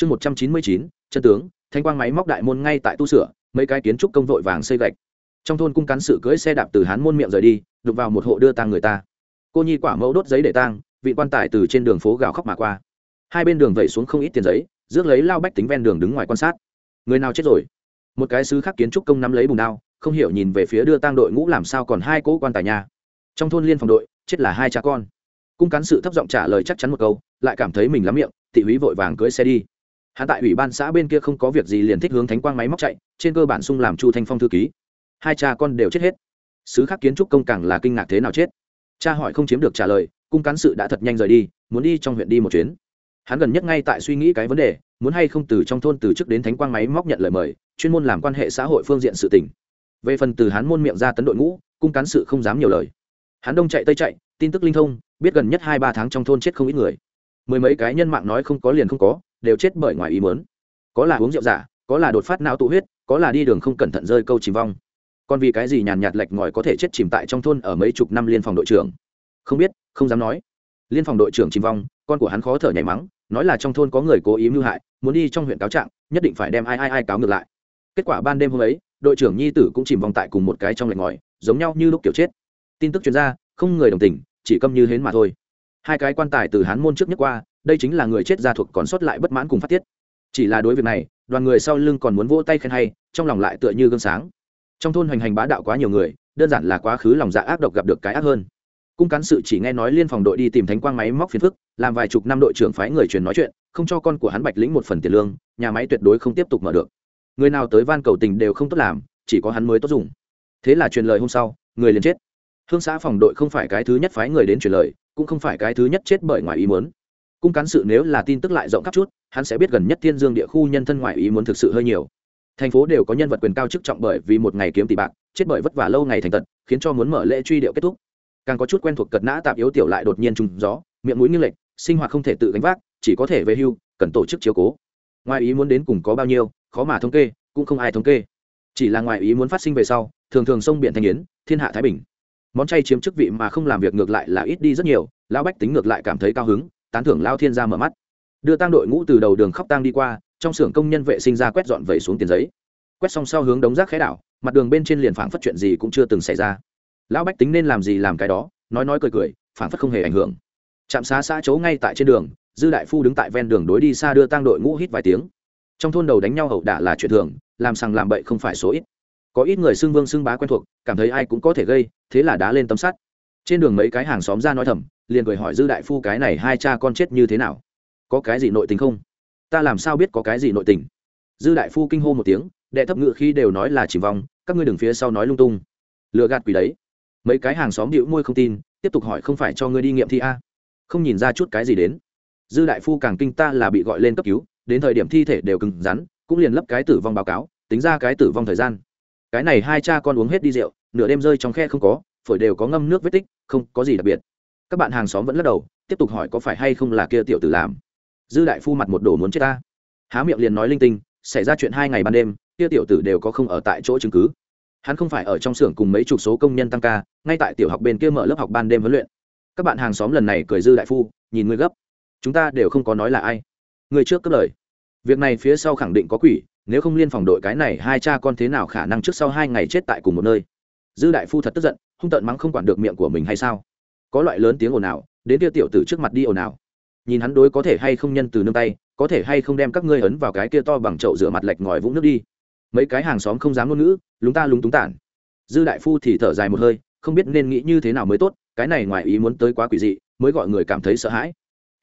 chương một trăm chín mươi chín, chân tướng, thanh quang máy móc đại môn ngay tại tu sửa, mấy cái kiến trúc công vội vàng xây gạch. Trong thôn cung cán sự cưỡi xe đạp từ hán môn miệng rời đi đục vào một hộ đưa tang người ta. Cô nhi quả mẫu đốt giấy để tang, vị quan tài từ trên đường phố gào khóc mà qua. Hai bên đường vẩy xuống không ít tiền giấy, rước lấy lao bách tính ven đường đứng ngoài quan sát. Người nào chết rồi? Một cái sứ khác kiến trúc công nắm lấy bùn đao, không hiểu nhìn về phía đưa tang đội ngũ làm sao còn hai cỗ quan tài nhà trong thôn liên phòng đội, chết là hai cha con. Cung cán sự thấp giọng trả lời chắc chắn một câu, lại cảm thấy mình lắm miệng, thị húy vội vàng cưỡi xe đi. Hắn tại ủy ban xã bên kia không có việc gì liền thích hướng thánh quang máy móc chạy, trên cơ bản sung làm chu thanh phong thư ký. Hai cha con đều chết hết. Sứ khắc kiến trúc công càng là kinh ngạc thế nào chết. Cha hỏi không chiếm được trả lời, cung cán sự đã thật nhanh rời đi, muốn đi trong huyện đi một chuyến. Hắn gần nhất ngay tại suy nghĩ cái vấn đề, muốn hay không từ trong thôn từ chức đến thánh quang máy móc nhận lời mời, chuyên môn làm quan hệ xã hội phương diện sự tỉnh về phần từ hắn môn miệng ra tấn đội ngũ, cung cán sự không dám nhiều lời. Hắn đông chạy tây chạy, tin tức linh thông, biết gần nhất hai ba tháng trong thôn chết không ít người. Mười mấy cái nhân mạng nói không có liền không có đều chết bởi ngoài ý mớn có là uống rượu giả, có là đột phát não tụ huyết, có là đi đường không cẩn thận rơi câu chìm vong. Còn vì cái gì nhàn nhạt lệch ngòi có thể chết chìm tại trong thôn ở mấy chục năm liên phòng đội trưởng? Không biết, không dám nói. Liên phòng đội trưởng chìm vong, con của hắn khó thở nhảy mắng, nói là trong thôn có người cố ý mưu hại, muốn đi trong huyện cáo trạng, nhất định phải đem ai ai ai cáo ngược lại. Kết quả ban đêm hôm ấy, đội trưởng nhi tử cũng chìm vong tại cùng một cái trong lệch ngòi, giống nhau như lúc kiểu chết. Tin tức chuyên gia không người đồng tình, chỉ câm như hến mà thôi. Hai cái quan tài từ hán môn trước nhất qua đây chính là người chết gia thuộc còn sót lại bất mãn cùng phát tiết. Chỉ là đối việc này, đoàn người sau lưng còn muốn vỗ tay khen hay, trong lòng lại tựa như gương sáng. Trong thôn hoành hành bá đạo quá nhiều người, đơn giản là quá khứ lòng dạ ác độc gặp được cái ác hơn. Cung cán sự chỉ nghe nói liên phòng đội đi tìm thánh quang máy móc phiền phức, làm vài chục năm đội trưởng phái người truyền nói chuyện, không cho con của hắn bạch lĩnh một phần tiền lương, nhà máy tuyệt đối không tiếp tục mở được. Người nào tới van cầu tình đều không tốt làm, chỉ có hắn mới tốt dùng. Thế là truyền lời hôm sau, người liền chết. Hương xã phòng đội không phải cái thứ nhất phái người đến truyền lời, cũng không phải cái thứ nhất chết bởi ngoài ý muốn cung cán sự nếu là tin tức lại rộng khắp chút, hắn sẽ biết gần nhất thiên dương địa khu nhân thân ngoại ý muốn thực sự hơi nhiều. Thành phố đều có nhân vật quyền cao chức trọng bởi vì một ngày kiếm tỷ bạc, chết bởi vất vả lâu ngày thành tật, khiến cho muốn mở lễ truy điệu kết thúc. Càng có chút quen thuộc cật nã tạp yếu tiểu lại đột nhiên trùng gió, miệng mũi như lệch, sinh hoạt không thể tự gánh vác, chỉ có thể về hưu, cần tổ chức chiếu cố. Ngoài ý muốn đến cùng có bao nhiêu, khó mà thống kê, cũng không ai thống kê. Chỉ là ngoài ý muốn phát sinh về sau, thường thường sông biển thanh yến, thiên hạ thái bình. Món chay chiếm chức vị mà không làm việc ngược lại là ít đi rất nhiều, lão bách tính ngược lại cảm thấy cao hứng tán thưởng lao thiên ra mở mắt. Đưa tăng đội ngũ từ đầu đường khóc tang đi qua, trong xưởng công nhân vệ sinh ra quét dọn vẩy xuống tiền giấy. Quét xong sau hướng đống rác khẽ đảo, mặt đường bên trên liền phảng phất chuyện gì cũng chưa từng xảy ra. Lão bách tính nên làm gì làm cái đó, nói nói cười cười, phảng phất không hề ảnh hưởng. Trạm xá xã chấu ngay tại trên đường, dư đại phu đứng tại ven đường đối đi xa đưa tăng đội ngũ hít vài tiếng. Trong thôn đầu đánh nhau hậu đả là chuyện thường, làm sằng làm bậy không phải số ít. Có ít người xưng vương xưng bá quen thuộc, cảm thấy ai cũng có thể gây, thế là đá lên tấm sắt. Trên đường mấy cái hàng xóm ra nói thầm liền cười hỏi dư đại phu cái này hai cha con chết như thế nào? Có cái gì nội tình không? Ta làm sao biết có cái gì nội tình? Dư đại phu kinh hô một tiếng, đệ thấp ngự khi đều nói là chỉ vòng các ngươi đừng phía sau nói lung tung. Lừa gạt quỷ đấy. Mấy cái hàng xóm điệu môi không tin, tiếp tục hỏi không phải cho ngươi đi nghiệm thi a? Không nhìn ra chút cái gì đến. Dư đại phu càng kinh ta là bị gọi lên cấp cứu, đến thời điểm thi thể đều cứng rắn, cũng liền lấp cái tử vong báo cáo, tính ra cái tử vong thời gian. Cái này hai cha con uống hết đi rượu, nửa đêm rơi trong khe không có, phổi đều có ngâm nước vết tích, không có gì đặc biệt các bạn hàng xóm vẫn lắc đầu, tiếp tục hỏi có phải hay không là kia tiểu tử làm. Dư đại phu mặt một đồ muốn chết ta. Há miệng liền nói linh tinh, xảy ra chuyện hai ngày ban đêm, kia tiểu tử đều có không ở tại chỗ chứng cứ. Hắn không phải ở trong xưởng cùng mấy chục số công nhân tăng ca, ngay tại tiểu học bên kia mở lớp học ban đêm huấn luyện. Các bạn hàng xóm lần này cười dư đại phu, nhìn ngươi gấp. Chúng ta đều không có nói là ai. Người trước cất lời. Việc này phía sau khẳng định có quỷ, nếu không liên phòng đội cái này hai cha con thế nào khả năng trước sau hai ngày chết tại cùng một nơi. Dư đại phu thật tức giận, hung tợn mắng không quản được miệng của mình hay sao? Có loại lớn tiếng ồn ào, đến kia tiểu tử trước mặt đi ồn ào. Nhìn hắn đối có thể hay không nhân từ nương tay, có thể hay không đem các ngươi ấn vào cái kia to bằng chậu rửa mặt lệch ngòi vũng nước đi. Mấy cái hàng xóm không dám ngôn ngữ, lúng ta lúng túng tản. Dư đại phu thì thở dài một hơi, không biết nên nghĩ như thế nào mới tốt, cái này ngoài ý muốn tới quá quỷ dị, mới gọi người cảm thấy sợ hãi.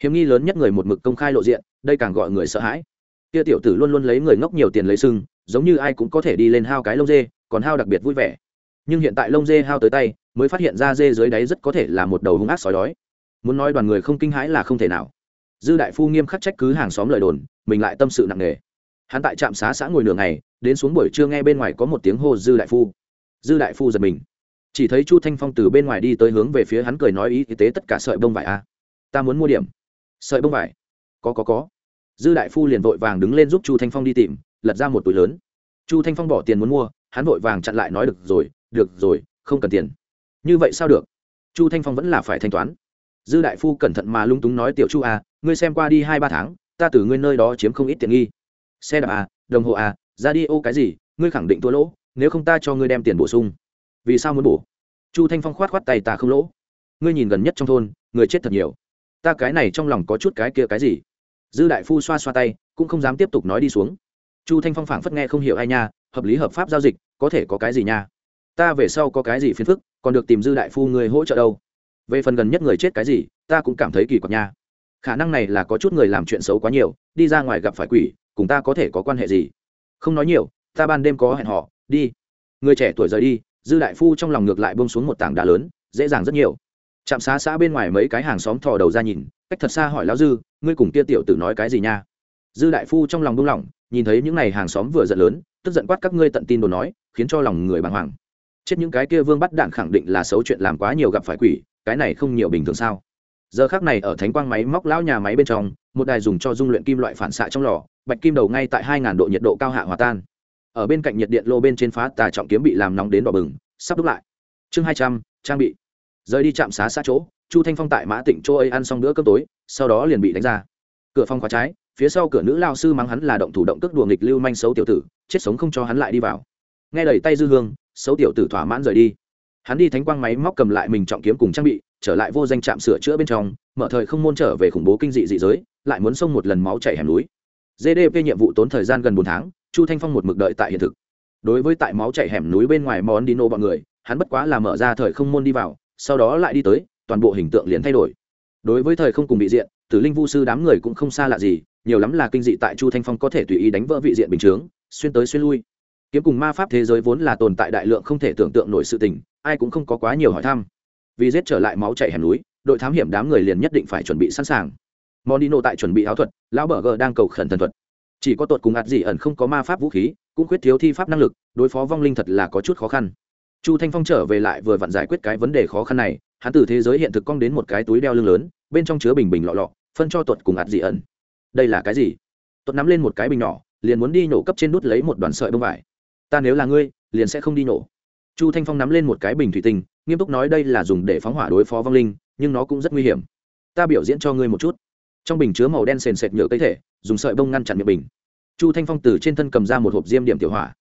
Hiếm nghi lớn nhất người một mực công khai lộ diện, đây càng gọi người sợ hãi. Kia tiểu tử luôn luôn lấy người ngốc nhiều tiền lấy sưng giống như ai cũng có thể đi lên hao cái lông dê, còn hao đặc biệt vui vẻ. Nhưng hiện tại lông dê hao tới tay mới phát hiện ra dê dưới đáy rất có thể là một đầu hung ác sói đói. Muốn nói đoàn người không kinh hãi là không thể nào. Dư đại phu nghiêm khắc trách cứ hàng xóm lời đồn, mình lại tâm sự nặng nề. Hắn tại trạm xá xã ngồi nửa ngày, đến xuống buổi trưa nghe bên ngoài có một tiếng hô dư đại phu. Dư đại phu giật mình. Chỉ thấy chu thanh phong từ bên ngoài đi tới hướng về phía hắn cười nói ý y tế tất cả sợi bông vải a. Ta muốn mua điểm. Sợi bông vải. Có có có. Dư đại phu liền vội vàng đứng lên giúp chu thanh phong đi tìm, lật ra một túi lớn. Chu thanh phong bỏ tiền muốn mua, hắn vội vàng chặn lại nói, được rồi được rồi, không cần tiền như vậy sao được? Chu thanh phong vẫn là phải thanh toán. Dư đại phu cẩn thận mà lung túng nói, tiểu chu à ngươi xem qua đi hai ba tháng, ta từ ngươi nơi đó chiếm không ít tiện nghi. Xe đạp à đồng hồ à ra đi ô cái gì, ngươi khẳng định thua lỗ, nếu không ta cho ngươi đem tiền bổ sung. Vì sao muốn bổ? Chu thanh phong khoát khoát tay, ta không lỗ. Ngươi nhìn gần nhất trong thôn, người chết thật nhiều. Ta cái này trong lòng có chút cái kia cái gì? Dư đại phu xoa xoa tay, cũng không dám tiếp tục nói đi xuống. Chu thanh phong phảng phất nghe không hiểu ai nha, hợp lý hợp pháp giao dịch, có thể có cái gì nha? Ta về sau có cái gì phiền phức, còn được tìm dư đại phu người hỗ trợ đâu. Về phần gần nhất người chết cái gì, ta cũng cảm thấy kỳ quặc nha. Khả năng này là có chút người làm chuyện xấu quá nhiều, đi ra ngoài gặp phải quỷ, cùng ta có thể có quan hệ gì? Không nói nhiều, ta ban đêm có hẹn họ đi. Người trẻ tuổi rời đi, dư đại phu trong lòng ngược lại bông xuống một tảng đá lớn, dễ dàng rất nhiều. Trạm xá xã bên ngoài mấy cái hàng xóm thò đầu ra nhìn, cách thật xa hỏi lão dư, ngươi cùng kia tiểu tử nói cái gì nha? Dư đại phu trong lòng buông lỏng, nhìn thấy những n à y hàng xóm vừa giận lớn, tức giận quát các ngươi tận tin đồn nói, khiến cho lòng người bàng hoàng chết những cái kia vương bắt đạn khẳng định là xấu chuyện làm quá nhiều gặp phải quỷ, cái này không nhiều bình thường sao? Giờ khác này ở thánh quang máy móc lão nhà máy bên trong, một đài dùng cho dung luyện kim loại phản xạ trong lò, bạch kim đầu ngay tại hai độ nhiệt độ cao hạ hòa tan. Ở bên cạnh nhiệt điện lô bên trên phá tà trọng kiếm bị làm nóng đến đỏ bừng, sắp đúc lại. Chương hai trăm, trang bị. Rời đi trạm xá xa chỗ, chu thanh phong tại mã tịnh chỗ ấy ăn xong bữa cơm tối, sau đó liền bị đánh ra. Cửa phòng khóa trái, phía sau cửa nữ lao sư mắng hắn là động thủ động cước đùa nghịch lưu manh xấu tiểu tử, chết sống không cho hắn lại đi vào. Nghe đẩy tay dư hương xấu tiểu tử thỏa mãn rời đi. Hắn đi thánh quang máy móc cầm lại mình trọng kiếm cùng trang bị, trở lại vô danh trạm sửa chữa bên trong, mở thời không môn trở về khủng bố kinh dị dị giới, lại muốn xông một lần máu chảy hẻm núi. Gdp nhiệm vụ tốn thời gian gần bốn tháng, chu thanh phong một mực đợi tại hiện thực. Đối với tại máu chảy hẻm núi bên ngoài món đi nô bọn người, hắn bất quá là mở ra thời không môn đi vào, sau đó lại đi tới, toàn bộ hình tượng liền thay đổi. Đối với thời không cùng bị diện, tử linh vu sư đám người cũng không xa lạ gì, nhiều lắm là kinh dị tại chu thanh phong có thể tùy ý đánh vỡ vị diện bình chướng, xuyên tới xuyên lui kiếm cùng ma pháp thế giới vốn là tồn tại đại lượng không thể tưởng tượng nổi sự tình, ai cũng không có quá nhiều hỏi thăm. Vì giết trở lại máu chảy hẻm núi, đội thám hiểm đám người liền nhất định phải chuẩn bị sẵn sàng. Monino tại chuẩn bị áo thuật, lão bờ g đang cầu khẩn thần thuật. Chỉ có tột cùng ạt gì ẩn không có ma pháp vũ khí, cũng khuyết thiếu thi pháp năng lực, đối phó vong linh thật là có chút khó khăn. Chu thanh phong trở về lại vừa vặn giải quyết cái vấn đề khó khăn này, hắn từ thế giới hiện thực cong đến một cái túi đeo lưng lớn, bên trong chứa bình bình lọ lọ, phân cho tuột cùng ạt dị ẩn. Đây là cái gì? Tuột nắm lên một cái bình nhỏ, liền muốn đi nổ cấp trên nút lấy một đoàn sợi bông vải ta nếu là ngươi, liền sẽ không đi nổ. Chu thanh phong nắm lên một cái bình thủy tinh, nghiêm túc nói đây là dùng để phóng hỏa đối phó vong linh, nhưng nó cũng rất nguy hiểm. Ta biểu diễn cho ngươi một chút. Trong bình chứa màu đen sền sệt nhựa cây thể, dùng sợi bông ngăn chặn miệng bình. Chu thanh phong từ trên thân cầm ra một hộp diêm điểm tiểu hỏa,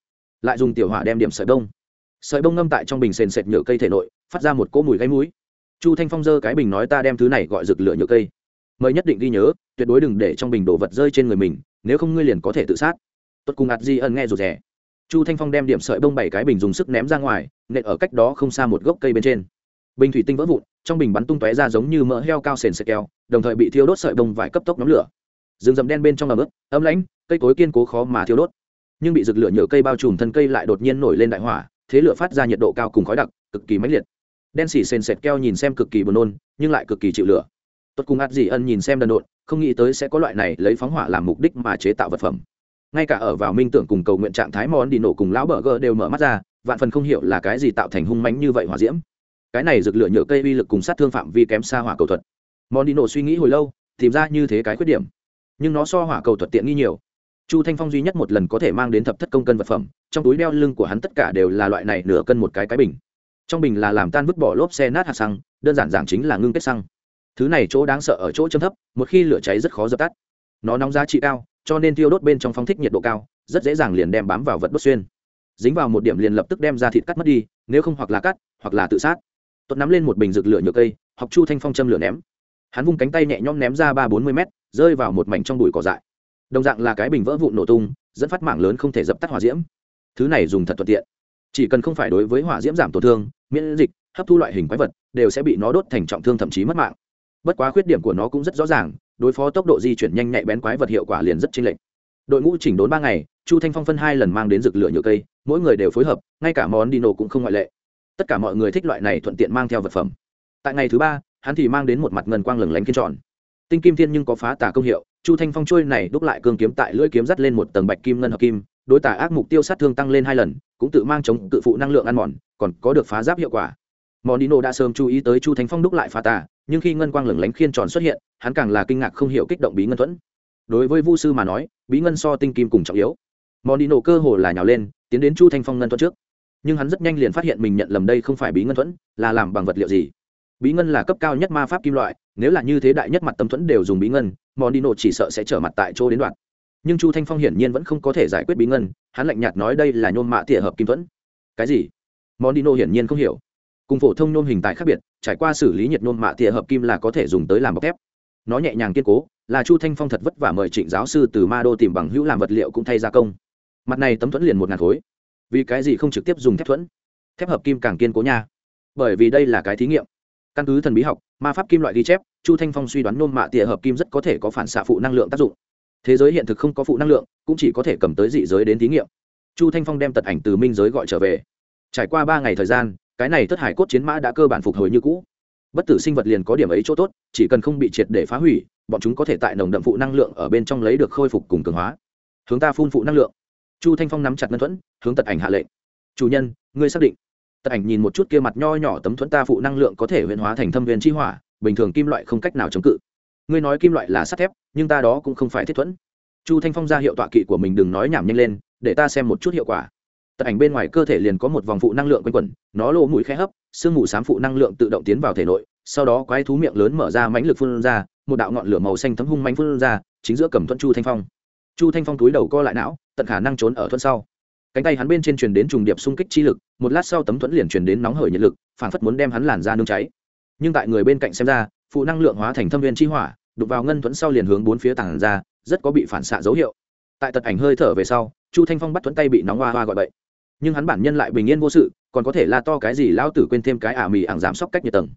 lại dùng tiểu hỏa đem điểm sợi bông. Sợi bông ngâm tại trong bình sền sệt nhựa cây thể nội, phát ra một cỗ mùi gáy mũi chu thanh phong giơ cái bình nói ta đem thứ này gọi rực lửa nhựa cây. Mời nhất định ghi nhớ, tuyệt đối đừng để trong bình đồ vật rơi trên người mình, nếu không ngươi liền có thể tự sát. Tốt cùng ạt di ân nghe rụt rè chu thanh phong đem điểm sợi bông bảy cái bình dùng sức ném ra ngoài, nện ở cách đó không xa một gốc cây bên trên. Bình thủy tinh vỡ vụn, trong bình bắn tung tóe ra giống như mỡ heo cao sền sệt keo, đồng thời bị thiêu đốt sợi bông vải cấp tốc nóng lửa. Rừng rậm đen bên trong ẩm ướt, ấm lãnh, cây cối kiên cố khó mà thiêu đốt. Nhưng bị rực lửa nhựa cây bao trùm thân cây lại đột nhiên nổi lên đại hỏa, thế lửa phát ra nhiệt độ cao cùng khói đặc, cực kỳ mãnh liệt. Đen xỉ sền sệt keo nhìn xem cực kỳ buồn nôn, nhưng lại cực kỳ chịu lửa. Tốt cùng ạt dị ân nhìn xem đần độn, không nghĩ tới sẽ có loại này lấy phóng hỏa làm mục đích mà chế tạo vật phẩm ngay cả ở vào minh tưởng cùng cầu nguyện trạng thái món đi nổ cùng lão bờ gờ đều mở mắt ra, vạn phần không hiểu là cái gì tạo thành hung mánh như vậy hỏa diễm. Cái này rực lửa nhựa cây uy lực cùng sát thương phạm vi kém xa hỏa cầu thuật. Món đi nổ suy nghĩ hồi lâu, tìm ra như thế cái khuyết điểm. Nhưng nó so hỏa cầu thuật tiện nghi nhiều. Chu thanh phong duy nhất một lần có thể mang đến thập thất công cân vật phẩm, trong túi đeo lưng của hắn tất cả đều là loại này nửa cân một cái cái bình. Trong bình là làm tan vứt bỏ lốp xe nát hạt xăng, đơn giản giảng chính là ngưng kết xăng. Thứ này chỗ đáng sợ ở chỗ châm thấp, một khi lửa cháy rất khó dập tắt. Nó nóng giá trị cao cho nên thiêu đốt bên trong phong thích nhiệt độ cao, rất dễ dàng liền đem bám vào vật đốt xuyên. Dính vào một điểm liền lập tức đem ra thịt cắt mất đi, nếu không hoặc là cắt, hoặc là tự sát. Tuấn nắm lên một bình rực lửa nhựa cây, học chu thanh phong châm lửa ném. Hắn vung cánh tay nhẹ nhõm ném ra ba bốn mươi mét, rơi vào một mảnh trong bụi cỏ dại. Đồng dạng là cái bình vỡ vụn nổ tung, dẫn phát mạng lớn không thể dập tắt hỏa diễm. Thứ này dùng thật thuận tiện. Chỉ cần không phải đối với hỏa diễm giảm tổn thương, miễn dịch, hấp thu loại hình quái vật, đều sẽ bị nó đốt thành trọng thương thậm chí mất mạng. Bất quá khuyết điểm của nó cũng rất rõ ràng đối phó tốc độ di chuyển nhanh nhạy bén quái vật hiệu quả liền rất chênh lệch. Đội ngũ chỉnh đốn ba ngày, chu thanh phong phân hai lần mang đến rực lửa nhựa cây, mỗi người đều phối hợp, ngay cả món đi nổ cũng không ngoại lệ. Tất cả mọi người thích loại này thuận tiện mang theo vật phẩm. Tại ngày thứ ba, hắn thì mang đến một mặt ngân quang lừng lánh kiên tròn. Tinh kim thiên nhưng có phá tà công hiệu, chu thanh phong trôi này đúc lại cương kiếm tại lưỡi kiếm dắt lên một tầng bạch kim ngân hợp kim, đối tả ác mục tiêu sát thương tăng lên hai lần, cũng tự mang chống tự phụ năng lượng ăn mòn, còn có được phá giáp hiệu quả. Monino đã sớm chú ý tới chu thanh phong đúc lại phá tà, nhưng khi ngân quang lửng lánh khiên tròn xuất hiện, hắn càng là kinh ngạc không hiểu kích động bí ngân thuẫn. Đối với vu sư mà nói, bí ngân so tinh kim cùng trọng yếu. Monino cơ hồ là nhào lên, tiến đến chu thanh phong ngân thuẫn trước. Nhưng hắn rất nhanh liền phát hiện mình nhận lầm đây không phải bí ngân thuẫn, là làm bằng vật liệu gì? Bí ngân là cấp cao nhất ma pháp kim loại, nếu là như thế đại nhất mặt tấm thuẫn đều dùng bí ngân Monino chỉ sợ sẽ trở mặt tại chỗ đến đoạn. Nhưng chu thanh phong hiển nhiên vẫn không có thể giải quyết bí ngân, hắn lạnh nhạt nói đây là nhôm mạ tỉa hợp kim thuẫn. Cái gì? Monino hiển nhiên không hiểu cùng phổ thông nhôm hình tại khác biệt, trải qua xử lý nhiệt nhôm mạ tỉa hợp kim là có thể dùng tới làm bọc thép. Nó nhẹ nhàng kiên cố, là chu thanh phong thật vất vả mời trịnh giáo sư từ ma đô tìm bằng hữu làm vật liệu cũng thay gia công. Mặt này tấm thuẫn liền một ngàn khối. Vì cái gì không trực tiếp dùng thép thuẫn? Thép hợp kim càng kiên cố nha. Bởi vì đây là cái thí nghiệm. Căn cứ thần bí học, ma pháp kim loại ghi chép, chu thanh phong suy đoán nôm mạ tỉa hợp kim rất có thể có phản xạ phụ năng lượng tác dụng. Thế giới hiện thực không có phụ năng lượng, cũng chỉ có thể cầm tới dị giới đến thí nghiệm. Chu thanh phong đem tật ảnh từ minh giới gọi trở về. Trải qua ba ngày thời gian cái này thất hải cốt chiến mã đã cơ bản phục hồi như cũ. Bất tử sinh vật liền có điểm ấy chỗ tốt, chỉ cần không bị triệt để phá hủy, bọn chúng có thể tại nồng đậm phụ năng lượng ở bên trong lấy được khôi phục cùng cường hóa. Hướng ta phun phụ năng lượng. Chu thanh phong nắm chặt ngân thuẫn, hướng tật ảnh hạ lệnh. Chủ nhân, ngươi xác định. Tật ảnh nhìn một chút kia mặt nho nhỏ tấm thuẫn ta phụ năng lượng có thể huyễn hóa thành thâm viên chi hỏa, bình thường kim loại không cách nào chống cự. Ngươi nói kim loại là sắt thép, nhưng ta đó cũng không phải thiết thuẫn. Chu thanh phong ra hiệu tọa kỵ của mình đừng nói nhảm nhanh lên, để ta xem một chút hiệu quả tật ảnh bên ngoài cơ thể liền có một vòng phụ năng lượng quanh quẩn, nó lỗ mũi khẽ hấp, sương mù sám phụ năng lượng tự động tiến vào thể nội, sau đó quái thú miệng lớn mở ra mãnh lực phun ra, một đạo ngọn lửa màu xanh thấm hung mãnh phun ra, chính giữa cầm thuận chu thanh phong. Chu thanh phong túi đầu co lại não, tận khả năng trốn ở thuận sau. Cánh tay hắn bên trên truyền đến trùng điệp xung kích chi lực, một lát sau tấm thuẫn liền truyền đến nóng hởi nhiệt lực phản phất muốn đem hắn làn ra nương cháy. Nhưng tại người bên cạnh xem ra, phụ năng lượng hóa thành thâm viên chi hỏa, đục vào ngân thuẫn sau liền hướng bốn phía tảng ra, rất có bị phản xạ dấu hiệu. Tại tật ảnh hơi thở về sau, chu thanh phong bắt thuẫn tay bị nóng hoa hoa gọi bậy nhưng hắn bản nhân lại bình yên vô sự, còn có thể la to cái gì lão tử quên thêm cái ả mì ảng giảm sóc cách nhiệt tầng.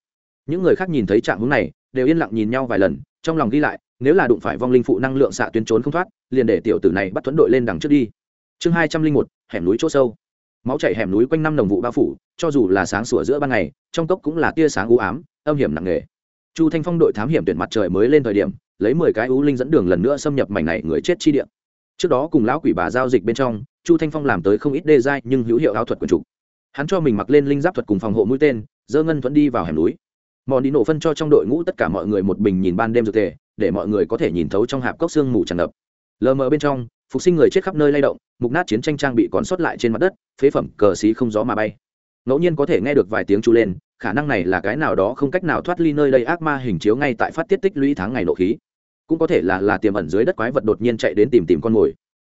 Những người khác nhìn thấy trạng hướng này, đều yên lặng nhìn nhau vài lần, trong lòng ghi lại, nếu là đụng phải vong linh phụ năng lượng xạ tuyến trốn không thoát, liền để tiểu tử này bắt thuẫn đội lên đằng trước đi. Chương hai trăm linh một, hẻm núi chỗ sâu. Máu chảy hẻm núi quanh năm đồng vụ bao phủ, cho dù là sáng sủa giữa ban ngày, trong cốc cũng là tia sáng u ám, âm hiểm nặng nề. Chu thanh phong đội thám hiểm tuyển mặt trời mới lên thời điểm, lấy mười cái u linh dẫn đường lần nữa xâm nhập mảnh này người chết chi điện trước đó cùng lão quỷ bà giao dịch bên trong chu thanh phong làm tới không ít đê giai nhưng hữu hiệu áo thuật quần trục hắn cho mình mặc lên linh giáp thuật cùng phòng hộ mũi tên dơ ngân thuẫn đi vào hẻm núi. Mòn đi nổ phân cho trong đội ngũ tất cả mọi người một bình nhìn ban đêm dược tề, để mọi người có thể nhìn thấu trong hạp cốc xương mù tràn ngập. Lờ mờ bên trong, phục sinh người chết khắp nơi lay động, mục nát chiến tranh trang bị còn sót lại trên mặt đất, phế phẩm cờ xí không gió mà bay. Ngẫu nhiên có thể nghe được vài tiếng chú lên, khả năng này là cái nào đó không cách nào thoát ly nơi đây ác ma hình chiếu ngay tại phát tiết tích lũy tháng ngày nộ khí. Cũng có thể là là tiềm ẩn dưới đất quái vật đột nhiên chạy đến tìm tìm con mồi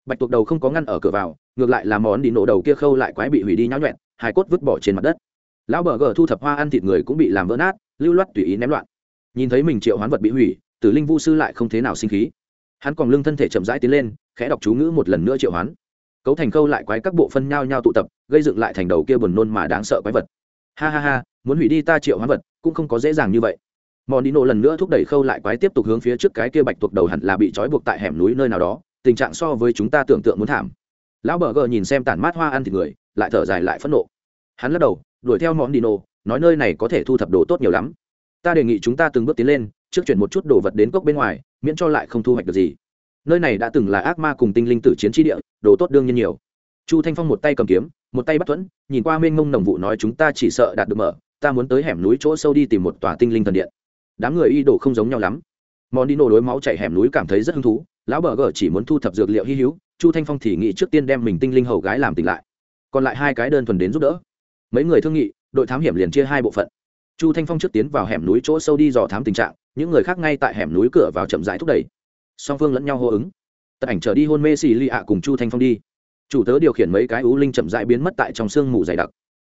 bạch tuộc đầu không có ngăn ở cửa vào, ngược lại là món đi nổ đầu kia khâu lại quái bị hủy đi nháo nhuẹn, hài cốt vứt bỏ trên mặt đất. Lão bờ gờ thu thập hoa ăn thịt người cũng bị làm vỡ nát, lưu loát tùy ý ném loạn. Nhìn thấy mình triệu hoán vật bị hủy, tử linh vu sư lại không thế nào sinh khí. Hắn còn lưng thân thể chậm rãi tiến lên, khẽ đọc chú ngữ một lần nữa triệu hoán. Cấu thành câu lại quái các bộ phân nhau nhau tụ tập, gây dựng lại thành đầu kia buồn nôn mà đáng sợ quái vật. Ha ha ha, muốn hủy đi ta triệu hoán vật, cũng không có dễ dàng như vậy. Mòn đi nổ lần nữa thúc đẩy khâu lại quái tiếp tục hướng phía trước cái kia bạch tuộc đầu hẳn là bị trói buộc tại hẻm núi nơi nào đó tình trạng so với chúng ta tưởng tượng muốn thảm. Lão bờ gờ nhìn xem tản mát hoa ăn thịt người, lại thở dài lại phẫn nộ. Hắn lắc đầu, đuổi theo món đi nổ nói nơi này có thể thu thập đồ tốt nhiều lắm. Ta đề nghị chúng ta từng bước tiến lên, trước chuyển một chút đồ vật đến cốc bên ngoài, miễn cho lại không thu hoạch được gì. Nơi này đã từng là ác ma cùng tinh linh tử chiến tri địa, đồ tốt đương nhiên nhiều. Chu thanh phong một tay cầm kiếm, một tay bắt thuẫn, nhìn qua mênh mông nồng vụ nói chúng ta chỉ sợ đạt được mở, ta muốn tới hẻm núi chỗ sâu đi tìm một tòa tinh linh thần điện. Đám người y đồ không giống nhau lắm. Món đi nổ đối máu chảy hẻm núi cảm thấy rất hứng thú lão bờ gờ chỉ muốn thu thập dược liệu hy hữu, chu thanh phong thì nghĩ trước tiên đem mình tinh linh hầu gái làm tỉnh lại. Còn lại hai cái đơn thuần đến giúp đỡ. Mấy người thương nghị, đội thám hiểm liền chia hai bộ phận. Chu thanh phong trước tiến vào hẻm núi chỗ sâu đi dò thám tình trạng, những người khác ngay tại hẻm núi cửa vào chậm rãi thúc đẩy. Song phương lẫn nhau hô ứng. Tật ảnh trở đi hôn mê xì lì ạ cùng chu thanh phong đi. Chủ tớ điều khiển mấy cái ú linh chậm rãi biến mất tại trong sương mù dày đặc.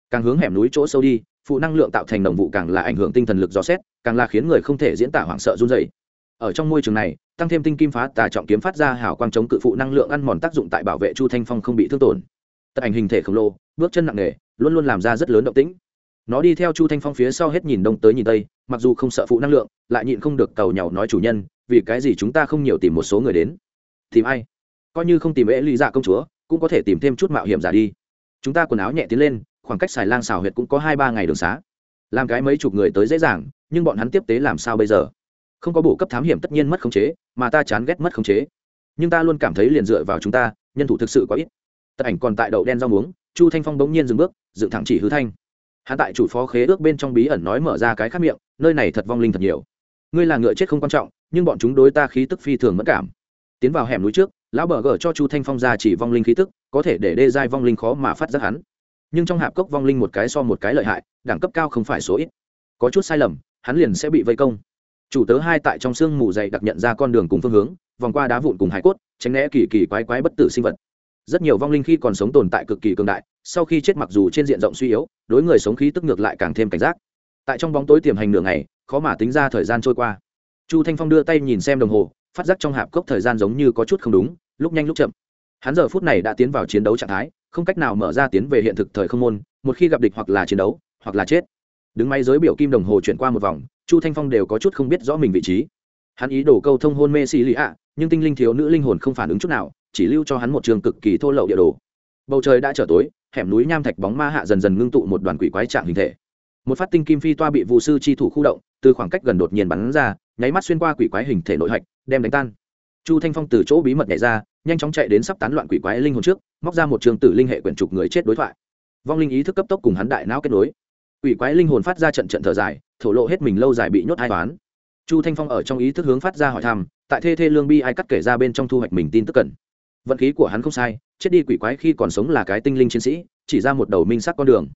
Càng hướng hẻm núi chỗ sâu đi, phụ năng lượng tạo thành đồng vụ càng là ảnh hưởng tinh thần lực dò xét, càng là khiến người không thể diễn tả hoảng sợ run dày ở trong môi trường này tăng thêm tinh kim phá tà trọng kiếm phát ra hào quang chống cự phụ năng lượng ăn mòn tác dụng tại bảo vệ chu thanh phong không bị thương tổn. Tật ảnh hình thể khổng lồ, bước chân nặng nề, luôn luôn làm ra rất lớn động tĩnh. Nó đi theo chu thanh phong phía sau hết nhìn đông tới nhìn tây, mặc dù không sợ phụ năng lượng, lại nhịn không được cầu nhau nói chủ nhân, vì cái gì chúng ta không nhiều tìm một số người đến? Tìm ai? Coi như không tìm ế ly dạ công chúa, cũng có thể tìm thêm chút mạo hiểm giả đi. Chúng ta quần áo nhẹ tiến lên, khoảng cách xài lang xào huyệt cũng có hai ba ngày đường xá. Làm cái mấy chục người tới dễ dàng, nhưng bọn hắn tiếp tế làm sao bây giờ? Không có bổ cấp thám hiểm tất nhiên mất khống chế, mà ta chán ghét mất khống chế. Nhưng ta luôn cảm thấy liền dựa vào chúng ta, nhân thủ thực sự quá ít. Tật ảnh còn tại đậu đen rau muống, chu thanh phong bỗng nhiên dừng bước, dựng thẳng chỉ hư thanh. Hắn tại chủ phó khế ước bên trong bí ẩn nói mở ra cái khác miệng, nơi này thật vong linh thật nhiều. Ngươi là ngựa chết không quan trọng, nhưng bọn chúng đối ta khí tức phi thường mất cảm. Tiến vào hẻm núi trước, lão bờ gờ cho chu thanh phong ra chỉ vong linh khí tức, có thể để đê giai vong linh khó mà phát giác hắn. Nhưng trong hạp cốc vong linh một cái so một cái lợi hại, đẳng cấp cao không phải số ít. Có chút sai lầm, hắn liền sẽ bị vây công chủ tớ hai tại trong sương mù dày đặc nhận ra con đường cùng phương hướng, vòng qua đá vụn cùng hải cốt, tránh né kỳ kỳ quái quái bất tử sinh vật. Rất nhiều vong linh khi còn sống tồn tại cực kỳ cường đại, sau khi chết mặc dù trên diện rộng suy yếu, đối người sống khí tức ngược lại càng thêm cảnh giác. Tại trong bóng tối tiềm hành nửa ngày, khó mà tính ra thời gian trôi qua. Chu thanh phong đưa tay nhìn xem đồng hồ, phát giác trong hạp cốc thời gian giống như có chút không đúng, lúc nhanh lúc chậm. Hắn giờ phút này đã tiến vào chiến đấu trạng thái, không cách nào mở ra tiến về hiện thực thời không môn, một khi gặp địch hoặc là chiến đấu, hoặc là chết đứng may giới biểu kim đồng hồ chuyển qua một vòng, chu thanh phong đều có chút không biết rõ mình vị trí. Hắn ý đổ câu thông hôn mê xì lì ạ, nhưng tinh linh thiếu nữ linh hồn không phản ứng chút nào, chỉ lưu cho hắn một trường cực kỳ thô lậu địa đồ. Bầu trời đã trở tối, hẻm núi nham thạch bóng ma hạ dần dần ngưng tụ một đoàn quỷ quái trạng hình thể. Một phát tinh kim phi toa bị vụ sư chi thủ khu động, từ khoảng cách gần đột nhiên bắn ra, nháy mắt xuyên qua quỷ quái hình thể nội hạch, đem đánh tan. Chu thanh phong từ chỗ bí mật nhảy ra, nhanh chóng chạy đến sắp tán loạn quỷ quái linh hồn trước, móc ra một trường tử linh hệ quyển trục người chết đối thoại. Vong linh ý thức cấp tốc cùng hắn đại não kết nối quỷ quái linh hồn phát ra trận trận thở dài, thổ lộ hết mình lâu dài bị nhốt hai toán chu thanh phong ở trong ý thức hướng phát ra hỏi thăm, tại thê thê lương bi ai cắt kể ra bên trong thu hoạch mình tin tức cần. Vận khí của hắn không sai, chết đi quỷ quái khi còn sống là cái tinh linh chiến sĩ, chỉ ra một đầu minh sắc con đường.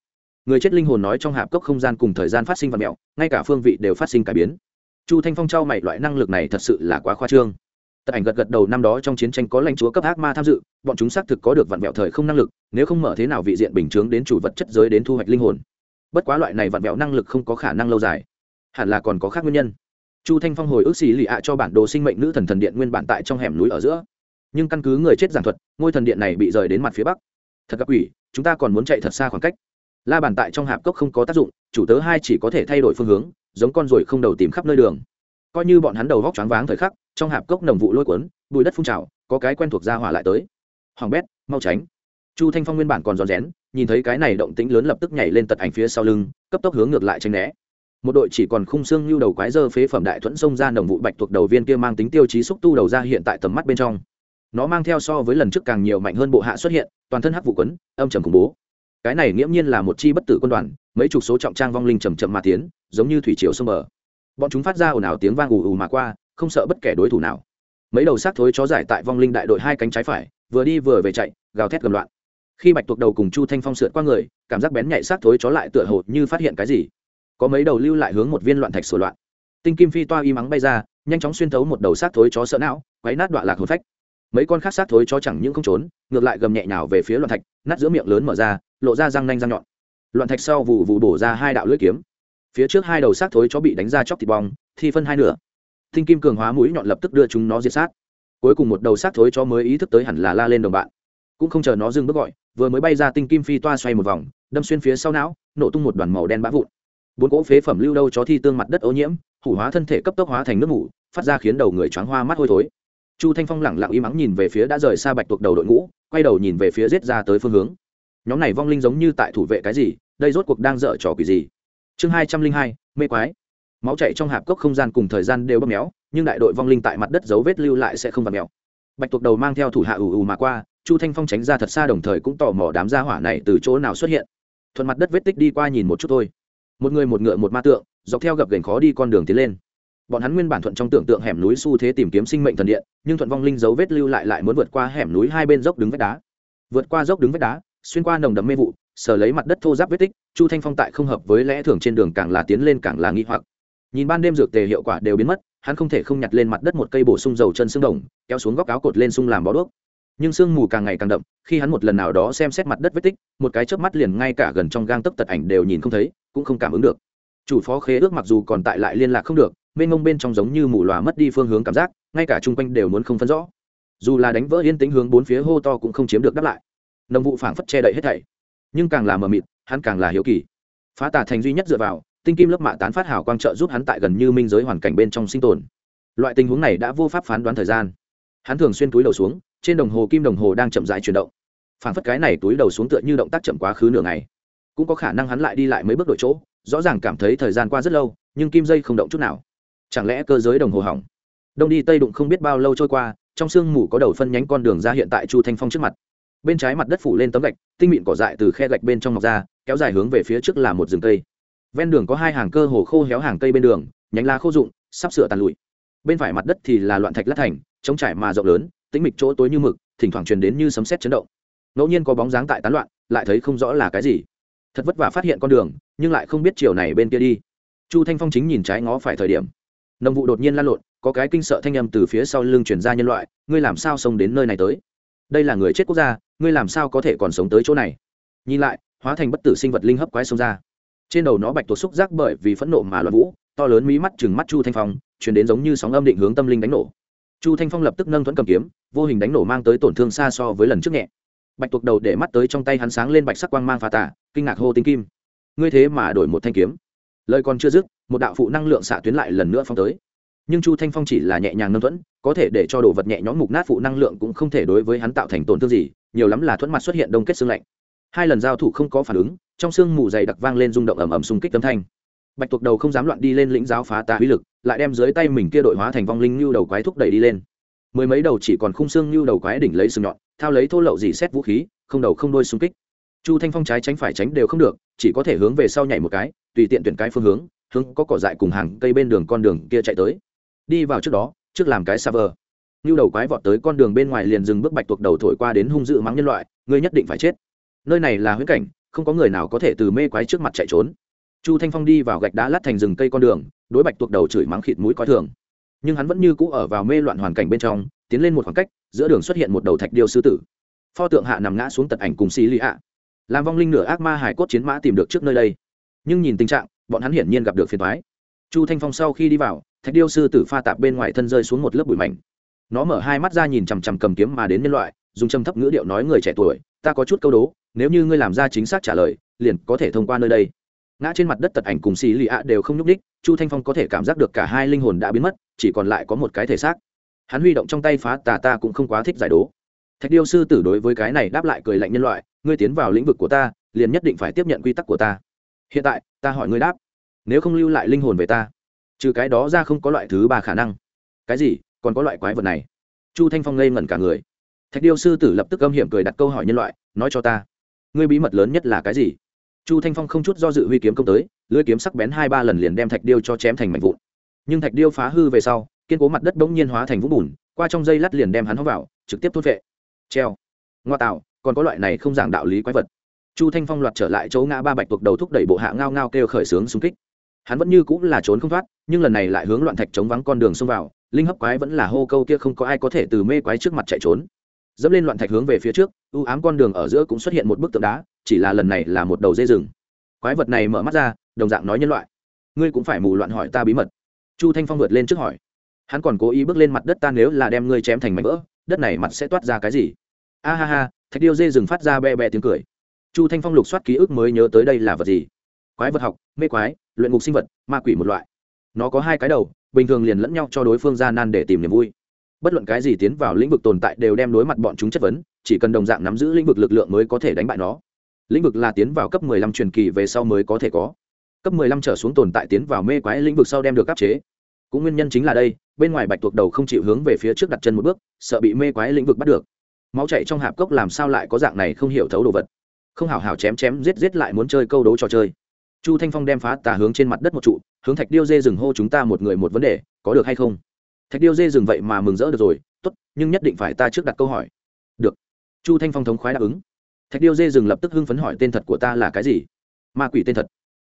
Người chết linh hồn nói trong hạp cốc không gian cùng thời gian phát sinh vật mẹo, ngay cả phương vị đều phát sinh cải biến. Chu thanh phong trao mày, loại năng lực này thật sự là quá khoa trương. Tật ảnh gật gật đầu, năm đó trong chiến tranh có lãnh chúa cấp ác ma tham dự, bọn chúng xác thực có được vạn mẹo thời không năng lực, nếu không mở thế nào vị diện bình chướng đến chủ vật chất giới đến thu hoạch linh hồn bất quá loại này vặn vẹo năng lực không có khả năng lâu dài. Hẳn là còn có khác nguyên nhân. Chu thanh phong hồi ức xì lì ạ cho bản đồ sinh mệnh nữ thần thần điện nguyên bản tại trong hẻm núi ở giữa. Nhưng căn cứ người chết giảng thuật, ngôi thần điện này bị rời đến mặt phía bắc. Thật gặp quỷ, chúng ta còn muốn chạy thật xa khoảng cách. La bàn tại trong hạp cốc không có tác dụng, chủ tớ hai chỉ có thể thay đổi phương hướng, giống con ruồi không đầu tìm khắp nơi đường. Coi như bọn hắn đầu vóc choáng váng thời khắc, trong hạp cốc nồng vụ lôi cuốn, bụi đất phun trào, có cái quen thuộc ra hỏa lại tới. Hoàng bét, mau tránh chu thanh phong nguyên bản còn rón rén, nhìn thấy cái này động tĩnh lớn lập tức nhảy lên tật ảnh phía sau lưng, cấp tốc hướng ngược lại tranh né. Một đội chỉ còn khung xương như đầu quái dơ phế phẩm đại thuẫn xông ra đồng vụ bạch thuộc đầu viên kia mang tính tiêu chí xúc tu đầu ra hiện tại tầm mắt bên trong. Nó mang theo so với lần trước càng nhiều mạnh hơn bộ hạ xuất hiện, toàn thân hắc vụ quấn, âm trầm khủng bố. Cái này nghiễm nhiên là một chi bất tử quân đoàn, mấy chục số trọng trang vong linh trầm chậm mà tiến, giống như thủy triều sông bờ. Bọn chúng phát ra ồn ào tiếng vang ù ù mà qua, không sợ bất kể đối thủ nào. Mấy đầu xác thối chó giải tại vong linh đại đội hai cánh trái phải, vừa đi vừa về chạy, gào thét gầm loạn khi bạch tuộc đầu cùng chu thanh phong sượt qua người, cảm giác bén nhạy sát thối chó lại tựa hồ như phát hiện cái gì. Có mấy đầu lưu lại hướng một viên loạn thạch sửa loạn. Tinh kim phi toa y mắng bay ra, nhanh chóng xuyên thấu một đầu sát thối chó sợ não, quấy nát đoạn lạc hồn phách. Mấy con khác sát thối chó chẳng những không trốn, ngược lại gầm nhẹ nào về phía loạn thạch, nát giữa miệng lớn mở ra, lộ ra răng nanh răng nhọn. Loạn thạch sau vụ vụ bổ ra hai đạo lưỡi kiếm. Phía trước hai đầu xác thối chó bị đánh ra chóc thịt bong, thi phân hai nửa. Tinh kim cường hóa mũi nhọn lập tức đưa chúng nó diệt sát. Cuối cùng một đầu xác thối chó mới ý thức tới hẳn là la lên đồng bạn. Cũng không chờ nó dừng bước gọi vừa mới bay ra tinh kim phi toa xoay một vòng, đâm xuyên phía sau não, nổ tung một đoàn màu đen bã vụn. Bốn cỗ phế phẩm lưu đâu chó thi tương mặt đất ô nhiễm, hủ hóa thân thể cấp tốc hóa thành nước ngủ phát ra khiến đầu người choáng hoa mắt hôi thối. Chu thanh phong lẳng lặng im mắng nhìn về phía đã rời xa bạch tuộc đầu đội ngũ, quay đầu nhìn về phía giết ra tới phương hướng. Nhóm này vong linh giống như tại thủ vệ cái gì, đây rốt cuộc đang dở trò quỷ gì? Chương hai trăm linh hai, mê quái. Máu chạy trong hạp cốc không gian cùng thời gian đều bóp méo, nhưng đại đội vong linh tại mặt đất dấu vết lưu lại sẽ không vặt mèo. Bạch tuộc đầu mang theo thủ hạ ù ù mà qua chu thanh phong tránh ra thật xa đồng thời cũng tò mò đám gia hỏa này từ chỗ nào xuất hiện. Thuận mặt đất vết tích đi qua nhìn một chút thôi. Một người một ngựa một ma tượng, dọc theo gập gành khó đi con đường tiến lên. Bọn hắn nguyên bản thuận trong tưởng tượng hẻm núi xu thế tìm kiếm sinh mệnh thần điện, nhưng thuận vong linh dấu vết lưu lại lại muốn vượt qua hẻm núi hai bên dốc đứng vách đá. Vượt qua dốc đứng vách đá, xuyên qua nồng đậm mê vụ, sờ lấy mặt đất thô giáp vết tích, chu thanh phong tại không hợp với lẽ thường trên đường càng là tiến lên càng là nghi hoặc. Nhìn ban đêm dược tề hiệu quả đều biến mất, hắn không thể không nhặt lên mặt đất một cây bổ sung dầu chân xương đồng, kéo xuống góc áo cột lên sung làm bó đuốc nhưng sương mù càng ngày càng đậm, khi hắn một lần nào đó xem xét mặt đất vết tích, một cái chớp mắt liền ngay cả gần trong gang tấc tật ảnh đều nhìn không thấy, cũng không cảm ứng được. Chủ phó khế ước mặc dù còn tại lại liên lạc không được, mênh mông bên trong giống như mù lòa mất đi phương hướng cảm giác, ngay cả chung quanh đều muốn không phân rõ. Dù là đánh vỡ yên tĩnh hướng bốn phía hô to cũng không chiếm được đáp lại. Nông vụ phảng phất che đậy hết thảy, nhưng càng là mờ mịt, hắn càng là hiếu kỳ. Phá tà thành duy nhất dựa vào, tinh kim lớp mạ tán phát hào quang trợ giúp hắn tại gần như minh giới hoàn cảnh bên trong sinh tồn. Loại tình huống này đã vô pháp phán đoán thời gian. Hắn thường xuyên túi đầu xuống trên đồng hồ kim đồng hồ đang chậm rãi chuyển động. Phản phất cái này túi đầu xuống tựa như động tác chậm quá khứ nửa ngày. Cũng có khả năng hắn lại đi lại mấy bước đổi chỗ, rõ ràng cảm thấy thời gian qua rất lâu, nhưng kim dây không động chút nào. Chẳng lẽ cơ giới đồng hồ hỏng? Đông đi tây đụng không biết bao lâu trôi qua, trong sương mù có đầu phân nhánh con đường ra hiện tại chu thanh phong trước mặt. Bên trái mặt đất phủ lên tấm gạch, tinh mịn cỏ dại từ khe gạch bên trong mọc ra, kéo dài hướng về phía trước là một rừng cây. Ven đường có hai hàng cơ hồ khô héo hàng cây bên đường, nhánh lá khô rụng, sắp sửa tàn lụi. Bên phải mặt đất thì là loạn thạch lát thành, trống trải mà rộng lớn tĩnh mịch chỗ tối như mực, thỉnh thoảng truyền đến như sấm sét chấn động. Ngẫu nhiên có bóng dáng tại tán loạn, lại thấy không rõ là cái gì. Thật vất vả phát hiện con đường, nhưng lại không biết chiều này bên kia đi. Chu thanh phong chính nhìn trái ngó phải thời điểm. Nồng vụ đột nhiên lan lộn, có cái kinh sợ thanh âm từ phía sau lưng chuyển ra nhân loại, ngươi làm sao xông đến nơi này tới? Đây là người chết quốc gia, ngươi làm sao có thể còn sống tới chỗ này? Nhìn lại, hóa thành bất tử sinh vật linh hấp quái xông ra. Trên đầu nó bạch tuộc xúc giác bởi vì phẫn nộ mà loạn vũ, to lớn mí mắt chừng mắt chu thanh phong chuyển đến giống như sóng âm định hướng tâm linh đánh nổ. Chu thanh phong lập tức nâng thuẫn cầm kiếm vô hình đánh nổ mang tới tổn thương xa so với lần trước nhẹ. Bạch tuộc đầu để mắt tới trong tay hắn sáng lên bạch sắc quang mang pha tả kinh ngạc hô tinh kim. Ngươi thế mà đổi một thanh kiếm. Lời còn chưa dứt, một đạo phụ năng lượng xạ tuyến lại lần nữa phong tới. Nhưng chu thanh phong chỉ là nhẹ nhàng nâng thuẫn, có thể để cho đồ vật nhẹ nhõm mục nát phụ năng lượng cũng không thể đối với hắn tạo thành tổn thương gì, nhiều lắm là thuẫn mặt xuất hiện đông kết xương lạnh. Hai lần giao thủ không có phản ứng, trong xương mù dày đặc vang lên rung động ầm ầm xung kích tấm thanh. Bạch tuộc đầu không dám loạn đi lên lĩnh giáo phá tà uy lực, lại đem dưới tay mình kia đội hóa thành vong linh như đầu quái thúc đẩy đi lên mười mấy đầu chỉ còn khung xương như đầu quái đỉnh lấy sừng nhọn, thao lấy thô lậu dì xét vũ khí, không đầu không đôi xung kích. Chu thanh phong trái tránh phải tránh đều không được, chỉ có thể hướng về sau nhảy một cái, tùy tiện tuyển cái phương hướng hướng có cỏ dại cùng hàng cây bên đường con đường kia chạy tới. Đi vào trước đó, trước làm cái xa vờ. Như đầu quái vọt tới con đường bên ngoài liền dừng bước bạch tuộc đầu thổi qua đến hung dữ mắng nhân loại, ngươi nhất định phải chết. Nơi này là huyễn cảnh, không có người nào có thể từ mê quái trước mặt chạy trốn. Chu thanh phong đi vào gạch đá lát thành rừng cây con đường, đối bạch tuộc đầu chửi mắng khịt mũi coi thường nhưng hắn vẫn như cũ ở vào mê loạn hoàn cảnh bên trong, tiến lên một khoảng cách, giữa đường xuất hiện một đầu thạch điêu sư tử. Pho tượng hạ nằm ngã xuống tật ảnh cùng xì lì ạ. Làm vong linh nửa ác ma hải cốt chiến mã tìm được trước nơi đây. Nhưng nhìn tình trạng, bọn hắn hiển nhiên gặp được phiền thoái chu thanh phong sau khi đi vào, thạch điêu sư tử pha tạp bên ngoài thân rơi xuống một lớp bụi mảnh. Nó mở hai mắt ra nhìn chằm chằm cầm kiếm mà đến nhân loại, dùng châm thấp ngữ điệu nói người trẻ tuổi, ta có chút câu đố, nếu như ngươi làm ra chính xác trả lời, liền có thể thông qua nơi đây ngã trên mặt đất tật ảnh cùng xì lì ạ đều không nhúc ních chu thanh phong có thể cảm giác được cả hai linh hồn đã biến mất, chỉ còn lại có một cái thể xác. Hắn huy động trong tay phá tà ta cũng không quá thích giải đố. Thạch điêu sư tử đối với cái này đáp lại cười lạnh nhân loại, ngươi tiến vào lĩnh vực của ta, liền nhất định phải tiếp nhận quy tắc của ta. Hiện tại, ta hỏi ngươi đáp. Nếu không lưu lại linh hồn về ta, trừ cái đó ra không có loại thứ ba khả năng. Cái gì? Còn có loại quái vật này? Chu thanh phong ngây ngẩn cả người. Thạch điêu sư tử lập tức âm hiểm cười đặt câu hỏi nhân loại, nói cho ta, ngươi bí mật lớn nhất là cái gì? Chu thanh phong không chút do dự huy kiếm công tới lưỡi kiếm sắc bén hai ba lần liền đem thạch điêu cho chém thành mảnh vụn. Nhưng thạch điêu phá hư về sau, kiên cố mặt đất bỗng nhiên hóa thành vũng bùn, qua trong dây lắt liền đem hắn hó vào, trực tiếp thốt vệ. Treo. Ngoa tạo, còn có loại này không giảng đạo lý quái vật. Chu thanh phong loạt trở lại chỗ ngã ba bạch tuộc đầu thúc đẩy bộ hạ ngao ngao kêu khởi xướng xung kích. Hắn vẫn như cũng là trốn không thoát, nhưng lần này lại hướng loạn thạch chống vắng con đường xông vào, linh hấp quái vẫn là hô câu kia không có ai có thể từ mê quái trước mặt chạy trốn. Dẫm lên loạn thạch hướng về phía trước ưu ám con đường ở giữa cũng xuất hiện một bức tượng đá chỉ là lần này là một đầu dây rừng. Quái vật này mở mắt ra, đồng dạng nói nhân loại. Ngươi cũng phải mù loạn hỏi ta bí mật. Chu thanh phong vượt lên trước hỏi. Hắn còn cố ý bước lên mặt đất ta nếu là đem ngươi chém thành mảnh vỡ, đất này mặt sẽ toát ra cái gì? A ha ha, thạch điêu dê rừng phát ra be be tiếng cười. Chu thanh phong lục soát ký ức mới nhớ tới đây là vật gì? Quái vật học, mê quái, luyện ngục sinh vật, ma quỷ một loại. Nó có hai cái đầu, bình thường liền lẫn nhau cho đối phương ra nan để tìm niềm vui. Bất luận cái gì tiến vào lĩnh vực tồn tại đều đem đối mặt bọn chúng chất vấn, chỉ cần đồng dạng nắm giữ lĩnh vực lực lượng mới có thể đánh bại nó lĩnh vực là tiến vào cấp 15 truyền kỳ về sau mới có thể có. Cấp 15 trở xuống tồn tại tiến vào mê quái lĩnh vực sau đem được áp chế. Cũng nguyên nhân chính là đây, bên ngoài bạch tuộc đầu không chịu hướng về phía trước đặt chân một bước, sợ bị mê quái lĩnh vực bắt được. Máu chạy trong hạp cốc làm sao lại có dạng này không hiểu thấu đồ vật. Không hào hào chém chém giết giết lại muốn chơi câu đấu trò chơi. Chu thanh phong đem phá tà hướng trên mặt đất một trụ, hướng thạch điêu dê rừng hô chúng ta một người một vấn đề, có được hay không? Thạch điêu dê rừng vậy mà mừng rỡ được rồi, tốt, nhưng nhất định phải ta trước đặt câu hỏi. Được. Chu thanh phong thống khoái đáp ứng thạch điêu dê rừng lập tức hưng phấn hỏi tên thật của ta là cái gì? Ma quỷ tên thật.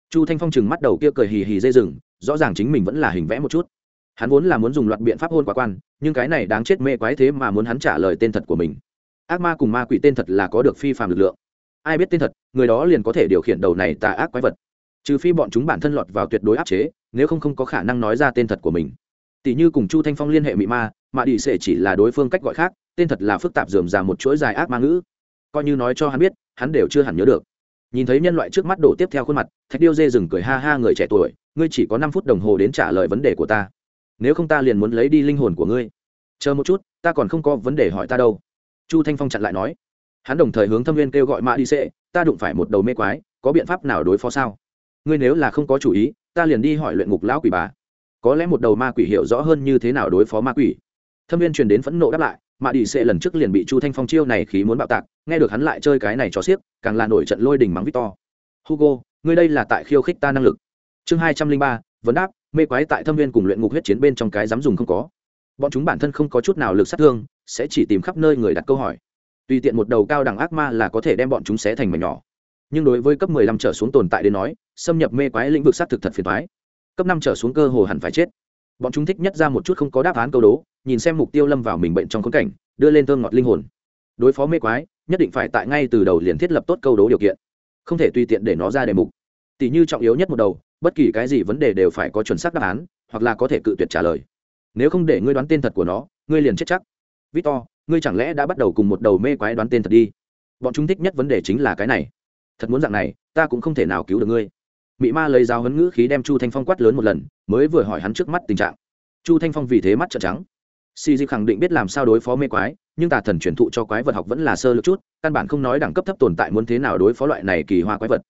Chu thanh phong chừng mắt đầu kia cười hì hì dê rừng rõ ràng chính mình vẫn là hình vẽ một chút. Hắn vốn là muốn dùng loạt biện pháp hôn quá quan, nhưng cái này đáng chết mê quái thế mà muốn hắn trả lời tên thật của mình. Ác ma cùng ma quỷ tên thật là có được phi phạm lực lượng. Ai biết tên thật, người đó liền có thể điều khiển đầu này tà ác quái vật. Trừ phi bọn chúng bản thân lọt vào tuyệt đối áp chế, nếu không không có khả năng nói ra tên thật của mình. Tỷ như cùng chu thanh phong liên hệ mị ma mà đi sệ chỉ là đối phương cách gọi khác, tên thật là phức tạp dườm già một chuỗi dài ác ma ngữ coi như nói cho hắn biết, hắn đều chưa hẳn nhớ được. Nhìn thấy nhân loại trước mắt đổ tiếp theo khuôn mặt, thạch điêu dê dừng cười ha ha người trẻ tuổi, ngươi chỉ có năm phút đồng hồ đến trả lời vấn đề của ta. Nếu không ta liền muốn lấy đi linh hồn của ngươi. Chờ một chút, ta còn không có vấn đề hỏi ta đâu. Chu thanh phong chặn lại nói. Hắn đồng thời hướng thâm viên kêu gọi mạ đi xệ ta đụng phải một đầu mê quái, có biện pháp nào đối phó sao? Ngươi nếu là không có chủ ý, ta liền đi hỏi luyện ngục lão quỷ bà. Có lẽ một đầu ma quỷ hiểu rõ hơn như thế nào đối phó ma quỷ. Thâm viên truyền đến phẫn nộ đáp lại. Mà đi xệ lần trước liền bị chu thanh phong chiêu này khí muốn bạo tạc, nghe được hắn lại chơi cái này cho xiếc, càng là nổi trận lôi đình mắng victor. Hugo, ngươi đây là tại khiêu khích ta năng lực. Chương hai trăm linh ba, vấn đáp, mê quái tại thâm viên cùng luyện ngục huyết chiến bên trong cái dám dùng không có. Bọn chúng bản thân không có chút nào lực sát thương, sẽ chỉ tìm khắp nơi người đặt câu hỏi. Tùy tiện một đầu cao đẳng ác ma là có thể đem bọn chúng xé thành mảnh nhỏ. Nhưng đối với cấp 15 trở xuống tồn tại đến nói, xâm nhập mê quái lĩnh vực sát thực thật phiền thoái cấp năm trở xuống cơ hồ hẳn phải chết bọn chúng thích nhất ra một chút không có đáp án câu đố, nhìn xem mục tiêu lâm vào mình bệnh trong khốn cảnh, đưa lên thơm ngọt linh hồn. Đối phó mê quái, nhất định phải tại ngay từ đầu liền thiết lập tốt câu đố điều kiện, không thể tùy tiện để nó ra đề mục. Tỷ như trọng yếu nhất một đầu, bất kỳ cái gì vấn đề đều phải có chuẩn xác đáp án, hoặc là có thể cự tuyệt trả lời. Nếu không để ngươi đoán tên thật của nó, ngươi liền chết chắc. Victor, ngươi chẳng lẽ đã bắt đầu cùng một đầu mê quái đoán tên thật đi? Bọn chúng thích nhất vấn đề chính là cái này. Thật muốn dạng này, ta cũng không thể nào cứu được ngươi mị ma lấy dao hấn ngữ khí đem chu thanh phong quát lớn một lần, mới vừa hỏi hắn trước mắt tình trạng. Chu thanh phong vì thế mắt trợn trắng. Si di khẳng định biết làm sao đối phó mê quái, nhưng tà thần truyền thụ cho quái vật học vẫn là sơ lược chút, căn bản không nói đẳng cấp thấp tồn tại muốn thế nào đối phó loại này kỳ hoa quái vật.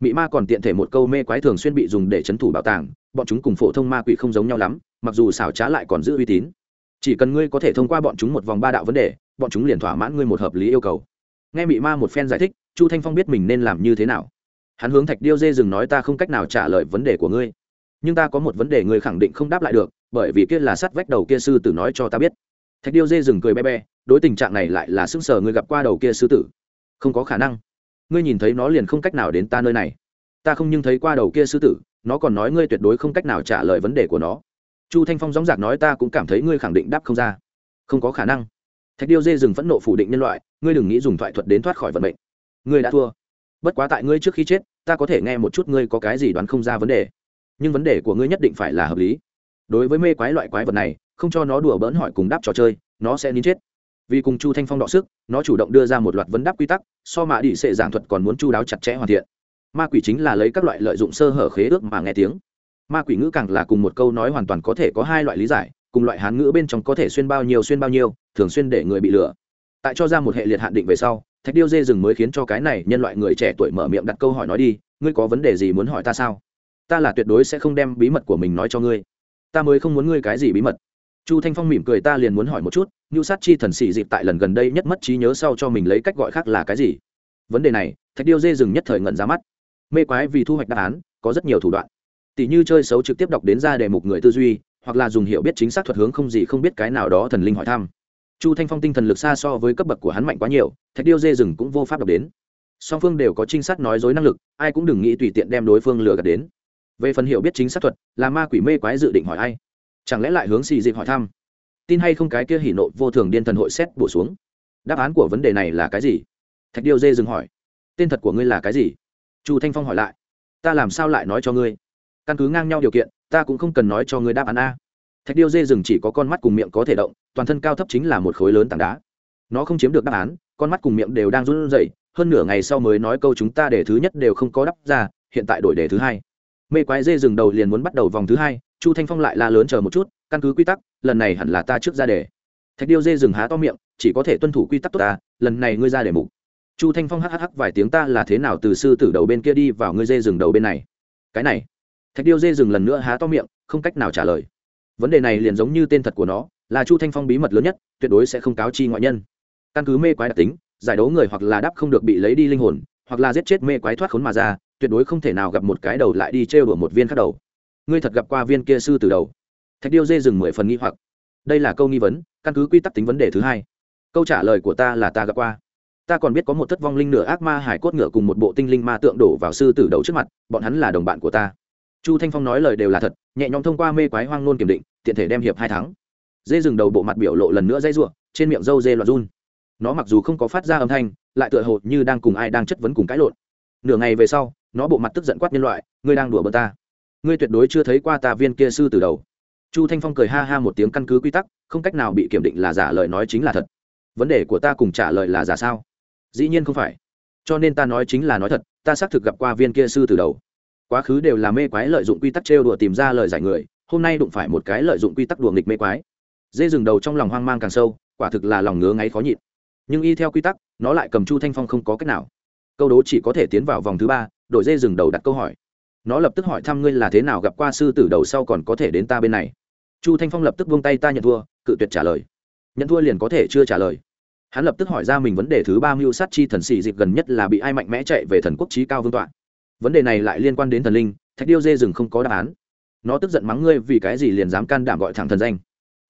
Mị ma còn tiện thể một câu mê quái thường xuyên bị dùng để chấn thủ bảo tàng, bọn chúng cùng phổ thông ma quỷ không giống nhau lắm, mặc dù xảo trá lại còn giữ uy tín. Chỉ cần ngươi có thể thông qua bọn chúng một vòng ba đạo vấn đề, bọn chúng liền thỏa mãn ngươi một hợp lý yêu cầu. Nghe mị ma một phen giải thích, chu thanh phong biết mình nên làm như thế nào hắn hướng thạch điêu dê dừng nói ta không cách nào trả lời vấn đề của ngươi. Nhưng ta có một vấn đề ngươi khẳng định không đáp lại được, bởi vì kia là sắt vách đầu kia sư tử nói cho ta biết. Thạch điêu dê dừng cười be be, đối tình trạng này lại là sững sờ ngươi gặp qua đầu kia sư tử. Không có khả năng. Ngươi nhìn thấy nó liền không cách nào đến ta nơi này. Ta không nhưng thấy qua đầu kia sư tử, nó còn nói ngươi tuyệt đối không cách nào trả lời vấn đề của nó. Chu thanh phong dóng dạc nói ta cũng cảm thấy ngươi khẳng định đáp không ra. Không có khả năng. Thạch điêu dê dừng phẫn nộ phủ định nhân loại, ngươi đừng nghĩ dùng thoại thuật đến thoát khỏi vận mệnh. Ngươi đã thua bất quá tại ngươi trước khi chết, ta có thể nghe một chút ngươi có cái gì đoán không ra vấn đề. Nhưng vấn đề của ngươi nhất định phải là hợp lý. Đối với mê quái loại quái vật này, không cho nó đùa bỡn hỏi cùng đáp trò chơi, nó sẽ nín chết. Vì cùng chu thanh phong đọ sức, nó chủ động đưa ra một loạt vấn đáp quy tắc, so mạ đĩ sệ giảng thuật còn muốn chu đáo chặt chẽ hoàn thiện. Ma quỷ chính là lấy các loại lợi dụng sơ hở khế ước mà nghe tiếng. Ma quỷ ngữ càng là cùng một câu nói hoàn toàn có thể có hai loại lý giải, cùng loại hán ngữ bên trong có thể xuyên bao nhiêu xuyên bao nhiêu, thường xuyên để người bị lừa. Tại cho ra một hệ liệt hạn định về sau thạch điêu dê rừng mới khiến cho cái này nhân loại người trẻ tuổi mở miệng đặt câu hỏi nói đi, ngươi có vấn đề gì muốn hỏi ta sao? Ta là tuyệt đối sẽ không đem bí mật của mình nói cho ngươi. Ta mới không muốn ngươi cái gì bí mật. Chu thanh phong mỉm cười, ta liền muốn hỏi một chút Như sát chi thần sĩ dịp tại lần gần đây nhất mất trí nhớ sau cho mình lấy cách gọi khác là cái gì? Vấn đề này, thạch điêu dê rừng nhất thời ngẩn ra mắt. Mê quái vì thu hoạch đáp án, có rất nhiều thủ đoạn. Tỷ như chơi xấu trực tiếp đọc đến ra đề mục người tư duy, hoặc là dùng hiểu biết chính xác thuật hướng không gì không biết cái nào đó thần linh hỏi thăm chu thanh phong tinh thần lực xa so với cấp bậc của hắn mạnh quá nhiều, thạch điêu dê rừng cũng vô pháp đọc đến. Song phương đều có trinh sát nói dối năng lực, ai cũng đừng nghĩ tùy tiện đem đối phương lừa gạt đến. Về phần hiểu biết chính xác thuật, là ma quỷ mê quái dự định hỏi ai? Chẳng lẽ lại hướng xì dịp hỏi thăm? Tin hay không cái kia hỉ nộ vô thường điên thần hội xét bổ xuống? Đáp án của vấn đề này là cái gì? Thạch điêu dê dừng hỏi. Tên thật của ngươi là cái gì? Chu thanh phong hỏi lại. Ta làm sao lại nói cho ngươi? Căn cứ ngang nhau điều kiện, ta cũng không cần nói cho ngươi đáp án a thạch điêu dê rừng chỉ có con mắt cùng miệng có thể động, toàn thân cao thấp chính là một khối lớn tảng đá. Nó không chiếm được đáp án, con mắt cùng miệng đều đang run rẩy, hơn nửa ngày sau mới nói câu chúng ta để thứ nhất đều không có đáp ra, hiện tại đổi đề thứ hai. Mê quái dê rừng đầu liền muốn bắt đầu vòng thứ hai, chu thanh phong lại la lớn chờ một chút, căn cứ quy tắc, lần này hẳn là ta trước ra đề. Thạch điêu dê rừng há to miệng, chỉ có thể tuân thủ quy tắc tốt ta, lần này ngươi ra đề mục. Chu thanh phong hhh vài tiếng ta là thế nào từ sư tử đầu bên kia đi vào ngươi dê rừng đầu bên này? Cái này. Thạch điêu dê rừng lần nữa há to miệng, không cách nào trả lời vấn đề này liền giống như tên thật của nó, là chu thanh phong bí mật lớn nhất, tuyệt đối sẽ không cáo chi ngoại nhân. Căn cứ mê quái đặc tính, giải đấu người hoặc là đáp không được bị lấy đi linh hồn, hoặc là giết chết mê quái thoát khốn mà ra, tuyệt đối không thể nào gặp một cái đầu lại đi trêu đùa một viên khác đầu. Ngươi thật gặp qua viên kia sư từ đầu. Thạch điêu dê dừng mười phần nghi hoặc. Đây là câu nghi vấn, căn cứ quy tắc tính vấn đề thứ hai. Câu trả lời của ta là ta gặp qua. Ta còn biết có một thất vong linh nửa ác ma hải cốt ngựa cùng một bộ tinh linh ma tượng đổ vào sư tử đầu trước mặt, bọn hắn là đồng bạn của ta. Chu thanh phong nói lời đều là thật nhẹ nhõm thông qua mê quái hoang nôn kiểm định, tiện thể đem hiệp hai tháng dê dừng đầu bộ mặt biểu lộ lần nữa dây ruộng trên miệng dâu dê loạt run. Nó mặc dù không có phát ra âm thanh, lại tựa hồ như đang cùng ai đang chất vấn cùng cãi lộn. Nửa ngày về sau, nó bộ mặt tức giận quát nhân loại, ngươi đang đùa bờ ta. Ngươi tuyệt đối chưa thấy qua ta viên kia sư từ đầu. Chu thanh phong cười ha ha một tiếng căn cứ quy tắc, không cách nào bị kiểm định là giả lời nói chính là thật. Vấn đề của ta cùng trả lời là giả sao? Dĩ nhiên không phải. Cho nên ta nói chính là nói thật, ta xác thực gặp qua viên kia sư từ đầu quá khứ đều là mê quái lợi dụng quy tắc trêu đùa tìm ra lời giải người, hôm nay đụng phải một cái lợi dụng quy tắc đùa nghịch mê quái. Dê dừng đầu trong lòng hoang mang càng sâu, quả thực là lòng ngứa ngáy khó nhịn. Nhưng y theo quy tắc, nó lại cầm chu thanh phong không có cách nào. Câu đố chỉ có thể tiến vào vòng thứ ba đội dê dừng đầu đặt câu hỏi. Nó lập tức hỏi thăm ngươi là thế nào gặp qua sư tử đầu sau còn có thể đến ta bên này. Chu thanh phong lập tức vung tay ta nhận thua, cự tuyệt trả lời. Nhận thua liền có thể chưa trả lời. Hắn lập tức hỏi ra mình vấn đề thứ ba mưu sát chi thần xì dịp gần nhất là bị ai mạnh mẽ chạy về thần quốc trí cao vương tọa vấn đề này lại liên quan đến thần linh, thạch điêu dê rừng không có đáp án. Nó tức giận mắng ngươi vì cái gì liền dám can đảm gọi thẳng thần danh.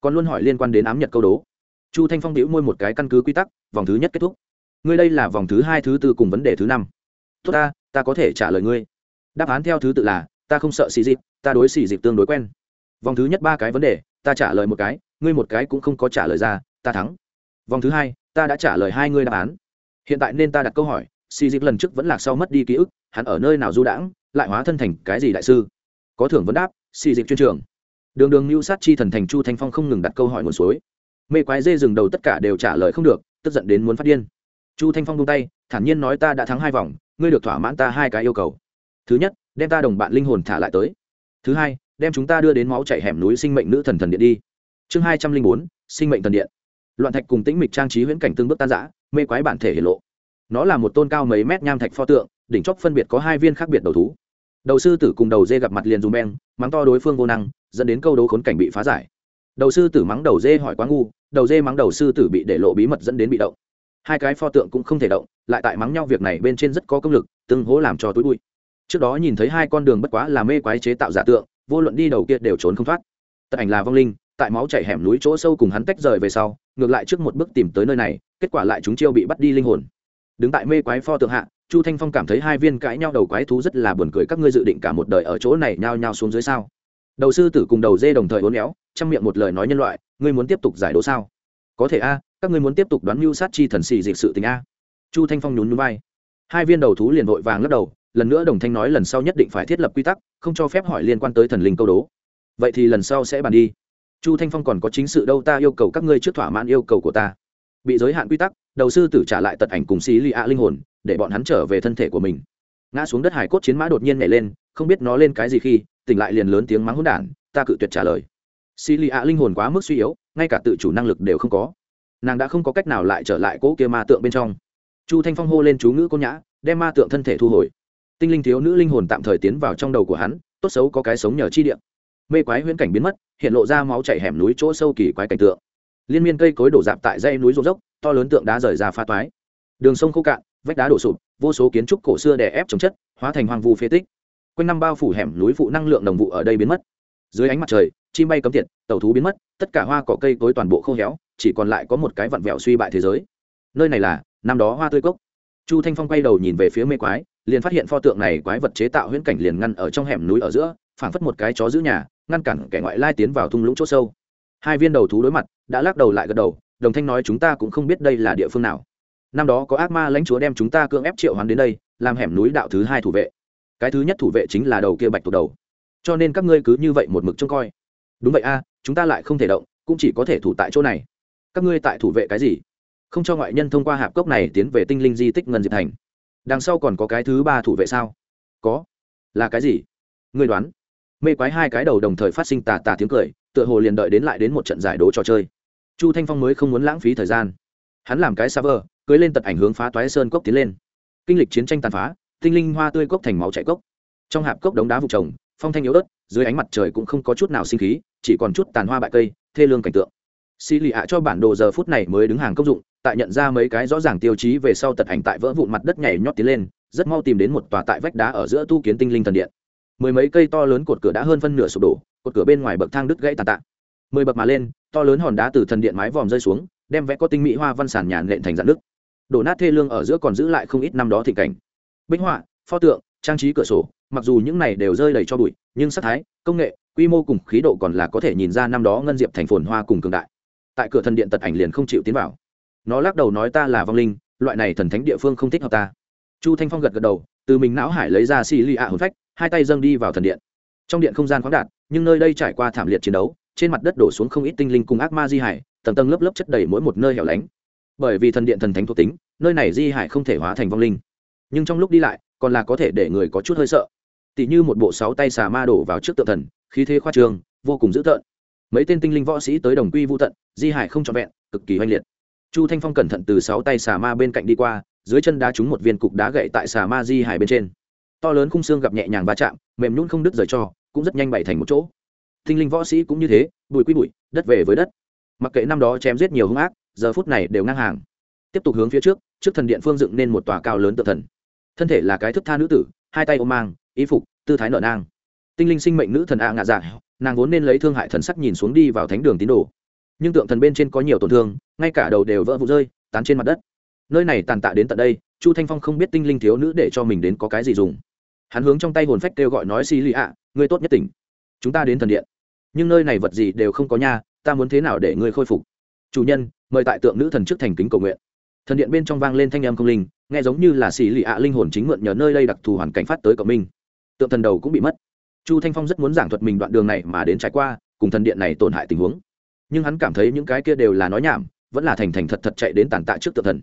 Còn luôn hỏi liên quan đến ám nhật câu đố. Chu thanh phong đĩu môi một cái căn cứ quy tắc, vòng thứ nhất kết thúc. Ngươi đây là vòng thứ hai, thứ tư cùng vấn đề thứ năm. Tốt ta ta có thể trả lời ngươi. Đáp án theo thứ tự là, ta không sợ xì dịp ta đối xì dịp tương đối quen. Vòng thứ nhất ba cái vấn đề, ta trả lời một cái, ngươi một cái cũng không có trả lời ra, ta thắng. Vòng thứ hai, ta đã trả lời hai ngươi đáp án. Hiện tại nên ta đặt câu hỏi, xì dịp lần trước vẫn lạc sau mất đi ký ức hắn ở nơi nào du đãng, lại hóa thân thành cái gì đại sư? Có thưởng vấn đáp, xì dịch chuyên trường. Đường đường mưu sát chi thần thành chu thanh phong không ngừng đặt câu hỏi nguồn suối. Mê quái dê dừng đầu tất cả đều trả lời không được, tức giận đến muốn phát điên. Chu thanh phong buông tay, thản nhiên nói ta đã thắng hai vòng, ngươi được thỏa mãn ta hai cái yêu cầu. Thứ nhất, đem ta đồng bạn linh hồn thả lại tới. Thứ hai, đem chúng ta đưa đến máu chảy hẻm núi sinh mệnh nữ thần thần điện đi. Chương hai trăm linh bốn, sinh mệnh thần điện. Loạn thạch cùng tĩnh mịch trang trí huyễn cảnh tương bước tan giã mê quái bản thể hiển lộ. Nó là một tôn cao mấy mét nham thạch pho tượng đỉnh chóp phân biệt có hai viên khác biệt đầu thú. Đầu sư tử cùng đầu dê gặp mặt liền dùng beng, mắng to đối phương vô năng, dẫn đến câu đấu khốn cảnh bị phá giải. Đầu sư tử mắng đầu dê hỏi quá ngu, đầu dê mắng đầu sư tử bị để lộ bí mật dẫn đến bị động. Hai cái pho tượng cũng không thể động, lại tại mắng nhau việc này bên trên rất có công lực tương hố làm cho túi bụi. Trước đó nhìn thấy hai con đường bất quá là mê quái chế tạo giả tượng, vô luận đi đầu kia đều trốn không thoát. Tật ảnh là vong linh, tại máu chảy hẻm núi chỗ sâu cùng hắn tách rời về sau, ngược lại trước một bước tìm tới nơi này, kết quả lại chúng chiêu bị bắt đi linh hồn đứng tại mê quái pho tượng hạ, chu thanh phong cảm thấy hai viên cãi nhau đầu quái thú rất là buồn cười, các ngươi dự định cả một đời ở chỗ này nhao nhao xuống dưới sao? Đầu sư tử cùng đầu dê đồng thời uốn éo, chăm miệng một lời nói nhân loại, ngươi muốn tiếp tục giải đố sao? Có thể a, các ngươi muốn tiếp tục đoán mưu sát chi thần xì dịch sự tình a. Chu thanh phong nhún nhún vai. Hai viên đầu thú liền vội vàng lắc đầu, lần nữa đồng thanh nói lần sau nhất định phải thiết lập quy tắc, không cho phép hỏi liên quan tới thần linh câu đố. Vậy thì lần sau sẽ bàn đi. Chu thanh phong còn có chính sự đâu ta yêu cầu các ngươi trước thỏa mãn yêu cầu của ta bị giới hạn quy tắc, đầu sư tử trả lại tật ảnh cùng xí lì ạ linh hồn, để bọn hắn trở về thân thể của mình. Ngã xuống đất hải cốt chiến mã đột nhiên nhảy lên, không biết nó lên cái gì khi, tỉnh lại liền lớn tiếng mắng hỗn đản, ta cự tuyệt trả lời. Xí lì ạ linh hồn quá mức suy yếu, ngay cả tự chủ năng lực đều không có. Nàng đã không có cách nào lại trở lại cỗ kia ma tượng bên trong. Chu thanh phong hô lên chú ngữ cô nhã, đem ma tượng thân thể thu hồi. Tinh linh thiếu nữ linh hồn tạm thời tiến vào trong đầu của hắn, tốt xấu có cái sống nhờ chi điện mê quái huyễn cảnh biến mất, hiện lộ ra máu chảy hẻm núi chỗ sâu kỳ quái cảnh tượng liên miên cây cối đổ dạp tại dãy núi rộng dốc, to lớn tượng đá rời ra pha toái. Đường sông khô cạn, vách đá đổ sụp, vô số kiến trúc cổ xưa đè ép trồng chất, hóa thành hoang vu phế tích. Quanh năm bao phủ hẻm núi phụ năng lượng đồng vụ ở đây biến mất. Dưới ánh mặt trời, chim bay cấm tiệt, tàu thú biến mất, tất cả hoa cỏ cây cối toàn bộ khô héo, chỉ còn lại có một cái vặn vẹo suy bại thế giới. Nơi này là, năm đó hoa tươi cốc. Chu thanh phong quay đầu nhìn về phía mê quái, liền phát hiện pho tượng này quái vật chế tạo huyễn cảnh liền ngăn ở trong hẻm núi ở giữa, phảng phất một cái chó giữ nhà, ngăn cản kẻ ngoại lai tiến vào thung lũng chỗ sâu hai viên đầu thú đối mặt, đã lắc đầu lại gật đầu, đồng thanh nói chúng ta cũng không biết đây là địa phương nào. Năm đó có ác ma lãnh chúa đem chúng ta cưỡng ép triệu hoán đến đây, làm hẻm núi đạo thứ hai thủ vệ. Cái thứ nhất thủ vệ chính là đầu kia bạch thuộc đầu. Cho nên các ngươi cứ như vậy một mực trông coi. Đúng vậy a, chúng ta lại không thể động, cũng chỉ có thể thủ tại chỗ này. Các ngươi tại thủ vệ cái gì? Không cho ngoại nhân thông qua hạp cốc này tiến về tinh linh di tích ngân diệp thành. Đằng sau còn có cái thứ ba thủ vệ sao? Có. Là cái gì? Ngươi đoán. Mê quái hai cái đầu đồng thời phát sinh tà tà tiếng cười tựa hồ liền đợi đến lại đến một trận giải đố trò chơi. Chu thanh phong mới không muốn lãng phí thời gian. Hắn làm cái server, cưới lên tật ảnh hướng phá toái sơn cốc tiến lên. Kinh lịch chiến tranh tàn phá, tinh linh hoa tươi cốc thành máu chạy cốc. Trong hạp cốc đống đá vụ trồng, phong thanh yếu ớt, dưới ánh mặt trời cũng không có chút nào sinh khí, chỉ còn chút tàn hoa bại cây, thê lương cảnh tượng. Xì lì ạ cho bản đồ giờ phút này mới đứng hàng công dụng, tại nhận ra mấy cái rõ ràng tiêu chí về sau tật ảnh tại vỡ vụn mặt đất nhảy nhót tiến lên, rất mau tìm đến một tòa tại vách đá ở giữa tu kiến tinh linh thần điện. Mười mấy cây to lớn cột cửa đã hơn phân nửa sụp đổ cột cửa bên ngoài bậc thang đứt gãy tàn tạ. Mười bậc mà lên, to lớn hòn đá từ thần điện mái vòm rơi xuống, đem vẽ có tinh mỹ hoa văn sản nhàn nện thành dạn nước đổ nát thê lương ở giữa còn giữ lại không ít năm đó thịnh cảnh. Bích họa, pho tượng, trang trí cửa sổ, mặc dù những này đều rơi đầy cho bụi, nhưng sắc thái, công nghệ, quy mô cùng khí độ còn là có thể nhìn ra năm đó ngân diệp thành phồn hoa cùng cường đại. Tại cửa thần điện tật ảnh liền không chịu tiến vào. Nó lắc đầu nói ta là vong linh, loại này thần thánh địa phương không thích hợp ta. Chu thanh phong gật gật đầu, từ mình não hải lấy ra xì lì ạ hồn phách, hai tay dâng đi vào thần điện trong điện không gian khoáng đạt, nhưng nơi đây trải qua thảm liệt chiến đấu, trên mặt đất đổ xuống không ít tinh linh cùng ác ma di hải, tầng tầng lớp lớp chất đầy mỗi một nơi hẻo lánh. Bởi vì thần điện thần thánh thuộc tính, nơi này di hải không thể hóa thành vong linh. Nhưng trong lúc đi lại, còn là có thể để người có chút hơi sợ. Tỉ như một bộ sáu tay xà ma đổ vào trước tượng thần, khí thế khoa trường vô cùng dữ tợn. Mấy tên tinh linh võ sĩ tới đồng quy vô tận, di hải không trọn vẹn, cực kỳ oanh liệt. Chu thanh phong cẩn thận từ sáu tay xà ma bên cạnh đi qua, dưới chân đá trúng một viên cục đá gậy tại xà ma di hải bên trên to lớn khung xương gặp nhẹ nhàng va chạm, mềm nhún không đứt rời cho, cũng rất nhanh bày thành một chỗ. Tinh linh võ sĩ cũng như thế bụi quy bụi, đất về với đất. Mặc kệ năm đó chém giết nhiều hung ác, giờ phút này đều ngang hàng. Tiếp tục hướng phía trước trước thần điện phương dựng nên một tòa cao lớn tự thần. Thân thể là cái thức tha nữ tử, hai tay ôm mang ý phục, tư thái nợ nang. Tinh linh sinh mệnh nữ thần a ngạ dạ nàng vốn nên lấy thương hại thần sắc nhìn xuống đi vào thánh đường tín đồ. Nhưng tượng thần bên trên có nhiều tổn thương, ngay cả đầu đều vỡ vụ rơi, tán trên mặt đất. Nơi này tàn tạ đến tận đây, chu thanh phong không biết tinh linh thiếu nữ để cho mình đến có cái gì dùng hắn hướng trong tay hồn phách kêu gọi nói, xì lì ạ, ngươi tốt nhất tỉnh. Chúng ta đến thần điện. Nhưng nơi này vật gì đều không có nha, ta muốn thế nào để ngươi khôi phục? Chủ nhân, mời tại tượng nữ thần trước thành kính cầu nguyện. Thần điện bên trong vang lên thanh âm không linh, nghe giống như là xì lì ạ linh hồn chính mượn nhờ nơi đây đặc thù hoàn cảnh phát tới cộng minh. Tượng thần đầu cũng bị mất. Chu thanh phong rất muốn giảng thuật mình đoạn đường này mà đến trải qua, cùng thần điện này tổn hại tình huống. Nhưng hắn cảm thấy những cái kia đều là nói nhảm, vẫn là thành thành thật thật chạy đến tàn tạ trước tượng thần.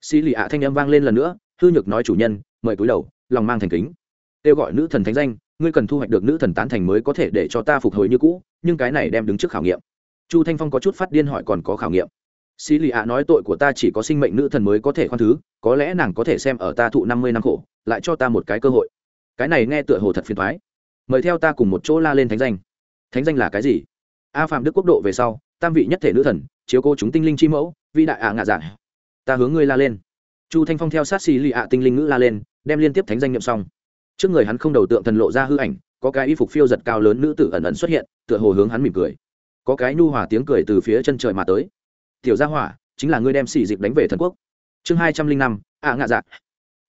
Xì lì ạ thanh âm vang lên lần nữa, hư nhược nói, chủ nhân, mời cúi đầu, lòng mang thành kính kêu gọi nữ thần thánh danh, ngươi cần thu hoạch được nữ thần tán thành mới có thể để cho ta phục hồi như cũ, nhưng cái này đem đứng trước khảo nghiệm. Chu thanh phong có chút phát điên hỏi còn có khảo nghiệm. Sĩ lì ạ nói tội của ta chỉ có sinh mệnh nữ thần mới có thể khoan thứ, có lẽ nàng có thể xem ở ta thụ năm mươi năm khổ, lại cho ta một cái cơ hội. Cái này nghe tựa hồ thật phiền thoái mời theo ta cùng một chỗ la lên thánh danh. Thánh danh là cái gì? A phạm đức quốc độ về sau, tam vị nhất thể nữ thần, chiếu cô chúng tinh linh chi mẫu, vĩ đại ạ ngạ giả ta hướng ngươi la lên. Chu thanh phong theo sát xì lì ạ tinh linh ngữ la lên, đem liên tiếp thánh danh nhậm xong trước người hắn không đầu tượng thần lộ ra hư ảnh, có cái y phục phiêu giật cao lớn nữ tử ẩn ẩn xuất hiện, tựa hồ hướng hắn mỉm cười. Có cái nhu hòa tiếng cười từ phía chân trời mà tới. Tiểu gia hỏa, chính là ngươi đem xỉ dịp đánh về thần quốc. Chương hai trăm linh năm, ạ ngạ dạ.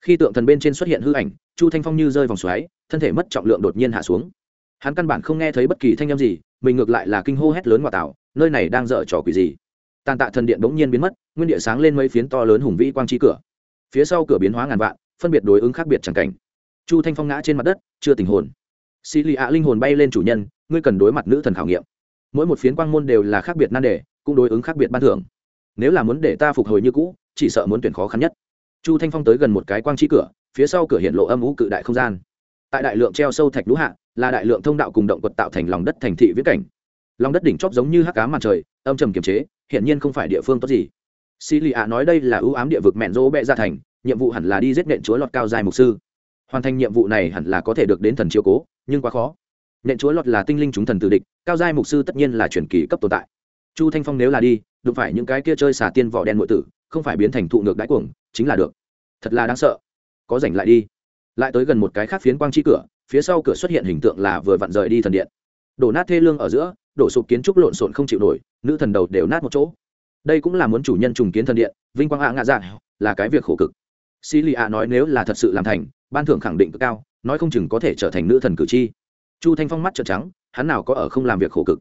Khi tượng thần bên trên xuất hiện hư ảnh, chu thanh phong như rơi vòng xoáy, thân thể mất trọng lượng đột nhiên hạ xuống. Hắn căn bản không nghe thấy bất kỳ thanh â m gì, mình ngược lại là kinh hô hét lớn ngoại tạo, nơi này đang dở trò quỷ gì? Tàn tạ thần điện bỗng nhiên biến mất, nguyên địa sáng lên mấy phiến to lớn hùng vĩ quang chi cửa. Phía sau cửa biến hóa ngàn vạn, phân biệt đối ứng khác biệt c cảnh chu thanh phong ngã trên mặt đất, chưa tình hồn. Xì lì ạ linh hồn bay lên chủ nhân, ngươi cần đối mặt nữ thần khảo nghiệm. Mỗi một phiến quang môn đều là khác biệt nan đề, cũng đối ứng khác biệt ban thưởng. Nếu là muốn để ta phục hồi như cũ, chỉ sợ muốn tuyển khó khăn nhất. Chu thanh phong tới gần một cái quang trí cửa, phía sau cửa hiện lộ âm ú cự đại không gian. Tại đại lượng treo sâu thạch lũ hạ, là đại lượng thông đạo cùng động quật tạo thành lòng đất thành thị viễn cảnh. Lòng đất đỉnh chóp giống như hắc cá mặt trời, âm trầm kiềm chế hiện nhiên không phải địa phương tốt gì. Xì lì ạ nói đây là ưu ám địa vực mẹn rỗ bẹ ra thành, nhiệm vụ hẳn là đi giết nện chúa lọt cao dài mục sư hoàn thành nhiệm vụ này hẳn là có thể được đến thần chiếu cố, nhưng quá khó. Nện chúa lọt là tinh linh chúng thần tự địch, cao giai mục sư tất nhiên là truyền kỳ cấp tồn tại. Chu thanh phong nếu là đi, đụng phải những cái kia chơi xà tiên vỏ đen nội tử, không phải biến thành thụ ngược đáy cuồng, chính là được. Thật là đáng sợ. Có rảnh lại đi. Lại tới gần một cái khác phiến quang chi cửa, phía sau cửa xuất hiện hình tượng là vừa vặn rời đi thần điện. Đổ nát thê lương ở giữa, đổ sụp kiến trúc lộn xộn không chịu nổi, nữ thần đầu đều nát một chỗ. Đây cũng là muốn chủ nhân trùng kiến thần điện, vinh quang hạ ngạ dạ là cái việc khổ cực xì lì ạ nói nếu là thật sự làm thành, ban thưởng khẳng định cực cao, nói không chừng có thể trở thành nữ thần cử tri. Chu thanh phong mắt trợn trắng, hắn nào có ở không làm việc khổ cực.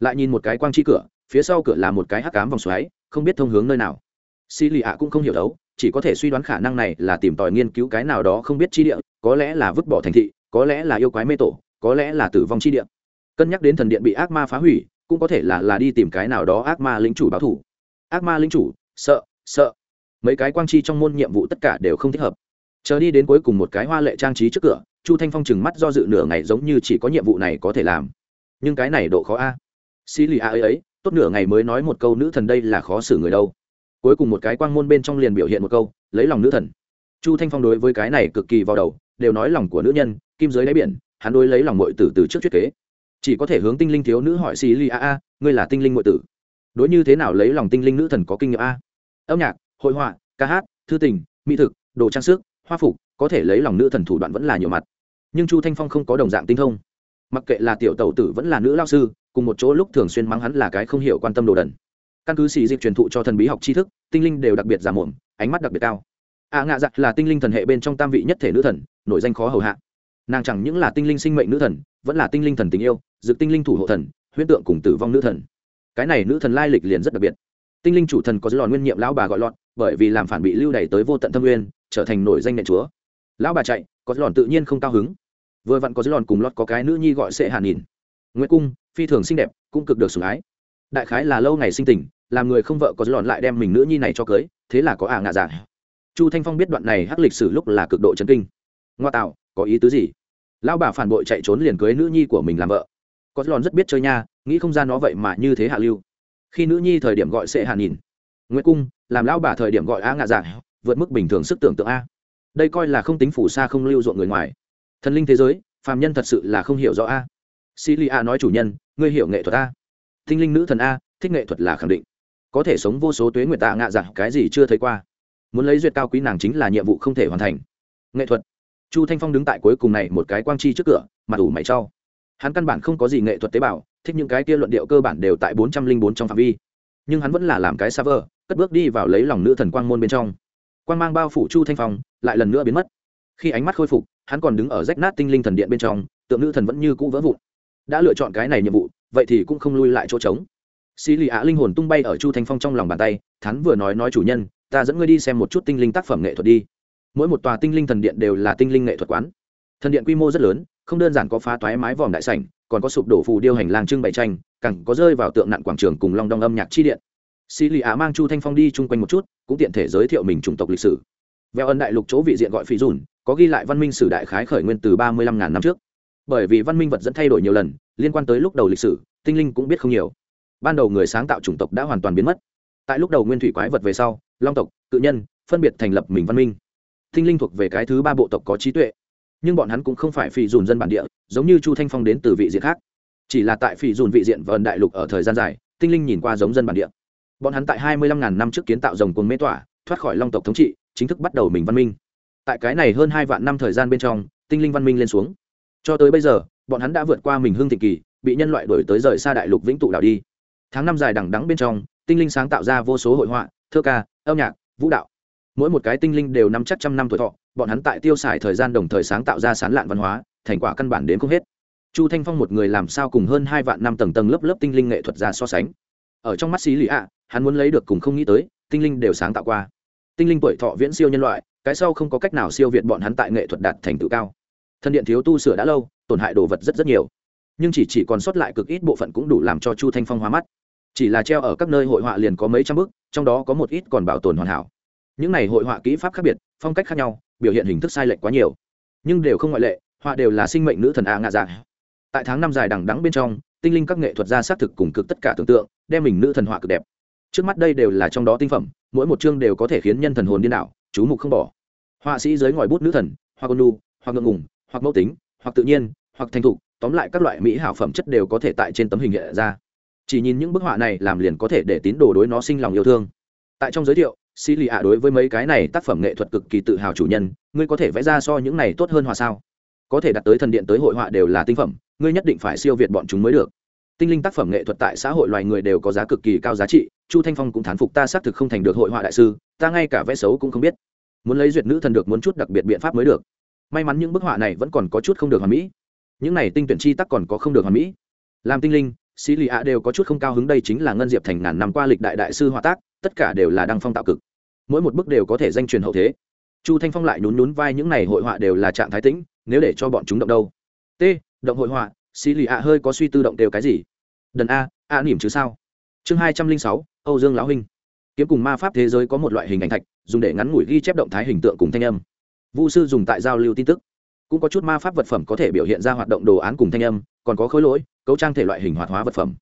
Lại nhìn một cái quang chi cửa, phía sau cửa là một cái hắc cám vòng xoáy, không biết thông hướng nơi nào. Xì lì ạ cũng không hiểu đấu, chỉ có thể suy đoán khả năng này là tìm tòi nghiên cứu cái nào đó không biết chi địa, có lẽ là vứt bỏ thành thị, có lẽ là yêu quái mê tổ, có lẽ là tử vong chi địa. Cân nhắc đến thần điện bị ác ma phá hủy, cũng có thể là là đi tìm cái nào đó ác ma lính chủ báo thủ. Ác ma lính chủ, sợ sợ mấy cái quang chi trong môn nhiệm vụ tất cả đều không thích hợp. Chờ đi đến cuối cùng một cái hoa lệ trang trí trước cửa, chu thanh phong chừng mắt do dự nửa ngày giống như chỉ có nhiệm vụ này có thể làm. Nhưng cái này độ khó a. Xì lì a ấy ấy, tốt nửa ngày mới nói một câu nữ thần đây là khó xử người đâu. Cuối cùng một cái quang môn bên trong liền biểu hiện một câu, lấy lòng nữ thần. Chu thanh phong đối với cái này cực kỳ vào đầu, đều nói lòng của nữ nhân, kim giới đáy biển, hắn đối lấy lòng mọi tử từ trước thuyết kế. Chỉ có thể hướng tinh linh thiếu nữ hỏi xì lì a a, ngươi là tinh linh mọi tử. Đối như thế nào lấy lòng tinh linh nữ thần có kinh nghiệm a? Âm nhạc hội họa ca hát thư tình mỹ thực đồ trang sức hoa phục có thể lấy lòng nữ thần thủ đoạn vẫn là nhiều mặt. Nhưng chu thanh phong không có đồng dạng tinh thông. Mặc kệ là tiểu tàu tử vẫn là nữ lao sư cùng một chỗ lúc thường xuyên mắng hắn là cái không hiểu quan tâm đồ đần. Căn cứ xì dịch truyền thụ cho thần bí học tri thức tinh linh đều đặc biệt giảm muộn ánh mắt đặc biệt cao. A à, ngạ giặc là tinh linh thần hệ bên trong tam vị nhất thể nữ thần nội danh khó hầu hạ. Nàng chẳng những là tinh linh sinh mệnh nữ thần vẫn là tinh linh thần tình yêu dự tinh linh thủ hộ thần huyễn tượng cùng tử vong nữ thần. Cái này nữ thần lai lịch liền rất đặc biệt. Tinh linh chủ thần có dưới lòn nguyên nhiệm lão bà gọi lọt bởi vì làm phản bị lưu đày tới vô tận thâm nguyên, trở thành nổi danh nện chúa. Lão bà chạy, có lòn tự nhiên không cao hứng. Vừa vặn có dưới lòn cùng lót có cái nữ nhi gọi sệ hàn nhìn nguyễn cung, phi thường xinh đẹp, cũng cực được sủng ái. Đại khái là lâu ngày sinh tình, làm người không vợ có dưới lòn lại đem mình nữ nhi này cho cưới, thế là có ả ngạ giả chu thanh phong biết đoạn này hắc lịch sử lúc là cực độ chấn kinh. Ngoa tạo, có ý tứ gì? Lão bà phản bội chạy trốn liền cưới nữ nhi của mình làm vợ. Có lòn rất biết chơi nha, nghĩ không ra nó vậy mà như thế hạ lưu. Khi nữ nhi thời điểm gọi sẽ hạ nhìn nguyễn cung, làm lão bà thời điểm gọi a ngạ dạ vượt mức bình thường sức tưởng tượng a. Đây coi là không tính phủ xa không lưu ruộng người ngoài. Thần linh thế giới, phàm nhân thật sự là không hiểu rõ a. Silly a nói chủ nhân, ngươi hiểu nghệ thuật a. Thinh linh nữ thần a, thích nghệ thuật là khẳng định. Có thể sống vô số tuế nguyệt tạ ngạ dạ cái gì chưa thấy qua. Muốn lấy duyệt cao quý nàng chính là nhiệm vụ không thể hoàn thành. Nghệ thuật. Chu thanh phong đứng tại cuối cùng này một cái quang chi trước cửa, mặt ủ mày trau hắn căn bản không có gì nghệ thuật tế bào, thích những cái kia luận điệu cơ bản đều tại bốn trăm linh bốn trong phạm vi. Nhưng hắn vẫn là làm cái xa vờ cất bước đi vào lấy lòng nữ thần quang môn bên trong. Quang mang bao phủ chu thanh phong, lại lần nữa biến mất. Khi ánh mắt khôi phục, hắn còn đứng ở rách nát tinh linh thần điện bên trong, tượng nữ thần vẫn như cũ vỡ vụn. Đã lựa chọn cái này nhiệm vụ, vậy thì cũng không lui lại chỗ trống. Xì lì ạ linh hồn tung bay ở chu thanh phong trong lòng bàn tay, thắn vừa nói nói chủ nhân, ta dẫn ngươi đi xem một chút tinh linh tác phẩm nghệ thuật đi. Mỗi một tòa tinh linh thần điện đều là tinh linh nghệ thuật quán. Thần điện quy mô rất lớn, không đơn giản có phá toái mái vòm đại sảnh, còn có sụp đổ phù điêu hành lang trưng bày tranh, càng có rơi vào tượng nặng quảng trường cùng long đong âm nhạc chi điện xì lì á mang chu thanh phong đi chung quanh một chút, cũng tiện thể giới thiệu mình chủng tộc lịch sử. Veo ân đại lục chỗ vị diện gọi phi dùn, có ghi lại văn minh sử đại khái khởi nguyên từ ba mươi lăm ngàn năm trước. Bởi vì văn minh vật dẫn thay đổi nhiều lần, liên quan tới lúc đầu lịch sử, tinh linh cũng biết không nhiều. Ban đầu người sáng tạo chủng tộc đã hoàn toàn biến mất. Tại lúc đầu nguyên thủy quái vật về sau, long tộc, cự nhân, phân biệt thành lập mình văn minh. Tinh linh thuộc về cái thứ ba bộ tộc có trí tuệ. Nhưng bọn hắn cũng không phải phi dùn dân bản địa, giống như chu thanh phong đến từ vị diện khác. Chỉ là tại phi dùn vị diện vần đại lục ở thời gian dài, tinh linh nhìn qua giống dân bản địa bọn hắn tại hai mươi lăm ngàn năm trước kiến tạo rồng cồn mê tỏa, thoát khỏi long tộc thống trị, chính thức bắt đầu mình văn minh. Tại cái này hơn hai vạn năm thời gian bên trong, tinh linh văn minh lên xuống. Cho tới bây giờ, bọn hắn đã vượt qua mình hương thịnh kỳ, bị nhân loại đổi tới rời xa đại lục vĩnh tụ đảo đi. Tháng năm dài đằng đắng bên trong, tinh linh sáng tạo ra vô số hội họa, thơ ca, âm nhạc, vũ đạo. Mỗi một cái tinh linh đều nắm chắc trăm năm tuổi thọ, bọn hắn tại tiêu xài thời gian đồng thời sáng tạo ra sán lạn văn hóa, thành quả căn bản đến không hết. Chu thanh phong một người làm sao cùng hơn hai vạn năm tầng tầng lớp lớp tinh linh nghệ thuật ra so sánh ở trong mắt xí lì ạ, hắn muốn lấy được cùng không nghĩ tới, tinh linh đều sáng tạo qua. Tinh linh tuổi thọ viễn siêu nhân loại, cái sau không có cách nào siêu việt bọn hắn tại nghệ thuật đạt thành tựu cao. Thân điện thiếu tu sửa đã lâu, tổn hại đồ vật rất rất nhiều. Nhưng chỉ chỉ còn sót lại cực ít bộ phận cũng đủ làm cho chu thanh phong hóa mắt. Chỉ là treo ở các nơi hội họa liền có mấy trăm bức, trong đó có một ít còn bảo tồn hoàn hảo. Những này hội họa kỹ pháp khác biệt, phong cách khác nhau, biểu hiện hình thức sai lệch quá nhiều. Nhưng đều không ngoại lệ, họa đều là sinh mệnh nữ thần a ngạ dạ. Tại tháng năm dài đằng đắng bên trong tinh linh các nghệ thuật gia xác thực cùng cực tất cả tưởng tượng, đem mình nữ thần họa cực đẹp. Trước mắt đây đều là trong đó tinh phẩm, mỗi một chương đều có thể khiến nhân thần hồn điên đảo, chú mục không bỏ. Họa sĩ dưới ngòi bút nữ thần, hoặc con nu hoặc ngượng ngùng, hoặc mẫu tính, hoặc tự nhiên, hoặc thành thục, tóm lại các loại mỹ hảo phẩm chất đều có thể tại trên tấm hình hiện ra. Chỉ nhìn những bức họa này làm liền có thể để tín đồ đối nó sinh lòng yêu thương. Tại trong giới thiệu sĩ lì ạ đối với mấy cái này tác phẩm nghệ thuật cực kỳ tự hào chủ nhân, ngươi có thể vẽ ra so những này tốt hơn hòa sao? Có thể đặt tới thần điện tới hội họa đều là tinh phẩm, ngươi nhất định phải siêu việt bọn chúng mới được. Tinh linh tác phẩm nghệ thuật tại xã hội loài người đều có giá cực kỳ cao giá trị, chu thanh phong cũng thán phục ta xác thực không thành được hội họa đại sư, ta ngay cả vẽ xấu cũng không biết. Muốn lấy duyệt nữ thần được muốn chút đặc biệt biện pháp mới được. May mắn những bức họa này vẫn còn có chút không được hoàn mỹ. Những này tinh tuyển chi tắc còn có không được hoàn mỹ. Làm tinh linh sĩ lì ạ đều có chút không cao hứng đây chính là ngân diệp thành ngàn năm qua lịch đại đại sư họa tác, tất cả đều là đăng phong tạo cực. Mỗi một bức đều có thể danh truyền hậu thế. Chu thanh phong lại nhún nhún vai những này hội họa đều là trạng thái tĩnh nếu để cho bọn chúng động đâu? T, động hội họa xì lì ạ hơi có suy tư động đều cái gì? Đần a a nỉm chứ sao? Chương hai trăm linh sáu, âu dương lão huynh. Kiếm cùng ma pháp thế giới có một loại hình ảnh thạch, dùng để ngắn ngủi ghi chép động thái hình tượng cùng thanh âm. Vu sư dùng tại giao lưu tin tức. Cũng có chút ma pháp vật phẩm có thể biểu hiện ra hoạt động đồ án cùng thanh âm, còn có khối lỗi, cấu trang thể loại hình hoạt hóa vật phẩm.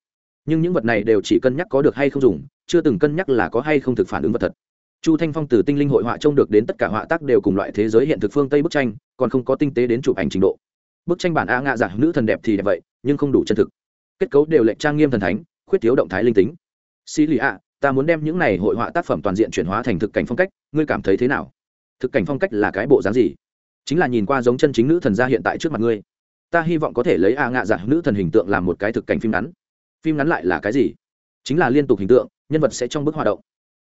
Nhưng những vật này đều chỉ cân nhắc có được hay không dùng, chưa từng cân nhắc là có hay không thực phản ứng vật thật chu thanh phong từ tinh linh hội họa trông được đến tất cả họa tác đều cùng loại thế giới hiện thực phương tây bức tranh, còn không có tinh tế đến chụp ảnh trình độ. Bức tranh bản a ngạ giả nữ thần đẹp thì đẹp vậy, nhưng không đủ chân thực. Kết cấu đều lệnh trang nghiêm thần thánh, khuyết thiếu động thái linh tính. Sĩ lì ạ, ta muốn đem những này hội họa tác phẩm toàn diện chuyển hóa thành thực cảnh phong cách, ngươi cảm thấy thế nào? Thực cảnh phong cách là cái bộ dáng gì? Chính là nhìn qua giống chân chính nữ thần gia hiện tại trước mặt ngươi. Ta hy vọng có thể lấy a ngạ giả nữ thần hình tượng làm một cái thực cảnh phim ngắn. Phim ngắn lại là cái gì? Chính là liên tục hình tượng, nhân vật sẽ trong bức hoạt động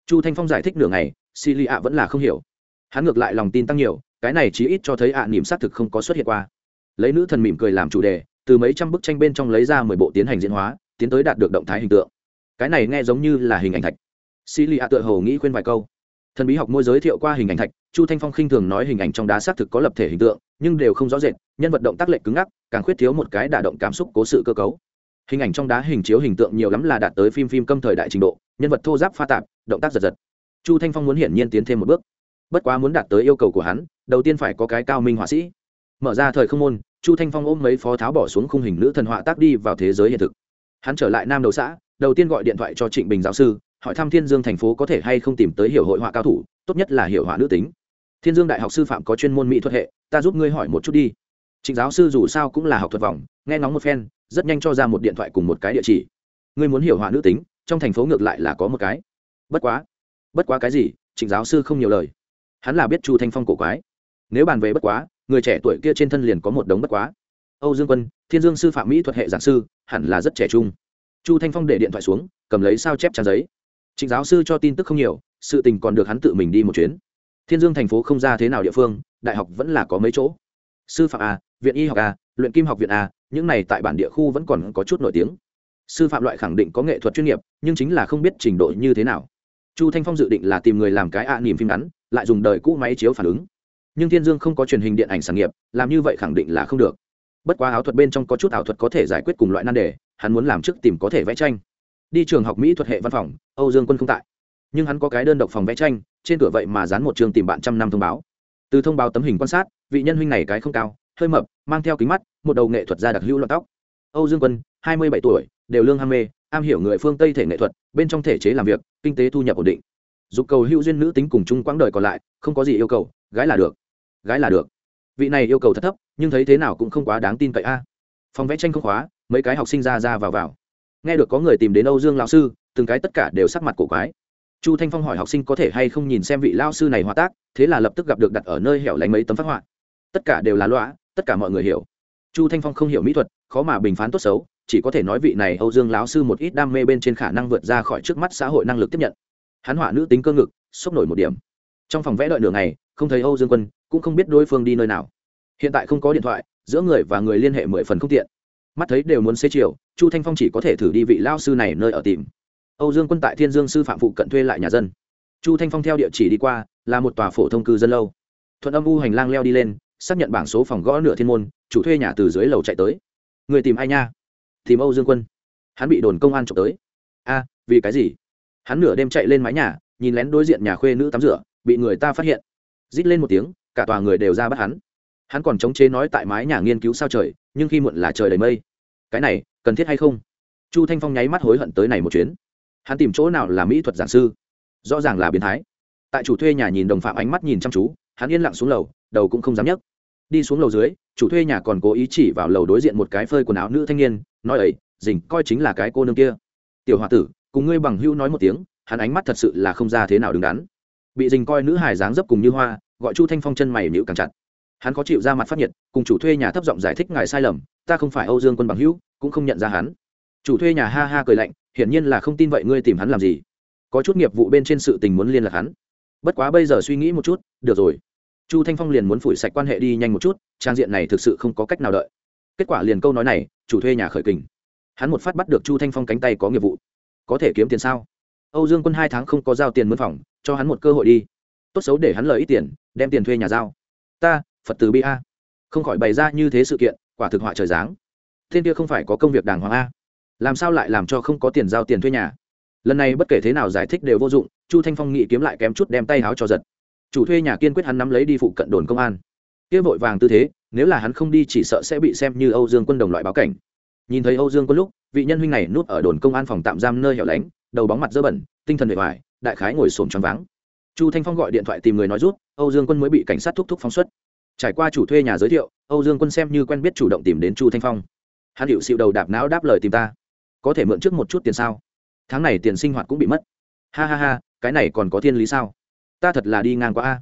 chu thanh phong giải thích nửa ngày si lì ạ vẫn là không hiểu. Hắn ngược lại lòng tin tăng nhiều, cái này chí ít cho thấy ạ niềm xác thực không có xuất hiện qua. Lấy nữ thần mỉm cười làm chủ đề, từ mấy trăm bức tranh bên trong lấy ra mười bộ tiến hành diễn hóa, tiến tới đạt được động thái hình tượng. Cái này nghe giống như là hình ảnh thạch. Si lì ạ tựa hồ nghĩ khuyên vài câu. Thần bí học môi giới thiệu qua hình ảnh thạch, chu thanh phong khinh thường nói hình ảnh trong đá xác thực có lập thể hình tượng, nhưng đều không rõ rệt, nhân vật động tác lệch cứng ngắc, càng khuyết thiếu một cái đả động cảm xúc cố sự cơ cấu. Hình ảnh trong đá hình chiếu hình tượng nhiều lắm là đạt tới phim phim câm thời đại trình độ nhân vật thô giáp pha tạp, động tác giật giật. Chu thanh phong muốn hiển nhiên tiến thêm một bước. Bất quá muốn đạt tới yêu cầu của hắn, đầu tiên phải có cái cao minh họa sĩ. Mở ra thời không môn, chu thanh phong ôm mấy phó tháo bỏ xuống khung hình nữ thần họa tác đi vào thế giới hiện thực. Hắn trở lại nam đầu xã, đầu tiên gọi điện thoại cho trịnh bình giáo sư, hỏi thăm thiên dương thành phố có thể hay không tìm tới hiểu hội họa cao thủ, tốt nhất là hiểu họa nữ tính. Thiên dương đại học sư phạm có chuyên môn mỹ thuật hệ, ta giúp ngươi hỏi một chút đi. Trịnh giáo sư dù sao cũng là học thuật vọng, nghe ngóng một phen, rất nhanh cho ra một điện thoại cùng một cái địa chỉ. Ngươi muốn hiểu họa nữ tính? Trong thành phố ngược lại là có một cái. Bất quá bất quá cái gì, trịnh giáo sư không nhiều lời. Hắn là biết chu thanh phong cổ quái. Nếu bàn về bất quá, người trẻ tuổi kia trên thân liền có một đống bất quá. Âu dương quân, thiên dương sư phạm mỹ thuật hệ giảng sư, hẳn là rất trẻ trung. Chu thanh phong để điện thoại xuống, cầm lấy sao chép trang giấy. Trịnh giáo sư cho tin tức không nhiều, sự tình còn được hắn tự mình đi một chuyến. Thiên dương thành phố không ra thế nào địa phương, đại học vẫn là có mấy chỗ. Sư phạm a, viện y học a, luyện kim học viện a, những này tại bản địa khu vẫn còn có chút nổi tiếng sư phạm loại khẳng định có nghệ thuật chuyên nghiệp nhưng chính là không biết trình độ như thế nào. Chu thanh phong dự định là tìm người làm cái ạ à, niềm phim ngắn lại dùng đời cũ máy chiếu phản ứng. Nhưng thiên dương không có truyền hình điện ảnh sản nghiệp làm như vậy khẳng định là không được. Bất quá ảo thuật bên trong có chút ảo thuật có thể giải quyết cùng loại nan đề hắn muốn làm trước tìm có thể vẽ tranh. Đi trường học mỹ thuật hệ văn phòng âu dương quân không tại. Nhưng hắn có cái đơn độc phòng vẽ tranh trên cửa vậy mà dán một trường tìm bạn trăm năm thông báo. Từ thông báo tấm hình quan sát vị nhân huynh này cái không cao hơi mập mang theo kính mắt một đầu nghệ thuật gia đặc hữu loạn tóc. Âu dương quân hai mươi bảy tuổi đều lương ham mê, am hiểu người phương tây thể nghệ thuật, bên trong thể chế làm việc, kinh tế thu nhập ổn định. Dục cầu hữu duyên nữ tính cùng chung quãng đời còn lại, không có gì yêu cầu, gái là được. Gái là được. Vị này yêu cầu thật thấp, nhưng thấy thế nào cũng không quá đáng tin cậy a. Phòng vẽ tranh không khóa, mấy cái học sinh ra ra vào vào. Nghe được có người tìm đến âu dương lão sư, từng cái tất cả đều sắc mặt cổ quái. Chu thanh phong hỏi học sinh có thể hay không nhìn xem vị lao sư này hòa tác, thế là lập tức gặp được đặt ở nơi hẻo lánh mấy tấm phát họa. Tất cả đều là loã tất cả mọi người hiểu. Chu thanh phong không hiểu mỹ thuật, khó mà bình phán tốt xấu chỉ có thể nói vị này âu dương lão sư một ít đam mê bên trên khả năng vượt ra khỏi trước mắt xã hội năng lực tiếp nhận. Hắn họa nữ tính cơ ngực, sốc nổi một điểm. Trong phòng vẽ đợi nửa ngày, không thấy âu dương quân, cũng không biết đối phương đi nơi nào. Hiện tại không có điện thoại, giữa người và người liên hệ mười phần không tiện. Mắt thấy đều muốn xế chiều, chu thanh phong chỉ có thể thử đi vị lao sư này nơi ở tìm. Âu dương quân tại thiên dương sư phạm phụ cận thuê lại nhà dân. Chu thanh phong theo địa chỉ đi qua, là một tòa phổ thông cư dân lâu. Thuận âm u hành lang leo đi lên, xác nhận bảng số phòng gõ nửa thiên môn, chủ thuê nhà từ dưới lầu chạy tới. Người tìm ai nha? Tìm âu dương quân. Hắn bị đồn công an trộm tới. A, vì cái gì? Hắn nửa đêm chạy lên mái nhà, nhìn lén đối diện nhà khuê nữ tắm rửa, bị người ta phát hiện. Rít lên một tiếng, cả tòa người đều ra bắt hắn. Hắn còn chống chế nói tại mái nhà nghiên cứu sao trời, nhưng khi muộn là trời đầy mây. Cái này, cần thiết hay không? Chu thanh phong nháy mắt hối hận tới này một chuyến. Hắn tìm chỗ nào là mỹ thuật giảng sư? Rõ ràng là biến thái. Tại chủ thuê nhà nhìn đồng phạm ánh mắt nhìn chăm chú, hắn yên lặng xuống lầu, đầu cũng không dám nhấc đi xuống lầu dưới, chủ thuê nhà còn cố ý chỉ vào lầu đối diện một cái phơi quần áo nữ thanh niên, nói ấy, dình, coi chính là cái cô nương kia. Tiểu h o a tử, cùng ngươi bằng hữu nói một tiếng, hắn ánh mắt thật sự là không ra thế nào đứng đắn. Bị dình coi nữ hài dáng dấp cùng như hoa, gọi chu thanh phong chân mày nhịu càng chặt. Hắn có chịu ra mặt phát nhiệt, cùng chủ thuê nhà thấp giọng giải thích ngài sai lầm, ta không phải âu dương quân bằng hữu, cũng không nhận ra hắn. Chủ thuê nhà ha ha cười lạnh, hiển nhiên là không tin vậy ngươi tìm hắn làm gì? Có chút nghiệp vụ bên trên sự tình muốn liên lạc hắn. Bất quá bây giờ suy nghĩ một chút, được rồi chu thanh phong liền muốn phủi sạch quan hệ đi nhanh một chút, trang diện này thực sự không có cách nào đợi. Kết quả liền câu nói này, chủ thuê nhà khởi kình. Hắn một phát bắt được chu thanh phong cánh tay có nghiệp vụ. Có thể kiếm tiền sao? Âu dương quân hai tháng không có giao tiền mướn phòng, cho hắn một cơ hội đi. Tốt xấu để hắn lời ít tiền, đem tiền thuê nhà giao. Ta, phật từ bi a. Không khỏi bày ra như thế sự kiện, quả thực họa trời dáng thiên kia không phải có công việc đàng hoàng a. Làm sao lại làm cho không có tiền giao tiền thuê nhà? Lần này bất kể thế nào giải thích đều vô dụng, chu thanh phong nghĩ kiếm lại kém chút đem tay háo cho giật chủ thuê nhà kiên quyết hắn nắm lấy đi phụ cận đồn công an. Kia vội vàng tư thế, nếu là hắn không đi chỉ sợ sẽ bị xem như âu dương quân đồng loại báo cảnh. Nhìn thấy âu dương quân lúc, vị nhân huynh này núp ở đồn công an phòng tạm giam nơi hẻo lánh, đầu bóng mặt dơ bẩn, tinh thần bề ngoài đại khái ngồi sồn choáng váng. Chu thanh phong gọi điện thoại tìm người nói rút, âu dương quân mới bị cảnh sát thúc thúc phóng xuất. Trải qua chủ thuê nhà giới thiệu, âu dương quân xem như quen biết chủ động tìm đến chu thanh phong. Hắn hiệu xịu đầu đạp não đáp lời tìm ta. Có thể mượn trước một chút tiền sao? Tháng này tiền sinh hoạt cũng bị mất. Ha ha ha, cái này còn có thiên lý sao? Ta thật là đi ngang qua a.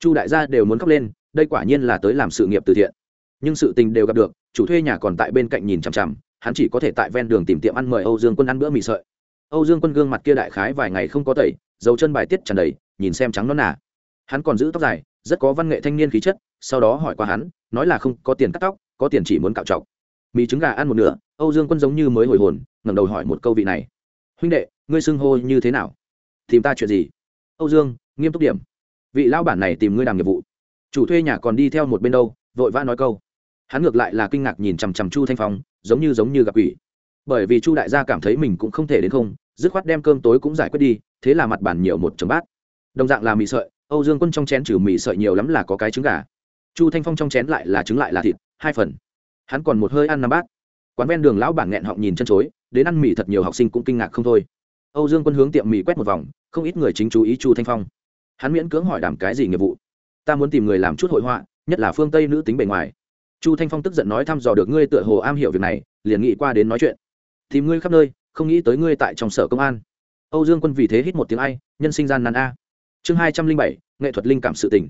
Chu đại gia đều muốn khóc lên, đây quả nhiên là tới làm sự nghiệp từ thiện. Nhưng sự tình đều gặp được, chủ thuê nhà còn tại bên cạnh nhìn chằm chằm, hắn chỉ có thể tại ven đường tìm tiệm ăn mời âu dương quân ăn bữa mì sợi. Âu dương quân gương mặt kia đại khái vài ngày không có tẩy dầu chân bài tiết tràn đầy, nhìn xem trắng nó nà. Hắn còn giữ tóc dài, rất có văn nghệ thanh niên khí chất, sau đó hỏi qua hắn, nói là không có tiền cắt tóc, có tiền chỉ muốn cạo trọc. Mì trứng gà ăn một nửa, âu dương quân giống như mới hồi hồn, ngẩng đầu hỏi một câu vị này. Huynh đệ, ngươi xưng hô như thế nào? Tìm ta chuyện gì? Âu dương nghiêm túc điểm. Vị lão bản này tìm ngươi làm nghiệp vụ. Chủ thuê nhà còn đi theo một bên đâu, vội vã nói câu. Hắn ngược lại là kinh ngạc nhìn chằm chằm chu thanh phong, giống như giống như gặp quỷ. Bởi vì chu đại gia cảm thấy mình cũng không thể đến không, dứt khoát đem cơm tối cũng giải quyết đi, thế là mặt bản nhiều một chấm bát. Đồng dạng là mì sợi, âu dương quân trong chén trừ mì sợi nhiều lắm là có cái trứng gà. Chu thanh phong trong chén lại là trứng lại là thịt, hai phần. Hắn còn một hơi ăn năm bát. Quán ven đường lão bản nghẹn họng nhìn chân chối, đến ăn mì thật nhiều học sinh cũng kinh ngạc không thôi. Âu dương quân hướng tiệm mì quét một vòng, không ít người chính chú ý chu thanh phong hắn miễn cưỡng hỏi đảm cái gì nghiệp vụ. Ta muốn tìm người làm chút hội họa, nhất là phương tây nữ tính bề ngoài. Chu thanh phong tức giận nói thăm dò được ngươi tựa hồ am hiểu việc này, liền nghĩ qua đến nói chuyện. Tìm ngươi khắp nơi, không nghĩ tới ngươi tại trong sở công an. Âu dương quân vì thế hít một tiếng ai, nhân sinh gian nan a. Chương hai trăm linh bảy, nghệ thuật linh cảm sự tỉnh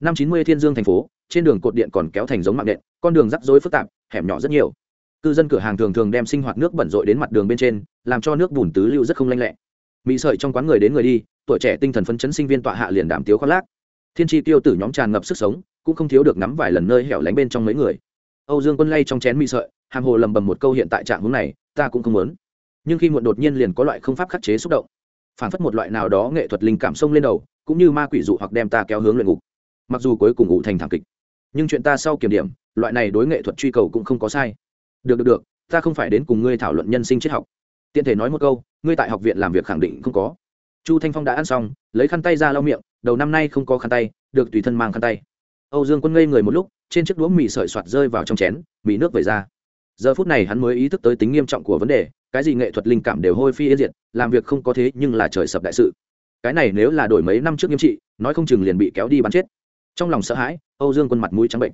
năm chín mươi thiên dương thành phố, trên đường cột điện còn kéo thành giống mạng nện, con đường rắc rối phức tạp, hẻm nhỏ rất nhiều. Cư dân cửa hàng thường thường đem sinh hoạt nước bẩn rội đến mặt đường bên trên, làm cho nước bùn tứ lưu rất không lanh lẹ. Mỹ sợi trong quán người đến người đi tuổi trẻ tinh thần phấn chấn sinh viên tọa hạ liền đảm tiếu khoác lác. Thiên tri tiêu tử nhóm tràn ngập sức sống, cũng không thiếu được nắm vài lần nơi hẻo lánh bên trong mấy người. Âu dương quân lay trong chén mỹ sợi, hàm hồ lầm bầm một câu hiện tại trạng hướng này, ta cũng không muốn. Nhưng khi muộn đột nhiên liền có loại không pháp khắc chế xúc động. Phản phất một loại nào đó nghệ thuật linh cảm sông lên đầu, cũng như ma quỷ dụ hoặc đem ta kéo hướng luyện ngục. Mặc dù cuối cùng ngủ thành thảm kịch, nhưng chuyện ta sau kiểm điểm, loại này đối nghệ thuật truy cầu cũng không có sai. Được được được, ta không phải đến cùng ngươi thảo luận nhân sinh triết học. Tiện thể nói một câu, ngươi tại học viện làm việc khẳng định không có chu thanh phong đã ăn xong, lấy khăn tay ra lau miệng, đầu năm nay không có khăn tay, được tùy thân mang khăn tay. Âu dương quân ngây người một lúc, trên chiếc đũa mì sợi soạt rơi vào trong chén, mì nước về ra. Giờ phút này hắn mới ý thức tới tính nghiêm trọng của vấn đề, cái gì nghệ thuật linh cảm đều hôi phi yên diệt, làm việc không có thế nhưng là trời sập đại sự. Cái này nếu là đổi mấy năm trước nghiêm trị, nói không chừng liền bị kéo đi bắn chết. Trong lòng sợ hãi, âu dương quân mặt mũi trắng bệnh.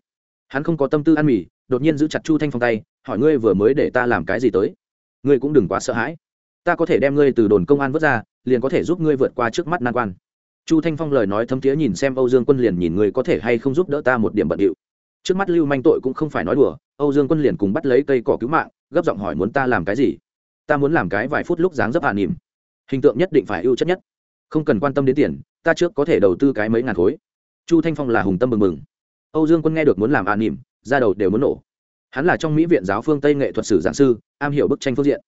Hắn không có tâm tư ăn mì, đột nhiên giữ chặt chu thanh phong tay, hỏi ngươi vừa mới để ta làm cái gì tới? Ngươi cũng đừng quá sợ hãi ta có thể đem ngươi từ đồn công an vớt ra, liền có thể giúp ngươi vượt qua trước mắt nan quan. Chu thanh phong lời nói thấm thiế nhìn xem âu dương quân liền nhìn ngươi có thể hay không giúp đỡ ta một điểm bận điệu. Trước mắt lưu manh tội cũng không phải nói đùa, âu dương quân liền cùng bắt lấy cây cỏ cứu mạng, gấp giọng hỏi muốn ta làm cái gì? Ta muốn làm cái vài phút lúc dáng dấp hạ nỉm. Hình tượng nhất định phải ưu chất nhất. Không cần quan tâm đến tiền, ta trước có thể đầu tư cái mấy ngàn khối. Chu thanh phong là hùng tâm mừng mừng âu dương quân nghe được muốn làm hạ nỉm ra đầu đều muốn nổ. Hắn là trong mỹ viện giáo phương tây nghệ thuật sử giảng sư, am hiểu bức tranh phương diện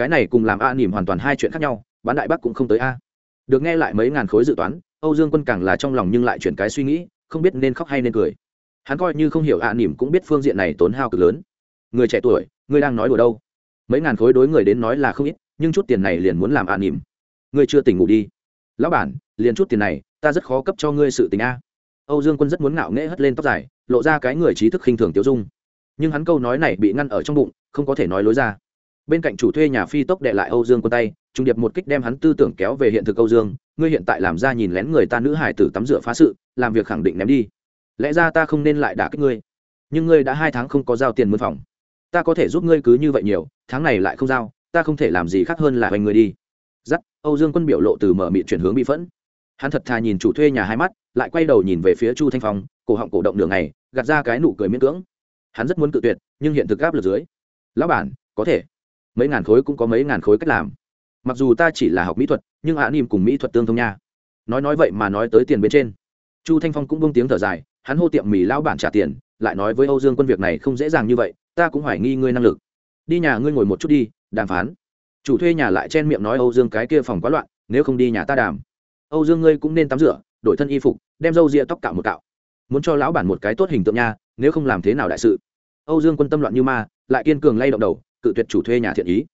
cái này cùng làm a nỉm hoàn toàn hai chuyện khác nhau, bán đại bắc cũng không tới a. Được nghe lại mấy ngàn khối dự toán, âu dương quân càng là trong lòng nhưng lại chuyển cái suy nghĩ, không biết nên khóc hay nên cười. Hắn coi như không hiểu a nỉm cũng biết phương diện này tốn hao cực lớn. Người trẻ tuổi ngươi đang nói đùa đâu? Mấy ngàn khối đối người đến nói là không ít, nhưng chút tiền này liền muốn làm a nỉm ngươi chưa tỉnh ngủ đi. Lão bản, liền chút tiền này, ta rất khó cấp cho ngươi sự tình a. Âu dương quân rất muốn ngạo nghễ hất lên tóc dài, lộ ra cái người trí thức khinh thường tiêu dung. Nhưng hắn câu nói này bị ngăn ở trong bụng, không có thể nói lối ra bên cạnh chủ thuê nhà phi tốc đệ lại âu dương quân tay, trung điệp một kích đem hắn tư tưởng kéo về hiện thực âu dương, ngươi hiện tại làm ra nhìn lén người ta nữ hải tử tắm rửa phá sự, làm việc khẳng định ném đi. Lẽ ra ta không nên lại đả kích ngươi. Nhưng ngươi đã hai tháng không có giao tiền mướn phòng. Ta có thể giúp ngươi cứ như vậy nhiều, tháng này lại không giao, ta không thể làm gì khác hơn là hoành người đi. Giắt, âu dương quân biểu lộ từ mở mịt chuyển hướng bị phẫn. Hắn thật thà nhìn chủ thuê nhà hai mắt, lại quay đầu nhìn về phía chu thanh phong, cổ họng cổ động đường này gạt ra cái nụ cười miễn cưỡng. Hắn rất muốn cự tuyệt, nhưng hiện thực gáp lực dưới. Lão bản, có thể mấy ngàn khối cũng có mấy ngàn khối cách làm. Mặc dù ta chỉ là học mỹ thuật, nhưng hạ nìm cùng mỹ thuật tương thông nha. Nói nói vậy mà nói tới tiền bên trên. Chu thanh phong cũng bông tiếng thở dài, hắn hô tiệm mì lão bản trả tiền, lại nói với âu dương quân việc này không dễ dàng như vậy, ta cũng hoài nghi ngươi năng lực. Đi nhà ngươi ngồi một chút đi, đàm phán. Chủ thuê nhà lại chen miệng nói âu dương cái kia phòng quá loạn, nếu không đi nhà ta đàm. Âu dương ngươi cũng nên tắm rửa, đổi thân y phục, đem râu ria tóc cạo một cạo. Muốn cho lão bản một cái tốt hình tượng nha, nếu không làm thế nào đại sự. Âu dương quân tâm loạn như ma, lại kiên cường lay động đầu cự tuyệt chủ thuê nhà thiện ý.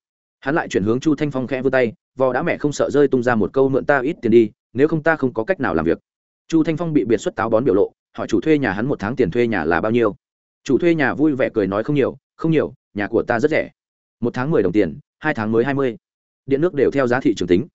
Hắn lại chuyển hướng chu thanh phong khẽ vươn tay, vò đã mẹ không sợ rơi tung ra một câu mượn ta ít tiền đi, nếu không ta không có cách nào làm việc. Chu thanh phong bị biệt xuất táo bón biểu lộ, hỏi chủ thuê nhà hắn một tháng tiền thuê nhà là bao nhiêu. Chủ thuê nhà vui vẻ cười nói, không nhiều không nhiều, nhà của ta rất rẻ. Một tháng mười đồng tiền, hai tháng mới hai mươi. Điện nước đều theo giá thị trường tính.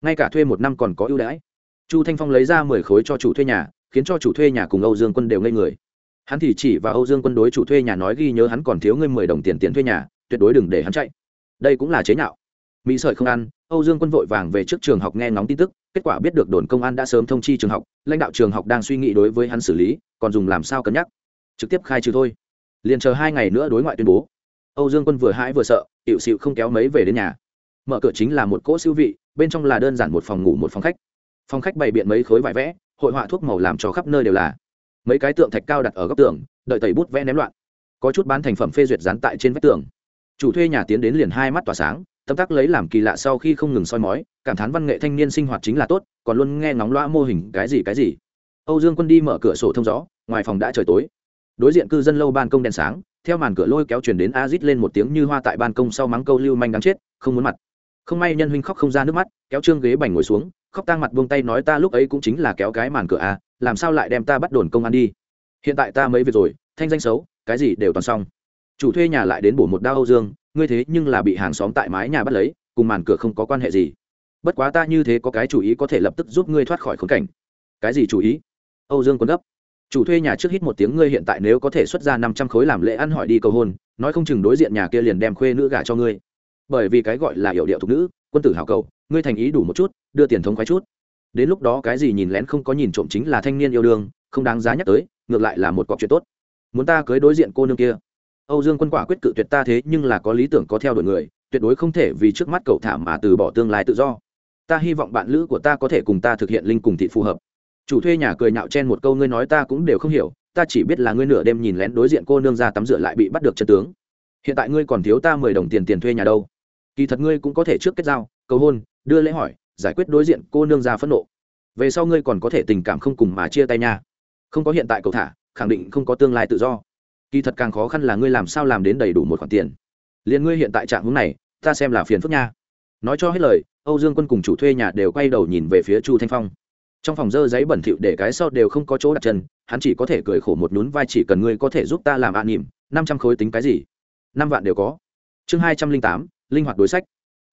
Ngay cả thuê một năm còn có ưu đãi. Chu thanh phong lấy ra mười khối cho chủ thuê nhà, khiến cho chủ thuê nhà cùng âu dương quân đều ngây người. Hắn thì chỉ và âu dương quân đối chủ thuê nhà nói, ghi nhớ hắn còn thiếu ngươi mười đồng tiền tiền thuê nhà tuyệt đối đừng để hắn chạy. Đây cũng là chế nhạo. Mỹ sợi không ăn, âu dương quân vội vàng về trước trường học nghe ngóng tin tức, kết quả biết được đồn công an đã sớm thông chi trường học, lãnh đạo trường học đang suy nghĩ đối với hắn xử lý, còn dùng làm sao cân nhắc. Trực tiếp khai trừ thôi. Liền chờ hai ngày nữa đối ngoại tuyên bố. Âu dương quân vừa hãi vừa sợ hiệu xịu không kéo mấy về đến nhà. Mở cửa chính là một cỗ siêu vị, bên trong là đơn giản một phòng ngủ một phòng khách. Phòng khách bày biện mấy khối vải vẽ, hội họa thuốc màu làm cho khắp nơi đều là. Mấy cái tượng thạch cao đặt ở góc tường, đợi tẩy bút vẽ ném loạn. Có chút bán thành phẩm phê duyệt dán tại trên vách tường chủ thuê nhà tiến đến liền hai mắt tỏa sáng, tâm tác lấy làm kỳ lạ sau khi không ngừng soi mói, cảm thán văn nghệ thanh niên sinh hoạt chính là tốt, còn luôn nghe ngóng loa mô hình cái gì cái gì. Âu dương quân đi mở cửa sổ thông gió, ngoài phòng đã trời tối. Đối diện cư dân lâu ban công đèn sáng, theo màn cửa lôi kéo chuyển đến a rít lên một tiếng như hoa tại ban công sau mắng câu lưu manh đáng chết, không muốn mặt. Không may nhân huynh khóc không ra nước mắt, kéo trương ghế bành ngồi xuống, khóc tang mặt buông tay nói ta lúc ấy cũng chính là kéo cái màn cửa a, làm sao lại đem ta bắt đồn công an đi. Hiện tại ta mấy việc rồi, thanh danh xấu, cái gì đều toàn xong chủ thuê nhà lại đến bổ một đao âu dương, ngươi thế nhưng là bị hàng xóm tại mái nhà bắt lấy, cùng màn cửa không có quan hệ gì. Bất quá ta như thế có cái chủ ý có thể lập tức giúp ngươi thoát khỏi khốn cảnh. Cái gì chủ ý? Âu dương quân gấp. Chủ thuê nhà trước hít một tiếng, ngươi hiện tại nếu có thể xuất ra năm trăm khối làm lễ ăn hỏi đi cầu hôn, nói không chừng đối diện nhà kia liền đem khuê nữ gả cho ngươi. Bởi vì cái gọi là hiệu điệu thục nữ, quân tử hảo cầu, ngươi thành ý đủ một chút, đưa tiền thống khoái chút. Đến lúc đó cái gì nhìn lén không có nhìn trộm chính là thanh niên yêu đương, không đáng giá nhắc tới, ngược lại là một cọc chuyện tốt. Muốn ta cưới đối diện cô nương kia? Âu dương quân quả quyết cự tuyệt ta thế nhưng là có lý tưởng có theo đuổi người, tuyệt đối không thể vì trước mắt cậu thả mà từ bỏ tương lai tự do. Ta hy vọng bạn lữ của ta có thể cùng ta thực hiện linh cùng thị phù hợp. Chủ thuê nhà cười nhạo chen một câu, ngươi nói ta cũng đều không hiểu, ta chỉ biết là ngươi nửa đêm nhìn lén đối diện cô nương ra tắm rửa lại bị bắt được chân tướng. Hiện tại ngươi còn thiếu ta mười đồng tiền tiền thuê nhà đâu. Kỳ thật ngươi cũng có thể trước kết giao, cầu hôn, đưa lễ hỏi, giải quyết đối diện cô nương ra phẫn nộ. Về sau ngươi còn có thể tình cảm không cùng mà chia tay nha. Không có hiện tại cậu thả, khẳng định không có tương lai tự do kỳ thật càng khó khăn là ngươi làm sao làm đến đầy đủ một khoản tiền. Liền ngươi hiện tại trạng hướng này, ta xem là phiền phức nha. Nói cho hết lời, âu dương quân cùng chủ thuê nhà đều quay đầu nhìn về phía chu thanh phong. Trong phòng dơ giấy bẩn thỉu để cái sau đều không có chỗ đặt chân, hắn chỉ có thể cười khổ một nhún vai chỉ cần ngươi có thể giúp ta làm ạ nỉm năm trăm khối tính cái gì? Năm vạn đều có. Chương hai trăm linh tám, linh hoạt đối sách.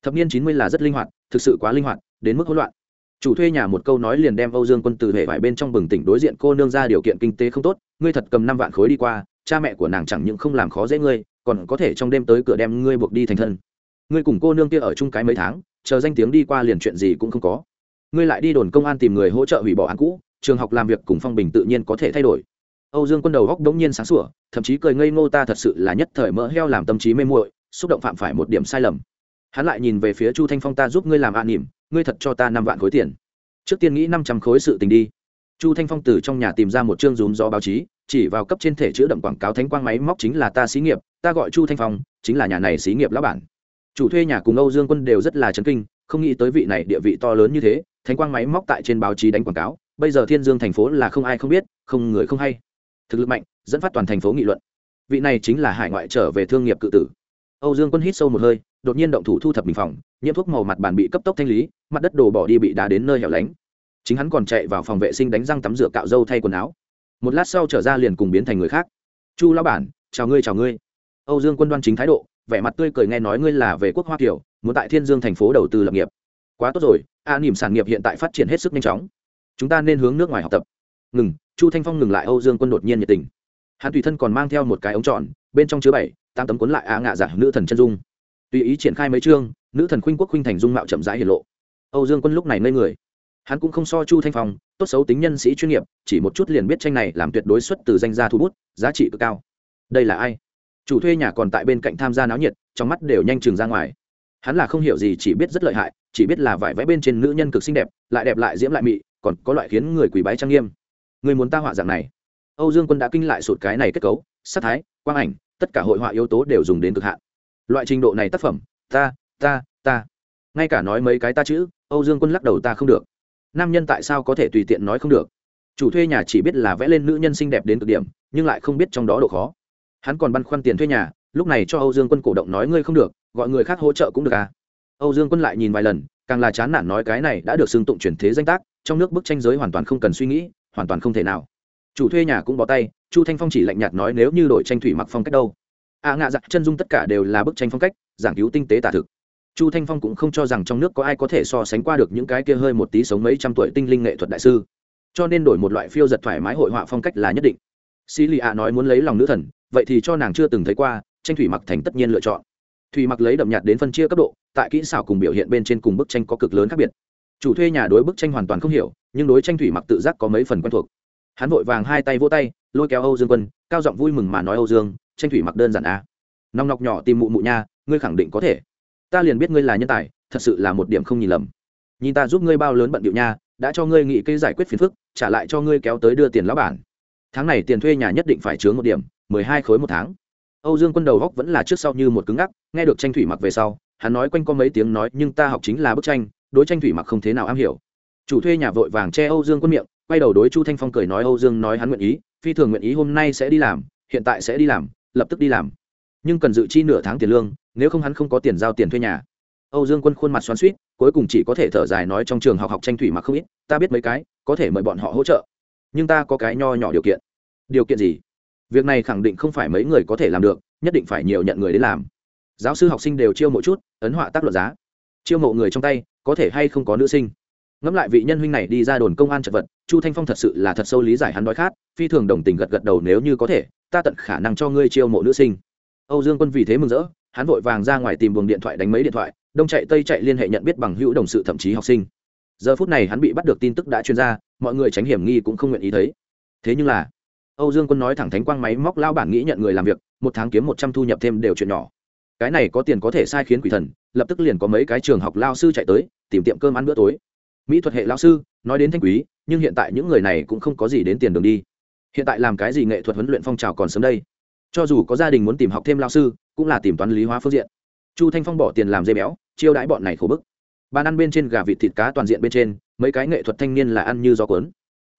Thập niên chín mươi là rất linh hoạt, thực sự quá linh hoạt, đến mức hỗn loạn. Chủ thuê nhà một câu nói liền đem âu dương quân từ hệ vải bên trong bừng tỉnh đối diện cô nương ra điều kiện kinh tế không tốt, ngươi thật cầm năm vạn khối đi qua cha mẹ của nàng chẳng những không làm khó dễ ngươi, còn có thể trong đêm tới cửa đem ngươi buộc đi thành thân. Ngươi cùng cô nương kia ở chung cái mấy tháng, chờ danh tiếng đi qua liền chuyện gì cũng không có. Ngươi lại đi đồn công an tìm người hỗ trợ hủy bỏ án cũ, trường học làm việc cùng phong bình tự nhiên có thể thay đổi. Âu dương quân đầu góc đống nhiên sáng sủa, thậm chí cười ngây ngô ta thật sự là nhất thời mỡ heo làm tâm trí mê muội, xúc động phạm phải một điểm sai lầm. Hắn lại nhìn về phía chu thanh phong ta giúp ngươi làm an nỉm, ngươi thật cho ta năm vạn khối tiền. Trước tiên nghĩ năm trăm khối sự tình đi chu thanh phong từ trong nhà tìm ra một chương rúm gió báo chí, chỉ vào cấp trên thể chữ đậm quảng cáo thánh quang máy móc chính là ta xí nghiệp, ta gọi chu thanh phong, chính là nhà này xí nghiệp lão bản. Chủ thuê nhà cùng âu dương quân đều rất là chấn kinh, không nghĩ tới vị này địa vị to lớn như thế, thánh quang máy móc tại trên báo chí đánh quảng cáo, bây giờ thiên dương thành phố là không ai không biết, không người không hay. Thực lực mạnh, dẫn phát toàn thành phố nghị luận. Vị này chính là hải ngoại trở về thương nghiệp cự tử. Âu dương quân hít sâu một hơi, đột nhiên động thủ thu thập bình phòng, nhiễm thuốc màu mặt bàn bị cấp tốc thanh lý, mặt đất đổ bỏ đi bị đá đến nơi hẻo lánh chính hắn còn chạy vào phòng vệ sinh đánh răng tắm rửa cạo râu thay quần áo. Một lát sau trở ra liền cùng biến thành người khác. Chu lão bản, chào ngươi chào ngươi. Âu dương quân đoan chính thái độ, vẻ mặt tươi cười nghe nói ngươi là về quốc hoa kiều, muốn tại thiên dương thành phố đầu tư lập nghiệp. Quá tốt rồi, a nỉm sản nghiệp hiện tại phát triển hết sức nhanh chóng. Chúng ta nên hướng nước ngoài học tập. Ngừng, chu thanh phong ngừng lại, âu dương quân đột nhiên nhiệt tình. Hắn tùy thân còn mang theo một cái ống tròn, bên trong chứa bảy, tám tấm cuốn lại a ngạ giả nữ thần chân dung. Tùy ý triển khai mấy chương, nữ thần khuynh quốc khuynh thành dung mạo chậm rãi hiển lộ. Âu dương quân lúc này ngây người hắn cũng không so chu thanh phong, tốt xấu tính nhân sĩ chuyên nghiệp, chỉ một chút liền biết tranh này làm tuyệt đối xuất từ danh gia thu bút, giá trị cực cao. Đây là ai? Chủ thuê nhà còn tại bên cạnh tham gia náo nhiệt, trong mắt đều nhanh chừng ra ngoài. Hắn là không hiểu gì, chỉ biết rất lợi hại, chỉ biết là vải vẽ bên trên nữ nhân cực xinh đẹp, lại đẹp lại diễm lại mị, còn có loại khiến người quỳ bái trang nghiêm. Người muốn ta họa dạng này? Âu dương quân đã kinh lại sụt cái này kết cấu, sắc thái, quang ảnh, tất cả hội họa yếu tố đều dùng đến cực hạn. Loại trình độ này tác phẩm, ta ta ta. Ngay cả nói mấy cái ta chữ, âu dương quân lắc đầu ta không được nam nhân tại sao có thể tùy tiện nói không được? Chủ thuê nhà chỉ biết là vẽ lên nữ nhân xinh đẹp đến cực điểm, nhưng lại không biết trong đó độ khó. Hắn còn băn khoăn tiền thuê nhà, lúc này cho âu dương quân cổ động nói ngươi không được, gọi người khác hỗ trợ cũng được à? Âu dương quân lại nhìn vài lần, càng là chán nản nói cái này đã được xưng tụng chuyển thế danh tác, trong nước bức tranh giới hoàn toàn không cần suy nghĩ, hoàn toàn không thể nào. Chủ thuê nhà cũng bỏ tay, chu thanh phong chỉ lạnh nhạt nói nếu như đổi tranh thủy mặc phong cách đâu? À ngạ giặc chân dung tất cả đều là bức tranh phong cách, giảng cứu tinh tế tả thực chu thanh phong cũng không cho rằng trong nước có ai có thể so sánh qua được những cái kia hơi một tí sống mấy trăm tuổi tinh linh nghệ thuật đại sư. Cho nên đổi một loại phiêu giật thoải mái hội họa phong cách là nhất định. Sĩ lì ạ nói muốn lấy lòng nữ thần, vậy thì cho nàng chưa từng thấy qua, tranh thủy mặc thành tất nhiên lựa chọn. Thủy mặc lấy đậm nhạt đến phân chia cấp độ, tại kỹ xảo cùng biểu hiện bên trên cùng bức tranh có cực lớn khác biệt. Chủ thuê nhà đối bức tranh hoàn toàn không hiểu, nhưng đối tranh thủy mặc tự giác có mấy phần quen thuộc. Hắn vội vàng hai tay vỗ tay, lôi kéo âu dương quân, cao giọng vui mừng mà nói, âu dương, tranh thủy mặc đơn giản à. nòng nọc nhỏ tìm mụ mụ nha, ngươi khẳng định có thể ta liền biết ngươi là nhân tài, thật sự là một điểm không nhìn lầm. Nhìn ta giúp ngươi bao lớn bận điệu nha, đã cho ngươi nghị cây giải quyết phiền phức, trả lại cho ngươi kéo tới đưa tiền lão bản. Tháng này tiền thuê nhà nhất định phải chướng một điểm, mười hai khối một tháng. Âu dương quân đầu góc vẫn là trước sau như một cứng ngắc, nghe được tranh thủy mặc về sau, hắn nói quanh có mấy tiếng nói, nhưng ta học chính là bức tranh, đối tranh thủy mặc không thế nào am hiểu. Chủ thuê nhà vội vàng che âu dương quân miệng, quay đầu đối chu thanh phong cười nói, âu dương nói hắn nguyện ý, phi thường nguyện ý hôm nay sẽ đi làm, hiện tại sẽ đi làm, lập tức đi làm. Nhưng cần dự chi nửa tháng tiền lương nếu không hắn không có tiền giao tiền thuê nhà. Âu dương quân khuôn mặt xoắn suýt cuối cùng chỉ có thể thở dài nói trong trường học học tranh thủy mặc không ít, ta biết mấy cái, có thể mời bọn họ hỗ trợ. Nhưng ta có cái nho nhỏ điều kiện. Điều kiện gì? Việc này khẳng định không phải mấy người có thể làm được, nhất định phải nhiều nhận người đến làm. Giáo sư học sinh đều chiêu mộ chút, ấn họa tác luật giá. Chiêu mộ người trong tay, có thể hay không có nữ sinh. Ngẫm lại vị nhân huynh này đi ra đồn công an chật vật, chu thanh phong thật sự là thật sâu lý giải hắn đói khát phi thường đồng tình gật gật đầu nếu như có thể, ta tận khả năng cho ngươi chiêu mộ nữ sinh. Âu dương quân vì thế mừng rỡ hắn vội vàng ra ngoài tìm buồng điện thoại đánh mấy điện thoại, đông chạy tây chạy liên hệ nhận biết bằng hữu đồng sự thậm chí học sinh. Giờ phút này hắn bị bắt được tin tức đã chuyên ra, mọi người tránh hiểm nghi cũng không nguyện ý thấy. Thế nhưng là, âu dương quân nói thẳng thánh quang máy móc lao bản nghĩ nhận người làm việc, một tháng kiếm một trăm thu nhập thêm đều chuyện nhỏ. Cái này có tiền có thể sai khiến quỷ thần, lập tức liền có mấy cái trường học lao sư chạy tới, tìm tiệm cơm ăn bữa tối. Mỹ thuật hệ lao sư, nói đến thanh quý, nhưng hiện tại những người này cũng không có gì đến tiền đường đi. Hiện tại làm cái gì nghệ thuật huấn luyện phong trào còn sớm đây. Cho dù có gia đình muốn tìm học thêm lao sư cũng là tìm toán lý hóa phương diện. Chu thanh phong bỏ tiền làm dây béo, chiêu đãi bọn này khổ bức. Bàn ăn bên trên gà vịt thịt cá toàn diện bên trên, mấy cái nghệ thuật thanh niên là ăn như gió cuốn.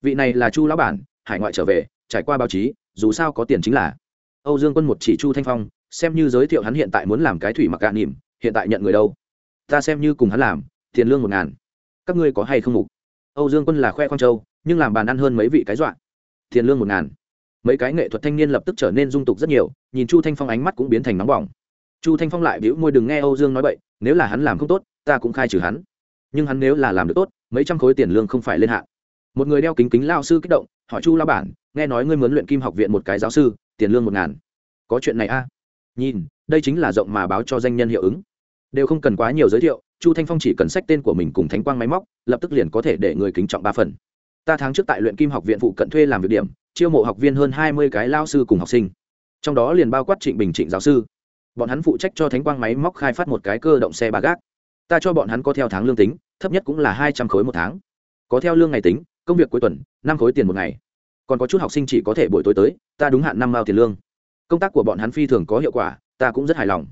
Vị này là chu lão bản, hải ngoại trở về, trải qua báo chí, dù sao có tiền chính là. Âu dương quân một chỉ chu thanh phong, xem như giới thiệu hắn hiện tại muốn làm cái thủy mặc gạ nỉm, hiện tại nhận người đâu? Ta xem như cùng hắn làm, tiền lương một ngàn. Các ngươi có hay không mục? Âu dương quân là khoe khoang châu, nhưng làm bàn ăn hơn mấy vị cái dọa. Tiền lương một ngàn mấy cái nghệ thuật thanh niên lập tức trở nên dung tục rất nhiều nhìn chu thanh phong ánh mắt cũng biến thành nóng bỏng. Chu thanh phong lại bĩu môi đừng nghe âu dương nói vậy, nếu là hắn làm không tốt ta cũng khai trừ hắn. Nhưng hắn nếu là làm được tốt mấy trăm khối tiền lương không phải lên hạn. Một người đeo kính kính lao sư kích động hỏi chu lao bản nghe nói ngươi muốn luyện kim học viện một cái giáo sư tiền lương một ngàn. Có chuyện này a? Nhìn đây chính là rộng mà báo cho danh nhân hiệu ứng. Đều không cần quá nhiều giới thiệu chu thanh phong chỉ cần sách tên của mình cùng thánh quang máy móc lập tức liền có thể để người kính trọng ba phần. Ta tháng trước tại luyện kim học viện phụ cận thuê làm việc điểm chiêu mộ học viên hơn hai mươi cái lao sư cùng học sinh. Trong đó liền bao quát trịnh bình trịnh giáo sư. Bọn hắn phụ trách cho thánh quang máy móc khai phát một cái cơ động xe ba gác. Ta cho bọn hắn có theo tháng lương tính, thấp nhất cũng là hai trăm khối một tháng. Có theo lương ngày tính, công việc cuối tuần, năm khối tiền một ngày. Còn có chút học sinh chỉ có thể buổi tối tới, ta đúng hạn năm mao tiền lương. Công tác của bọn hắn phi thường có hiệu quả, ta cũng rất hài lòng.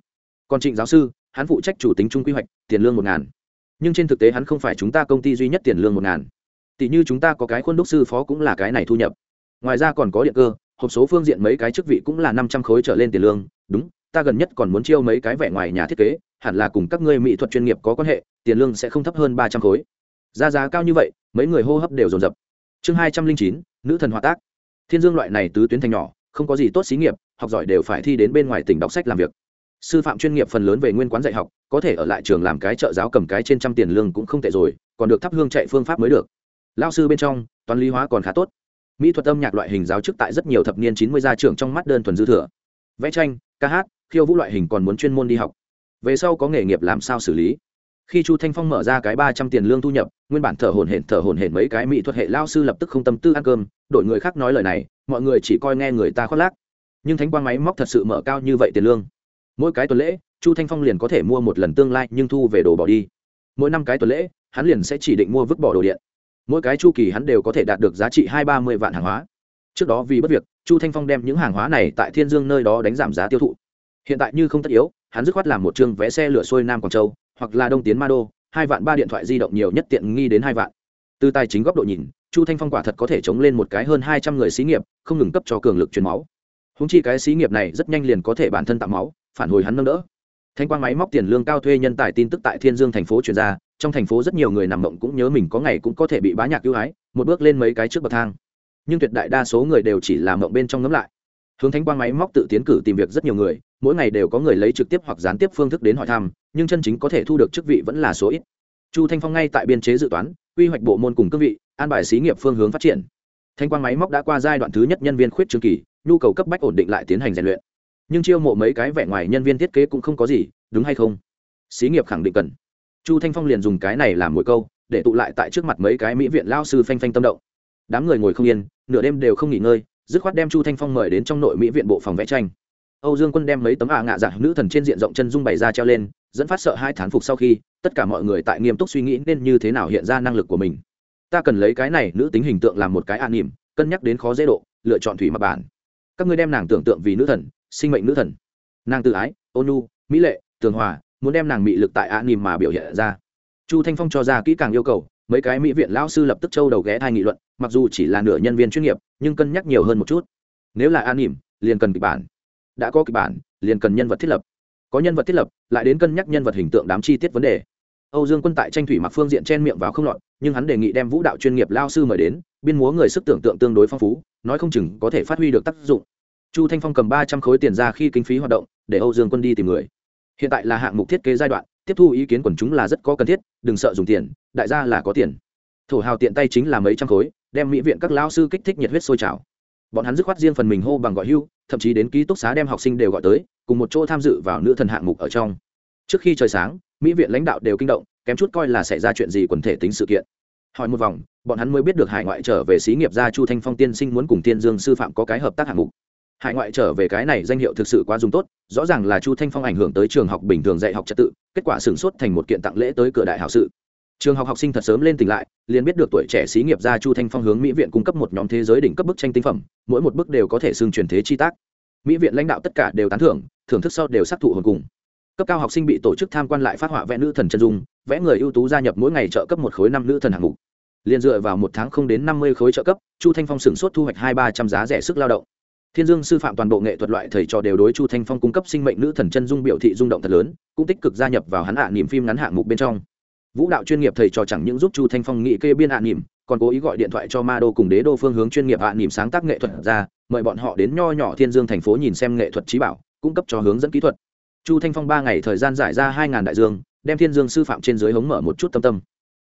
Còn trịnh giáo sư, hắn phụ trách chủ tính chung quy hoạch, tiền lương một ngàn. Nhưng trên thực tế hắn không phải chúng ta công ty duy nhất tiền lương một ngàn. Tỷ như chúng ta có cái khuôn đúc sư phó cũng là cái này thu nhập ngoài ra còn có điện cơ, hộp số phương diện mấy cái chức vị cũng là năm trăm khối trở lên tiền lương. Đúng, ta gần nhất còn muốn chiêu mấy cái vẻ ngoài nhà thiết kế, hẳn là cùng các ngươi mỹ thuật chuyên nghiệp có quan hệ, tiền lương sẽ không thấp hơn ba trăm khối. Giá giá cao như vậy, mấy người hô hấp đều dồn dập. Chương hai trăm linh chín, nữ thần hòa tác. Thiên dương loại này tứ tuyến thành nhỏ, không có gì tốt xí nghiệp, học giỏi đều phải thi đến bên ngoài tỉnh đọc sách làm việc. Sư phạm chuyên nghiệp phần lớn về nguyên quán dạy học, có thể ở lại trường làm cái trợ giáo cầm cái trên trăm tiền lương cũng không tệ rồi, còn được thắp hương chạy phương pháp mới được. Lao sư bên trong, toán lý hóa còn khá tốt mỹ thuật âm nhạc loại hình giáo chức tại rất nhiều thập niên chín mươi gia trưởng trong mắt đơn thuần dư thừa. Vẽ tranh, ca hát, khiêu vũ loại hình còn muốn chuyên môn đi học. Về sau có nghề nghiệp làm sao xử lý? Khi chu thanh phong mở ra cái ba trăm tiền lương thu nhập, nguyên bản thở hồn hển, thở hồn hển mấy cái mỹ thuật hệ lao sư lập tức không tâm tư ăn cơm, đội người khác nói lời này, mọi người chỉ coi nghe người ta khoác lác. Nhưng thánh quang máy móc thật sự mở cao như vậy tiền lương. Mỗi cái tuần lễ, chu thanh phong liền có thể mua một lần tương lai, nhưng thu về đồ bỏ đi. Mỗi năm cái tuần lễ, hắn liền sẽ chỉ định mua vứt bỏ đồ điện mỗi cái chu kỳ hắn đều có thể đạt được giá trị hai ba mươi vạn hàng hóa. Trước đó vì bất việc, chu thanh phong đem những hàng hóa này tại thiên dương nơi đó đánh giảm giá tiêu thụ. Hiện tại như không tất yếu, hắn dứt khoát làm một chương vé xe lửa xuôi nam quảng châu, hoặc là đông tiến ma đô, hai vạn ba điện thoại di động nhiều nhất tiện nghi đến hai vạn. Từ tài chính góc độ nhìn, chu thanh phong quả thật có thể chống lên một cái hơn hai trăm người xí nghiệp, không ngừng cấp cho cường lực truyền máu. Húng chi cái xí nghiệp này rất nhanh liền có thể bản thân tạo máu, phản hồi hắn nâng đỡ thanh quang máy móc tiền lương cao thuê nhân tài tin tức tại thiên dương thành phố chuyển ra, trong thành phố rất nhiều người nằm mộng cũng nhớ mình có ngày cũng có thể bị bá nhạc ưu ái, một bước lên mấy cái trước bậc thang. Nhưng tuyệt đại đa số người đều chỉ làm mộng bên trong ngấm lại. Hướng thanh quang máy móc tự tiến cử tìm việc rất nhiều người, mỗi ngày đều có người lấy trực tiếp hoặc gián tiếp phương thức đến hỏi thăm, nhưng chân chính có thể thu được chức vị vẫn là số ít. Chu thanh phong ngay tại biên chế dự toán, quy hoạch bộ môn cùng cương vị, an bài xí nghiệp phương hướng phát triển. Thanh quang máy móc đã qua giai đoạn thứ nhất nhân viên khuyết trường kỳ, nhu cầu cấp bách ổn định lại tiến hành rèn luyện nhưng chiêu mộ mấy cái vẻ ngoài nhân viên thiết kế cũng không có gì, đúng hay không? Xí nghiệp khẳng định cần. Chu thanh phong liền dùng cái này làm mỗi câu, để tụ lại tại trước mặt mấy cái mỹ viện lao sư phanh phanh tâm động. Đám người ngồi không yên, nửa đêm đều không nghỉ ngơi, dứt khoát đem chu thanh phong mời đến trong nội mỹ viện bộ phòng vẽ tranh. Âu dương quân đem mấy tấm ả ngạ dạng nữ thần trên diện rộng chân dung bày ra treo lên, dẫn phát sợ hai thán phục sau khi, tất cả mọi người tại nghiêm túc suy nghĩ nên như thế nào hiện ra năng lực của mình. Ta cần lấy cái này nữ tính hình tượng làm một cái an nỉm cân nhắc đến khó dễ độ, lựa chọn thủy mặc bản. Các ngươi đem nàng tưởng tượng vì nữ thần sinh mệnh nữ thần. Nàng tự ái ônu mỹ lệ, tường hòa, muốn đem nàng mị lực tại an nìm mà biểu hiện ra. Chu thanh phong cho ra kỹ càng yêu cầu, mấy cái mỹ viện lão sư lập tức châu đầu ghé thai nghị luận, mặc dù chỉ là nửa nhân viên chuyên nghiệp, nhưng cân nhắc nhiều hơn một chút. Nếu là an nỉm liền cần kịch bản. Đã có kịch bản, liền cần nhân vật thiết lập. Có nhân vật thiết lập, lại đến cân nhắc nhân vật hình tượng đám chi tiết vấn đề. Âu dương quân tại tranh thủy mặc phương diện chen miệng vào không lọt, nhưng hắn đề nghị đem vũ đạo chuyên nghiệp lao sư mời đến, biên múa người sức tưởng tượng tương đối phong phú, nói không chừng có thể phát huy được tác dụng chu thanh phong cầm ba trăm khối tiền ra khi kinh phí hoạt động, để âu dương quân đi tìm người. Hiện tại là hạng mục thiết kế giai đoạn, tiếp thu ý kiến quần chúng là rất có cần thiết, đừng sợ dùng tiền, đại gia là có tiền. Thổ hào tiện tay chính là mấy trăm khối, đem mỹ viện các lao sư kích thích nhiệt huyết sôi trào. Bọn hắn dứt khoát riêng phần mình hô bằng gọi hưu, thậm chí đến ký túc xá đem học sinh đều gọi tới, cùng một chỗ tham dự vào nữ thần hạng mục ở trong. Trước khi trời sáng, mỹ viện lãnh đạo đều kinh động, kém chút coi là xảy ra chuyện gì quần thể tính sự kiện. Hỏi một vòng, bọn hắn mới biết được hải ngoại trở về xí nghiệp gia chu thanh phong tiên sinh muốn cùng tiên dương sư phạm có cái hợp tác hạng mục hải ngoại trở về cái này danh hiệu thực sự quá dùng tốt, rõ ràng là chu thanh phong ảnh hưởng tới trường học bình thường dạy học trật tự, kết quả sửng sốt thành một kiện tặng lễ tới cửa đại hảo sự. Trường học học sinh thật sớm lên tỉnh lại, liền biết được tuổi trẻ xí nghiệp gia chu thanh phong hướng mỹ viện cung cấp một nhóm thế giới đỉnh cấp bức tranh tinh phẩm, mỗi một bức đều có thể xưng truyền thế chi tác. Mỹ viện lãnh đạo tất cả đều tán thưởng thưởng thức sau đều sắc thụ hồn cùng. Cấp cao học sinh bị tổ chức tham quan lại phát họa vẽ nữ thần chân dung, vẽ người ưu tú gia nhập mỗi ngày trợ cấp một khối năm nữ thần hạng mục. Liền dựa vào một tháng không đến năm mươi khối trợ cấp, chu thanh phong sửng sốt thu hoạch hai ba trăm giá rẻ sức lao động thiên dương sư phạm toàn bộ nghệ thuật loại thầy trò đều đối chu thanh phong cung cấp sinh mệnh nữ thần chân dung biểu thị rung động thật lớn, cũng tích cực gia nhập vào hắn hạ niềm phim ngắn hạng mục bên trong. Vũ đạo chuyên nghiệp thầy trò chẳng những giúp chu thanh phong nghị kê biên hạ niềm còn cố ý gọi điện thoại cho ma đô cùng đế đô phương hướng chuyên nghiệp hạ niềm sáng tác nghệ thuật ra, mời bọn họ đến nho nhỏ thiên dương thành phố nhìn xem nghệ thuật trí bảo, cung cấp cho hướng dẫn kỹ thuật. Chu thanh phong ba ngày thời gian giải ra hai ngàn đại dương, đem thiên dương sư phạm trên dưới hống mở một chút tâm tâm.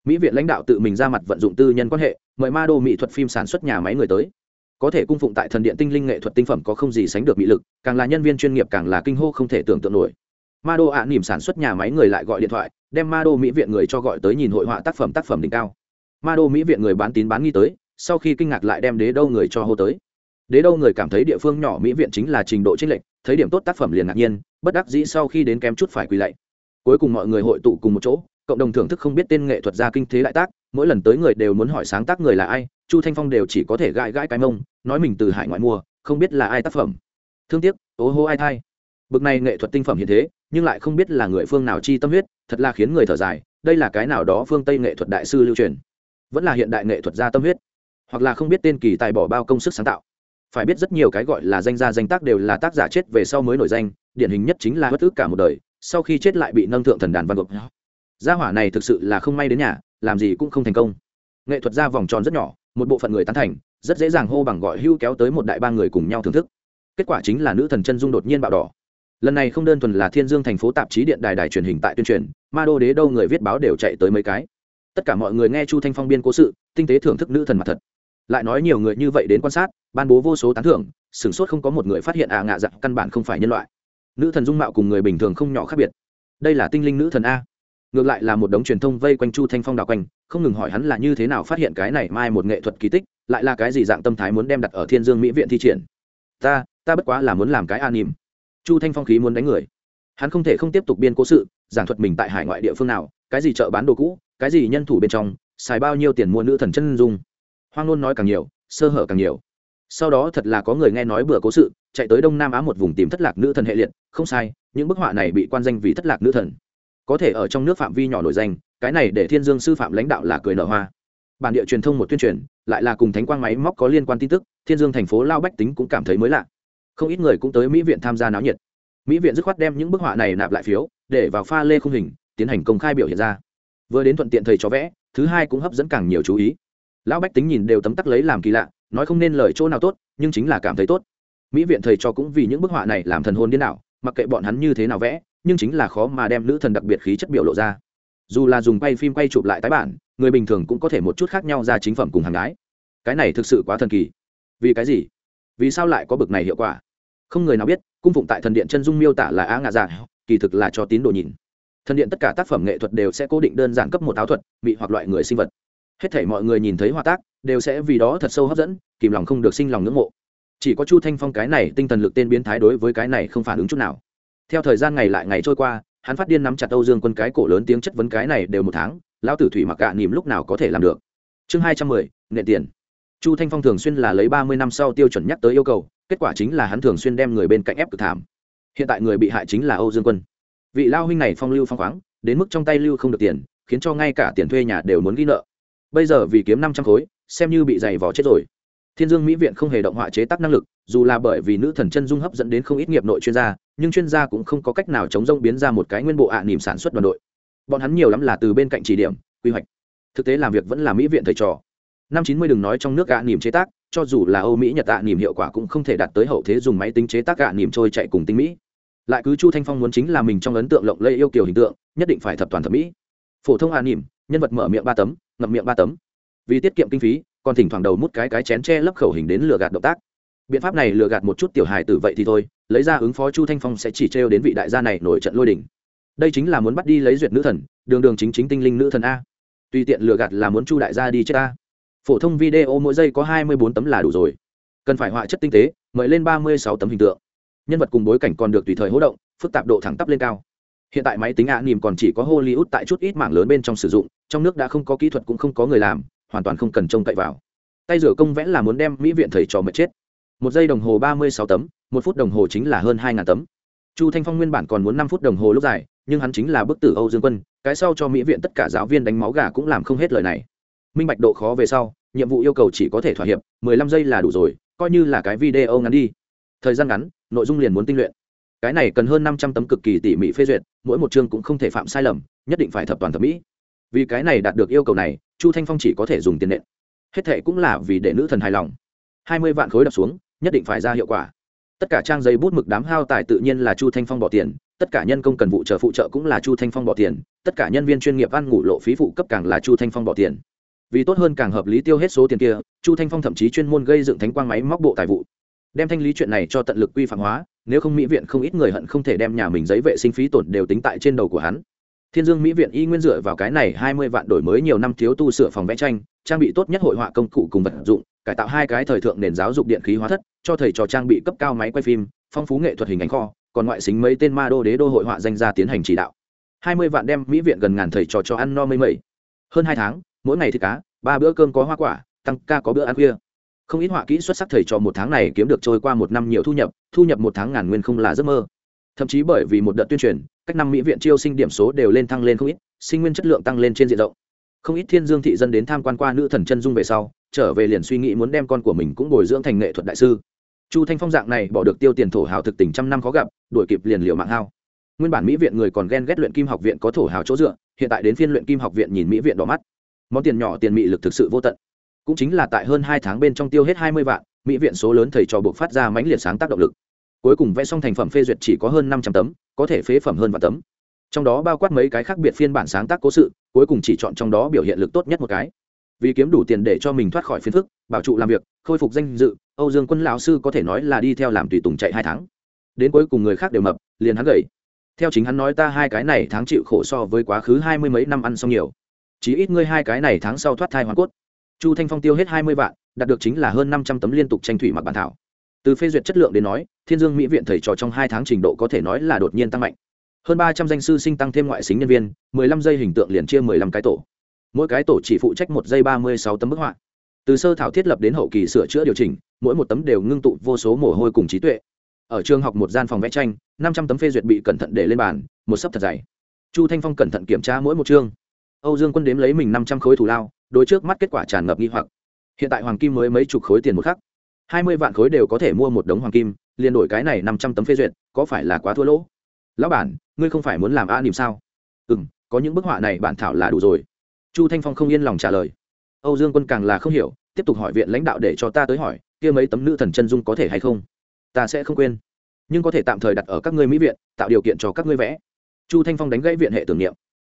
Mỹ viện lãnh đạo tự mình ra mặt vận dụng tư nhân quan hệ, mời ma đô mỹ thuật phim sản xuất nhà máy người tới có thể cung phụng tại thần điện tinh linh nghệ thuật tinh phẩm có không gì sánh được mỹ lực, càng là nhân viên chuyên nghiệp càng là kinh hô không thể tưởng tượng nổi. Ma đô ạ nỉm sản xuất nhà máy người lại gọi điện thoại, đem ma đô mỹ viện người cho gọi tới nhìn hội họa tác phẩm tác phẩm đỉnh cao. Ma đô mỹ viện người bán tín bán nghi tới, sau khi kinh ngạc lại đem đế đâu người cho hô tới. Đế đâu người cảm thấy địa phương nhỏ mỹ viện chính là trình độ trích lệch, thấy điểm tốt tác phẩm liền ngạc nhiên, bất đắc dĩ sau khi đến kém chút phải quỳ lạy. Cuối cùng mọi người hội tụ cùng một chỗ, cộng đồng thưởng thức không biết tên nghệ thuật gia kinh thế đại tác, mỗi lần tới người đều muốn hỏi sáng tác người là ai chu thanh phong đều chỉ có thể gãi gãi cái mông, nói mình từ hải ngoại mua, không biết là ai tác phẩm. Thương tiếc ố hô ai thay bực này nghệ thuật tinh phẩm hiện thế, nhưng lại không biết là người phương nào chi tâm huyết, thật là khiến người thở dài, đây là cái nào đó phương tây nghệ thuật đại sư lưu truyền. Vẫn là hiện đại nghệ thuật gia tâm huyết. Hoặc là không biết tên kỳ tài bỏ bao công sức sáng tạo. Phải biết rất nhiều cái gọi là danh gia danh tác đều là tác giả chết về sau mới nổi danh, điển hình nhất chính là bất ước cả một đời, sau khi chết lại bị nâng thượng thần đàn văn gộp. Gia hỏa này thực sự là không may đến nhà, làm gì cũng không thành công. Nghệ thuật gia vòng tròn rất nhỏ một bộ phận người tán thành, rất dễ dàng hô bằng gọi hưu kéo tới một đại ba người cùng nhau thưởng thức. Kết quả chính là nữ thần chân dung đột nhiên bạo đỏ. Lần này không đơn thuần là thiên dương thành phố tạp chí điện đài đài truyền hình tại tuyên truyền, ma đô đế đâu người viết báo đều chạy tới mấy cái. Tất cả mọi người nghe chu thanh phong biên cố sự, tinh tế thưởng thức nữ thần mặt thật. Lại nói nhiều người như vậy đến quan sát, ban bố vô số tán thưởng, sửng sốt không có một người phát hiện à ngạ dặn căn bản không phải nhân loại. Nữ thần dung mạo cùng người bình thường không nhỏ khác biệt. Đây là tinh linh nữ thần a ngược lại là một đống truyền thông vây quanh chu thanh phong đào quanh, không ngừng hỏi hắn là như thế nào phát hiện cái này mai một nghệ thuật kỳ tích, lại là cái gì dạng tâm thái muốn đem đặt ở thiên dương mỹ viện thi triển. Ta ta bất quá là muốn làm cái an nỉm chu thanh phong khí muốn đánh người. Hắn không thể không tiếp tục biên cố sự, giảng thuật mình tại hải ngoại địa phương nào, cái gì chợ bán đồ cũ, cái gì nhân thủ bên trong, xài bao nhiêu tiền mua nữ thần chân dung. Hoang luôn nói càng nhiều, sơ hở càng nhiều. Sau đó thật là có người nghe nói bữa cố sự, chạy tới đông nam á một vùng tìm thất lạc nữ thần hệ liệt, không sai, những bức họa này bị quan danh vì thất lạc nữ thần có thể ở trong nước phạm vi nhỏ nổi danh, cái này để thiên dương sư phạm lãnh đạo là cười nở hoa. Bản địa truyền thông một tuyên truyền, lại là cùng thánh quang máy móc có liên quan tin tức, thiên dương thành phố lao bách tính cũng cảm thấy mới lạ. Không ít người cũng tới mỹ viện tham gia náo nhiệt. Mỹ viện dứt khoát đem những bức họa này nạp lại phiếu, để vào pha lê khung hình, tiến hành công khai biểu hiện ra. Vừa đến thuận tiện thầy cho vẽ, thứ hai cũng hấp dẫn càng nhiều chú ý. Lão bách tính nhìn đều tấm tắc lấy làm kỳ lạ, nói không nên lời chỗ nào tốt, nhưng chính là cảm thấy tốt. Mỹ viện thầy cho cũng vì những bức họa này làm thần hồn điên nào mặc kệ bọn hắn như thế nào vẽ nhưng chính là khó mà đem nữ thần đặc biệt khí chất biểu lộ ra. Dù là dùng quay phim quay chụp lại tái bản, người bình thường cũng có thể một chút khác nhau ra chính phẩm cùng hàng gái. Cái này thực sự quá thần kỳ. Vì cái gì? Vì sao lại có bực này hiệu quả? Không người nào biết, cung phụng tại thần điện chân dung miêu tả là á ngạ dạ kỳ thực là cho tín đồ nhìn. Thần điện tất cả tác phẩm nghệ thuật đều sẽ cố định đơn giản cấp một áo thuật bị hoặc loại người sinh vật. Hết thể mọi người nhìn thấy hòa tác, đều sẽ vì đó thật sâu hấp dẫn, kìm lòng không được sinh lòng ngưỡng mộ. Chỉ có chu thanh phong cái này tinh thần lực tên biến thái đối với cái này không phản ứng chút nào theo thời gian ngày lại ngày trôi qua, hắn phát điên nắm chặt âu dương quân cái cổ lớn tiếng chất vấn cái này đều một tháng, lão tử thủy mặc cạ nỉm lúc nào có thể làm được. Chương hai trăm mười nệ tiền. Chu thanh phong thường xuyên là lấy ba mươi năm sau tiêu chuẩn nhắc tới yêu cầu, kết quả chính là hắn thường xuyên đem người bên cạnh ép cực thảm. Hiện tại người bị hại chính là âu dương quân. Vị lao huynh này phong lưu phong khoáng, đến mức trong tay lưu không được tiền, khiến cho ngay cả tiền thuê nhà đều muốn ghi nợ. Bây giờ vì kiếm năm trăm khối, xem như bị dày vò chết rồi. Thiên dương mỹ viện không hề động họa chế tác năng lực, dù là bởi vì nữ thần chân dung hấp dẫn đến không ít nghiệp nội chuyên gia nhưng chuyên gia cũng không có cách nào chống rông biến ra một cái nguyên bộ ạ à nỉm sản xuất đoàn đội. Bọn hắn nhiều lắm là từ bên cạnh chỉ điểm, quy hoạch. Thực tế làm việc vẫn là mỹ viện thầy trò. Năm chín mươi đừng nói trong nước ạ à nỉm chế tác, cho dù là âu mỹ, nhật ạ à nỉm hiệu quả cũng không thể đạt tới hậu thế dùng máy tính chế tác ạ nỉm trôi chạy cùng tinh mỹ. Lại cứ chu thanh phong muốn chính là mình trong ấn tượng lộng lây yêu kiểu hình tượng, nhất định phải thập toàn thẩm mỹ. Phổ thông ạ nỉm nhân vật mở miệng ba tấm, ngậm miệng ba tấm. Vì tiết kiệm kinh phí, còn thỉnh thoảng đầu mút cái cái chén tre lấp khẩu hình đến lừa gạt động tác biện pháp này lừa gạt một chút tiểu hài tử vậy thì thôi, lấy ra ứng phó chu thanh phong sẽ chỉ trêu đến vị đại gia này nổi trận lôi đỉnh đây chính là muốn bắt đi lấy duyệt nữ thần, đường đường chính chính tinh linh nữ thần a. Tùy tiện lừa gạt là muốn chu đại gia đi chết a. Phổ thông video mỗi giây có hai mươi bốn tấm là đủ rồi. Cần phải họa chất tinh tế, mời lên ba mươi sáu tấm hình tượng. Nhân vật cùng bối cảnh còn được tùy thời hỗ động, phức tạp độ thẳng tắp lên cao. Hiện tại máy tính ạ nỉm còn chỉ có hollywood tại chút ít mảng lớn bên trong sử dụng, trong nước đã không có kỹ thuật cũng không có người làm, hoàn toàn không cần trông cậy vào. Tay rửa công vẽ là muốn đem mỹ viện thầy trò mệt chết một giây đồng hồ ba mươi sáu tấm, một phút đồng hồ chính là hơn hai ngàn tấm. Chu thanh phong nguyên bản còn muốn năm phút đồng hồ lúc dài, nhưng hắn chính là bức tử âu dương quân, cái sau cho mỹ viện tất cả giáo viên đánh máu gà cũng làm không hết lời này. Minh bạch độ khó về sau, nhiệm vụ yêu cầu chỉ có thể thỏa hiệp, mười lăm giây là đủ rồi, coi như là cái video ngắn đi. Thời gian ngắn, nội dung liền muốn tinh luyện. Cái này cần hơn năm trăm tấm cực kỳ tỉ mỉ phê duyệt, mỗi một chương cũng không thể phạm sai lầm, nhất định phải thập toàn thẩm mỹ. Vì cái này đạt được yêu cầu này, chu thanh phong chỉ có thể dùng tiền nện. Hết thệ cũng là vì để nữ thần hài lòng. Hai mươi vạn khối đập xuống nhất định phải ra hiệu quả. Tất cả trang giấy bút mực đám hao tài tự nhiên là chu thanh phong bỏ tiền, tất cả nhân công cần vụ trợ phụ trợ cũng là chu thanh phong bỏ tiền, tất cả nhân viên chuyên nghiệp ăn ngủ lộ phí phụ cấp càng là chu thanh phong bỏ tiền. Vì tốt hơn càng hợp lý tiêu hết số tiền kia, chu thanh phong thậm chí chuyên môn gây dựng thánh quang máy móc bộ tài vụ. Đem thanh lý chuyện này cho tận lực quy phạm hóa, nếu không mỹ viện không ít người hận không thể đem nhà mình giấy vệ sinh phí tổn đều tính tại trên đầu của hắn. Thiên dương mỹ viện y nguyên dựa vào cái này hai mươi vạn đổi mới nhiều năm thiếu tu sửa phòng vẽ tranh, trang bị tốt nhất hội họa công cụ cùng vật dụng cải tạo hai cái thời thượng nền giáo dục điện khí hóa thất, cho thầy trò trang bị cấp cao máy quay phim, phong phú nghệ thuật hình ảnh kho, còn ngoại xính mấy tên ma đô đế đô hội họa danh gia tiến hành chỉ đạo. Hai mươi vạn đem mỹ viện gần ngàn thầy trò cho ăn no mây mẩy hơn hai tháng, mỗi ngày thịt cá, ba bữa cơm có hoa quả, tăng ca có bữa ăn khuya. Không ít họa kỹ xuất sắc thầy trò một tháng này kiếm được trôi qua một năm nhiều thu nhập thu nhập một tháng ngàn nguyên không là giấc mơ. Thậm chí bởi vì một đợt tuyên truyền, cách năm mỹ viện chiêu sinh điểm số đều lên thăng lên không ít, sinh nguyên chất lượng tăng lên trên diện rộng. Không ít thiên dương thị dân đến tham quan qua nữ thần chân dung về sau trở về liền suy nghĩ muốn đem con của mình cũng bồi dưỡng thành nghệ thuật đại sư. Chu thanh phong dạng này bỏ được tiêu tiền thổ hào thực tình trăm năm khó gặp, đuổi kịp liền liệu mạng hao. Nguyên bản mỹ viện người còn ghen ghét luyện kim học viện có thổ hào chỗ dựa, hiện tại đến phiên luyện kim học viện nhìn mỹ viện đỏ mắt. Món tiền nhỏ tiền mỹ lực thực sự vô tận. Cũng chính là tại hơn hai tháng bên trong tiêu hết hai mươi vạn, mỹ viện số lớn thầy trò buộc phát ra mãnh liệt sáng tác động lực. Cuối cùng vẽ xong thành phẩm phê duyệt chỉ có hơn năm trăm tấm, có thể phế phẩm hơn vạn tấm. Trong đó bao quát mấy cái khác biệt phiên bản sáng tác cố sự, cuối cùng chỉ chọn trong đó biểu hiện lực tốt nhất một cái vì kiếm đủ tiền để cho mình thoát khỏi phiền phức, bảo trụ làm việc, khôi phục danh dự, âu dương quân lão sư có thể nói là đi theo làm tùy tùng chạy hai tháng. Đến cuối cùng người khác đều mập, liền hắn gầy. Theo chính hắn nói ta hai cái này tháng chịu khổ so với quá khứ hai mươi mấy năm ăn xong nhiều. Chỉ ít ngươi hai cái này tháng sau thoát thai hoàn cốt. Chu thanh phong tiêu hết hai mươi vạn, đạt được chính là hơn năm trăm tấm liên tục tranh thủy mặc bản thảo. Từ phê duyệt chất lượng đến nói, thiên dương mỹ viện thầy trò trong hai tháng trình độ có thể nói là đột nhiên tăng mạnh. Hơn ba trăm danh sư sinh tăng thêm ngoại xính nhân viên, mười lăm giây hình tượng liền chia mười lăm cái tổ mỗi cái tổ chỉ phụ trách một giây ba mươi sáu tấm bức họa. Từ sơ thảo thiết lập đến hậu kỳ sửa chữa điều chỉnh, mỗi một tấm đều ngưng tụ vô số mồ hôi cùng trí tuệ. Ở trường học một gian phòng vẽ tranh, năm trăm tấm phê duyệt bị cẩn thận để lên bàn, một sấp thật dày. Chu thanh phong cẩn thận kiểm tra mỗi một chương. Âu dương quân đếm lấy mình năm trăm khối thủ lao đôi trước mắt kết quả tràn ngập nghi hoặc. Hiện tại hoàng kim mới mấy chục khối tiền một khắc. Hai mươi vạn khối đều có thể mua một đống hoàng kim, liền đổi cái này năm trăm tấm phê duyệt, có phải là quá thua lỗ? Lão bản, ngươi không phải muốn làm a nỉm sao? Ừ m có những bức họa này bản thảo là đủ rồi chu thanh phong không yên lòng trả lời. Âu dương quân càng là không hiểu, tiếp tục hỏi viện lãnh đạo để cho ta tới hỏi, kia mấy tấm nữ thần chân dung có thể hay không? Ta sẽ không quên. Nhưng có thể tạm thời đặt ở các ngươi mỹ viện, tạo điều kiện cho các ngươi vẽ. Chu thanh phong đánh gãy viện hệ tưởng niệm.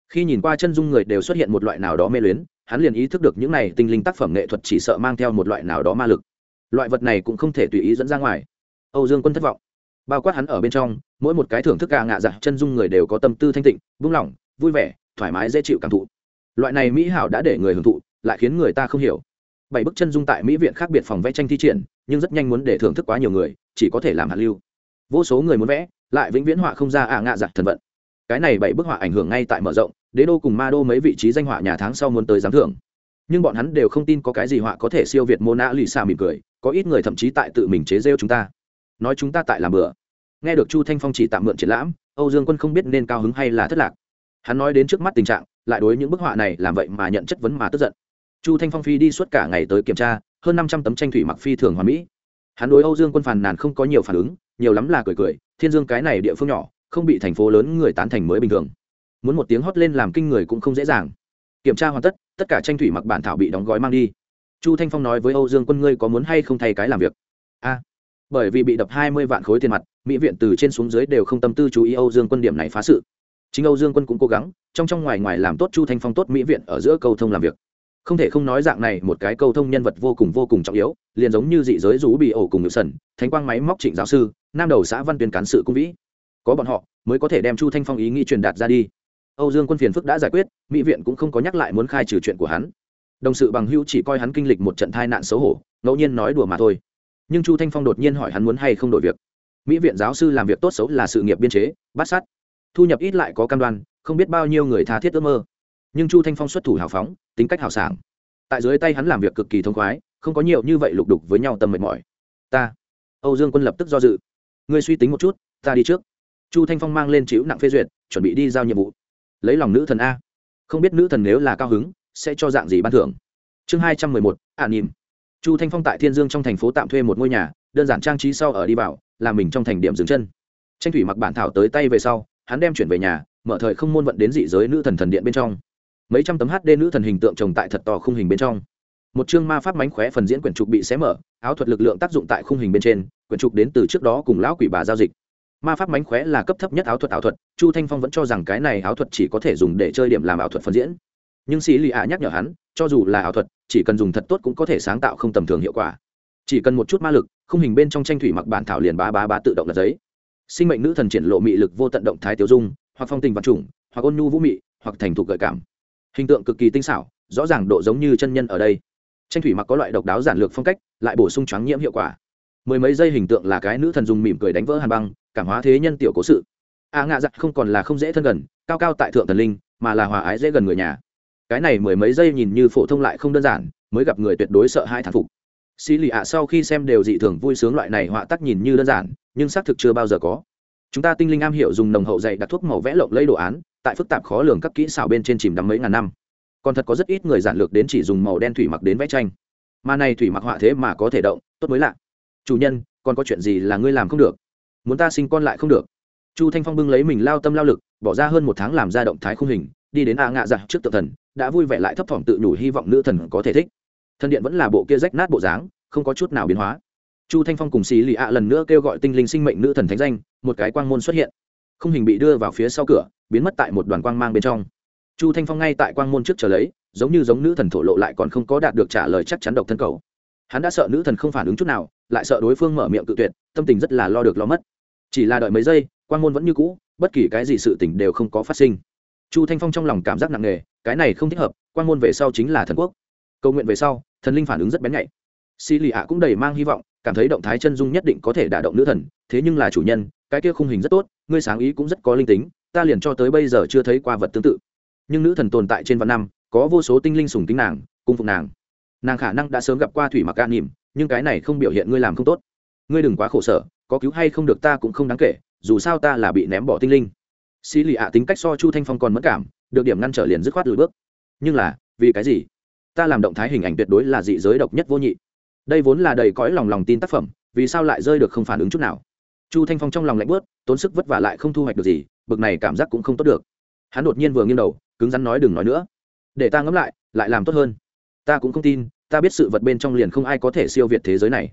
Khi nhìn qua chân dung người đều xuất hiện một loại nào đó mê luyến, hắn liền ý thức được những này tinh linh tác phẩm nghệ thuật chỉ sợ mang theo một loại nào đó ma lực. Loại vật này cũng không thể tùy ý dẫn ra ngoài. Âu dương quân thất vọng. Bao quát hắn ở bên trong, mỗi một cái thưởng thức gà ngạ dạ chân dung người đều có tâm tư thanh tịnh vung lòng vui vẻ, thoải mái, dễ chịu cảm thụ loại này mỹ hảo đã để người hưởng thụ, lại khiến người ta không hiểu. Bảy bức chân dung tại mỹ viện khác biệt phòng vẽ tranh thi triển, nhưng rất nhanh muốn để thưởng thức quá nhiều người, chỉ có thể làm hạt lưu. Vô số người muốn vẽ, lại vĩnh viễn họa không ra ạ ngạ giặc thần vận. Cái này bảy bức họa ảnh hưởng ngay tại mở rộng, đế đô cùng ma đô mấy vị trí danh họa nhà tháng sau muốn tới giám thưởng. Nhưng bọn hắn đều không tin có cái gì họa có thể siêu việt mô nã lì xa mỉm cười, có ít người thậm chí tại tự mình chế rêu chúng ta. Nói chúng ta tại làm bừa. Nghe được chu thanh phong chỉ tạm mượn triển lãm, âu dương quân không biết nên cao hứng hay là thất lạc hắn nói đến trước mắt tình trạng, lại đối những bức họa này làm vậy mà nhận chất vấn mà tức giận. Chu thanh phong phi đi suốt cả ngày tới kiểm tra, hơn năm trăm tấm tranh thủy mặc phi thường hoàn mỹ. Hắn đối âu dương quân phàn nàn không có nhiều phản ứng, nhiều lắm là cười cười, thiên dương cái này địa phương nhỏ, không bị thành phố lớn người tán thành mới bình thường. Muốn một tiếng hót lên làm kinh người cũng không dễ dàng. Kiểm tra hoàn tất tất cả tranh thủy mặc bản thảo bị đóng gói mang đi. Chu thanh phong nói với âu dương quân, ngươi có muốn hay không thay cái làm việc? A. Bởi vì bị đập hai mươi vạn khối tiền mặt, mỹ viện từ trên xuống dưới đều không tâm tư chú ý âu dương quân điểm này phá sự chính âu dương quân cũng cố gắng trong trong ngoài ngoài làm tốt chu thanh phong tốt mỹ viện ở giữa câu thông làm việc không thể không nói dạng này một cái câu thông nhân vật vô cùng vô cùng trọng yếu liền giống như dị giới rú bị ổ cùng ngự sần thánh quang máy móc trịnh giáo sư nam đầu xã văn tuyên cán sự cung vĩ có bọn họ mới có thể đem chu thanh phong ý nghĩ truyền đạt ra đi âu dương quân phiền phức đã giải quyết mỹ viện cũng không có nhắc lại muốn khai trừ chuyện của hắn đồng sự bằng hữu chỉ coi hắn kinh lịch một trận tai nạn xấu hổ ngẫu nhiên nói đùa mà thôi nhưng chu thanh phong đột nhiên hỏi hắn muốn hay không đổi việc mỹ viện giáo sư làm việc tốt xấu là sự nghiệp biên chế bát sát thu nhập ít lại có cam đoan, không biết bao nhiêu người tha thiết ước mơ. Nhưng chu thanh phong xuất thủ hào phóng, tính cách hào sảng. Tại dưới tay hắn làm việc cực kỳ thông khoái, không có nhiều như vậy lục đục với nhau tâm mệt mỏi. Ta, âu dương quân lập tức do dự. Ngươi suy tính một chút, ta đi trước. Chu thanh phong mang lên chịu nặng phê duyệt, chuẩn bị đi giao nhiệm vụ. Lấy lòng nữ thần a. Không biết nữ thần nếu là cao hứng, sẽ cho dạng gì ban thưởng. Chương hai trăm mười một, ả nỉm chu thanh phong tại thiên dương trong thành phố tạm thuê một ngôi nhà, đơn giản trang trí sau ở đi vào là mình trong thành điểm dừng chân. Tranh thủy mặc bản thảo tới tay về sau hắn đem chuyển về nhà, mở thời không môn vận đến dị giới nữ thần thần điện bên trong. Mấy trăm tấm hd nữ thần hình tượng trồng tại thật to khung hình bên trong. Một chương ma pháp mánh khóe phần diễn quyển trục bị xé mở, áo thuật lực lượng tác dụng tại khung hình bên trên, quyển trục đến từ trước đó cùng lão quỷ bà giao dịch. Ma pháp mánh khóe là cấp thấp nhất áo thuật ảo thuật, chu thanh phong vẫn cho rằng cái này áo thuật chỉ có thể dùng để chơi điểm làm ảo thuật phần diễn. Nhưng sĩ lì ạ nhắc nhở hắn, cho dù là ảo thuật, chỉ cần dùng thật tốt cũng có thể sáng tạo không tầm thường hiệu quả. Chỉ cần một chút ma lực không hình bên trong tranh thủy mặc bản thảo liền bá bá bá tự động là giấy sinh mệnh nữ thần triển lộ mị lực vô tận động thái tiêu dung hoặc phong tình vật chủng hoặc ôn nhu vũ mị hoặc thành thục gợi cảm. Hình tượng cực kỳ tinh xảo rõ ràng độ giống như chân nhân ở đây. Tranh thủy mặc có loại độc đáo giản lược phong cách lại bổ sung choáng nhiễm hiệu quả. Mười mấy giây hình tượng là cái nữ thần dùng mỉm cười đánh vỡ hàn băng cảm hóa thế nhân tiểu cố sự. A à, ngạ giặc không còn là không dễ thân gần cao cao tại thượng thần linh mà là hòa ái dễ gần người nhà. Cái này mười mấy giây nhìn như phổ thông lại không đơn giản mới gặp người tuyệt đối sợ hai thản phục xì lì ạ sau khi xem đều dị thường vui sướng loại này họa tác nhìn như đơn giản, nhưng xác thực chưa bao giờ có. Chúng ta tinh linh am hiểu dùng nồng hậu dày đặt thuốc màu vẽ lộng lấy đồ án, tại phức tạp khó lường các kỹ xảo bên trên chìm đắm mấy ngàn năm. Còn thật có rất ít người giản lược đến chỉ dùng màu đen thủy mặc đến vẽ tranh. Mà này thủy mặc họa thế mà có thể động, tốt mới lạ. Chủ nhân, còn có chuyện gì là ngươi làm không được? Muốn ta sinh con lại không được? Chu thanh phong bưng lấy mình lao tâm lao lực, bỏ ra hơn một tháng làm ra động thái khung hình, đi đến a ngạ dạ trước tự thần, đã vui vẻ lại thấp thỏm tự nhủ hy vọng nữ thần có thể thích thân điện vẫn là bộ kia rách nát bộ dáng, không có chút nào biến hóa. Chu thanh phong cùng xì lì ạ lần nữa kêu gọi tinh linh sinh mệnh nữ thần thánh danh, một cái quang môn xuất hiện. Không hình bị đưa vào phía sau cửa, biến mất tại một đoàn quang mang bên trong. Chu thanh phong ngay tại quang môn trước chờ lấy, giống như giống nữ thần thổ lộ lại còn không có đạt được trả lời chắc chắn độc thân cầu. Hắn đã sợ nữ thần không phản ứng chút nào, lại sợ đối phương mở miệng cự tuyệt, tâm tình rất là lo được lo mất. Chỉ là đợi mấy giây, quang môn vẫn như cũ, bất kỳ cái gì sự tình đều không có phát sinh. Chu thanh phong trong lòng cảm giác nặng nề, cái này không thích hợp quan môn về sau chính là thần quốc cầu nguyện về sau, thần linh phản ứng rất bén nhạy. Xì lì ạ cũng đầy mang hy vọng, cảm thấy động thái chân dung nhất định có thể đả động nữ thần, thế nhưng là chủ nhân, cái kia khung hình rất tốt, ngươi sáng ý cũng rất có linh tính, ta liền cho tới bây giờ chưa thấy qua vật tương tự. Nhưng nữ thần tồn tại trên vạn năm, có vô số tinh linh sùng kính nàng, cung phục nàng. Nàng khả năng đã sớm gặp qua thủy mặc ca nỉm, nhưng cái này không biểu hiện ngươi làm không tốt. Ngươi đừng quá khổ sở, có cứu hay không được ta cũng không đáng kể, dù sao ta là bị ném bỏ tinh linh. Xì lì ạ tính cách so chu thanh phong còn mất cảm, được điểm ngăn trở liền dứt khoát lùi bước. Nhưng là, vì cái gì? Ta làm động thái hình ảnh tuyệt đối là dị giới độc nhất vô nhị. Đây vốn là đầy cõi lòng lòng tin tác phẩm, vì sao lại rơi được không phản ứng chút nào? Chu thanh phong trong lòng lạnh bớt tốn sức vất vả lại không thu hoạch được gì, bực này cảm giác cũng không tốt được. Hắn đột nhiên vừa nghiêng đầu, cứng rắn nói đừng nói nữa. Để ta ngẫm lại lại làm tốt hơn. Ta cũng không tin, ta biết sự vật bên trong liền không ai có thể siêu việt thế giới này.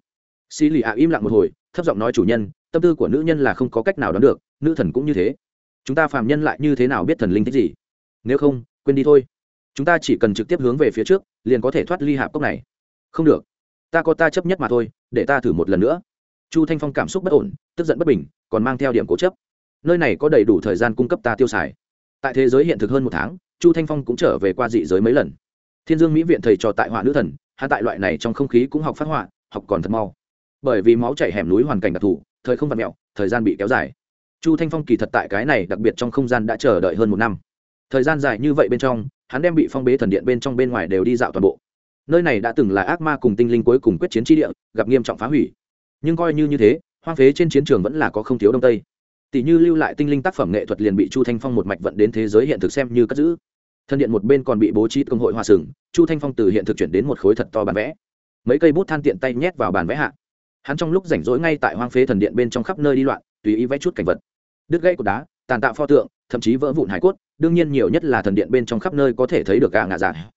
Xì lì ạ im lặng một hồi, thấp giọng nói chủ nhân, tâm tư của nữ nhân là không có cách nào đoán được, nữ thần cũng như thế. Chúng ta phàm nhân lại như thế nào biết thần linh thích gì? Nếu không, quên đi thôi chúng ta chỉ cần trực tiếp hướng về phía trước, liền có thể thoát ly hạp cốc này. Không được. Ta có ta chấp nhất mà thôi, để ta thử một lần nữa. Chu thanh phong cảm xúc bất ổn, tức giận bất bình, còn mang theo điểm cố chấp. Nơi này có đầy đủ thời gian cung cấp ta tiêu xài. Tại thế giới hiện thực hơn một tháng, chu thanh phong cũng trở về qua dị giới mấy lần. Thiên dương mỹ viện thầy trò tại họa nữ thần hạ tại loại này trong không khí cũng học phát họa, học còn thật mau. Bởi vì máu chảy hẻm núi hoàn cảnh đặc thù, thời không vặt mẹo thời gian bị kéo dài. Chu thanh phong kỳ thật tại cái này đặc biệt trong không gian đã chờ đợi hơn một năm. Thời gian dài như vậy bên trong hắn đem bị phong bế thần điện bên trong bên ngoài đều đi dạo toàn bộ. Nơi này đã từng là ác ma cùng tinh linh cuối cùng quyết chiến tri địa, gặp nghiêm trọng phá hủy. Nhưng coi như như thế, hoang phế trên chiến trường vẫn là có không thiếu đông tây. Tỷ như lưu lại tinh linh tác phẩm nghệ thuật liền bị chu thanh phong một mạch vận đến thế giới hiện thực xem như cất giữ. Thần điện một bên còn bị bố trí công hội hoa sừng, chu thanh phong từ hiện thực chuyển đến một khối thật to bàn vẽ. Mấy cây bút than tiện tay nhét vào bàn vẽ hạ. Hắn trong lúc rảnh rỗi ngay tại hoang phế thần điện bên trong khắp nơi đi loạn, tùy ý vẽ chút cảnh vật. Đứt gãy cột đá, tàn tạo pho tượng, thậm chí vỡ vụn hải cốt đương nhiên nhiều nhất là thần điện bên trong khắp nơi có thể thấy được gà ngạ dạ.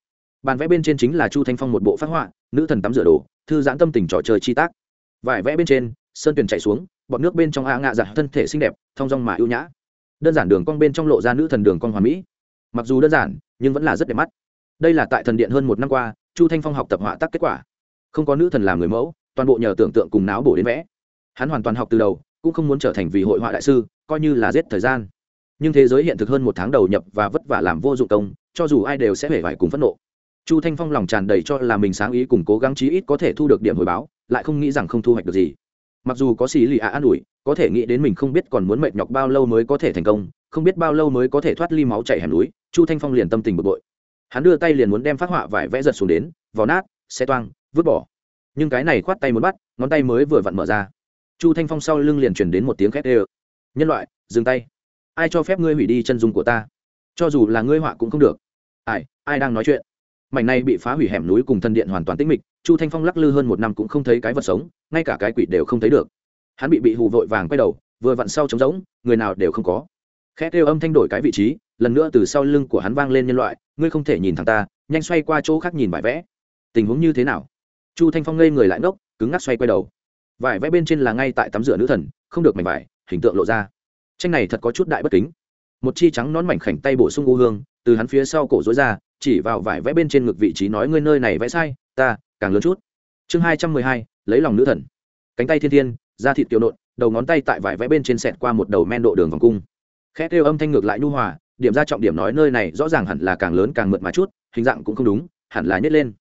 bàn vẽ bên trên chính là chu thanh phong một bộ phát họa, nữ thần tắm rửa đồ, thư giãn tâm tình trò chơi chi tác. Vải vẽ bên trên, sơn tuyền chạy xuống, bọn nước bên trong a ngạ dạ thân thể xinh đẹp, thong dong mà ưu nhã. Đơn giản đường cong bên trong lộ ra nữ thần đường cong hoàn mỹ. Mặc dù đơn giản, nhưng vẫn là rất đẹp mắt. Đây là tại thần điện hơn một năm qua, chu thanh phong học tập họa tác kết quả. Không có nữ thần làm người mẫu, toàn bộ nhờ tưởng tượng cùng náo bổ đến vẽ. Hắn hoàn toàn học từ đầu, cũng không muốn trở thành vì hội họa đại sư, coi như là giết thời gian nhưng thế giới hiện thực hơn một tháng đầu nhập và vất vả làm vô dụng công, cho dù ai đều sẽ hể vải cùng phẫn nộ. Chu thanh phong lòng tràn đầy cho là mình sáng ý cùng cố gắng chí ít có thể thu được điểm hồi báo, lại không nghĩ rằng không thu hoạch được gì. Mặc dù có xì lì ạ an ủi, có thể nghĩ đến mình không biết còn muốn mệt nhọc bao lâu mới có thể thành công, không biết bao lâu mới có thể thoát ly máu chảy hẻm núi, chu thanh phong liền tâm tình bực bội. Hắn đưa tay liền muốn đem phát họa vải vẽ giật xuống đến, vò nát xe toang, vứt bỏ. Nhưng cái này khoát tay muốn bắt, ngón tay mới vừa vặn mở ra. Chu thanh phong sau lưng liền chuyển đến một tiếng khét ê nhân loại, dừng tay ai cho phép ngươi hủy đi chân dung của ta? Cho dù là ngươi họa cũng không được. Ai ai đang nói chuyện? Mảnh này bị phá hủy hẻm núi cùng thân điện hoàn toàn tĩnh mịch, chu thanh phong lắc lư hơn một năm cũng không thấy cái vật sống, ngay cả cái quỷ đều không thấy được. Hắn bị bị hù vội vàng quay đầu, vừa vặn sau trống rỗng, người nào đều không có. Khe kêu âm thanh đổi cái vị trí, lần nữa từ sau lưng của hắn vang lên nhân loại, ngươi không thể nhìn thẳng ta, nhanh xoay qua chỗ khác nhìn vải vẽ. Tình huống như thế nào? Chu thanh phong ngây người lại ngốc, cứng ngắc xoay quay đầu. Vải vẽ bên trên là ngay tại tắm rửa nữ thần, không được mảnh vải, hình tượng lộ ra tranh này thật có chút đại bất kính. Một chi trắng nón mảnh khảnh tay bổ sung u hương, từ hắn phía sau cổ dối ra, chỉ vào vải vẽ bên trên ngực vị trí nói ngươi nơi này vẽ sai, ta, càng lớn chút. Chương hai trăm mười hai, lấy lòng nữ thần. Cánh tay thiên thiên, da thịt tiểu nộn, đầu ngón tay tại vải vẽ bên trên sẹt qua một đầu men độ đường vòng cung. Khẽ kêu âm thanh ngược lại nhu hòa, điểm ra trọng điểm nói nơi này rõ ràng hẳn là càng lớn càng mượt mà chút, hình dạng cũng không đúng, hẳn là nhét lên.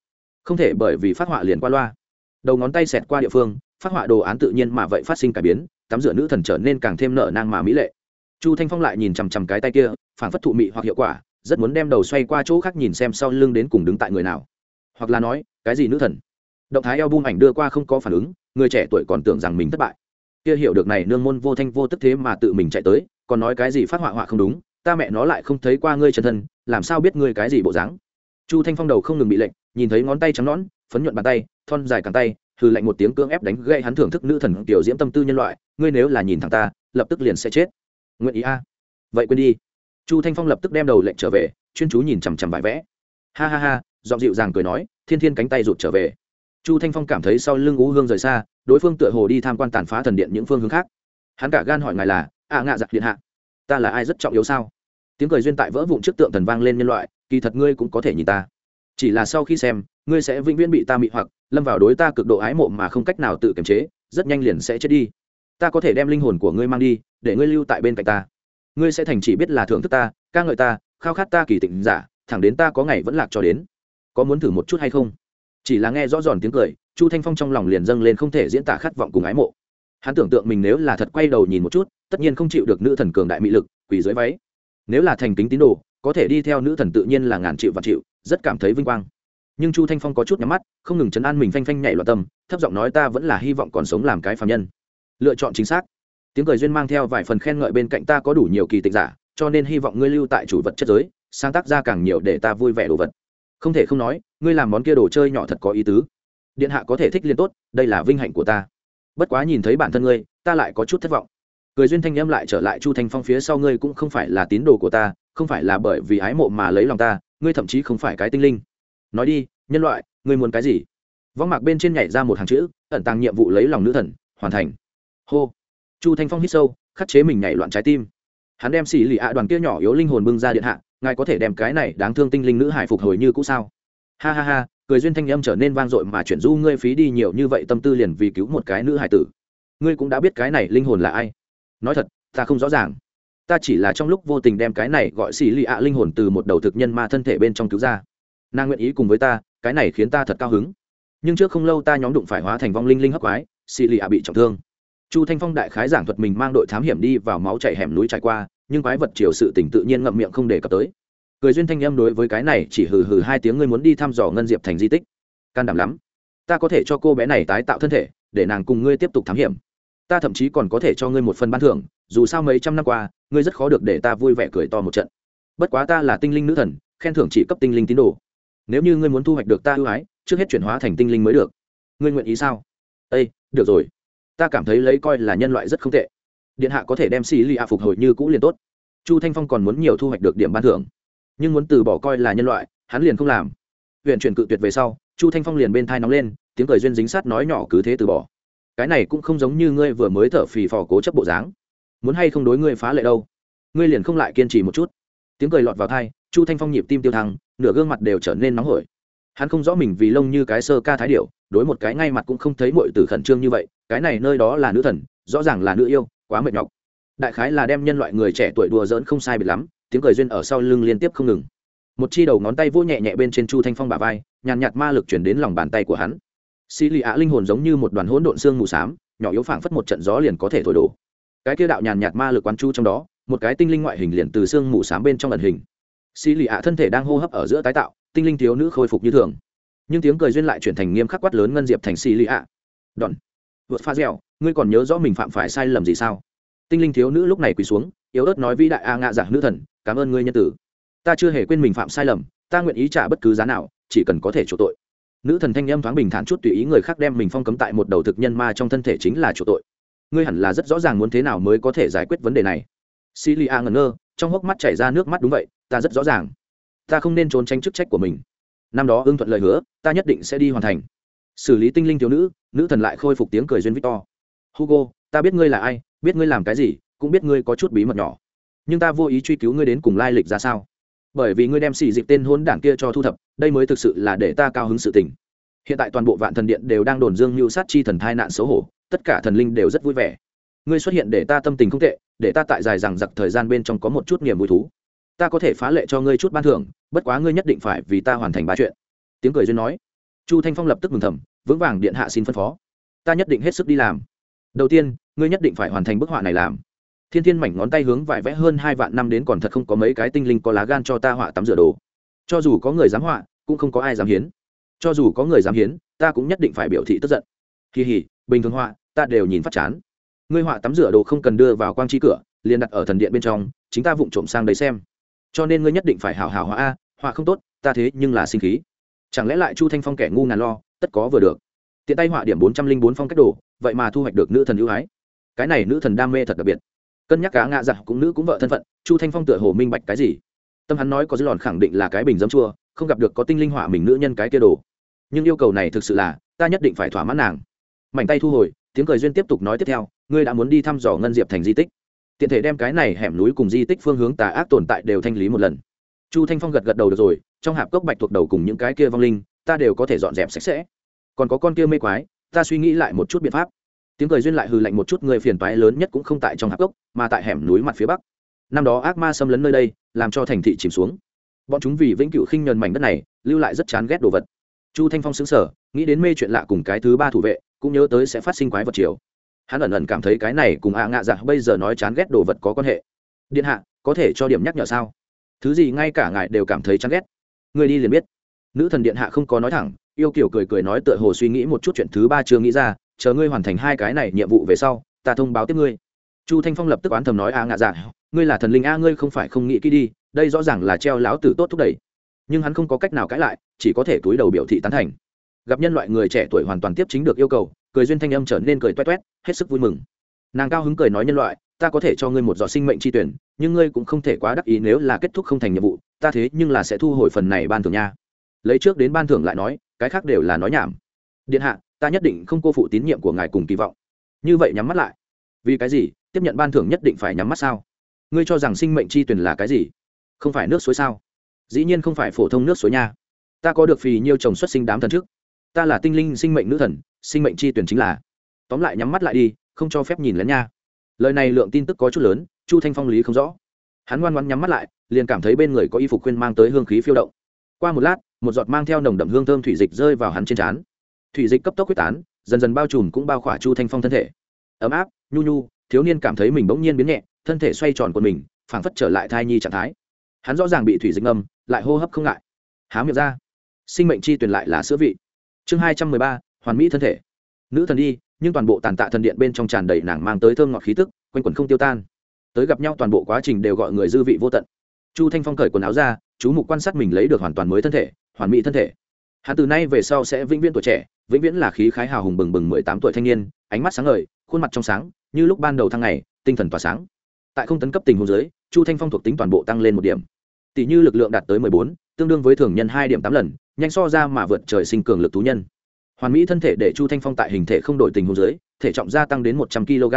Không thể bởi vì phát họa liền qua loa. Đầu ngón tay sẹt qua địa phương, phát họa đồ án tự nhiên mà vậy phát sinh cải biến tắm rửa nữ thần trở nên càng thêm nợ nang mà mỹ lệ. Chu thanh phong lại nhìn chằm chằm cái tay kia phản phất thụ mị hoặc hiệu quả, rất muốn đem đầu xoay qua chỗ khác nhìn xem sau lưng đến cùng đứng tại người nào. Hoặc là nói, cái gì nữ thần? Động thái eo bung ảnh đưa qua không có phản ứng, người trẻ tuổi còn tưởng rằng mình thất bại. Kia hiểu được này nương môn vô thanh vô tức thế mà tự mình chạy tới, còn nói cái gì phát họa họa không đúng, ta mẹ nó lại không thấy qua ngươi chân thân, làm sao biết ngươi cái gì bộ dáng? Chu thanh phong đầu không ngừng bị lệnh, nhìn thấy ngón tay trắng nõn, phấn nhuận bàn tay, thon dài càng tay hừ lạnh một tiếng cưỡng ép đánh gây hắn thưởng thức nữ thần tiểu diễm tâm tư nhân loại, ngươi nếu là nhìn thẳng ta, lập tức liền sẽ chết. Nguyện ý a. Vậy quên đi. Chu thanh phong lập tức đem đầu lệnh trở về, chuyên chú nhìn chằm chằm vải vẽ. Ha ha ha, giọng dịu dàng cười nói, thiên thiên cánh tay rụt trở về. Chu thanh phong cảm thấy sau lưng ú hương rời xa, đối phương tựa hồ đi tham quan tàn phá thần điện những phương hướng khác. Hắn cả gan hỏi ngài là ạ ngạ giặc điện hạ, ta là ai rất trọng yếu sao? Tiếng cười duyên tại vỡ vụn trước tượng thần vang lên nhân loại, kỳ thật ngươi cũng có thể nhìn ta chỉ là sau khi xem, ngươi sẽ vĩnh viễn bị ta mị hoặc, lâm vào đối ta cực độ ái mộ mà không cách nào tự kiềm chế, rất nhanh liền sẽ chết đi. Ta có thể đem linh hồn của ngươi mang đi, để ngươi lưu tại bên cạnh ta. Ngươi sẽ thành chỉ biết là thưởng thức ta, ca ngợi ta, khao khát ta kỳ tịnh giả, thẳng đến ta có ngày vẫn lạc cho đến. Có muốn thử một chút hay không? Chỉ là nghe rõ giòn tiếng cười, chu thanh phong trong lòng liền dâng lên không thể diễn tả khát vọng cùng ái mộ. Hắn tưởng tượng mình nếu là thật quay đầu nhìn một chút, tất nhiên không chịu được nữ thần cường đại mị lực, quỳ dưới váy. Nếu là thành kính tín đồ, có thể đi theo nữ thần tự nhiên là ngàn chịu và chịu rất cảm thấy vinh quang. Nhưng chu thanh phong có chút nhắm mắt, không ngừng chấn an mình phanh phanh nhảy loạn tâm, thấp giọng nói ta vẫn là hy vọng còn sống làm cái phạm nhân. Lựa chọn chính xác. Tiếng cười duyên mang theo vài phần khen ngợi bên cạnh ta có đủ nhiều kỳ tịch giả, cho nên hy vọng ngươi lưu tại chủ vật chất giới, sáng tác ra càng nhiều để ta vui vẻ đồ vật. Không thể không nói, ngươi làm món kia đồ chơi nhỏ thật có ý tứ. Điện hạ có thể thích liên tốt, đây là vinh hạnh của ta. Bất quá nhìn thấy bản thân ngươi, ta lại có chút thất vọng. Cười duyên thanh âm lại trở lại chu thanh phong phía sau ngươi cũng không phải là tín đồ của ta, không phải là bởi vì ái mộ mà lấy lòng ta ngươi thậm chí không phải cái tinh linh. Nói đi, nhân loại, ngươi muốn cái gì? Võng mạc bên trên nhảy ra một hàng chữ, ẩn tàng nhiệm vụ lấy lòng nữ thần, hoàn thành. Hô. Chu thanh phong hít sâu, khắc chế mình nhảy loạn trái tim. Hắn đem xì lì ạ đoàn kia nhỏ yếu linh hồn bưng ra điện hạ, ngài có thể đem cái này đáng thương tinh linh nữ hải phục hồi như cũ sao? Ha ha ha, cười duyên thanh âm trở nên vang dội mà chuyển du ngươi phí đi nhiều như vậy tâm tư liền vì cứu một cái nữ hải tử. Ngươi cũng đã biết cái này linh hồn là ai. Nói thật, ta không rõ ràng ta chỉ là trong lúc vô tình đem cái này gọi xì lì ạ linh hồn từ một đầu thực nhân ma thân thể bên trong cứu ra. Nàng nguyện ý cùng với ta, cái này khiến ta thật cao hứng. Nhưng trước không lâu ta nhóm đụng phải hóa thành vong linh linh hấp quái, xì lì ạ bị trọng thương. Chu thanh phong đại khái giảng thuật mình mang đội thám hiểm đi vào máu chảy hẻm núi trải qua, nhưng quái vật chiều sự tỉnh tự nhiên ngậm miệng không đề cập tới. Cười duyên thanh em đối với cái này chỉ hừ hừ hai tiếng ngươi muốn đi thăm dò ngân diệp thành di tích. Can đảm lắm. Ta có thể cho cô bé này tái tạo thân thể, để nàng cùng ngươi tiếp tục thám hiểm. Ta thậm chí còn có thể cho ngươi một phần ban thưởng dù sao mấy trăm năm qua, ngươi rất khó được để ta vui vẻ cười to một trận. Bất quá ta là tinh linh nữ thần, khen thưởng chỉ cấp tinh linh tín đồ. Nếu như ngươi muốn thu hoạch được ta ưu ái, trước hết chuyển hóa thành tinh linh mới được. Ngươi nguyện ý sao? Ây được rồi. Ta cảm thấy lấy coi là nhân loại rất không tệ. Điện hạ có thể đem xì lì ạ phục hồi như cũ liền tốt. Chu thanh phong còn muốn nhiều thu hoạch được điểm ban thưởng. Nhưng muốn từ bỏ coi là nhân loại, hắn liền không làm. Huyện chuyển cự tuyệt về sau, chu thanh phong liền bên thai nóng lên, tiếng cười duyên dính sát nói nhỏ cứ thế từ bỏ. Cái này cũng không giống như ngươi vừa mới thở phì phò cố chấp bộ dáng muốn hay không đối ngươi phá lệ đâu. Ngươi liền không lại kiên trì một chút. Tiếng cười lọt vào thai chu thanh phong nhịp tim tiêu thăng, nửa gương mặt đều trở nên nóng hổi. Hắn không rõ mình vì lông như cái sơ ca thái điệu đối một cái ngay mặt cũng không thấy mọi từ khẩn trương như vậy, cái này nơi đó là nữ thần, rõ ràng là nữ yêu, quá mệt nhọc. Đại khái là đem nhân loại người trẻ tuổi đùa giỡn không sai biệt lắm, tiếng cười duyên ở sau lưng liên tiếp không ngừng. Một chi đầu ngón tay vỗ nhẹ nhẹ bên trên chu thanh phong bả vai, nhàn nhạt ma lực chuyển đến lòng bàn tay của hắn. Xì lì ạ linh hồn giống như một đoàn hỗn độn xương mù s á m nhỏ yếu phảng phất một trận gió liền có thể thổi đổ cái kia đạo nhàn nhạt ma lực quán chu trong đó, một cái tinh linh ngoại hình liền từ xương mù s á m bên trong lần hình. Xì lì ạ thân thể đang hô hấp ở giữa tái tạo, tinh linh thiếu nữ khôi phục như thường. Nhưng tiếng cười duyên lại chuyển thành nghiêm khắc quát lớn ngân diệp thành xì lì ạ. Đòn, vượt pha dẻo, ngươi còn nhớ rõ mình phạm phải sai lầm gì sao? Tinh linh thiếu nữ lúc này quỳ xuống, yếu ớt nói vĩ đại a ngạ dạng nữ thần, cảm ơn ngươi nhân tử. Ta chưa hề quên mình phạm sai lầm, ta nguyện ý trả bất cứ giá nào, chỉ cần có thể chỗ tội. Nữ thần thanh âm thoáng bình thản chút tùy ý người khác đem mình phong cấm tại một đầu thực nhân ma trong thân thể chính là chỗ tội ngươi hẳn là rất rõ ràng muốn thế nào mới có thể giải quyết vấn đề này. Celia ngẩn ngơ, trong hốc mắt chảy ra nước mắt đúng vậy, ta rất rõ ràng. Ta không nên trốn tránh chức trách của mình. Năm đó ưng thuận lời hứa, ta nhất định sẽ đi hoàn thành. Xử lý tinh linh thiếu nữ nữ thần lại khôi phục tiếng cười duyên victor. Hugo, ta biết ngươi là ai, biết ngươi làm cái gì, cũng biết ngươi có chút bí mật nhỏ. Nhưng ta vô ý truy cứu ngươi đến cùng lai lịch ra sao? Bởi vì ngươi đem xì dịch tên hôn đảng kia cho thu thập, đây mới thực sự là để ta cao hứng sự tình hiện tại toàn bộ vạn thần điện đều đang đồn dương mưu sát chi thần thai nạn xấu hổ, tất cả thần linh đều rất vui vẻ. Ngươi xuất hiện để ta tâm tình không tệ, để ta tại dài rằng giặc thời gian bên trong có một chút niềm vui thú. Ta có thể phá lệ cho ngươi chút ban thưởng, bất quá ngươi nhất định phải vì ta hoàn thành ba chuyện. Tiếng cười duyên nói. Chu thanh phong lập tức mừng thầm, vững vàng điện hạ xin phân phó. Ta nhất định hết sức đi làm. Đầu tiên, ngươi nhất định phải hoàn thành bức họa này làm. Thiên thiên mảnh ngón tay hướng vải vẽ hơn hai vạn năm đến còn thật không có mấy cái tinh linh có lá gan cho ta họa tắm rửa đồ. Cho dù có người dám họa, cũng không có ai dám hiến cho dù có người dám hiến, ta cũng nhất định phải biểu thị tức giận. Kỳ hỉ bình thường họa, ta đều nhìn phát chán. Ngươi họa tắm rửa đồ không cần đưa vào quang chi cửa, liền đặt ở thần điện bên trong, chính ta vụng trộm sang đấy xem. Cho nên ngươi nhất định phải hảo hảo họa a, họa không tốt, ta thế nhưng là sinh khí. Chẳng lẽ lại chu thanh phong kẻ ngu ngàn lo, tất có vừa được. Tiện tay họa điểm bốn trăm linh bốn phong cách đồ, vậy mà thu hoạch được nữ thần ưu ái. Cái này nữ thần đam mê thật đặc biệt. Cân nhắc cá ngạ giặc cũng nữ cũng vợ thân phận, chu thanh phong tựa hồ minh bạch cái gì. Tâm hắn nói có dư lòn khẳng định là cái bình dấm chua, không gặp được có tinh linh họa mình nữ nhân cái kia đồ nhưng yêu cầu này thực sự là, ta nhất định phải thỏa mãn nàng. Mảnh tay thu hồi, tiếng cười duyên tiếp tục nói tiếp theo, ngươi đã muốn đi thăm dò ngân diệp thành di tích. Tiện thể đem cái này hẻm núi cùng di tích phương hướng tà ác tồn tại đều thanh lý một lần. Chu thanh phong gật gật đầu được rồi, trong hạp cốc bạch thuộc đầu cùng những cái kia vong linh, ta đều có thể dọn dẹp sạch sẽ. Còn có con kia mê quái, ta suy nghĩ lại một chút biện pháp. Tiếng cười duyên lại hừ lạnh một chút, người phiền toái lớn nhất cũng không tại trong hạp cốc, mà tại hẻm núi mặt phía bắc. Năm đó ác ma xâm lấn nơi đây, làm cho thành thị chìm xuống. Bọn chúng vì vĩnh cửu khinh nhờn mảnh đất này, lưu lại rất chán ghét đồ vật chu thanh phong xứng sở nghĩ đến mê chuyện lạ cùng cái thứ ba thủ vệ, cũng nhớ tới sẽ phát sinh quái vật chiều hắn ẩn ẩn cảm thấy cái này cùng ạ ngạ dạ bây giờ nói chán ghét đồ vật có quan hệ. Điện hạ, có thể cho điểm nhắc nhở sao? Thứ gì ngay cả ngài đều cảm thấy chán ghét. Người đi liền biết. Nữ thần điện hạ không có nói thẳng, yêu kiểu cười cười nói tựa hồ suy nghĩ một chút chuyện thứ ba chưa nghĩ ra, chờ ngươi hoàn thành hai cái này nhiệm vụ về sau, ta thông báo tiếp ngươi. Chu thanh phong lập tức oán thầm nói a ngạ dạ ngươi là thần linh a, ngươi không phải không nghĩ kỹ đi, đây rõ ràng là treo láo tử tốt thúc đẩy nhưng hắn không có cách nào cãi lại, chỉ có thể túi đầu biểu thị tán thành. Gặp nhân loại người trẻ tuổi hoàn toàn tiếp chính được yêu cầu, cười duyên thanh âm trở nên cười toét toét, hết sức vui mừng. Nàng cao hứng cười nói nhân loại, ta có thể cho ngươi một giọt sinh mệnh tri tuyển, nhưng ngươi cũng không thể quá đắc ý nếu là kết thúc không thành nhiệm vụ, ta thế nhưng là sẽ thu hồi phần này ban thưởng nha. Lấy trước đến ban thưởng lại nói, cái khác đều là nói nhảm. Điện hạ, ta nhất định không cô phụ tín nhiệm của ngài cùng kỳ vọng. Như vậy nhắm mắt lại. Vì cái gì? Tiếp nhận ban thưởng nhất định phải nhắm mắt sao? Ngươi cho rằng sinh mệnh chi tuyển là cái gì? Không phải nước suối sao? Dĩ nhiên không phải phổ thông nước suối nha. Ta có được phì nhiêu chồng xuất sinh đám thần trước. Ta là tinh linh sinh mệnh nữ thần, sinh mệnh chi tuyển chính là. Tóm lại nhắm mắt lại đi, không cho phép nhìn lén nha. Lời này lượng tin tức có chút lớn, chu thanh phong lý không rõ. Hắn ngoan ngoan nhắm mắt lại, liền cảm thấy bên người có y phục khuyên mang tới hương khí phiêu động. Qua một lát, một giọt mang theo nồng đậm hương thơm thủy dịch rơi vào hắn trên trán. Thủy dịch cấp tốc quyết tán, dần dần bao trùm cũng bao khỏa chu thanh phong thân thể. Ấm áp, nhu nhu, thiếu niên cảm thấy mình bỗng nhiên biến nhẹ, thân thể xoay tròn của mình, phảng phất trở lại thai nhi trạng thái hắn rõ ràng bị thủy dịch ngâm, lại hô hấp không ngại. Há miệng ra. Sinh mệnh chi tuyển lại là sữa vị. Chương hai trăm mười ba, hoàn mỹ thân thể. Nữ thần đi, nhưng toàn bộ tàn tạ thần điện bên trong tràn đầy nàng mang tới thơm ngọt khí tức, quanh quẩn không tiêu tan. Tới gặp nhau toàn bộ quá trình đều gọi người dư vị vô tận. Chu thanh phong cởi quần áo ra, chú mục quan sát mình lấy được hoàn toàn mới thân thể, hoàn mỹ thân thể. Hắn từ nay về sau sẽ vĩnh viễn tuổi trẻ, vĩnh viễn là khí khái hào hùng bừng bừng mười tám tuổi thanh niên, ánh mắt sáng ngời, khuôn mặt trong sáng, như lúc ban đầu tháng ngày, tinh thần tỏa sáng. Tại không tấn cấp tình hồ dưới chu thanh phong thuộc tính toàn bộ tăng lên một điểm. Tỷ như lực lượng đạt tới mười bốn tương đương với thường nhân hai điểm tám lần nhanh so ra mà vượt trời sinh cường lực thú nhân. Hoàn mỹ thân thể để chu thanh phong tại hình thể không đổi tình huống dưới, thể trọng gia tăng đến một trăm kg.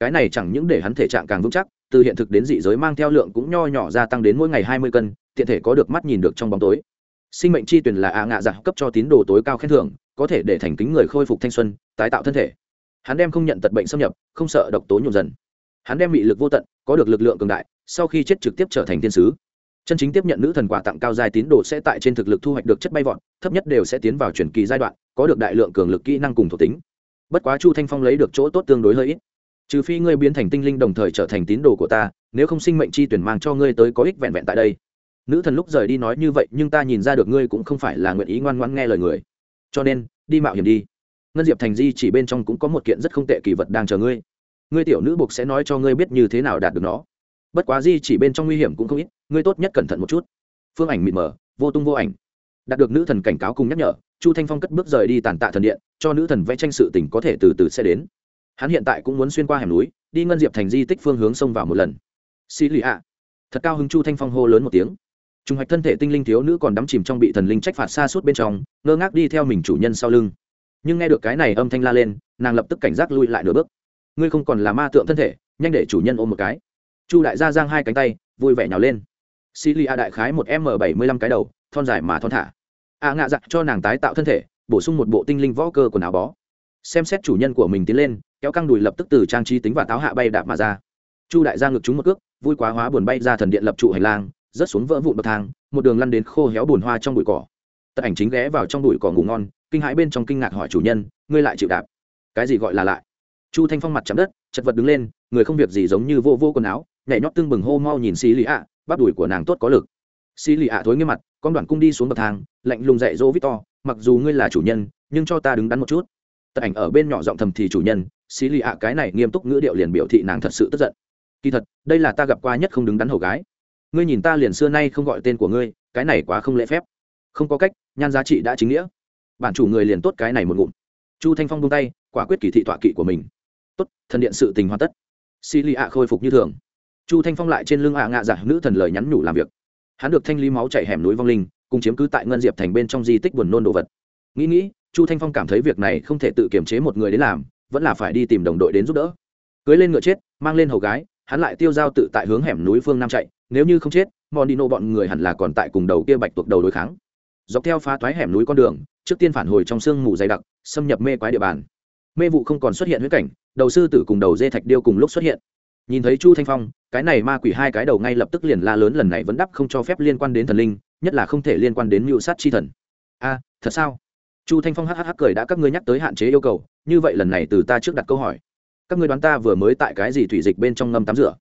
Cái này chẳng những để hắn thể trạng càng vững chắc từ hiện thực đến dị giới mang theo lượng cũng nho nhỏ gia tăng đến mỗi ngày hai mươi cân tiện thể có được mắt nhìn được trong bóng tối. Sinh mệnh chi tuyển là ạ ngạ giả cấp cho tín đồ tối cao khen thưởng có thể để thành kính người khôi phục thanh xuân tái tạo thân thể. Hắn đem không nhận tật bệnh xâm nhập không sợ độc tố nhộn dần. Hắn đem bị lực vô tận có được lực lượng cường đại sau khi chết trực tiếp trở thành thiên sứ. Chân chính tiếp nhận nữ thần quà tặng cao dài tín đồ sẽ tại trên thực lực thu hoạch được chất bay vọt, thấp nhất đều sẽ tiến vào chuyển kỳ giai đoạn, có được đại lượng cường lực kỹ năng cùng thuộc tính. Bất quá chu thanh phong lấy được chỗ tốt tương đối hơi ít. Trừ phi ngươi biến thành tinh linh đồng thời trở thành tín đồ của ta, nếu không sinh mệnh chi tuyển mang cho ngươi tới có ích vẹn vẹn tại đây. Nữ thần lúc rời đi nói như vậy, nhưng ta nhìn ra được ngươi cũng không phải là nguyện ý ngoan ngoãn nghe lời người. Cho nên, đi mạo hiểm đi. Ngân diệp thành di chỉ bên trong cũng có một kiện rất không tệ kỳ vật đang chờ ngươi. Ngươi tiểu nữ buộc sẽ nói cho ngươi biết như thế nào đạt được nó bất quá di chỉ bên trong nguy hiểm cũng không ít, ngươi tốt nhất cẩn thận một chút. Phương ảnh mịt mờ, vô tung vô ảnh. Đạt được nữ thần cảnh cáo cùng nhắc nhở, chu thanh phong cất bước rời đi tàn tạ thần điện, cho nữ thần vẽ tranh sự tỉnh có thể từ từ sẽ đến. Hắn hiện tại cũng muốn xuyên qua hẻm núi, đi ngân diệp thành di tích phương hướng sông vào một lần. Xì lì ạ. Thật cao hứng chu thanh phong hô lớn một tiếng. Trùng hoạch thân thể tinh linh thiếu nữ còn đắm chìm trong bị thần linh trách phạt xa suốt bên trong, ngơ ngác đi theo mình chủ nhân sau lưng. Nhưng nghe được cái này âm thanh la lên, nàng lập tức cảnh giác lui lại nửa bước. Ngươi không còn là ma tượng thân thể, nhanh để chủ nhân ôm một cái chu đại gia giang hai cánh tay, vui vẻ nhào lên. Xì lì a đại khái một m bảy mươi lăm cái đầu, thon dài mà thon thả. A ngạ dặn cho nàng tái tạo thân thể, bổ sung một bộ tinh linh võ cơ quần áo bó. Xem xét chủ nhân của mình tiến lên, kéo căng đùi lập tức từ trang trí tính và táo hạ bay đạp mà ra. Chu đại gia ngực chúng một cước, vui quá hóa buồn bay ra thần điện lập trụ hành lang, rớt xuống vỡ vụn bậc thang, một đường lăn đến khô héo bùn hoa trong bụi cỏ. Tật ảnh chính ghé vào trong bụi cỏ ngủ ngon, kinh hãi bên trong kinh ngạc hỏi chủ nhân, ngươi lại chịu đạp? Cái gì gọi là lại? Chu thanh phong mặt chạm đất, chật vật đứng lên, người không việc gì giống như vô vô quần áo nhảy nhót tương bừng hô mau nhìn xì lì ạ, bắp đùi của nàng tốt có lực. Xì lì ạ thối nghiêm mặt, con đoàn cung đi xuống bậc thang, lạnh lùng dạy dỗ victor, mặc dù ngươi là chủ nhân, nhưng cho ta đứng đắn một chút. Tật ảnh ở bên nhỏ giọng thầm thì chủ nhân, xì lì ạ cái này nghiêm túc ngữ điệu liền biểu thị nàng thật sự tức giận. Kỳ thật, đây là ta gặp qua nhất không đứng đắn hầu gái. Ngươi nhìn ta liền xưa nay không gọi tên của ngươi, cái này quá không lễ phép. Không có cách, nhan giá trị đã chính nghĩa. Bản chủ người liền tốt cái này một ngụm. Chu thanh phong buông tay, quả quyết kỳ thị tọa kỵ của mình. Tốt, thần điện sự tình hoàn tất. Xì lì ạ khôi phục như thường chu thanh phong lại trên lưng ạ ngạ giả nữ thần lời nhắn nhủ làm việc. Hắn được thanh lý máu chạy hẻm núi vong linh, cùng chiếm cứ tại ngân diệp thành bên trong di tích buồn nôn đồ vật. Nghĩ nghĩ, chu thanh phong cảm thấy việc này không thể tự kiềm chế một người đến làm, vẫn là phải đi tìm đồng đội đến giúp đỡ. Cưới lên ngựa chết, mang lên hầu gái, hắn lại tiêu dao tự tại hướng hẻm núi phương nam chạy, nếu như không chết mòn đi nô bọn người hẳn là còn tại cùng đầu kia bạch tuộc đầu đối kháng. Dọc theo phá toái hẻm núi con đường, trước tiên phản hồi trong sương mù dày đặc, xâm nhập mê quái địa bàn. Mê vụ không còn xuất hiện huyết cảnh, đầu sư tử cùng đầu dê thạch điêu cùng lúc xuất hiện. Nhìn thấy chu thanh phong cái này ma quỷ hai cái đầu ngay lập tức liền la lớn lần này vẫn đắp không cho phép liên quan đến thần linh, nhất là không thể liên quan đến mưu sát chi thần. A, thật sao? Chu thanh phong hhh cười đã các ngươi nhắc tới hạn chế yêu cầu, như vậy lần này từ ta trước đặt câu hỏi. Các ngươi đoán ta vừa mới tại cái gì thủy dịch bên trong ngâm tắm rửa?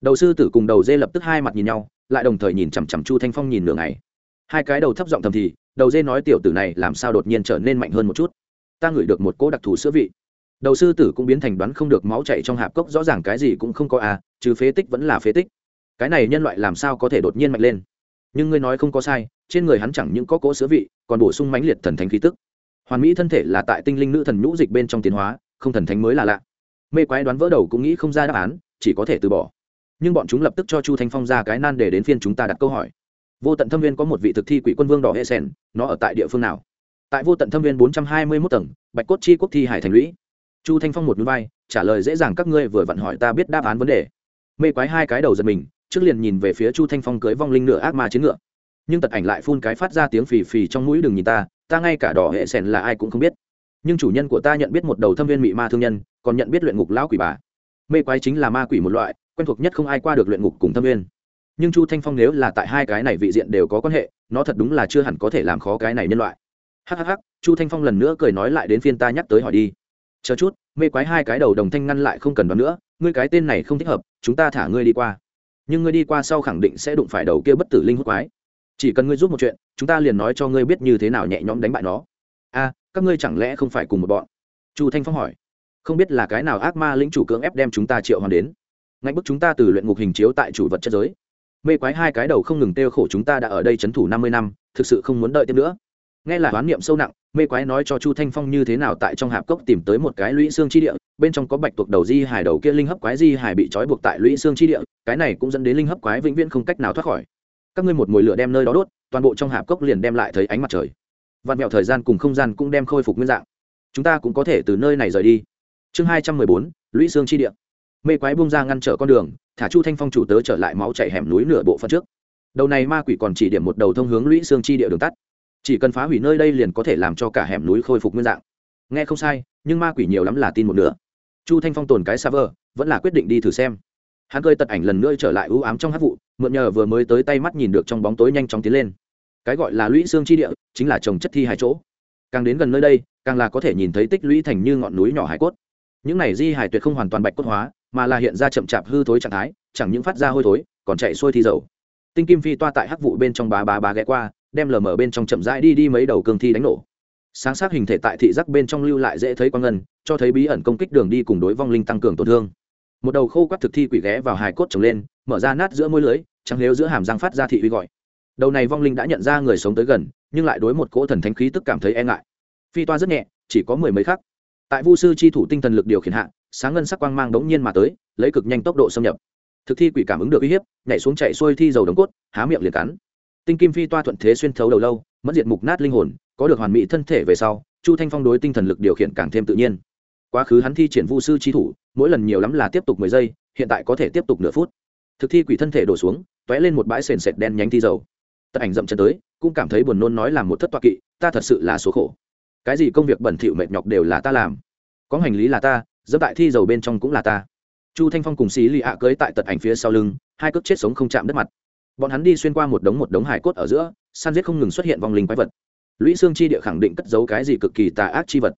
Đầu sư tử cùng đầu dê lập tức hai mặt nhìn nhau, lại đồng thời nhìn chằm chằm chu thanh phong nhìn nửa ngày. Hai cái đầu thấp giọng thầm thì, đầu dê nói tiểu tử này làm sao đột nhiên trở nên mạnh hơn một chút? Ta ngửi được một cỗ đặc thù sữa vị. Đầu sư tử cũng biến thành đoán không được máu chạy trong hạp cốc, rõ ràng cái gì cũng không có à trừ phế tích vẫn là phế tích. Cái này nhân loại làm sao có thể đột nhiên mạnh lên? Nhưng ngươi nói không có sai, trên người hắn chẳng những có cỗ sữa vị, còn bổ sung mãnh liệt thần thánh khí tức. Hoàn mỹ thân thể là tại tinh linh nữ thần nhũ dịch bên trong tiến hóa, không thần thánh mới là lạ. Mê quái đoán vỡ đầu cũng nghĩ không ra đáp án, chỉ có thể từ bỏ. Nhưng bọn chúng lập tức cho chu thanh phong ra cái nan để đến phiên chúng ta đặt câu hỏi. Vô tận thâm viên có một vị thực thi quỷ quân vương đỏ hệ sèn, nó ở tại địa phương nào? Tại vô tận thâm viên bốn trăm hai mươi mốt tầng, bạch cốt chi quốc thi hải thành lũy. Chu thanh phong một núi vai trả lời dễ dàng các ngươi vừa vặn hỏi ta biết đáp án vấn đề mê quái hai cái đầu giật mình, trước liền nhìn về phía chu thanh phong cưới vong linh nửa ác ma chiến ngựa. Nhưng tật ảnh lại phun cái phát ra tiếng phì phì trong mũi đừng nhìn ta ta ngay cả đỏ hệ sèn là ai cũng không biết. Nhưng chủ nhân của ta nhận biết một đầu thâm viên mị ma thương nhân, còn nhận biết luyện ngục lão quỷ bà. Mê quái chính là ma quỷ một loại, quen thuộc nhất không ai qua được luyện ngục cùng thâm viên. Nhưng chu thanh phong nếu là tại hai cái này vị diện đều có quan hệ, nó thật đúng là chưa hẳn có thể làm khó cái này nhân loại. Hhh chu thanh phong lần nữa cười nói lại đến phiên ta nhắc tới hỏi đi. Chờ chút, mê quái hai cái đầu đồng thanh ngăn lại không cần đoán nữa ngươi cái tên này không thích hợp, chúng ta thả ngươi đi qua. Nhưng ngươi đi qua sau khẳng định sẽ đụng phải đầu kia bất tử linh hút quái. Chỉ cần ngươi giúp một chuyện, chúng ta liền nói cho ngươi biết như thế nào nhẹ nhõm đánh bại nó. A, các ngươi chẳng lẽ không phải cùng một bọn? Chu thanh phong hỏi. Không biết là cái nào ác ma lĩnh chủ cưỡng ép đem chúng ta triệu hoàn đến. Ngay bức chúng ta từ luyện ngục hình chiếu tại chủ vật chất giới. Mê quái hai cái đầu không ngừng têu khổ chúng ta đã ở đây c h ấ n thủ năm mươi năm, thực sự không muốn đợi thêm nữa. Nghe là hoán niệm sâu nặng, mê quái nói cho chu thanh phong như thế nào tại trong hạp cốc tìm tới một cái lũy xương chi địa bên trong có bạch tuộc đầu di hải đầu kia linh hấp quái di hải bị trói buộc tại lũy xương chi địa, cái này cũng dẫn đến linh hấp quái vĩnh viễn không cách nào thoát khỏi. Các ngươi một mồi lửa đem nơi đó đốt, toàn bộ trong hạp cốc liền đem lại thấy ánh mặt trời. Vạn mẹo thời gian cùng không gian cũng đem khôi phục nguyên dạng. Chúng ta cũng có thể từ nơi này rời đi. Chương hai trăm mười bốn, lũy xương chi địa. Mê quái bung ra ngăn trở con đường, thả chu thanh phong chủ tớ trở lại máu chảy hẻm núi nửa bộ phận trước. Đầu này ma quỷ còn chỉ điểm một đầu thông hướng lũy xương chi địa đường tắt. Chỉ cần phá hủy nơi đây liền có thể làm cho cả hẻm núi khôi phục nguyên dạng. Nghe không sai, nhưng ma quỷ nhiều lắm là tin một nửa chu thanh phong tồn cái xa vờ vẫn là quyết định đi thử xem. Hắn cơi tật ảnh lần nữa trở lại ưu ám trong hát vụ, mượn nhờ vừa mới tới tay mắt nhìn được trong bóng tối nhanh chóng tiến lên. Cái gọi là lũy xương chi địa, chính là trồng chất thi hai chỗ. Càng đến gần nơi đây, càng là có thể nhìn thấy tích lũy thành như ngọn núi nhỏ hải cốt. Những này di hải tuyệt không hoàn toàn bạch cốt hóa, mà là hiện ra chậm chạp hư thối trạng thái, chẳng những phát ra hôi thối, còn chạy xuôi thi dầu. Tinh kim phi toa tại hắc vụ bên trong bá bá bá ghé qua, đem lờ mở bên trong chậm rãi đi đi mấy đầu cương thi đánh nổ sáng sát hình thể tại thị giác bên trong lưu lại dễ thấy quang ngân, cho thấy bí ẩn công kích đường đi cùng đối vong linh tăng cường tổn thương. Một đầu khô quắt thực thi quỷ ghé vào hài cốt trồng lên, mở ra nát giữa môi lưới, trắng nếu giữa hàm răng phát ra thị uy gọi. Đầu này vong linh đã nhận ra người sống tới gần, nhưng lại đối một cỗ thần thánh khí tức cảm thấy e ngại. Phi toa rất nhẹ, chỉ có mười mấy khắc. Tại vu sư chi thủ tinh thần lực điều khiển hạ, sáng ngân sắc quang mang đống nhiên mà tới, lấy cực nhanh tốc độ xâm nhập. Thực thi quỷ cảm ứng được uy hiếp, nhảy xuống chạy xuôi thi dầu đống cốt, há miệng liền cắn. Tinh kim phi toa thuận thế xuyên thấu đầu lâu, mất diệt mục nát linh hồn có được hoàn mỹ thân thể về sau, chu thanh phong đối tinh thần lực điều khiển càng thêm tự nhiên. Quá khứ hắn thi triển vu sư chi thủ, mỗi lần nhiều lắm là tiếp tục mười giây, hiện tại có thể tiếp tục nửa phút. Thực thi quỷ thân thể đổ xuống t ó é lên một bãi sền sệt đen nhánh thi dầu. Tất ảnh dậm chân tới, cũng cảm thấy buồn nôn nói là một thất toa kỵ, ta thật sự là số khổ. Cái gì công việc bẩn thỉu mệt nhọc đều là ta làm. Có hành lý là ta, dẫm tại thi dầu bên trong cũng là ta. Chu thanh phong cùng xí lì ạ cưới tại tật ảnh phía sau lưng, hai cước chết sống không chạm đất mặt. Bọn hắn đi xuyên qua một đống một đống hải cốt ở giữa, san giết không ngừng xuất hiện vong linh quái vật lũy xương chi địa khẳng định cất giấu cái gì cực kỳ tà ác chi vật.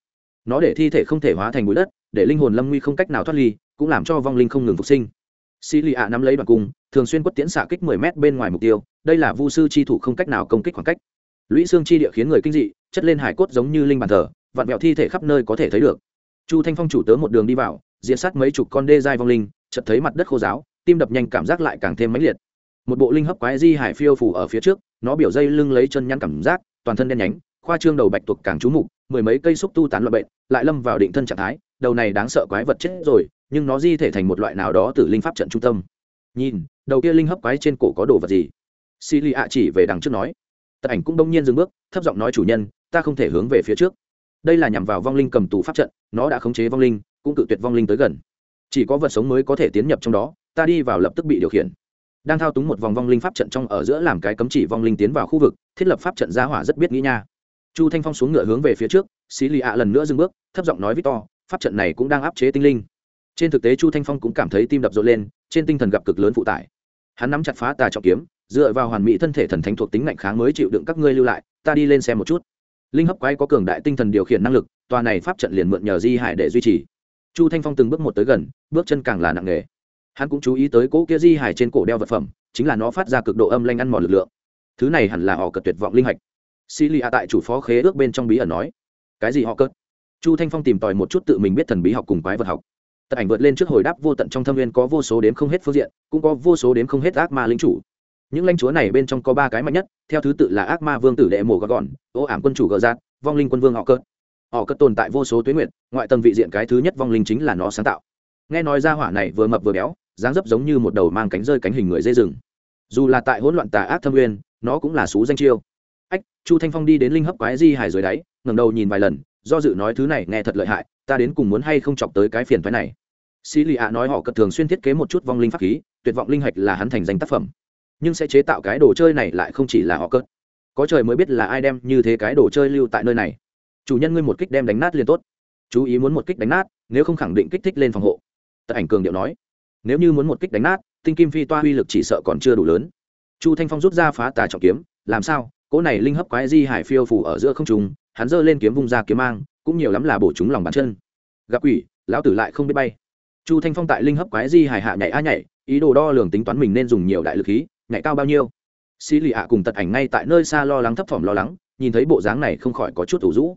Nó để thi thể không thể hóa thành bụi đất, để linh hồn lâm nguy không cách nào thoát ly, cũng làm cho vong linh không ngừng phục sinh. Xì lì ạ nắm lấy đoạn cung, thường xuyên quất tiễn xạ kích mười m bên ngoài mục tiêu, đây là vu sư chi thủ không cách nào công kích khoảng cách. Lũy xương chi địa khiến người kinh dị, chất lên hải cốt giống như linh bàn thờ, vặn vẹo thi thể khắp nơi có thể thấy được. Chu thanh phong chủ tớ một đường đi vào diện sát mấy chục con đê dai vong linh, chợt thấy mặt đất khô giáo tim đập nhanh cảm giác lại càng thêm mãnh liệt. Một bộ linh hấp quái di hải phiêu phủ ở phía trước, nó biểu dây lưng lấy chân nhăn cảm giác toàn thân đen nhánh, khoa trương đầu bạch tuộc càng trú mục, mười mấy cây xúc tu tán loại bệnh, lại lâm vào định thân trạng thái, đầu này đáng sợ quái vật chết rồi, nhưng nó di thể thành một loại nào đó từ linh pháp trận trung tâm. Nhìn, đầu kia linh hấp quái trên cổ có đồ vật gì? Xì lì ạ chỉ về đằng trước nói. Tật ảnh cũng đông nhiên dừng bước, thấp giọng nói chủ nhân, ta không thể hướng về phía trước. Đây là nhằm vào vong linh cầm tù pháp trận, nó đã khống chế vong linh, cũng cự tuyệt vong linh tới gần. Chỉ có vật sống mới có thể tiến nhập trong đó, ta đi vào lập tức bị điều khiển đang thao túng một vòng vong linh pháp trận trong ở giữa làm cái cấm chỉ vong linh tiến vào khu vực, thiết lập pháp trận gia hỏa rất biết nghĩ nha. Chu thanh phong xuống ngựa hướng về phía trước, xí lì ạ lần nữa dừng bước, thấp giọng nói victor, pháp trận này cũng đang áp chế tinh linh. Trên thực tế chu thanh phong cũng cảm thấy tim đập rộn lên, trên tinh thần gặp cực lớn phụ tải. Hắn nắm chặt phá tà trọng kiếm, dựa vào hoàn mỹ thân thể thần thánh thuộc tính mạnh kháng mới chịu đựng các ngươi lưu lại, ta đi lên xem một chút. Linh hấp quái có cường đại tinh thần điều khiển năng lực, tòa này pháp trận liền mượn nhờ di hải để duy trì. Chu thanh phong từng bước một tới gần, bước chân càng là nặng nề hắn cũng chú ý tới cỗ kia di hải trên cổ đeo vật phẩm, chính là nó phát ra cực độ âm lanh ăn mòn lực lượng. Thứ này hẳn là họ cật tuyệt vọng linh hạch. Xì lì a tại chủ phó khế ước bên trong bí ẩn nói, cái gì họ cất chu thanh phong tìm tòi một chút tự mình biết thần bí học cùng quái vật học. Tật ảnh vượt lên trước hồi đáp vô tận trong thâm viên có vô số đếm không hết phương diện, cũng có vô số đếm không hết ác ma lính chủ. Những lãnh chúa này bên trong có ba cái mạnh nhất, theo thứ tự là ác ma vương tử đệ mổ gọn gọn, ô ảm quân chủ gợ giác vong linh quân vương họ cất họ cất tồn tại vô số tuyến nguyện ngoại tầng vị diện cái thứ nhất vong linh chính là nó sáng tạo nghe nói ra hỏa này vừa mập vừa béo, dáng dấp giống như một đầu mang cánh rơi cánh hình người dây rừng. Dù là tại hỗn loạn tà ác thâm uyên nó cũng là xú danh chiêu. Ách, chu thanh phong đi đến linh hấp quái di hải dưới đáy ngầm đầu nhìn vài lần, do dự nói thứ này nghe thật lợi hại, ta đến cùng muốn hay không chọc tới cái phiền thoái này. Sĩ lì ạ nói họ cật thường xuyên thiết kế một chút vong linh pháp khí, tuyệt vọng linh hạch là hắn thành danh tác phẩm. Nhưng sẽ chế tạo cái đồ chơi này lại không chỉ là họ cất có trời mới biết là ai đem như thế cái đồ chơi lưu tại nơi này. Chủ nhân ngươi một kích đem đánh nát liền tốt. Chú ý muốn một kích đánh nát, nếu không khẳng định kích thích lên phòng hộ tật ảnh cường điệu nói, nếu như muốn một kích đánh nát, tinh kim phi toa uy lực chỉ sợ còn chưa đủ lớn. Chu thanh phong rút ra phá tà trọng kiếm, làm sao? Cỗ này linh hấp quái di hải phiêu phủ ở giữa không trùng hắn giơ lên kiếm vung ra kiếm mang, cũng nhiều lắm là bổ chúng lòng bàn chân. Gặp quỷ, lão tử lại không biết bay. Chu thanh phong tại linh hấp quái di hải hạ nhảy a nhảy, ý đồ đo lường tính toán mình nên dùng nhiều đại lực khí, nhảy cao bao nhiêu. Xí lì ạ cùng tật ảnh ngay tại nơi xa lo lắng thấp thỏm lo lắng, nhìn thấy bộ dáng này không khỏi có chút ủ rũ.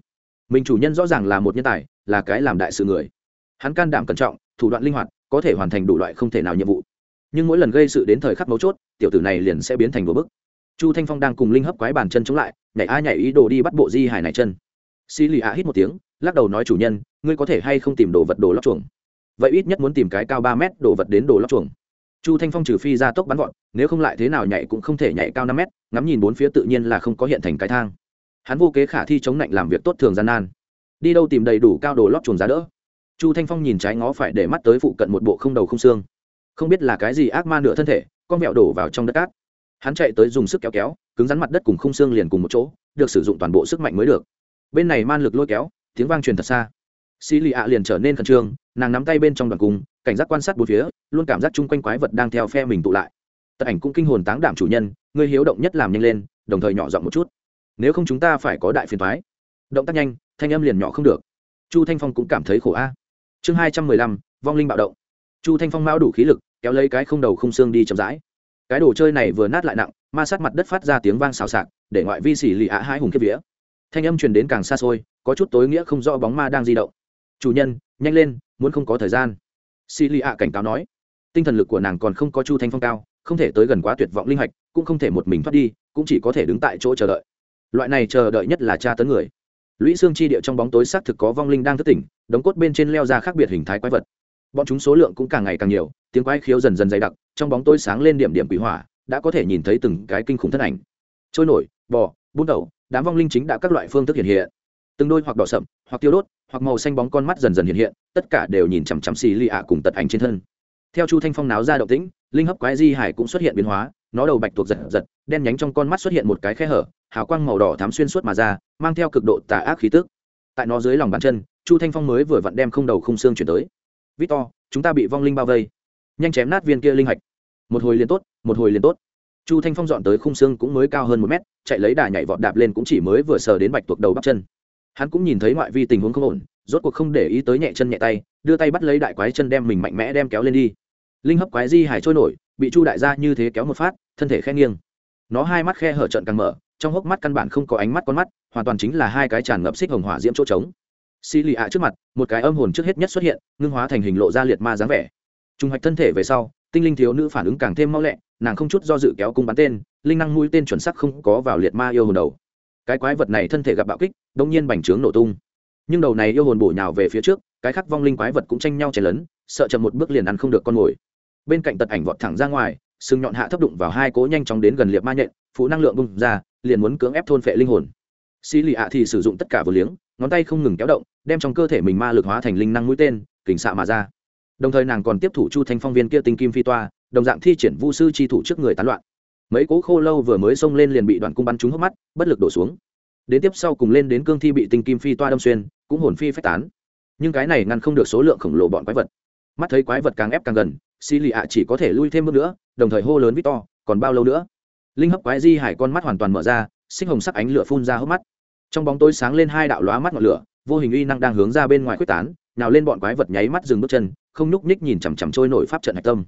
Mình chủ nhân rõ ràng là một nhân tài, là cái làm đại sự người. Hắn can đảm cẩn trọng thủ đoạn linh hoạt, có thể hoàn thành đủ loại không thể nào nhiệm vụ. Nhưng mỗi lần gây sự đến thời khắc mấu chốt, tiểu tử này liền sẽ biến thành đồ bức. Chu thanh phong đang cùng linh hấp quái bàn chân chống lại, nhảy a nhảy ý đồ đi bắt bộ di hải này chân. Xì lì a hít một tiếng, lắc đầu nói chủ nhân, ngươi có thể hay không tìm đồ vật đồ lóc chuồng? Vậy ít nhất muốn tìm cái cao ba mét đồ vật đến đồ lóc chuồng. Chu thanh phong trừ phi ra tốc bắn gọn nếu không lại thế nào nhảy cũng không thể nhảy cao năm mét, ngắm nhìn bốn phía tự nhiên là không có hiện thành cái thang. Hắn vô kế khả thi chống lạnh làm việc tốt thường gian nan. Đi đâu tìm đầy đủ cao đồ lót chuồng giá đỡ chu thanh phong nhìn trái ngó phải để mắt tới phụ cận một bộ không đầu không xương. Không biết là cái gì ác ma nửa thân thể, con mẹo đổ vào trong đất cát. Hắn chạy tới dùng sức kéo kéo, cứng rắn mặt đất cùng khung xương liền cùng một chỗ, được sử dụng toàn bộ sức mạnh mới được. Bên này man lực lôi kéo, tiếng vang truyền thật xa. Xì lì ạ liền trở nên khẩn trương, nàng nắm tay bên trong đoàn cung, cảnh giác quan sát bốn phía, luôn cảm giác chung quanh quái vật đang theo phe mình tụ lại. Tật ảnh cũng kinh hồn táng đảm chủ nhân, người hiếu động nhất làm nhanh lên, đồng thời nhỏ giọng một chút. Nếu không chúng ta phải có đại phiền thoái động tác nhanh, thanh âm liền nhỏ không được. Chu thanh phong cũng cảm thấy khổ a chương hai trăm mười lăm, vong linh bạo động. Chu thanh phong mao đủ khí lực, kéo lấy cái không đầu không xương đi chậm rãi. Cái đồ chơi này vừa nát lại nặng, ma sát mặt đất phát ra tiếng vang xào xạc, để ngoại vi xỉ lì ạ hai hùng kiếp vía. Thanh âm truyền đến càng xa xôi, có chút tối nghĩa không rõ bóng ma đang di động. Chủ nhân, nhanh lên, muốn không có thời gian. Xỉ lì ạ cảnh cáo nói. Tinh thần lực của nàng còn không có chu thanh phong cao, không thể tới gần quá tuyệt vọng linh hạch, cũng không thể một mình thoát đi, cũng chỉ có thể đứng tại chỗ chờ đợi. Loại này chờ đợi nhất là tra tấn người. Lũy xương chi địa trong bóng tối xác thực có vong linh đang thức tỉnh đống cốt bên trên leo ra khác biệt hình thái quái vật. Bọn chúng số lượng cũng càng ngày càng nhiều, tiếng quái khiếu dần dần dày đặc, trong bóng tối sáng lên điểm điểm quỷ hỏa, đã có thể nhìn thấy từng cái kinh khủng thân ảnh. Trôi nổi, bò, bún đầu đám vong linh chính đã các loại phương thức hiện hiện. Từng đôi hoặc đỏ sậm, hoặc tiêu đốt, hoặc màu xanh bóng con mắt dần dần hiện hiện, tất cả đều nhìn chằm chằm xì lì ạ cùng tật ảnh trên thân. Theo chu thanh phong náo ra động tĩnh, linh hấp quái di hải cũng xuất hiện biến hóa, nó đầu bạch tuộc giật giật, đen nhánh trong con mắt xuất hiện một cái khe hở, hào quang màu đỏ thám xuyên suốt mà ra, mang theo cực độ tà ác khí tức tại nó dưới lòng bàn chân, chu thanh phong mới vừa vặn đem không đầu không xương chuyển tới. Victor, chúng ta bị vong linh bao vây. Nhanh chém nát viên kia linh hạch. Một hồi liền tốt, một hồi liền tốt. Chu thanh phong dọn tới khung xương cũng mới cao hơn một mét, chạy lấy đà nhảy vọt đạp lên cũng chỉ mới vừa sờ đến bạch tuộc đầu bắp chân. Hắn cũng nhìn thấy ngoại vi tình huống không ổn, rốt cuộc không để ý tới nhẹ chân nhẹ tay, đưa tay bắt lấy đại quái chân đem mình mạnh mẽ đem kéo lên đi. Linh hấp quái di hải trôi nổi, bị chu đại gia như thế kéo một phát, thân thể khe nghiêng. Nó hai mắt khe hở trận càng mở trong hốc mắt căn bản không có ánh mắt con mắt, hoàn toàn chính là hai cái tràn ngập xích hồng hỏa diễm chỗ trống. Xì lì ạ trước mặt, một cái âm hồn trước hết nhất xuất hiện, ngưng hóa thành hình lộ ra liệt ma dáng vẻ. Trùng hoạch thân thể về sau, tinh linh thiếu nữ phản ứng càng thêm mau lẹ, nàng không chút do dự kéo cung bắn tên, linh năng mũi tên chuẩn sắc không có vào liệt ma yêu hồn đầu. Cái quái vật này thân thể gặp bạo kích đông nhiên bành trướng nổ tung. Nhưng đầu này yêu hồn bổ nhào về phía trước, cái khắc vong linh quái vật cũng tranh nhau chảy lớn sợ chậm một bước liền ăn không được con mồi. Bên cạnh tật ảnh vọt thẳng ra ngoài sừng nhọn hạ thấp đụng vào hai cố nhanh chóng đến gần liệt ma nhện, phụ năng lượng bung ra, liền muốn cưỡng ép thôn phệ linh hồn. Xì lì ạ thì sử dụng tất cả vừa liếng, ngón tay không ngừng kéo động, đem trong cơ thể mình ma lực hóa thành linh năng mũi tên kỉnh xạ mà ra. Đồng thời nàng còn tiếp thủ chu thanh phong viên kia tinh kim phi toa, đồng dạng thi triển vu sư chi thủ trước người tán loạn. Mấy cố khô lâu vừa mới xông lên liền bị đoạn cung bắn trúng hốc mắt, bất lực đổ xuống. Đến tiếp sau cùng lên đến cương thi bị tinh kim phi toa đâm xuyên, cũng hồn phi phách tán. Nhưng cái này ngăn không được số lượng khổng lồ bọn quái vật. Mắt thấy quái vật càng ép càng gần xì lì ạ chỉ có thể lui thêm bước nữa, đồng thời hô lớn victor, còn bao lâu nữa? Linh hấp quái di hải con mắt hoàn toàn mở ra, xích hồng sắc ánh lửa phun ra hốc mắt. Trong bóng tối sáng lên hai đạo lóa mắt ngọn lửa, vô hình uy năng đang hướng ra bên ngoài quyết tán nào lên bọn quái vật nháy mắt dừng bước chân, không nhúc ních nhìn chằm chằm trôi nổi pháp trận hạch tâm.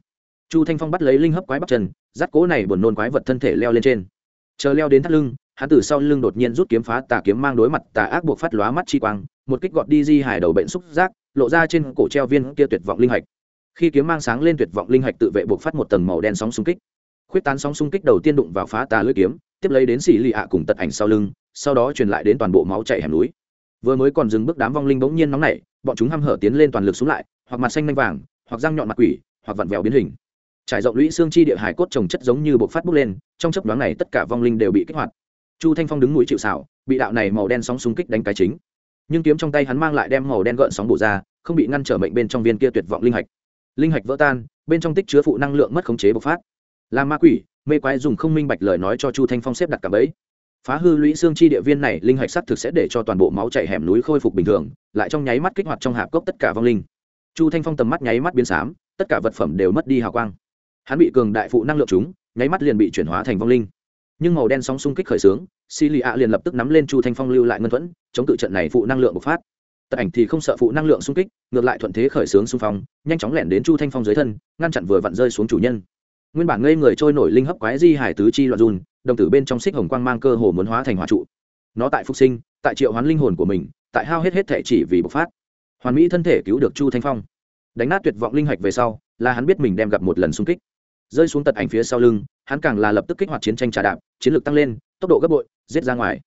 Chu thanh phong bắt lấy linh hấp quái bắt chân, dắt cố này buồn nôn quái vật thân thể leo lên trên. Chờ leo đến thắt lưng, hắn từ sau lưng đột nhiên rút kiếm phá tà kiếm mang đối mặt tà ác buộc phát lóa mắt chi quang, một kích gọt đi di hải đầu bệnh xúc giác, lộ ra trên cổ treo viên kia tuyệt vọng linh hạch khi kiếm mang sáng lên tuyệt vọng linh hạch tự vệ buộc phát một tầng màu đen sóng xung kích. Khuyết tán sóng xung kích đầu tiên đụng vào phá tà lưỡi kiếm, tiếp lấy đến xì lì ạ cùng tật ảnh sau lưng, sau đó truyền lại đến toàn bộ máu chảy hẻm núi. Vừa mới còn dừng bước đám vong linh bỗng nhiên nóng nảy, bọn chúng hăm hở tiến lên toàn lực xuống lại, hoặc mặt xanh manh vàng, hoặc răng nhọn mặt quỷ, hoặc vặn vẹo biến hình. Trải rộng lũy xương chi địa hải cốt trồng chất giống như bộc phát bốc lên, trong chấp đoán này tất cả vong linh đều bị kích hoạt. Chu thanh phong đứng mũi chịu xảo bị đạo này màu đen sóng xung kích đánh cái chính. Nhưng kiếm trong tay hắn mang lại đem màu đen gợn sóng bổ ra, không bị ngăn trở mệnh bên trong viên kia tuyệt vọng linh hạch linh hạch vỡ tan, bên trong tích chứa phụ năng lượng mất khống chế bộc phát. Làm ma quỷ, mê quái dùng không minh bạch lời nói cho chu thanh phong xếp đặt cả bẫy. Phá hư lũy xương chi địa viên này, linh hạch sắc thực sẽ để cho toàn bộ máu chảy hẻm núi khôi phục bình thường, lại trong nháy mắt kích hoạt trong hạp cốc tất cả vong linh. Chu thanh phong tầm mắt nháy mắt biến xám, tất cả vật phẩm đều mất đi hào quang. Hắn bị cường đại phụ năng lượng chúng nháy mắt liền bị chuyển hóa thành vong linh. Nhưng màu đen sóng xung kích khởi xướng xì lì ạ liền lập tức nắm lên chu thanh phong lưu lại ngân thuẫn, chống tự trận này phụ năng lượng bộc phát tật ảnh thì không sợ phụ năng lượng xung kích, ngược lại thuận thế khởi xướng xung phong, nhanh chóng lẻn đến chu thanh phong dưới thân, ngăn chặn vừa vặn rơi xuống chủ nhân. Nguyên bản ngây người trôi nổi linh hấp quái di hải tứ chi loạn run, đồng tử bên trong xích hồng quang mang cơ hồ muốn hóa thành hỏa trụ. Nó tại phục sinh, tại triệu hoán linh hồn của mình, tại hao hết hết thể chỉ vì bộc phát. Hoàn mỹ thân thể cứu được chu thanh phong. Đánh nát tuyệt vọng linh hạch về sau, là hắn biết mình đem gặp một lần xung kích. Rơi xuống tật ảnh phía sau lưng, hắn càng là lập tức kích hoạt chiến tranh trà đạp, chiến lược tăng lên, tốc độ gấp bội, giết ra ngoài.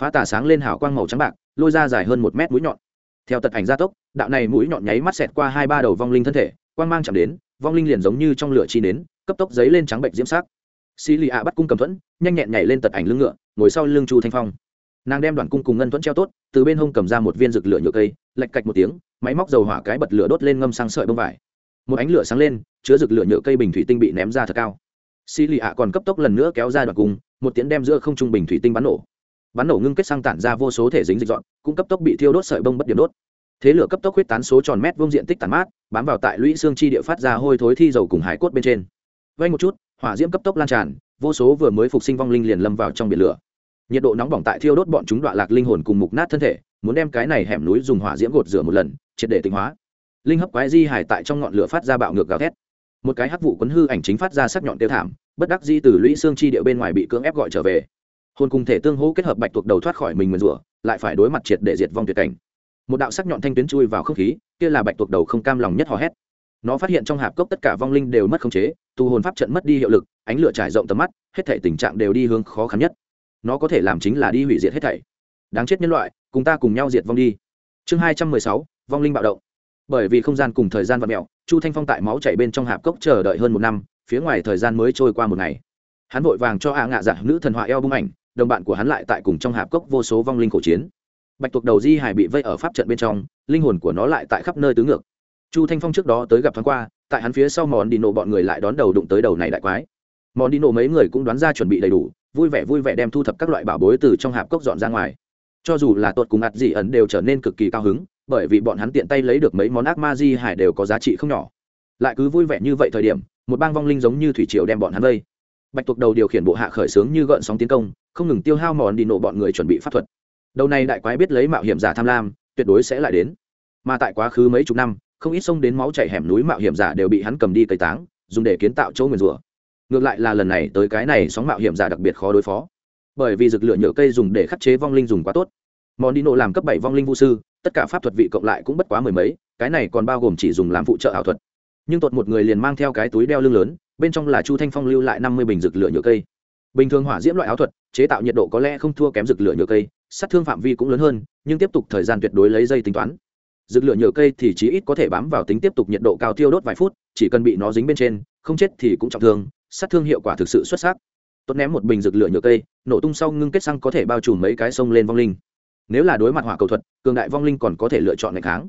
Phá tà sáng lên hảo quang màu trắng bạc, lôi ra dài hơn một mét mũi nhọn theo tật ảnh gia tốc, đạo này mũi nhọn nháy mắt xẹt qua hai ba đầu vong linh thân thể, quang mang chạm đến, vong linh liền giống như trong lửa chi nến, cấp tốc giấy lên trắng bệnh diễm sắc. Xì lì ạ bắt cung cầm thuẫn, nhanh nhẹn nhảy lên tật ảnh lưng ngựa, ngồi sau lưng chu thanh phong. Nàng đem đoàn cung cùng ngân thuẫn treo tốt, từ bên hông cầm ra một viên rực lửa nhựa cây, lạch cạch một tiếng, máy móc dầu hỏa cái bật lửa đốt lên ngâm sang sợi bông vải. Một ánh lửa sáng lên, chứa rực lửa nhựa cây bình thủy tinh bị ném ra thật cao. Xì lì ạ còn cấp tốc lần nữa kéo ra đoạn cung, một tiếng đem giữa không trung bình thủy tinh bắn nổ bắn nổ ngưng kết sang tản ra vô số thể dính dịch dọn cũng cấp tốc bị thiêu đốt sợi bông bất điểm đốt. Thế lửa cấp tốc huyết tán số tròn mét vuông diện tích tàn mát, bám vào tại lũy xương chi địa phát ra hôi thối thi dầu cùng hải cốt bên trên. Vay một chút, hỏa diễm cấp tốc lan tràn, vô số vừa mới phục sinh vong linh liền lâm vào trong biển lửa. Nhiệt độ nóng bỏng tại thiêu đốt bọn chúng đoạn lạc linh hồn cùng mục nát thân thể, muốn đem cái này hẻm núi dùng hỏa diễm gột rửa một lần, triệt để tịnh hóa. Linh hấp quái di hải tại trong ngọn lửa phát ra bạo ngược gào thét. Một cái hắc vụ quấn hư ảnh chính phát ra sắc nhọn tiêu thảm, bất đắc di từ lũy xương chi địa bên ngoài bị cưỡng ép gọi trở về hồn cùng thể tương hỗ kết hợp bạch tuộc đầu thoát khỏi mình nguyền rủa, lại phải đối mặt triệt để diệt vong tuyệt cảnh. Một đạo sắc nhọn thanh tuyến chui vào không khí, kia là bạch tuộc đầu không cam lòng nhất hò hét. Nó phát hiện trong hạp cốc tất cả vong linh đều mất khống chế, tu hồn pháp trận mất đi hiệu lực, ánh lửa trải rộng tầm mắt, hết thể tình trạng đều đi hướng khó khăn nhất. Nó có thể làm chính là đi hủy diệt hết thảy. Đáng chết nhân loại, cùng ta cùng nhau diệt vong đi. Chương hai trăm mười sáu, vong linh bạo động. Bởi vì không gian cùng thời gian vật mẹo chu thanh phong tại máu chảy bên trong hạp cốc chờ đợi hơn một năm, phía ngoài thời gian mới trôi qua một ngày. Hắn vội vàng cho ạ ngạ giả nữ thần họa eo bung ảnh đồng bạn của hắn lại tại cùng trong hạp cốc vô số vong linh cổ chiến. Bạch tuộc đầu di hải bị vây ở pháp trận bên trong, linh hồn của nó lại tại khắp nơi tứ ngược. Chu thanh phong trước đó tới gặp thoáng qua, tại hắn phía sau mòn đi nổ bọn người lại đón đầu đụng tới đầu này đại quái. Mòn đi nổ mấy người cũng đoán ra chuẩn bị đầy đủ, vui vẻ vui vẻ đem thu thập các loại bảo bối từ trong hạp cốc dọn ra ngoài. Cho dù là tuột cùng ạt dị ẩn đều trở nên cực kỳ cao hứng, bởi vì bọn hắn tiện tay lấy được mấy món ác ma di hải đều có giá trị không nhỏ. Lại cứ vui vẻ như vậy thời điểm, một bang vong linh giống như thủy triều đem bọn hắn vây. Bạch tuộc đầu điều khiển bộ hạ khởi xướng như gợn sóng tiến công không ngừng tiêu hao mòn đi nộ bọn người chuẩn bị pháp thuật. Đầu này đại quái biết lấy mạo hiểm giả tham lam, tuyệt đối sẽ lại đến. Mà tại quá khứ mấy chục năm, không ít sông đến máu chảy hẻm núi mạo hiểm giả đều bị hắn cầm đi tẩy táng, dùng để kiến tạo chỗ nguyền rủa. Ngược lại là lần này tới cái này sóng mạo hiểm giả đặc biệt khó đối phó. Bởi vì dược lửa nhựa cây dùng để khắc chế vong linh dùng quá tốt. Món đi nộ làm cấp bảy vong linh vũ sư, tất cả pháp thuật vị cộng lại cũng bất quá mười mấy, cái này còn bao gồm chỉ dùng làm phụ trợ ảo thuật. Nhưng tuột một người liền mang theo cái túi đeo lưng lớn, bên trong là chu thanh phong lưu lại năm mươi bình dược lửa nhựa cây. Bình thường hỏa diễm loại áo thuật chế tạo nhiệt độ có lẽ không thua kém dược lửa nhựa cây, sát thương phạm vi cũng lớn hơn, nhưng tiếp tục thời gian tuyệt đối lấy dây tính toán. Dược lửa nhựa cây thì chí ít có thể bám vào tính tiếp tục nhiệt độ cao tiêu đốt vài phút, chỉ cần bị nó dính bên trên, không chết thì cũng trọng thương, sát thương hiệu quả thực sự xuất sắc. Tốt ném một bình dược lửa nhựa cây, nổ tung sau ngưng kết xăng có thể bao trùm mấy cái sông lên vong linh. Nếu là đối mặt hỏa cầu thuật, cường đại vong linh còn có thể lựa chọn ngày kháng.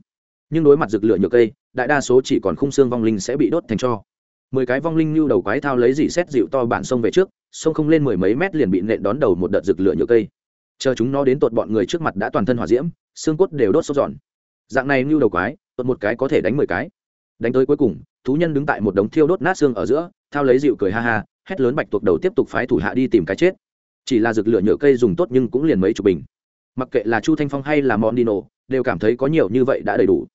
Nhưng đối mặt dược lửa nhựa cây, đại đa số chỉ còn khung xương vong linh sẽ bị đốt thành cho. Mười cái vong linh lưu đầu quái thao lấy dỉ xét dịu to bản sông về trước sông không lên mười mấy mét liền bị nện đón đầu một đợt rực lửa nhựa cây. Chờ chúng nó đến tột bọn người trước mặt đã toàn thân hỏa diễm, xương cốt đều đốt sốt giòn. Dạng này như đầu quái tột một cái có thể đánh mười cái. Đánh tới cuối cùng, thú nhân đứng tại một đống thiêu đốt nát xương ở giữa, thao lấy dịu cười ha ha, hét lớn bạch tuộc đầu tiếp tục phái thủ hạ đi tìm cái chết. Chỉ là rực lửa nhựa cây dùng tốt nhưng cũng liền mấy chục bình. Mặc kệ là chu thanh phong hay là mondino, đều cảm thấy có nhiều như vậy đã đầy đủ.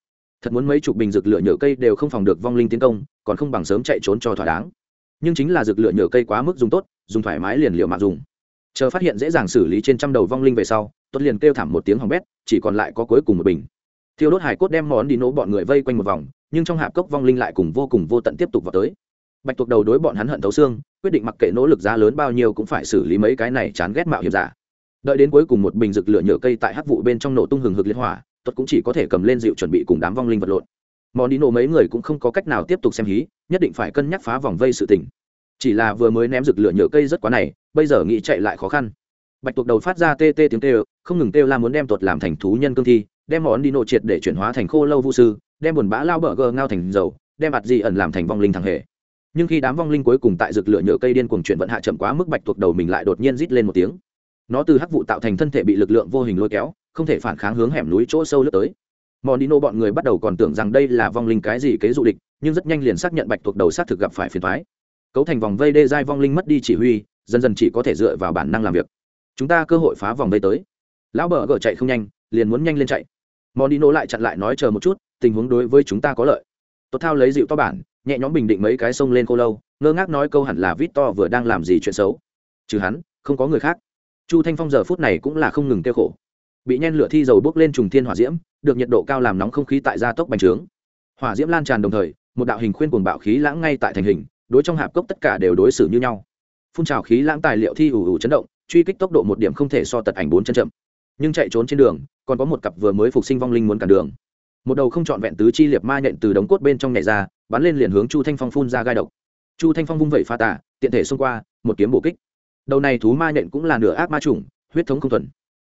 Thật muốn mấy chục bình rực lửa nhựa cây đều không phòng được vong linh tiến công, còn không bằng sớm chạy trốn cho thỏa đáng. Nhưng chính là rực lửa nhựa cây quá mức dùng tốt dùng thoải mái liền liệu mạng dùng. Chờ phát hiện dễ dàng xử lý trên trăm đầu vong linh về sau, tuất liền kêu thảm một tiếng hỏng bét, chỉ còn lại có cuối cùng một bình. Thiêu đốt hải cốt đem món đi nỗ bọn người vây quanh một vòng, nhưng trong hạp cốc vong linh lại cùng vô cùng vô tận tiếp tục vào tới. Bạch tuộc đầu đối bọn hắn hận thấu xương, quyết định mặc kệ nỗ lực giá lớn bao nhiêu cũng phải xử lý mấy cái này chán ghét mạo hiểm giả. Đợi đến cuối cùng một bình rực lửa nhựa cây tại hắc vụ bên trong nổ tung hừng hực liên hỏa, tuất cũng chỉ có thể cầm lên dịu chuẩn bị cùng đám vong linh vật lộn. Món đi nổ mấy người cũng không có cách nào tiếp tục xem hí, nhất định phải cân nhắc phá vòng vây sự tình chỉ là vừa mới ném rực lửa nhựa cây rất quá này, bây giờ nghĩ chạy lại khó khăn. Bạch tuộc đầu phát ra tê tê tiếng tê không ngừng kêu la muốn đem tuột làm thành thú nhân cương thi, đem món đi nộ triệt để chuyển hóa thành khô lâu vũ sư, đem buồn bã lao bờ gờ ngao thành dầu, đem mặt gì ẩn làm thành vong linh thằng hề. Nhưng khi đám vong linh cuối cùng tại rực lửa nhựa cây điên cuồng chuyển vận hạ chậm quá mức, bạch tuộc đầu mình lại đột nhiên rít lên một tiếng. Nó từ hắc vụ tạo thành thân thể bị lực lượng vô hình lôi kéo, không thể phản kháng hướng hẻm núi chỗ sâu lướt tới. Món đi nộ bọn người bắt đầu còn tưởng rằng đây là vong linh cái gì kế dụ địch, nhưng rất nhanh liền xác nhận bạch tuộc đầu xác thực gặp phải phiền thoái cấu thành vòng vây đê giai vong linh mất đi chỉ huy, dần dần chỉ có thể dựa vào bản năng làm việc. Chúng ta cơ hội phá vòng vây tới. Lão bờ gờ chạy không nhanh, liền muốn nhanh lên chạy. Monino lại chặn lại nói chờ một chút, tình huống đối với chúng ta có lợi. Tốt thao lấy dịu to bản, nhẹ nhõm bình định mấy cái sông lên cô lâu, ngơ ngác nói câu hẳn là vít to vừa đang làm gì chuyện xấu. Trừ hắn, không có người khác. Chu thanh phong giờ phút này cũng là không ngừng kêu khổ. Bị nhen lửa thi dầu bốc lên trùng thiên hỏa diễm, được nhiệt độ cao làm nóng không khí tại gia tốc bành trướng. Hỏa diễm lan tràn đồng thời, một đạo hình khuyên cuồng bạo khí lãng ngay tại thành hình đối trong hạp cốc tất cả đều đối xử như nhau. Phun trào khí lãng tài liệu thi ủ ủ chấn động, truy kích tốc độ một điểm không thể so tật ảnh bốn chân chậm. Nhưng chạy trốn trên đường, còn có một cặp vừa mới phục sinh vong linh muốn cản đường. Một đầu không trọn vẹn tứ chi liệt ma nhện từ đống cốt bên trong nhảy ra, bắn lên liền hướng chu thanh phong phun ra gai độc. Chu thanh phong vung vẩy pha tả tiện thể xông qua, một kiếm bổ kích. Đầu này thú ma nhện cũng là nửa ác ma chủng, huyết thống không thuần.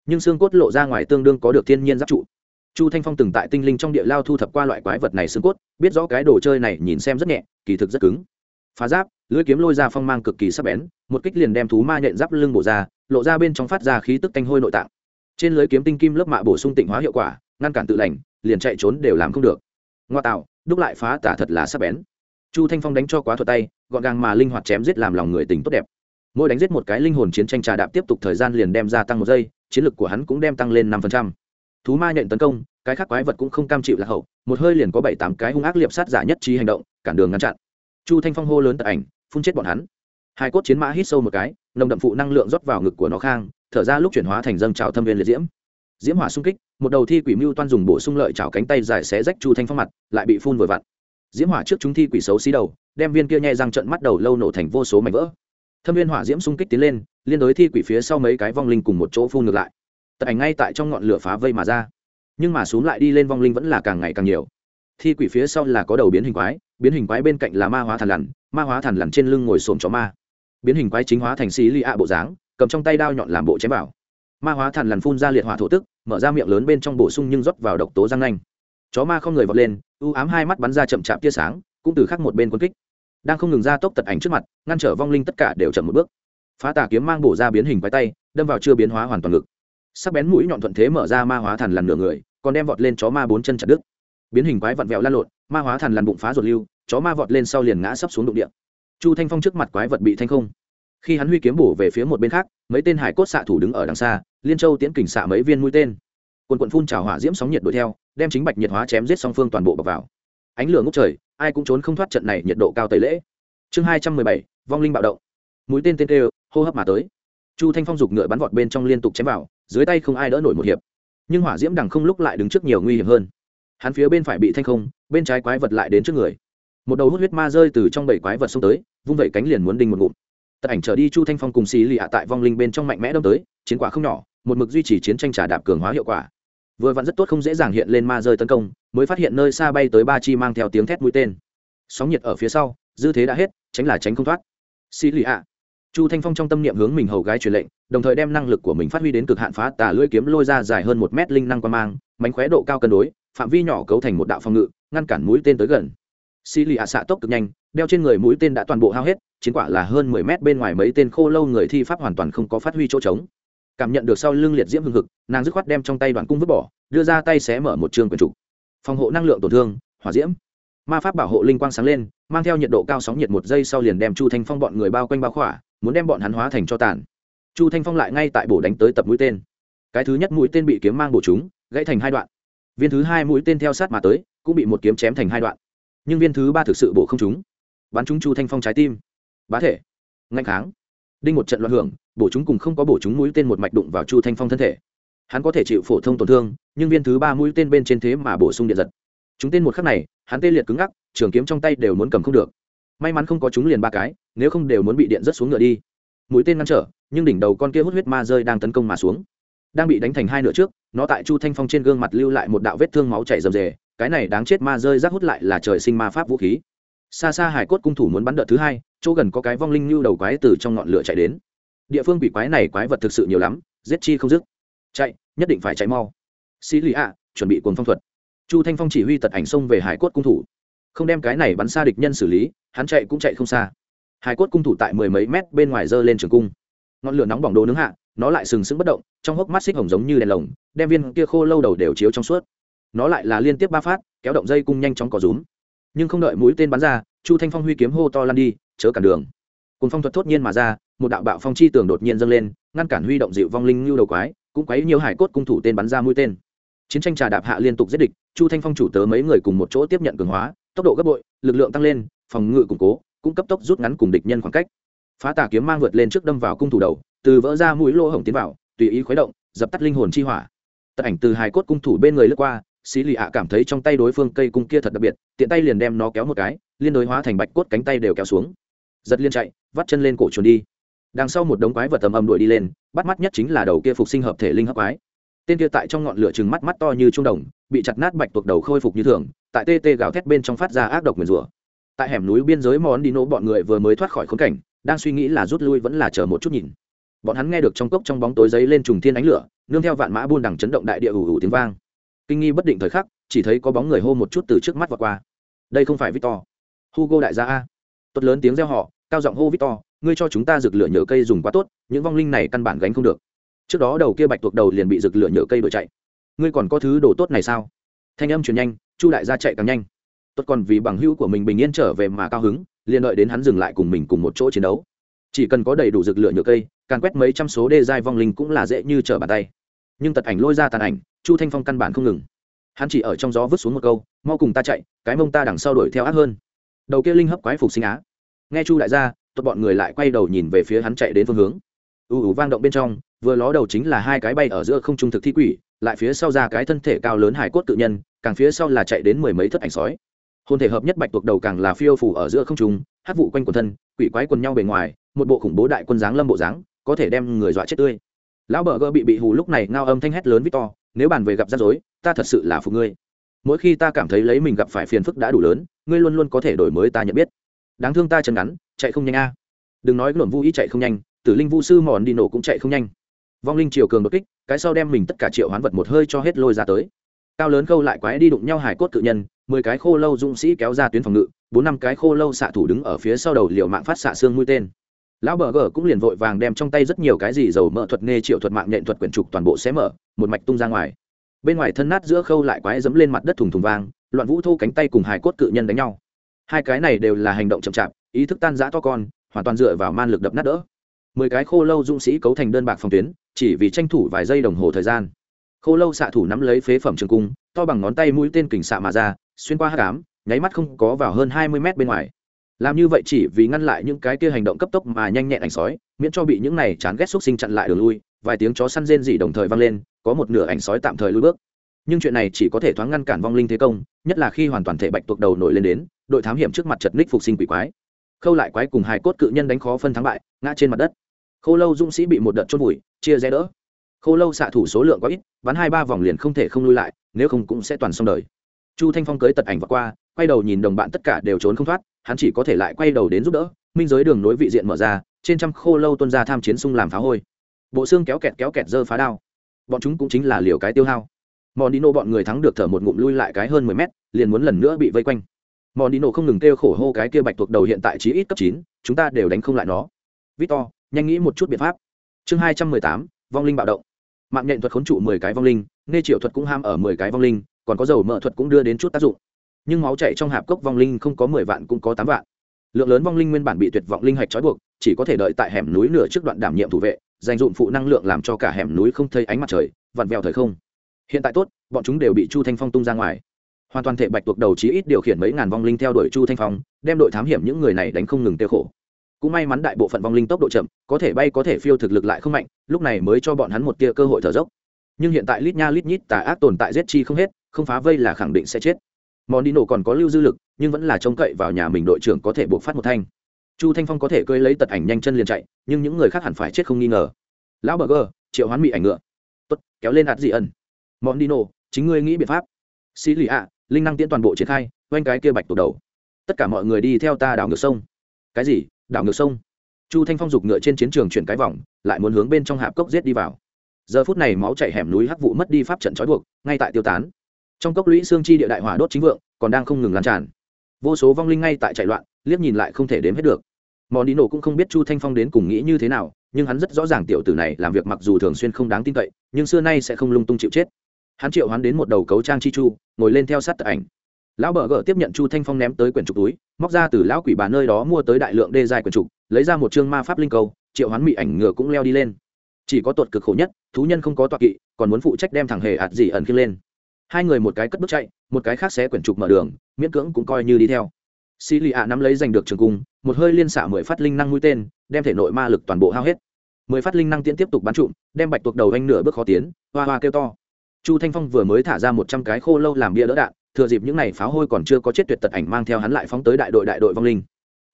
Nhưng xương cốt lộ ra ngoài tương đương có được thiên nhiên giáp trụ. Chu thanh phong từng tại tinh linh trong địa lao thu thập qua loại quái vật này xương cốt, biết rõ cái đồ chơi này nhìn xem rất nhẹ, kỳ thực rất cứng phá giáp, lưỡi kiếm lôi ra phong mang cực kỳ sắc bén, một kích liền đem thú ma nhện giáp lưng bổ ra, lộ ra bên trong phát ra khí tức tanh hôi nội tạng. Trên lưới kiếm tinh kim lớp mạ bổ sung tịnh hóa hiệu quả, ngăn cản tự lành, liền chạy trốn đều làm không được. Ngoa tạo, đúc lại phá tả thật là sắc bén. Chu thanh phong đánh cho quá thuật tay, gọn gàng mà linh hoạt chém giết làm lòng người tình tốt đẹp. Mỗi đánh giết một cái linh hồn chiến tranh trà đạp tiếp tục thời gian liền đem ra tăng một giây, chiến lực của hắn cũng đem tăng lên năm phần trăm. Thú ma nhện tấn công, cái khác quái vật cũng không cam chịu lạc hậu, một hơi liền có bảy tám cái hung ác liệp sát giả nhất trí hành động, cản đường ngăn chặn chu thanh phong hô lớn tật ảnh, phun chết bọn hắn. Hai cốt chiến mã hít sâu một cái, nồng đậm phụ năng lượng rót vào ngực của nó khang, thở ra lúc chuyển hóa thành dâng trào thâm viên liệt diễm. Diễm hỏa xung kích, một đầu thi quỷ mưu toan dùng bổ sung lợi trào cánh tay dài xé rách chu thanh phong mặt, lại bị phun vừa vặn. Diễm hỏa trước chúng thi quỷ xấu xí đầu, đem viên kia nhẹ răng trận mắt đầu lâu nổ thành vô số mảnh vỡ. Thâm viên hỏa diễm xung kích tiến lên, liên đối thi quỷ phía sau mấy cái vong linh cùng một chỗ phun ngược lại. Tật ảnh ngay tại trong ngọn lửa phá vây mà ra. Nhưng mà xuống lại đi lên vong linh vẫn là càng ngày càng nhiều thi quỷ phía sau là có đầu biến hình quái, biến hình quái bên cạnh là ma hóa thằn lằn, ma hóa thằn lằn trên lưng ngồi xổm chó ma. Biến hình quái chính hóa thành xí lì ạ bộ dáng, cầm trong tay đao nhọn làm bộ chém vào. Ma hóa thằn lằn phun ra liệt hỏa thổ tức, mở ra miệng lớn bên trong bổ sung nhưng rót vào độc tố răng nanh. Chó ma không người vọt lên, u ám hai mắt bắn ra chậm chạp tia sáng, cũng từ khắc một bên quân kích. Đang không ngừng ra tốc tật ảnh trước mặt, ngăn trở vong linh tất cả đều chậm một bước. Phá tà kiếm mang bổ ra biến hình quái tay, đâm vào chưa biến hóa hoàn toàn ngực. Sắc bén mũi nhọn thuận thế mở ra ma hóa thằn lằn nửa người, còn đem vọt lên chó ma bốn chân chặt đứt biến hình quái vặn vẹo lan lộn, ma hóa thần lằn bụng phá ruột lưu, chó ma vọt lên sau liền ngã sấp xuống đụng địa. Chu thanh phong trước mặt quái vật bị thanh không. Khi hắn huy kiếm bổ về phía một bên khác, mấy tên hải cốt xạ thủ đứng ở đằng xa, liên châu tiễn kình xạ mấy viên mũi tên. Quần quận phun trào hỏa diễm sóng nhiệt đuổi theo, đem chính bạch nhiệt hóa chém giết song phương toàn bộ bọc vào. Ánh lửa ngốc trời, ai cũng trốn không thoát trận này nhiệt độ cao tẩy lễ. Chương hai trăm mười bảy, vong linh bạo động. Mũi tên tên tê hô hấp mà tới. Chu thanh phong giục ngựa bắn vọt bên trong liên tục chém vào, dưới tay không ai đỡ nổi một hiệp. Nhưng hỏa diễm đằng không lúc lại đứng trước nhiều nguy hiểm hơn hắn phía bên phải bị thanh không, bên trái quái vật lại đến trước người. Một đầu hút huyết ma rơi từ trong bảy quái vật xông tới, vung vẩy cánh liền muốn đinh một ngụm. Tật ảnh trở đi chu thanh phong cùng xì lì ạ tại vong linh bên trong mạnh mẽ đâm tới, chiến quả không nhỏ, một mực duy trì chiến tranh trả đạp cường hóa hiệu quả. Vừa vặn rất tốt không dễ dàng hiện lên ma rơi tấn công, mới phát hiện nơi xa bay tới ba chi mang theo tiếng thét mũi tên. Sóng nhiệt ở phía sau, dư thế đã hết, tránh là tránh không thoát. Xì lì ạ. Chu thanh phong trong tâm niệm hướng mình hầu gái truyền lệnh, đồng thời đem năng lực của mình phát huy đến cực hạn phá tà lưỡi kiếm lôi ra dài hơn một mét linh năng quan mang, mánh khóe độ cao cân đối phạm vi nhỏ cấu thành một đạo phòng ngự, ngăn cản mũi tên tới gần. Xì lì ạ xạ tốc cực nhanh, đeo trên người mũi tên đã toàn bộ hao hết, chiến quả là hơn mười mét bên ngoài mấy tên khô lâu người thi pháp hoàn toàn không có phát huy chỗ trống. Cảm nhận được sau lưng liệt diễm hưng hực, nàng dứt khoát đem trong tay đoàn cung vứt bỏ, đưa ra tay xé mở một trường quyền trục. Phòng hộ năng lượng tổn thương, hỏa diễm. Ma pháp bảo hộ linh quang sáng lên, mang theo nhiệt độ cao sóng nhiệt một giây sau liền đem chu thanh phong bọn người bao quanh bao khỏa, muốn đem bọn hắn hóa thành cho tàn. Chu thanh phong lại ngay tại bổ đánh tới tập mũi tên. Cái thứ nhất mũi tên bị kiếm mang bổ chúng, gãy thành hai đoạn viên thứ hai mũi tên theo sát mà tới, cũng bị một kiếm chém thành hai đoạn. Nhưng viên thứ ba thực sự bổ không chúng bắn chúng chu thanh phong trái tim. Bá thể. Ngạnh kháng. Đinh một trận loạn hưởng, bổ chúng cùng không có bổ chúng mũi tên một mạch đụng vào chu thanh phong thân thể. Hắn có thể chịu phổ thông tổn thương, nhưng viên thứ ba mũi tên bên trên thế mà bổ sung điện giật. Chúng tên một khắc này, hắn tê liệt cứng ngắc, trường kiếm trong tay đều muốn cầm không được. May mắn không có chúng liền ba cái, nếu không đều muốn bị điện rất xuống ngựa đi. Mũi tên ngăn trở, nhưng đỉnh đầu con kia hút huyết ma rơi đang tấn công mà xuống đang bị đánh thành hai nửa trước, nó tại chu thanh phong trên gương mặt lưu lại một đạo vết thương máu chảy rầm rề, cái này đáng chết ma rơi rác hút lại là trời sinh ma pháp vũ khí. Xa xa hải cốt cung thủ muốn bắn đợt thứ hai, chỗ gần có cái vong linh lưu đầu quái từ trong ngọn lửa chạy đến. Địa phương bị quái này quái vật thực sự nhiều lắm, giết chi không dứt. Chạy, nhất định phải chạy mau. Xí lì ạ, chuẩn bị cuồng phong thuật. Chu thanh phong chỉ huy tật ảnh xông về hải cốt cung thủ. Không đem cái này bắn xa địch nhân xử lý, hắn chạy cũng chạy không xa. Hải cốt cung thủ tại mười mấy mét bên ngoài dơ lên trường cung. Ngọn lửa nóng bỏng đồ nướng hạ nó lại sừng sững bất động, trong hốc mắt xích hồng giống như đèn lồng, đem viên kia khô lâu đầu đều chiếu trong suốt. Nó lại là liên tiếp ba phát, kéo động dây cung nhanh chóng có rúm. Nhưng không đợi mũi tên bắn ra, chu thanh phong huy kiếm hô to lan đi, chớ cản đường. Cùng phong thuật thốt nhiên mà ra, một đạo bạo phong chi tường đột nhiên dâng lên, ngăn cản huy động dịu vong linh lưu đầu quái, cũng quấy nhiều hải cốt cung thủ tên bắn ra mũi tên. Chiến tranh trà đạp hạ liên tục giết địch, chu thanh phong chủ tớ mấy người cùng một chỗ tiếp nhận cường hóa, tốc độ gấp bội, lực lượng tăng lên, phòng ngự củng cố, cũng cấp tốc rút ngắn cùng địch nhân khoảng cách. Phá tà kiếm mang vượt lên trước đâm vào cung thủ đầu từ vỡ ra mũi lỗ hổng tiến vào, tùy ý khuấy động, dập tắt linh hồn chi hỏa. Tật ảnh từ hài cốt cung thủ bên người lướt qua, xí lì ạ cảm thấy trong tay đối phương cây cung kia thật đặc biệt, tiện tay liền đem nó kéo một cái, liên đối hóa thành bạch cốt cánh tay đều kéo xuống. Giật liên chạy, vắt chân lên cổ chuồn đi. Đằng sau một đống quái vật tầm âm đuổi đi lên, bắt mắt nhất chính là đầu kia phục sinh hợp thể linh hấp quái. Tên kia tại trong ngọn lửa chừng mắt mắt to như trung đồng, bị chặt nát bạch tuộc đầu khôi phục như thường, tại tê tê gào thét bên trong phát ra ác độc nguyền rủa. Tại hẻm núi biên giới món đi nỗ bọn người vừa mới thoát khỏi khốn cảnh, đang suy nghĩ là rút lui vẫn là chờ một chút nhìn bọn hắn nghe được trong cốc trong bóng tối giấy lên trùng thiên ánh lửa, nương theo vạn mã buôn đằng chấn động đại địa ủ ủ tiếng vang. Kinh nghi bất định thời khắc, chỉ thấy có bóng người hô một chút từ trước mắt và qua. Đây không phải victor. Hugo đại gia a. Tuất lớn tiếng reo họ cao giọng hô victor, ngươi cho chúng ta rực lửa nhựa cây dùng quá tốt, những vong linh này căn bản gánh không được. Trước đó đầu kia bạch tuộc đầu liền bị rực lửa nhựa cây đuổi chạy. Ngươi còn có thứ đồ tốt này sao? Thanh âm truyền nhanh, chu đại gia chạy càng nhanh. Tốt còn vì bằng hữu của mình bình yên trở về mà cao hứng, liền đợi đến hắn dừng lại cùng mình cùng một chỗ chiến đấu. Chỉ cần có đầy đủ rực lửa nhựa cây càn quét mấy trăm số đê giai vong linh cũng là dễ như trở bàn tay. Nhưng tật ảnh lôi ra tàn ảnh, chu thanh phong căn bản không ngừng. Hắn chỉ ở trong gió vứt xuống một câu, mau cùng ta chạy, cái mông ta đằng sau đuổi theo ác hơn. Đầu kia linh hấp quái phục sinh á. Nghe chu đại gia tốt bọn người lại quay đầu nhìn về phía hắn chạy đến phương hướng. U ù vang động bên trong, vừa ló đầu chính là hai cái bay ở giữa không trung thực thi quỷ, lại phía sau ra cái thân thể cao lớn hải cốt tự nhân, càng phía sau là chạy đến mười mấy thất ảnh sói. Hôn thể hợp nhất bạch tuộc đầu càng là phiêu phủ ở giữa không trung, hát vụ quanh quần thân, quỷ quái quần nhau bề ngoài, một bộ khủng bố đại quân giáng lâm bộ dáng có thể đem người dọa chết tươi. Lão bờ gơ bị bị hù lúc này ngao âm thanh hét lớn victor, nếu bàn về gặp rắc rối, ta thật sự là phục ngươi. Mỗi khi ta cảm thấy lấy mình gặp phải phiền phức đã đủ lớn, ngươi luôn luôn có thể đổi mới ta nhận biết. Đáng thương ta chân ngắn, chạy không nhanh a. Đừng nói luận vu ý chạy không nhanh, tử linh vu sư mòn đi nổ cũng chạy không nhanh. Vong linh triều cường đột kích, cái sau đem mình tất cả triệu hoán vật một hơi cho hết lôi ra tới. Cao lớn khâu lại quái đi đụng nhau hải cốt cự nhân, mười cái khô lâu dũng sĩ kéo ra tuyến phòng ngự, bốn năm cái khô lâu xạ thủ đứng ở phía sau đầu liều mạng phát xạ xương mũi tên lão bờ gờ cũng liền vội vàng đem trong tay rất nhiều cái gì dầu mỡ thuật nghe triệu thuật mạng nhện thuật quyển trục toàn bộ xé mở, một mạch tung ra ngoài. Bên ngoài thân nát giữa khâu lại quái dẫm lên mặt đất thùng thùng vang, loạn vũ thô cánh tay cùng hài cốt cự nhân đánh nhau. Hai cái này đều là hành động chậm chạp, ý thức tan giã to con, hoàn toàn dựa vào man lực đập nát đỡ. Mười cái khô lâu dũng sĩ cấu thành đơn bạc phòng tuyến, chỉ vì tranh thủ vài giây đồng hồ thời gian. Khô lâu xạ thủ nắm lấy phế phẩm trường cung, to bằng ngón tay mũi tên kình xạ mà ra, xuyên qua hát cám nháy mắt không có vào hơn hai mươi mét bên ngoài làm như vậy chỉ vì ngăn lại những cái kia hành động cấp tốc mà nhanh nhẹn ảnh sói, miễn cho bị những này chán ghét xúc sinh chặn lại đường lui, vài tiếng chó săn rên rỉ đồng thời vang lên, có một nửa ảnh sói tạm thời lui bước. Nhưng chuyện này chỉ có thể thoáng ngăn cản vong linh thế công, nhất là khi hoàn toàn thể bạch tuộc đầu nổi lên đến, đội thám hiểm trước mặt chật ních phục sinh quỷ quái. Khâu lại quái cùng hai cốt cự nhân đánh khó phân thắng bại, ngã trên mặt đất. Khô lâu dũng sĩ bị một đợt chốt vùi, chia rẽ đỡ. Khô lâu xạ thủ số lượng quá ít, bắn hai ba vòng liền không thể không lui lại, nếu không cũng sẽ toàn xong đời. Chu thanh phong cưới tật ảnh và qua, quay đầu nhìn đồng bạn tất cả đều trốn không thoát hắn chỉ có thể lại quay đầu đến giúp đỡ, minh giới đường nối vị diện mở ra, trên trăm khô lâu tuân ra tham chiến sung làm phá hôi. Bộ xương kéo kẹt kéo kẹt dơ phá đao. Bọn chúng cũng chính là liều cái tiêu hao. Mòn đi bọn người thắng được thở một ngụm lui lại cái hơn mười mét, liền muốn lần nữa bị vây quanh. Mòn đi không ngừng kêu khổ hô cái kia bạch tuộc đầu hiện tại chí ít cấp chín, chúng ta đều đánh không lại nó. Victor, nhanh nghĩ một chút biện pháp. Chương hai trăm mười tám, vong linh bạo động. Mạng nhện thuật khốn trụ mười cái vong linh nê triệu thuật cũng ham ở mười cái vong linh, còn có dầu mỡ thuật cũng đưa đến chút tác dụng nhưng máu chạy trong hạp cốc vong linh không có mười vạn cũng có tám vạn. Lượng lớn vong linh nguyên bản bị tuyệt vọng linh hạch trói buộc, chỉ có thể đợi tại hẻm núi nửa trước đoạn đảm nhiệm thủ vệ, dành dụng phụ năng lượng làm cho cả hẻm núi không thấy ánh mặt trời, vặn vẹo thời không. Hiện tại tốt, bọn chúng đều bị chu thanh phong tung ra ngoài. Hoàn toàn thể bạch tuộc đầu chí ít điều khiển mấy ngàn vong linh theo đuổi chu thanh phong, đem đội thám hiểm những người này đánh không ngừng tiêu khổ. Cũng may mắn đại bộ phận vong linh tốc độ chậm, có thể bay có thể phiêu thực lực lại không mạnh, lúc này mới cho bọn hắn một tia cơ hội thở dốc. Nhưng hiện tại lít nha lít nhít tà ác tồn tại giết chi không hết, không phá vây là khẳng định sẽ chết món đi nổ còn có lưu dư lực nhưng vẫn là trông cậy vào nhà mình đội trưởng có thể buộc phát một thanh. Chu thanh phong có thể cơi lấy tật ảnh nhanh chân liền chạy nhưng những người khác hẳn phải chết không nghi ngờ. Lão bờ gờ, triệu hoán mỹ ảnh ngựa. Tốt kéo lên hạt dị ẩn. Món đi nổ chính ngươi nghĩ biện pháp. Xí lì ạ linh năng tiễn toàn bộ triển khai quanh cái kia bạch tổ đầu. Tất cả mọi người đi theo ta đảo ngược sông. Cái gì? Đảo ngược sông? Chu thanh phong giục ngựa trên chiến trường chuyển cái vòng lại muốn hướng bên trong hạp cốc giết đi vào. Giờ phút này máu chảy hẻm núi hắc vụ mất đi pháp trận trói buộc ngay tại tiêu tán trong cốc lũy xương chi địa đại hỏa đốt chính vượng, còn đang không ngừng lan tràn. Vô số vong linh ngay tại chạy loạn, liếc nhìn lại không thể đếm hết được. Món đi nổ cũng không biết chu thanh phong đến cùng nghĩ như thế nào, nhưng hắn rất rõ ràng tiểu tử này làm việc mặc dù thường xuyên không đáng tin cậy, nhưng xưa nay sẽ không lung tung chịu chết. Hắn triệu hắn đến một đầu cấu trang chi chu, ngồi lên theo sát tự ảnh. Lão bờ gờ tiếp nhận chu thanh phong ném tới quyển trục túi, móc ra từ lão quỷ bà nơi đó mua tới đại lượng đê dài quyển trục, lấy ra một chương ma pháp linh cầu triệu hoán bị ảnh ngựa cũng leo đi lên. Chỉ có tuột cực khổ nhất, thú nhân không có tọa kỵ, còn muốn phụ trách đem thẳng hề ạt gì ẩn khiêng lên hai người một cái cất bước chạy, một cái khác xé quyển trục mở đường, miễn cưỡng cũng coi như đi theo. Xì lì ạ nắm lấy giành được trường cung, một hơi liên xạ mười phát linh năng mũi tên, đem thể nội ma lực toàn bộ hao hết. Mười phát linh năng tiễn tiếp tục bắn trụm, đem bạch tuộc đầu anh nửa bước khó tiến, hoa hoa kêu to. Chu thanh phong vừa mới thả ra một trăm cái khô lâu làm bia đỡ đạn, thừa dịp những n à y pháo hôi còn chưa có chết tuyệt tật ảnh mang theo hắn lại phóng tới đại đội đại đội vong linh.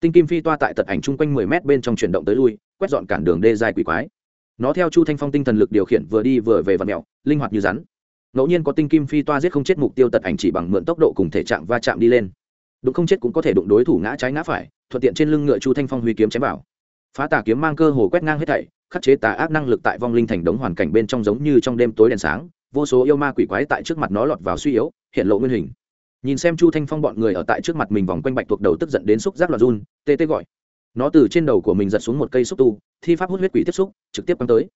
Tinh kim phi toa tại tật ảnh chung quanh mười mét bên trong chuyển động tới lui, quét dọn cản đường đê dài quỷ quái. Nó theo chu thanh phong tinh thần lực điều khiển vừa đi vừa về vật mẹo, linh hoạt như rắn ngẫu nhiên có tinh kim phi toa giết không chết mục tiêu tật ảnh chỉ bằng mượn tốc độ cùng thể trạng va chạm đi lên. Đụng không chết cũng có thể đụng đối thủ ngã trái ngã phải, thuận tiện trên lưng ngựa chu thanh phong huy kiếm chém vào. Phá tà kiếm mang cơ hồ quét ngang hết thảy, khắc chế tà ác năng lực tại vong linh thành đống hoàn cảnh bên trong giống như trong đêm tối đèn sáng, vô số yêu ma quỷ quái tại trước mặt nó lọt vào suy yếu, hiện lộ nguyên hình. Nhìn xem chu thanh phong bọn người ở tại trước mặt mình vòng quanh bạch thuộc đầu tức giận đến xúc giác loạt run, tê tê gọi. Nó từ trên đầu của mình giật xuống một cây xúc tu, thi pháp hút huyết quỷ tiếp xúc, trực tiếp bắn tới.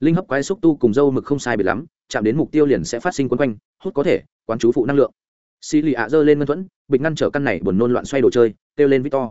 Linh hấp quái xúc tu cùng dâu mực không sai biệt lắm chạm đến mục tiêu liền sẽ phát sinh quấn quanh, hút có thể, quán chú phụ năng lượng. Xì lì ạ giơ lên ngân thuẫn, bịch ngăn trở căn này buồn nôn loạn xoay đồ chơi, kêu lên victor.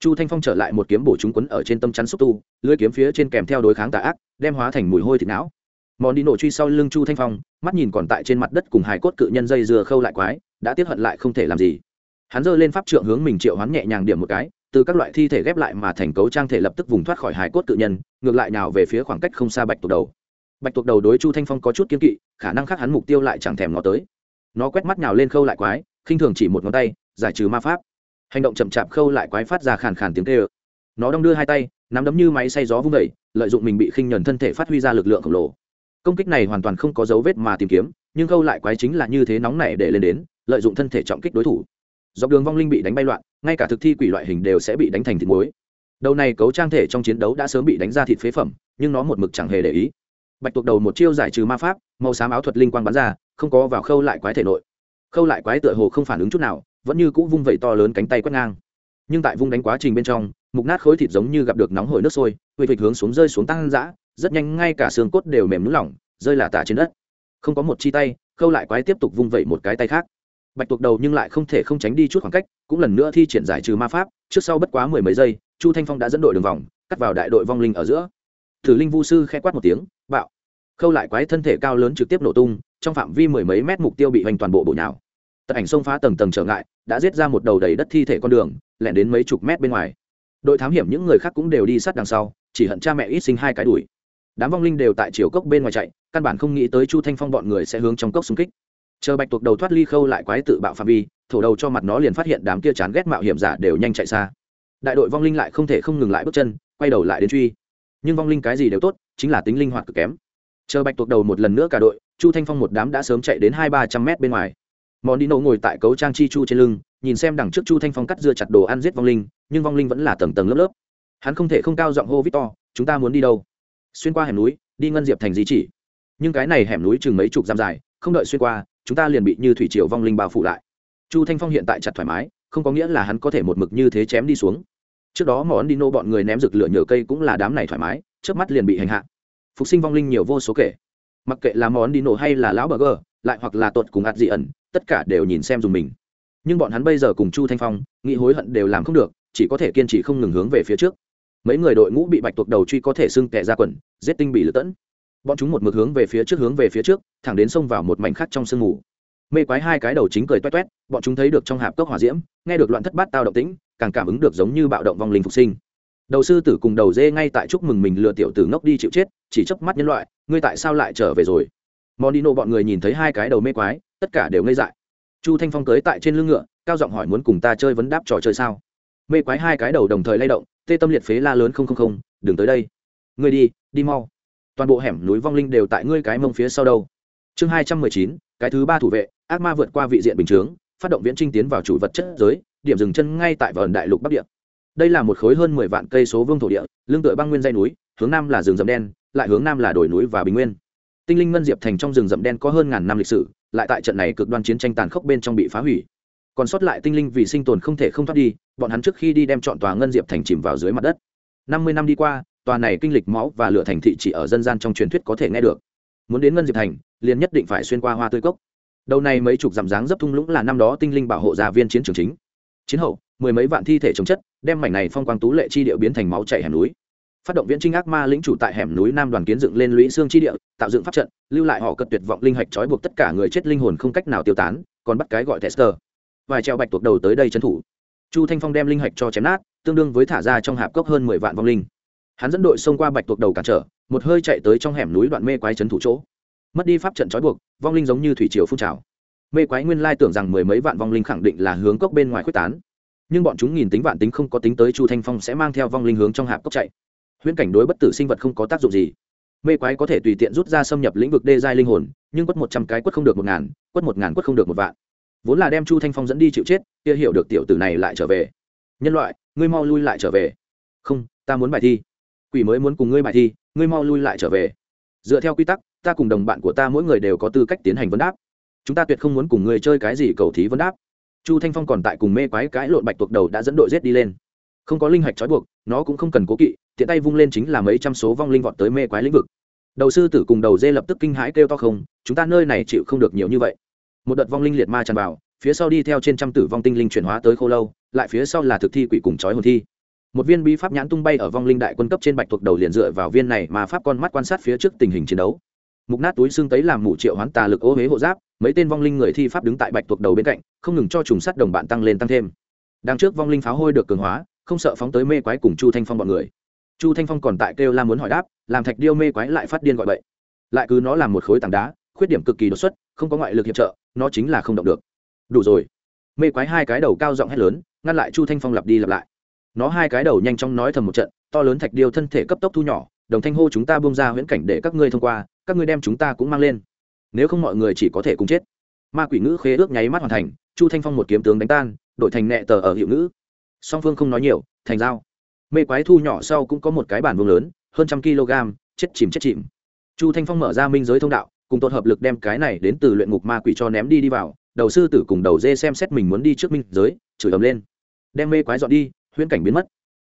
Chu thanh phong trở lại một kiếm bổ chúng quấn ở trên tâm chắn xúc tu lưới kiếm phía trên kèm theo đối kháng tà ác, đem hóa thành mùi hôi thịt não. Mòn đi nổ truy sau lưng chu thanh phong, mắt nhìn còn tại trên mặt đất cùng hài cốt cự nhân dây dừa khâu lại quái, đã tiếp hận lại không thể làm gì. Hắn giơ lên pháp trượng hướng mình triệu hoán nhẹ nhàng điểm một cái, từ các loại thi thể ghép lại mà thành cấu trang thể lập tức vùng thoát khỏi hài cốt cự nhân, ngược lại nào về phía khoảng cách không xa bạch tụ đầu bạch tuộc đầu đối chu thanh phong có chút kiên kỵ, khả năng khác hắn mục tiêu lại chẳng thèm nó tới. Nó quét mắt nào lên khâu lại quái, khinh thường chỉ một ngón tay, giải trừ ma pháp. Hành động chậm chạp khâu lại quái phát ra khàn khàn tiếng tê ơ nó đong đưa hai tay, nắm đấm như máy xay gió vung vẩy lợi dụng mình bị khinh nhuần thân thể phát huy ra lực lượng khổng lồ. Công kích này hoàn toàn không có dấu vết mà tìm kiếm, nhưng khâu lại quái chính là như thế nóng này để lên đến, lợi dụng thân thể trọng kích đối thủ. Dọc đường vong linh bị đánh bay loạn, ngay cả thực thi quỷ loại hình đều sẽ bị đánh thành thịt muối. Đầu này cấu trang thể trong chiến đấu đã sớm bị đánh ra thịt phế phẩm, nhưng nó một mực chẳng hề để ý bạch tuộc đầu một chiêu giải trừ ma pháp, màu xám áo thuật linh quang bắn ra, không có vào khâu lại quái thể nội. Khâu lại quái tựa hồ không phản ứng chút nào, vẫn như cũ vung vẩy to lớn cánh tay quét ngang. Nhưng tại vung đánh quá trình bên trong, mục nát khối thịt giống như gặp được nóng hổi nước sôi huỵch huỵch hướng xuống rơi xuống tăng dã, rất nhanh ngay cả xương cốt đều mềm nứt lỏng, rơi là tả trên đất. Không có một chi tay, khâu lại quái tiếp tục vung vẩy một cái tay khác. Bạch tuộc đầu nhưng lại không thể không tránh đi chút khoảng cách, cũng lần nữa thi triển giải trừ ma pháp, trước sau bất quá mười mấy giây, chu thanh phong đã dẫn đội đường vòng, cắt vào đại đội vong linh ở giữa thử linh vu sư khẽ quát một tiếng, bạo. Khâu lại quái thân thể cao lớn trực tiếp nổ tung, trong phạm vi mười mấy mét mục tiêu bị hoành toàn bộ bộ nhào. Tật ảnh xông phá tầng tầng trở ngại, đã giết ra một đầu đầy đất thi thể con đường, lẻn đến mấy chục mét bên ngoài. Đội thám hiểm những người khác cũng đều đi sát đằng sau, chỉ hận cha mẹ ít sinh hai cái đuổi. Đám vong linh đều tại chiều cốc bên ngoài chạy, căn bản không nghĩ tới chu thanh phong bọn người sẽ hướng trong cốc xung kích. Chờ bạch tuộc đầu thoát ly khâu lại quái tự bạo phạm vi, thổ đầu cho mặt nó liền phát hiện đám kia chán ghét mạo hiểm giả đều nhanh chạy xa. Đại đội vong linh lại không thể không ngừng lại bước chân, quay đầu lại đến truy nhưng vong linh cái gì đều tốt, chính là tính linh hoạt cực kém. Chờ bạch tuộc đầu một lần nữa cả đội, chu thanh phong một đám đã sớm chạy đến hai ba trăm mét bên ngoài. Món đi nổ ngồi tại cấu trang chi chu trên lưng, nhìn xem đằng trước chu thanh phong cắt dưa chặt đồ ăn giết vong linh, nhưng vong linh vẫn là tầng tầng lớp lớp. Hắn không thể không cao giọng hô victor, chúng ta muốn đi đâu? Xuyên qua hẻm núi, đi ngân diệp thành di chỉ. Nhưng cái này hẻm núi chừng mấy chục dặm dài, không đợi xuyên qua, chúng ta liền bị như thủy triều vong linh bao phủ lại. Chu thanh phong hiện tại chặt thoải mái, không có nghĩa là hắn có thể một mực như thế chém đi xuống trước đó món đi nô bọn người ném rực lửa nhờ cây cũng là đám này thoải mái trước mắt liền bị hành hạ. Phục sinh vong linh nhiều vô số kể. Mặc kệ là món đi nổ hay là lão burger, lại hoặc là tuột cùng ạt dị ẩn, tất cả đều nhìn xem dùng mình. Nhưng bọn hắn bây giờ cùng chu thanh phong, nghĩ hối hận đều làm không được, chỉ có thể kiên trì không ngừng hướng về phía trước. Mấy người đội ngũ bị bạch tuộc đầu truy có thể xưng tệ ra quần, giết tinh bị lựa tẫn. Bọn chúng một mực hướng về phía trước hướng về phía trước, thẳng đến xông vào một mảnh khắc trong sương mù. Mê quái hai cái đầu chính cười toét toét, bọn chúng thấy được trong hạp cốc hỏa diễm, nghe được loạn thất bát tao động tĩnh càng cảm ứng được giống như bạo động vong linh phục sinh. Đầu sư tử cùng đầu dê ngay tại chúc mừng mình lừa tiểu tử ngốc đi chịu chết, chỉ chớp mắt nhân loại, ngươi tại sao lại trở về rồi? Monino bọn người nhìn thấy hai cái đầu mê quái, tất cả đều ngây dại. Chu thanh phong tới tại trên lưng ngựa, cao giọng hỏi muốn cùng ta chơi vấn đáp trò chơi sao? Mê quái hai cái đầu đồng thời lay động, tê tâm liệt phế la lớn không không không, đừng tới đây. Ngươi đi đi mau. Toàn bộ hẻm núi vong linh đều tại ngươi cái mông phía sau đâu. Chương hai trăm mười chín, cái thứ ba thủ vệ, ác ma vượt qua vị diện bình chướng, phát động viễn trinh tiến vào chủ vật chất giới điểm dừng chân ngay tại vườn đại lục bắc địa. Đây là một khối hơn mười vạn cây số vương thổ địa lương tựa băng nguyên dây núi, hướng nam là rừng rậm đen, lại hướng nam là đồi núi và bình nguyên. Tinh linh ngân diệp thành trong rừng rậm đen có hơn ngàn năm lịch sử, lại tại trận này cực đoan chiến tranh tàn khốc bên trong bị phá hủy. Còn sót lại tinh linh vì sinh tồn không thể không thoát đi, bọn hắn trước khi đi đem chọn tòa ngân diệp thành chìm vào dưới mặt đất. Năm mươi năm đi qua, tòa này kinh lịch máu và lửa thành thị chỉ ở dân gian trong truyền thuyết có thể nghe được. Muốn đến ngân diệp thành, liền nhất định phải xuyên qua hoa tươi cốc. Đầu này mấy chục dặm dáng dấp thung lũng là năm đó tinh linh bảo hộ gia viên chiến trường chính chiến hậu, mười mấy vạn thi thể chống chất, đem mảnh này phong quang tú lệ chi địa biến thành máu chảy hẻm núi. Phát động viễn trinh ác ma lĩnh chủ tại hẻm núi nam đoàn kiến dựng lên lũy xương chi địa, tạo dựng pháp trận, lưu lại họ cật tuyệt vọng linh hạch trói buộc tất cả người chết linh hồn không cách nào tiêu tán, còn bắt cái gọi tester. Vài treo bạch tuộc đầu tới đây trấn thủ. Chu thanh phong đem linh hạch cho chém nát, tương đương với thả ra trong hạp cốc hơn mười vạn vong linh. Hắn dẫn đội xông qua bạch tuộc đầu cản trở, một hơi chạy tới trong hẻm núi đoạn mê quái trấn thủ chỗ. Mất đi pháp trận trói buộc, vong linh giống như thủy triều phun trào mê quái nguyên lai tưởng rằng mười mấy vạn vong linh khẳng định là hướng cốc bên ngoài quyết tán. Nhưng bọn chúng nhìn tính vạn tính không có tính tới chu thanh phong sẽ mang theo vong linh hướng trong hạp cốc chạy. Huyễn cảnh đối bất tử sinh vật không có tác dụng gì. Mê quái có thể tùy tiện rút ra xâm nhập lĩnh vực đê giai linh hồn, nhưng quất một trăm cái quất không được một ngàn, quất một ngàn quất không được một vạn. Vốn là đem chu thanh phong dẫn đi chịu chết, kia hiểu được tiểu tử này lại trở về. Nhân loại, ngươi mau lui lại trở về. Không, ta muốn bài thi. Quỷ mới muốn cùng ngươi bài thi, ngươi mau lui lại trở về. Dựa theo quy tắc, ta cùng đồng bạn của ta mỗi người đều có tư cách tiến hành vấn đáp chúng ta tuyệt không muốn cùng người chơi cái gì cầu thí vấn đáp. Chu thanh phong còn tại cùng mê quái cãi lộn bạch tuộc đầu đã dẫn đội rết đi lên. Không có linh hạch trói buộc, nó cũng không cần cố kỵ, tiện tay vung lên chính là mấy trăm số vong linh vọt tới mê quái lĩnh vực. Đầu sư tử cùng đầu dê lập tức kinh hãi kêu to không, chúng ta nơi này chịu không được nhiều như vậy. Một đợt vong linh liệt ma tràn vào, phía sau đi theo trên trăm tử vong tinh linh chuyển hóa tới khô lâu, lại phía sau là thực thi quỷ cùng chói hồn thi. Một viên bí pháp nhãn tung bay ở vong linh đại quân cấp trên bạch thuộc đầu liền dựa vào viên này mà pháp con mắt quan sát phía trước tình hình chiến đấu. Mục nát túi xương tấy làm mụ triệu hoán tà lực ô huế hộ giáp mấy tên vong linh người thi pháp đứng tại bạch thuộc đầu bên cạnh, không ngừng cho trùng sắt đồng bạn tăng lên tăng thêm. Đằng trước vong linh pháo hôi được cường hóa, không sợ phóng tới mê quái cùng chu thanh phong bọn người. Chu thanh phong còn tại kêu la muốn hỏi đáp, làm thạch điêu mê quái lại phát điên gọi bậy. Lại cứ nó làm một khối tảng đá, khuyết điểm cực kỳ đột xuất, không có ngoại lực hiệp trợ, nó chính là không động được. Đủ rồi. Mê quái hai cái đầu cao giọng hét lớn, ngăn lại chu thanh phong lặp đi lặp lại. Nó hai cái đầu nhanh chóng nói thầm một trận, to lớn thạch điêu thân thể cấp tốc thu nhỏ, đồng thanh hô chúng ta bông ra huyễn cảnh để các ngươi thông qua, các ngươi đem chúng ta cũng mang lên nếu không mọi người chỉ có thể cùng chết. Ma quỷ ngữ khế ước nháy mắt hoàn thành, chu thanh phong một kiếm tướng đánh tan, đổi thành nẹ tờ ở hiệu ngữ. Song phương không nói nhiều, thành dao mê quái thu nhỏ sau cũng có một cái bản vương lớn, hơn trăm kg, chết chìm chết chìm. Chu thanh phong mở ra minh giới thông đạo, cùng tốt hợp lực đem cái này đến từ luyện ngục ma quỷ cho ném đi đi vào, đầu sư tử cùng đầu dê xem xét mình muốn đi trước minh giới, chửi ầm lên. Đem mê quái dọn đi, huyễn cảnh biến mất.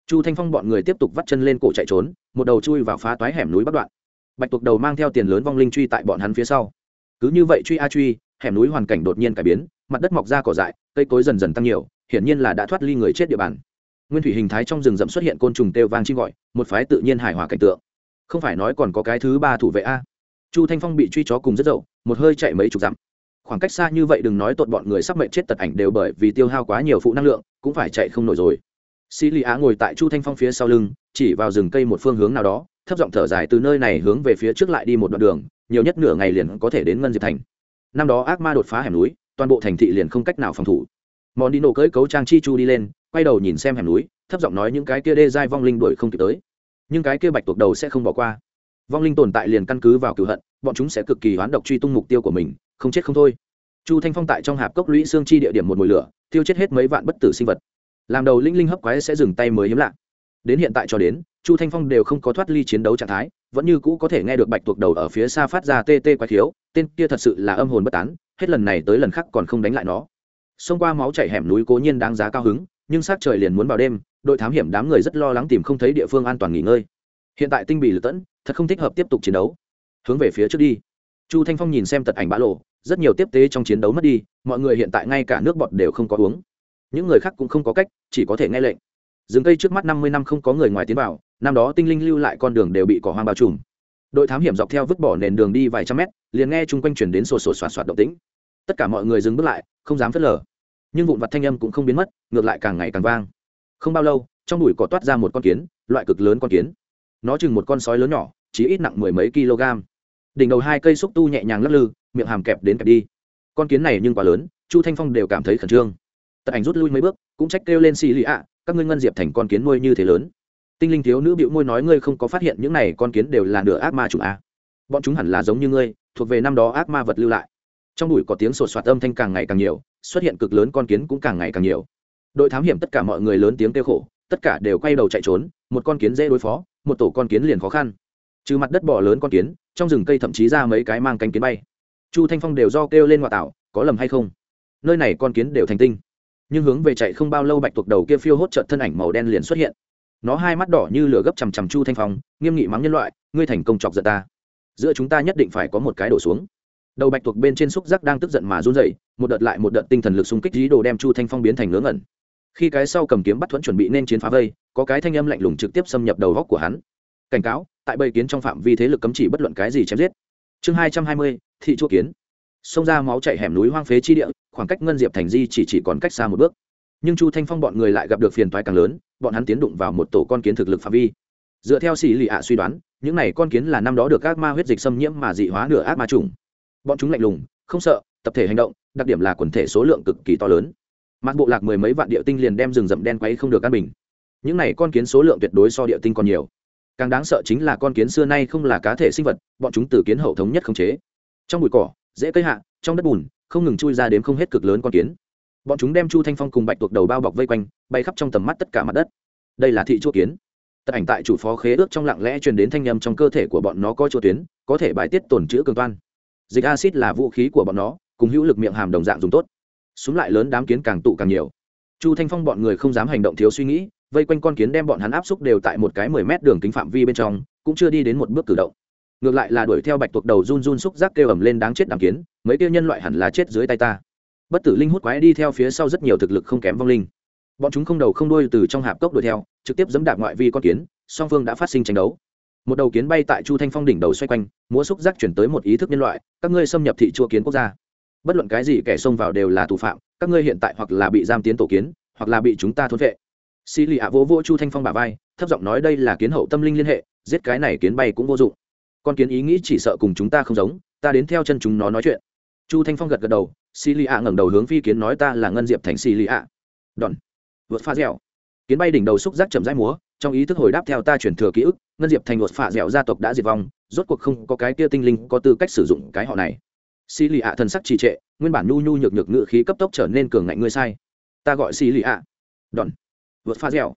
Chu thanh phong bọn người tiếp tục vắt chân lên cổ chạy trốn, một đầu chui vào phá toái hẻm núi bắc đoạn. Bạch tuộc đầu mang theo tiền lớn vong linh truy tại bọn hắn phía sau cứ như vậy truy a truy, hẻm núi hoàn cảnh đột nhiên cải biến, mặt đất mọc ra cỏ dại, cây cối dần dần tăng nhiều, hiển nhiên là đã thoát ly người chết địa bàn. Nguyên thủy hình thái trong rừng rậm xuất hiện côn trùng têu vang chim gọi, một phái tự nhiên hài hòa cảnh tượng. Không phải nói còn có cái thứ ba thủ vệ a? Chu thanh phong bị truy chó cùng rất dậu, một hơi chạy mấy chục dặm. Khoảng cách xa như vậy đừng nói tột bọn người sắp mệnh chết tật ảnh đều bởi vì tiêu hao quá nhiều phụ năng lượng, cũng phải chạy không nổi rồi. Sĩ lì á ngồi tại chu thanh phong phía sau lưng, chỉ vào rừng cây một phương hướng nào đó, thấp giọng thở dài từ nơi này hướng về phía trước lại đi một đoạn đường nhiều nhất nửa ngày liền có thể đến ngân diệp thành. Năm đó ác ma đột phá hẻm núi, toàn bộ thành thị liền không cách nào phòng thủ. Món đi nổ cưỡi cấu trang chi chu đi lên, quay đầu nhìn xem hẻm núi, thấp giọng nói những cái kia đê dai vong linh đuổi không kịp tới. Nhưng cái kia bạch tuộc đầu sẽ không bỏ qua. Vong linh tồn tại liền căn cứ vào cựu hận, bọn chúng sẽ cực kỳ hoán độc truy tung mục tiêu của mình, không chết không thôi. Chu thanh phong tại trong hạp cốc lũy xương chi địa điểm một mùi lửa tiêu chết hết mấy vạn bất tử sinh vật. Làm đầu linh linh hấp quái sẽ dừng tay mới hiếm lạ. Đến hiện tại cho đến, chu thanh phong đều không có thoát ly chiến đấu trạng thái vẫn như cũ có thể nghe được bạch tuộc đầu ở phía xa phát ra tê tê quái thiếu tên kia thật sự là âm hồn bất tán, hết lần này tới lần khác còn không đánh lại nó. Xông qua máu chảy hẻm núi cố nhiên đáng giá cao hứng, nhưng sát trời liền muốn vào đêm, đội thám hiểm đám người rất lo lắng tìm không thấy địa phương an toàn nghỉ ngơi. Hiện tại tinh bị lật tẫn, thật không thích hợp tiếp tục chiến đấu. Hướng về phía trước đi. Chu thanh phong nhìn xem tật ảnh bã lộ, rất nhiều tiếp tế trong chiến đấu mất đi, mọi người hiện tại ngay cả nước bọt đều không có uống. Những người khác cũng không có cách, chỉ có thể nghe lệnh rừng cây trước mắt năm mươi năm không có người ngoài tiến vào, năm đó tinh linh lưu lại con đường đều bị cỏ hoang bao trùm. Đội thám hiểm dọc theo vứt bỏ nền đường đi vài trăm mét, liền nghe chung quanh chuyển đến sổ sổ soạt soạt động tĩnh. Tất cả mọi người dừng bước lại, không dám phớt lờ. Nhưng vụn vặt thanh âm cũng không biến mất, ngược lại càng ngày càng vang. Không bao lâu, trong bụi cỏ toát ra một con kiến, loại cực lớn con kiến. Nó chừng một con sói lớn nhỏ chỉ ít nặng mười mấy kg. Đỉnh đầu hai cây xúc tu nhẹ nhàng lắc lư, miệng hàm kẹp đến kẹp đi. Con kiến này nhưng quá lớn, chu thanh phong đều cảm thấy khẩn trương. Tật ảnh rút lui mấy bước, cũng trách kêu lên xì lì ạ các ngươi ngân diệp thành con kiến nuôi như thế lớn. Tinh linh thiếu nữ bịu môi nói, ngươi không có phát hiện những này con kiến đều là nửa ác ma chủng a bọn chúng hẳn là giống như ngươi, thuộc về năm đó ác ma vật lưu lại. Trong đùi có tiếng sột soạt âm thanh càng ngày càng nhiều, xuất hiện cực lớn con kiến cũng càng ngày càng nhiều. Đội thám hiểm tất cả mọi người lớn tiếng kêu khổ, tất cả đều quay đầu chạy trốn, một con kiến dễ đối phó, một tổ con kiến liền khó khăn. Trừ mặt đất bỏ lớn con kiến, trong rừng cây thậm chí ra mấy cái mang cánh kiến bay. Chu thanh phong đều do kêu lên ngoại tạo, có lầm hay không? Nơi này con kiến đều thành tinh nhưng hướng về chạy không bao lâu bạch tuộc đầu kia phiêu hốt trợt thân ảnh màu đen liền xuất hiện. Nó hai mắt đỏ như lửa gấp chằm chằm chu thanh phong, nghiêm nghị mắng nhân loại, ngươi thành công chọc giận ta. Giữa chúng ta nhất định phải có một cái đổ xuống. Đầu bạch tuộc bên trên xúc giác đang tức giận mà run dậy một đợt lại một đợt tinh thần lực xung kích dí đồ đem chu thanh phong biến thành ngớ ngẩn. Khi cái sau cầm kiếm bắt thuẫn chuẩn bị nên chiến phá vây, có cái thanh âm lạnh lùng trực tiếp xâm nhập đầu góc của hắn. Cảnh cáo, tại bầy kiến trong phạm vi thế lực cấm chỉ bất luận cái gì chém giết. Chương hai trăm hai mươi, thị chuộc kiến. Xông ra máu chạy hẻm núi hoang phế chi địa khoảng cách ngân diệp thành di chỉ chỉ còn cách xa một bước. Nhưng chu thanh phong bọn người lại gặp được phiền toái càng lớn, bọn hắn tiến đụng vào một tổ con kiến thực lực phạm vi. Dựa theo xì lì ạ suy đoán, những này con kiến là năm đó được các ma huyết dịch xâm nhiễm mà dị hóa nửa ác ma trùng bọn chúng lạnh lùng, không sợ, tập thể hành động, đặc điểm là quần thể số lượng cực kỳ to lớn. Mặt bộ lạc mười mấy vạn địa tinh liền đem rừng rậm đen quấy không được căn bình. Những này con kiến số lượng tuyệt đối so địa tinh còn nhiều. Càng đáng sợ chính là con kiến xưa nay không là cá thể sinh vật, bọn chúng từ kiến hậu thống nhất không chế. Trong bụi cỏ dễ cây hạ, trong đất bùn không ngừng chui ra đến không hết cực lớn con kiến. Bọn chúng đem chu thanh phong cùng bạch tuộc đầu bao bọc vây quanh, bay khắp trong tầm mắt tất cả mặt đất. Đây là thị chu kiến. Tật ảnh tại chủ phó khế ước trong lặng lẽ truyền đến thanh âm trong cơ thể của bọn nó có chu tuyến, có thể bài tiết tồn chữ cường toan. Dịch acid là vũ khí của bọn nó, cùng hữu lực miệng hàm đồng dạng dùng tốt. Súng lại lớn đám kiến càng tụ càng nhiều. Chu thanh phong bọn người không dám hành động thiếu suy nghĩ, vây quanh con kiến đem bọn hắn áp xúc đều tại một cái mười mét đường kính phạm vi bên trong, cũng chưa đi đến một bước cử động ngược lại là đuổi theo bạch tuộc đầu run run xúc giác kêu ầm lên đáng chết đám kiến, mấy kia nhân loại hẳn là chết dưới tay ta. Bất tử linh hút quái đi theo phía sau rất nhiều thực lực không kém vong linh. Bọn chúng không đầu không đuôi từ trong hạp cốc đuổi theo, trực tiếp dẫm đạp ngoại vi con kiến, song phương đã phát sinh tranh đấu. Một đầu kiến bay tại chu thanh phong đỉnh đầu xoay quanh, múa xúc giác chuyển tới một ý thức nhân loại, các ngươi xâm nhập thị chua kiến quốc gia. Bất luận cái gì kẻ xông vào đều là thủ phạm, các ngươi hiện tại hoặc là bị giam tiến tổ kiến, hoặc là bị chúng ta thốn vệ. Xì lì ạ vỗ vỗ chu thanh phong bà vai, thấp giọng nói đây là kiến hậu tâm linh liên hệ, giết cái này kiến bay cũng vô dụng con kiến ý nghĩ chỉ sợ cùng chúng ta không giống, ta đến theo chân chúng nó nói chuyện. Chu thanh phong gật gật đầu xì lì ạ ngẩng đầu hướng phi kiến nói ta là ngân diệp thành xì lì ạ đòn. Vượt pha dẻo. Kiến bay đỉnh đầu xúc giác chậm rãi múa, trong ý thức hồi đáp theo ta chuyển thừa ký ức, ngân diệp thành vượt pha dẻo gia tộc đã diệt vong, rốt cuộc không có cái kia tinh linh có tư cách sử dụng cái họ này. Xì lì ạ thần sắc trì trệ, nguyên bản nhu nhu nhược nhược ngự khí cấp tốc trở nên cường ngạnh ngươi sai. Ta gọi xì lì ạ đòn. Vượt pha dẻo.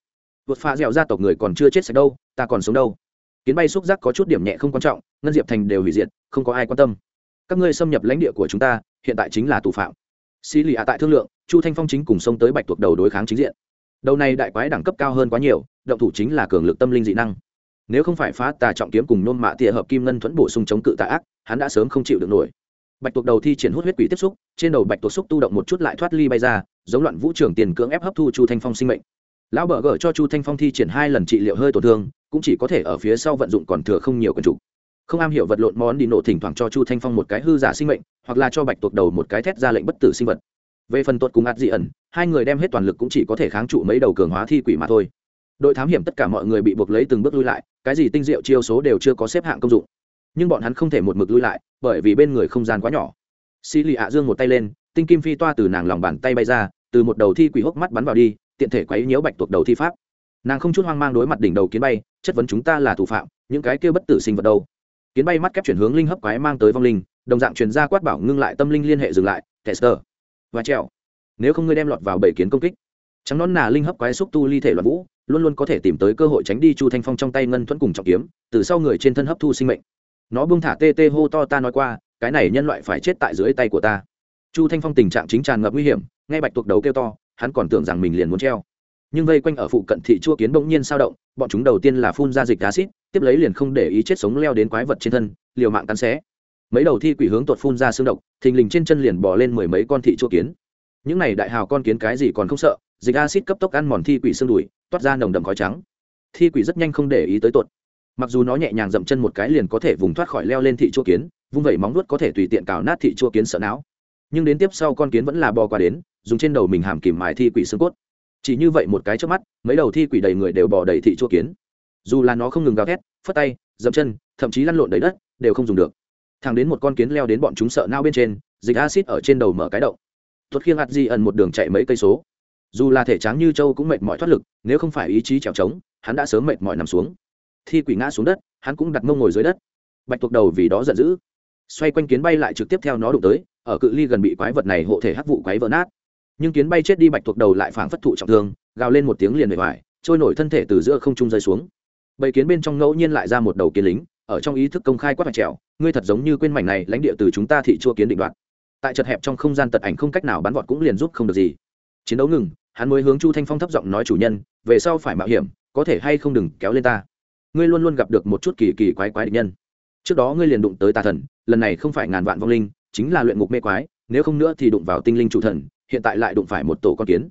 Vượt pha dẻo gia tộc người còn chưa chết sạch đâu, ta còn sống đâu kiến bay xúc giác có chút điểm nhẹ không quan trọng, ngân diệp thành đều hủy diệt, không có ai quan tâm. Các ngươi xâm nhập lãnh địa của chúng ta, hiện tại chính là tù phạm. Xì lì ạ tại thương lượng, chu thanh phong chính cùng xông tới bạch tuộc đầu đối kháng chính diện. Đầu này đại quái đẳng cấp cao hơn quá nhiều, động thủ chính là cường lực tâm linh dị năng. Nếu không phải phá tà trọng kiếm cùng nôn mạ tịa hợp kim ngân thuẫn bổ sung chống cự tà ác, hắn đã sớm không chịu được nổi. Bạch tuộc đầu thi triển hút huyết quỷ tiếp xúc, trên đầu bạch tuộc xúc tu động một chút lại thoát ly bay ra, giống loạn vũ trưởng tiền cưỡng ép hấp thu chu thanh phong sinh mệnh lão bờ gờ cho chu thanh phong thi triển hai lần trị liệu hơi tổn thương, cũng chỉ có thể ở phía sau vận dụng còn thừa không nhiều quần trục không am hiểu vật lộn món đi nổ thỉnh thoảng cho chu thanh phong một cái hư giả sinh mệnh, hoặc là cho bạch tuộc đầu một cái thét ra lệnh bất tử sinh vật. Về phần tuột cùng ạt dị ẩn, hai người đem hết toàn lực cũng chỉ có thể kháng trụ mấy đầu cường hóa thi quỷ mà thôi. Đội thám hiểm tất cả mọi người bị buộc lấy từng bước lui lại, cái gì tinh diệu chiêu số đều chưa có xếp hạng công dụng. Nhưng bọn hắn không thể một mực lui lại, bởi vì bên người không gian quá nhỏ. Xì lì ạ dương một tay lên, tinh kim phi toa từ nàng lòng bàn tay bay ra, từ một đầu thi quỷ hốc mắt bắn vào đi tiện thể quấy nhiễu bạch tuộc đầu thi pháp. Nàng không chút hoang mang đối mặt đỉnh đầu kiến bay, chất vấn chúng ta là thủ phạm, những cái kia bất tử sinh vật đâu? Kiến bay mắt kép chuyển hướng linh hấp quái mang tới vong linh, đồng dạng chuyển ra quát bảo ngưng lại tâm linh liên hệ dừng lại, tester. Và treo nếu không ngươi đem lọt vào bảy kiến công kích. Trắng nón nà linh hấp quái xúc tu ly thể loạn vũ, luôn luôn có thể tìm tới cơ hội tránh đi chu thanh phong trong tay ngân thuẫn cùng trọng kiếm, từ sau người trên thân hấp thu sinh mệnh. Nó bưng thả tê tê hô to ta nói qua, cái này nhân loại phải chết tại dưới tay của ta. Chu thanh phong tình trạng chính tràn ngập nguy hiểm ngay bạch tuộc đầu kêu to hắn còn tưởng rằng mình liền muốn treo. Nhưng vây quanh ở phụ cận thị chua kiến bỗng nhiên sao động, bọn chúng đầu tiên là phun ra dịch acid, tiếp lấy liền không để ý chết sống leo đến quái vật trên thân, liều mạng cắn xé. Mấy đầu thi quỷ hướng tuột phun ra xương độc, thình lình trên chân liền bỏ lên mười mấy con thị chua kiến. Những này đại hào con kiến cái gì còn không sợ, dịch acid cấp tốc ăn mòn thi quỷ xương đùi, toát ra nồng đậm khói trắng. Thi quỷ rất nhanh không để ý tới tuột. Mặc dù nó nhẹ nhàng dậm chân một cái liền có thể vùng thoát khỏi leo lên thị chua kiến, vung vẩy móng nuốt có thể tùy tiện cào nát thị chua kiến sợ não nhưng đến tiếp sau con kiến vẫn là bò qua đến, dùng trên đầu mình hàm kìm mài thi quỷ xương cốt. Chỉ như vậy một cái trước mắt, mấy đầu thi quỷ đầy người đều bò đầy thị chua kiến. Dù là nó không ngừng gào thét, phất tay, dậm chân, thậm chí lăn lộn đầy đất, đều không dùng được. Thằng đến một con kiến leo đến bọn chúng sợ nao bên trên, dịch acid ở trên đầu mở cái động. Tuất khiêng hạt di ẩn một đường chạy mấy cây số. Dù là thể tráng như châu cũng mệt mỏi thoát lực, nếu không phải ý chí trèo trống, hắn đã sớm mệt mỏi nằm xuống. Thi quỷ ngã xuống đất, hắn cũng đặt mông ngồi dưới đất. Bạch tuộc đầu vì đó giận dữ xoay quanh kiến bay lại trực tiếp theo nó đụng tới, ở cự ly gần bị quái vật này hộ thể hắc vụ quái vỡ nát. Nhưng kiến bay chết đi bạch thuộc đầu lại phảng phất thụ trọng thương, gào lên một tiếng liền bề ngoài trôi nổi thân thể từ giữa không trung rơi xuống. Bầy kiến bên trong ngẫu nhiên lại ra một đầu kiến lính, ở trong ý thức công khai quát mạch trèo, ngươi thật giống như quên mảnh này lãnh địa từ chúng ta thị chua kiến định đoạt. Tại chật hẹp trong không gian tật ảnh không cách nào bắn vọt cũng liền giúp không được gì. Chiến đấu ngừng, hắn mới hướng chu thanh phong thấp giọng nói chủ nhân, về sau phải mạo hiểm, có thể hay không đừng kéo lên ta. Ngươi luôn luôn gặp được một chút kỳ kỳ quái quái địch nhân trước đó ngươi liền đụng tới tà thần, lần này không phải ngàn vạn vong linh, chính là luyện ngục mê quái, nếu không nữa thì đụng vào tinh linh chủ thần, hiện tại lại đụng phải một tổ con kiến.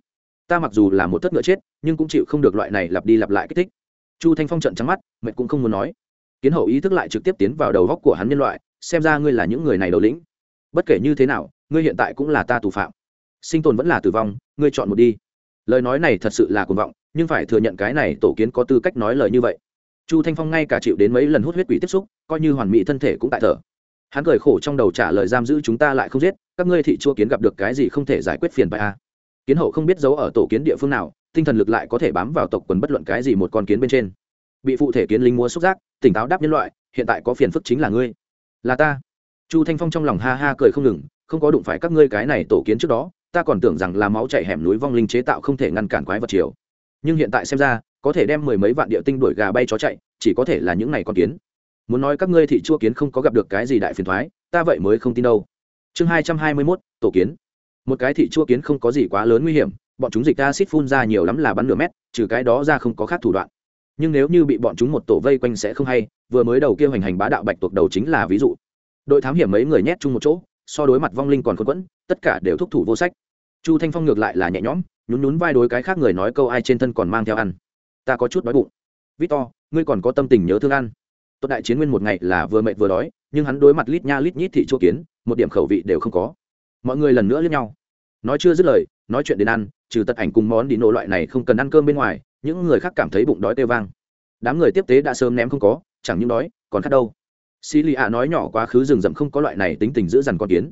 Ta mặc dù là một thất ngựa chết, nhưng cũng chịu không được loại này lặp đi lặp lại kích thích. Chu thanh phong trận trắng mắt, mệt cũng không muốn nói. Kiến hậu ý thức lại trực tiếp tiến vào đầu góc của hắn nhân loại, xem ra ngươi là những người này đầu lĩnh. Bất kể như thế nào, ngươi hiện tại cũng là ta tù phạm. Sinh tồn vẫn là tử vong, ngươi chọn một đi. Lời nói này thật sự là cuồng vọng, nhưng phải thừa nhận cái này tổ kiến có tư cách nói lời như vậy chu thanh phong ngay cả chịu đến mấy lần hút huyết quỷ tiếp xúc, coi như hoàn mỹ thân thể cũng tại thở. Hắn cười khổ trong đầu trả lời giam giữ chúng ta lại không giết, các ngươi thị chua kiến gặp được cái gì không thể giải quyết phiền bài a à? kiến hậu không biết giấu ở tổ kiến địa phương nào, tinh thần lực lại có thể bám vào tộc quần bất luận cái gì một con kiến bên trên. Bị phụ thể kiến linh mua xúc giác, tỉnh táo đáp nhân loại, hiện tại có phiền phức chính là ngươi. Là ta. Chu thanh phong trong lòng ha ha cười không ngừng, không có đụng phải các ngươi cái này tổ kiến trước đó, ta còn tưởng rằng là máu chảy hẻm núi vong linh chế tạo không thể ngăn cản quái vật chiều nhưng hiện tại xem ra có thể đem mười mấy vạn địa tinh đuổi gà bay chó chạy, chỉ có thể là những này con kiến. Muốn nói các ngươi thị chua kiến không có gặp được cái gì đại phiền thoái, ta vậy mới không tin đâu. Chương hai trăm hai mươi mốt, tổ kiến. Một cái thị chua kiến không có gì quá lớn nguy hiểm, bọn chúng dịch acid phun ra nhiều lắm là bắn nửa mét, trừ cái đó ra không có khác thủ đoạn. Nhưng nếu như bị bọn chúng một tổ vây quanh sẽ không hay, vừa mới đầu kia hoành hành bá đạo bạch tuộc đầu chính là ví dụ. Đội thám hiểm mấy người nhét chung một chỗ, so đối mặt vong linh còn khôn quẫn, tất cả đều thúc thủ vô sách. Chu thanh phong ngược lại là nhẹ nhõm, nhún nhún vai đối cái khác người nói câu ai trên thân còn mang theo ăn ta có chút đói bụng. Victor, ngươi còn có tâm tình nhớ thương ăn. Tốt đại chiến nguyên một ngày là vừa mệt vừa đói, nhưng hắn đối mặt lít nha lít nhít thị chua kiến, một điểm khẩu vị đều không có. Mọi người lần nữa lướt nhau. Nói chưa dứt lời, nói chuyện đến ăn, trừ tật ảnh cùng món đi nổ loại này không cần ăn cơm bên ngoài, những người khác cảm thấy bụng đói tê vang. Đám người tiếp tế đã sớm ném không có, chẳng những đói, còn khát đâu. Xì lì ạ nói nhỏ quá khứ rừng rậm không có loại này tính tình giữ dằn con kiến.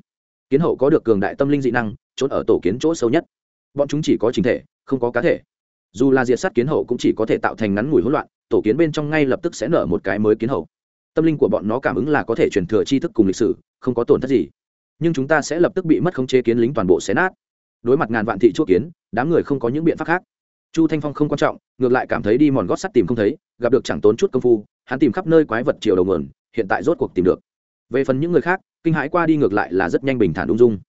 Kiến hậu có được cường đại tâm linh dị năng trốn ở tổ kiến chỗ sâu nhất. Bọn chúng chỉ có chính thể, không có cá thể dù là diệt sát kiến hậu cũng chỉ có thể tạo thành ngắn ngủi hỗn loạn, tổ kiến bên trong ngay lập tức sẽ nở một cái mới kiến hậu. Tâm linh của bọn nó cảm ứng là có thể truyền thừa tri thức cùng lịch sử, không có tổn thất gì. Nhưng chúng ta sẽ lập tức bị mất khống chế kiến lính toàn bộ xé nát. Đối mặt ngàn vạn thị chuốc kiến, đám người không có những biện pháp khác. Chu thanh phong không quan trọng, ngược lại cảm thấy đi mòn gót sắt tìm không thấy, gặp được chẳng tốn chút công phu, hắn tìm khắp nơi quái vật chiều đầu nguồn, hiện tại rốt cuộc tìm được. Về phần những người khác, kinh hãi qua đi ngược lại là rất nhanh bình thản ung dung.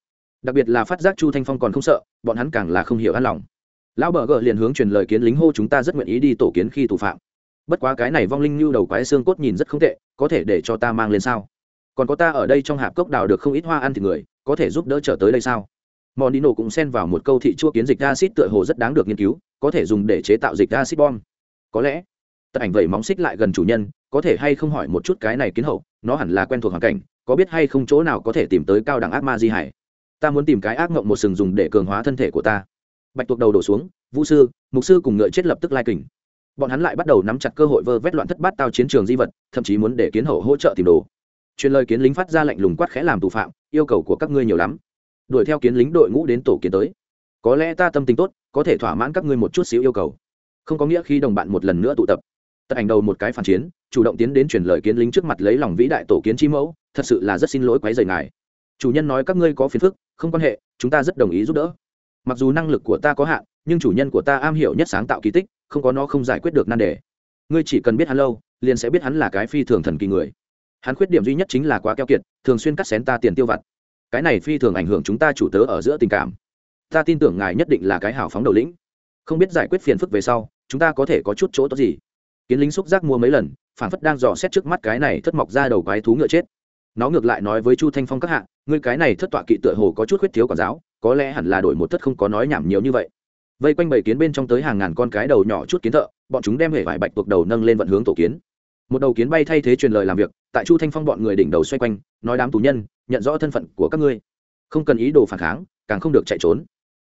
Đặc biệt là phát giác chu thanh phong còn không sợ, bọn hắn càng là không hiểu an lòng lão bờ gờ liền hướng truyền lời kiến lính hô chúng ta rất nguyện ý đi tổ kiến khi thủ phạm. Bất quá cái này vong linh như đầu quái xương cốt nhìn rất không tệ, có thể để cho ta mang lên sao? Còn có ta ở đây trong hạp cốc đào được không ít hoa ăn thì người, có thể giúp đỡ trở tới đây sao? Món đi nổ cũng xen vào một câu thị chua kiến dịch acid tựa hồ rất đáng được nghiên cứu, có thể dùng để chế tạo dịch acid bom có lẽ, tật ảnh vẩy móng xích lại gần chủ nhân, có thể hay không hỏi một chút cái này kiến hậu, nó hẳn là quen thuộc hoàn cảnh, có biết hay không chỗ nào có thể tìm tới cao đẳng ác ma di hải? Ta muốn tìm cái ác mộng một sừng dùng để cường hóa thân thể của ta bạch tuộc đầu đổ xuống vũ sư, mục sư cùng ngựa chết lập tức lai kình. Bọn hắn lại bắt đầu nắm chặt cơ hội vơ vét loạn thất bát tao chiến trường di vật, thậm chí muốn để kiến hậu hỗ trợ tìm đồ. Truyền lời kiến lính phát ra lệnh lùng quát khẽ làm tù phạm, yêu cầu của các ngươi nhiều lắm. Đuổi theo kiến lính đội ngũ đến tổ kiến tới. Có lẽ ta tâm tính tốt, có thể thỏa mãn các ngươi một chút xíu yêu cầu. Không có nghĩa khi đồng bạn một lần nữa tụ tập. Tật ảnh đầu một cái phản chiến, chủ động tiến đến truyền lời kiến lính trước mặt lấy lòng vĩ đại tổ kiến chi mẫu, thật sự là rất xin lỗi quấy rầy ngài. Chủ nhân nói các ngươi có phiền phức, không quan hệ, chúng ta rất đồng ý giúp đỡ mặc dù năng lực của ta có hạn, nhưng chủ nhân của ta am hiểu nhất sáng tạo kỳ tích, không có nó không giải quyết được nan đề. Ngươi chỉ cần biết hắn lâu, liền sẽ biết hắn là cái phi thường thần kỳ người. Hắn khuyết điểm duy nhất chính là quá keo kiệt, thường xuyên cắt xén ta tiền tiêu vặt. Cái này phi thường ảnh hưởng chúng ta chủ tớ ở giữa tình cảm. Ta tin tưởng ngài nhất định là cái hào phóng đầu lĩnh. Không biết giải quyết phiền phức về sau, chúng ta có thể có chút chỗ tốt gì? Kiến lính xúc giác mua mấy lần phản phất đang dò xét trước mắt cái này thất mọc ra đầu quái thú ngựa chết. Nó ngược lại nói với chu thanh phong các hạ, ngươi cái này thất tọa kỵ tựa hồ có chút khuyết thiếu quản giáo có lẽ hẳn là đổi một thất không có nói nhảm nhiều như vậy. Vây quanh bảy kiến bên trong tới hàng ngàn con cái đầu nhỏ chút kiến thợ, bọn chúng đem hệ vải bạch tuộc đầu nâng lên vận hướng tổ kiến. Một đầu kiến bay thay thế truyền lời làm việc, tại chu thanh phong bọn người đỉnh đầu xoay quanh, nói đám tù nhân, nhận rõ thân phận của các ngươi. Không cần ý đồ phản kháng, càng không được chạy trốn.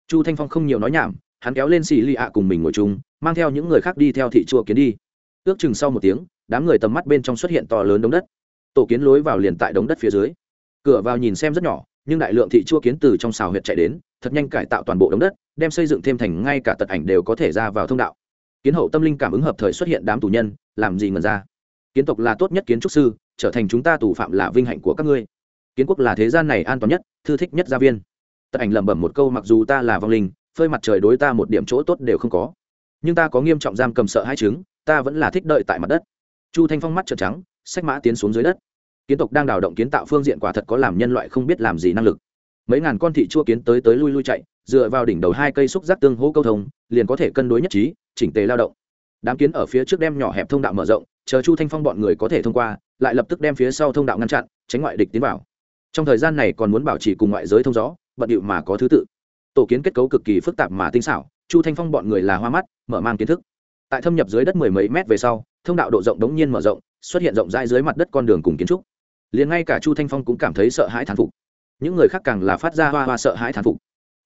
Chu thanh phong không nhiều nói nhảm, hắn kéo lên xì lì ạ cùng mình ngồi chung, mang theo những người khác đi theo thị chùa kiến đi. Ước chừng sau một tiếng, đám người tầm mắt bên trong xuất hiện to lớn đống đất. Tổ kiến lối vào liền tại đống đất phía dưới. Cửa vào nhìn xem rất nhỏ nhưng đại lượng thị chua kiến từ trong xào huyệt chạy đến, thật nhanh cải tạo toàn bộ đống đất, đem xây dựng thêm thành ngay cả tật ảnh đều có thể ra vào thông đạo. Kiến hậu tâm linh cảm ứng hợp thời xuất hiện đám tù nhân, làm gì ngần ra? Kiến tộc là tốt nhất kiến trúc sư, trở thành chúng ta tù phạm là vinh hạnh của các ngươi. Kiến quốc là thế gian này an toàn nhất, thư thích nhất gia viên. Tật ảnh lẩm bẩm một câu mặc dù ta là vong linh, phơi mặt trời đối ta một điểm chỗ tốt đều không có. Nhưng ta có nghiêm trọng giam cầm sợ hai chứng, ta vẫn là thích đợi tại mặt đất. Chu thanh phong mắt trợn trắng sách mã tiến xuống dưới đất kiến tộc đang đào động kiến tạo phương diện quả thật có làm nhân loại không biết làm gì năng lực. Mấy ngàn con thị chua kiến tới tới lui lui chạy, dựa vào đỉnh đầu hai cây xúc giác tương hỗ câu thông, liền có thể cân đối nhất trí, chỉnh tề lao động. Đám kiến ở phía trước đem nhỏ hẹp thông đạo mở rộng, chờ chu thanh phong bọn người có thể thông qua, lại lập tức đem phía sau thông đạo ngăn chặn, tránh ngoại địch tiến vào. Trong thời gian này còn muốn bảo trì cùng ngoại giới thông gió, bận điệu mà có thứ tự. Tổ kiến kết cấu cực kỳ phức tạp mà tinh xảo, chu thanh phong bọn người là hoa mắt, mở mang kiến thức. Tại thâm nhập dưới đất mười mấy mét về sau, thông đạo độ rộng đống nhiên mở rộng, xuất hiện rộng rãi dưới mặt đất con đường cùng kiến trúc liền ngay cả chu thanh phong cũng cảm thấy sợ hãi thán phục những người khác càng là phát ra hoa hoa sợ hãi thán phục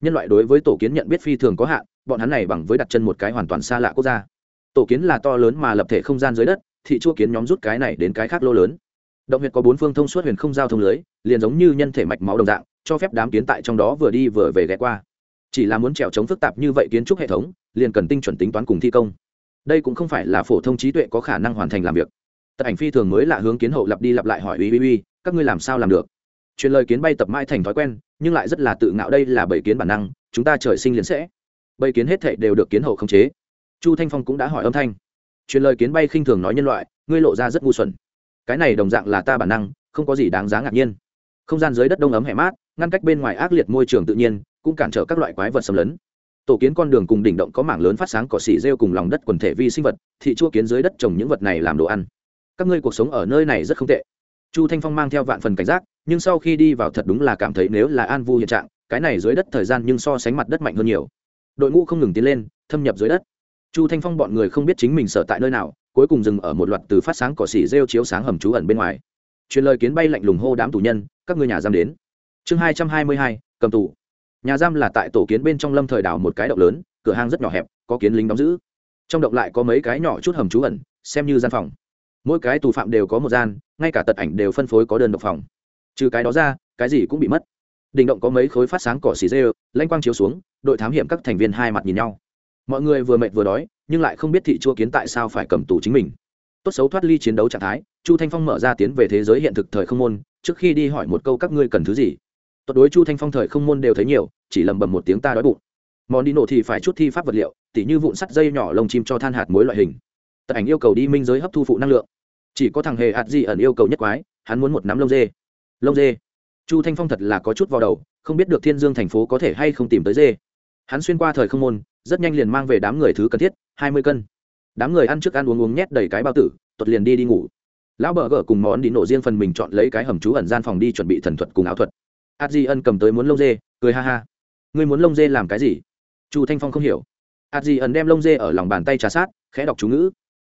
nhân loại đối với tổ kiến nhận biết phi thường có hạn bọn hắn này bằng với đặt chân một cái hoàn toàn xa lạ quốc gia tổ kiến là to lớn mà lập thể không gian dưới đất thị chua kiến nhóm rút cái này đến cái khác lô lớn động huyệt có bốn phương thông suốt huyền không giao thông lưới liền giống như nhân thể mạch máu đồng dạng cho phép đám kiến tại trong đó vừa đi vừa về ghé qua chỉ là muốn trèo chống phức tạp như vậy kiến trúc hệ thống liền cần tinh chuẩn tính toán cùng thi công đây cũng không phải là phổ thông trí tuệ có khả năng hoàn thành làm việc tật ảnh phi thường mới lạ hướng kiến hậu lặp đi lặp lại hỏi uy uy uy, các ngươi làm sao làm được? Truyền lời kiến bay tập mãi thành thói quen, nhưng lại rất là tự ngạo đây là bảy kiến bản năng, chúng ta trời sinh liền sẽ. Bảy kiến hết thệ đều được kiến hậu khống chế. Chu thanh phong cũng đã hỏi âm thanh. Truyền lời kiến bay khinh thường nói nhân loại, ngươi lộ ra rất ngu xuẩn. Cái này đồng dạng là ta bản năng, không có gì đáng giá ngạc nhiên. Không gian dưới đất đông ấm hẻ mát, ngăn cách bên ngoài ác liệt môi trường tự nhiên, cũng cản trở các loại quái vật xâm lấn. Tổ kiến con đường cùng đỉnh động có mảng lớn phát sáng cỏ xỉ rêu cùng lòng đất quần thể vi sinh vật, thị chua kiến dưới đất trồng những vật này làm đồ ăn các ngươi cuộc sống ở nơi này rất không tệ. Chu thanh phong mang theo vạn phần cảnh giác, nhưng sau khi đi vào thật đúng là cảm thấy nếu là an vu hiện trạng, cái này dưới đất thời gian nhưng so sánh mặt đất mạnh hơn nhiều. Đội ngũ không ngừng tiến lên, thâm nhập dưới đất. Chu thanh phong bọn người không biết chính mình sở tại nơi nào, cuối cùng dừng ở một loạt từ phát sáng cỏ xỉ rêu chiếu sáng hầm trú ẩn bên ngoài. Truyền lời kiến bay lạnh lùng hô đám tù nhân, các ngươi nhà giam đến. Chương hai trăm hai mươi hai, cầm tù. Nhà giam là tại tổ kiến bên trong lâm thời đảo một cái động lớn, cửa hang rất nhỏ hẹp, có kiến lính đóng giữ. Trong động lại có mấy cái nhỏ chút hầm trú ẩn, xem như gian phòng mỗi cái tù phạm đều có một gian, ngay cả tật ảnh đều phân phối có đơn độc phòng. Trừ cái đó ra, cái gì cũng bị mất. Đỉnh động có mấy khối phát sáng cỏ xì dê lanh quang chiếu xuống, đội thám hiểm các thành viên hai mặt nhìn nhau. Mọi người vừa mệt vừa đói, nhưng lại không biết thị chua kiến tại sao phải cầm tù chính mình. Tốt xấu thoát ly chiến đấu trạng thái, chu thanh phong mở ra tiến về thế giới hiện thực thời không môn, trước khi đi hỏi một câu các ngươi cần thứ gì. Tuyệt đối chu thanh phong thời không môn đều thấy nhiều, chỉ lầm bầm một tiếng ta đói bụng. Món đi nổ thì phải chút thi pháp vật liệu, tỉ như vụn sắt dây nhỏ lồng chim cho than hạt mối loại hình. Tật ảnh yêu cầu đi minh giới hấp thu phụ năng lượng chỉ có thằng hề ạt gì ẩn yêu cầu nhất quái, hắn muốn một nắm lông dê. Lông dê? Chu thanh phong thật là có chút vào đầu, không biết được thiên dương thành phố có thể hay không tìm tới dê. Hắn xuyên qua thời không môn, rất nhanh liền mang về đám người thứ cần thiết, hai mươi cân. Đám người ăn trước ăn uống uống nhét đầy cái bao tử, tuột liền đi đi ngủ. Lão bờ gở cùng món đi nổ riêng phần mình chọn lấy cái hầm trú ẩn gian phòng đi chuẩn bị thần thuật cùng áo thuật. A di ân cầm tới muốn lông dê, cười ha ha. Ngươi muốn lông dê làm cái gì? Chu thanh phong không hiểu. A di ẩn đem lông dê ở lòng bàn tay trà sát, khẽ đọc chú ngữ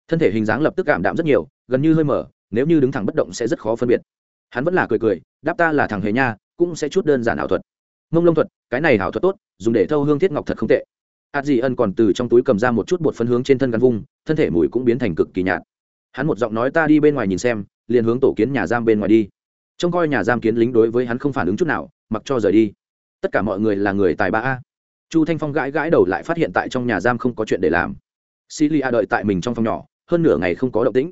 thân thể hình dáng lập tức cảm đạm rất nhiều, gần như hơi mở, nếu như đứng thẳng bất động sẽ rất khó phân biệt. Hắn vẫn là cười cười, đáp ta là thằng hề nha, cũng sẽ chút đơn giản ảo thuật. Mông lông thuật, cái này ảo thuật tốt, dùng để thâu hương thiết ngọc thật không tệ. Hạt dị ân còn từ trong túi cầm ra một chút bột phân hướng trên thân gắn vung, thân thể mùi cũng biến thành cực kỳ nhạt. Hắn một giọng nói ta đi bên ngoài nhìn xem, liền hướng tổ kiến nhà giam bên ngoài đi. Trông coi nhà giam kiến lính đối với hắn không phản ứng chút nào, mặc cho rời đi. Tất cả mọi người là người tài ba a. Chu thanh phong gãi gãi đầu lại phát hiện tại trong nhà giam không có chuyện để làm. Sĩ lia đợi tại mình trong phòng nhỏ hơn nửa ngày không có động tĩnh.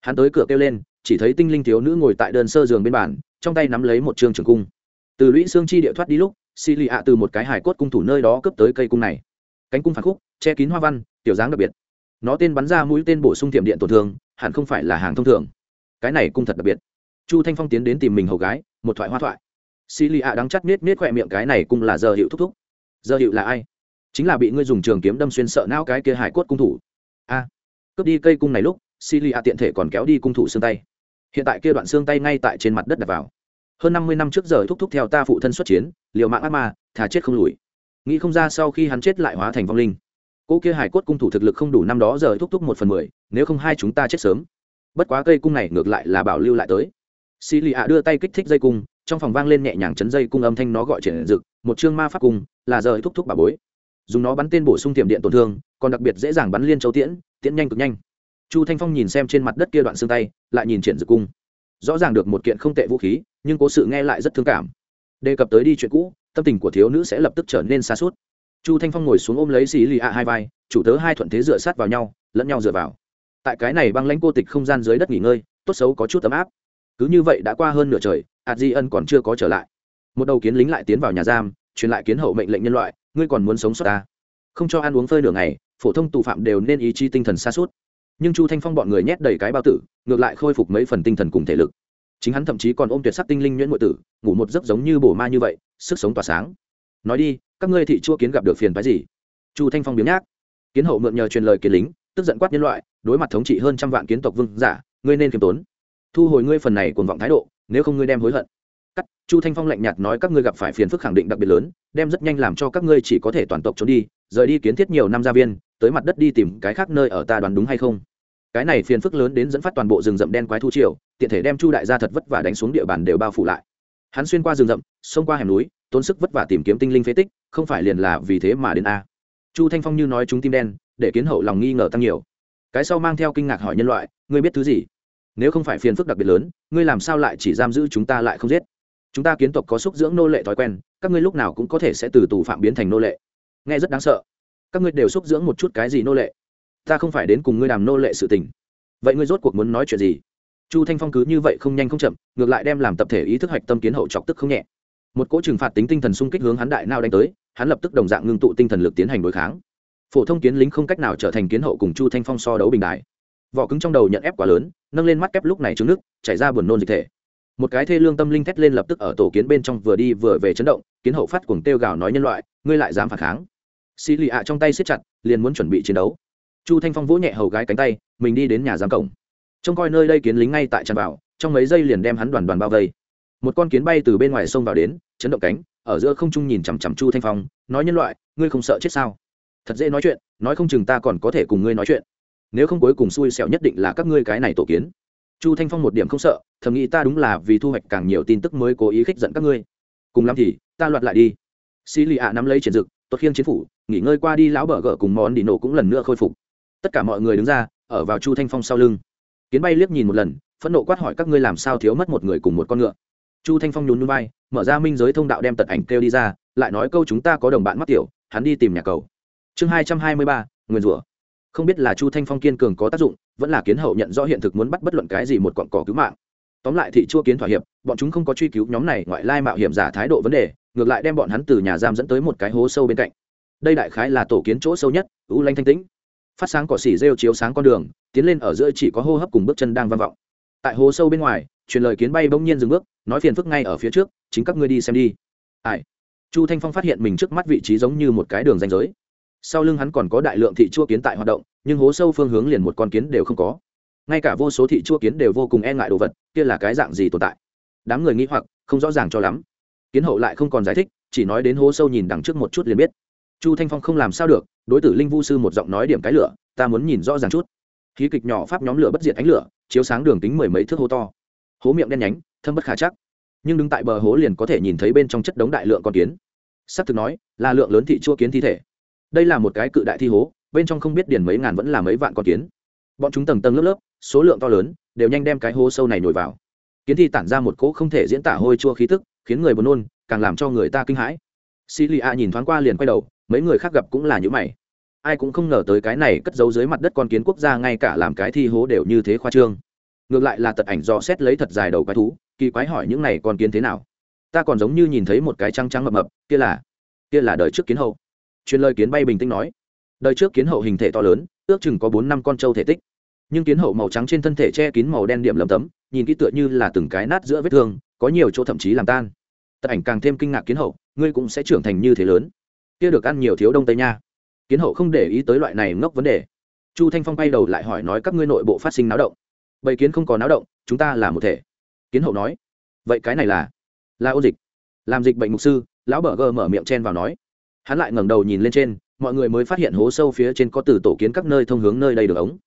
Hắn tới cửa kêu lên, chỉ thấy tinh linh thiếu nữ ngồi tại đơn sơ giường bên bàn, trong tay nắm lấy một trường trường cung. Từ lũy xương chi địa thoát đi lúc silia từ một cái hải cốt cung thủ nơi đó cướp tới cây cung này. Cánh cung phản khúc, che kín hoa văn, tiểu dáng đặc biệt. Nó tên bắn ra mũi tên bổ sung tiệm điện tổn thương, hẳn không phải là hàng thông thường. Cái này cung thật đặc biệt. Chu thanh phong tiến đến tìm mình hầu gái, một thoại hoa thoại. Xì lì ạ đắng chắc miết miết khỏe miệng cái này cung là giờ hiệu thúc thúc. Giờ hiệu là ai? Chính là bị ngươi dùng trường kiếm đâm xuyên sợ não cái kia hải cốt cung thủ cướp đi cây cung này lúc si lì a tiện thể còn kéo đi cung thủ xương tay. Hiện tại kia đoạn xương tay ngay tại trên mặt đất đặt vào. Hơn năm mươi năm trước giờ thúc thúc theo ta phụ thân xuất chiến, liều mạng ác ma, thà chết không lùi. Nghĩ không ra sau khi hắn chết lại hóa thành vong linh. Cô kia hải cốt cung thủ thực lực không đủ năm đó giờ thúc thúc một phần mười, nếu không hai chúng ta chết sớm. Bất quá cây cung này ngược lại là bảo lưu lại tới. Xì lì ạ đưa tay kích thích dây cung, trong phòng vang lên nhẹ nhàng chấn dây cung âm thanh nó gọi triển dực một chương ma pháp cung, là giờ thúc thúc bà bối. Dùng nó bắn tên bổ sung tiềm điện tổn thương, còn đặc biệt dễ dàng bắn liên châu tiễn tiễn nhanh cực nhanh. Chu thanh phong nhìn xem trên mặt đất kia đoạn xương tay, lại nhìn triển dực cung. Rõ ràng được một kiện không tệ vũ khí, nhưng cố sự nghe lại rất thương cảm. Đề cập tới đi chuyện cũ, tâm tình của thiếu nữ sẽ lập tức trở nên xa suốt. Chu thanh phong ngồi xuống ôm lấy xì lì ạ hai vai, chủ tớ hai thuận thế dựa sát vào nhau, lẫn nhau dựa vào. Tại cái này băng lãnh cô tịch không gian dưới đất nghỉ ngơi, tốt xấu có chút ấm áp. Cứ như vậy đã qua hơn nửa trời ạt di ân còn chưa có trở lại. Một đầu kiến lính lại tiến vào nhà giam, truyền lại kiến hậu mệnh lệnh nhân loại, ngươi còn muốn sống sót ta? Không cho ăn uống phơi nửa ngày, phổ thông tù phạm đều nên ý chí tinh thần xa suốt. Nhưng chu thanh phong bọn người nhét đầy cái bao tử, ngược lại khôi phục mấy phần tinh thần cùng thể lực. Chính hắn thậm chí còn ôm tuyệt sắc tinh linh nhuyễn ngụy tử, ngủ một giấc giống như bổ ma như vậy, sức sống tỏa sáng. Nói đi, các ngươi thị chua kiến gặp được phiền phái gì? Chu thanh phong biếng nhác. Kiến hậu mượn nhờ truyền lời kiến lính, tức giận quát nhân loại, đối mặt thống trị hơn trăm vạn kiến tộc vương giả, ngươi nên khiêm tốn. Thu hồi ngươi phần này cuồng vọng thái độ, nếu không ngươi đem hối hận. Cắt, chu thanh phong lạnh nhạt nói các ngươi gặp phải phiền phức khẳng định đặc biệt lớn, đem rất nhanh làm cho các ngươi chỉ có thể toàn tộc trốn đi rời đi kiến thiết nhiều năm gia viên, tới mặt đất đi tìm cái khác nơi ở ta đoán đúng hay không? Cái này phiền phức lớn đến dẫn phát toàn bộ rừng rậm đen quái thu triều, tiện thể đem chu đại gia thật vất vả đánh xuống địa bàn đều bao phủ lại. Hắn xuyên qua rừng rậm, xông qua hẻm núi, tốn sức vất vả tìm kiếm tinh linh phế tích, không phải liền là vì thế mà đến a. Chu thanh phong như nói chúng tim đen, để kiến hậu lòng nghi ngờ tăng nhiều. Cái sau mang theo kinh ngạc hỏi nhân loại, ngươi biết thứ gì? Nếu không phải phiền phức đặc biệt lớn, ngươi làm sao lại chỉ giam giữ chúng ta lại không giết? Chúng ta kiến tộc có xúc dưỡng nô lệ thói quen, các ngươi lúc nào cũng có thể sẽ từ tù phạm biến thành nô lệ nghe rất đáng sợ. Các ngươi đều xúc dưỡng một chút cái gì nô lệ? Ta không phải đến cùng ngươi làm nô lệ sự tình. Vậy ngươi rốt cuộc muốn nói chuyện gì? Chu thanh phong cứ như vậy không nhanh không chậm, ngược lại đem làm tập thể ý thức hạch tâm kiến hậu chọc tức không nhẹ. Một cỗ trừng phạt tính tinh thần xung kích hướng hắn đại nao đánh tới, hắn lập tức đồng dạng ngưng tụ tinh thần lực tiến hành đối kháng. Phổ thông kiến lính không cách nào trở thành kiến hậu cùng chu thanh phong so đấu bình đại. Vỏ cứng trong đầu nhận ép quá lớn, nâng lên mắt kép lúc này trứng nước, chảy ra buồn nôn dịch thể một cái thê lương tâm linh thét lên lập tức ở tổ kiến bên trong vừa đi vừa về chấn động, kiến hậu phát cuồng kêu gào nói nhân loại, ngươi lại dám phản kháng. Xì lì ạ trong tay siết chặt, liền muốn chuẩn bị chiến đấu. Chu thanh phong vỗ nhẹ hầu gái cánh tay, mình đi đến nhà giam cổng. Trông coi nơi đây kiến lính ngay tại tràn vào, trong mấy giây liền đem hắn đoàn đoàn bao vây. Một con kiến bay từ bên ngoài sông vào đến, chấn động cánh, ở giữa không trung nhìn chằm chằm chu thanh phong, nói nhân loại, ngươi không sợ chết sao? Thật dễ nói chuyện, nói không chừng ta còn có thể cùng ngươi nói chuyện. Nếu không cuối cùng xui xẻo nhất định là các ngươi cái này tổ kiến chu thanh phong một điểm không sợ, thầm nghĩ ta đúng là vì thu hoạch càng nhiều tin tức mới cố ý khích dẫn các ngươi. Cùng lắm thì, ta loạt lại đi. Xì lì ạ nắm lấy triển dực tuột khiêng chiến phủ, nghỉ ngơi qua đi lão bờ gỡ cùng món đi nổ cũng lần nữa khôi phục. Tất cả mọi người đứng ra, ở vào chu thanh phong sau lưng. Kiến bay liếc nhìn một lần, phẫn nộ quát hỏi các ngươi làm sao thiếu mất một người cùng một con ngựa. Chu thanh phong nhún núi vai, mở ra minh giới thông đạo đem tật ảnh kêu đi ra, lại nói câu chúng ta có đồng bạn mắc tiểu, hắn đi tìm nhà cầu. Chương hai trăm hai mươi ba, nguyên rủa không biết là chu thanh phong kiên cường có tác dụng, vẫn là kiến hậu nhận rõ hiện thực muốn bắt bất luận cái gì một cọn cỏ cứu mạng. Tóm lại thị chua kiến thỏa hiệp, bọn chúng không có truy cứu nhóm này ngoại lai mạo hiểm giả thái độ vấn đề, ngược lại đem bọn hắn từ nhà giam dẫn tới một cái hố sâu bên cạnh. Đây đại khái là tổ kiến chỗ sâu nhất, u lanh thanh tĩnh. Phát sáng cỏ xỉ rêu chiếu sáng con đường, tiến lên ở giữa chỉ có hô hấp cùng bước chân đang vang vọng. Tại hố sâu bên ngoài, truyền lời kiến bay bỗng nhiên dừng bước, nói phiền phức ngay ở phía trước, chính các ngươi đi xem đi. Ai? Chu thanh phong phát hiện mình trước mắt vị trí giống như một cái đường ranh giới sau lưng hắn còn có đại lượng thị chua kiến tại hoạt động, nhưng hố sâu phương hướng liền một con kiến đều không có. Ngay cả vô số thị chua kiến đều vô cùng e ngại đồ vật, kia là cái dạng gì tồn tại? Đám người nghĩ hoặc, không rõ ràng cho lắm. Kiến hậu lại không còn giải thích, chỉ nói đến hố sâu nhìn đằng trước một chút liền biết. Chu thanh phong không làm sao được, đối tử linh vu sư một giọng nói điểm cái lửa, ta muốn nhìn rõ ràng chút. Khí kịch nhỏ pháp nhóm lửa bất diệt ánh lửa, chiếu sáng đường tính mười mấy thước hố to. Hố miệng đen nhánh, thâm bất khả chắc. Nhưng đứng tại bờ hố liền có thể nhìn thấy bên trong chất đống đại lượng con kiến. S ắ c thực nói, là lượng lớn thị chua kiến thi thể đây là một cái cự đại thi hố, bên trong không biết điền mấy ngàn vẫn là mấy vạn con kiến. Bọn chúng tầng tầng lớp lớp, số lượng to lớn, đều nhanh đem cái hố sâu này nổi vào. Kiến thi tản ra một cỗ không thể diễn tả hôi chua khí tức, khiến người buồn nôn, càng làm cho người ta kinh hãi. Xì lì a nhìn thoáng qua liền quay đầu, mấy người khác gặp cũng là những mày. Ai cũng không ngờ tới cái này cất giấu dưới mặt đất con kiến quốc gia ngay cả làm cái thi hố đều như thế khoa trương. Ngược lại là tật ảnh dò xét lấy thật dài đầu quái thú, kỳ quái hỏi những này con kiến thế nào? Ta còn giống như nhìn thấy một cái trăng trắng mập mập, kia là kia là đời trước kiến hậu truyền lời kiến bay bình tĩnh nói, đời trước kiến hậu hình thể to lớn, ước chừng có bốn năm con trâu thể tích. Nhưng kiến hậu màu trắng trên thân thể che kín màu đen điểm lầm tấm, nhìn kỹ tựa như là từng cái nát giữa vết thương, có nhiều chỗ thậm chí làm tan. Tật ảnh càng thêm kinh ngạc kiến hậu, ngươi cũng sẽ trưởng thành như thế lớn. Kia được ăn nhiều thiếu đông tây nha. Kiến hậu không để ý tới loại này ngốc vấn đề. Chu thanh phong bay đầu lại hỏi nói các ngươi nội bộ phát sinh náo động. Bầy kiến không có náo động, chúng ta là một thể. Kiến hậu nói, vậy cái này là là ô dịch. Làm dịch bệnh mục sư, lão bờ gờ mở miệng chen vào nói hắn lại ngẩng đầu nhìn lên trên, mọi người mới phát hiện hố sâu phía trên có từ tổ kiến các nơi thông hướng nơi đây đường ống.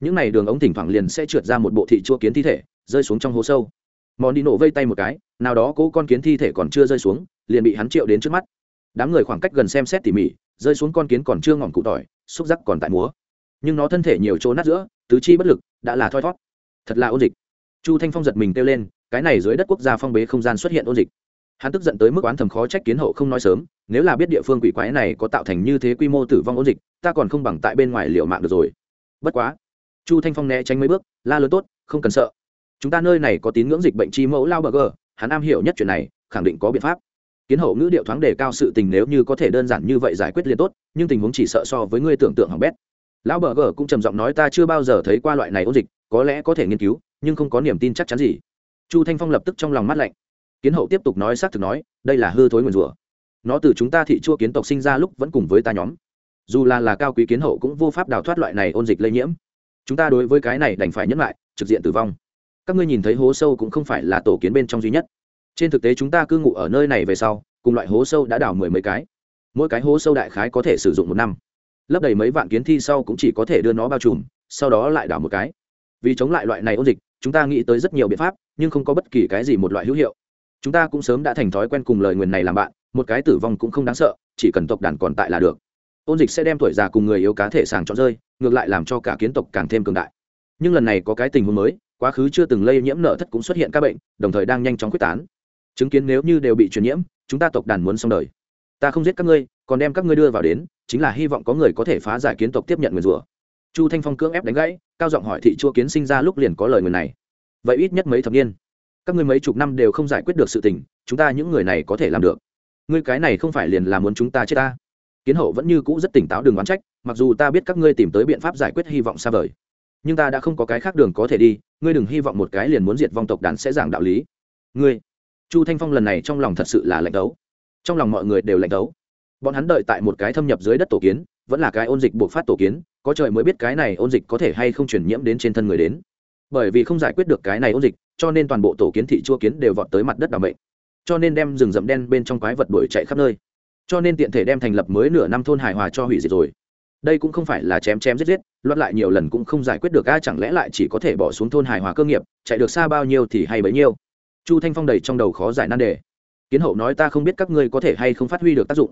Những n à y đường ống thỉnh thoảng liền sẽ trượt ra một bộ thị chua kiến thi thể, rơi xuống trong hố sâu. Món đi nổ vây tay một cái, nào đó cố con kiến thi thể còn chưa rơi xuống, liền bị hắn triệu đến trước mắt. Đám người khoảng cách gần xem xét tỉ mỉ, rơi xuống con kiến còn chưa ngọn cụ tỏi, xúc giác còn tại múa. Nhưng nó thân thể nhiều chỗ nát giữa, tứ chi bất lực, đã là thoi thót. Thật là ôn dịch. Chu thanh phong giật mình kêu lên, cái này dưới đất quốc gia phong bế không gian xuất hiện ôn dịch hắn tức giận tới mức oán thầm khó trách kiến hậu không nói sớm, nếu là biết địa phương quỷ quái này có tạo thành như thế quy mô tử vong ôn dịch, ta còn không bằng tại bên ngoài liệu mạng được rồi. Bất quá, chu thanh phong né tránh mấy bước, la lớn tốt, không cần sợ. Chúng ta nơi này có tín ngưỡng dịch bệnh chi mẫu lao bờ gờ, hắn am hiểu nhất chuyện này, khẳng định có biện pháp. Kiến hậu ngữ điệu thoáng đề cao sự tình nếu như có thể đơn giản như vậy giải quyết liền tốt, nhưng tình huống chỉ sợ so với ngươi tưởng tượng hỏng bét. Lão bờ gờ cũng trầm giọng nói ta chưa bao giờ thấy qua loại này ôn dịch, có lẽ có thể nghiên cứu, nhưng không có niềm tin chắc chắn gì. Chu thanh phong lập tức trong lòng mắt lạnh kiến hậu tiếp tục nói xác thực nói, đây là hư thối nguyền rủa. Nó từ chúng ta thị chua kiến tộc sinh ra lúc vẫn cùng với ta nhóm. Dù là là cao quý kiến hậu cũng vô pháp đào thoát loại này ôn dịch lây nhiễm. Chúng ta đối với cái này đành phải nhấn lại, trực diện tử vong. Các ngươi nhìn thấy hố sâu cũng không phải là tổ kiến bên trong duy nhất. Trên thực tế chúng ta cư ngụ ở nơi này về sau, cùng loại hố sâu đã đào mười mấy cái. Mỗi cái hố sâu đại khái có thể sử dụng một năm. Lấp đầy mấy vạn kiến thi sau cũng chỉ có thể đưa nó bao trùm, sau đó lại đào một cái. Vì chống lại loại này ôn dịch, chúng ta nghĩ tới rất nhiều biện pháp, nhưng không có bất kỳ cái gì một loại hữu hiệu chúng ta cũng sớm đã thành thói quen cùng lời nguyền này làm bạn, một cái tử vong cũng không đáng sợ, chỉ cần tộc đàn còn tại là được. Ôn dịch sẽ đem tuổi già cùng người yếu cá thể sàng trọn rơi, ngược lại làm cho cả kiến tộc càng thêm cường đại. Nhưng lần này có cái tình huống mới, quá khứ chưa từng lây nhiễm nợ thất cũng xuất hiện các bệnh, đồng thời đang nhanh chóng quyết tán. Chứng kiến nếu như đều bị truyền nhiễm, chúng ta tộc đàn muốn xong đời. Ta không giết các ngươi, còn đem các ngươi đưa vào đến, chính là hy vọng có người có thể phá giải kiến tộc tiếp nhận nguyền rủa. Chu thanh phong cưỡng ép đánh gãy, cao giọng hỏi thị chua kiến sinh ra lúc liền có lời người này. Vậy ít nhất mấy thập niên các ngươi mấy chục năm đều không giải quyết được sự tình, chúng ta những người này có thể làm được. Ngươi cái này không phải liền là muốn chúng ta chết ta? Kiến hậu vẫn như cũ rất tỉnh táo đừng oán trách, mặc dù ta biết các ngươi tìm tới biện pháp giải quyết hy vọng xa vời. Nhưng ta đã không có cái khác đường có thể đi, ngươi đừng hy vọng một cái liền muốn diệt vong tộc đàn sẽ giảng đạo lý. Ngươi, chu thanh phong lần này trong lòng thật sự là lạnh đấu trong lòng mọi người đều lạnh đấu bọn hắn đợi tại một cái thâm nhập dưới đất tổ kiến, vẫn là cái ôn dịch buộc phát tổ kiến, có trời mới biết cái này ôn dịch có thể hay không chuyển nhiễm đến trên thân người đến bởi vì không giải quyết được cái này ôn dịch, cho nên toàn bộ tổ kiến thị chua kiến đều vọt tới mặt đất đ ả bệnh. Cho nên đem rừng rậm đen bên trong quái vật đuổi chạy khắp nơi. Cho nên tiện thể đem thành lập mới nửa năm thôn hài hòa cho hủy diệt rồi. Đây cũng không phải là chém chém giết giết loắt lại nhiều lần cũng không giải quyết được, a, chẳng lẽ lại chỉ có thể bỏ xuống thôn hài hòa cơ nghiệp, chạy được xa bao nhiêu thì hay bấy nhiêu. Chu thanh phong đầy trong đầu khó giải nan đề. Kiến hậu nói ta không biết các ngươi có thể hay không phát huy được tác dụng.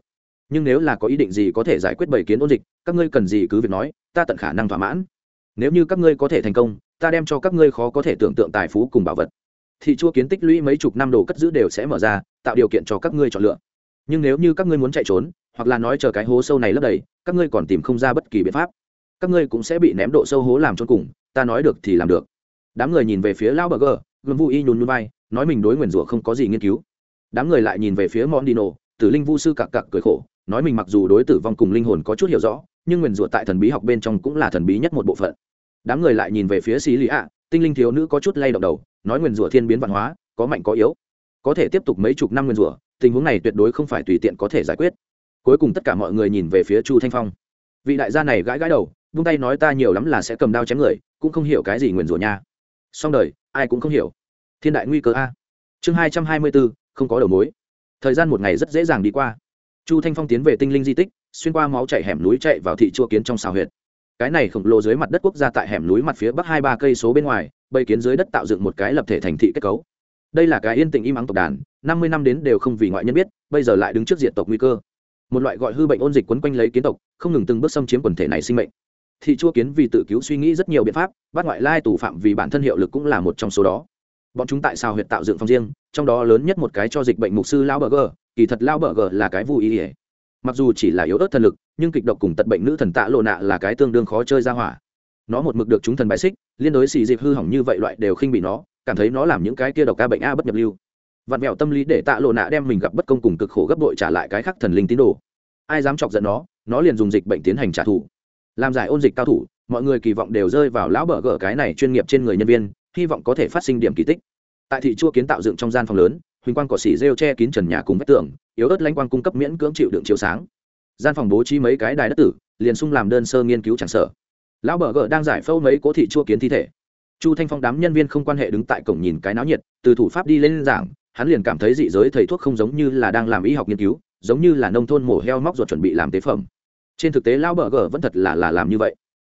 Nhưng nếu là có ý định gì có thể giải quyết bảy kiến ôn dịch, các ngươi cần gì cứ việc nói, ta tận khả năng thỏa mãn. Nếu như các ngươi có thể thành công ta đem cho các ngươi khó có thể tưởng tượng tài phú cùng bảo vật. Thị chua kiến tích lũy mấy chục năm đồ cất giữ đều sẽ mở ra, tạo điều kiện cho các ngươi chọn lựa. Nhưng nếu như các ngươi muốn chạy trốn, hoặc là nói chờ cái hố sâu này lấp đầy, các ngươi còn tìm không ra bất kỳ biện pháp. Các ngươi cũng sẽ bị ném độ sâu hố làm cho cùng, ta nói được thì làm được. Đám người nhìn về phía lao bờ gờ gồm vui y nhún núi bay nói mình đối nguyền rủa không có gì nghiên cứu. Đám người lại nhìn về phía món đi nổ tử linh vu sư cặc cặc cười khổ, nói mình mặc dù đối tử vong cùng linh hồn có chút hiểu rõ, nhưng nguyền rủa tại thần bí học bên trong cũng là thần bí nhất một bộ phận đám người lại nhìn về phía xí lý ạ, tinh linh thiếu nữ có chút lay động đầu, nói nguyền rủa thiên biến văn hóa, có mạnh có yếu. Có thể tiếp tục mấy chục năm nguyền rủa, tình huống này tuyệt đối không phải tùy tiện có thể giải quyết. Cuối cùng tất cả mọi người nhìn về phía chu thanh phong. Vị đại gia này gãi gãi đầu, vung tay nói ta nhiều lắm là sẽ cầm đao chém người, cũng không hiểu cái gì nguyền rủa nha. Song đời, ai cũng không hiểu. Thiên đại nguy cơ a. Chương hai trăm hai mươi bốn, không có đầu mối. Thời gian một ngày rất dễ dàng đi qua. Chu thanh phong tiến về tinh linh di tích, xuyên qua máu chạy hẻm núi chạy vào thị chua kiến trong xào huyệt cái này khổng lồ dưới mặt đất quốc gia tại hẻm núi mặt phía bắc hai ba cây số bên ngoài, bầy kiến dưới đất tạo dựng một cái lập thể thành thị kết cấu. Đây là cái yên tĩnh im ắng tộc đàn, năm mươi năm đến đều không vì ngoại nhân biết, bây giờ lại đứng trước diện tộc nguy cơ. Một loại gọi hư bệnh ôn dịch quấn quanh lấy kiến tộc, không ngừng từng bước xâm chiếm quần thể này sinh mệnh. Thị chua kiến vì tự cứu suy nghĩ rất nhiều biện pháp bắt ngoại lai tù phạm vì bản thân hiệu lực cũng là một trong số đó. Bọn chúng tại sao huyệt tạo dựng phòng riêng, trong đó lớn nhất một cái cho dịch bệnh mục sư lao bờ gờ, kỳ thật lao bờ gờ là cái vui ý ỉa mặc dù chỉ là yếu ớt thần lực nhưng kịch độc cùng tật bệnh nữ thần tạ lộ nạ là cái tương đương khó chơi ra hỏa. Nó một mực được chúng thần bài xích, liên đối xì dịp hư hỏng như vậy loại đều khinh bị nó, cảm thấy nó làm những cái kia độc ca bệnh a bất nhập lưu. Vặn vẹo tâm lý để tạ lộ nạ đem mình gặp bất công cùng cực khổ gấp đội trả lại cái khắc thần linh tín đồ. Ai dám chọc giận nó nó liền dùng dịch bệnh tiến hành trả thù. Làm giải ôn dịch cao thủ, mọi người kỳ vọng đều rơi vào lão bờ gở cái này chuyên nghiệp trên người nhân viên, hy vọng có thể phát sinh điểm kỳ tích. Tại thị chua kiến tạo dựng trong gian phòng lớn, huỳnh quang cỏ xỉ rêu che kín trần nhà cùng vách tường, yếu ớt lanh quang cung cấp miễn cưỡng chịu đựng chiếu sáng gian phòng bố trí mấy cái đài đất tử, liền sung làm đơn sơ nghiên cứu chẳng sở lão bờ gờ đang giải phâu mấy cố thị chua kiến thi thể. Chu thanh phong đám nhân viên không quan hệ đứng tại cổng nhìn cái náo nhiệt, từ thủ pháp đi lên giảng, hắn liền cảm thấy dị giới thầy thuốc không giống như là đang làm y học nghiên cứu, giống như là nông thôn mổ heo móc ruột chuẩn bị làm tế phẩm. Trên thực tế lão bờ gờ vẫn thật là là làm như vậy.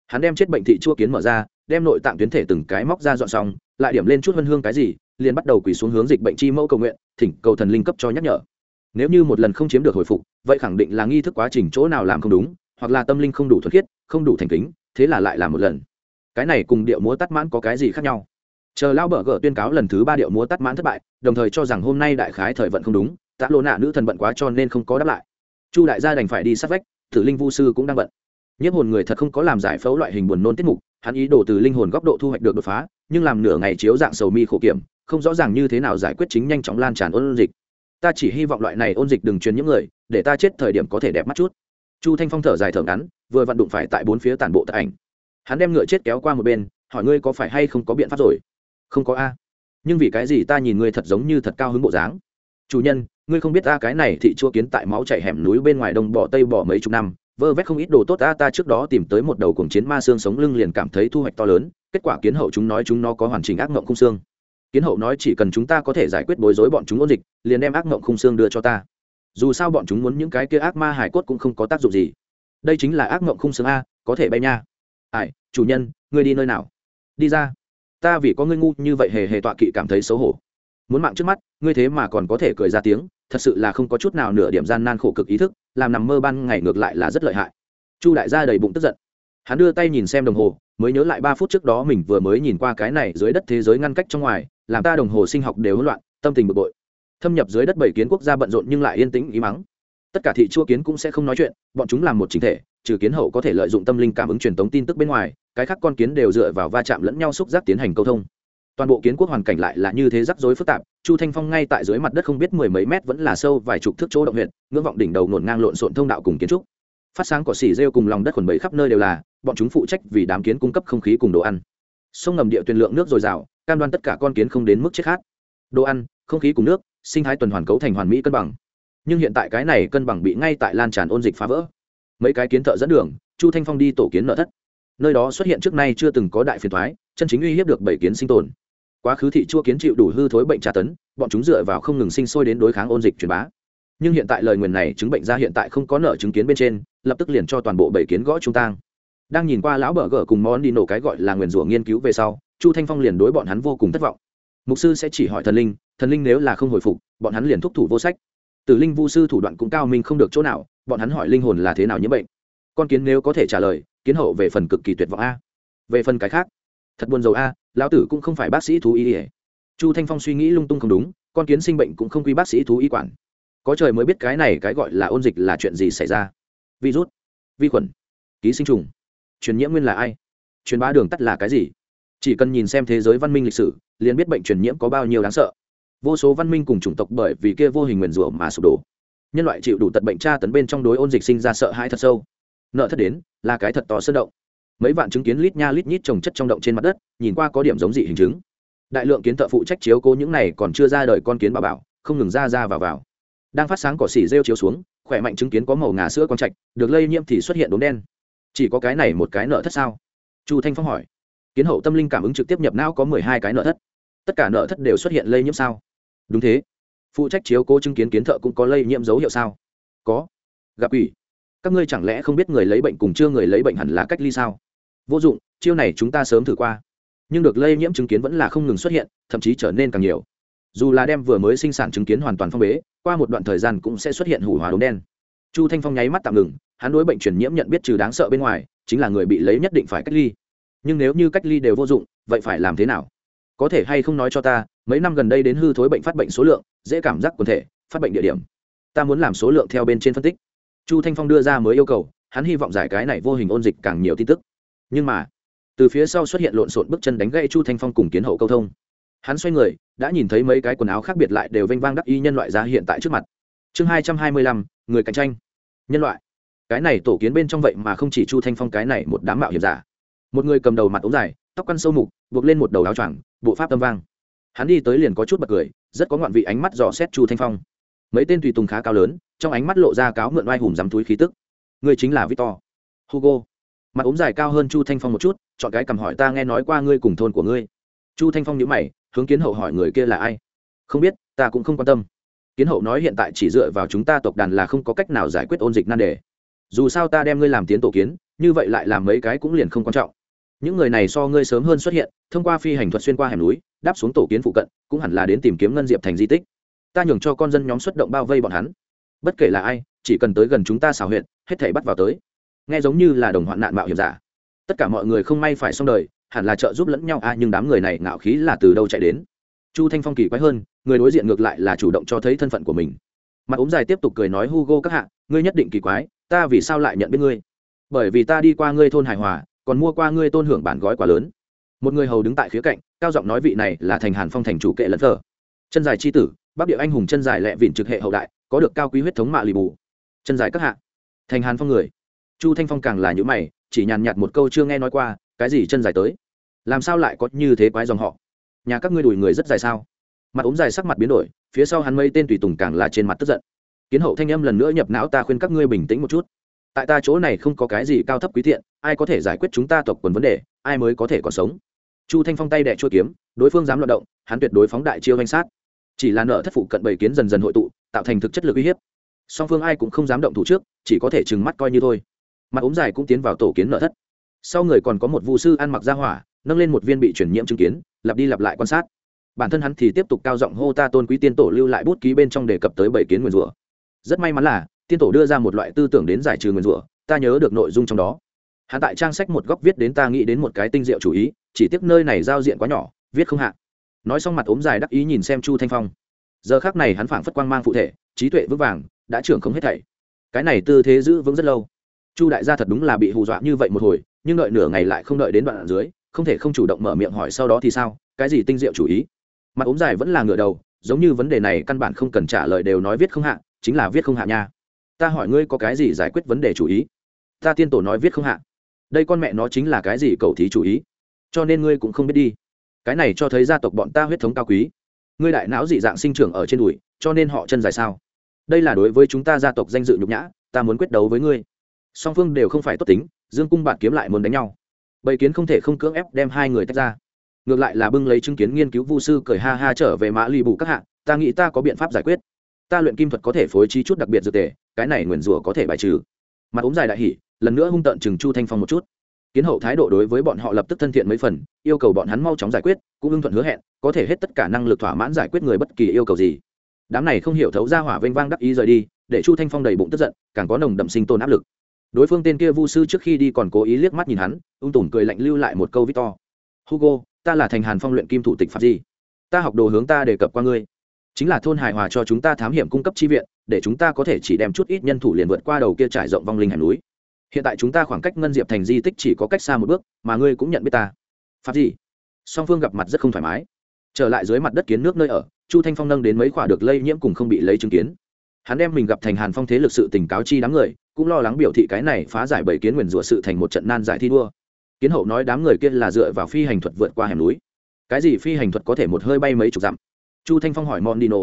Hắn đem chết bệnh thị chua kiến mở ra, đem nội tạng tuyến thể từng cái móc ra dọn xong, lại điểm lên chút vân hương cái gì, liền bắt đầu quỳ xuống hướng dịch bệnh chi mẫu cầu nguyện, thỉnh cầu thần linh cấp cho nhắc nhở nếu như một lần không chiếm được hồi phục, vậy khẳng định là nghi thức quá trình chỗ nào làm không đúng, hoặc là tâm linh không đủ thuật khiết, không đủ thành kính, thế là lại làm một lần. Cái này cùng điệu múa tắt mãn có cái gì khác nhau? Chờ lao bờ gờ tuyên cáo lần thứ ba điệu múa tắt mãn thất bại, đồng thời cho rằng hôm nay đại khái thời vận không đúng, tạ lộ nạ nữ thần bận quá cho nên không có đáp lại. Chu đại gia đành phải đi sát vách, tử linh vu sư cũng đang bận. Nhiếp hồn người thật không có làm giải phẫu loại hình buồn nôn tiết mục, hắn ý đồ từ linh hồn góc độ thu hoạch được đột phá, nhưng làm nửa ngày chiếu dạng sầu mi khổ kiểm, không rõ ràng như thế nào giải quyết chính nhanh chóng lan tràn ôn dịch ta chỉ hy vọng loại này ôn dịch đừng truyền những người, để ta chết thời điểm có thể đẹp mắt chút. Chu thanh phong thở dài thở ngắn, vừa vặn đụng phải tại bốn phía tản bộ tại ảnh. Hắn đem ngựa chết kéo qua một bên, hỏi ngươi có phải hay không có biện pháp rồi? Không có a. Nhưng vì cái gì ta nhìn ngươi thật giống như thật cao hứng bộ dáng? Chủ nhân, ngươi không biết ta cái này thị chua kiến tại máu chảy hẻm núi bên ngoài đông bỏ tây bỏ mấy chục năm, vơ vét không ít đồ tốt ta ta trước đó tìm tới một đầu cuồng chiến ma xương sống lưng liền cảm thấy thu hoạch to lớn, kết quả kiến hậu chúng nói chúng nó có hoàn chỉnh ác mộng khung xương kiến hậu nói chỉ cần chúng ta có thể giải quyết bối rối bọn chúng ôn dịch, liền đem ác mộng khung xương đưa cho ta. Dù sao bọn chúng muốn những cái kia ác ma hải cốt cũng không có tác dụng gì. Đây chính là ác mộng khung xương a, có thể bay nha. Ai, chủ nhân, ngươi đi nơi nào? Đi ra. Ta vì có ngươi ngu như vậy hề hề tọa kỵ cảm thấy xấu hổ. Muốn mạng trước mắt, ngươi thế mà còn có thể cười ra tiếng, thật sự là không có chút nào nửa điểm gian nan khổ cực ý thức, làm nằm mơ ban ngày ngược lại là rất lợi hại. Chu đại gia đầy bụng tức giận hắn đưa tay nhìn xem đồng hồ, mới nhớ lại ba phút trước đó mình vừa mới nhìn qua cái này dưới đất thế giới ngăn cách trong ngoài, làm ta đồng hồ sinh học đều hỗn loạn, tâm tình bực bội. Thâm nhập dưới đất bảy kiến quốc gia bận rộn nhưng lại yên tĩnh, ý mắng. Tất cả thị chua kiến cũng sẽ không nói chuyện, bọn chúng làm một chính thể, trừ kiến hậu có thể lợi dụng tâm linh cảm ứng truyền tống tin tức bên ngoài, cái khác con kiến đều dựa vào va chạm lẫn nhau xúc giác tiến hành câu thông. Toàn bộ kiến quốc hoàn cảnh lại là như thế rắc rối phức tạp, chu thanh phong ngay tại dưới mặt đất không biết mười mấy mét vẫn là sâu vài chục thước chỗ động huyện ngưỡng vọng đỉnh đầu nổn ngang lộn xộn thông đạo cùng kiến trúc. Phát sáng cỏ xỉ rêu cùng lòng đất khuẩn bẫy khắp nơi đều là bọn chúng phụ trách vì đám kiến cung cấp không khí cùng đồ ăn. Sông ngầm địa tuyên lượng nước dồi dào, cam đoan tất cả con kiến không đến mức chết khát. Đồ ăn, không khí cùng nước, sinh thái tuần hoàn cấu thành hoàn mỹ cân bằng. Nhưng hiện tại cái này cân bằng bị ngay tại lan tràn ôn dịch phá vỡ. Mấy cái kiến thợ dẫn đường, chu thanh phong đi tổ kiến nợ thất. Nơi đó xuất hiện trước nay chưa từng có đại phiền thoái chân chính uy hiếp được bảy kiến sinh tồn. Quá khứ thị chua kiến chịu đủ hư thối bệnh tra tấn, bọn chúng dựa vào không ngừng sinh sôi đến đối kháng ôn dịch truyền bá. Nhưng hiện tại lời nguyền này chứng bệnh ra hiện tại không có nợ chứng kiến bên trên, lập tức liền cho toàn bộ bảy kiến gõ trung tang đang nhìn qua lão bờ gở cùng món đi nổ cái gọi là nguyền rủa nghiên cứu về sau, chu thanh phong liền đối bọn hắn vô cùng thất vọng. Mục sư sẽ chỉ hỏi thần linh thần linh nếu là không hồi phục, bọn hắn liền thúc thủ vô sách. Tử linh vu sư thủ đoạn cũng cao minh không được chỗ nào, bọn hắn hỏi linh hồn là thế nào nhiễm bệnh. Con kiến nếu có thể trả lời, kiến hậu về phần cực kỳ tuyệt vọng a. Về phần cái khác, thật buồn dầu a, lão tử cũng không phải bác sĩ thú y ỉa chu thanh phong suy nghĩ lung tung không đúng, con kiến sinh bệnh cũng không quy bác sĩ thú y quản. Có trời mới biết cái này cái gọi là ôn dịch là chuyện gì xảy ra. Virus, vi khuẩn, ký sinh trùng truyền nhiễm nguyên là ai? Truyền bá đường tắt là cái gì? Chỉ cần nhìn xem thế giới văn minh lịch sử, liền biết bệnh truyền nhiễm có bao nhiêu đáng sợ. Vô số văn minh cùng chủng tộc bởi vì kia vô hình nguyền rủa mà sụp đổ. Nhân loại chịu đủ tật bệnh tra tấn bên trong đối ôn dịch sinh ra sợ hãi thật sâu. Nợ thất đến, là cái thật to sơn động. Mấy vạn chứng kiến lít nha lít nhít trồng chất trong động trên mặt đất, nhìn qua có điểm giống dị hình chứng. Đại lượng kiến thợ phụ trách chiếu cố những này còn chưa ra đời con kiến bà bảo, không ngừng ra ra vào vào. Đang phát sáng cỏ xỉ rêu chiếu xuống, khỏe mạnh chứng kiến có màu ngà sữa con trạch, được lây nhiễm thì xuất hiện đốm đen chỉ có cái này một cái nợ thất sao? Chu thanh phong hỏi. Kiến hậu tâm linh cảm ứng trực tiếp nhập não có mười hai cái nợ thất. Tất cả nợ thất đều xuất hiện lây nhiễm sao? Đúng thế. Phụ trách chiếu cố chứng kiến kiến thợ cũng có lây nhiễm dấu hiệu sao? Có. Gặp ủy các ngươi chẳng lẽ không biết người lấy bệnh cùng chưa người lấy bệnh hẳn là cách ly sao? Vô dụng, chiêu này chúng ta sớm thử qua. Nhưng được lây nhiễm chứng kiến vẫn là không ngừng xuất hiện, thậm chí trở nên càng nhiều. Dù là đem vừa mới sinh sản chứng kiến hoàn toàn phong bế, qua một đoạn thời gian cũng sẽ xuất hiện hủ hóa đốm đen chu thanh phong nháy mắt tạm ngừng, hắn đối bệnh truyền nhiễm nhận biết trừ đáng sợ bên ngoài, chính là người bị lấy nhất định phải cách ly. Nhưng nếu như cách ly đều vô dụng, vậy phải làm thế nào? Có thể hay không nói cho ta, mấy năm gần đây đến hư thối bệnh phát bệnh số lượng, dễ cảm giác quần thể, phát bệnh địa điểm. Ta muốn làm số lượng theo bên trên phân tích. Chu thanh phong đưa ra mới yêu cầu, hắn hy vọng giải cái này vô hình ôn dịch càng nhiều tin tức. Nhưng mà, từ phía sau xuất hiện lộn xộn bước chân đánh gãy chu thanh phong cùng kiến hậu câu thông. Hắn xoay người, đã nhìn thấy mấy cái quần áo khác biệt lại đều vênh vang đắc y nhân loại ra hiện tại trước mặt. Chương hai trăm hai mươi lăm người cạnh tranh. Nhân loại. Cái này tổ kiến bên trong vậy mà không chỉ chu thanh phong cái này một đám mạo hiểm giả. Một người cầm đầu mặt ống dài, tóc căn sâu mục, buộc lên một đầu áo choàng, bộ pháp tâm vang. Hắn đi tới liền có chút bật cười, rất có ngoạn vị ánh mắt dò xét chu thanh phong. Mấy tên tùy tùng khá cao lớn, trong ánh mắt lộ ra cáo mượn oai hùm dám túi khí tức. Người chính là victor. Hugo. Mặt ống dài cao hơn chu thanh phong một chút, chọn cái cầm hỏi ta nghe nói qua ngươi cùng thôn của ngươi. Chu thanh phong nhữ mày, hướng kiến hậu hỏi người kia là ai. Không biết, ta cũng không quan tâm kiến hậu nói hiện tại chỉ dựa vào chúng ta tộc đàn là không có cách nào giải quyết ôn dịch nan đề. Dù sao ta đem ngươi làm tiến tổ kiến, như vậy lại làm mấy cái cũng liền không quan trọng. Những người này so ngươi sớm hơn xuất hiện, thông qua phi hành thuật xuyên qua hẻm núi, đáp xuống tổ kiến phụ cận, cũng hẳn là đến tìm kiếm ngân diệp thành di tích. Ta nhường cho con dân nhóm xuất động bao vây bọn hắn. Bất kể là ai, chỉ cần tới gần chúng ta xảo huyện hết thể bắt vào tới. Nghe giống như là đồng hoạn nạn mạo hiểm giả. Tất cả mọi người không may phải xong đời, hẳn là trợ giúp lẫn nhau. À nhưng đám người này ngạo khí là từ đâu chạy đến? Chu thanh phong kỳ quái hơn, người đối diện ngược lại là chủ động cho thấy thân phận của mình. Mặt ống dài tiếp tục cười nói, hugo các hạ, ngươi nhất định kỳ quái, ta vì sao lại nhận biết ngươi? Bởi vì ta đi qua ngươi thôn hài hòa, còn mua qua ngươi tôn hưởng bản gói quá lớn. Một người hầu đứng tại khía cạnh, cao giọng nói vị này là thành hàn phong thành chủ kệ lẫn thờ. Chân dài c h i tử, bắc địa anh hùng chân dài lẹ vịn trực hệ hậu đại, có được cao quý huyết thống mạ lì bù. Chân dài các hạ. Thành hàn phong người. Chu thanh phong càng là những mày, chỉ nhàn nhạt một câu chưa nghe nói qua, cái gì chân dài tới? Làm sao lại có như thế quái dòng họ? Nhà các ngươi đuổi người rất dài sao? Mặt ốm dài sắc mặt biến đổi, phía sau hắn mây tên tùy tùng càng là trên mặt tức giận. Kiến hậu thanh âm lần nữa nhập não ta khuyên các ngươi bình tĩnh một chút. Tại ta chỗ này không có cái gì cao thấp quý thiện, ai có thể giải quyết chúng ta tộc quần vấn đề, ai mới có thể còn sống? Chu thanh phong tay đẻ chua kiếm, đối phương dám loạt động, hắn tuyệt đối phóng đại chiêu danh sát. Chỉ là nợ thất phụ cận bảy kiến dần dần hội tụ, tạo thành thực chất lực uy hiếp. Song phương ai cũng không dám động thủ trước, chỉ có thể trừng mắt coi như thôi. Mặt ốm dài cũng tiến vào tổ kiến nợ thất. Sau người còn có một vụ sư ăn mặc ra hỏa, nâng lên một viên bị chuyển nhiễm chứng kiến lặp đi lặp lại quan sát. Bản thân hắn thì tiếp tục cao giọng hô ta tôn quý tiên tổ lưu lại bút ký bên trong đề cập tới bảy kiến nguyền rủa. Rất may mắn là, tiên tổ đưa ra một loại tư tưởng đến giải trừ nguyền rủa, ta nhớ được nội dung trong đó. Hắn tại trang sách một góc viết đến ta nghĩ đến một cái tinh diệu chủ ý, chỉ tiếc nơi này giao diện quá nhỏ, viết không hạ. Nói xong mặt ốm dài đắc ý nhìn xem chu thanh phong. Giờ khác này hắn phảng phất quang mang phụ thể, trí tuệ vững vàng, đã trưởng không hết thảy. Cái này tư thế giữ vững rất lâu. Chu đại gia thật đúng là bị hù dọa như vậy một hồi, nhưng đợi nửa ngày lại không đợi đến đoạn dưới không thể không chủ động mở miệng hỏi sau đó thì sao, cái gì tinh diệu chủ ý? Mặt ốm dài vẫn là ngựa đầu, giống như vấn đề này căn bản không cần trả lời đều nói viết không hạ, chính là viết không hạ nha. Ta hỏi ngươi có cái gì giải quyết vấn đề chủ ý? Ta tiên tổ nói viết không hạ. Đây con mẹ nó chính là cái gì cầu thí chủ ý? Cho nên ngươi cũng không biết đi. Cái này cho thấy gia tộc bọn ta huyết thống cao quý. Ngươi đại não dị dạng sinh trưởng ở trên đùi, cho nên họ chân dài sao? Đây là đối với chúng ta gia tộc danh dự nhục nhã, ta muốn quyết đấu với ngươi. Song phương đều không phải tốt tính, dương cung bạn kiếm lại muốn đánh nhau bầy kiến không thể không cưỡng ép đem hai người tách ra. Ngược lại là bưng lấy chứng kiến nghiên cứu vu sư cười ha ha trở về mã lì bù các hạng ta nghĩ ta có biện pháp giải quyết. Ta luyện kim thuật có thể phối trí chút đặc biệt dược tề, cái này nguyền rủa có thể bài trừ. Mặt ống dài đại hỉ, lần nữa hung tợn chừng chu thanh phong một chút. Kiến hậu thái độ đối với bọn họ lập tức thân thiện mấy phần, yêu cầu bọn hắn mau chóng giải quyết, cũng ưng thuận hứa hẹn, có thể hết tất cả năng lực thỏa mãn giải quyết người bất kỳ yêu cầu gì. Đám này không hiểu thấu ra hỏa vênh vang đắc ý rời đi, để chu thanh phong đầy bụng tức giận, càng có nồng đậm sinh tồn áp lực đối phương tên kia vu sư trước khi đi còn cố ý liếc mắt nhìn hắn, ung tùm cười lạnh lưu lại một câu victor. Hugo, ta là thành hàn phong luyện kim thủ tịch pháp di. Ta học đồ hướng ta đề cập qua ngươi. Chính là thôn hài hòa cho chúng ta thám hiểm cung cấp chi viện, để chúng ta có thể chỉ đem chút ít nhân thủ liền vượt qua đầu kia trải rộng vong linh hẻm núi. Hiện tại chúng ta khoảng cách ngân diệp thành di tích chỉ có cách xa một bước, mà ngươi cũng nhận biết ta. Pháp gì song phương gặp mặt rất không thoải mái. Trở lại dưới mặt đất kiến nước nơi ở, chu thanh phong nâng đến mấy khoả được lây nhiễm cùng không bị lấy chứng kiến hắn đem mình gặp thành hàn phong thế lực sự tình cáo chi đám người, cũng lo lắng biểu thị cái này phá giải bảy kiến nguyền rủa sự thành một trận nan giải thi đua. Kiến hậu nói đám người kia là dựa vào phi hành thuật vượt qua hẻm núi. Cái gì phi hành thuật có thể một hơi bay mấy chục dặm? Chu thanh phong hỏi mondino.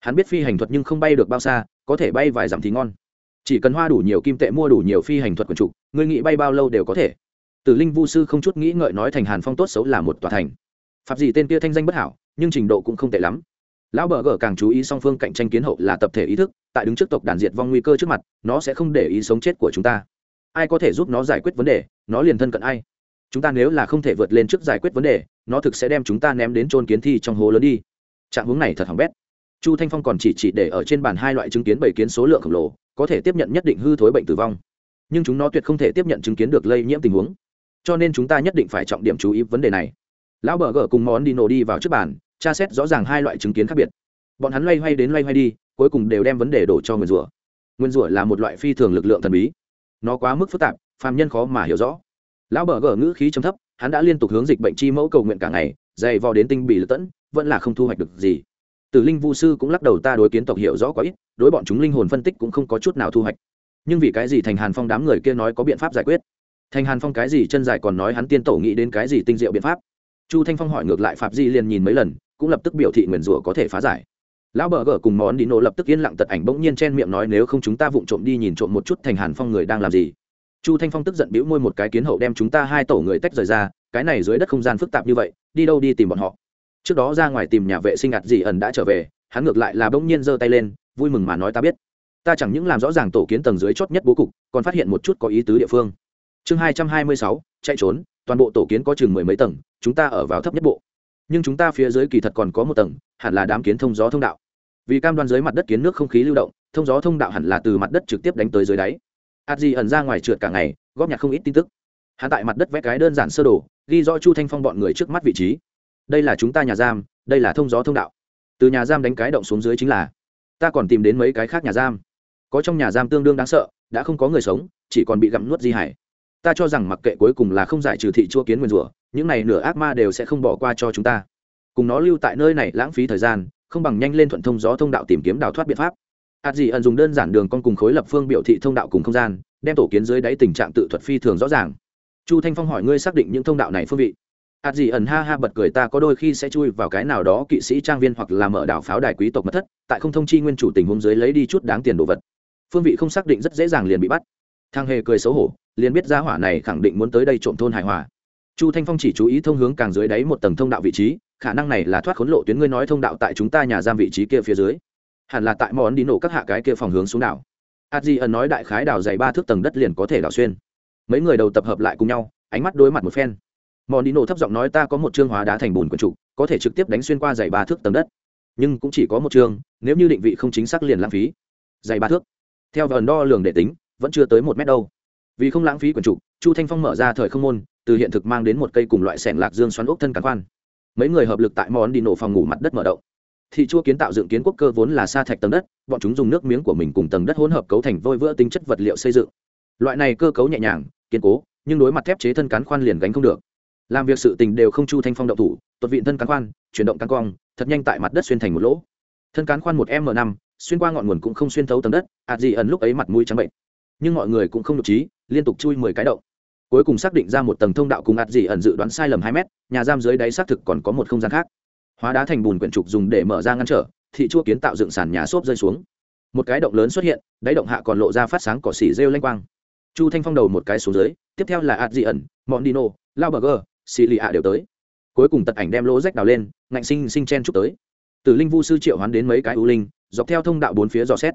Hắn biết phi hành thuật nhưng không bay được bao xa, có thể bay vài dặm thì ngon. Chỉ cần hoa đủ nhiều kim tệ mua đủ nhiều phi hành thuật quần trục người nghĩ bay bao lâu đều có thể. Tử linh vu sư không chút nghĩ ngợi nói thành hàn phong tốt xấu là một tòa thành. Pháp gì tên kia thanh danh bất hảo, nhưng trình độ cũng không tệ lắm lão bờ gờ càng chú ý song phương cạnh tranh kiến hậu là tập thể ý thức, tại đứng trước tộc đàn diệt vong nguy cơ trước mặt, nó sẽ không để ý sống chết của chúng ta. Ai có thể giúp nó giải quyết vấn đề, nó liền thân cận ai. Chúng ta nếu là không thể vượt lên trước giải quyết vấn đề, nó thực sẽ đem chúng ta ném đến trôn kiến thi trong hố lớn đi. Trạng hướng này thật hỏng bét. Chu thanh phong còn chỉ chỉ để ở trên bàn hai loại chứng kiến bảy kiến số lượng khổng lồ, có thể tiếp nhận nhất định hư thối bệnh tử vong. Nhưng chúng nó tuyệt không thể tiếp nhận chứng kiến được lây nhiễm tình huống. Cho nên chúng ta nhất định phải trọng điểm chú ý vấn đề này. Lão bờ gờ cùng món đi nổ đi vào trước bàn tra xét rõ ràng hai loại chứng kiến khác biệt. Bọn hắn loay hoay đến loay hoay đi, cuối cùng đều đem vấn đề đổ cho nguyên rủa. Nguyên rủa là một loại phi thường lực lượng thần bí. Nó quá mức phức tạp, phàm nhân khó mà hiểu rõ. Lão bờ gở ngữ khí trầm thấp, hắn đã liên tục hướng dịch bệnh chi mẫu cầu nguyện cả ngày, dày vò đến tinh bị lật tẫn, vẫn là không thu hoạch được gì. Tử linh vu sư cũng lắc đầu ta đối kiến tộc hiểu rõ quá ít, đối bọn chúng linh hồn phân tích cũng không có chút nào thu hoạch. Nhưng vì cái gì thành hàn phong đám người kia nói có biện pháp giải quyết? Thành hàn phong cái gì chân dài còn nói hắn tiên tổ nghĩ đến cái gì tinh diệu biện pháp? Chu thanh phong hỏi ngược lại Phạm di liền nhìn mấy lần cũng lập tức biểu thị nguyền rủa có thể phá giải. Lão bờ gờ cùng món đi nổ lập tức yên lặng tật ảnh bỗng nhiên chen miệng nói nếu không chúng ta vụng trộm đi nhìn trộm một chút thành hàn phong người đang làm gì. Chu thanh phong tức giận bĩu môi một cái kiến hậu đem chúng ta hai tổ người tách rời ra, cái này dưới đất không gian phức tạp như vậy, đi đâu đi tìm bọn họ. Trước đó ra ngoài tìm nhà vệ sinh ạt dị ẩn đã trở về, hắn ngược lại là bỗng nhiên giơ tay lên, vui mừng mà nói ta biết. Ta chẳng những làm rõ ràng tổ kiến tầng dưới chót nhất bố cục, còn phát hiện một chút có ý tứ địa phương. Chương hai trăm hai mươi sáu, chạy trốn, toàn bộ tổ kiến có chừng mười mấy tầng, chúng ta ở vào thấp nhất bộ nhưng chúng ta phía dưới kỳ thật còn có một tầng, hẳn là đám kiến thông gió thông đạo. Vì cam đoan dưới mặt đất kiến nước không khí lưu động, thông gió thông đạo hẳn là từ mặt đất trực tiếp đánh tới dưới đáy. Ạt di ẩn ra ngoài trượt cả ngày, góp nhặt không ít tin tức. Hắn tại mặt đất vẽ cái đơn giản sơ đồ, ghi rõ chu thanh phong bọn người trước mắt vị trí. Đây là chúng ta nhà giam, đây là thông gió thông đạo. Từ nhà giam đánh cái động xuống dưới chính là, ta còn tìm đến mấy cái khác nhà giam. Có trong nhà giam tương đương đáng sợ, đã không có người sống, chỉ còn bị gặm nuốt di hải ta cho rằng mặc kệ cuối cùng là không giải trừ thị chua kiến nguyên rủa, những này nửa ác ma đều sẽ không bỏ qua cho chúng ta. Cùng nó lưu tại nơi này lãng phí thời gian, không bằng nhanh lên thuận thông gió thông đạo tìm kiếm đào thoát biện pháp. Ạt gì ẩn dùng đơn giản đường con cùng khối lập phương biểu thị thông đạo cùng không gian, đem tổ kiến dưới đáy tình trạng tự thuật phi thường rõ ràng. Chu thanh phong hỏi ngươi xác định những thông đạo này phương vị. Ạt gì ẩn ha ha bật cười ta có đôi khi sẽ chui vào cái nào đó kỵ sĩ trang viên hoặc là mở đảo pháo đài quý tộc mất thất, tại không thông chi nguyên chủ tình huống dưới lấy đi chút đáng tiền đồ vật. Phương vị không xác định rất dễ dàng liền bị bắt. Thang hề cười xấu hổ liền biết gia hỏa này khẳng định muốn tới đây trộm thôn hài hòa. Chu thanh phong chỉ chú ý thông hướng càng dưới đáy một tầng thông đạo vị trí, khả năng này là thoát khốn lộ tuyến ngươi nói thông đạo tại chúng ta nhà giam vị trí kia phía dưới. Hẳn là tại món đi nổ các hạ cái kia phòng hướng xuống đảo. Adji ẩn nói đại khái đảo dày ba thước tầng đất liền có thể đảo xuyên. Mấy người đầu tập hợp lại cùng nhau, ánh mắt đối mặt một phen. Món đi nổ thấp giọng nói ta có một chương hóa đá thành bùn quần trụ có thể trực tiếp đánh xuyên qua dày ba thước tầng đất. Nhưng cũng chỉ có một chương, nếu như định vị không chính xác liền lãng phí. Dày ba thước. Theo vần đo lường để tính, vẫn chưa tới một mét đâu vì không lãng phí quần trục chu thanh phong mở ra thời không môn từ hiện thực mang đến một cây cùng loại sẻng lạc dương xoắn ốc thân cán khoan mấy người hợp lực tại món đi nổ phòng ngủ mặt đất mở động. Thị chua kiến tạo dựng kiến quốc cơ vốn là sa thạch tầng đất bọn chúng dùng nước miếng của mình cùng tầng đất hỗn hợp cấu thành vôi vữa tính chất vật liệu xây dựng. Loại này cơ cấu nhẹ nhàng kiên cố nhưng đối mặt thép chế thân cán khoan liền gánh không được. Làm việc sự tình đều không chu thanh phong động thủ tuột vị thân cán khoan chuyển động cán quang, thật nhanh tại mặt đất xuyên thành một lỗ. Thân cán khoan một m năm xuyên qua ngọn nguồn cũng không xuyên thấu tầng đất ạt gì ẩn lúc ấy mặt mũi trắng bệnh nhưng mọi người cũng không nhục trí, liên tục chui mười cái động. Cuối cùng xác định ra một tầng thông đạo cùng ạt dị ẩn dự đoán sai lầm hai mét, nhà giam dưới đáy xác thực còn có một không gian khác. Hóa đá thành bùn quyển trục dùng để mở ra ngăn trở, thị chua kiến tạo dựng sàn nhà xốp rơi xuống. Một cái động lớn xuất hiện, đáy động hạ còn lộ ra phát sáng cỏ xỉ rêu lanh quang. Chu thanh phong đầu một cái xuống dưới, tiếp theo là ạt dị ẩn mọn dino lao bờ gờ xì lì ạ đều tới. Cuối cùng tật ảnh đem lỗ rách đào lên, ngạnh sinh sinh chen chúc tới. Từ linh vu sư triệu hoán đến mấy cái ưu linh, dọc theo thông đạo bốn phía dò xét.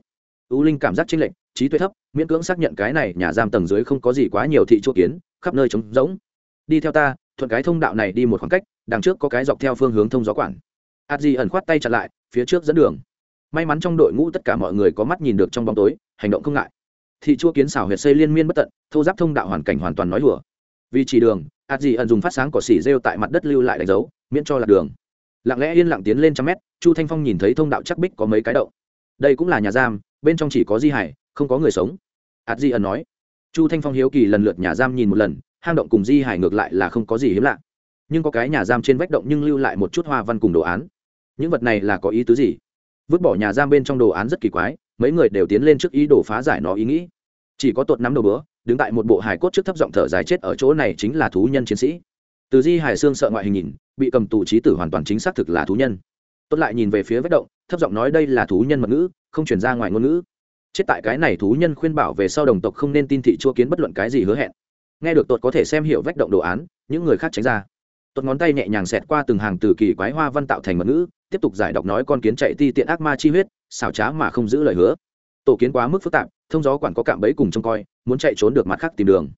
U linh cảm giác chênh lệch, trí tuệ thấp, miễn cưỡng xác nhận cái này nhà giam tầng dưới không có gì quá nhiều thị chỗ kiến, khắp nơi trống rỗng. Đi theo ta, thuận cái thông đạo này đi một khoảng cách, đằng trước có cái dọc theo phương hướng thông gió quản. Adji ẩn khoát tay chặn lại, phía trước dẫn đường. May mắn trong đội ngũ tất cả mọi người có mắt nhìn được trong bóng tối, hành động không ngại. Thị chua kiến xảo huyệt xây liên miên bất tận, thô giáp thông đạo hoàn cảnh hoàn toàn nói lừa. vì chỉ đường, Adji ẩn dùng phát sáng cỏ xỉ rêu tại mặt đất lưu lại đánh dấu, miễn cho lạc đường. Lặng lẽ yên lặng tiến lên trăm mét, chu thanh phong nhìn thấy thông đạo chắc bích có mấy cái động. đây cũng là nhà giam bên trong chỉ có di hải, không có người sống. Ạt di ẩn nói. Chu thanh phong hiếu kỳ lần lượt nhà giam nhìn một lần, hang động cùng di hải ngược lại là không có gì hiếm lạ. Nhưng có cái nhà giam trên vách động nhưng lưu lại một chút hoa văn cùng đồ án. Những vật này là có ý tứ gì? Vứt bỏ nhà giam bên trong đồ án rất kỳ quái, mấy người đều tiến lên trước ý đồ phá giải nó ý nghĩ. Chỉ có tột nắm đầu bữa, đứng tại một bộ hài cốt trước thấp giọng thở dài chết ở chỗ này chính là thú nhân chiến sĩ. Từ di hải xương sợ ngoại hình nhìn, bị cầm tù trí tử hoàn toàn chính xác thực là thú nhân tốt lại nhìn về phía vết động, thấp giọng nói đây là thú nhân mật ngữ, không chuyển ra ngoài ngôn ngữ. Chết tại cái này thú nhân khuyên bảo về sau đồng tộc không nên tin thị chua kiến bất luận cái gì hứa hẹn. Nghe được tột có thể xem hiểu vách động đồ án, những người khác tránh ra. Tuột ngón tay nhẹ nhàng xẹt qua từng hàng từ kỳ quái hoa văn tạo thành mật ngữ, tiếp tục giải đọc nói con kiến chạy ti tiện ác ma chi huyết, xảo trá mà không giữ lời hứa. Tổ kiến quá mức phức tạp, thông gió quản có cạm bẫy cùng trông coi, muốn chạy trốn được mặt khác tìm đường.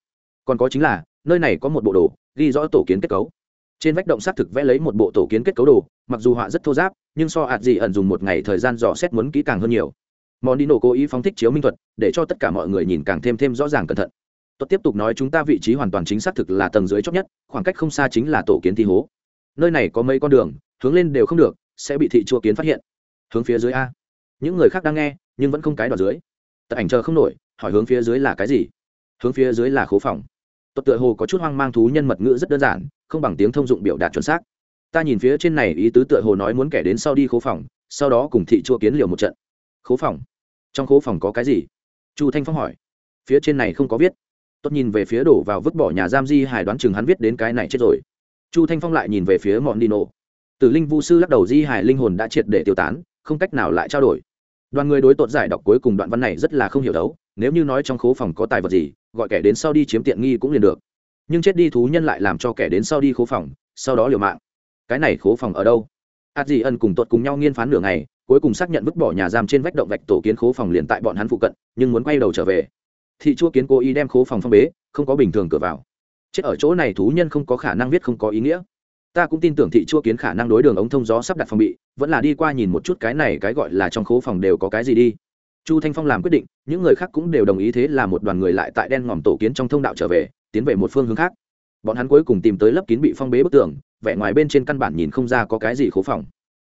Còn có chính là, nơi này có một bộ đồ, ghi rõ tổ kiến kết cấu. Trên vách động xác thực vẽ lấy một bộ tổ kiến kết cấu đồ, mặc dù họa rất thô giáp nhưng so ạt gì ẩn dùng một ngày thời gian dò xét muốn kỹ càng hơn nhiều. Món đi nổ cố ý phóng thích chiếu minh thuật, để cho tất cả mọi người nhìn càng thêm thêm rõ ràng cẩn thận. Tốt, tiếp tục nói chúng ta vị trí hoàn toàn chính xác thực là tầng dưới chót nhất, khoảng cách không xa chính là tổ kiến thi hố. Nơi này có mấy con đường, hướng lên đều không được, sẽ bị thị chua kiến phát hiện. Hướng phía dưới a. Những người khác đang nghe, nhưng vẫn không cái đoạt dưới. Tật ảnh chờ không nổi, hỏi hướng phía dưới là cái gì? Hướng phía dưới là khố phòng. Tốt, tựa hồ có chút hoang mang thú nhân mật ngữ rất đơn giản, không bằng tiếng thông dụng biểu đạt chuẩn xác ta nhìn phía trên này ý tứ tựa hồ nói muốn kẻ đến sau đi khố phòng, sau đó cùng thị chua kiến liều một trận. Khố phòng? Trong khố phòng có cái gì? Chu thanh phong hỏi. Phía trên này không có viết. Tốt nhìn về phía đổ vào vứt bỏ nhà giam di hải đoán chừng hắn viết đến cái này chết rồi. Chu thanh phong lại nhìn về phía mọn đi nổ tử linh vu sư lắc đầu di hải linh hồn đã triệt để tiêu tán, không cách nào lại trao đổi. Đoàn người đối tột giải đọc cuối cùng đoạn văn này rất là không hiểu đấu, nếu như nói trong khố phòng có tài vật gì, gọi kẻ đến sau đi chiếm tiện nghi cũng liền được. Nhưng chết đi thú nhân lại làm cho kẻ đến sau đi khố phòng, sau đó liều mạng cái này khố phòng ở đâu? Ạt dị ân cùng tột cùng nhau nghiên phán nửa ngày, cuối cùng xác nhận vứt bỏ nhà giam trên vách động vạch tổ kiến khố phòng liền tại bọn hắn phụ cận, nhưng muốn quay đầu trở về. Thị chua kiến cố ý đem khố phòng phong bế, không có bình thường cửa vào. Chết ở chỗ này thú nhân không có khả năng viết không có ý nghĩa. Ta cũng tin tưởng thị chua kiến khả năng đối đường ống thông gió sắp đặt phòng bị, vẫn là đi qua nhìn một chút cái này cái gọi là trong khố phòng đều có cái gì đi. Chu thanh phong làm quyết định, những người khác cũng đều đồng ý thế là một đoàn người lại tại đen ngòm tổ kiến trong thông đạo trở về, tiến về một phương hướng khác. Bọn hắn cuối cùng tìm tới lớp kín bị phong bế bức tường vẻ ngoài bên trên căn bản nhìn không ra có cái gì khố phòng.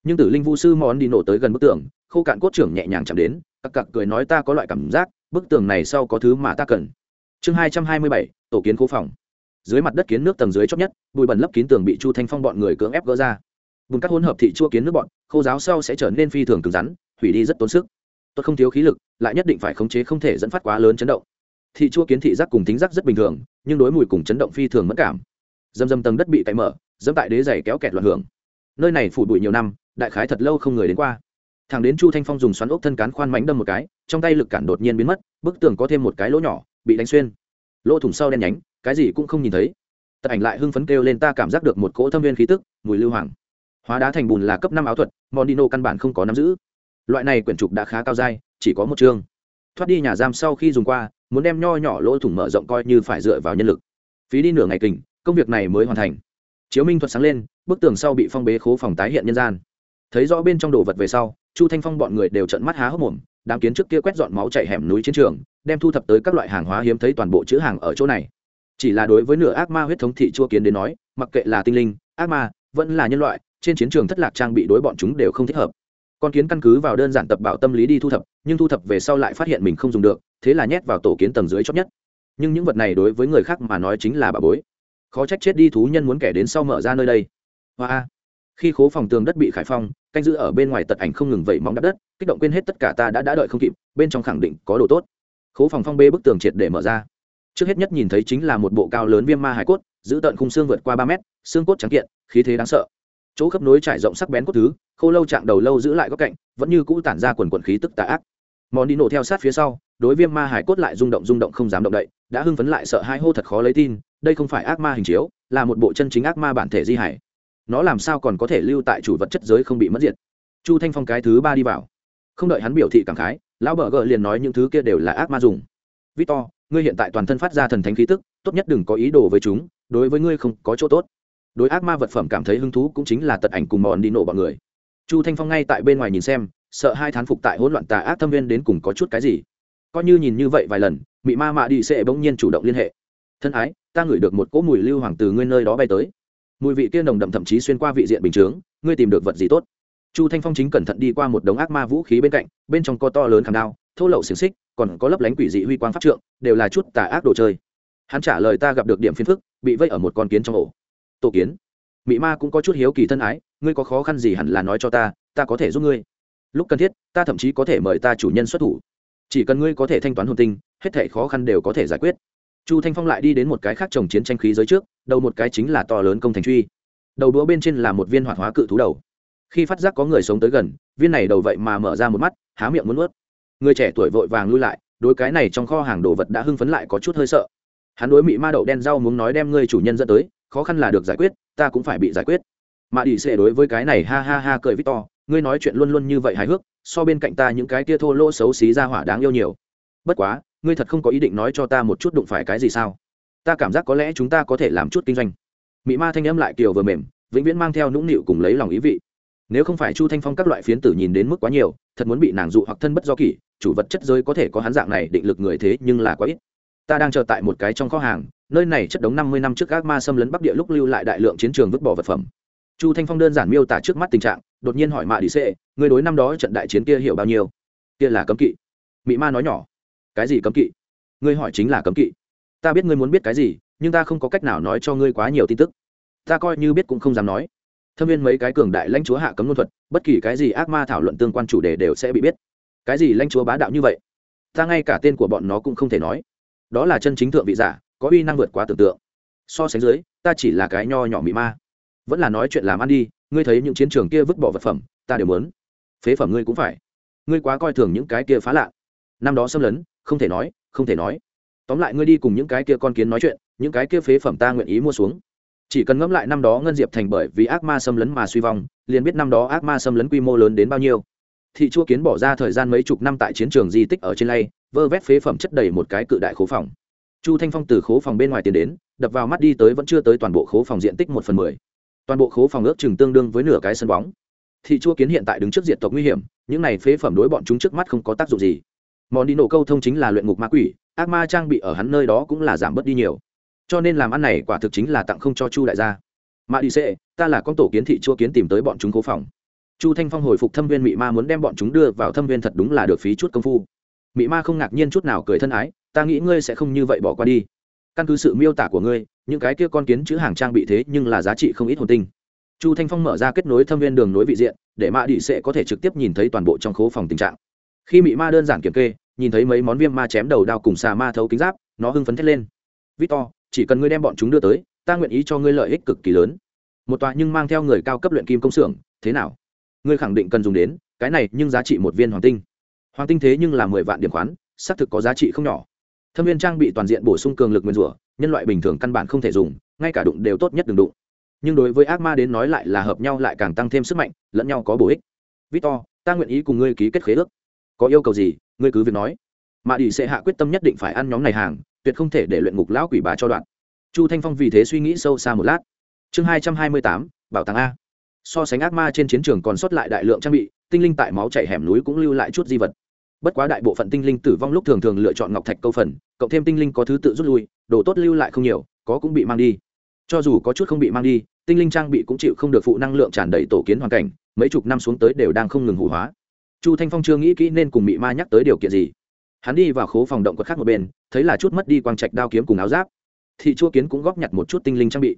Nhưng tử linh vũ sư món đi nổ tới gần bức tường, khô cạn cốt trưởng nhẹ nhàng chạm đến, cặc cặc cười nói ta có loại cảm giác, bức tường này sau có thứ mà ta cần. Chương hai trăm hai mươi bảy, tổ kiến khố phòng. Dưới mặt đất kiến nước tầng dưới chót nhất, bụi bẩn lấp kín tường bị chu thanh phong bọn người cưỡng ép gỡ ra. Bùn các hỗn hợp thị chua kiến nước bọn, khô giáo sau sẽ trở nên phi thường cứng rắn, hủy đi rất tốn sức. Tốt không thiếu khí lực, lại nhất định phải khống chế không thể dẫn phát quá lớn chấn động. Thị chua kiến thị giác cùng tính giác rất bình thường, nhưng đối mùi cùng chấn động phi thường mất cảm dầm dầm tầng đất bị cậy mở, dẫm tại đế giày kéo kẹt loạn hưởng. Nơi này phủ bụi nhiều năm, đại khái thật lâu không người đến qua. Thằng đến chu thanh phong dùng xoắn ốc thân cán khoan mánh đâm một cái, trong tay lực cản đột nhiên biến mất, bức tường có thêm một cái lỗ nhỏ, bị đánh xuyên. Lỗ thủng sau đen nhánh, cái gì cũng không nhìn thấy. Tật ảnh lại hưng phấn kêu lên ta cảm giác được một cỗ thâm viên khí tức, mùi lưu hoàng. Hóa đá thành bùn là cấp năm áo thuật, mondino căn bản không có nắm giữ. Loại này quyển trục đã khá cao dai, chỉ có một chương. Thoát đi nhà giam sau khi dùng qua, muốn đem nho nhỏ lỗ thủng mở rộng coi như phải dựa vào nhân lực. Phí đi nửa ngày kình công việc này mới hoàn thành. Chiếu minh thuật sáng lên, bức tường sau bị phong bế khố phòng tái hiện nhân gian. Thấy rõ bên trong đồ vật về sau, chu thanh phong bọn người đều trận mắt há hốc mồm, đám kiến trước kia quét dọn máu chạy hẻm núi chiến trường, đem thu thập tới các loại hàng hóa hiếm thấy toàn bộ chữ hàng ở chỗ này. Chỉ là đối với nửa ác ma huyết thống thị chua kiến đến nói, mặc kệ là tinh linh, ác ma, vẫn là nhân loại, trên chiến trường thất lạc trang bị đối bọn chúng đều không thích hợp. Con kiến căn cứ vào đơn giản tập bảo tâm lý đi thu thập, nhưng thu thập về sau lại phát hiện mình không dùng được, thế là nhét vào tổ kiến tầng dưới chót nhất. Nhưng những vật này đối với người khác mà nói chính là bà bối khó trách chết đi thú nhân muốn kẻ đến sau mở ra nơi đây. Hoa khi khố phòng tường đất bị khải phong, canh giữ ở bên ngoài tật ảnh không ngừng vẩy móng đắp đất, kích động quên hết tất cả ta đã đã đợi không kịp, bên trong khẳng định có đồ tốt. Khố phòng phong bê bức tường triệt để mở ra. Trước hết nhất nhìn thấy chính là một bộ cao lớn viêm ma hải cốt, giữ tận khung xương vượt qua ba mét, xương cốt trắng kiện, khí thế đáng sợ. Chỗ khớp nối trải rộng sắc bén cốt thứ, khô lâu chạm đầu lâu giữ lại góc cạnh, vẫn như cũ tản ra quần quần khí tức tà ác. Món đi nổ theo sát phía sau, đối viêm ma hải cốt lại rung động rung động không dám động đậy, đã hưng phấn lại sợ hai hô thật khó lấy tin đây không phải ác ma hình chiếu, là một bộ chân chính ác ma bản thể di hải. Nó làm sao còn có thể lưu tại chủ vật chất giới không bị mất diệt? Chu thanh phong cái thứ ba đi vào. Không đợi hắn biểu thị cảm khái, lão bờ gờ liền nói những thứ kia đều là ác ma dùng. Victor, ngươi hiện tại toàn thân phát ra thần thánh khí tức, tốt nhất đừng có ý đồ với chúng, đối với ngươi không có chỗ tốt. Đối ác ma vật phẩm cảm thấy hứng thú cũng chính là tật ảnh cùng mòn đi nổ bọn người. Chu thanh phong ngay tại bên ngoài nhìn xem, sợ hai thán phục tại hỗn loạn tà ác thâm viên đến cùng có chút cái gì. Coi như nhìn như vậy vài lần, mị ma mạ đi sẽ bỗng nhiên chủ động liên hệ. Thân ái ta ngửi được một cỗ mùi lưu hoàng từ nguyên nơi đó bay tới. Mùi vị kia nồng đậm thậm chí xuyên qua vị diện bình chướng, ngươi tìm được vật gì tốt? Chu thanh phong chính cẩn thận đi qua một đống ác ma vũ khí bên cạnh, bên trong có to lớn khảm đao, thô lậu xiềng xích, còn có lấp lánh quỷ dị huy quang pháp trượng, đều là chút tà ác đồ chơi. Hắn trả lời ta gặp được điểm phiền phức, bị vây ở một con kiến trong ổ. Tổ kiến. Mị ma cũng có chút hiếu kỳ thân ái, ngươi có khó khăn gì hẳn là nói cho ta ta có thể giúp ngươi. Lúc cần thiết, ta thậm chí có thể mời ta chủ nhân xuất thủ. Chỉ cần ngươi có thể thanh toán hồn tinh, hết thể khó khăn đều có thể giải quyết chu thanh phong lại đi đến một cái khác trồng chiến tranh khí giới trước, đầu một cái chính là to lớn công thành truy. Đầu đũa bên trên là một viên hoạt hóa cự thú đầu. Khi phát giác có người sống tới gần, viên này đầu vậy mà mở ra một mắt, há miệng muốn ướt người trẻ tuổi vội vàng lui lại, đối cái này trong kho hàng đồ vật đã hưng phấn lại có chút hơi sợ. Hắn đối mị ma đậu đen rau muốn nói đem ngươi chủ nhân dẫn tới, khó khăn là được giải quyết, ta cũng phải bị giải quyết. Mà đi xệ đối với cái này ha ha ha cười victor ngươi nói chuyện luôn luôn như vậy hài hước, so bên cạnh ta những cái tia thô lỗ xấu xí ra hỏa đáng yêu nhiều. Bất quá ngươi thật không có ý định nói cho ta một chút đụng phải cái gì sao? Ta cảm giác có lẽ chúng ta có thể làm chút kinh doanh. Mị ma thanh âm lại kiều vừa mềm, vĩnh viễn mang theo nũng nịu cùng lấy lòng ý vị. Nếu không phải chu thanh phong các loại phiến tử nhìn đến mức quá nhiều, thật muốn bị nàng dụ hoặc thân bất do kỷ, chủ vật chất giới có thể có hắn dạng này định lực người thế nhưng là quá ít. Ta đang chờ tại một cái trong kho hàng, nơi này chất đống năm mươi năm trước các ma xâm lấn bắc địa lúc lưu lại đại lượng chiến trường vứt bỏ vật phẩm. Chu thanh phong đơn giản miêu tả trước mắt tình trạng, đột nhiên hỏi mạ đi xê người đối năm đó trận đại chiến kia hiểu bao nhiêu? Kia là cấm kỵ. Mỹ ma nói nhỏ cái gì cấm kỵ? Ngươi hỏi chính là cấm kỵ. Ta biết ngươi muốn biết cái gì, nhưng ta không có cách nào nói cho ngươi quá nhiều tin tức. Ta coi như biết cũng không dám nói. Thâm viên mấy cái cường đại lãnh chúa hạ cấm luân thuật, bất kỳ cái gì ác ma thảo luận tương quan chủ đề đều sẽ bị biết. Cái gì lãnh chúa bá đạo như vậy? Ta ngay cả tên của bọn nó cũng không thể nói. Đó là chân chính thượng vị giả, có uy năng vượt quá tưởng tượng. So sánh dưới, ta chỉ là cái nho nhỏ mị ma. Vẫn là nói chuyện làm ăn đi, ngươi thấy những chiến trường kia vứt bỏ vật phẩm, ta đều muốn. Phế phẩm ngươi cũng phải. Ngươi quá coi thường những cái kia phá lạ. Năm đó xâm lấn không thể nói, không thể nói. Tóm lại ngươi đi cùng những cái kia con kiến nói chuyện, những cái kia phế phẩm ta nguyện ý mua xuống. Chỉ cần ngẫm lại năm đó ngân diệp thành bởi vì ác ma xâm lấn mà suy vong, liền biết năm đó ác ma xâm lấn quy mô lớn đến bao nhiêu. Thị chua kiến bỏ ra thời gian mấy chục năm tại chiến trường di tích ở trên lay, vơ vét phế phẩm chất đầy một cái cự đại khố phòng. Chu thanh phong từ khố phòng bên ngoài tiến đến, đập vào mắt đi tới vẫn chưa tới toàn bộ khố phòng diện tích một phần mười. Toàn bộ khố phòng ước chừng tương đương với nửa cái sân bóng. Thị chua kiến hiện tại đứng trước diện tộc nguy hiểm, những này phế phẩm đối bọn chúng trước mắt không có tác dụng gì món đi nổ câu thông chính là luyện ngục ma quỷ, ác ma trang bị ở hắn nơi đó cũng là giảm bớt đi nhiều. Cho nên làm ăn này quả thực chính là tặng không cho chu đại gia. Ma đi xệ ta là con tổ kiến thị chua kiến tìm tới bọn chúng cố phòng. Chu thanh phong hồi phục thâm viên mị ma muốn đem bọn chúng đưa vào thâm viên thật đúng là được phí chút công phu. Mị ma không ngạc nhiên chút nào cười thân ái, ta nghĩ ngươi sẽ không như vậy bỏ qua đi. Căn cứ sự miêu tả của ngươi, những cái kia con kiến chữ hàng trang bị thế nhưng là giá trị không ít hồn tinh. Chu thanh phong mở ra kết nối thâm viên đường nối vị diện, để mạ đi sẽ có thể trực tiếp nhìn thấy toàn bộ trong khố phòng tình trạng khi mị ma đơn giản kiểm kê, nhìn thấy mấy món viêm ma chém đầu đao cùng xà ma thấu kính giáp, nó hưng phấn thét lên. Victor, chỉ cần ngươi đem bọn chúng đưa tới, ta nguyện ý cho ngươi lợi ích cực kỳ lớn. Một tòa nhưng mang theo người cao cấp luyện kim công xưởng, thế nào? Ngươi khẳng định cần dùng đến, cái này nhưng giá trị một viên hoàng tinh. Hoàng tinh thế nhưng là mười vạn điểm khoán, xác thực có giá trị không nhỏ. Thâm viên trang bị toàn diện bổ sung cường lực nguyên rủa, nhân loại bình thường căn bản không thể dùng, ngay cả đụng đều tốt nhất đừng đụng. Nhưng đối với ác ma đến nói lại là hợp nhau lại càng tăng thêm sức mạnh, lẫn nhau có bổ ích. Victor, ta nguyện ý cùng ngươi ký kết khế ước có yêu cầu gì, ngươi cứ việc nói. Mà đi sẽ hạ quyết tâm nhất định phải ăn nhóm này hàng, tuyệt không thể để luyện ngục lão quỷ bà cho đoạn. Chu thanh phong vì thế suy nghĩ sâu xa một lát. Chương hai trăm hai mươi tám, bảo tàng a. So sánh ác ma trên chiến trường còn sót lại đại lượng trang bị, tinh linh tại máu chảy hẻm núi cũng lưu lại chút di vật. Bất quá đại bộ phận tinh linh tử vong lúc thường thường lựa chọn ngọc thạch câu phần, cộng thêm tinh linh có thứ tự rút lui, đồ tốt lưu lại không nhiều, có cũng bị mang đi. Cho dù có chút không bị mang đi, tinh linh trang bị cũng chịu không được phụ năng lượng tràn đầy tổ kiến hoàn cảnh, mấy chục năm xuống tới đều đang không ngừng hủ hóa chu thanh phong chưa nghĩ kỹ nên cùng mị ma nhắc tới điều kiện gì. Hắn đi vào khố phòng động quật khác một bên, thấy là chút mất đi quang trạch đao kiếm cùng áo giáp. Thị chua kiến cũng góp nhặt một chút tinh linh trang bị.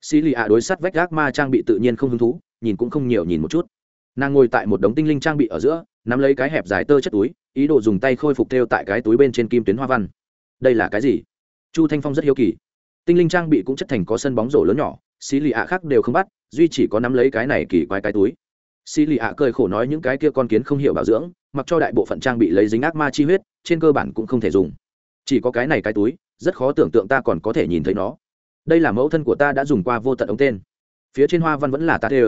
Xì lì ạ đối sắt vách gác ma trang bị tự nhiên không hứng thú, nhìn cũng không nhiều nhìn một chút. Nàng ngồi tại một đống tinh linh trang bị ở giữa, nắm lấy cái hẹp dài tơ chất túi, ý đồ dùng tay khôi phục theo tại cái túi bên trên kim tuyến hoa văn. Đây là cái gì? Chu thanh phong rất hiếu kỳ. Tinh linh trang bị cũng chất thành có sân bóng rổ lớn nhỏ, xí lì ạ khác đều không bắt, duy chỉ có nắm lấy cái này kỳ quái cái túi xì lì ạ cười khổ nói những cái kia con kiến không hiểu bảo dưỡng, mặc cho đại bộ phận trang bị lấy dính ác ma chi huyết, trên cơ bản cũng không thể dùng. Chỉ có cái này cái túi, rất khó tưởng tượng ta còn có thể nhìn thấy nó. Đây là mẫu thân của ta đã dùng qua vô tận ống tên. Phía trên hoa văn vẫn là ta tê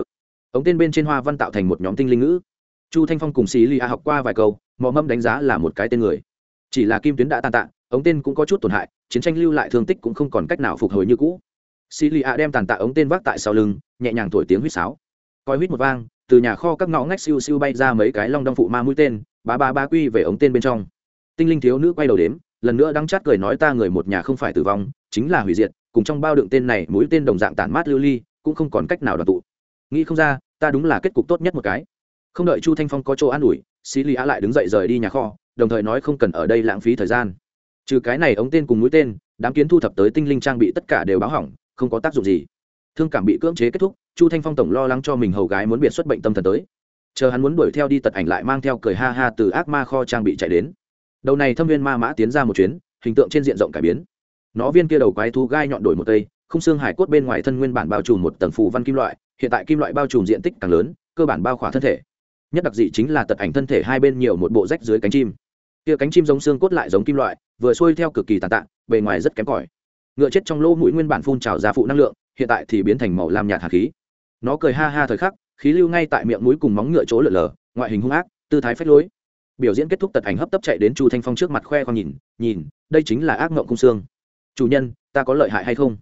ống tên bên trên hoa văn tạo thành một nhóm tinh linh ngữ. Chu thanh phong cùng xì lì a học qua vài câu, mò mâm đánh giá là một cái tên người. Chỉ là kim tuyến đã tàn tạ, ống tên cũng có chút tổn hại, chiến tranh lưu lại thương tích cũng không còn cách nào phục hồi như cũ. Xì lì a đem tàn tạ ống tên vác tại sau lưng, nhẹ nhàng thổi tiếng huýt sáo. Coi huýt một vang từ nhà kho các ngõ ngách siêu siêu bay ra mấy cái long đong phụ ma mũi tên ba ba ba quy về ống tên bên trong. Tinh linh thiếu nữ quay đầu đếm, lần nữa đắng chát cười nói ta người một nhà không phải tử vong, chính là hủy diệt, cùng trong bao đựng tên này mũi tên đồng dạng tản mát lưu ly, cũng không còn cách nào đoàn tụ. Nghĩ không ra, ta đúng là kết cục tốt nhất một cái. Không đợi chu thanh phong có chỗ an ủi xì lý á lại đứng dậy rời đi nhà kho, đồng thời nói không cần ở đây lãng phí thời gian. Trừ cái này ống tên cùng mũi tên, đám kiến thu thập tới tinh linh trang bị tất cả đều báo hỏng, không có tác dụng gì. Thương cảm bị cưỡng chế kết thúc chu thanh phong tổng lo lắng cho mình hầu gái muốn biệt xuất bệnh tâm thần tới. Chờ hắn muốn đuổi theo đi tật ảnh lại mang theo cười ha ha từ ác ma kho trang bị chạy đến. Đầu này thâm viên ma mã tiến ra một chuyến, hình tượng trên diện rộng cải biến. Nó viên kia đầu quái thú gai nhọn đổi một tây không xương hải cốt bên ngoài thân nguyên bản bao trùm một tầng phù văn kim loại, hiện tại kim loại bao trùm diện tích càng lớn, cơ bản bao khỏa thân thể. Nhất đặc dị chính là tật ảnh thân thể hai bên nhiều một bộ rách dưới cánh chim. Kia cánh chim giống xương cốt lại giống kim loại, vừa xuôi theo cực kỳ tàn tạ, bề ngoài rất kém cỏi. Ngựa chết trong lỗ mũi nguyên bản phun trào ra phụ năng lượng, hiện tại thì biến thành màu lam nhạt hạt khí nó cười ha ha thời khắc, khí lưu ngay tại miệng mũi cùng móng ngựa chỗ lở lở ngoại hình hung ác, tư thái phách lối. Biểu diễn kết thúc tật ảnh hấp tấp chạy đến chu thanh phong trước mặt khoe khoang nhìn nhìn, đây chính là ác mộng cung xương. Chủ nhân, ta có lợi hại hay không?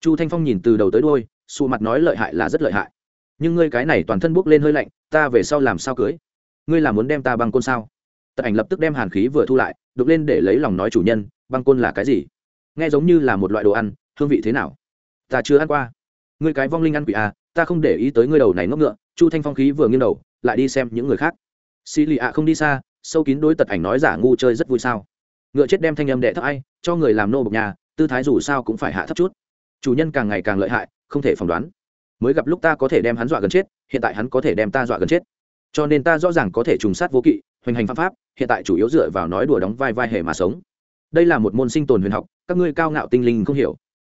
Chu thanh phong nhìn từ đầu tới đôi xù mặt nói lợi hại là rất lợi hại. Nhưng ngươi cái này toàn thân bốc lên hơi lạnh, ta về sau làm sao cưới? Ngươi là muốn đem ta băng côn sao? Tật ảnh lập tức đem hàn khí vừa thu lại, đục lên để lấy lòng nói, chủ nhân, băng côn là cái gì? Nghe giống như là một loại đồ ăn, hương vị thế nào? Ta chưa ăn qua. Ngươi cái vong linh ăn quỷ à ta không để ý tới ngươi đầu này ngốc ngựa, chu thanh phong khí vừa nghiêng đầu, lại đi xem những người khác. Xì lì ạ không đi xa, sâu kín đối tật ảnh nói giả ngu chơi rất vui sao. Ngựa chết đem thanh âm đệ thấp ai, cho người làm nô bọc nhà, tư thái dù sao cũng phải hạ thấp chút. Chủ nhân càng ngày càng lợi hại, không thể phỏng đoán. Mới gặp lúc ta có thể đem hắn dọa gần chết, hiện tại hắn có thể đem ta dọa gần chết. Cho nên ta rõ ràng có thể trùng sát vô kỵ, hoành hành pháp pháp, hiện tại chủ yếu dựa vào nói đùa đóng vai vai hề mà sống. Đây là một môn sinh tồn huyền học, các ngươi cao ngạo tinh linh không hiểu.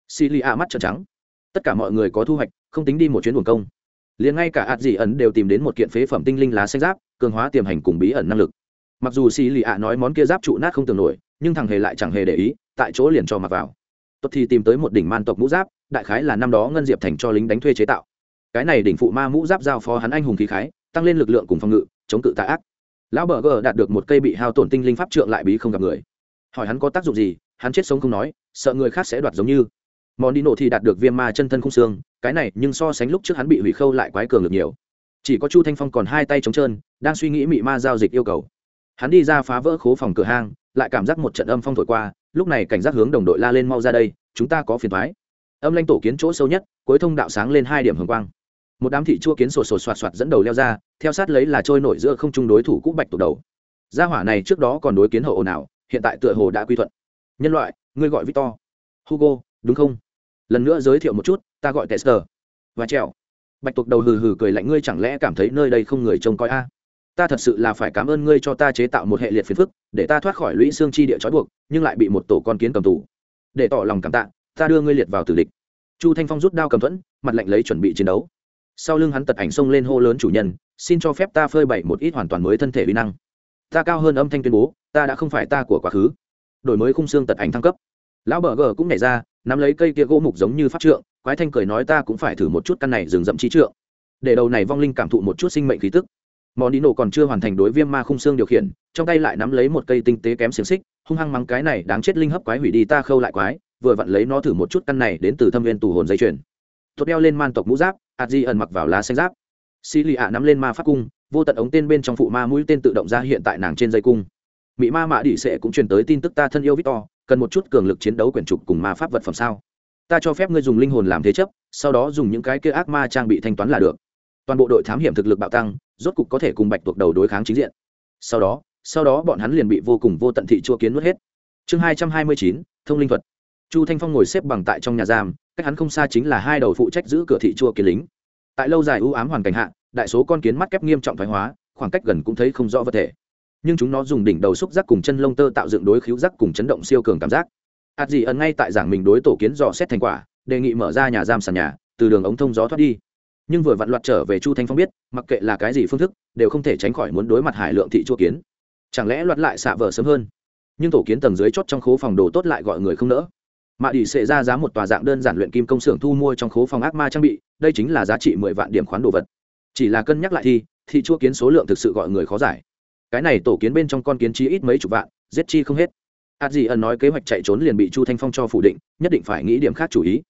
Xì lì ạ mắt trợn trắng. Tất cả mọi người có thu hoạch không tính đi một chuyến buồn công. Liền ngay cả ạt dị ẩn đều tìm đến một kiện phế phẩm tinh linh lá xanh giáp, cường hóa tiềm hành cùng bí ẩn năng lực. Mặc dù xì lì ạ nói món kia giáp trụ nát không tưởng nổi, nhưng thằng hề lại chẳng hề để ý, tại chỗ liền cho mặc vào. Tốt thì tìm tới một đỉnh man tộc mũ giáp, đại khái là năm đó ngân diệp thành cho lính đánh thuê chế tạo. Cái này đỉnh phụ ma mũ giáp giao phó hắn anh hùng khí khái, tăng lên lực lượng cùng phòng ngự, chống cự tạ ác. Lão bờ gờ đạt được một cây bị hao tổn tinh linh pháp trượng lại bí không gặp người. Hỏi hắn có tác dụng gì, hắn chết sống không nói, sợ người khác sẽ đoạt giống như món đi nổ thì đạt được viêm ma chân thân không xương, cái này nhưng so sánh lúc trước hắn bị hủy khâu lại quái cường được nhiều. Chỉ có chu thanh phong còn hai tay trống trơn, đang suy nghĩ mị ma giao dịch yêu cầu. Hắn đi ra phá vỡ khố phòng cửa hang, lại cảm giác một trận âm phong thổi qua, lúc này cảnh giác hướng đồng đội la lên mau ra đây, chúng ta có phiền thoái âm lanh tổ kiến chỗ sâu nhất, cuối thông đạo sáng lên hai điểm hồng quang. Một đám thị chua kiến sổ sổ soạt soạt dẫn đầu leo ra, theo sát lấy là trôi nổi giữa không trung đối thủ cũ bạch tụ đầu. Gia hỏa này trước đó còn đối kiến hậu ồn ào, hiện tại tựa hồ đã quy thuận. Nhân loại, ngươi gọi victor. Hugo, đúng không? Lần nữa giới thiệu một chút, ta gọi tester. Và trèo. Bạch tuộc đầu hừ hừ cười lạnh, ngươi chẳng lẽ cảm thấy nơi đây không người trông coi a? Ta thật sự là phải cảm ơn ngươi cho ta chế tạo một hệ liệt phiền phức, để ta thoát khỏi lũy xương chi địa trói buộc, nhưng lại bị một tổ con kiến cầm tù. Để tỏ lòng cảm tạ, ta đưa ngươi liệt vào tử địch. Chu thanh phong rút đao cầm thuẫn, mặt lạnh lấy chuẩn bị chiến đấu. Sau lưng hắn tật ảnh xông lên hô lớn chủ nhân, xin cho phép ta phơi bày một ít hoàn toàn mới thân thể uy năng. Ta cao hơn âm thanh tuyên bố, ta đã không phải ta của quá khứ. Đổi mới khung xương tật ảnh thăng cấp. Lão bờ gờ cũng nảy ra nắm lấy cây kia gỗ mục giống như pháp trượng, quái thanh cười nói ta cũng phải thử một chút căn này rừng rậm trí trượng. Để đầu này vong linh cảm thụ một chút sinh mệnh khí tức. Món đi nổ còn chưa hoàn thành đối viêm ma khung xương điều khiển, trong tay lại nắm lấy một cây tinh tế kém xiềng xích, hung hăng mắng cái này đáng chết linh hấp quái hủy đi ta khâu lại quái, vừa vặn lấy nó thử một chút căn này đến từ thâm viên tù hồn dây chuyền. Tốt đeo lên man tộc mũ giáp ạt di ẩn mặc vào lá xanh giáp. Xì lì ạ nắm lên ma pháp cung, vô tận ống tên bên trong phụ ma mũi tên tự động ra hiện tại nàng trên dây cung. Mỹ ma mạ đĩ sệ cũng truyền tới tin tức ta thân yêu victor cần một chút cường lực chiến đấu quyển trục cùng ma pháp vật phẩm sao? Ta cho phép ngươi dùng linh hồn làm thế chấp, sau đó dùng những cái kia ác ma trang bị thanh toán là được. Toàn bộ đội thám hiểm thực lực bạo tăng, rốt cục có thể cùng bạch tuộc đầu đối kháng chính diện. Sau đó sau đó bọn hắn liền bị vô cùng vô tận thị chua kiến nuốt hết. Chương hai trăm hai mươi chín, thông linh thuật. Chu thanh phong ngồi xếp bằng tại trong nhà giam, cách hắn không xa chính là hai đầu phụ trách giữ cửa thị chua kiến lính. Tại lâu dài ưu ám hoàn cảnh hạ, đại số con kiến mắt kép nghiêm trọng thoái hóa, khoảng cách gần cũng thấy không rõ vật thể nhưng chúng nó dùng đỉnh đầu xúc giác cùng chân lông tơ tạo dựng đối khíu giác cùng chấn động siêu cường cảm giác. Ạt dị ẩn ngay tại giảng mình đối tổ kiến dò xét thành quả, đề nghị mở ra nhà giam sàn nhà, từ đường ống thông gió thoát đi. Nhưng vừa vặn loạt trở về chu thanh phong biết, mặc kệ là cái gì phương thức, đều không thể tránh khỏi muốn đối mặt hải lượng thị chua kiến. Chẳng lẽ loạt lại xạ vờ sớm hơn? Nhưng tổ kiến tầng dưới chót trong khố phòng đồ tốt lại gọi người không nỡ. Mạ đi sẽ ra giá một tòa dạng đơn giản luyện kim công xưởng thu mua trong khố phòng ác ma trang bị, đây chính là giá trị mười vạn điểm khoán đồ vật. Chỉ là cân nhắc lại thì, thị chua kiến số lượng thực sự gọi người khó giải cái này tổ kiến bên trong con kiến chi ít mấy chục vạn, giết chi không hết. Ạt gì ẩn nói kế hoạch chạy trốn liền bị chu thanh phong cho phủ định, nhất định phải nghĩ điểm khác chủ ý.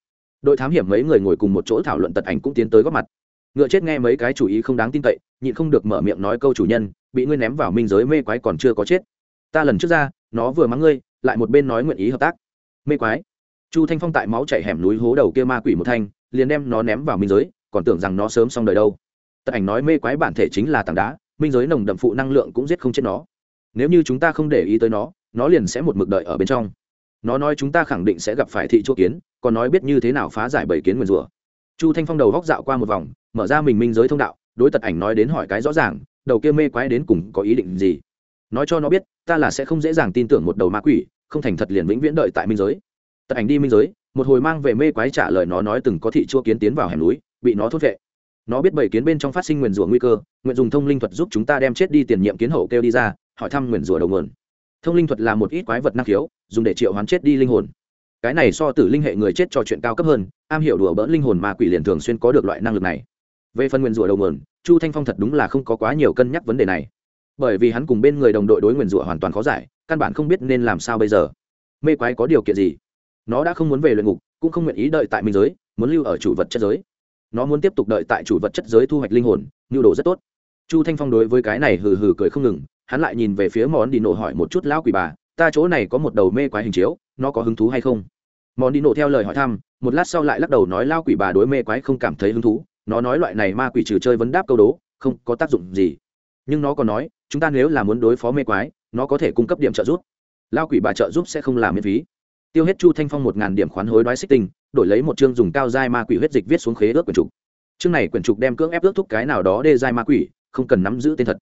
Đội thám hiểm mấy người ngồi cùng một chỗ thảo luận tật ảnh cũng tiến tới góp mặt. Ngựa chết nghe mấy cái chủ ý không đáng tin cậy, nhịn không được mở miệng nói câu chủ nhân, bị ngươi ném vào minh giới mê quái còn chưa có chết. Ta lần trước ra, nó vừa mắng ngươi, lại một bên nói nguyện ý hợp tác. Mê quái. Chu thanh phong tại máu chảy hẻm núi hố đầu kia ma quỷ một thanh, liền đem nó ném vào minh giới, còn tưởng rằng nó sớm xong đời đâu. Tật ảnh nói mê quái bản thể chính là tảng đá minh giới nồng đậm phụ năng lượng cũng giết không chết nó. Nếu như chúng ta không để ý tới nó nó liền sẽ một mực đợi ở bên trong. Nó nói chúng ta khẳng định sẽ gặp phải thị chỗ kiến, còn nói biết như thế nào phá giải bảy kiến nguyền rủa. Chu thanh phong đầu góc dạo qua một vòng, mở ra mình minh giới thông đạo, đối tật ảnh nói đến hỏi cái rõ ràng, đầu kia mê quái đến cùng có ý định gì? Nói cho nó biết, ta là sẽ không dễ dàng tin tưởng một đầu ma quỷ, không thành thật liền vĩnh viễn đợi tại minh giới. Tật ảnh đi minh giới, một hồi mang về mê quái trả lời nó nói từng có thị chua kiến tiến vào hẻm núi, bị nó thốt vệ nó biết bảy kiến bên trong phát sinh nguyền rủa nguy cơ, nguyện dùng thông linh thuật giúp chúng ta đem chết đi tiền nhiệm kiến hậu kêu đi ra, hỏi thăm nguyền rủa đầu nguồn. Thông linh thuật là một ít quái vật năng khiếu, dùng để triệu hoán chết đi linh hồn. Cái này so tử linh hệ người chết cho chuyện cao cấp hơn, am hiểu đùa bỡn linh hồn mà quỷ liền thường xuyên có được loại năng lực này. Về phần nguyền rủa đầu nguồn, chu thanh phong thật đúng là không có quá nhiều cân nhắc vấn đề này. Bởi vì hắn cùng bên người đồng đội đối nguyền rủa hoàn toàn khó giải, căn bản không biết nên làm sao bây giờ. Mê quái có điều kiện gì? Nó đã không muốn về luyện ngục, cũng không nguyện ý đợi tại minh giới, muốn lưu ở chủ vật chất giới nó muốn tiếp tục đợi tại chủ vật chất giới thu hoạch linh hồn, nhu đồ rất tốt. Chu thanh phong đối với cái này hừ hừ cười không ngừng, hắn lại nhìn về phía món đi nổ hỏi một chút lão quỷ bà, ta chỗ này có một đầu mê quái hình chiếu, nó có hứng thú hay không? Món đi nổ theo lời hỏi thăm, một lát sau lại lắc đầu nói lao quỷ bà đối mê quái không cảm thấy hứng thú, nó nói loại này ma quỷ trừ chơi vấn đáp câu đố, không có tác dụng gì. Nhưng nó còn nói, chúng ta nếu là muốn đối phó mê quái, nó có thể cung cấp điểm trợ giúp. Lao quỷ bà trợ giúp sẽ không làm miễn phí tiêu hết chu thanh phong một ngàn điểm khoán hối đoái xích tinh, đổi lấy một chương dùng cao giai ma quỷ huyết dịch viết xuống khế ước quyển trục. Chương này quyển trục đem cưỡng ép ước thúc cái nào đó đê giai ma quỷ, không cần nắm giữ tên thật.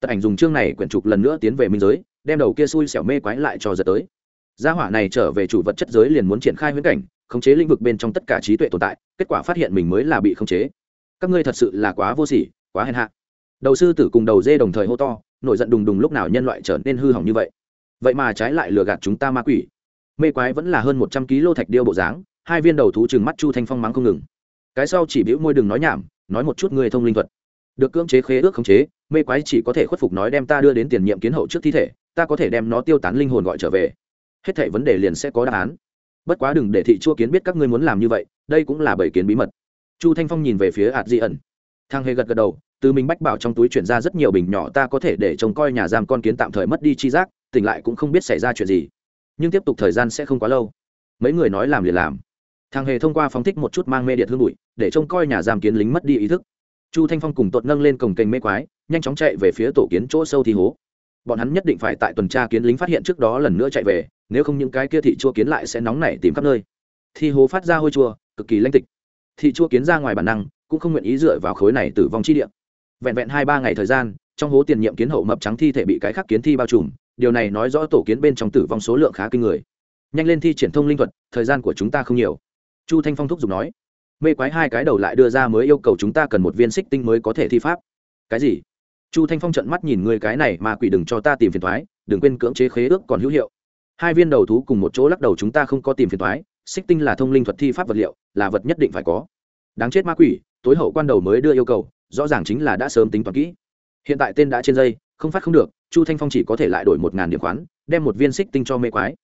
Tật ảnh dùng chương này quyển trục lần nữa tiến về minh giới, đem đầu kia xui xẻo mê quái lại cho giật tới. Gia hỏa này trở về chủ vật chất giới liền muốn triển khai huyễn cảnh, khống chế lĩnh vực bên trong tất cả trí tuệ tồn tại, kết quả phát hiện mình mới là bị khống chế. Các ngươi thật sự là quá vô sỉ, quá hèn hạ. Đầu sư tử cùng đầu dê đồng thời hô to, nổi giận đùng đùng lúc nào nhân loại trở nên hư hỏng như vậy. Vậy mà trái lại lừa gạt chúng ta ma quỷ mê quái vẫn là hơn một trăm kg thạch điêu bộ dáng, hai viên đầu thú chừng mắt chu thanh phong mắng không ngừng. Cái sau chỉ biểu môi đừng nói nhảm, nói một chút người thông linh thuật. Được cưỡng chế khế ước khống chế, mê quái chỉ có thể khuất phục nói đem ta đưa đến tiền nhiệm kiến hậu trước thi thể, ta có thể đem nó tiêu tán linh hồn gọi trở về. Hết thảy vấn đề liền sẽ có đáp án. Bất quá đừng để thị chua kiến biết các ngươi muốn làm như vậy, đây cũng là bảy kiến bí mật. Chu thanh phong nhìn về phía ạt di ẩn. Thang hề gật gật đầu, từ mình bách bảo trong túi chuyển ra rất nhiều bình nhỏ ta có thể để trông coi nhà giam con kiến tạm thời mất đi chi giác, tỉnh lại cũng không biết xảy ra chuyện gì nhưng tiếp tục thời gian sẽ không quá lâu. Mấy người nói làm liền làm. Thằng hề thông qua phóng thích một chút mang mê điện hương bụi, để trông coi nhà giam kiến lính mất đi ý thức. Chu thanh phong cùng tột nâng lên cổng kênh mê quái, nhanh chóng chạy về phía tổ kiến chỗ sâu thi hố. Bọn hắn nhất định phải tại tuần tra kiến lính phát hiện trước đó lần nữa chạy về, nếu không những cái kia thị chua kiến lại sẽ nóng nảy tìm khắp nơi. Thi hố phát ra hôi chua, cực kỳ lanh tịch. Thị chua kiến ra ngoài bản năng, cũng không nguyện ý dựa vào khối này tử vong chi địa. Vẹn vẹn hai ba ngày thời gian, trong hố tiền nhiệm kiến hậu mập trắng thi thể bị cái khắc kiến thi bao trùm điều này nói rõ tổ kiến bên trong tử vong số lượng khá kinh người. Nhanh lên thi triển thông linh thuật, thời gian của chúng ta không nhiều. Chu thanh phong thúc giục nói. Mê quái hai cái đầu lại đưa ra mới yêu cầu chúng ta cần một viên xích tinh mới có thể thi pháp. Cái gì? Chu thanh phong trận mắt nhìn người cái này mà quỷ đừng cho ta tìm phiền thoái, đừng quên cưỡng chế khế ước còn hữu hiệu. Hai viên đầu thú cùng một chỗ lắc đầu chúng ta không có tìm phiền thoái, xích tinh là thông linh thuật thi pháp vật liệu, là vật nhất định phải có. Đáng chết ma quỷ, tối hậu quan đầu mới đưa yêu cầu, rõ ràng chính là đã sớm tính toán kỹ. Hiện tại tên đã trên dây, không phát không được chu thanh phong chỉ có thể lại đổi một ngàn điểm khoán, đem một viên xích tinh cho mê quái.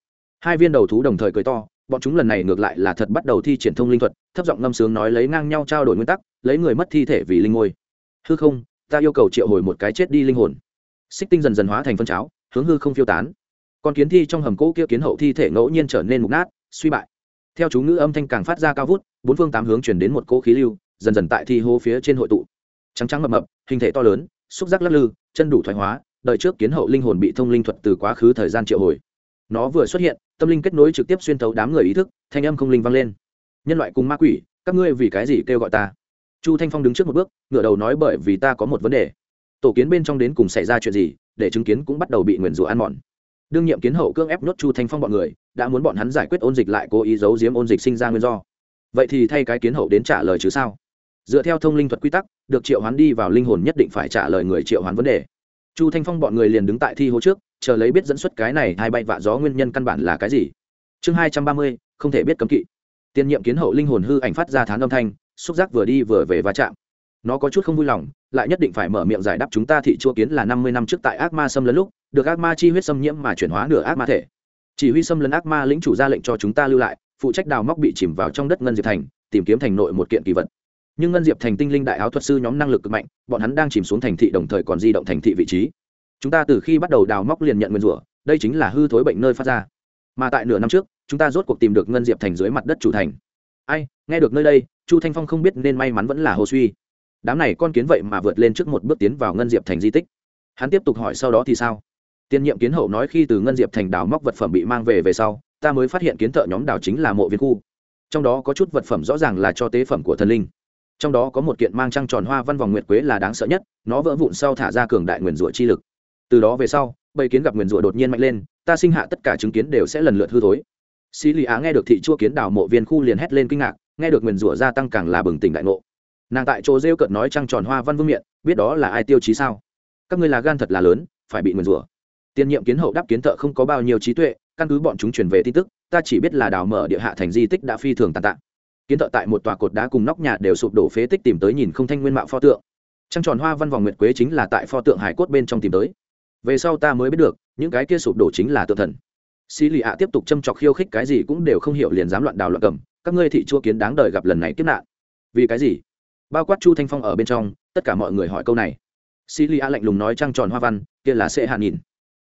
Hai viên đầu thú đồng thời cười to, bọn chúng lần này ngược lại là thật bắt đầu thi triển thông linh thuật, thấp giọng ngâm sướng nói lấy ngang nhau trao đổi nguyên tắc, lấy người mất thi thể vì linh ngôi. Hư không, ta yêu cầu triệu hồi một cái chết đi linh hồn. Xích tinh dần dần hóa thành phân cháo, hướng hư không phiêu tán. Còn kiến thi trong hầm cỗ kia kiến hậu thi thể ngẫu nhiên trở nên mục nát, suy bại. Theo chú ngữ âm thanh càng phát ra cao vút, bốn phương tám hướng chuyển đến một cỗ khí lưu, dần dần tại thi hô phía trên hội tụ. Trắng trắng mập mập, hình thể to lớn, xúc giác lắc lư, chân đủ thoái hóa đời trước kiến hậu linh hồn bị thông linh thuật từ quá khứ thời gian triệu hồi. Nó vừa xuất hiện, tâm linh kết nối trực tiếp xuyên thấu đám người ý thức, thanh âm không linh vang lên. Nhân loại cùng ma quỷ, các ngươi vì cái gì kêu gọi ta? Chu thanh phong đứng trước một bước, ngửa đầu nói bởi vì ta có một vấn đề. Tổ kiến bên trong đến cùng xảy ra chuyện gì, để chứng kiến cũng bắt đầu bị nguyền rủa ăn mòn. Đương nhiệm kiến hậu cưỡng ép nhốt chu thanh phong bọn người, đã muốn bọn hắn giải quyết ôn dịch lại cố ý giấu giếm ôn dịch sinh ra nguyên do. Vậy thì thay cái kiến hậu đến trả lời chứ sao? Dựa theo thông linh thuật quy tắc, được triệu hoán đi vào linh hồn nhất định phải trả lời người triệu hoán vấn đề chu thanh phong bọn người liền đứng tại thi hố trước, chờ lấy biết dẫn xuất cái này hai bay vạ gió nguyên nhân căn bản là cái gì. Chương hai trăm ba mươi, không thể biết cấm kỵ. Tiên nhiệm kiến hậu linh hồn hư ảnh phát ra thán âm thanh, xúc giác vừa đi vừa về va chạm. Nó có chút không vui lòng, lại nhất định phải mở miệng giải đáp chúng ta thị chua kiến là năm mươi năm trước tại ác ma xâm lấn lúc, được ác ma chi huyết xâm nhiễm mà chuyển hóa nửa ác ma thể. Chỉ huy xâm lấn ác ma lĩnh chủ ra lệnh cho chúng ta lưu lại, phụ trách đào móc bị chìm vào trong đất ngân diệp thành, tìm kiếm thành nội một kiện kỳ vật nhưng ngân diệp thành tinh linh đại áo thuật sư nhóm năng lực cực mạnh, bọn hắn đang chìm xuống thành thị đồng thời còn di động thành thị vị trí. Chúng ta từ khi bắt đầu đào móc liền nhận nguyên rủa, đây chính là hư thối bệnh nơi phát ra. Mà tại nửa năm trước, chúng ta rốt cuộc tìm được ngân diệp thành dưới mặt đất chủ thành. Ai, nghe được nơi đây, chu thanh phong không biết nên may mắn vẫn là hồ suy. Đám này con kiến vậy mà vượt lên trước một bước tiến vào ngân diệp thành di tích. Hắn tiếp tục hỏi sau đó thì sao? Tiên nhiệm kiến hậu nói khi từ ngân diệp thành đào móc vật phẩm bị mang về về sau, ta mới phát hiện kiến thợ nhóm đào chính là mộ viên khu. Trong đó có chút vật phẩm rõ ràng là cho tế phẩm của thần linh trong đó có một kiện mang trăng tròn hoa văn vòng nguyệt quế là đáng sợ nhất, nó vỡ vụn sau thả ra cường đại nguyền rủa chi lực. Từ đó về sau, bầy kiến gặp nguyền rủa đột nhiên mạnh lên, ta sinh hạ tất cả chứng kiến đều sẽ lần lượt hư thối. Xí lì á nghe được thị chua kiến đào mộ viên khu liền hét lên kinh ngạc, nghe được nguyền rủa gia tăng càng là bừng tỉnh đại ngộ. Nàng tại chỗ rêu cợt nói trăng tròn hoa văn vương miện, biết đó là ai tiêu chí sao? Các ngươi là gan thật là lớn, phải bị nguyền rủa. Tiên nhiệm kiến hậu đáp kiến thợ không có bao nhiêu trí tuệ, căn cứ bọn chúng truyền về tin tức, ta chỉ biết là đào mở địa hạ thành di tích đã phi thường tàn tạ kiến thợ tại một tòa cột đá cùng nóc nhà đều sụp đổ phế tích tìm tới nhìn không thanh nguyên mạo pho tượng. Trăng tròn hoa văn vòng nguyệt quế chính là tại pho tượng hải cốt bên trong tìm tới. Về sau ta mới biết được, những cái kia sụp đổ chính là tượng thần. Xì lì ạ tiếp tục châm chọc khiêu khích cái gì cũng đều không hiểu liền dám loạn đào loạn cầm, các ngươi thị chua kiến đáng đời gặp lần này kiếp nạn. Vì cái gì? Bao quát chu thanh phong ở bên trong, tất cả mọi người hỏi câu này. Xì lì ạ lạnh lùng nói trăng tròn hoa văn, kia là sẽ hạ nhìn.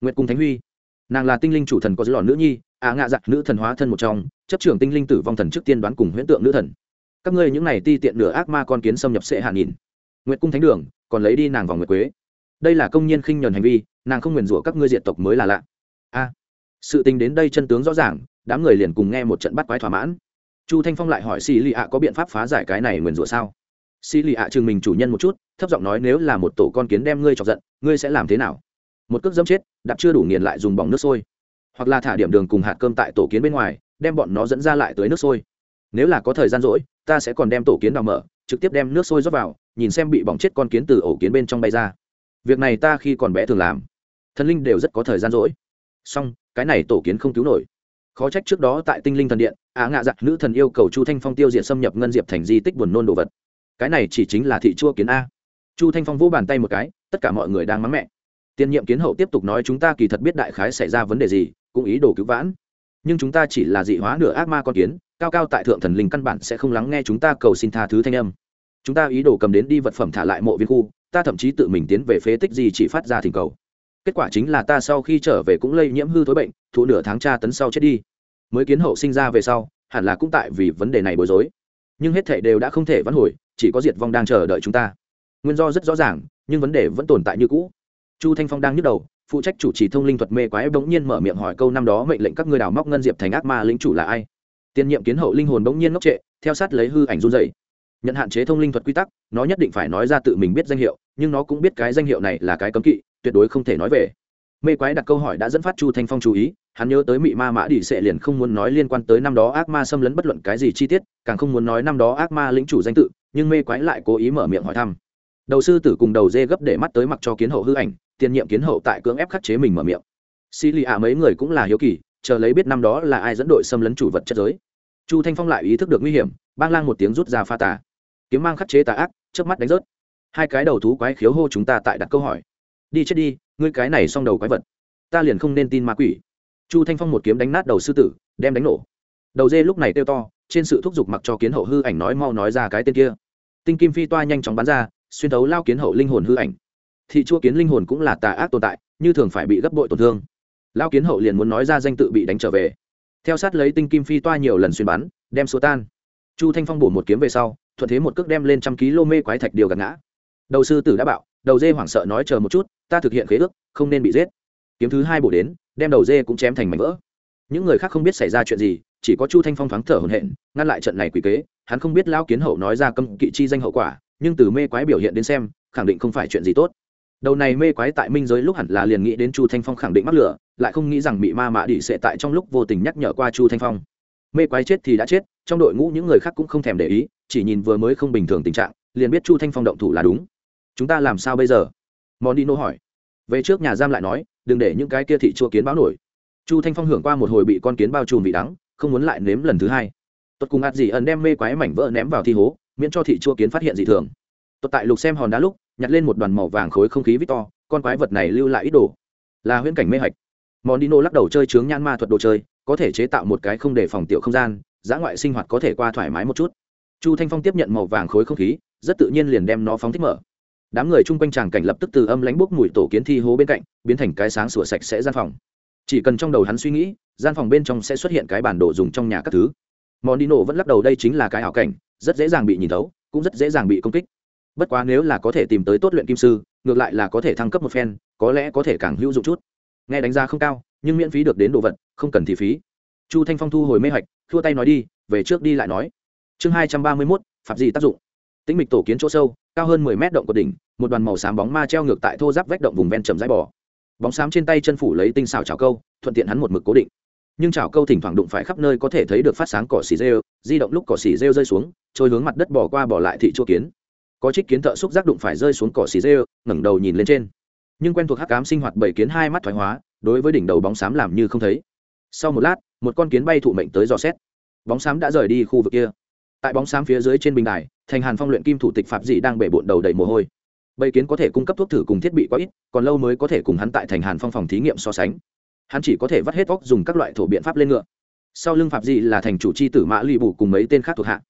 Nguyệt cung thánh huy. Nàng là tinh linh chủ thần có dữ lò nữ nhi ạ ngạ giặc, nữ thần hóa thân một trong, chấp trưởng tinh linh tử vong thần trước tiên đoán cùng huyễn tượng nữ thần. Các ngươi những này ti tiện nửa ác ma con kiến xâm nhập sẽ hạ nhìn. Nguyệt cung thánh đường, còn lấy đi nàng vòng nguyệt quế. Đây là công nhân khinh nhuần hành vi, nàng không nguyền rủa các ngươi diệt tộc mới là lạ. A. Sự tình đến đây chân tướng rõ ràng, đám người liền cùng nghe một trận bắt quái thỏa mãn. Chu thanh phong lại hỏi xì lì ạ có biện pháp phá giải cái này nguyền rủa sao? Xì lì ạ chừng mình chủ nhân một chút, thấp giọng nói nếu là một tổ con kiến đem ngươi chọc giận, ngươi sẽ làm thế nào? Một cước dâm chết, đạp chưa đủ nghiền lại dùng bỏng nước sôi hoặc là thả điểm đường cùng hạt cơm tại tổ kiến bên ngoài, đem bọn nó dẫn ra lại tới nước sôi. Nếu là có thời gian rỗi, ta sẽ còn đem tổ kiến đào mở, trực tiếp đem nước sôi rót vào, nhìn xem bị bỏng chết con kiến từ ổ kiến bên trong bay ra. Việc này ta khi còn bé thường làm. Thần linh đều rất có thời gian rỗi. Song cái này tổ kiến không cứu nổi. Khó trách trước đó tại tinh linh thần điện, á ngạ dặn nữ thần yêu cầu chu thanh phong tiêu diệt xâm nhập ngân diệp thành di tích buồn nôn đồ vật. Cái này chỉ chính là thị chua kiến a. Chu thanh phong vỗ bàn tay một cái, tất cả mọi người đang mắng mẹ tiền nhiệm kiến hậu tiếp tục nói chúng ta kỳ thật biết đại khái xảy ra vấn đề gì, cũng ý đồ cứu vãn. Nhưng chúng ta chỉ là dị hóa nửa ác ma con kiến, cao cao tại thượng thần linh căn bản sẽ không lắng nghe chúng ta cầu xin tha thứ thanh âm. Chúng ta ý đồ cầm đến đi vật phẩm thả lại mộ viên khu, ta thậm chí tự mình tiến về phế tích gì chỉ phát ra thỉnh cầu. Kết quả chính là ta sau khi trở về cũng lây nhiễm hư thối bệnh thụ nửa tháng tra tấn sau chết đi. Mới kiến hậu sinh ra về sau, hẳn là cũng tại vì vấn đề này bối rối. Nhưng hết thể đều đã không thể vãn hồi, chỉ có diệt vong đang chờ đợi chúng ta. Nguyên do rất rõ ràng, nhưng vấn đề vẫn tồn tại như cũ chu thanh phong đang nhức đầu, phụ trách chủ trì thông linh thuật mê quái bỗng nhiên mở miệng hỏi câu năm đó mệnh lệnh các ngươi đào móc ngân diệp thành ác ma lính chủ là ai? Tiền nhiệm kiến hậu linh hồn bỗng nhiên ngốc trệ, theo sát lấy hư ảnh run dày nhận hạn chế thông linh thuật quy tắc, nó nhất định phải nói ra tự mình biết danh hiệu, nhưng nó cũng biết cái danh hiệu này là cái cấm kỵ, tuyệt đối không thể nói về. Mê quái đặt câu hỏi đã dẫn phát chu thanh phong chú ý, hắn nhớ tới mị ma mã đỉ sệ liền không muốn nói liên quan tới năm đó ác ma xâm lấn bất luận cái gì chi tiết, càng không muốn nói năm đó ác ma lĩnh chủ danh tự, nhưng mê quái lại cố ý mở miệng hỏi thăm. Đầu sư tử cùng đầu dê gấp để mắt tới mặc cho kiến hậu hư ảnh tiền nhiệm kiến hậu tại cưỡng ép khắc chế mình mở miệng. Xì lì ạ mấy người cũng là hiếu kỳ, chờ lấy biết năm đó là ai dẫn đội xâm lấn chủ vật chất giới. Chu thanh phong lại ý thức được nguy hiểm, bang lang một tiếng rút ra pha tà. Kiếm mang khắc chế tà ác trước mắt đánh rớt. Hai cái đầu thú quái khiếu hô chúng ta tại đặt câu hỏi. Đi chết đi, ngươi cái này xong đầu quái vật. Ta liền không nên tin ma quỷ. Chu thanh phong một kiếm đánh nát đầu sư tử, đem đánh nổ. Đầu dê lúc này kêu to, trên sự thúc giục mặc cho kiến hậu hư ảnh nói mau nói ra cái tên kia. Tinh kim phi toa nhanh chóng bắn ra, xuyên thấu lao kiến hậu linh hồn hư ảnh thị chua kiến linh hồn cũng là tà ác tồn tại, như thường phải bị gấp bội tổn thương. Lao kiến hậu liền muốn nói ra danh tự bị đánh trở về. Theo sát lấy tinh kim phi toa nhiều lần xuyên bắn, đem số tan. Chu thanh phong bổ một kiếm về sau, thuận thế một cước đem lên trăm ký lô mê quái thạch điều gạt ngã. Đầu sư tử đã bạo, đầu dê hoảng sợ nói chờ một chút, ta thực hiện khế ước, không nên bị giết. Kiếm thứ hai bổ đến, đem đầu dê cũng chém thành mảnh vỡ. Những người khác không biết xảy ra chuyện gì, chỉ có chu thanh phong thoáng thở hổn hển, ngăn lại trận này quỷ kế. Hắn không biết lão kiến hậu nói ra cấm kỵ chi danh hậu quả, nhưng từ mê quái biểu hiện đến xem, khẳng định không phải chuyện gì tốt đầu này mê quái tại minh giới lúc hẳn là liền nghĩ đến chu thanh phong khẳng định mắc lửa, lại không nghĩ rằng bị ma mã đĩ sệ tại trong lúc vô tình nhắc nhở qua chu thanh phong. Mê quái chết thì đã chết, trong đội ngũ những người khác cũng không thèm để ý, chỉ nhìn vừa mới không bình thường tình trạng, liền biết chu thanh phong động thủ là đúng. Chúng ta làm sao bây giờ? Mondino hỏi. Về trước nhà giam lại nói, đừng để những cái kia thị chua kiến báo nổi. Chu thanh phong hưởng qua một hồi bị con kiến bao trùm vị đắng, không muốn lại nếm lần thứ hai. Tuật cùng ạt gì ẩn đem mê quái mảnh vỡ ném vào thi hố, miễn cho thị chua kiến phát hiện dị thường. Tuật tại lục xem hòn đá lúc nhặt lên một đoàn màu vàng khối không khí vít to, con quái vật này lưu lại ít đồ. Là huyễn cảnh mê hạch. Mondino lắc đầu chơi chướng nhan ma thuật đồ chơi, có thể chế tạo một cái không để phòng tiểu không gian giã ngoại sinh hoạt có thể qua thoải mái một chút. Chu thanh phong tiếp nhận màu vàng khối không khí, rất tự nhiên liền đem nó phóng thích mở. Đám người chung quanh tràng cảnh lập tức từ âm lánh bốc mùi tổ kiến thi hố bên cạnh, biến thành cái sáng sủa sạch sẽ gian phòng. Chỉ cần trong đầu hắn suy nghĩ, gian phòng bên trong sẽ xuất hiện cái bản đồ dùng trong nhà các thứ. Mondino vẫn lắc đầu đây chính là cái ảo cảnh, rất dễ dàng bị nhìn thấu, cũng rất dễ dàng bị công kích bất quá nếu là có thể tìm tới tốt luyện kim sư, ngược lại là có thể thăng cấp một phen, có lẽ có thể càng hữu dụng chút. Nghe đánh giá không cao, nhưng miễn phí được đến đồ vật, không cần thì phí. Chu thanh phong thu hồi mê hoạch thua tay nói đi, về trước đi lại nói. Chương hai trăm ba mươi mốt phạm gì tác dụng. Tĩnh mịch tổ kiến chỗ sâu, cao hơn mười mét động của đỉnh, một đoàn màu xám bóng ma treo ngược tại thô giáp vách động vùng ven trầm dãi bỏ bóng xám trên tay chân phủ lấy tinh xào chảo câu, thuận tiện hắn một mực cố định. Nhưng chảo câu thỉnh thoảng đụng phải khắp nơi có thể thấy được phát sáng cỏ xì rêu, di động lúc cỏ xì rêu rơi xuống, trôi hướng mặt đất bỏ qua bỏ lại thị chua kiến có trích kiến thợ xúc giác đụng phải rơi xuống cỏ xì rêu, ngẩng đầu nhìn lên trên. Nhưng quen thuộc hắc cám sinh hoạt bảy kiến hai mắt thoái hóa, đối với đỉnh đầu bóng xám làm như không thấy. Sau một lát, một con kiến bay thụ mệnh tới dò xét. Bóng xám đã rời đi khu vực kia. Tại bóng xám phía dưới trên bình đài, thành hàn phong luyện kim thủ tịch phạm dị đang bể bộn đầu đầy mồ hôi. Bầy kiến có thể cung cấp thuốc thử cùng thiết bị quá ít, còn lâu mới có thể cùng hắn tại thành hàn phong phòng thí nghiệm so sánh. Hắn chỉ có thể vắt hết vóc dùng các loại thổ biện pháp lên ngựa. Sau lưng phạm dị là thành chủ c h i tử mã lụy bù cùng mấy tên khác thuộc hạ.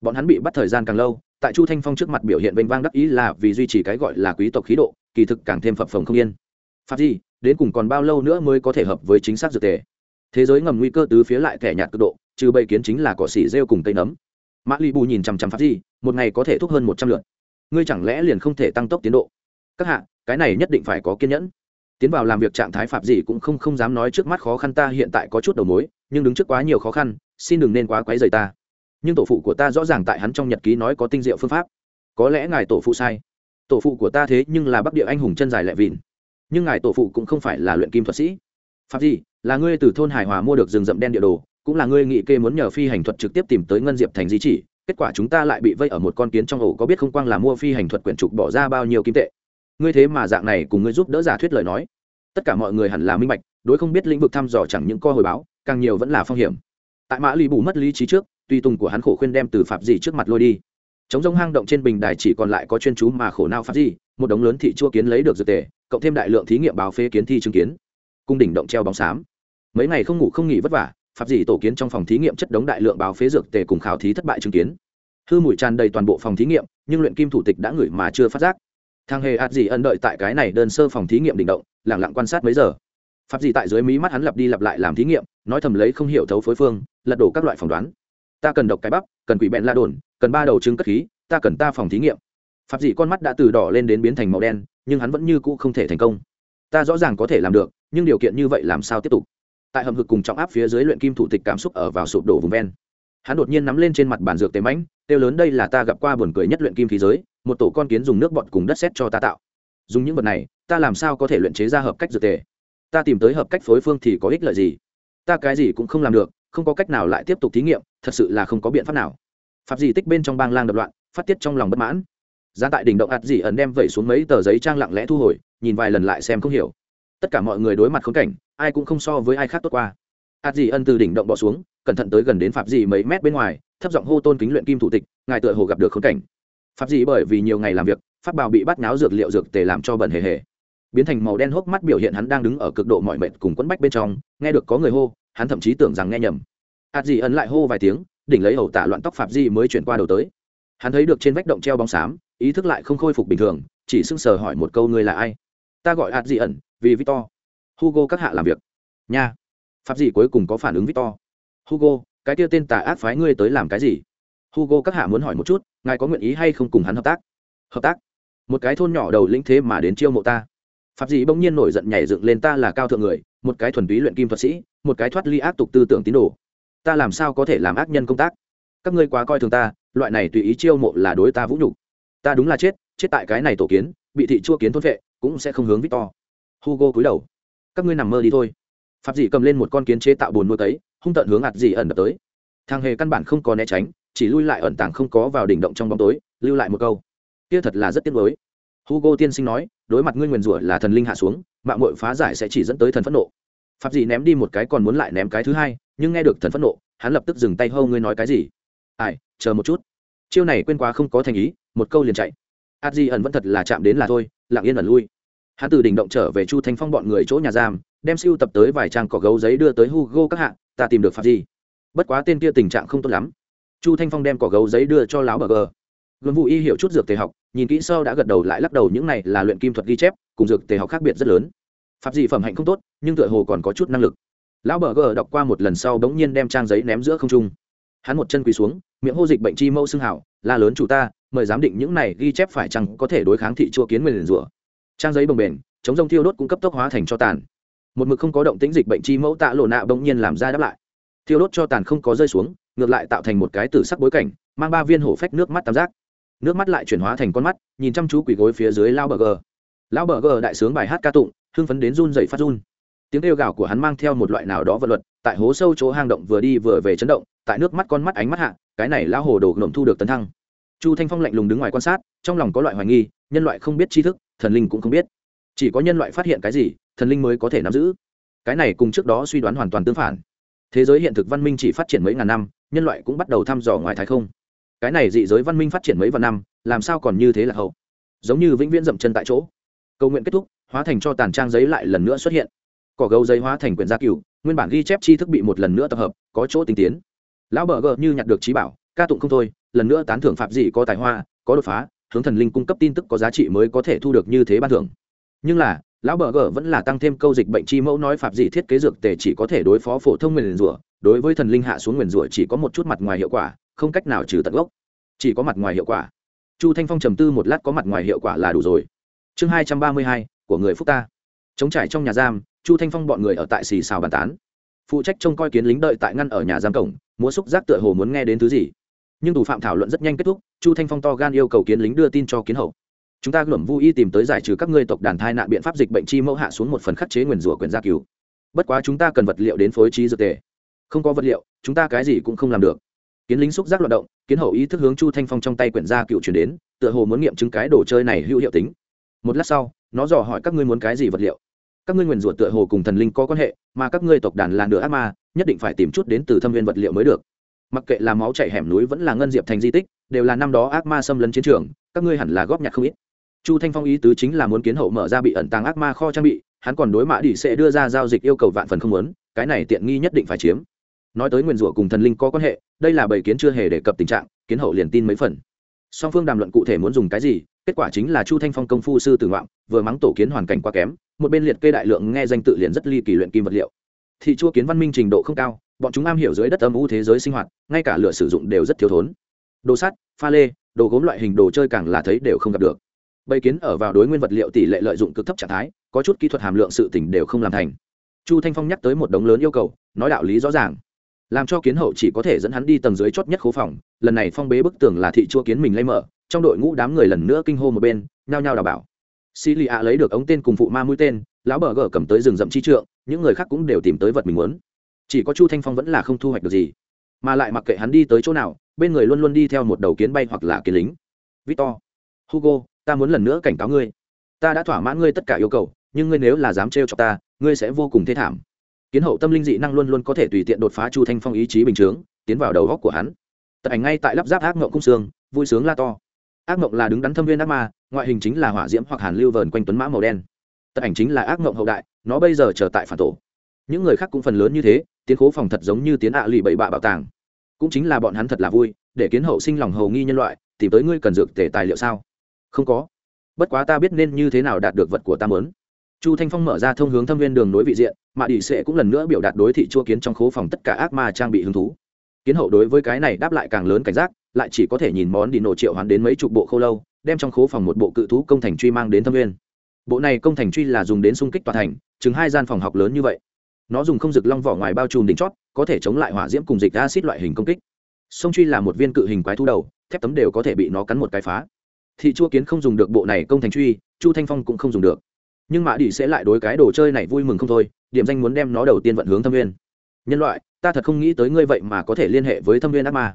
Bọn hắn bị bắt thời gian càng lâu tại chu thanh phong trước mặt biểu hiện vênh vang đắc ý là vì duy trì cái gọi là quý tộc khí độ, kỳ thực càng thêm phập phồng không yên. Pháp gì, đến cùng còn bao lâu nữa mới có thể hợp với chính xác dược tề? Thế giới ngầm nguy cơ tứ phía lại thẻ nhạt cực độ, trừ bầy kiến chính là cỏ xỉ rêu cùng cây nấm. Mã li bù nhìn chằm chằm pháp gì, một ngày có thể thúc hơn một trăm lượt. Ngươi chẳng lẽ liền không thể tăng tốc tiến độ? Các hạ, cái này nhất định phải có kiên nhẫn. Tiến vào làm việc trạng thái phạm gì cũng không không dám nói trước mắt khó khăn ta hiện tại có chút đầu mối, nhưng đứng trước quá nhiều khó khăn, xin đừng nên quá quấy rầy ta nhưng tổ phụ của ta rõ ràng tại hắn trong nhật ký nói có tinh diệu phương pháp. Có lẽ ngài tổ phụ sai. Tổ phụ của ta thế nhưng là bắc địa anh hùng chân dài lẹ vịn. Nhưng ngài tổ phụ cũng không phải là luyện kim thuật sĩ. Pháp gì? Là ngươi từ thôn hải hòa mua được rừng rậm đen địa đồ, cũng là ngươi nghị kê muốn nhờ phi hành thuật trực tiếp tìm tới ngân diệp thành di chỉ. Kết quả chúng ta lại bị vây ở một con kiến trong ổ có biết không quang là mua phi hành thuật quyển trục bỏ ra bao nhiêu kim tệ. Ngươi thế mà dạng này cùng ngươi giúp đỡ giả thuyết lời nói. Tất cả mọi người hẳn là minh bạch, đối không biết lĩnh vực thăm dò chẳng những co hồi báo, càng nhiều vẫn là phong hiểm. Tại mã lì bù mất lý trí trước tuy tùng của hắn khổ khuyên đem từ phạm gì trước mặt lôi đi. Chống giống hang động trên bình đài chỉ còn lại có chuyên chú mà khổ nao pháp gì một đống lớn thị chua kiến lấy được dược tề, cộng thêm đại lượng thí nghiệm báo phế kiến thi chứng kiến. Cung đỉnh động treo bóng xám. Mấy ngày không ngủ không nghỉ vất vả pháp gì tổ kiến trong phòng thí nghiệm chất đống đại lượng báo phế dược tề cùng khảo thí thất bại chứng kiến. Hư mùi tràn đầy toàn bộ phòng thí nghiệm, nhưng luyện kim thủ tịch đã ngửi mà chưa phát giác. Thang hề ạt gì ân đợi tại cái này đơn sơ phòng thí nghiệm đỉnh động lẳng lặng quan sát mấy giờ. Pháp gì tại dưới mí mắt hắn lặp đi lặp lại làm thí nghiệm, nói thầm lấy không hiểu thấu phối phương, lật đổ các loại phỏng đoán ta cần độc cái bắp, cần quỷ bẹn la đồn, cần ba đầu trứng cất khí, ta cần ta phòng thí nghiệm. Pháp dị con mắt đã từ đỏ lên đến biến thành màu đen, nhưng hắn vẫn như cũ không thể thành công. Ta rõ ràng có thể làm được, nhưng điều kiện như vậy làm sao tiếp tục? Tại hầm hực cùng trọng áp phía dưới luyện kim thủ tịch cảm xúc ở vào sụp đổ vùng ven. Hắn đột nhiên nắm lên trên mặt bàn dược tế mãnh tiêu lớn đây là ta gặp qua buồn cười nhất luyện kim khí giới, một tổ con kiến dùng nước bọt cùng đất xét cho ta tạo. Dùng những vật này, ta làm sao có thể luyện chế ra hợp cách dược tề? Ta tìm tới hợp cách phối phương thì có ích lợi gì? Ta cái gì cũng không làm được không có cách nào lại tiếp tục thí nghiệm, thật sự là không có biện pháp nào. Pháp gì tích bên trong bang lang đập loạn, phát tiết trong lòng bất mãn. Ra tại đỉnh động ạt dị ẩn đem vẩy xuống mấy tờ giấy trang lặng lẽ thu hồi, nhìn vài lần lại xem không hiểu. Tất cả mọi người đối mặt khốn cảnh, ai cũng không so với ai khác tốt qua. Ạt dị ẩn từ đỉnh động bỏ xuống, cẩn thận tới gần đến pháp dị mấy mét bên ngoài, thấp giọng hô tôn kính luyện kim thủ tịch, ngài tựa hồ gặp được khốn cảnh. Pháp dị bởi vì nhiều ngày làm việc, pháp bào bị bắt náo dược liệu dược tề làm cho bẩn hề hề. Biến thành màu đen hốc mắt biểu hiện hắn đang đứng ở cực độ mọi mệt cùng quẫn bách bên trong, nghe được có người hô hắn thậm chí tưởng rằng nghe nhầm. Hạt dị ẩn lại hô vài tiếng, đỉnh lấy ẩu tả loạn tóc pháp di mới chuyển qua đầu tới. Hắn thấy được trên vách động treo bóng xám, ý thức lại không khôi phục bình thường, chỉ sưng sờ hỏi một câu ngươi là ai? Ta gọi hạt dị ẩn vì victor. Hugo các hạ làm việc. Nha. Pháp dị cuối cùng có phản ứng victor. Hugo, cái kia tên tà ác phái ngươi tới làm cái gì? Hugo các hạ muốn hỏi một chút, ngài có nguyện ý hay không cùng hắn hợp tác? Hợp tác? Một cái thôn nhỏ đầu lĩnh thế mà đến chiêu mộ ta pháp dị bỗng nhiên nổi giận nhảy dựng lên, ta là cao thượng người, một cái thuần túy luyện kim thuật sĩ, một cái thoát ly ác tục tư tưởng tín đồ. Ta làm sao có thể làm ác nhân công tác? Các ngươi quá coi thường ta, loại này tùy ý chiêu mộ là đối ta vũ nhục. Ta đúng là chết chết tại cái này tổ kiến, bị thị chua kiến thôn vệ, cũng sẽ không hướng victor. Hugo cúi đầu. Các ngươi nằm mơ đi thôi. Pháp dị cầm lên một con kiến chế tạo bồn nuôi tấy, hung tận hướng ạt dị ẩn đập tới. Thằng hề căn bản không có né tránh, chỉ lui lại ẩn tàng không có vào đỉnh động trong bóng tối, lưu lại một câu. Kia thật là rất tiếc nuối hugo tiên sinh nói, đối mặt ngươi nguyền rủa là thần linh hạ xuống, mạng mội phá giải sẽ chỉ dẫn tới thần phẫn nộ. Pháp dị ném đi một cái còn muốn lại ném cái thứ hai, nhưng nghe được thần phẫn nộ, hắn lập tức dừng tay hâu ngươi nói cái gì? Ai, chờ một chút. Chiêu này quên quá không có thành ý, một câu liền chạy. A di ẩn vẫn thật là chạm đến là thôi, lặng yên ẩn lui. Hắn từ đỉnh động trở về chu thanh phong bọn người chỗ nhà giam, đem siêu tập tới vài trang cỏ gấu giấy đưa tới hugo các hạng ta tìm được pháp gì bất quá tên kia tình trạng không tốt lắm. Chu thanh phong đem cỏ gấu giấy đưa cho lão bờ gờ. Luân vũ y hiểu chút dược tề học nhìn kỹ sau đã gật đầu lại lắc đầu, những này là luyện kim thuật ghi chép, cùng dược tề học khác biệt rất lớn. Pháp gì phẩm hạnh không tốt, nhưng tựa hồ còn có chút năng lực. Lão bờ gờ đọc qua một lần sau bỗng nhiên đem trang giấy ném giữa không trung. Hắn một chân quỳ xuống, miệng hô dịch bệnh chi mẫu xưng hảo, la lớn chủ ta, mời giám định những này ghi chép phải chăng có thể đối kháng thị chua kiến nguyền rủa. Trang giấy bồng bềnh, chống rông thiêu đốt cũng cấp tốc hóa thành cho tàn. Một mực không có động tĩnh dịch bệnh chi mẫu tạ lộ nạ bỗng nhiên làm ra đáp lại. Thiêu đốt cho tàn không có rơi xuống, ngược lại tạo thành một cái tử sắc bối cảnh, mang ba viên hổ phách nước mắt tam giác nước mắt lại chuyển hóa thành con mắt, nhìn chăm chú quỳ gối phía dưới lao bờ gờ. Lão bờ gờ đại sướng bài hát ca tụng, hưng phấn đến run dậy phát run. Tiếng kêu gào của hắn mang theo một loại nào đó vật luật, tại hố sâu chỗ hang động vừa đi vừa về chấn động, tại nước mắt con mắt ánh mắt hạ, cái này lão hồ đồ nộm thu được tấn thăng. Chu thanh phong lạnh lùng đứng ngoài quan sát, trong lòng có loại hoài nghi, nhân loại không biết tri thức, thần linh cũng không biết. Chỉ có nhân loại phát hiện cái gì, thần linh mới có thể nắm giữ. Cái này cùng trước đó suy đoán hoàn toàn tương phản. Thế giới hiện thực văn minh chỉ phát triển mấy ngàn năm, nhân loại cũng bắt đầu thăm dò ngoài thái không cái này dị giới văn minh phát triển mấy vạn năm, làm sao còn như thế là hậu? Giống như vĩnh viễn dậm chân tại chỗ. Cầu nguyện kết thúc, hóa thành cho tàn trang giấy lại lần nữa xuất hiện. Cỏ gấu giấy hóa thành quyển gia cửu, nguyên bản ghi chép tri thức bị một lần nữa tập hợp, có chỗ tinh tiến. Lão bờ gờ như nhặt được trí bảo, ca tụng không thôi, lần nữa tán thưởng phạm dị có tài hoa, có đột phá, hướng thần linh cung cấp tin tức có giá trị mới có thể thu được như thế ban thưởng. Nhưng là, lão bờ gờ vẫn là tăng thêm câu dịch bệnh chi mẫu nói phạm dị thiết kế dược tề chỉ có thể đối phó phổ thông nguyền rủa, đối với thần linh hạ xuống nguyền rủa chỉ có một chút mặt ngoài hiệu quả không cách nào trừ tận gốc. Chỉ có mặt ngoài hiệu quả. Chu thanh phong trầm tư một lát có mặt ngoài hiệu quả là đủ rồi. Chương hai trăm ba mươi hai, của người phúc ta. Chống trải trong nhà giam, chu thanh phong bọn người ở tại xì xào bàn tán. Phụ trách trông coi kiến lính đợi tại ngăn ở nhà giam cổng, múa xúc giác tựa hồ muốn nghe đến thứ gì. Nhưng thủ phạm thảo luận rất nhanh kết thúc, chu thanh phong to gan yêu cầu kiến lính đưa tin cho kiến hậu. Chúng ta luẩm vô y tìm tới giải trừ các ngươi tộc đàn thai nạn biện pháp dịch bệnh chi mẫu hạ xuống một phần khắc chế nguyền rủa quyền gia cứu. Bất quá chúng ta cần vật liệu đến phối trí dược tề. Không có vật liệu, chúng ta cái gì cũng không làm được kiến lính xúc giác loạt động, kiến hậu ý thức hướng chu thanh phong trong tay quyển gia cựu chuyển đến, tựa hồ muốn nghiệm chứng cái đồ chơi này hữu hiệu tính. Một lát sau, nó dò hỏi các ngươi muốn cái gì vật liệu. Các ngươi nguyền rủa tựa hồ cùng thần linh có quan hệ, mà các ngươi tộc đàn là nửa ác ma, nhất định phải tìm chút đến từ thâm viên vật liệu mới được. Mặc kệ là máu chảy hẻm núi vẫn là ngân diệp thành di tích, đều là năm đó ác ma xâm lấn chiến trường, các ngươi hẳn là góp nhặt không ít. Chu thanh phong ý tứ chính là muốn kiến hậu mở ra bị ẩn tàng ác ma kho trang bị, hắn còn đối mã đi sẽ đưa ra giao dịch yêu cầu vạn phần không muốn, cái này tiện nghi nhất định phải chiếm nói tới nguyền rủa cùng thần linh có quan hệ, đây là bảy kiến chưa hề đề cập tình trạng, kiến hậu liền tin mấy phần. Song phương đàm luận cụ thể muốn dùng cái gì, kết quả chính là chu thanh phong công phu sư tử ngoạm, vừa mắng tổ kiến hoàn cảnh quá kém, một bên liệt kê đại lượng nghe danh tự liền rất ly kỳ luyện kim vật liệu. Thị chua kiến văn minh trình độ không cao, bọn chúng am hiểu dưới đất âm u thế giới sinh hoạt, ngay cả lửa sử dụng đều rất thiếu thốn. Đồ sắt, pha lê, đồ gốm loại hình đồ chơi càng là thấy đều không gặp được. Bầy kiến ở vào đối nguyên vật liệu tỷ lệ lợi dụng cực thấp trạng thái, có chút kỹ thuật hàm lượng sự tỉnh đều không làm thành. Chu thanh phong nhắc tới một đống lớn yêu cầu, nói đạo lý rõ ràng làm cho kiến hậu chỉ có thể dẫn hắn đi tầng dưới chót nhất khố phòng. Lần này phong bế bức tường là thị chua kiến mình lấy mở, trong đội ngũ đám người lần nữa kinh hô một bên, nhao nhao đào bảo. Xì lì ạ lấy được ống tên cùng phụ ma mũi tên, lão bờ gờ cầm tới rừng rậm chi trượng, những người khác cũng đều tìm tới vật mình muốn. Chỉ có chu thanh phong vẫn là không thu hoạch được gì, mà lại mặc kệ hắn đi tới chỗ nào, bên người luôn luôn đi theo một đầu kiến bay hoặc là kiến lính. Victor, hugo, ta muốn lần nữa cảnh cáo ngươi. Ta đã thỏa mãn ngươi tất cả yêu cầu, nhưng ngươi nếu là dám trêu cho ta, ngươi sẽ vô cùng thê thảm kiến hậu tâm linh dị năng luôn luôn có thể tùy tiện đột phá chu thanh phong ý chí bình chướng, tiến vào đầu góc của hắn. Tật ảnh ngay tại lắp ráp ác mộng cung xương vui sướng la to. Ác mộng là đứng đắn thâm viên ác ma, ngoại hình chính là hỏa diễm hoặc hàn lưu vờn quanh tuấn mã màu đen. Tật ảnh chính là ác mộng hậu đại, nó bây giờ trở tại phản tổ. Những người khác cũng phần lớn như thế, tiến khố phòng thật giống như tiến ạ à lì bậy bạ bảo tàng. Cũng chính là bọn hắn thật là vui, để kiến hậu sinh lòng hầu nghi nhân loại, tìm tới ngươi cần dược tể tài liệu sao? Không có. Bất quá ta biết nên như thế nào đạt được vật của ta mớn chu thanh phong mở ra thông hướng thâm viên đường nối vị diện mà đi sẽ cũng lần nữa biểu đạt đối thị chua kiến trong khố phòng tất cả ác ma trang bị hứng thú. Kiến hậu đối với cái này đáp lại càng lớn cảnh giác, lại chỉ có thể nhìn món đi nổ triệu hoán đến mấy chục bộ khô lâu, đem trong khố phòng một bộ cự thú công thành truy mang đến thâm nguyên. bộ này công thành truy là dùng đến xung kích tòa thành chứng hai gian phòng học lớn như vậy. Nó dùng không rực long vỏ ngoài bao trùm đỉnh chót, có thể chống lại hỏa diễm cùng dịch acid loại hình công kích. Sông truy là một viên cự hình quái thu đầu, thép tấm đều có thể bị nó cắn một cái phá. Thị chua kiến không dùng được bộ này công thành truy, chu thanh phong cũng không dùng được. Nhưng mã đi sẽ lại đối cái đồ chơi này vui mừng không thôi điểm danh muốn đem nó đầu tiên vận hướng thâm viên. Nhân loại, ta thật không nghĩ tới ngươi vậy mà có thể liên hệ với thâm viên ác ma.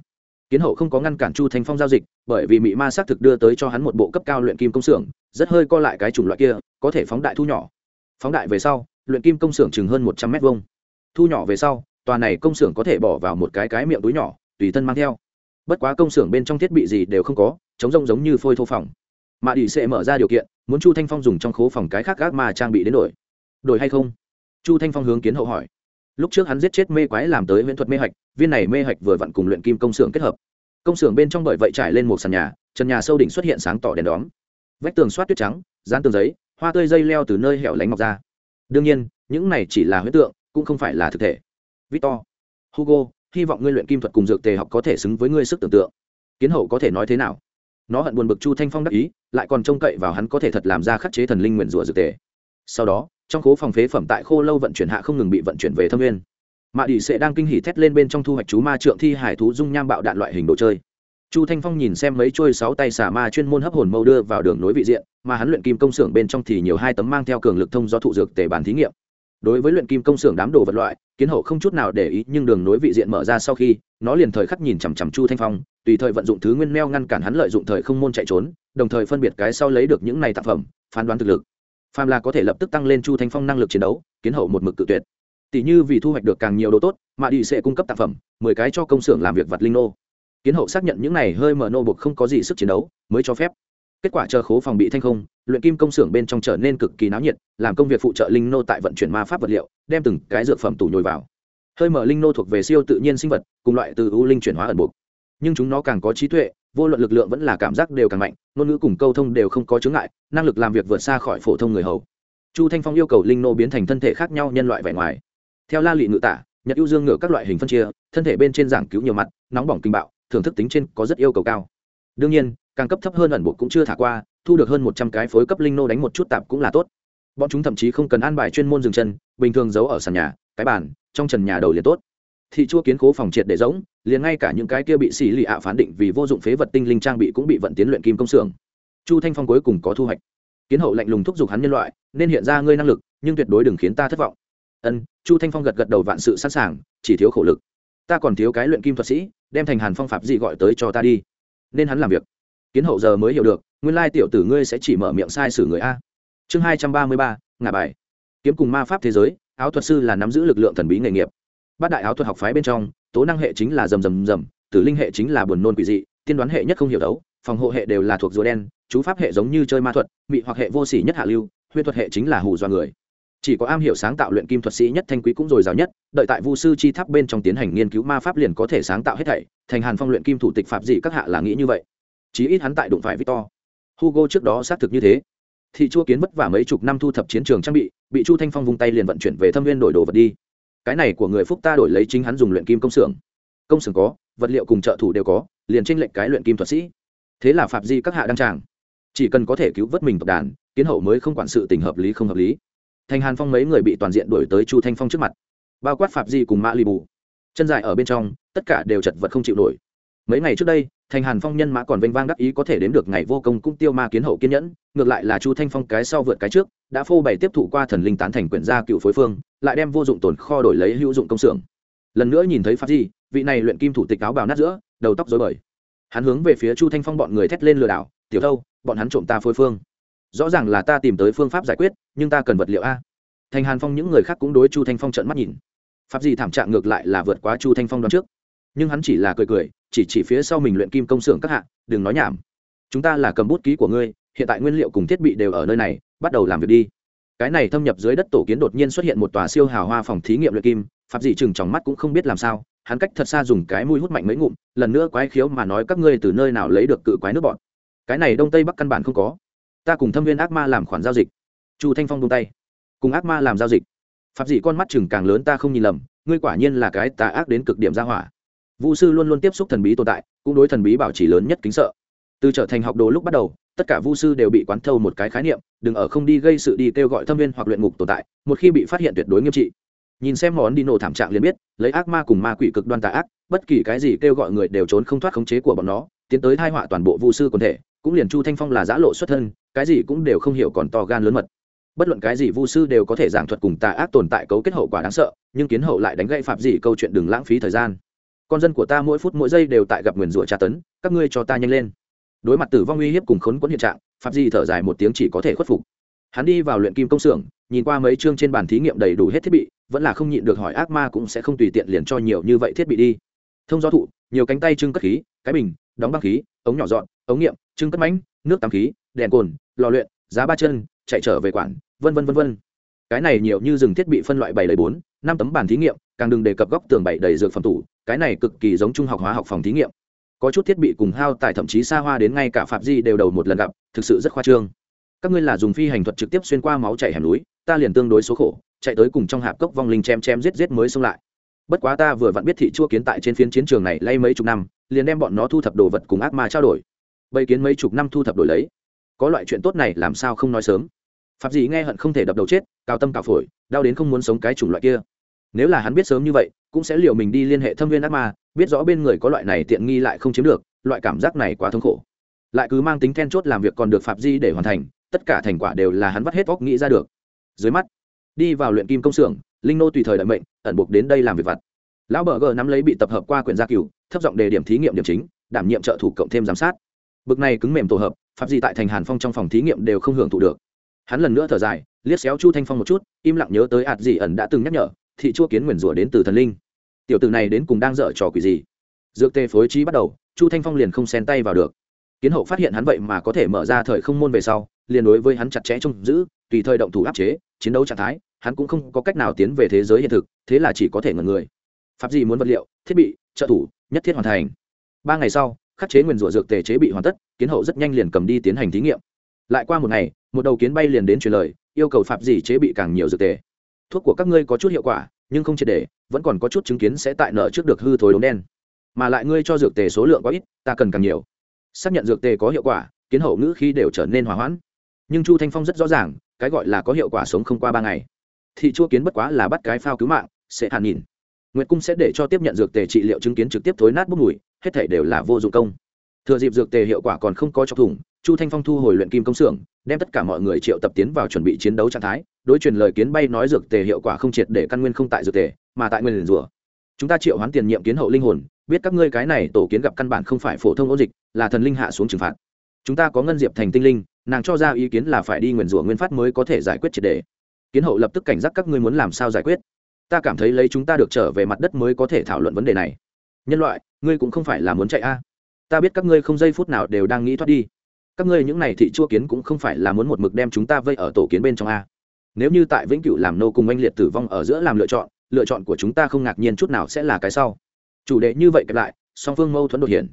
Kiến hậu không có ngăn cản chu thanh phong giao dịch, bởi vì mị ma xác thực đưa tới cho hắn một bộ cấp cao luyện kim công xưởng, rất hơi co lại cái chủng loại kia, có thể phóng đại thu nhỏ. Phóng đại về sau, luyện kim công xưởng chừng hơn một trăm mét vuông. Thu nhỏ về sau, tòa này công xưởng có thể bỏ vào một cái cái miệng túi nhỏ, tùy thân mang theo. Bất quá công xưởng bên trong thiết bị gì đều không có, chống rông giống như phôi thô phòng. Mà ỷ sẽ mở ra điều kiện, muốn chu thanh phong dùng trong khố phòng cái khác gác mà trang bị đến đổi. Đổi hay không? Chu thanh phong hướng kiến hậu hỏi. Lúc trước hắn giết chết mê quái làm tới huyễn thuật mê hạch, viên này mê hạch vừa vặn cùng luyện kim công xưởng kết hợp. Công xưởng bên trong bởi vậy trải lên một sàn nhà, trần nhà sâu đỉnh xuất hiện sáng tỏ đèn đóm. Vách tường soát tuyết trắng, dán tường giấy, hoa tươi dây leo từ nơi hẻo lánh mọc ra. Đương nhiên, những này chỉ là huyết tượng, cũng không phải là thực thể. Victor, hugo, hy vọng ngươi luyện kim thuật cùng dược tề học có thể xứng với ngươi sức tưởng tượng. Kiến hậu có thể nói thế nào? Nó hận buồn bực chu thanh phong đắc ý, lại còn trông cậy vào hắn có thể thật làm ra khắc chế thần linh nguyền rủa dược tề. Sau đó trong khố phòng phế phẩm tại khô lâu vận chuyển hạ không ngừng bị vận chuyển về thâm nguyên. Mạ đỉ sẽ đang kinh hỉ thét lên bên trong thu hoạch chú ma trượng thi hải thú dung nham bạo đạn loại hình đồ chơi. Chu thanh phong nhìn xem mấy trôi sáu tay xả ma chuyên môn hấp hồn mâu đưa vào đường nối vị diện, mà hắn luyện kim công xưởng bên trong thì nhiều hai tấm mang theo cường lực thông do thụ dược tề bàn thí nghiệm. Đối với luyện kim công xưởng đám đồ vật loại, kiến hậu không chút nào để ý, nhưng đường nối vị diện mở ra sau khi, nó liền thời khắc nhìn chằm chằm chu thanh phong, tùy thời vận dụng thứ nguyên meo ngăn cản hắn lợi dụng thời không môn chạy trốn, đồng thời phân biệt cái sau lấy được những này tác phẩm, phán đoán thực lực phàm là có thể lập tức tăng lên chu thanh phong năng lực chiến đấu, kiến hậu một mực tự tuyệt. Tỷ như vì thu hoạch được càng nhiều đồ tốt, mà đi sẽ cung cấp tạp phẩm, mười cái cho công xưởng làm việc vật linh nô. Kiến hậu xác nhận những này hơi mở nô buộc không có gì sức chiến đấu, mới cho phép. Kết quả chờ khố phòng bị thanh không, luyện kim công xưởng bên trong trở nên cực kỳ náo nhiệt, làm công việc phụ trợ linh nô tại vận chuyển ma pháp vật liệu, đem từng cái dược phẩm tủ nhồi vào. Hơi mở linh nô thuộc về siêu tự nhiên sinh vật, cùng loại từ u linh chuyển hóa ẩn buộc. Nhưng chúng nó càng có trí tuệ vô luận lực lượng vẫn là cảm giác đều càng mạnh, ngôn ngữ cùng câu thông đều không có chướng ngại, năng lực làm việc vượt xa khỏi phổ thông người hầu. Chu thanh phong yêu cầu linh nô biến thành thân thể khác nhau nhân loại vẻ ngoài. Theo la lị ngự tả, nhật ưu dương ngựa các loại hình phân chia, thân thể bên trên giảng cứu nhiều mặt, nóng bỏng kinh bạo, thưởng thức tính trên có rất yêu cầu cao. Đương nhiên, càng cấp thấp hơn ẩn bộ cũng chưa thả qua, thu được hơn một trăm cái phối cấp linh nô đánh một chút tạp cũng là tốt. Bọn chúng thậm chí không cần an bài chuyên môn dừng chân, bình thường giấu ở sàn nhà, cái bàn, trong trần nhà đầu liền tốt thị chua kiến cố phòng triệt để giống liền ngay cả những cái kia bị xì lì ạ phán định vì vô dụng phế vật tinh linh trang bị cũng bị vận tiến luyện kim công xưởng. Chu thanh phong cuối cùng có thu hoạch. Kiến hậu lạnh lùng thúc giục hắn nhân loại, nên hiện ra ngươi năng lực, nhưng tuyệt đối đừng khiến ta thất vọng. Ân, chu thanh phong gật gật đầu vạn sự sẵn sàng, chỉ thiếu khổ lực. Ta còn thiếu cái luyện kim thuật sĩ, đem thành hàn phong phạp gì gọi tới cho ta đi. Nên hắn làm việc. Kiến hậu giờ mới hiểu được, nguyên lai tiểu tử ngươi sẽ chỉ mở miệng sai xử người a. Chương hai trăm ba mươi ba, ngả bài. Kiếm cùng ma pháp thế giới, áo thuật sư là nắm giữ lực lượng thần bí nghề nghiệp bát đại áo thuật học phái bên trong, tố năng hệ chính là rầm rầm rầm, tử linh hệ chính là buồn nôn quỷ dị, tiên đoán hệ nhất không hiểu đấu, phòng hộ hệ đều là thuộc rùa đen, chú pháp hệ giống như chơi ma thuật, mị hoặc hệ vô sỉ nhất hạ lưu, huyết thuật hệ chính là hù do người. Chỉ có am hiểu sáng tạo luyện kim thuật sĩ nhất thanh quý cũng dồi dào nhất, đợi tại vu sư chi tháp bên trong tiến hành nghiên cứu ma pháp liền có thể sáng tạo hết thảy, thành hàn phong luyện kim thủ tịch phạm dị các hạ là nghĩ như vậy. Chí ít hắn tại đụng phải victor. Hugo trước đó xác thực như thế. Thị chua kiến vất vả mấy chục năm thu thập chiến trường trang bị bị chu thanh phong vung tay liền vận chuyển về thâm viên đổi đồ vật đi cái này của người phúc ta đổi lấy chính hắn dùng luyện kim công xưởng. Công xưởng có, vật liệu cùng trợ thủ đều có, liền tranh lệnh cái luyện kim thuật sĩ. Thế là phạm di các hạ đăng tràng. Chỉ cần có thể cứu vớt mình tộc đàn, kiến hậu mới không quản sự tình hợp lý không hợp lý. Thành hàn phong mấy người bị toàn diện đuổi tới chu thanh phong trước mặt. Bao quát phạm di cùng mã lì bù. Chân dài ở bên trong, tất cả đều chật vật không chịu nổi mấy ngày trước đây, thành hàn phong nhân mã còn vênh vang đắc ý có thể đến được ngày vô công cũng tiêu ma kiến hậu kiên nhẫn, ngược lại là chu thanh phong cái sau vượt cái trước, đã phô bày tiếp thụ qua thần linh tán thành quyển gia cựu phối phương, lại đem vô dụng tồn kho đổi lấy hữu dụng công xưởng. Lần nữa nhìn thấy pháp di, vị này luyện kim thủ tịch áo bào nát giữa, đầu tóc dối bời. Hắn hướng về phía chu thanh phong bọn người thét lên lừa đảo, tiểu thâu, bọn hắn trộm ta phối phương. Rõ ràng là ta tìm tới phương pháp giải quyết, nhưng ta cần vật liệu a. Thành hàn phong những người khác cũng đối chu thanh phong trận mắt nhìn. Pháp di thảm trạng ngược lại là vượt quá chu thanh phong đoán trước. Nhưng hắn chỉ là cười cười chỉ chỉ phía sau mình luyện kim công xưởng các hạ, đừng nói nhảm. Chúng ta là cầm bút ký của ngươi, hiện tại nguyên liệu cùng thiết bị đều ở nơi này, bắt đầu làm việc đi. Cái này thâm nhập dưới đất tổ kiến đột nhiên xuất hiện một tòa siêu hào hoa phòng thí nghiệm luyện kim, pháp dị chừng trong mắt cũng không biết làm sao, hắn cách thật xa dùng cái mũi hút mạnh mấy ngụm, lần nữa quái khiếu mà nói các ngươi từ nơi nào lấy được cự quái nước bọn cái này đông tây bắc căn bản không có. Ta cùng thâm viên ác ma làm khoản giao dịch. Chu thanh phong buông tay. Cùng ác ma làm giao dịch. Pháp dị con mắt chừng càng lớn ta không nhìn lầm, ngươi quả nhiên là cái tà ác đến cực điểm ra hỏa vũ sư luôn luôn tiếp xúc thần bí tồn tại, cũng đối thần bí bảo trì lớn nhất kính sợ. Từ trở thành học đồ lúc bắt đầu, tất cả vu sư đều bị quán thâu một cái khái niệm, đừng ở không đi gây sự đi kêu gọi thâm viên hoặc luyện ngục tồn tại, một khi bị phát hiện tuyệt đối nghiêm trị. Nhìn xem món đi nổ thảm trạng liền biết, lấy ác ma cùng ma quỷ cực đoan tà ác, bất kỳ cái gì kêu gọi người đều trốn không thoát khống chế của bọn nó, tiến tới thai họa toàn bộ vu sư quần thể, cũng liền chu thanh phong là giã lộ xuất thân, cái gì cũng đều không hiểu còn to gan lớn mật. Bất luận cái gì vu sư đều có thể giảng thuật cùng tà ác tồn tại cấu kết hậu quả đáng sợ, nhưng kiến hậu lại đánh gậy phạm gì câu chuyện đừng lãng phí thời gian con dân của ta mỗi phút mỗi giây đều tại gặp nguyền rủa tra tấn, các ngươi cho ta nhanh lên. Đối mặt tử vong uy hiếp cùng khốn quẫn hiện trạng, pháp di thở dài một tiếng chỉ có thể khuất phục. Hắn đi vào luyện kim công xưởng, nhìn qua mấy chương trên bàn thí nghiệm đầy đủ hết thiết bị, vẫn là không nhịn được hỏi ác ma cũng sẽ không tùy tiện liền cho nhiều như vậy thiết bị đi. Thông gió thụ, nhiều cánh tay trưng cất khí, cái bình, đóng băng khí, ống nhỏ dọn, ống nghiệm, trưng cất mánh, nước tắm khí, đèn cồn, lò luyện, giá ba chân, chạy trở về quản vân vân vân vân. Cái này nhiều như rừng thiết bị phân loại bảy đầy bốn, năm tấm bàn thí nghiệm càng đừng đề cập góc tường bảy đầy dược phẩm tủ, cái này cực kỳ giống trung học hóa học phòng thí nghiệm. Có chút thiết bị cùng hao tài thậm chí xa hoa đến ngay cả phạm di đều đầu một lần gặp, thực sự rất khoa trương. Các ngươi là dùng phi hành thuật trực tiếp xuyên qua máu chảy hẻm núi, ta liền tương đối số khổ, chạy tới cùng trong hạp cốc vong linh chém chém giết giết mới xông lại. Bất quá ta vừa vặn biết thị chua kiến tại trên phiến chiến trường này lay mấy chục năm, liền đem bọn nó thu thập đồ vật cùng ác ma trao đổi. Bầy kiến mấy chục năm thu thập đổi lấy. Có loại chuyện tốt này làm sao không nói sớm. Pháp gì nghe hận không thể đập đầu chết, cao tâm cào phổi, đau đến không muốn sống cái chủng loại kia nếu là hắn biết sớm như vậy, cũng sẽ liều mình đi liên hệ thâm viên ác ma, biết rõ bên người có loại này tiện nghi lại không chiếm được, loại cảm giác này quá thống khổ. Lại cứ mang tính then chốt làm việc còn được phạm di để hoàn thành, tất cả thành quả đều là hắn vắt hết óc nghĩ ra được. Dưới mắt, đi vào luyện kim công xưởng, linh nô tùy thời đợi mệnh, ẩn buộc đến đây làm việc vặt. Lão bờ gờ nắm lấy bị tập hợp qua quyển gia cửu, thấp giọng đề điểm thí nghiệm điểm chính, đảm nhiệm trợ thủ cộng thêm giám sát. Bực này cứng mềm tổ hợp, Phạm gì tại thành hàn phong trong phòng thí nghiệm đều không hưởng thụ được. Hắn lần nữa thở dài, liếc xéo chu thanh phong một chút, im lặng nhớ tới ạt gì ẩn đã từng nhắc nhở thị chua kiến nguyền rủa đến từ thần linh. Tiểu tử này đến cùng đang dở trò quỷ gì? Dược tê phối trí bắt đầu, chu thanh phong liền không xen tay vào được. Kiến hậu phát hiện hắn vậy mà có thể mở ra thời không môn về sau, liền đối với hắn chặt chẽ trông giữ, tùy thời động thủ áp chế, chiến đấu trạng thái, hắn cũng không có cách nào tiến về thế giới hiện thực, thế là chỉ có thể ngần người. Pháp gì muốn vật liệu, thiết bị, trợ thủ, nhất thiết hoàn thành. Ba ngày sau, khắc chế nguyền rủa dược tề chế bị hoàn tất, kiến hậu rất nhanh liền cầm đi tiến hành thí nghiệm. Lại qua một ngày, một đầu kiến bay liền đến truyền lời, yêu cầu phạm gì chế bị càng nhiều dược tề thuốc của các ngươi có chút hiệu quả, nhưng không triệt để, vẫn còn có chút chứng kiến sẽ tại nợ trước được hư thối đống đen. Mà lại ngươi cho dược tề số lượng quá ít, ta cần càng nhiều. Xác nhận dược tề có hiệu quả, kiến hậu ngữ khi đều trở nên hỏa hoãn. Nhưng chu thanh phong rất rõ ràng, cái gọi là có hiệu quả sống không qua ba ngày. Thị chua kiến bất quá là bắt cái phao cứu mạng, sẽ hàn nhìn. Nguyệt cung sẽ để cho tiếp nhận dược tề trị liệu chứng kiến trực tiếp thối nát bốc mùi, hết thể đều là vô dụng công. Thừa dịp dược tề hiệu quả còn không có chọc thủng chu thanh phong thu hồi luyện kim công xưởng, đem tất cả mọi người triệu tập tiến vào chuẩn bị chiến đấu trạng thái, đối truyền lời kiến bay nói dược tề hiệu quả không triệt để căn nguyên không tại dược tề, mà tại nguyên liền rùa. Chúng ta triệu hoán tiền nhiệm kiến hậu linh hồn, biết các ngươi cái này tổ kiến gặp căn bản không phải phổ thông ôn dịch, là thần linh hạ xuống trừng phạt. Chúng ta có ngân diệp thành tinh linh, nàng cho ra ý kiến là phải đi nguyền rủa nguyên phát mới có thể giải quyết triệt đề. Kiến hậu lập tức cảnh giác các ngươi muốn làm sao giải quyết. Ta cảm thấy lấy chúng ta được trở về mặt đất mới có thể thảo luận vấn đề này. Nhân loại, ngươi cũng không phải là muốn chạy a. Ta biết các ngươi không giây phút nào đều đang nghĩ thoát đi các ngươi những này thị chua kiến cũng không phải là muốn một mực đem chúng ta vây ở tổ kiến bên trong a. Nếu như tại vĩnh cửu làm nô cùng anh liệt tử vong ở giữa làm lựa chọn lựa chọn của chúng ta không ngạc nhiên chút nào sẽ là cái sau. Chủ đề như vậy kẹp lại, song phương mâu thuẫn đột hiện.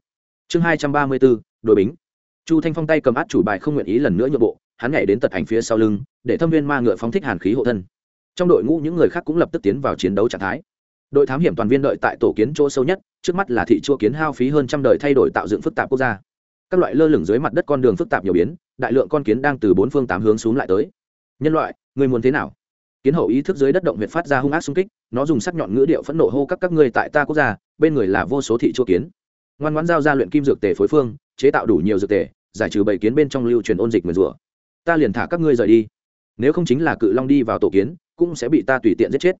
Chương hai trăm ba mươi bốn, đội bính. Chu thanh phong tay cầm át chủ bài không nguyện ý lần nữa nhượng bộ, hắn nhảy đến tật ảnh phía sau lưng, để thâm viên ma ngựa phóng thích hàn khí hộ thân. Trong đội ngũ những người khác cũng lập tức tiến vào chiến đấu trạng thái. Đội thám hiểm toàn viên đợi tại tổ kiến chỗ sâu nhất, trước mắt là thị chua kiến hao phí hơn trăm đời thay đổi tạo dựng phức tạp quốc gia các loại lơ lửng dưới mặt đất con đường phức tạp nhiều biến, đại lượng con kiến đang từ bốn phương tám hướng xuống lại tới. Nhân loại, người muốn thế nào? Kiến hậu ý thức dưới đất động huyện phát ra hung ác xung kích, nó dùng sắc nhọn ngữ điệu phẫn nộ hô các các ngươi tại ta quốc gia, bên người là vô số thị chua kiến. Ngoan ngoãn giao ra luyện kim dược tề phối phương, chế tạo đủ nhiều dược tề, giải trừ bảy kiến bên trong lưu truyền ôn dịch nguyền rủa ta liền thả các ngươi rời đi. Nếu không chính là cự long đi vào tổ kiến, cũng sẽ bị ta tùy tiện giết chết.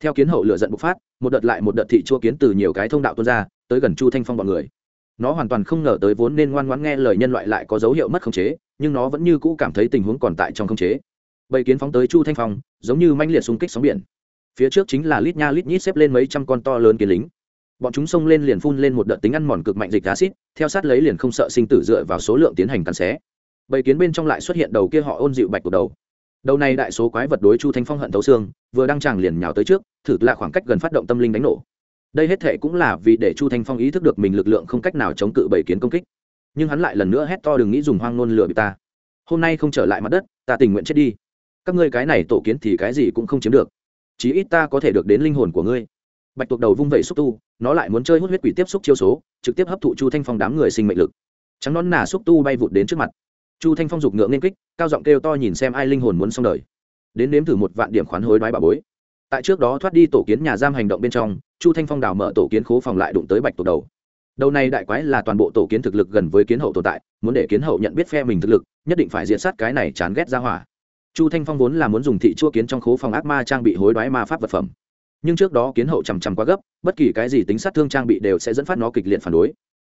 Theo kiến hậu lửa giận bộc phát, một đợt lại một đợt thị chua kiến từ nhiều cái thông đạo tuôn ra, tới gần chu thanh phong bọn người nó hoàn toàn không ngờ tới vốn nên ngoan ngoãn nghe lời nhân loại lại có dấu hiệu mất khống chế, nhưng nó vẫn như cũ cảm thấy tình huống còn tại trong khống chế. Bầy kiến phóng tới chu thanh phong, giống như manh liệt xung kích sóng biển. Phía trước chính là lít nha lít nhít xếp lên mấy trăm con to lớn kiến lính. Bọn chúng xông lên liền phun lên một đợt tính ăn mòn cực mạnh dịch acid theo sát lấy liền không sợ sinh tử dựa vào số lượng tiến hành cắn xé. Bầy kiến bên trong lại xuất hiện đầu kia họ ôn dịu bạch của đầu. Đầu này đại số quái vật đối chu thanh phong hận thấu xương, vừa đăng tràng liền nhào tới trước, thử là khoảng cách gần phát động tâm linh đánh nổ đây hết thệ cũng là vì để chu thanh phong ý thức được mình lực lượng không cách nào chống cự bảy kiến công kích. Nhưng hắn lại lần nữa hét to đừng nghĩ dùng hoang nôn lừa bị ta. Hôm nay không trở lại mặt đất, ta tình nguyện chết đi. Các ngươi cái này tổ kiến thì cái gì cũng không chiếm được. Chí ít ta có thể được đến linh hồn của ngươi. Bạch tuộc đầu vung vẩy xúc tu, nó lại muốn chơi hút huyết quỷ tiếp xúc chiêu số, trực tiếp hấp thụ chu thanh phong đám người sinh mệnh lực. Trắng nón nà xúc tu bay vụt đến trước mặt. Chu thanh phong giục ngựa nên kích, cao giọng kêu to nhìn xem ai linh hồn muốn xong đời. Đến nếm thử một vạn điểm khoán hối đoái bà bối tại trước đó thoát đi tổ kiến nhà giam hành động bên trong, chu thanh phong đào mở tổ kiến khố phòng lại đụng tới bạch tổ đầu. Đầu này đại quái là toàn bộ tổ kiến thực lực gần với kiến hậu tồn tại, muốn để kiến hậu nhận biết phe mình thực lực, nhất định phải diện sát cái này chán ghét ra hỏa. Chu thanh phong vốn là muốn dùng thị chua kiến trong khố phòng ác ma trang bị hối đoái ma pháp vật phẩm. Nhưng trước đó kiến hậu chằm chằm quá gấp, bất kỳ cái gì tính sát thương trang bị đều sẽ dẫn phát nó kịch liệt phản đối.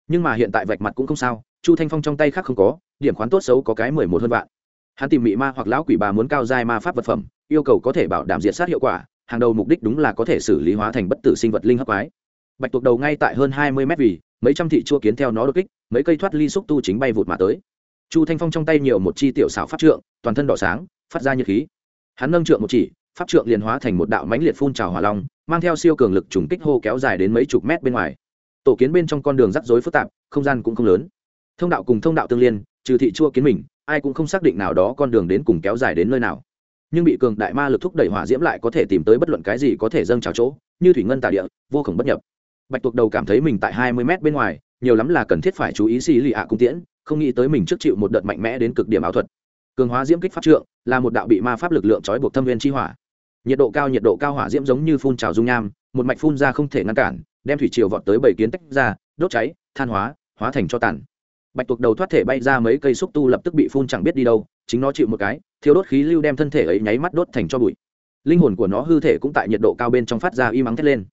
Nhưng mà hiện tại vạch mặt cũng không sao, chu thanh phong trong tay khác không có, điểm khoán tốt xấu có cái mười một hơn vạn. Hắn tìm mị ma hoặc lão quỷ bà muốn cao giai ma pháp vật phẩm, yêu cầu có thể bảo đảm diệt sát hiệu quả hàng đầu mục đích đúng là có thể xử lý hóa thành bất tử sinh vật linh hấp quái. Bạch tuộc đầu ngay tại hơn hai mươi mét vì, mấy trăm thị chua kiến theo nó đột kích, mấy cây thoát ly xúc tu chính bay vụt mà tới. Chu thanh phong trong tay nhiều một chi tiểu xảo pháp trượng, toàn thân đỏ sáng, phát ra nhiệt khí. Hắn nâng trượng một chỉ, pháp trượng liền hóa thành một đạo mãnh liệt phun trào hỏa long, mang theo siêu cường lực trùng kích hô kéo dài đến mấy chục mét bên ngoài. Tổ kiến bên trong con đường rắc rối phức tạp, không gian cũng không lớn. Thông đạo cùng thông đạo tương liên, trừ thị chua kiến mình, ai cũng không xác định nào đó con đường đến cùng kéo dài đến nơi nào nhưng bị cường đại ma lực thúc đẩy hỏa diễm lại có thể tìm tới bất luận cái gì có thể dâng trào chỗ, như thủy ngân tà địa, vô khổng bất nhập. Bạch tuộc đầu cảm thấy mình tại hai mươi mét bên ngoài, nhiều lắm là cần thiết phải chú ý xì lì ạ cung tiễn, không nghĩ tới mình trước chịu một đợt mạnh mẽ đến cực điểm ảo thuật. Cường hóa diễm kích pháp trượng, là một đạo bị ma pháp lực lượng trói buộc thâm viên chi hỏa. Nhiệt độ cao, nhiệt độ cao hỏa diễm giống như phun trào dung nham, một mạch phun ra không thể ngăn cản, đem thủy triều vọt tới bảy kiến tách ra, đốt cháy, than hóa hóa thành cho tàn. Bạch tuộc đầu thoát thể bay ra mấy cây xúc tu lập tức bị phun chẳng biết đi đâu chính nó chịu một cái thiếu đốt khí lưu đem thân thể ấy nháy mắt đốt thành cho bụi. Linh hồn của nó hư thể cũng tại nhiệt độ cao bên trong phát ra y mắng thét lên.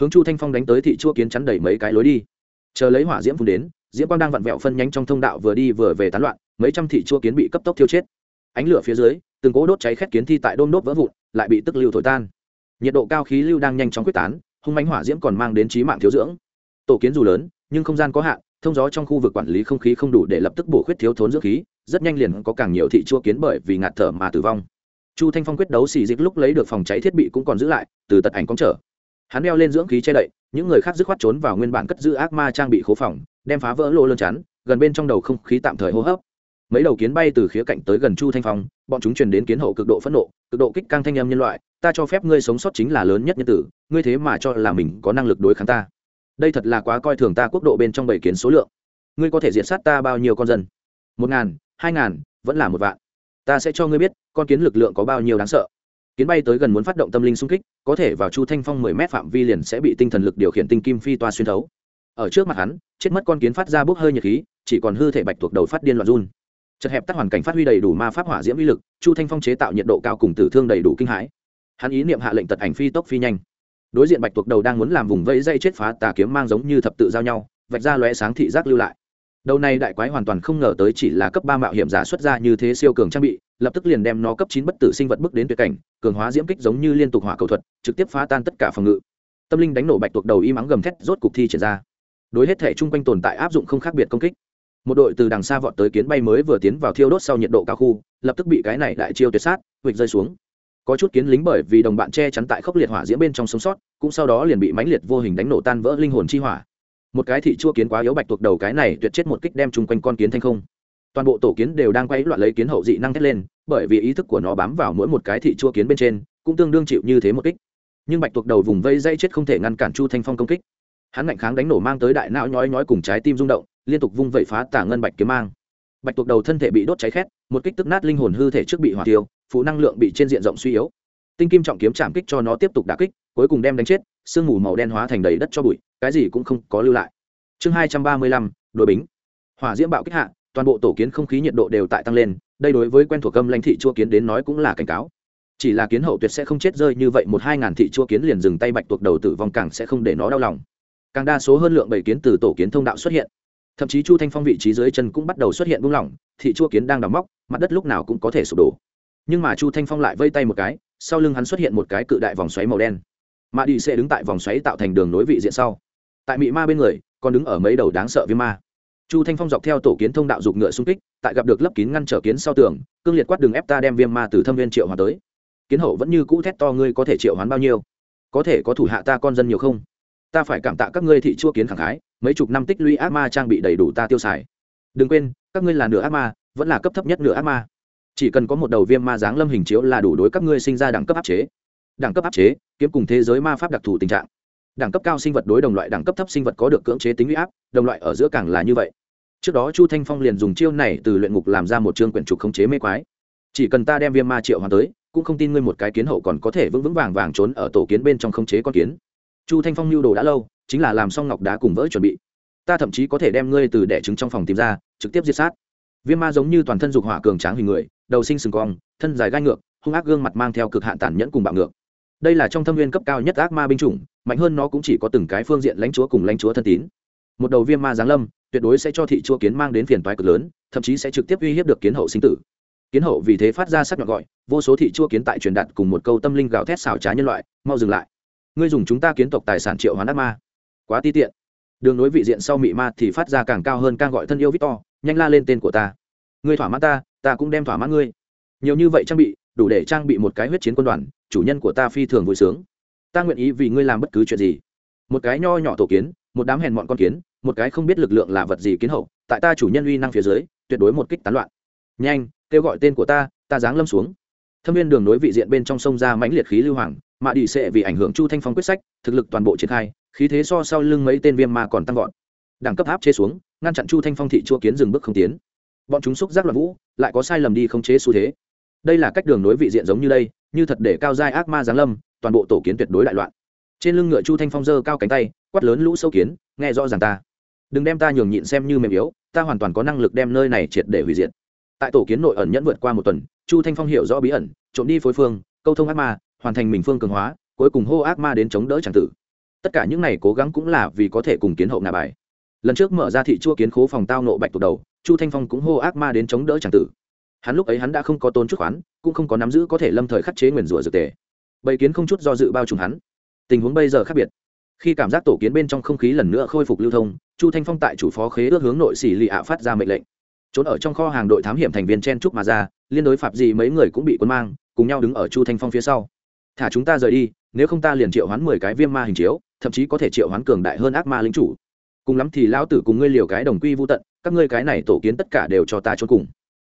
Hướng chu thanh phong đánh tới thị chua kiến chắn đẩy mấy cái lối đi. Chờ lấy hỏa diễm phun đến, diễm quang đang vặn vẹo phân nhánh trong thông đạo vừa đi vừa về tán loạn, mấy trăm thị chua kiến bị cấp tốc thiêu chết. Ánh lửa phía dưới, từng cố đốt cháy khét kiến thi tại đôm đốt vỡ vụn, lại bị tức lưu thổi tan. Nhiệt độ cao khí lưu đang nhanh chóng quyết tán, hung mánh hỏa diễm còn mang đến trí mạng thiếu dưỡng. Tổ kiến dù lớn, nhưng không gian có hạn, thông gió trong khu vực quản lý không khí không đủ để lập tức bổ khuyết thiếu thốn dưỡng khí rất nhanh liền có càng nhiều thị chua kiến bởi vì ngạt thở mà tử vong. Chu thanh phong quyết đấu xì dịch lúc lấy được phòng cháy thiết bị cũng còn giữ lại, từ tật ảnh cóng trở. Hắn đeo lên dưỡng khí che đậy, những người khác dứt khoát trốn vào nguyên bản cất giữ ác ma trang bị khố phòng, đem phá vỡ lô lơn chắn, gần bên trong đầu không khí tạm thời hô hấp. Mấy đầu kiến bay từ khía cạnh tới gần chu thanh phong, bọn chúng truyền đến kiến hậu cực độ phẫn nộ, cực độ kích căng thanh âm nhân loại, ta cho phép ngươi sống sót chính là lớn nhất nhân tử, ngươi thế mà cho là mình có năng lực đối kháng ta. Đây thật là quá coi thường ta quốc độ bên trong bảy kiến số lượng. Ngươi có thể diệt sát ta bao nhiêu con dân? Một ngàn hai ngàn, vẫn là một vạn. Ta sẽ cho ngươi biết, con kiến lực lượng có bao nhiêu đáng sợ. Kiến bay tới gần muốn phát động tâm linh xung kích, có thể vào chu thanh phong mười mét phạm vi liền sẽ bị tinh thần lực điều khiển tinh kim phi toa xuyên thấu. Ở trước mặt hắn, chết mất con kiến phát ra bốc hơi nhiệt khí, chỉ còn hư thể bạch thuộc đầu phát điên loạn run. Chật hẹp tắt hoàn cảnh phát huy đầy đủ ma pháp hỏa diễm uy lực, chu thanh phong chế tạo nhiệt độ cao cùng tử thương đầy đủ kinh hãi. Hắn ý niệm hạ lệnh tật ảnh phi tốc phi nhanh. Đối diện bạch thuộc đầu đang muốn làm vùng vẫy dây chết phá tà kiếm mang giống như thập tự giao nhau, vạch ra lóe sáng thị giác lưu lại đầu này đại quái hoàn toàn không ngờ tới chỉ là cấp ba mạo hiểm giả xuất ra như thế siêu cường trang bị, lập tức liền đem nó cấp chín bất tử sinh vật bước đến tuyệt cảnh, cường hóa diễm kích giống như liên tục hỏa cầu thuật, trực tiếp phá tan tất cả phòng ngự. Tâm linh đánh nổ bạch tuộc đầu y mắng gầm thét, rốt cục thi triển ra. Đối hết thể chung quanh tồn tại áp dụng không khác biệt công kích. Một đội từ đằng xa vọt tới kiến bay mới vừa tiến vào thiêu đốt sau nhiệt độ cao khu, lập tức bị cái này đại chiêu tuyệt sát huỵch rơi xuống. Có chút kiến lính bởi vì đồng bạn che chắn tại khốc liệt hỏa diễm bên trong sống sót, cũng sau đó liền bị mãnh liệt vô hình đánh nổ tan vỡ linh hồn chi hỏa một cái thị chua kiến quá yếu bạch thuộc đầu cái này tuyệt chết một kích đem chung quanh con kiến thanh không. Toàn bộ tổ kiến đều đang quay loạn lấy kiến hậu dị năng thét lên, bởi vì ý thức của nó bám vào mỗi một cái thị chua kiến bên trên, cũng tương đương chịu như thế một kích. Nhưng bạch thuộc đầu vùng vây dây chết không thể ngăn cản chu thanh phong công kích. Hắn ngạnh kháng đánh nổ mang tới đại não nhói nhói cùng trái tim rung động, liên tục vung vẩy phá tả ngân bạch kiếm mang. Bạch tuộc đầu thân thể bị đốt cháy khét, một kích tức nát linh hồn hư thể trước bị hỏa tiêu, phụ năng lượng bị trên diện rộng suy yếu. Tinh kim trọng kiếm chạm kích cho nó tiếp tục đả kích, cuối cùng đem đánh chết, sương mù màu đen hóa thành đầy đất cho bụi cái gì cũng không có lưu lại. Chương hai trăm ba mươi lăm, đội bính. Hỏa diễm bạo kích hạ, toàn bộ tổ kiến không khí nhiệt độ đều tại tăng lên, đây đối với quen thuộc âm lãnh thị chua kiến đến nói cũng là cảnh cáo. Chỉ là kiến hậu tuyệt sẽ không chết rơi như vậy, một hai ngàn thị chua kiến liền dừng tay bạch tuộc đầu tử vong càng sẽ không để nó đau lòng. Càng đa số hơn lượng bảy kiến từ tổ kiến thông đạo xuất hiện. Thậm chí chu thanh phong vị trí dưới chân cũng bắt đầu xuất hiện buông lỏng, thị chua kiến đang đào móc, mặt đất lúc nào cũng có thể sụp đổ. Nhưng mà chu thanh phong lại vây tay một cái, sau lưng hắn xuất hiện một cái cự đại vòng xoáy màu đen. Mạ đi sẽ đứng tại vòng xoáy tạo thành đường nối vị diện sau tại mị ma bên người, còn đứng ở mấy đầu đáng sợ viêm ma. Chu thanh phong dọc theo tổ kiến thông đạo dục ngựa xung kích, tại gặp được lấp kín ngăn trở kiến sau tường, cương liệt quát đường ép ta đem viêm ma từ thâm viên triệu hòa tới. Kiến hậu vẫn như cũ thét to, ngươi có thể triệu hoán bao nhiêu? Có thể có thủ hạ ta con dân nhiều không? Ta phải cảm tạ các ngươi thị chua kiến khẳng khái, mấy chục năm tích lũy ác ma trang bị đầy đủ ta tiêu xài. Đừng quên, các ngươi là nửa ác ma, vẫn là cấp thấp nhất nửa ác ma. Chỉ cần có một đầu viêm ma dáng lâm hình chiếu là đủ đối các ngươi sinh ra đẳng cấp áp chế. Đẳng cấp áp chế, kiếm cùng thế giới ma pháp đặc thù tình trạng đẳng cấp cao sinh vật đối đồng loại đẳng cấp thấp sinh vật có được cưỡng chế tính huy áp, đồng loại ở giữa càng là như vậy. Trước đó chu thanh phong liền dùng chiêu này từ luyện ngục làm ra một chương quyển trục khống chế mê quái. Chỉ cần ta đem viêm ma triệu hoàn tới, cũng không tin ngươi một cái kiến hậu còn có thể vững vững vàng vàng trốn ở tổ kiến bên trong khống chế con kiến. Chu thanh phong lưu đồ đã lâu, chính là làm xong ngọc đá cùng vỡ chuẩn bị. Ta thậm chí có thể đem ngươi từ đẻ trứng trong phòng tìm ra, trực tiếp diệt sát. Viêm ma giống như toàn thân dục hỏa cường tráng hình người, đầu sinh sừng cong, thân dài gai ngược, hung ác gương mặt mang theo cực hạn tàn nhẫn cùng bạo ngược đây là trong thâm viên cấp cao nhất ác ma binh chủng, mạnh hơn nó cũng chỉ có từng cái phương diện lãnh chúa cùng lãnh chúa thân tín. Một đầu viêm ma giáng lâm, tuyệt đối sẽ cho thị chúa kiến mang đến phiền toái cực lớn, thậm chí sẽ trực tiếp uy hiếp được kiến hậu sinh tử. Kiến hậu vì thế phát ra sắc nhọn gọi, vô số thị chúa kiến tại truyền đạt cùng một câu tâm linh gào thét xảo trá nhân loại, mau dừng lại. Ngươi dùng chúng ta kiến tộc tài sản triệu hoán ác ma. Quá ti tiện. Đường nối vị diện sau mị ma thì phát ra càng cao hơn càng gọi thân yêu victor, nhanh la lên tên của ta. Ngươi thỏa mãn ta ta cũng đem thỏa mãn ngươi. Nhiều như vậy trang bị, đủ để trang bị một cái huyết chiến quân đoàn chủ nhân của ta phi thường vui sướng. Ta nguyện ý vì ngươi làm bất cứ chuyện gì. Một cái nho nhỏ tổ kiến, một đám hèn mọn con kiến, một cái không biết lực lượng là vật gì kiến hậu, tại ta chủ nhân uy năng phía dưới, tuyệt đối một kích tán loạn. Nhanh, kêu gọi tên của ta ta giáng lâm xuống. Thâm viên đường nối vị diện bên trong sông ra mãnh liệt khí lưu hoàng mạ đi sệ vì ảnh hưởng chu thanh phong quyết sách, thực lực toàn bộ triển khai, khí thế so sau lưng mấy tên viêm mà còn tăng vọt. Đẳng cấp áp chế xuống, ngăn chặn chu thanh phong thị chua kiến dừng bước không tiến. Bọn chúng xúc giác loạn vũ, lại có sai lầm đi không chế xu thế. Đây là cách đường nối vị diện giống như đây như thật để cao giai ác ma giáng lâm, toàn bộ tổ kiến tuyệt đối đại loạn. Trên lưng ngựa chu thanh phong giơ cao cánh tay, quát lớn lũ sâu kiến, nghe rõ ràng ta. Đừng đem ta nhường nhịn xem như mềm yếu, ta hoàn toàn có năng lực đem nơi này triệt để hủy diệt. Tại tổ kiến nội ẩn nhẫn vượt qua một tuần, chu thanh phong hiểu rõ bí ẩn, trộm đi phối phương, câu thông ác ma, hoàn thành mình phương cường hóa, cuối cùng hô ác ma đến chống đỡ tràng tử. Tất cả những này cố gắng cũng là vì có thể cùng kiến hậu nạ bài. Lần trước mở ra thị chua kiến khố phòng tao nộ bạch tụ đầu, chu thanh phong cũng hô ác ma đến chống đỡ tràng tử. Hắn lúc ấy hắn đã không có tôn chút khoán cũng không có nắm giữ có thể lâm thời khắc chế nguyền rủa dược tề. Bầy kiến không chút do dự bao trùm hắn. Tình huống bây giờ khác biệt. Khi cảm giác tổ kiến bên trong không khí lần nữa khôi phục lưu thông, chu thanh phong tại chủ phó khế ước hướng nội xỉ lì ạ phát ra mệnh lệnh. Trốn ở trong kho hàng đội thám hiểm thành viên chen trúc mà ra, liên đối phạm gì mấy người cũng bị quân mang, cùng nhau đứng ở chu thanh phong phía sau. Thả chúng ta rời đi, nếu không ta liền triệu hoán mười cái viêm ma hình chiếu, thậm chí có thể triệu hoán cường đại hơn ác ma lính chủ. Cùng lắm thì lão tử cùng ngươi liều cái đồng quy vô tận, các ngươi cái này tổ kiến tất cả đều cho ta trốn cùng.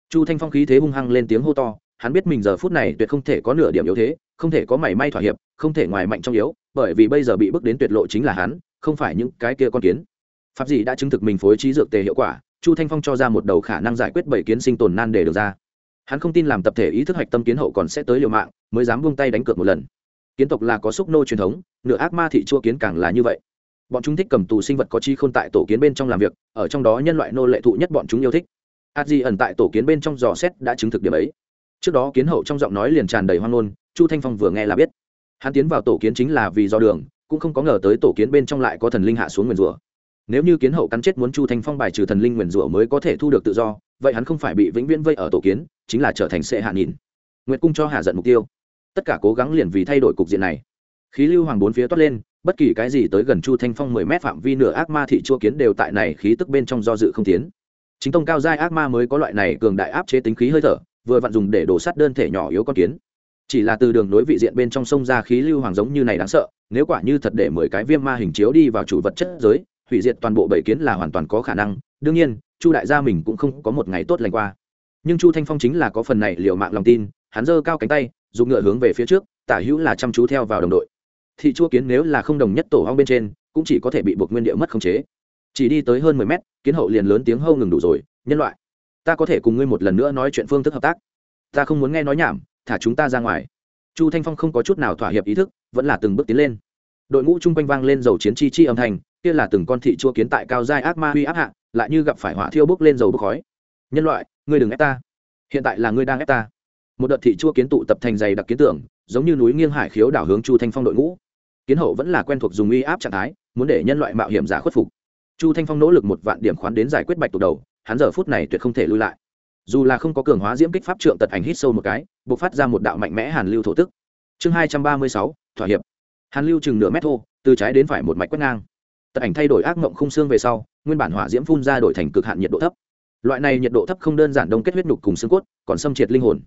Chu thanh phong khí thế hung hăng lên tiếng hô to hắn biết mình giờ phút này tuyệt không thể có nửa điểm yếu thế, không thể có mảy may thỏa hiệp, không thể ngoài mạnh trong yếu, bởi vì bây giờ bị bước đến tuyệt lộ chính là hắn, không phải những cái kia con kiến. Pháp dị đã chứng thực mình phối trí dược tề hiệu quả, chu thanh phong cho ra một đầu khả năng giải quyết bảy kiến sinh tồn nan để được ra. Hắn không tin làm tập thể ý thức hạch tâm kiến hậu còn sẽ tới liều mạng, mới dám buông tay đánh cược một lần. Kiến tộc là có xúc nô truyền thống, nửa ác ma thị chua kiến càng là như vậy. Bọn chúng thích cầm tù sinh vật có chi khôn tại tổ kiến bên trong làm việc, ở trong đó nhân loại nô lệ thụ nhất bọn chúng yêu thích. A di ẩn tại tổ kiến bên trong dò xét đã chứng thực điểm ấy trước đó kiến hậu trong giọng nói liền tràn đầy hoang ngôn, chu thanh phong vừa nghe là biết. Hắn tiến vào tổ kiến chính là vì do đường, cũng không có ngờ tới tổ kiến bên trong lại có thần linh hạ xuống nguyền rủa. Nếu như kiến hậu cắn chết muốn chu thanh phong bài trừ thần linh nguyền rủa mới có thể thu được tự do, vậy hắn không phải bị vĩnh viễn vây ở tổ kiến, chính là trở thành sệ hạ nhìn. Nguyệt cung cho hạ giận mục tiêu. Tất cả cố gắng liền vì thay đổi cục diện này. Khí lưu hoàng bốn phía toát lên, bất kỳ cái gì tới gần chu thanh phong mười mét phạm vi nửa ác ma thị chua kiến đều tại này khí tức bên trong do dự không tiến. Chính tông cao giai ác ma mới có loại này cường đại áp chế tính khí hơi thở vừa vặn dùng để đổ sắt đơn thể nhỏ yếu con kiến. Chỉ là từ đường nối vị diện bên trong sông ra khí lưu hoàng giống như này đáng sợ, nếu quả như thật để mười cái viêm ma hình chiếu đi vào chủ vật chất giới, hủy diệt toàn bộ bảy kiến là hoàn toàn có khả năng. Đương nhiên, chu đại gia mình cũng không có một ngày tốt lành qua. Nhưng chu thanh phong chính là có phần này liều mạng lòng tin, hắn giơ cao cánh tay, dùng ngựa hướng về phía trước, tả hữu là chăm chú theo vào đồng đội. Thị chua kiến nếu là không đồng nhất tổ hong bên trên, cũng chỉ có thể bị buộc nguyên địa mất khống chế. Chỉ đi tới hơn mười mét, kiến hậu liền lớn tiếng hâu ngừng đủ rồi, nhân loại ta có thể cùng ngươi một lần nữa nói chuyện phương thức hợp tác. Ta không muốn nghe nói nhảm, thả chúng ta ra ngoài. Chu thanh phong không có chút nào thỏa hiệp ý thức, vẫn là từng bước tiến lên. Đội ngũ chung quanh vang lên dầu chiến chi chi âm thanh, kia là từng con thị chua kiến tại cao giai ác ma huy áp hạ, lại như gặp phải hỏa thiêu bốc lên dầu bốc khói. Nhân loại, ngươi đừng ép ta. Hiện tại là ngươi đang ép ta. Một đợt thị chua kiến tụ tập thành dày đặc kiến tưởng, giống như núi nghiêng hải khiếu đảo hướng chu thanh phong đội ngũ. Kiến hậu vẫn là quen thuộc dùng uy áp trạng thái, muốn để nhân loại mạo hiểm giả khuất phục. Chu thanh phong nỗ lực một vạn điểm khoán đến giải quyết bạch tụ đầu hắn giờ phút này tuyệt không thể lui lại. Dù là không có cường hóa diễm kích pháp trượng tật ảnh hít sâu một cái buộc phát ra một đạo mạnh mẽ hàn lưu thổ tức. Chương hai trăm ba mươi sáu, thỏa hiệp. Hàn lưu chừng nửa mét thô, từ trái đến phải một mạch quét ngang. Tật ảnh thay đổi ác mộng khung xương về sau, nguyên bản hỏa diễm phun ra đổi thành cực hạn nhiệt độ thấp. Loại này nhiệt độ thấp không đơn giản đông kết huyết nhục cùng xương cốt, còn xâm triệt linh hồn.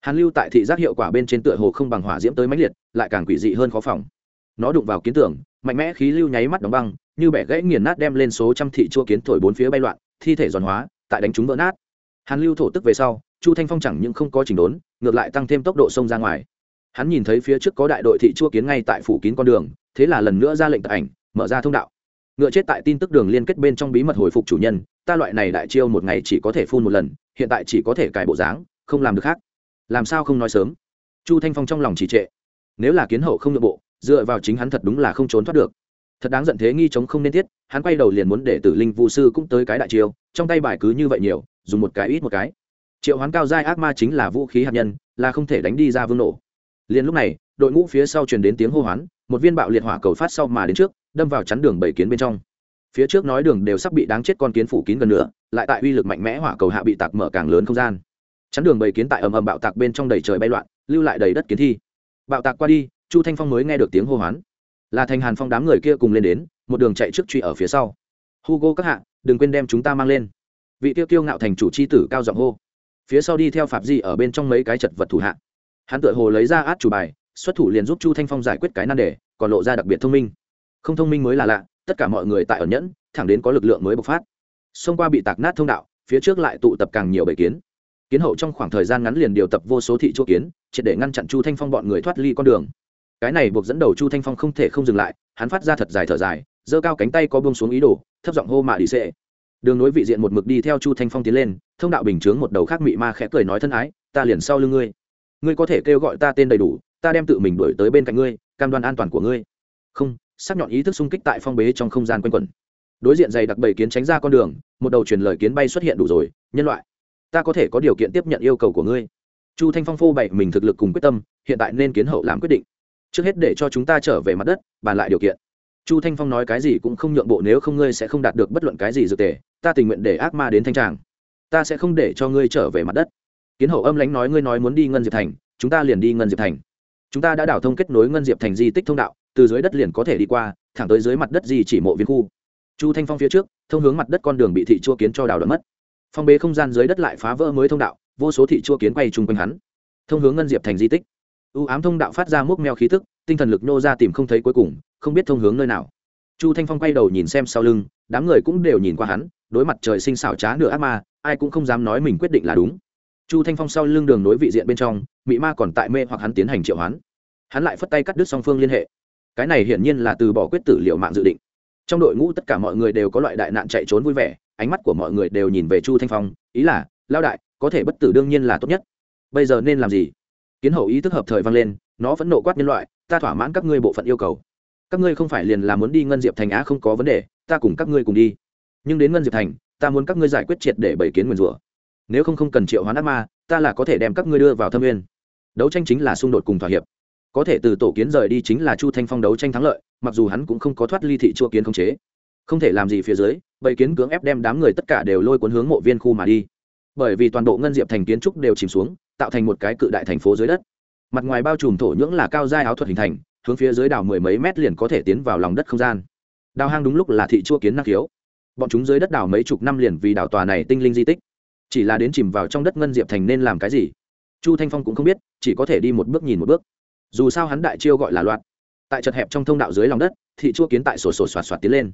Hàn lưu tại thị giác hiệu quả bên trên tựa hồ không bằng hỏa diễm tới mãnh liệt, lại càng quỷ dị hơn khó phòng. Nó đụng vào kiến tưởng mạnh mẽ khí lưu nháy mắt đóng băng, như bẻ gãy nghiền nát đem lên số trăm thị chua kiến thổi bốn phía bay loạn thi thể giòn hóa, tại đánh chúng vỡ nát. Hàn lưu thổ tức về sau, chu thanh phong chẳng những không có chỉnh đốn, ngược lại tăng thêm tốc độ sông ra ngoài. Hắn nhìn thấy phía trước có đại đội thị chua kiến ngay tại phủ kín con đường, thế là lần nữa ra lệnh tại ảnh, mở ra thông đạo. Ngựa chết tại tin tức đường liên kết bên trong bí mật hồi phục chủ nhân, ta loại này đại chiêu một ngày chỉ có thể phun một lần, hiện tại chỉ có thể cài bộ dáng, không làm được khác. Làm sao không nói sớm? Chu thanh phong trong lòng trì trệ. Nếu là kiến hậu không nội bộ, dựa vào chính hắn thật đúng là không trốn thoát được thật đáng giận thế nghi chống không nên tiết hắn quay đầu liền muốn để tử linh vũ sư cũng tới cái đại chiêu, trong tay bài cứ như vậy nhiều, dùng một cái ít một cái. Triệu hoán cao giai ác ma chính là vũ khí hạt nhân, là không thể đánh đi ra vương nổ. Liền lúc này, đội ngũ phía sau truyền đến tiếng hô hoán, một viên bạo liệt hỏa cầu phát sau mà đến trước, đâm vào chắn đường bảy kiến bên trong. Phía trước nói đường đều sắp bị đáng chết con kiến phủ kín gần nữa, lại tại uy lực mạnh mẽ hỏa cầu hạ bị tạc mở càng lớn không gian. Chắn đường bảy kiến tại ầm ầm bạo tạc bên trong đầy trời bay loạn, lưu lại đầy đất kiến thi. Bạo tạc qua đi, chu thanh phong mới nghe được tiếng hô hoán là thành hàn phong đám người kia cùng lên đến một đường chạy trước truy ở phía sau hugo các hạ đừng quên đem chúng ta mang lên vị tiêu Tiêu ngạo thành chủ c h i tử cao giọng hô phía sau đi theo phạm di ở bên trong mấy cái chật vật thủ hạ hắn tự hồ lấy ra át chủ bài xuất thủ liền giúp chu thanh phong giải quyết cái nan đề còn lộ ra đặc biệt thông minh không thông minh mới là lạ tất cả mọi người tại ở nhẫn thẳng đến có lực lượng mới bộc phát xông qua bị tạc nát thông đạo phía trước lại tụ tập càng nhiều bầy kiến kiến hậu trong khoảng thời gian ngắn liền điều tập vô số thị chỗ kiến triệt để ngăn chặn chu thanh phong bọn người thoát ly con đường cái này buộc dẫn đầu chu thanh phong không thể không dừng lại, hắn phát ra thật dài thở dài, giơ cao cánh tay có bông xuống ý đồ, thấp giọng hô mạ đi xệ. Đường nối vị diện một mực đi theo chu thanh phong tiến lên, thông đạo bình chướng một đầu khác mị ma khẽ cười nói thân ái, ta liền sau lưng ngươi. Ngươi có thể kêu gọi ta tên đầy đủ, ta đem tự mình đuổi tới bên cạnh ngươi, cam đoan an toàn của ngươi. Không, sắc nhọn ý thức xung kích tại phong bế trong không gian quanh quẩn. Đối diện dày đặc bầy kiến tránh ra con đường, một đầu truyền lời kiến bay xuất hiện đủ rồi, nhân loại, ta có thể có điều kiện tiếp nhận yêu cầu của ngươi. Chu thanh phong phô bày mình thực lực cùng quyết tâm, hiện tại nên kiến hậu làm quyết định trước hết để cho chúng ta trở về mặt đất, bàn lại điều kiện. Chu thanh phong nói cái gì cũng không nhượng bộ, nếu không ngươi sẽ không đạt được bất luận cái gì dược tề, ta tình nguyện để ác ma đến thanh tràng. Ta sẽ không để cho ngươi trở về mặt đất. Kiến hậu âm lãnh nói, ngươi nói muốn đi ngân diệp thành, chúng ta liền đi ngân diệp thành. Chúng ta đã đảo thông kết nối ngân diệp thành di tích thông đạo, từ dưới đất liền có thể đi qua, thẳng tới dưới mặt đất di chỉ mộ viên khu. Chu thanh phong phía trước, thông hướng mặt đất con đường bị thị chua kiến cho đào đ mất. Phong bế không gian dưới đất lại phá vỡ mới thông đạo, vô số thị chua kiến quay chung quanh hắn. Thông hướng ngân diệp thành di tích u ám thông đạo phát ra múc meo khí thức tinh thần lực nô ra tìm không thấy cuối cùng, không biết thông hướng nơi nào. Chu thanh phong quay đầu nhìn xem sau lưng, đám người cũng đều nhìn qua hắn, đối mặt trời sinh xảo trá nửa ác ma, ai cũng không dám nói mình quyết định là đúng. Chu thanh phong sau lưng đường nối vị diện bên trong, mị ma còn tại mê hoặc hắn tiến hành triệu hoán. Hắn lại phất tay cắt đứt song phương liên hệ. Cái này hiển nhiên là từ bỏ quyết tử liệu mạng dự định. Trong đội ngũ tất cả mọi người đều có loại đại nạn chạy trốn vui vẻ, ánh mắt của mọi người đều nhìn về chu thanh phong, ý là lao đại, có thể bất tử đương nhiên là tốt nhất. Bây giờ nên làm gì? Kiến hậu ý thức hợp thời vang lên, nó vẫn nộ quát nhân loại, ta thỏa mãn các ngươi bộ phận yêu cầu. Các ngươi không phải liền là muốn đi ngân diệp thành á không có vấn đề, ta cùng các ngươi cùng đi. Nhưng đến ngân diệp thành, ta muốn các ngươi giải quyết triệt để bảy kiến nguyền rủa. Nếu không không cần triệu hoán ác ma, ta là có thể đem các ngươi đưa vào thâm nguyên. Đấu tranh chính là xung đột cùng thỏa hiệp. Có thể từ tổ kiến rời đi chính là chu thanh phong đấu tranh thắng lợi, mặc dù hắn cũng không có thoát ly thị chua kiến không chế. Không thể làm gì phía dưới bầy kiến cưỡng ép đem đám người tất cả đều lôi cuốn hướng mộ viên khu mà đi bởi vì toàn bộ ngân diệp thành kiến trúc đều chìm xuống, tạo thành một cái cự đại thành phố dưới đất. Mặt ngoài bao trùm thổ nhưỡng là cao giai áo thuật hình thành, hướng phía dưới đào mười mấy mét liền có thể tiến vào lòng đất không gian. Đào hang đúng lúc là thị chua kiến năng khiếu. Bọn chúng dưới đất đào mấy chục năm liền vì đào tòa này tinh linh di tích. Chỉ là đến chìm vào trong đất ngân diệp thành nên làm cái gì? Chu thanh phong cũng không biết, chỉ có thể đi một bước nhìn một bước. Dù sao hắn đại chiêu gọi là loạt tại chật hẹp trong thông đạo dưới lòng đất, thị chua kiến tại sổ sổ soạt soạt tiến lên.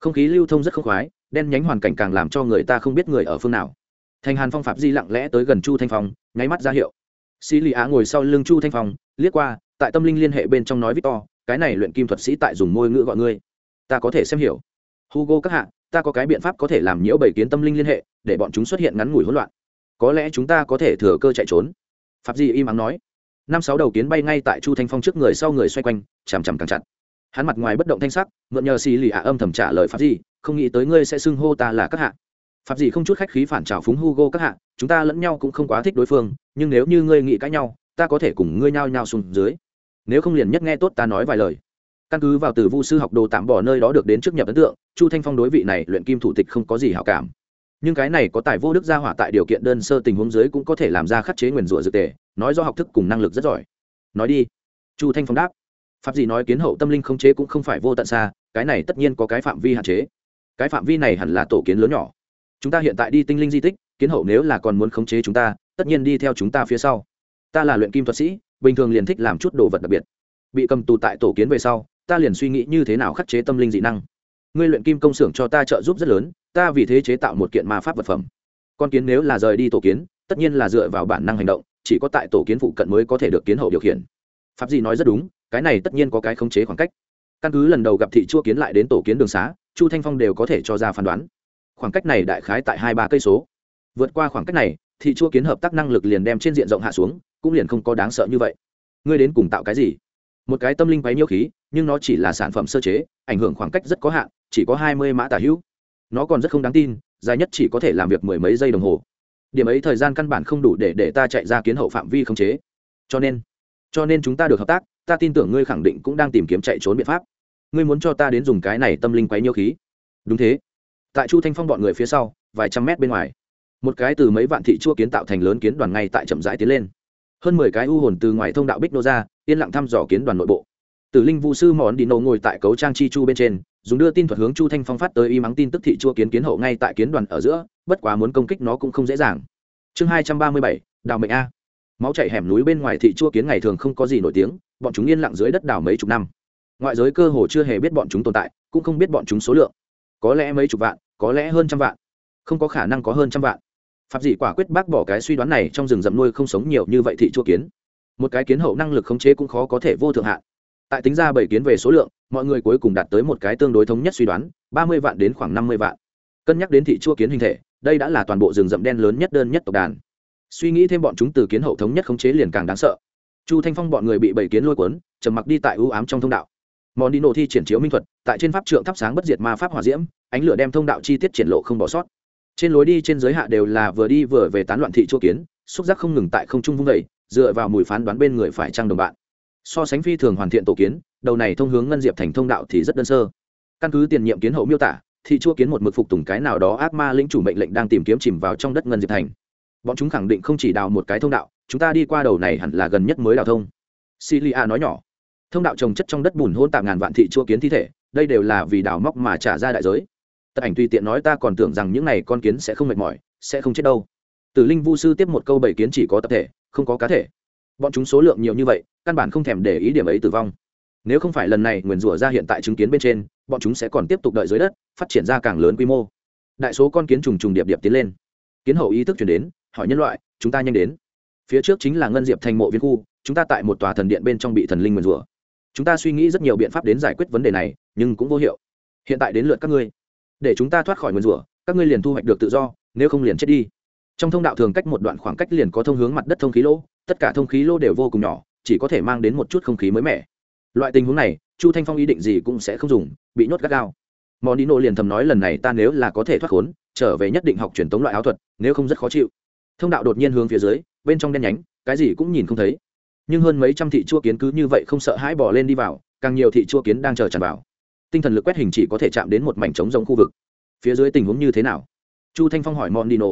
Không khí lưu thông rất khốc khoái, đen nhánh hoàn cảnh càng làm cho người ta không biết người ở phương nào thành hàn phong phạm di lặng lẽ tới gần chu thanh phong, nháy mắt ra hiệu. Sĩ lì á ngồi sau lưng chu thanh phong, liếc qua, tại tâm linh liên hệ bên trong nói victor, cái này luyện kim thuật sĩ tại dùng môi ngữ gọi ngươi. Ta có thể xem hiểu. Hugo các hạ, ta có cái biện pháp có thể làm nhiễu bảy kiến tâm linh liên hệ, để bọn chúng xuất hiện ngắn ngủi hỗn loạn. Có lẽ chúng ta có thể thừa cơ chạy trốn. Pháp di im ắng nói. Năm sáu đầu kiến bay ngay tại chu thanh phong trước người sau người xoay quanh, chằm chằm càng chặt. Hắn mặt ngoài bất động thanh sắc, mượn nhờ xì lì ạ âm thầm trả lời pháp di, không nghĩ tới ngươi sẽ xưng hô ta là các hạ pháp gì không chút khách khí phản trào phúng hugo các hạ, chúng ta lẫn nhau cũng không quá thích đối phương, nhưng nếu như ngươi nghĩ cãi nhau, ta có thể cùng ngươi nhao nhao xuống dưới. Nếu không liền nhất nghe tốt ta nói vài lời. Căn cứ vào từ vu sư học đồ tạm bỏ nơi đó được đến trước nhập ấn tượng, chu thanh phong đối vị này luyện kim thủ tịch không có gì hảo cảm. Nhưng cái này có tài vô đức gia hỏa tại điều kiện đơn sơ tình huống dưới cũng có thể làm ra khắc chế nguyền rủa dược tề, nói do học thức cùng năng lực rất giỏi. Nói đi. Chu thanh phong đáp. Pháp gì nói kiến hậu tâm linh không chế cũng không phải vô tận xa, cái này tất nhiên có cái phạm vi hạn chế. Cái phạm vi này hẳn là tổ kiến lớn nhỏ chúng ta hiện tại đi tinh linh di tích, kiến hậu nếu là còn muốn khống chế chúng ta, tất nhiên đi theo chúng ta phía sau. Ta là luyện kim thuật sĩ, bình thường liền thích làm chút đồ vật đặc biệt. Bị cầm tù tại tổ kiến về sau, ta liền suy nghĩ như thế nào khắc chế tâm linh dị năng. Ngươi luyện kim công xưởng cho ta trợ giúp rất lớn, ta vì thế chế tạo một kiện ma pháp vật phẩm. Con kiến nếu là rời đi tổ kiến, tất nhiên là dựa vào bản năng hành động, chỉ có tại tổ kiến phụ cận mới có thể được kiến hậu điều khiển. Pháp gì nói rất đúng, cái này tất nhiên có cái khống chế khoảng cách. Căn cứ lần đầu gặp thị chua kiến lại đến tổ kiến đường xá, chu thanh phong đều có thể cho ra phán đoán khoảng cách này đại khái tại hai ba cây số. Vượt qua khoảng cách này, thị chua kiến hợp tác năng lực liền đem trên diện rộng hạ xuống, cũng liền không có đáng sợ như vậy. Ngươi đến cùng tạo cái gì? Một cái tâm linh quấy nhiễu khí, nhưng nó chỉ là sản phẩm sơ chế, ảnh hưởng khoảng cách rất có hạn, chỉ có hai mươi mã tả hữu. Nó còn rất không đáng tin, dài nhất chỉ có thể làm việc mười mấy giây đồng hồ. Điểm ấy thời gian căn bản không đủ để để ta chạy ra kiến hậu phạm vi khống chế. Cho nên cho nên chúng ta được hợp tác, ta tin tưởng ngươi khẳng định cũng đang tìm kiếm chạy trốn biện pháp. Ngươi muốn cho ta đến dùng cái này tâm linh quấy nhiễu khí. Đúng thế tại chu thanh phong bọn người phía sau, vài trăm mét bên ngoài, một cái từ mấy vạn thị chua kiến tạo thành lớn kiến đoàn ngay tại chậm rãi tiến lên. Hơn mười cái u hồn từ ngoài thông đạo bích nô ra, yên lặng thăm dò kiến đoàn nội bộ. Tử linh vũ sư món đi Nô ngồi tại cấu trang chi chu bên trên, dùng đưa tin thuật hướng chu thanh phong phát tới y mắng tin tức thị chua kiến kiến hậu ngay tại kiến đoàn ở giữa, bất quá muốn công kích nó cũng không dễ dàng. Chương hai trăm ba mươi bảy, đào mệnh a. Máu chảy hẻm núi bên ngoài thị chua kiến ngày thường không có gì nổi tiếng, bọn chúng yên lặng dưới đất đào mấy chục năm. Ngoại giới cơ hồ chưa hề biết bọn chúng tồn tại, cũng không biết bọn chúng số lượng có lẽ mấy chục vạn, có lẽ hơn trăm vạn. Không có khả năng có hơn trăm vạn. Pháp dị quả quyết bác bỏ cái suy đoán này trong rừng rậm nuôi không sống nhiều như vậy thị chua kiến. Một cái kiến hậu năng lực khống chế cũng khó có thể vô thượng hạn. Tại tính ra bảy kiến về số lượng, mọi người cuối cùng đạt tới một cái tương đối thống nhất suy đoán, ba mươi vạn đến khoảng năm mươi vạn. Cân nhắc đến thị chua kiến hình thể, đây đã là toàn bộ rừng rậm đen lớn nhất đơn nhất tộc đàn. Suy nghĩ thêm bọn chúng từ kiến hậu thống nhất khống chế liền càng đáng sợ. Chu thanh phong bọn người bị bảy kiến lôi cuốn, trầm mặc đi tại ưu ám trong thông đạo món đi nổ thi triển chiếu minh thuật tại trên pháp trượng thắp sáng bất diệt ma pháp hỏa diễm ánh lửa đem thông đạo chi tiết triển lộ không bỏ sót. Trên lối đi trên giới hạ đều là vừa đi vừa về tán loạn thị chua kiến xúc giác không ngừng tại không trung vung dậy, dựa vào mùi phán đoán bên người phải trang đồng bạn. So sánh phi thường hoàn thiện tổ kiến đầu này thông hướng ngân diệp thành thông đạo thì rất đơn sơ. Căn cứ tiền nhiệm kiến hậu miêu tả thị chua kiến một mực phục tùng cái nào đó ác ma lĩnh chủ mệnh lệnh đang tìm kiếm chìm vào trong đất ngân diệp thành. Bọn chúng khẳng định không chỉ đào một cái thông đạo chúng ta đi qua đầu này hẳn là gần nhất mới đào thông. Silia nói nhỏ thông đạo trồng chất trong đất bùn hôn tạm ngàn vạn thị chua kiến thi thể, đây đều là vì đào móc mà trả ra đại giới. Tật ảnh tùy tiện nói ta còn tưởng rằng những này con kiến sẽ không mệt mỏi, sẽ không chết đâu. Tử linh vu sư tiếp một câu bảy kiến chỉ có tập thể, không có cá thể. Bọn chúng số lượng nhiều như vậy, căn bản không thèm để ý điểm ấy tử vong. Nếu không phải lần này nguyền rủa ra hiện tại chứng kiến bên trên, bọn chúng sẽ còn tiếp tục đợi dưới đất, phát triển ra càng lớn quy mô. Đại số con kiến trùng trùng điệp điệp tiến lên. Kiến hậu ý thức chuyển đến, hỏi nhân loại, chúng ta nhanh đến. Phía trước chính là ngân diệp thành mộ viên khu, chúng ta tại một tòa thần điện bên trong bị thần linh nguyền rủa chúng ta suy nghĩ rất nhiều biện pháp đến giải quyết vấn đề này, nhưng cũng vô hiệu. Hiện tại đến lượt các ngươi. Để chúng ta thoát khỏi nguyền rủa, các ngươi liền thu hoạch được tự do, nếu không liền chết đi. Trong thông đạo thường cách một đoạn khoảng cách liền có thông hướng mặt đất thông khí lỗ, tất cả thông khí lỗ đều vô cùng nhỏ, chỉ có thể mang đến một chút không khí mới mẻ. Loại tình huống này, chu thanh phong ý định gì cũng sẽ không dùng, bị nhốt gắt gao. Món liền thầm nói lần này ta nếu là có thể thoát khốn, trở về nhất định học truyền tống loại áo thuật, nếu không rất khó chịu. Thông đạo đột nhiên hướng phía dưới, bên trong đen nhánh, cái gì cũng nhìn không thấy nhưng hơn mấy trăm thị chua kiến cứ như vậy không sợ hãi bỏ lên đi vào, càng nhiều thị chua kiến đang chờ tràn vào. Tinh thần lực quét hình chỉ có thể chạm đến một mảnh trống rỗng khu vực. Phía dưới tình huống như thế nào? Chu thanh phong hỏi mondino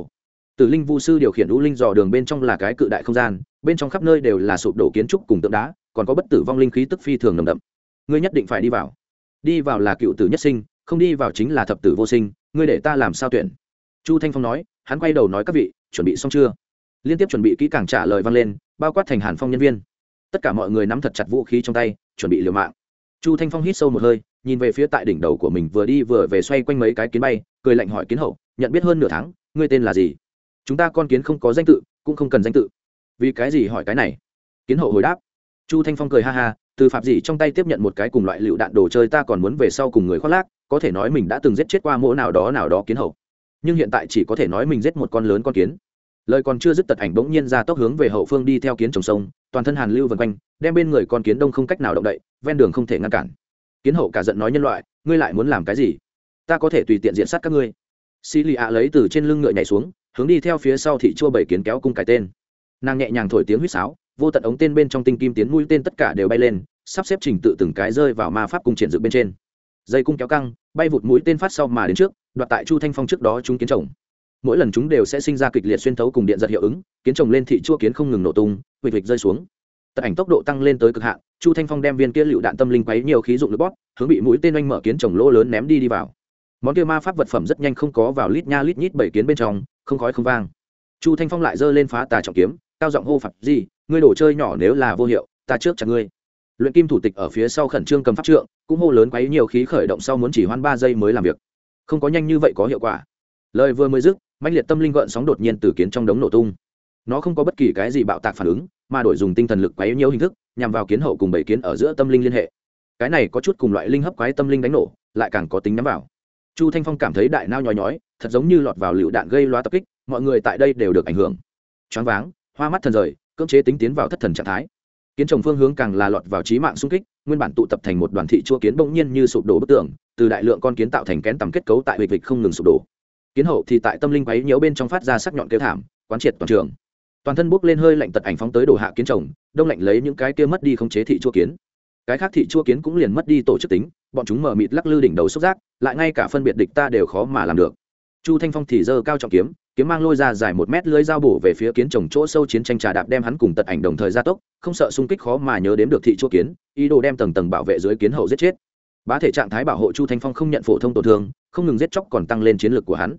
tử linh vu sư điều khiển u linh dò đường bên trong là cái cự đại không gian, bên trong khắp nơi đều là sụp đổ kiến trúc cùng tượng đá, còn có bất tử vong linh khí tức phi thường nồng đậm. Ngươi nhất định phải đi vào. Đi vào là cựu tử nhất sinh, không đi vào chính là thập tử vô sinh, ngươi để ta làm sao tuyển? Chu thanh phong nói, hắn quay đầu nói các vị, chuẩn bị xong chưa? Liên tiếp chuẩn bị kỹ càng trả lời vang lên bao quát thành hàn phong nhân viên tất cả mọi người nắm thật chặt vũ khí trong tay chuẩn bị liều mạng chu thanh phong hít sâu một hơi nhìn về phía tại đỉnh đầu của mình vừa đi vừa về xoay quanh mấy cái kiến bay cười lạnh hỏi kiến hậu nhận biết hơn nửa tháng ngươi tên là gì chúng ta con kiến không có danh tự cũng không cần danh tự vì cái gì hỏi cái này kiến hậu hồi đáp chu thanh phong cười ha ha từ phạm gì trong tay tiếp nhận một cái cùng loại lựu đạn đồ chơi ta còn muốn về sau cùng người khoác lác có thể nói mình đã từng giết chết qua mỗ nào đó nào đó kiến hậu nhưng hiện tại chỉ có thể nói mình giết một con lớn con kiến lời còn chưa dứt tật ảnh bỗng nhiên ra tốc hướng về hậu phương đi theo kiến trồng sông, toàn thân hàn lưu vần quanh, đem bên người con kiến đông không cách nào động đậy, ven đường không thể ngăn cản. Kiến hậu cả giận nói nhân loại, ngươi lại muốn làm cái gì? Ta có thể tùy tiện diện sát các ngươi. Xì lì ạ lấy từ trên lưng ngựa nhảy xuống, hướng đi theo phía sau thị chua bảy kiến kéo cung cái tên. Nàng nhẹ nhàng thổi tiếng huýt sáo, vô tận ống tên bên trong tinh kim tiến mũi tên tất cả đều bay lên, sắp xếp trình tự từng cái rơi vào ma pháp cùng triển dựng bên trên. Dây cung kéo căng, bay vụt mũi tên phát sau mà đến trước, đoạt tại chu thanh phong trước đó chúng kiến trồng mỗi lần chúng đều sẽ sinh ra kịch liệt xuyên thấu cùng điện giật hiệu ứng, kiến trồng lên thị chua kiến không ngừng nổ tung, vịt vịt rơi xuống. Tật ảnh tốc độ tăng lên tới cực hạn, chu thanh phong đem viên kia lựu đạn tâm linh quấy nhiều khí dụng lực bóp, hướng bị mũi tên oanh mở kiến trồng lỗ lớn ném đi đi vào. Món kia ma pháp vật phẩm rất nhanh không có vào lít nha lít nhít bảy kiến bên trong, không khói không vang. Chu thanh phong lại giơ lên phá tà trọng kiếm, cao giọng hô phạt, gì, ngươi đồ chơi nhỏ nếu là vô hiệu, ta trước chặt ngươi. Luyện kim thủ tịch ở phía sau khẩn trương cầm pháp trượng, cũng hô lớn quấy nhiều khí khởi động sau muốn chỉ hoan ba giây mới làm việc. Không có nhanh như vậy có hiệu quả. Lời vừa mới dứt mạnh liệt tâm linh gợn sóng đột nhiên từ kiến trong đống nổ tung. Nó không có bất kỳ cái gì bạo tạc phản ứng, mà đổi dùng tinh thần lực quấy nhiều hình thức, nhằm vào kiến hậu cùng bảy kiến ở giữa tâm linh liên hệ. Cái này có chút cùng loại linh hấp quái tâm linh đánh nổ, lại càng có tính nhắm vào. Chu thanh phong cảm thấy đại nao nhói nhói, thật giống như lọt vào lựu đạn gây loa tập kích, mọi người tại đây đều được ảnh hưởng. Choáng váng, hoa mắt thần rời, cưỡng chế tính tiến vào thất thần trạng thái. Kiến trồng phương hướng càng là lọt vào trí mạng xung kích, nguyên bản tụ tập thành một đoàn thị chua kiến bỗng nhiên như sụp đổ bức tường, từ đại lượng con kiến tạo thành kén tầm kết cấu tại vịt vịt không ngừng sụp đổ kiến hậu thì tại tâm linh quấy nhiễu bên trong phát ra sắc nhọn kêu thảm, quán triệt toàn trường. Toàn thân bốc lên hơi lạnh tật ảnh phóng tới đổ hạ kiến trồng đông lạnh lấy những cái kia mất đi không chế thị chua kiến. Cái khác thị chua kiến cũng liền mất đi tổ chức tính, bọn chúng mở mịt lắc lư đỉnh đầu xúc giác, lại ngay cả phân biệt địch ta đều khó mà làm được. Chu thanh phong thì giơ cao trọng kiếm kiếm mang lôi ra dài một mét lưới dao bổ về phía kiến trồng chỗ sâu chiến tranh trà đạp đem hắn cùng tật ảnh đồng thời gia tốc, không sợ xung kích khó mà nhớ đếm được thị chua kiến, ý đồ đem tầng tầng bảo vệ dưới kiến hậu giết chết. Bá thể trạng thái bảo hộ chu thanh phong không nhận phổ thông tổn thương, không ngừng giết chóc còn tăng lên chiến lược của hắn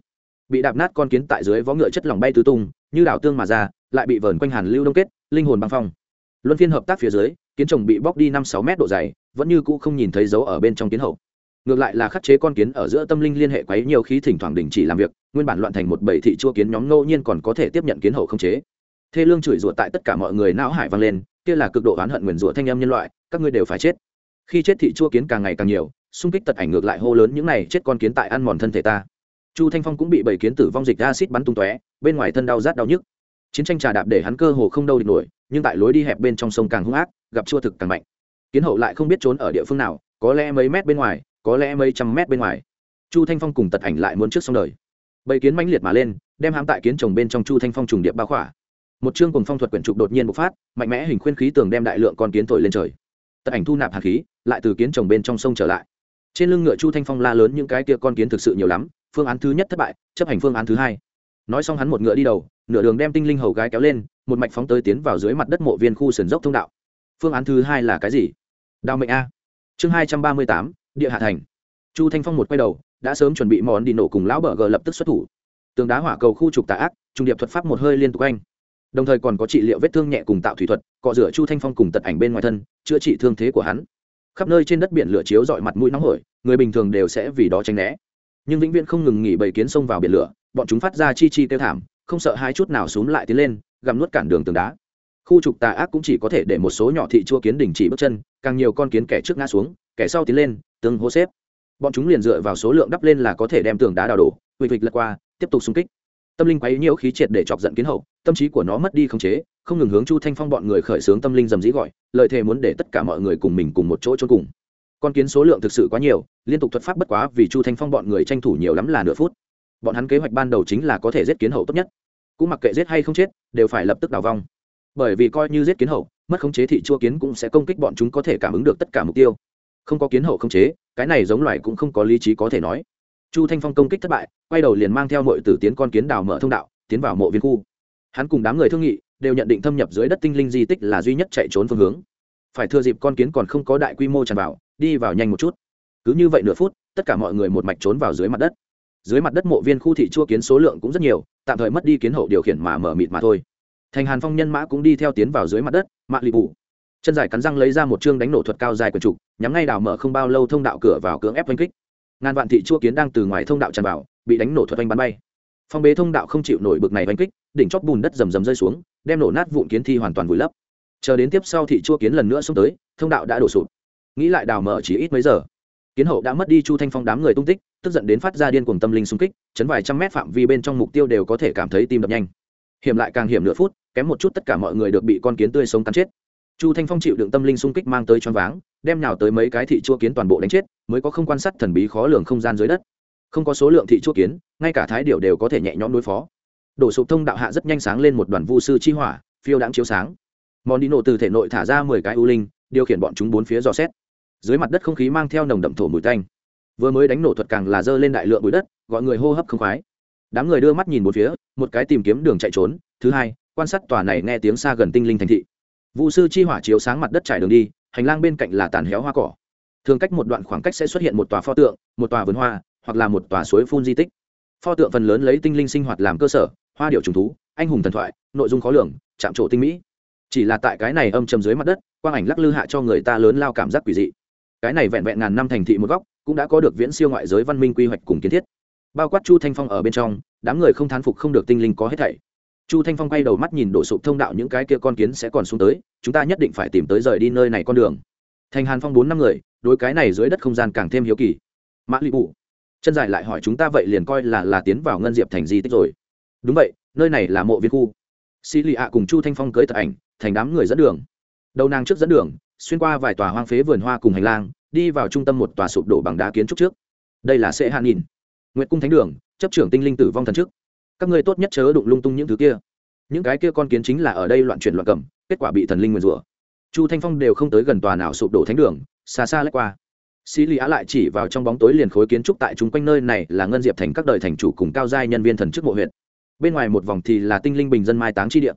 bị đạp nát con kiến tại dưới vó ngựa chất lỏng bay tứ tung, như đảo tương mà ra, lại bị vờn quanh hàn lưu đông kết, linh hồn băng phong. Luân phiên hợp tác phía dưới, kiến trồng bị bóc đi năm sáu mét độ dày, vẫn như cũ không nhìn thấy dấu ở bên trong kiến hậu. Ngược lại là khắc chế con kiến ở giữa tâm linh liên hệ quấy nhiều khí thỉnh thoảng đình chỉ làm việc, nguyên bản loạn thành một bầy thị chua kiến nhóm ngẫu nhiên còn có thể tiếp nhận kiến hậu không chế. Thê lương chửi rủa tại tất cả mọi người não hải vang lên, kia là cực độ oán hận nguyền rủa thanh âm nhân loại, các ngươi đều phải chết. Khi chết thị chua kiến càng ngày càng nhiều, xung kích tật ảnh ngược lại hô lớn những này, chết con kiến tại ăn mòn thân thể ta chu thanh phong cũng bị bảy kiến tử vong dịch acid bắn tung tóe, bên ngoài thân đau rát đau nhức. Chiến tranh trà đạp để hắn cơ hồ không đâu địch nổi, nhưng tại lối đi hẹp bên trong sông càng hung ác, gặp chua thực càng mạnh. Kiến hậu lại không biết trốn ở địa phương nào, có lẽ mấy mét bên ngoài, có lẽ mấy trăm mét bên ngoài. Chu thanh phong cùng tật ảnh lại muốn trước xong đời. Bầy kiến mãnh liệt mà lên, đem hãm tại kiến trồng bên trong chu thanh phong trùng điệp bao khỏa. Một chương cùng phong thuật quyển trục đột nhiên bộc phát, mạnh mẽ hình khuyên khí tường đem đại lượng con kiến thổi lên trời. Tật ảnh thu nạp hạt khí, lại từ kiến trồng bên trong sông trở lại. Trên lưng ngựa chu thanh phong la lớn những cái kia con kiến thực sự nhiều lắm phương án thứ nhất thất bại, chấp hành phương án thứ hai. Nói xong hắn một ngựa đi đầu, nửa đường đem tinh linh hầu gái kéo lên, một mạch phóng tới tiến vào dưới mặt đất mộ viên khu sườn dốc thông đạo. Phương án thứ hai là cái gì? Đào mệnh a. Chương hai trăm ba mươi tám, địa hạ thành. Chu thanh phong một quay đầu, đã sớm chuẩn bị món đi nổ cùng lão bờ g lập tức xuất thủ. Tường đá hỏa cầu khu trục tà ác trung điệp thuật pháp một hơi liên tục anh đồng thời còn có trị liệu vết thương nhẹ cùng tạo thủy thuật, cọ rửa chu thanh phong cùng tật ảnh bên ngoài thân, chữa trị thương thế của hắn. Khắp nơi trên đất biển lửa chiếu dọi mặt mũi nóng hổi, người bình thường đều sẽ vì đó tránh né nhưng vĩnh viễn không ngừng nghỉ bầy kiến xông vào biển lửa, bọn chúng phát ra chi chi tiêu thảm, không sợ hai chút nào xúm lại tiến lên, gặm nuốt cản đường tường đá. Khu trục tà ác cũng chỉ có thể để một số nhỏ thị chua kiến đình chỉ bước chân, càng nhiều con kiến kẻ trước ngã xuống, kẻ sau tiến lên, tương hô xếp. Bọn chúng liền dựa vào số lượng đắp lên là có thể đem tường đá đào đổ huỳnh huỵch lật qua, tiếp tục xung kích. Tâm linh quấy nhiễu khí triệt để chọc giận kiến hậu, tâm trí của nó mất đi khống chế, không ngừng hướng chu thanh phong bọn người khởi xướng tâm linh dầm dĩ gọi lợi thế muốn để tất cả mọi người cùng mình cùng một chỗ chôn cùng con kiến số lượng thực sự quá nhiều, liên tục thuật pháp bất quá vì chu thanh phong bọn người tranh thủ nhiều lắm là nửa phút. Bọn hắn kế hoạch ban đầu chính là có thể giết kiến hậu tốt nhất. Cũng mặc kệ giết hay không chết, đều phải lập tức đào vong. Bởi vì coi như giết kiến hậu, mất khống chế thị chua kiến cũng sẽ công kích bọn chúng có thể cảm ứng được tất cả mục tiêu. Không có kiến hậu khống chế, cái này giống loài cũng không có lý trí có thể nói. Chu thanh phong công kích thất bại, quay đầu liền mang theo mọi tử tiến con kiến đào mở thông đạo, tiến vào mộ viên khu. Hắn cùng đám người thương nghị, đều nhận định thâm nhập dưới đất tinh linh di tích là duy nhất chạy trốn phương hướng. Phải thừa dịp con kiến còn không có đại quy mô tràn vào đi vào nhanh một chút. Cứ như vậy nửa phút tất cả mọi người một mạch trốn vào dưới mặt đất. Dưới mặt đất mộ viên khu thị chua kiến số lượng cũng rất nhiều tạm thời mất đi kiến hậu điều khiển mà mở mịt mà thôi. Thành hàn phong nhân mã cũng đi theo tiến vào dưới mặt đất mạng lì Bụ, chân dài cắn răng lấy ra một chương đánh nổ thuật cao dài quần trục nhắm ngay đào mở không bao lâu thông đạo cửa vào cưỡng ép oanh kích. Ngàn vạn thị chua kiến đang từ ngoài thông đạo tràn vào bị đánh nổ thuật oanh bắn bay. Phong bế thông đạo không chịu nổi bực này oanh kích đỉnh chóp bùn đất rầm rầm rơi xuống đem nổ nát vụn kiến thi hoàn toàn vùi lấp. Chờ đến tiếp sau thị chua kiến lần nữa xông tới thông đạo đã đổ sụp nghĩ lại đào mở chỉ ít mấy giờ. Kiến hậu đã mất đi chu thanh phong đám người tung tích, tức giận đến phát ra điên cuồng tâm linh xung kích, chấn vài trăm mét phạm vi bên trong mục tiêu đều có thể cảm thấy tim đập nhanh. Hiểm lại càng hiểm nửa phút, kém một chút tất cả mọi người được bị con kiến tươi sống cắn chết. Chu thanh phong chịu đựng tâm linh xung kích mang tới choáng váng, đem nào tới mấy cái thị chua kiến toàn bộ đánh chết, mới có không quan sát thần bí khó lường không gian dưới đất. Không có số lượng thị chua kiến, ngay cả thái điệu đều có thể nhẹ nhõm đối phó. Đổ sụp thông đạo hạ rất nhanh sáng lên một đoàn vu sư chi hỏa, phiêu đáng chiếu sáng. Món đi nổ từ thể nội thả ra mười cái u linh, điều khiển bọn chúng bốn phía dò xét dưới mặt đất không khí mang theo nồng đậm thổ mùi tanh. Vừa mới đánh nổ thuật càng là dơ lên đại lượng bụi đất, gọi người hô hấp không khoái. Đám người đưa mắt nhìn một phía, một cái tìm kiếm đường chạy trốn, thứ hai, quan sát tòa này nghe tiếng xa gần tinh linh thành thị. Vụ sư chi hỏa chiếu sáng mặt đất trải đường đi, hành lang bên cạnh là tàn héo hoa cỏ. Thường cách một đoạn khoảng cách sẽ xuất hiện một tòa pho tượng, một tòa vườn hoa, hoặc là một tòa suối phun di tích. Pho tượng phần lớn lấy tinh linh sinh hoạt làm cơ sở, hoa điệu trùng thú, anh hùng thần thoại, nội dung khó lường, chạm trổ tinh mỹ. Chỉ là tại cái này âm chầm dưới mặt đất, quang ảnh lắc lư hạ cho người ta lớn lao cảm giác quỷ dị cái này vẹn vẹn ngàn năm thành thị một góc, cũng đã có được viễn siêu ngoại giới văn minh quy hoạch cùng kiến thiết. Bao quát chu thanh phong ở bên trong, đám người không thán phục không được tinh linh có hết thảy. Chu thanh phong quay đầu mắt nhìn đổ sụp thông đạo những cái kia con kiến sẽ còn xuống tới, chúng ta nhất định phải tìm tới rời đi nơi này con đường. Thành hàn phong bốn năm người, đối cái này dưới đất không gian càng thêm hiếu kỳ. Mã lụy bụ chân dài lại hỏi chúng ta vậy liền coi là là tiến vào ngân diệp thành di tích rồi. Đúng vậy, nơi này là mộ viên khu. Xì lì ạ cùng chu thanh phong cưới tập ảnh, thành đám người dẫn đường. Đầu nàng trước dẫn đường, xuyên qua vài tòa hoang phế vườn hoa cùng hành lang đi vào trung tâm một tòa sụp đổ bằng đá kiến trúc trước. Đây là sệ hạ nhìn, nguyệt cung thánh đường, chấp trưởng tinh linh tử vong thần trước. Các ngươi tốt nhất chớ đụng lung tung những thứ kia. Những cái kia con kiến chính là ở đây loạn chuyển loạn cầm, kết quả bị thần linh nguyền rủa. Chu thanh phong đều không tới gần tòa nào sụp đổ thánh đường, xa xa lách qua. Sĩ lý á lại chỉ vào trong bóng tối liền khối kiến trúc tại chúng quanh nơi này là ngân diệp thành các đời thành chủ cùng cao giai nhân viên thần chức mộ huyện bên ngoài một vòng thì là tinh linh bình dân mai táng chi địa.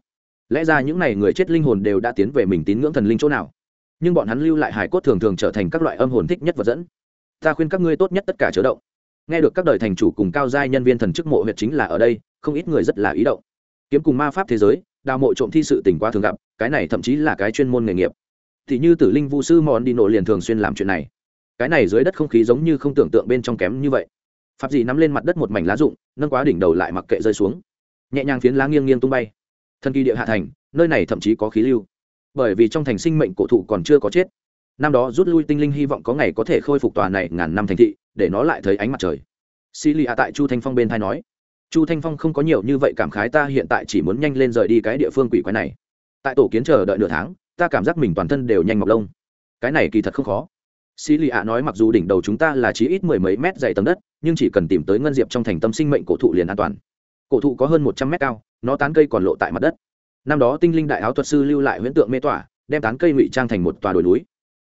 Lẽ ra những n à y người chết linh hồn đều đã tiến về mình tín ngưỡng thần linh chỗ nào? Nhưng bọn hắn lưu lại hải cốt thường thường trở thành các loại âm hồn thích nhất vật dẫn. Ta khuyên các ngươi tốt nhất tất cả chớ động. Nghe được các đời thành chủ cùng cao giai nhân viên thần chức mộ huyệt chính là ở đây, không ít người rất là ý động. Kiếm cùng ma pháp thế giới, đào mộ trộm thi sự tình qua thường gặp, cái này thậm chí là cái chuyên môn nghề nghiệp. Thì như tử linh vu sư mòn đi nổ liền thường xuyên làm chuyện này. Cái này dưới đất không khí giống như không tưởng tượng bên trong kém như vậy. Pháp dị nắm lên mặt đất một mảnh lá rụng, nâng quá đỉnh đầu lại mặc kệ rơi xuống. Nhẹ nhàng phiến lá nghiêng nghiêng tung bay. Thân kỳ địa hạ thành, nơi này thậm chí có khí lưu bởi vì trong thành sinh mệnh cổ thụ còn chưa có chết. Năm đó rút lui tinh linh hy vọng có ngày có thể khôi phục tòa này ngàn năm thành thị, để nó lại thấy ánh mặt trời. Sĩ lì ạ tại chu thanh phong bên thai nói, chu thanh phong không có nhiều như vậy cảm khái, ta hiện tại chỉ muốn nhanh lên rời đi cái địa phương quỷ quái này. Tại tổ kiến chờ đợi nửa tháng, ta cảm giác mình toàn thân đều nhanh mọc lông. Cái này kỳ thật không khó. Sĩ lì ạ nói mặc dù đỉnh đầu chúng ta là chỉ ít mười mấy mét dày tầng đất, nhưng chỉ cần tìm tới ngân diệp trong thành tâm sinh mệnh cổ thụ liền an toàn. Cổ thụ có hơn một trăm mét cao, nó tán cây còn lộ tại mặt đất năm đó tinh linh đại áo thuật sư lưu lại huyễn tượng mê tỏa, đem tán cây ngụy trang thành một tòa đồi núi.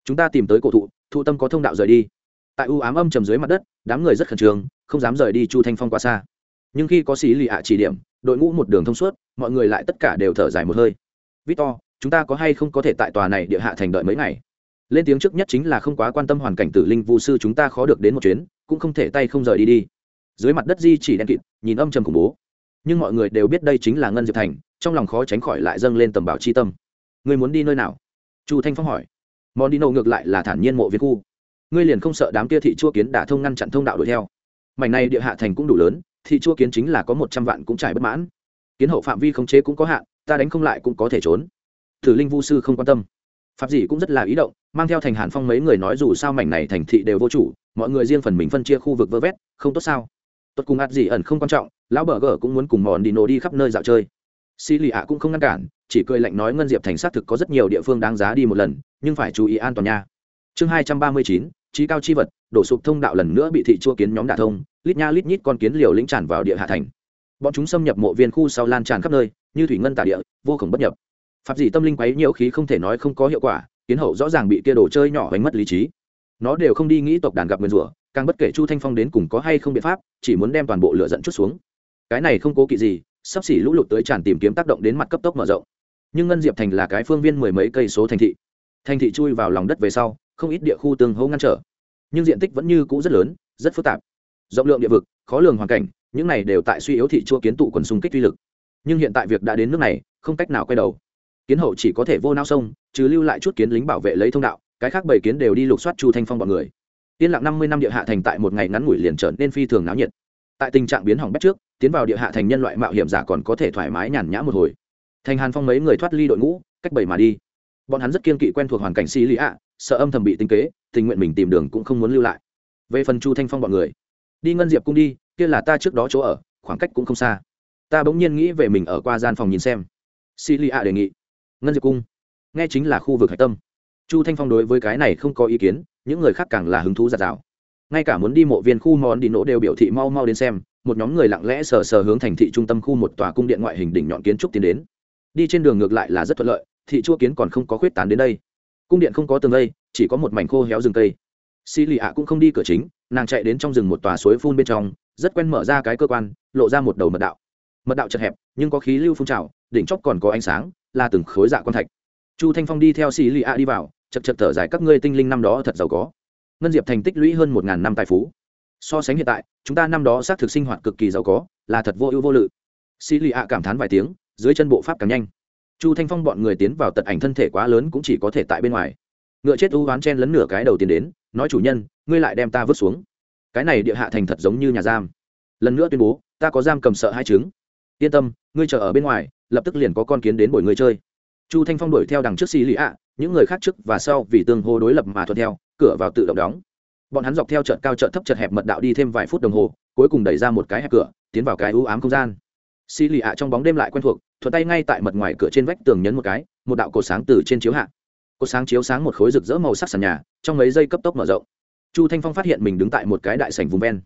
Chúng ta tìm tới cổ thụ thụ tâm có thông đạo rời đi. Tại u ám âm trầm dưới mặt đất, đám người rất khẩn trương, không dám rời đi chu thanh phong quá xa. Nhưng khi có xí lì ạ chỉ điểm, đội ngũ một đường thông suốt, mọi người lại tất cả đều thở dài một hơi. Victor, chúng ta có hay không có thể tại tòa này địa hạ thành đợi mấy ngày? Lên tiếng trước nhất chính là không quá quan tâm hoàn cảnh tử linh vũ sư chúng ta khó được đến một chuyến, cũng không thể tay không rời đi đi. Dưới mặt đất di chỉ đen kịt, nhìn âm trầm khủng bố nhưng mọi người đều biết đây chính là ngân diệp thành trong lòng khó tránh khỏi lại dâng lên tầm bảo chi tâm người muốn đi nơi nào chu thanh phong hỏi món đi nổ ngược lại là thản nhiên mộ viên khu ngươi liền không sợ đám kia thị chua kiến đả thông ngăn chặn thông đạo đuổi theo mảnh này địa hạ thành cũng đủ lớn thị chua kiến chính là có một trăm vạn cũng trải bất mãn kiến hậu phạm vi khống chế cũng có hạn ta đánh không lại cũng có thể trốn thử linh vu sư không quan tâm pháp dĩ cũng rất là ý động mang theo thành hàn phong mấy người nói dù sao mảnh này thành thị đều vô chủ mọi người riêng phần mình phân chia khu vực vơ vét không tốt sao tốt cùng ạt gì ẩn không quan trọng lão bờ gờ cũng muốn cùng mòn đi nổ đi khắp nơi dạo chơi. Xì lì ạ cũng không ngăn cản, chỉ cười lạnh nói ngân diệp thành xác thực có rất nhiều địa phương đáng giá đi một lần, nhưng phải chú ý an toàn nha. Chương hai trăm ba mươi chín trí cao chi vật, đổ sụp thông đạo lần nữa bị thị chua kiến nhóm đả thông, lít nha lít nhít con kiến liều lĩnh tràn vào địa hạ thành. Bọn chúng xâm nhập mộ viên khu sau lan tràn khắp nơi, như thủy ngân tả địa, vô khổng bất nhập. Pháp dị tâm linh quấy nhiễu khí không thể nói không có hiệu quả, kiến hậu rõ ràng bị kia đồ chơi nhỏ đánh mất lý trí. Nó đều không đi nghĩ tộc đàn gặp nguyên rủa, càng bất kể chu thanh phong đến cùng có hay không biện pháp, chỉ muốn đem toàn bộ lửa dẫn chút xuống cái này không cố kỵ gì, sắp xỉ lũ lụt tới tràn tìm kiếm tác động đến mặt cấp tốc mở rộng. Nhưng ngân diệp thành là cái phương viên mười mấy cây số thành thị. Thành thị chui vào lòng đất về sau, không ít địa khu tương hô ngăn trở. Nhưng diện tích vẫn như cũ rất lớn, rất phức tạp. Rộng lượng địa vực, khó lường hoàn cảnh, những này đều tại suy yếu thị chua kiến tụ quần xung kích uy lực. Nhưng hiện tại việc đã đến nước này, không cách nào quay đầu. Kiến hậu chỉ có thể vô nao sông chứ lưu lại chút kiến lính bảo vệ lấy thông đạo, cái khác bảy kiến đều đi lục soát chu thanh phong bọn người. Yên lặng năm mươi năm địa hạ thành tại một ngày ngắn ngủi liền trở nên phi thường náo nhiệt tại tình trạng biến hỏng bét trước, tiến vào địa hạ thành nhân loại mạo hiểm giả còn có thể thoải mái nhàn nhã một hồi. Thành hàn phong mấy người thoát ly đội ngũ, cách bảy mà đi. Bọn hắn rất kiên kỵ quen thuộc hoàn cảnh xì lý ạ, sợ âm thầm bị tinh kế, tình nguyện mình tìm đường cũng không muốn lưu lại. Về phần chu thanh phong bọn người, đi ngân diệp cung đi, kia là ta trước đó chỗ ở, khoảng cách cũng không xa. Ta bỗng nhiên nghĩ về mình ở qua gian phòng nhìn xem. Xì lý ạ đề nghị. Ngân diệp cung, nghe chính là khu vực hạch tâm. Chu thanh phong đối với cái này không có ý kiến, những người khác càng là hứng thú giạt rào ngay cả muốn đi mộ viên khu món đi nổ đều biểu thị mau mau đến xem, một nhóm người lặng lẽ sờ sờ hướng thành thị trung tâm khu một tòa cung điện ngoại hình đỉnh nhọn kiến trúc tiến đến. Đi trên đường ngược lại là rất thuận lợi, thị chua kiến còn không có khuyết tán đến đây. Cung điện không có tường lây chỉ có một mảnh khô héo rừng cây. Xì lì ạ cũng không đi cửa chính, nàng chạy đến trong rừng một tòa suối phun bên trong, rất quen mở ra cái cơ quan, lộ ra một đầu mật đạo. Mật đạo chật hẹp, nhưng có khí lưu phun trào, đỉnh chóp còn có ánh sáng, là từng khối dạ quan thạch. Chu thanh phong đi theo xì lì ạ đi vào, chật chật thở dài, các ngươi tinh linh năm đó thật giàu có ngân diệp thành tích lũy hơn một ngàn năm tài phú. So sánh hiện tại, chúng ta năm đó xác thực sinh hoạt cực kỳ giàu có, là thật vô ưu vô lự. Xì lì ạ cảm thán vài tiếng, dưới chân bộ pháp càng nhanh. Chu thanh phong bọn người tiến vào tật ảnh thân thể quá lớn cũng chỉ có thể tại bên ngoài. Ngựa chết u oán chen lấn nửa cái đầu tiên đến, nói chủ nhân, ngươi lại đem ta vứt xuống. Cái này địa hạ thành thật giống như nhà giam. Lần nữa tuyên bố, ta có giam cầm sợ hai chứng. yên tâm, ngươi chờ ở bên ngoài, lập tức liền có con kiến đến bồi ngươi chơi. Chu thanh phong đuổi theo đằng trước xì lì ạ những người khác trước và sau vì tương hô đối lập mà thuận theo, cửa vào tự động đóng. Bọn hắn dọc theo chợt cao chợt thấp chợt hẹp mật đạo đi thêm vài phút đồng hồ, cuối cùng đẩy ra một cái hẹp cửa, tiến vào cái ưu ám không gian. Xì lì ạ trong bóng đêm lại quen thuộc, thuận tay ngay tại mật ngoài cửa trên vách tường nhấn một cái, một đạo cột sáng từ trên chiếu hạ. Cột sáng chiếu sáng một khối rực rỡ màu sắc sàn nhà, trong mấy giây cấp tốc mở rộng. Chu thanh phong phát hiện mình đứng tại một cái đại sảnh vùng ven.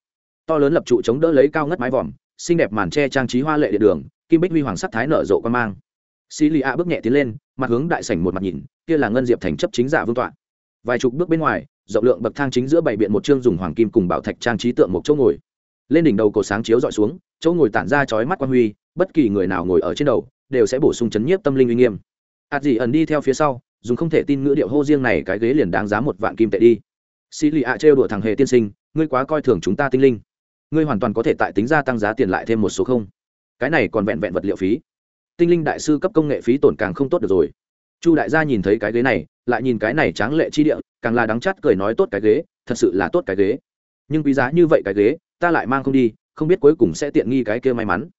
To lớn lập trụ chống đỡ lấy cao ngất mái vòm, xinh đẹp màn tre trang trí hoa lệ địa đường, kim bích huy hoàng sắc thái nở rộ quan mang xì lì ạ bước nhẹ tiến lên, mặt hướng đại sảnh một mặt nhìn, kia là ngân diệp thành chấp chính giả vương tọa. Vài chục bước bên ngoài, rộng lượng bậc thang chính giữa bảy biện một chương dùng hoàng kim cùng bảo thạch trang trí tượng một chỗ ngồi. Lên đỉnh đầu cổ sáng chiếu dọi xuống, chỗ ngồi tản ra chói mắt quan huy, bất kỳ người nào ngồi ở trên đầu, đều sẽ bổ sung chấn nhiếp tâm linh uy nghiêm. Ạt gì ẩn đi theo phía sau, dùng không thể tin ngữ điệu hô riêng này cái ghế liền đáng giá một vạn kim tệ đi. Xì lì ạ trêu đùa thằng hề tiên sinh, ngươi quá coi thường chúng ta tinh linh. Ngươi hoàn toàn có thể tại tính ra tăng giá tiền lại thêm một số không. Cái này còn vẹn vẹn vật liệu phí tinh linh đại sư cấp công nghệ phí tổn càng không tốt được rồi. Chu đại gia nhìn thấy cái ghế này, lại nhìn cái này tráng lệ chi địa, càng là đắng chát cười nói tốt cái ghế, thật sự là tốt cái ghế. Nhưng quý giá như vậy cái ghế, ta lại mang không đi, không biết cuối cùng sẽ tiện nghi cái kia may mắn.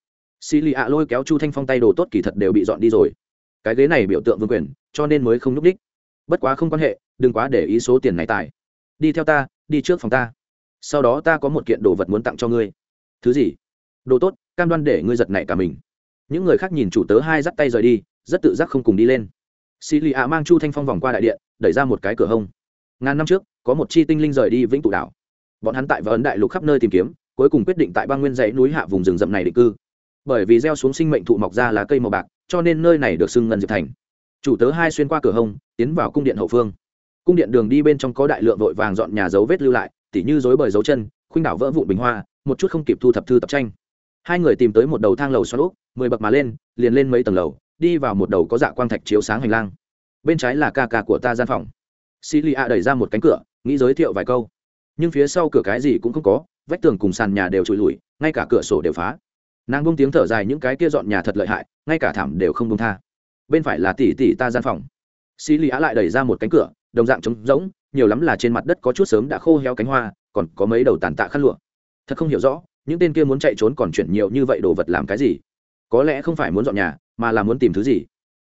Xì lì ạ lôi kéo chu thanh phong tay đồ tốt kỳ thật đều bị dọn đi rồi. Cái ghế này biểu tượng vương quyền, cho nên mới không n ú c đích bất quá không quan hệ, đừng quá để ý số tiền này tài. Đi theo ta, đi trước phòng ta. Sau đó ta có một kiện đồ vật muốn tặng cho ngươi. Thứ gì? Đồ tốt, cam đoan để ngươi giật nảy cả mình những người khác nhìn chủ tớ hai dắt tay rời đi, rất tự giác không cùng đi lên. Xì lì ạ mang chu thanh phong vòng qua đại điện, đẩy ra một cái cửa hông. Ngàn năm trước, có một chi tinh linh rời đi vĩnh tụ đảo. Bọn hắn tại và ấn đại lục khắp nơi tìm kiếm, cuối cùng quyết định tại ba nguyên dãy núi hạ vùng rừng rậm này định cư. Bởi vì gieo xuống sinh mệnh thụ mọc ra lá cây màu bạc, cho nên nơi này được xưng ngân diệp thành. Chủ tớ hai xuyên qua cửa hông, tiến vào cung điện hậu phương. Cung điện đường đi bên trong có đại lượng vội vàng dọn nhà dấu vết lưu lại, tỉ như dối bời dấu chân, khuynh đảo vỡ vụn bình hoa, một chút không kịp thu thập thư tập tranh. Hai người tìm tới một đầu thang lầu xoắn úp mười bậc mà lên, liền lên mấy tầng lầu, đi vào một đầu có dạ quang thạch chiếu sáng hành lang. Bên trái là ca ca của ta gian phòng. Xì lì a đẩy ra một cánh cửa, nghĩ giới thiệu vài câu. Nhưng phía sau cửa cái gì cũng không có, vách tường cùng sàn nhà đều trụi lùi, ngay cả cửa sổ đều phá. Nàng bông tiếng thở dài những cái kia dọn nhà thật lợi hại, ngay cả thảm đều không bông tha. Bên phải là tỷ tỷ ta gian phòng. Xì lì a lại đẩy ra một cánh cửa, đồng dạng trống rỗng, nhiều lắm là trên mặt đất có chút sớm đã khô heo cánh hoa, còn có mấy đầu tàn tạ khăn lụa. Thật không hiểu rõ, những tên kia muốn chạy trốn còn chuyển nhiều như vậy đồ vật làm cái gì? Có lẽ không phải muốn dọn nhà, mà là muốn tìm thứ gì.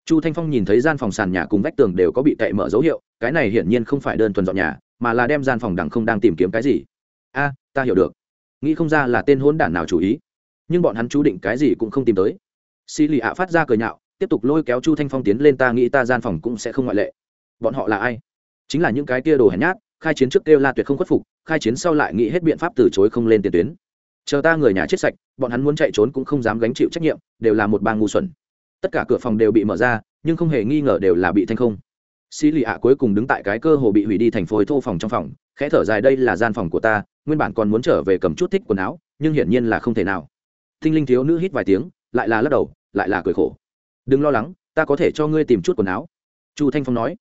Chu thanh phong nhìn thấy gian phòng sàn nhà cùng vách tường đều có bị cậy mở dấu hiệu, cái này hiển nhiên không phải đơn thuần dọn nhà, mà là đem gian phòng đằng không đang tìm kiếm cái gì. A, ta hiểu được. Nghĩ không ra là tên hôn đản nào chủ ý. Nhưng bọn hắn chú định cái gì cũng không tìm tới. Xì lì ạ phát ra cười nhạo, tiếp tục lôi kéo chu thanh phong tiến lên ta nghĩ ta gian phòng cũng sẽ không ngoại lệ. Bọn họ là ai? Chính là những cái tia đồ hèn nhát, khai chiến trước kêu la tuyệt không khuất phục, khai chiến sau lại nghĩ hết biện pháp từ chối không lên tiền tuyến chờ ta người nhà chết sạch, bọn hắn muốn chạy trốn cũng không dám gánh chịu trách nhiệm, đều là một bang ngu xuẩn. Tất cả cửa phòng đều bị mở ra, nhưng không hề nghi ngờ đều là bị thanh không. Xí lì ạ cuối cùng đứng tại cái cơ hồ bị hủy đi thành phối thô phòng trong phòng, khẽ thở dài đây là gian phòng của ta, nguyên bản còn muốn trở về cầm chút thích quần áo, nhưng hiển nhiên là không thể nào. Thinh linh thiếu nữ hít vài tiếng, lại là lắc đầu, lại là cười khổ. Đừng lo lắng, ta có thể cho ngươi tìm chút quần áo. Chu thanh phong nói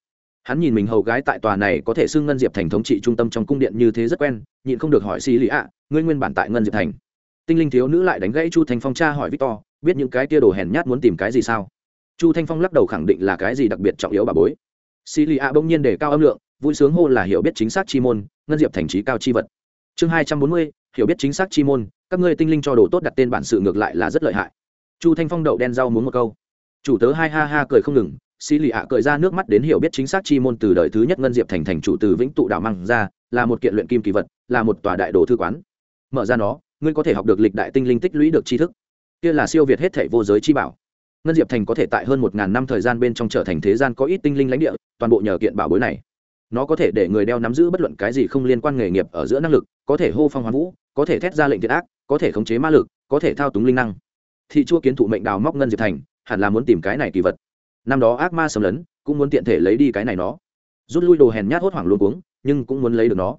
hắn nhìn mình hầu gái tại tòa này có thể xưng ngân diệp thành thống trị trung tâm trong cung điện như thế rất quen, nhịn không được hỏi xì lì ạ, ngươi nguyên bản tại ngân diệp thành? Tinh linh thiếu nữ lại đánh gãy chu thanh phong cha hỏi victor, biết những cái tia đồ hèn nhát muốn tìm cái gì sao? Chu thanh phong lắc đầu khẳng định là cái gì đặc biệt trọng yếu bà bối. Xì lì ạ bỗng nhiên để cao âm lượng, vui sướng hô là hiểu biết chính xác chi môn, ngân diệp thành trí cao chi vật. Chương hai trăm bốn mươi, hiểu biết chính xác chi môn, các ngươi tinh linh cho đồ tốt đặt tên bản sự ngược lại là rất lợi hại. Chu thanh phong đậu đen rau muốn một câu. Chủ tớ hai ha ha cười không ngừng xì lì ạ cười ra nước mắt đến hiểu biết chính xác chi môn từ đời thứ nhất ngân diệp thành thành chủ từ vĩnh tụ đảo mang ra, là một kiện luyện kim kỳ vật, là một tòa đại đồ thư quán. Mở ra nó, ngươi có thể học được lịch đại tinh linh tích lũy được tri thức. Kia là siêu việt hết thể vô giới chi bảo. Ngân diệp thành có thể tại hơn một ngàn năm thời gian bên trong trở thành thế gian có ít tinh linh lãnh địa, toàn bộ nhờ kiện bảo bối này. Nó có thể để người đeo nắm giữ bất luận cái gì không liên quan nghề nghiệp ở giữa năng lực, có thể hô phong hoán vũ, có thể thét ra lệnh thiệt ác, có thể khống chế ma lực, có thể thao túng linh năng. Thị chua kiến thụ mệnh đào móc ngân diệp thành, hẳn là muốn tìm cái này kỳ vật năm đó ác ma xâm lấn, cũng muốn tiện thể lấy đi cái này nó. Rút lui đồ hèn nhát hốt hoảng luôn cuống, nhưng cũng muốn lấy được nó.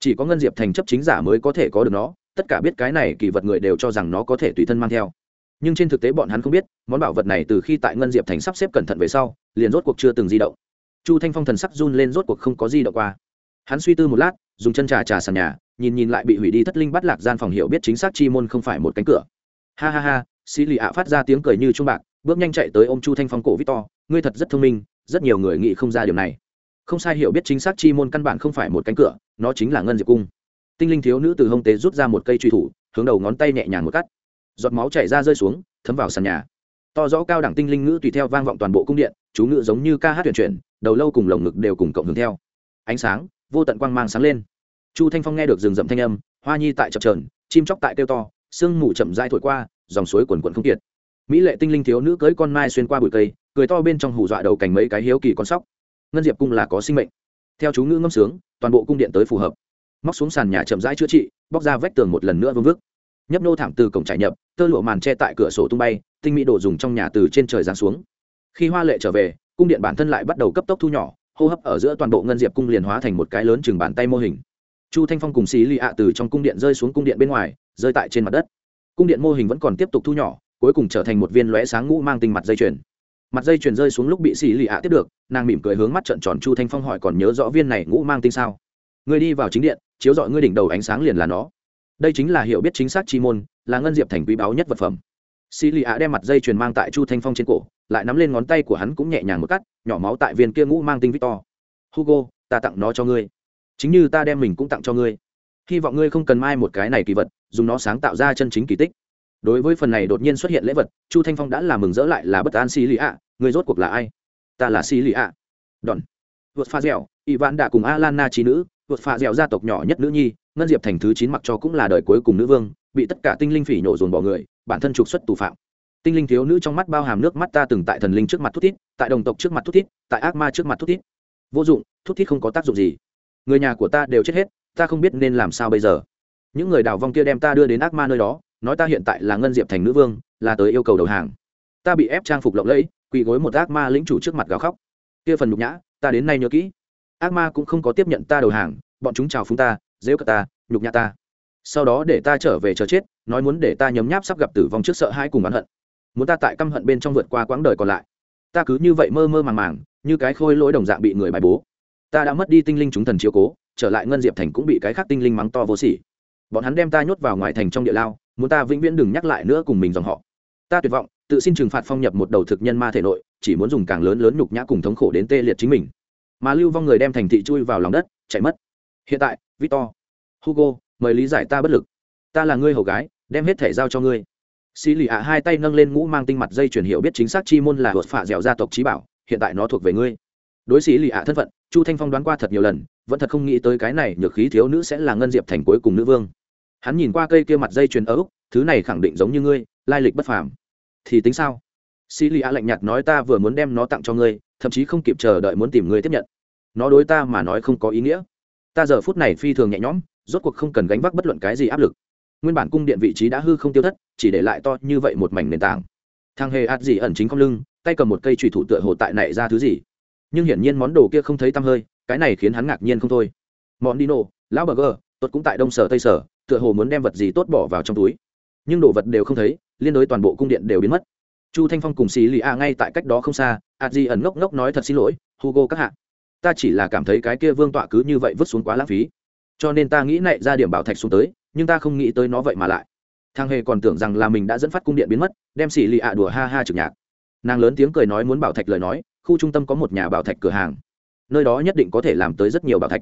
Chỉ có ngân diệp thành chấp chính giả mới có thể có được nó, tất cả biết cái này kỳ vật người đều cho rằng nó có thể tùy thân mang theo. Nhưng trên thực tế bọn hắn không biết, món bảo vật này từ khi tại ngân diệp thành sắp xếp cẩn thận về sau, liền rốt cuộc chưa từng di động. Chu thanh phong thần sắc run lên rốt cuộc không có di động qua. Hắn suy tư một lát, dùng chân trà trà sàn nhà, nhìn nhìn lại bị hủy đi thất linh bắt lạc gian phòng hiệu biết chính xác chi môn không phải một cánh cửa. Ha ha ha, xí lì ạ phát ra tiếng cười như trung bạc bước nhanh chạy tới ô m chu thanh phong cổ victor, ngươi thật rất thông minh, rất nhiều người nghĩ không ra điều này. Không sai hiểu biết chính xác chi môn căn bản không phải một cánh cửa, nó chính là ngân diệp cung. Tinh linh thiếu nữ từ hông tế rút ra một cây truy thủ, hướng đầu ngón tay nhẹ nhàng một cắt. Giọt máu chảy ra rơi xuống, thấm vào sàn nhà. To rõ cao đẳng tinh linh ngữ tùy theo vang vọng toàn bộ cung điện, chú ngữ giống như ca hát tuyển chuyển, đầu lâu cùng lồng ngực đều cùng cộng hưởng theo. Ánh sáng, vô tận quang mang sáng lên. Chu thanh phong nghe được rừng rậm thanh âm, hoa nhi tại chập trờn chim chóc tại kêu to, sương mù chậm dai thổi qua, dòng suối quần quần không kiệt mỹ lệ tinh linh thiếu nữ cưới con mai xuyên qua bụi cây, cười to bên trong hù dọa đầu cành mấy cái hiếu kỳ con sóc. Ngân diệp cung là có sinh mệnh. Theo chú ngữ ngâm sướng, toàn bộ cung điện tới phù hợp. Móc xuống sàn nhà chậm rãi chữa trị, bóc ra vách tường một lần nữa vương vức. Nhấp nô thảm từ cổng trải nhập, tơ lụa màn che tại cửa sổ tung bay, tinh mỹ đồ dùng trong nhà từ trên trời giáng xuống. Khi hoa lệ trở về, cung điện bản thân lại bắt đầu cấp tốc thu nhỏ, hô hấp ở giữa toàn bộ ngân diệp cung liền hóa thành một cái lớn chừng bàn tay mô hình. Chu thanh phong cùng xí lì ạ từ trong cung điện rơi xuống cung điện bên ngoài, rơi tại trên mặt đất. Cung điện mô hình vẫn còn tiếp tục thu nhỏ cuối cùng trở thành một viên lóe sáng ngũ mang tinh mặt dây chuyền. Mặt dây chuyền rơi xuống lúc bị xì lì ạ tiếp được, nàng mỉm cười hướng mắt trận tròn chu thanh phong hỏi còn nhớ rõ viên này ngũ mang tinh sao? Người đi vào chính điện, chiếu dọi ngươi đỉnh đầu ánh sáng liền là nó. Đây chính là hiểu biết chính xác chi môn, là ngân diệp thành quý báu nhất vật phẩm. Xì lì ạ đem mặt dây chuyền mang tại chu thanh phong trên cổ, lại nắm lên ngón tay của hắn cũng nhẹ nhàng một cắt, nhỏ máu tại viên kia ngũ mang tinh victor. Hugo, ta tặng nó cho ngươi. Chính như ta đem mình cũng tặng cho ngươi. Hy vọng ngươi không cần mai một cái này kỳ vật, dùng nó sáng tạo ra chân chính kỳ tích đối với phần này đột nhiên xuất hiện lễ vật, chu thanh phong đã làm mừng rỡ lại là bất an xì lì ạ. Người rốt cuộc là ai? Ta là xì lì ạ. Đòn. Vượt pha dẻo Y vạn đã cùng alana trí nữ vượt pha dẻo gia tộc nhỏ nhất nữ nhi, ngân diệp thành thứ chín mặc cho cũng là đời cuối cùng nữ vương, bị tất cả tinh linh phỉ nhổ dồn bỏ người, bản thân trục xuất tù phạm. Tinh linh thiếu nữ trong mắt bao hàm nước mắt ta từng tại thần linh trước mặt thút thít, tại đồng tộc trước mặt thút thít, tại ác ma trước mặt thút thít. Vô dụng, thút thít không có tác dụng gì. Người nhà của ta đều chết hết, ta không biết nên làm sao bây giờ. Những người đào vong kia đem ta đưa đến ác ma nơi đó nói ta hiện tại là ngân diệp thành nữ vương, là tới yêu cầu đầu hàng. Ta bị ép trang phục lộng lẫy, quỳ gối một ác ma lĩnh chủ trước mặt gào khóc. Kia phần nhục nhã, ta đến nay nhớ kỹ. Ác ma cũng không có tiếp nhận ta đầu hàng, bọn chúng chào phúng ta dễ cờ ta, nhục nhã ta. Sau đó để ta trở về chờ chết, nói muốn để ta nhấm nháp sắp gặp tử vong trước sợ hãi cùng oán hận. Muốn ta tại căm hận bên trong vượt qua quãng đời còn lại. Ta cứ như vậy mơ mơ màng màng, như cái khôi lỗi đồng dạng bị người bài bố. Ta đã mất đi tinh linh chúng thần chiếu cố, trở lại ngân diệp thành cũng bị cái khác tinh linh mắng to vô sỉ. Bọn hắn đem ta nhốt vào ngoài thành trong địa lao muốn ta vĩnh viễn đừng nhắc lại nữa cùng mình dòng họ. Ta tuyệt vọng, tự xin trừng phạt phong nhập một đầu thực nhân ma thể nội, chỉ muốn dùng càng lớn lớn nhục nhã cùng thống khổ đến tê liệt chính mình. Mà lưu vong người đem thành thị chui vào lòng đất, chạy mất. Hiện tại, victor, hugo, mời lý giải ta bất lực. Ta là ngươi hầu gái, đem hết thể giao cho ngươi. Xì lì ạ hai tay nâng lên ngũ mang tinh mặt dây chuyển hiệu biết chính xác chi môn là hột phạ dẻo gia tộc trí bảo, hiện tại nó thuộc về ngươi. Đối xì lì ạ thân phận, chu thanh phong đoán qua thật nhiều lần, vẫn thật không nghĩ tới cái này nhược khí thiếu nữ sẽ là ngân diệp thành cuối cùng nữ vương hắn nhìn qua cây kia mặt dây chuyền ở úc, thứ này khẳng định giống như ngươi, lai lịch bất phàm. Thì tính sao? Xì lì a lạnh nhạt nói ta vừa muốn đem nó tặng cho ngươi, thậm chí không kịp chờ đợi muốn tìm ngươi tiếp nhận. Nó đối ta mà nói không có ý nghĩa. Ta giờ phút này phi thường nhẹ nhõm, rốt cuộc không cần gánh vác bất luận cái gì áp lực. Nguyên bản cung điện vị trí đã hư không tiêu thất, chỉ để lại to như vậy một mảnh nền tảng. Thằng hề ạt gì ẩn chính không lưng, tay cầm một cây trùy thủ tựa hồ tại này ra thứ gì. Nhưng hiển nhiên món đồ kia không thấy tăm hơi, cái này khiến hắn ngạc nhiên không thôi. Món đi nổ lão bờ gờ, tuột cũng tại đông sở tây sở tựa hồ muốn đem vật gì tốt bỏ vào trong túi. Nhưng đồ vật đều không thấy, liên đối toàn bộ cung điện đều biến mất. Chu thanh phong cùng xì lì a ngay tại cách đó không xa ạt di ẩn ngốc ngốc nói thật xin lỗi, hugo các hạ. Ta chỉ là cảm thấy cái kia vương tọa cứ như vậy vứt xuống quá lãng phí. Cho nên ta nghĩ nạy ra điểm bảo thạch xuống tới, nhưng ta không nghĩ tới nó vậy mà lại. Thang hề còn tưởng rằng là mình đã dẫn phát cung điện biến mất, đem xì lì a đùa ha ha trực nhạc. Nàng lớn tiếng cười nói muốn bảo thạch lời nói, khu trung tâm có một nhà bảo thạch cửa hàng. Nơi đó nhất định có thể làm tới rất nhiều bảo thạch.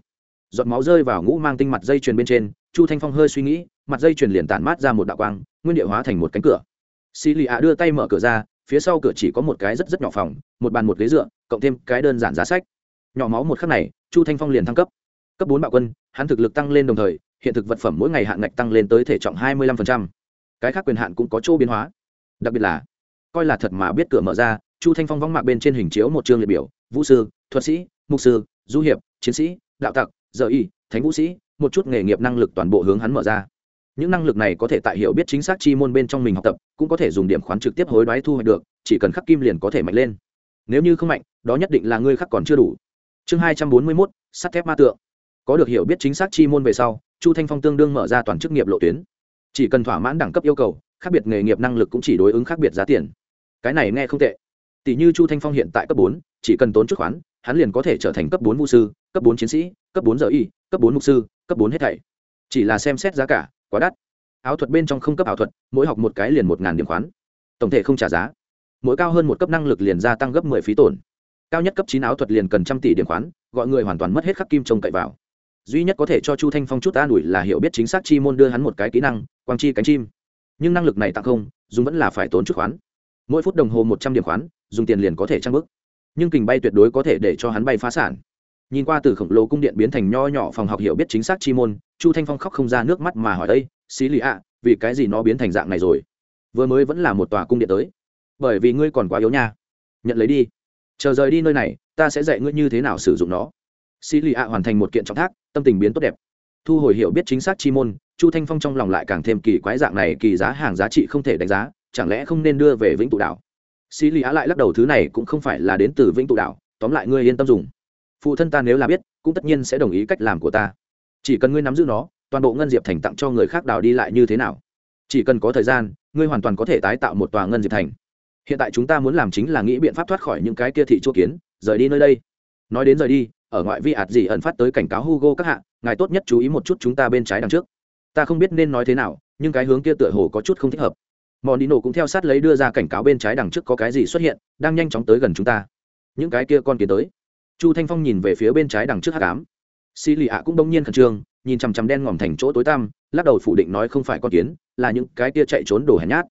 Giọt máu rơi vào ngũ mang tinh mặt dây chuyền bên trên chu thanh phong hơi suy nghĩ, mặt dây chuyền liền tản mát ra một đạo quang, nguyên địa hóa thành một cánh cửa. Xì lì ạ đưa tay mở cửa ra, phía sau cửa chỉ có một cái rất rất nhỏ phòng, một bàn một ghế dựa, cộng thêm cái đơn giản giá sách. Nhỏ máu một khắc này, chu thanh phong liền thăng cấp. Cấp bốn bạo quân, hắn thực lực tăng lên đồng thời, hiện thực vật phẩm mỗi ngày hạn ngạch tăng lên tới thể trọng hai mươi lăm cái khác quyền hạn cũng có chỗ biến hóa. Đặc biệt là, coi là thật mà biết cửa mở ra, chu thanh phong vong mạc bên trên hình chiếu một chương liệt biểu, vũ sư, thuật sĩ, mục sư, du hiệp, chiến sĩ, đạo tặc, giờ y, thánh vũ sĩ một chút nghề nghiệp năng lực toàn bộ hướng hắn mở ra. Những năng lực này có thể tại hiểu biết chính xác chi môn bên trong mình học tập, cũng có thể dùng điểm khoán trực tiếp hối đoái thu hoạch được, chỉ cần khắc kim liền có thể mạnh lên. Nếu như không mạnh, đó nhất định là ngươi khắc còn chưa đủ. Chương hai trăm bốn mươi mốt, sắt thép ma tượng. Có được hiểu biết chính xác chi môn về sau, chu thanh phong tương đương mở ra toàn chức nghiệp lộ tuyến. Chỉ cần thỏa mãn đẳng cấp yêu cầu, khác biệt nghề nghiệp năng lực cũng chỉ đối ứng khác biệt giá tiền. Cái này nghe không tệ. Tỷ như chu thanh phong hiện tại cấp bốn, chỉ cần tốn chút khoán, hắn liền có thể trở thành cấp bốn vũ sư, cấp bốn chiến sĩ, cấp bốn giờ y, cấp bốn mục sư cấp bốn hết thảy. Chỉ là xem xét giá cả, quá đắt. Áo thuật bên trong không cấp ảo thuật, mỗi học một cái liền một ngàn điểm khoán. Tổng thể không trả giá. Mỗi cao hơn một cấp năng lực liền gia tăng gấp mười phí tổn. Cao nhất cấp chín áo thuật liền cần trăm tỷ điểm khoán, gọi người hoàn toàn mất hết khắc kim trông cậy vào. Duy nhất có thể cho chu thanh phong chút an ủi là hiểu biết chính xác chi môn đưa hắn một cái kỹ năng, quang chi cánh chim. Nhưng năng lực này tặng không, dùng vẫn là phải tốn chút khoán. Mỗi phút đồng hồ một trăm điểm khoán, dùng tiền liền có thể trang bức nhưng kình bay tuyệt đối có thể để cho hắn bay phá sản nhìn qua từ khổng lồ cung điện biến thành nho nhỏ phòng học hiểu biết chính xác chi môn, chu thanh phong khóc không ra nước mắt mà hỏi đây xí lì ạ, vì cái gì nó biến thành dạng này rồi? Vừa mới vẫn là một tòa cung điện tới. Bởi vì ngươi còn quá yếu nha. Nhận lấy đi. Chờ rời đi nơi này, ta sẽ dạy ngươi như thế nào sử dụng nó. Xí lì ạ hoàn thành một kiện trọng thác, tâm tình biến tốt đẹp. Thu hồi hiểu biết chính xác chi môn, chu thanh phong trong lòng lại càng thêm kỳ quái dạng này, kỳ giá hàng giá trị không thể đánh giá, chẳng lẽ không nên đưa về vĩnh tụ đảo? Xí lì ạ lại lắc đầu, thứ này cũng không phải là đến từ vĩnh tụ đảo, tóm lại ngươi yên tâm dùng phụ thân ta nếu là biết, cũng tất nhiên sẽ đồng ý cách làm của ta. Chỉ cần ngươi nắm giữ nó, toàn bộ ngân diệp thành tặng cho người khác đào đi lại như thế nào? Chỉ cần có thời gian, ngươi hoàn toàn có thể tái tạo một tòa ngân diệp thành. Hiện tại chúng ta muốn làm chính là nghĩ biện pháp thoát khỏi những cái kia thị chỗ kiến, rời đi nơi đây. Nói đến rời đi, ở ngoại vi ạt gì ẩn phát tới cảnh cáo hugo các hạ, ngài tốt nhất chú ý một chút chúng ta bên trái đằng trước. Ta không biết nên nói thế nào, nhưng cái hướng kia tựa hồ có chút không thích hợp. Mòn đi nổ cũng theo sát lấy đưa ra cảnh cáo bên trái đằng trước có cái gì xuất hiện, đang nhanh chóng tới gần chúng ta. Những cái kia con kiến tới chu thanh phong nhìn về phía bên trái đằng trước hát cám xì lì ạ cũng đông nhiên khẩn trương, nhìn chằm chằm đen ngòm thành chỗ tối tăm, lắc đầu phủ định nói không phải con kiến, là những cái kia chạy trốn đồ hèn nhát.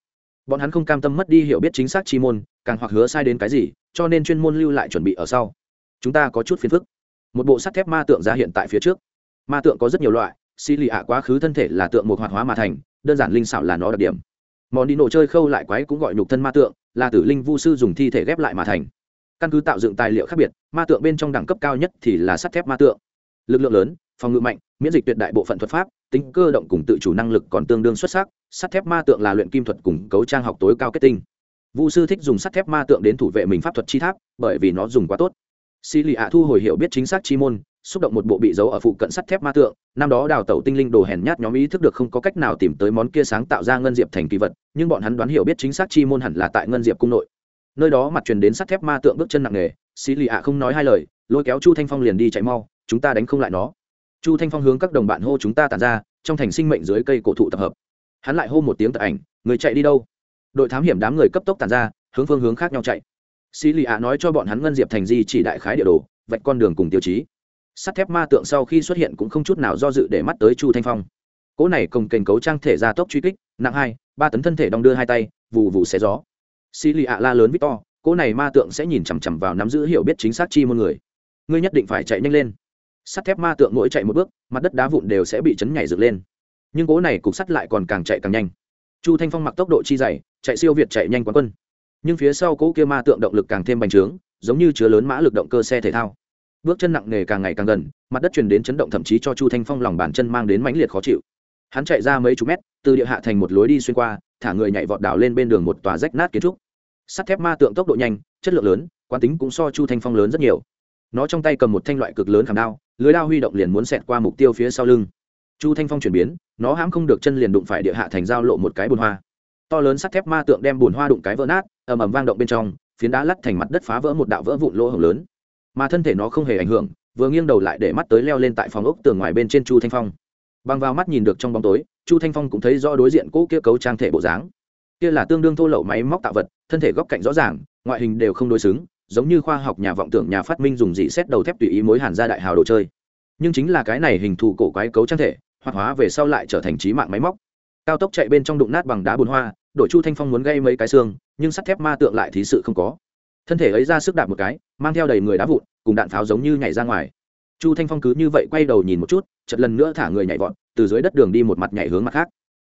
Bọn hắn không cam tâm mất đi hiểu biết chính xác chi môn, càng hoặc hứa sai đến cái gì, cho nên chuyên môn lưu lại chuẩn bị ở sau. Chúng ta có chút phiền phức. Một bộ sắt thép ma tượng ra hiện tại phía trước. Ma tượng có rất nhiều loại xì lì ạ quá khứ thân thể là tượng một hoạt hóa mà thành, đơn giản linh xảo là nó đặc điểm. Món đi nổ chơi khâu lại quái cũng gọi nhục thân ma tượng, là tử linh vu sư dùng thi thể ghép lại mà thành căn cứ tạo dựng tài liệu khác biệt, ma tượng bên trong đẳng cấp cao nhất thì là sắt thép ma tượng. Lực lượng lớn, phòng ngự mạnh, miễn dịch tuyệt đại bộ phận thuật pháp, tính cơ động cùng tự chủ năng lực còn tương đương xuất sắc, sắt thép ma tượng là luyện kim thuật cùng cấu trang học tối cao kết tinh. Vu sư thích dùng sắt thép ma tượng đến thủ vệ mình pháp thuật chi tháp, bởi vì nó dùng quá tốt. Xì lì ạ thu hồi hiểu biết chính xác chi môn, xúc động một bộ bị giấu ở phụ cận sắt thép ma tượng, năm đó đào tẩu tinh linh đồ hèn nhát nhóm ý thức được không có cách nào tìm tới món kia sáng tạo ra ngân diệp thành kỳ vật, nhưng bọn hắn đoán hiểu biết chính xác chi môn hẳn là tại ngân diệp cung nội nơi đó mặt truyền đến sắt thép ma tượng bước chân nặng nề, xí lì ạ không nói hai lời, lôi kéo chu thanh phong liền đi chạy mau, chúng ta đánh không lại nó. Chu thanh phong hướng các đồng bạn hô chúng ta tàn ra, trong thành sinh mệnh dưới cây cổ thụ tập hợp. Hắn lại hô một tiếng tập ảnh, người chạy đi đâu? Đội thám hiểm đám người cấp tốc tàn ra, hướng phương hướng khác nhau chạy. Xí lì ạ nói cho bọn hắn ngân diệp thành di chỉ đại khái địa đồ, vạch con đường cùng tiêu chí. Sắt thép ma tượng sau khi xuất hiện cũng không chút nào do dự để mắt tới chu thanh phong. Cỗ này cùng kềnh cấu trang thể ra tốc truy kích, nặng hai, ba tấn thân thể đong đưa hai tay, vù vù xé gió xì lì ạ la lớn victor cỗ này ma tượng sẽ nhìn chằm chằm vào nắm giữ hiểu biết chính xác chi môn người. Ngươi nhất định phải chạy nhanh lên. Sắt thép ma tượng mỗi chạy một bước, mặt đất đá vụn đều sẽ bị chấn nhảy dựng lên. Nhưng cỗ này cục sắt lại còn càng chạy càng nhanh. Chu thanh phong mặc tốc độ chi dày, chạy siêu việt chạy nhanh quán quân. Nhưng phía sau cỗ kia ma tượng động lực càng thêm bành trướng, giống như chứa lớn mã lực động cơ xe thể thao. Bước chân nặng nề càng ngày càng gần, mặt đất truyền đến chấn động thậm chí cho chu thanh phong lòng bàn chân mang đến mãnh liệt khó chịu. Hắn chạy ra mấy chục mét, từ địa hạ thành một lối đi xuyên qua, thả người nhảy vọt đảo lên bên đường một tòa rách nát kiến trúc sắt thép ma tượng tốc độ nhanh, chất lượng lớn, quán tính cũng so chu thanh phong lớn rất nhiều. Nó trong tay cầm một thanh loại cực lớn khảm đao, lưới đao huy động liền muốn xẹt qua mục tiêu phía sau lưng. Chu thanh phong chuyển biến, nó hãm không được chân liền đụng phải địa hạ thành giao lộ một cái bùn hoa. To lớn sắt thép ma tượng đem bùn hoa đụng cái vỡ nát, ầm ầm vang động bên trong, phiến đá lắt thành mặt đất phá vỡ một đạo vỡ vụn lỗ hổng lớn. Mà thân thể nó không hề ảnh hưởng, vừa nghiêng đầu lại để mắt tới leo lên tại phòng ốc tường ngoài bên trên chu thanh phong. Bằng vào mắt nhìn được trong bóng tối, chu thanh phong cũng thấy rõ đối diện cỗ kia cấu trang thể bộ dáng kia là tương đương thô lậu máy móc tạo vật, thân thể góc cạnh rõ ràng, ngoại hình đều không đối xứng, giống như khoa học nhà vọng tưởng nhà phát minh dùng dị xét đầu thép tùy ý mối hàn ra đại hào đồ chơi. Nhưng chính là cái này hình thù cổ quái cấu trang thể, hoạt hóa về sau lại trở thành trí mạng máy móc. Cao tốc chạy bên trong đụng nát bằng đá bùn hoa, đội chu thanh phong muốn gây mấy cái xương, nhưng sắt thép ma tượng lại thí sự không có. Thân thể ấy ra sức đạp một cái, mang theo đầy người đá vụn, cùng đạn pháo giống như nhảy ra ngoài. Chu thanh phong cứ như vậy quay đầu nhìn một chút chật lần nữa thả người nhảy vọt, từ dưới đất đường đi một mặt nhảy hướng mặt khác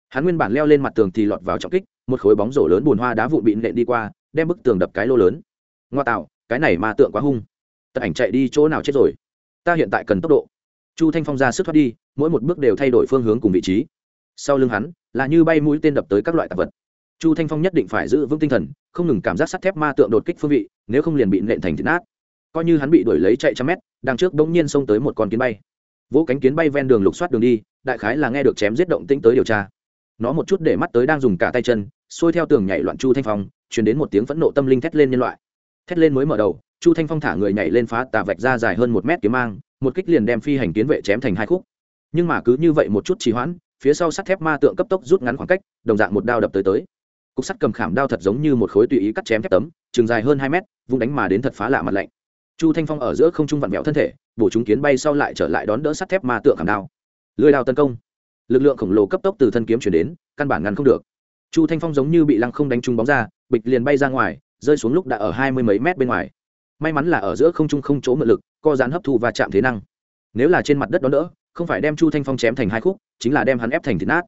hắn nguyên bản leo lên mặt tường thì lọt vào trọng kích, một khối bóng rổ lớn bùn hoa đá vụn bị nện đi qua, đem bức tường đập cái lô lớn. Ngoa tạo, cái này ma tượng quá hung. Tật ảnh chạy đi chỗ nào chết rồi? Ta hiện tại cần tốc độ. Chu thanh phong ra sức thoát đi, mỗi một bước đều thay đổi phương hướng cùng vị trí. Sau lưng hắn, là như bay mũi tên đập tới các loại tạp vật. Chu thanh phong nhất định phải giữ vững tinh thần, không ngừng cảm giác sắt thép ma tượng đột kích phương vị, nếu không liền bị nện thành thịt nát. Coi như hắn bị đuổi lấy chạy trăm mét, đằng trước bỗng nhiên xông tới một con kiến bay. Vỗ cánh kiến bay ven đường lục soát đường đi, đại khái là nghe được chém giết động tĩnh tới điều tra nó một chút để mắt tới đang dùng cả tay chân, xuôi theo tường nhảy loạn chu thanh phong chuyển đến một tiếng phẫn nộ tâm linh thét lên nhân loại. Thét lên mới mở đầu, chu thanh phong thả người nhảy lên phá tà vạch ra dài hơn một mét kiếm mang, một kích liền đem phi hành kiến vệ chém thành hai khúc. Nhưng mà cứ như vậy một chút trì hoãn, phía sau sắt thép ma tượng cấp tốc rút ngắn khoảng cách, đồng dạng một đao đập tới tới. Cục sắt cầm khảm đao thật giống như một khối tùy ý cắt chém thép tấm, chừng dài hơn hai mét, vung đánh mà đến thật phá lạ mặt lạnh. Chu thanh phong ở giữa không trung vặn vẹo thân thể, bổ chúng kiến bay sau lại trở lại đón đỡ sắt thép ma tượng khảm đao. Lưới đao tấn công lực lượng khổng lồ cấp tốc từ thân kiếm chuyển đến căn bản ngăn không được. Chu thanh phong giống như bị lăng không đánh trúng bóng ra bịch liền bay ra ngoài rơi xuống lúc đã ở hai mươi mấy mét bên ngoài. May mắn là ở giữa không trung không chỗ mượn lực co dán hấp thu và chạm thế năng. Nếu là trên mặt đất đó nữa, không phải đem chu thanh phong chém thành hai khúc chính là đem hắn ép thành thịt nát.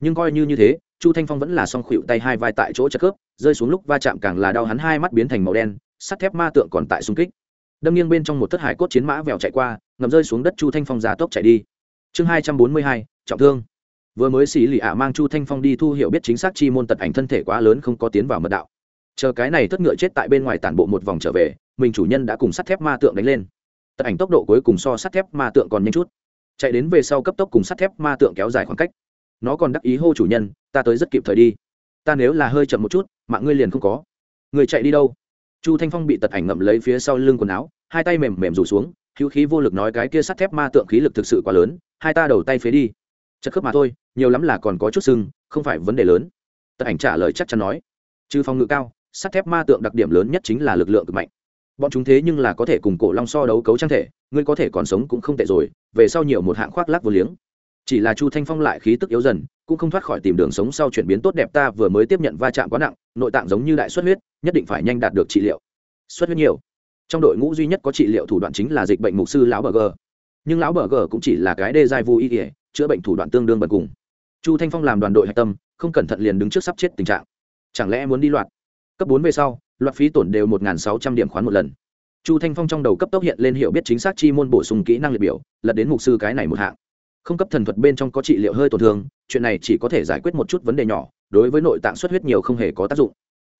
Nhưng coi như như thế chu thanh phong vẫn là song khuỵu tay hai vai tại chỗ chất khớp rơi xuống lúc va chạm càng là đau hắn hai mắt biến thành màu đen sắt thép ma tượng còn tại xung kích. Đâm nghiêng bên trong một thất hải cốt chiến mã vèo chạy qua ngầm rơi xuống đất chu thanh phong ra tốc chạy đi chương hai trăm bốn mươi hai, trọng thương. Vừa mới xỉ lì ạ mang chu thanh phong đi thu hiểu biết chính xác chi môn tật ảnh thân thể quá lớn không có tiến vào mật đạo. Chờ cái này thất ngựa chết tại bên ngoài tản bộ một vòng trở về, mình chủ nhân đã cùng sắt thép ma tượng đánh lên. Tật ảnh tốc độ cuối cùng so sắt thép ma tượng còn nhanh chút. Chạy đến về sau cấp tốc cùng sắt thép ma tượng kéo dài khoảng cách. Nó còn đắc ý hô chủ nhân, ta tới rất kịp thời đi. Ta nếu là hơi chậm một chút, mạng ngươi liền không có. Người chạy đi đâu? Chu thanh phong bị tật ảnh ngậm lấy phía sau lưng quần áo, hai tay mềm mềm rủ xuống hữu khí vô lực nói cái kia sắt thép ma tượng khí lực thực sự quá lớn, hai ta đầu tay phế đi. Chất khớp mà thôi, nhiều lắm là còn có chút sưng, không phải vấn đề lớn. Tật ảnh trả lời chắc chắn nói. Trừ phòng ngự cao, sắt thép ma tượng đặc điểm lớn nhất chính là lực lượng cực mạnh. Bọn chúng thế nhưng là có thể cùng cổ long so đấu cấu trang thể, ngươi có thể còn sống cũng không tệ rồi, về sau nhiều một hạng khoác lác vô liếng. Chỉ là chu thanh phong lại khí tức yếu dần, cũng không thoát khỏi tìm đường sống sau chuyển biến tốt đẹp ta vừa mới tiếp nhận va chạm quá nặng, nội tạng giống như đại xuất huyết, nhất định phải nhanh đạt được trị liệu. Xuất huyết nhiều trong đội ngũ duy nhất có trị liệu thủ đoạn chính là dịch bệnh mục sư lão bờ gờ. Nhưng lão bờ gờ cũng chỉ là cái đê giai vô ý ỉa chữa bệnh thủ đoạn tương đương bật cùng. Chu thanh phong làm đoàn đội hạch tâm, không cẩn thận liền đứng trước sắp chết tình trạng. Chẳng lẽ muốn đi loạt cấp bốn về sau, loạt phí tổn đều một sáu trăm điểm khoán một lần. Chu thanh phong trong đầu cấp tốc hiện lên hiểu biết chính xác chi môn bổ sung kỹ năng liệt biểu, lật đến mục sư cái này một hạng. Không cấp thần thuật bên trong có trị liệu hơi tổn thương, chuyện này chỉ có thể giải quyết một chút vấn đề nhỏ, đối với nội tạng xuất huyết nhiều không hề có tác dụng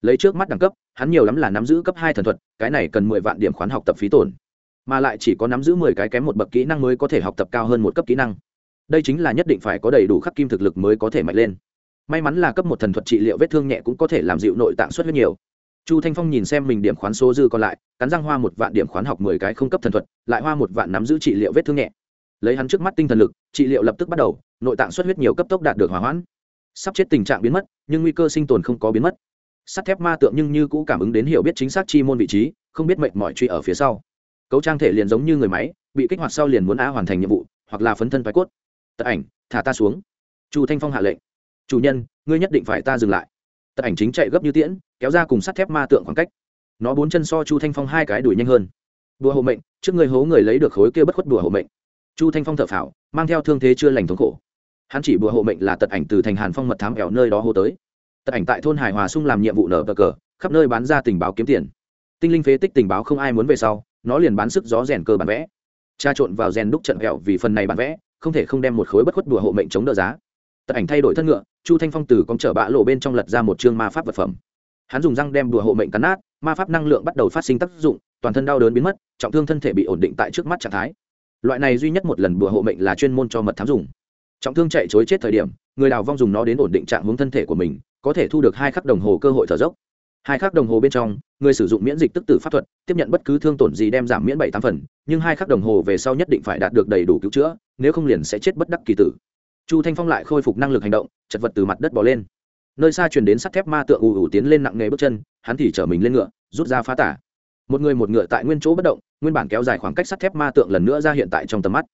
lấy trước mắt đẳng cấp, hắn nhiều lắm là nắm giữ cấp hai thần thuật, cái này cần mười vạn điểm khoán học tập phí tổn. Mà lại chỉ có nắm giữ mười cái kém một bậc kỹ năng mới có thể học tập cao hơn một cấp kỹ năng. Đây chính là nhất định phải có đầy đủ khắc kim thực lực mới có thể mạnh lên. May mắn là cấp một thần thuật trị liệu vết thương nhẹ cũng có thể làm dịu nội tạng suất huyết nhiều. Chu thanh phong nhìn xem mình điểm khoán số dư còn lại, cắn răng hoa một vạn điểm khoán học mười cái không cấp thần thuật, lại hoa một vạn nắm giữ trị liệu vết thương nhẹ. Lấy hắn trước mắt tinh thần lực, trị liệu lập tức bắt đầu, nội tạng xuất huyết nhiều cấp tốc đạt được hỏa hoãn. Sắp chết tình trạng biến mất, nhưng nguy cơ sinh tồn không có biến mất sắt thép ma tượng nhưng như cũ cảm ứng đến hiểu biết chính xác chi môn vị trí, không biết mệnh mọi truy ở phía sau. Cấu trang thể liền giống như người máy, bị kích hoạt sau liền muốn á hoàn thành nhiệm vụ, hoặc là phấn thân phái cốt. Tật ảnh, thả ta xuống. Chu thanh phong hạ lệnh. Chủ nhân, ngươi nhất định phải ta dừng lại. Tật ảnh chính chạy gấp như tiễn, kéo ra cùng sắt thép ma tượng khoảng cách. Nó bốn chân so chu thanh phong hai cái đuổi nhanh hơn. Đùa hộ mệnh, trước người hố người lấy được khối kia bất khuất đùa hộ mệnh. Chu thanh phong thở phào, mang theo thương thế chưa lành thống khổ. Hắn chỉ bùa hộ mệnh là tật ảnh từ thành hàn phong mật thám ẻo nơi đó hô tới tật ảnh tại thôn hải hòa sung làm nhiệm vụ nở cờ cờ, khắp nơi bán ra tình báo kiếm tiền. Tinh linh phế tích tình báo không ai muốn về sau, nó liền bán sức gió rèn cơ bản vẽ. Tra trộn vào rèn đúc trận vẹo vì phần này bản vẽ, không thể không đem một khối bất khuất đùa hộ mệnh chống đỡ giá. Tật ảnh thay đổi thân ngựa, chu thanh phong từ con chở bã lộ bên trong lật ra một chương ma pháp vật phẩm. Hắn dùng răng đem đùa hộ mệnh cắn nát, ma pháp năng lượng bắt đầu phát sinh tác dụng, toàn thân đau đớn biến mất, trọng thương thân thể bị ổn định tại trước mắt trạng thái. Loại này duy nhất một lần đùa hộ mệnh là chuyên môn cho mật thám dùng. Trọng thương chạy chối chết thời điểm, người đào vong dùng nó đến ổn định trạng hướng thân thể của mình có thể thu được hai khắc đồng hồ cơ hội thở dốc. Hai khắc đồng hồ bên trong, người sử dụng miễn dịch tức tử pháp thuật, tiếp nhận bất cứ thương tổn gì đem giảm miễn bảy tám phần, nhưng hai khắc đồng hồ về sau nhất định phải đạt được đầy đủ cứu chữa, nếu không liền sẽ chết bất đắc kỳ tử. Chu thanh phong lại khôi phục năng lực hành động, chật vật từ mặt đất bỏ lên. Nơi xa truyền đến sắt thép ma tượng ù ù tiến lên nặng nghề bước chân, hắn thì chở mình lên ngựa, rút ra phá tả. Một người một ngựa tại nguyên chỗ bất động, nguyên bản kéo dài khoảng cách sắt thép ma tượng lần nữa ra hiện tại trong tầm mắt.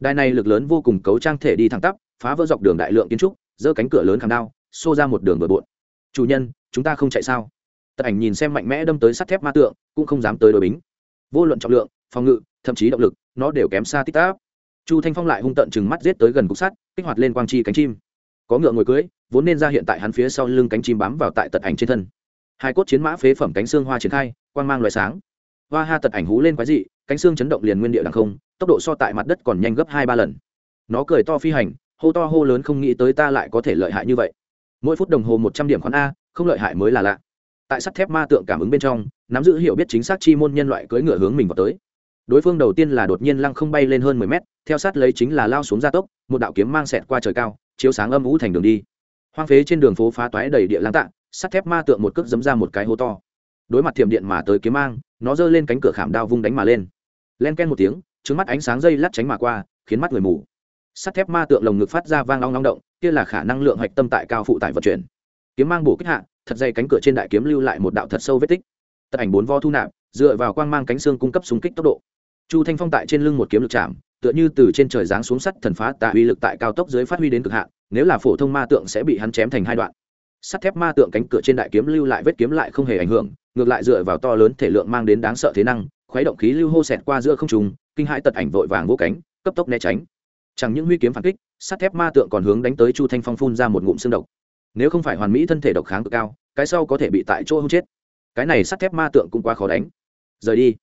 Đài này lực lớn vô cùng cấu trang thể đi thẳng tắp, phá vỡ dọc đường đại lượng kiến trúc, giơ cánh cửa lớn khảm đao xô ra một đường bừa bộn. Chủ nhân, chúng ta không chạy sao? Tật ảnh nhìn xem mạnh mẽ đâm tới sắt thép ma tượng, cũng không dám tới đội bính. Vô luận trọng lượng, phòng ngự, thậm chí động lực, nó đều kém xa tích táp chu thanh phong lại hung tận chừng mắt giết tới gần cục sắt, kích hoạt lên quang chi cánh chim. Có ngựa ngồi cưới, vốn nên ra hiện tại hắn phía sau lưng cánh chim bám vào tại tật ảnh trên thân. Hai cốt chiến mã phế phẩm cánh xương hoa triển khai, quang mang loại sáng. Hoa ha tật ảnh hú lên quái dị, cánh xương chấn động liền nguyên địa đằng không, tốc độ so tại mặt đất còn nhanh gấp hai ba lần. Nó cười to phi hành, hô to hô lớn không nghĩ tới ta lại có thể lợi hại như vậy mỗi phút đồng hồ một trăm điểm khoán a không lợi hại mới là lạ. Tại sắt thép ma tượng cảm ứng bên trong nắm giữ hiểu biết chính xác chi môn nhân loại cưỡi ngựa hướng mình vào tới. Đối phương đầu tiên là đột nhiên lăng không bay lên hơn mười mét theo sát lấy chính là lao xuống gia tốc một đạo kiếm mang xẹt qua trời cao chiếu sáng âm ú thành đường đi. Hoang phế trên đường phố phá toái đầy địa lãng tạng, sắt thép ma tượng một cước dấm ra một cái hố to. Đối mặt thiểm điện mà tới kiếm mang nó giơ lên cánh cửa khảm đao vung đánh mà lên. Len ken một tiếng trứng mắt ánh sáng dây lát tránh mà qua khiến mắt người mù sắt thép ma tượng lồng ngực phát ra vang long long động, kia là khả năng lượng hạch tâm tại cao phụ tải vận chuyển. Kiếm mang bổ kích hạ, thật dày cánh cửa trên đại kiếm lưu lại một đạo thật sâu vết tích. Tật ảnh bốn vo thu nạp, dựa vào quang mang cánh xương cung cấp súng kích tốc độ. Chu thanh phong tại trên lưng một kiếm lực chạm, tựa như từ trên trời giáng xuống sắt thần phá tạ uy lực tại cao tốc dưới phát huy đến cực hạn, nếu là phổ thông ma tượng sẽ bị hắn chém thành hai đoạn. Sắt thép ma tượng cánh cửa trên đại kiếm lưu lại vết kiếm lại không hề ảnh hưởng, ngược lại dựa vào to lớn thể lượng mang đến đáng sợ thế năng, khuấy động khí lưu hô xẹt qua giữa không trùng kinh hãi tật ảnh vội vàng vô cánh, cấp tốc né tránh chẳng những huy kiếm phản kích, sắt thép ma tượng còn hướng đánh tới chu thanh phong phun ra một ngụm xương độc. Nếu không phải hoàn mỹ thân thể độc kháng cực cao, cái sau có thể bị tại chỗ hông chết. Cái này sắt thép ma tượng cũng quá khó đánh. Rời đi.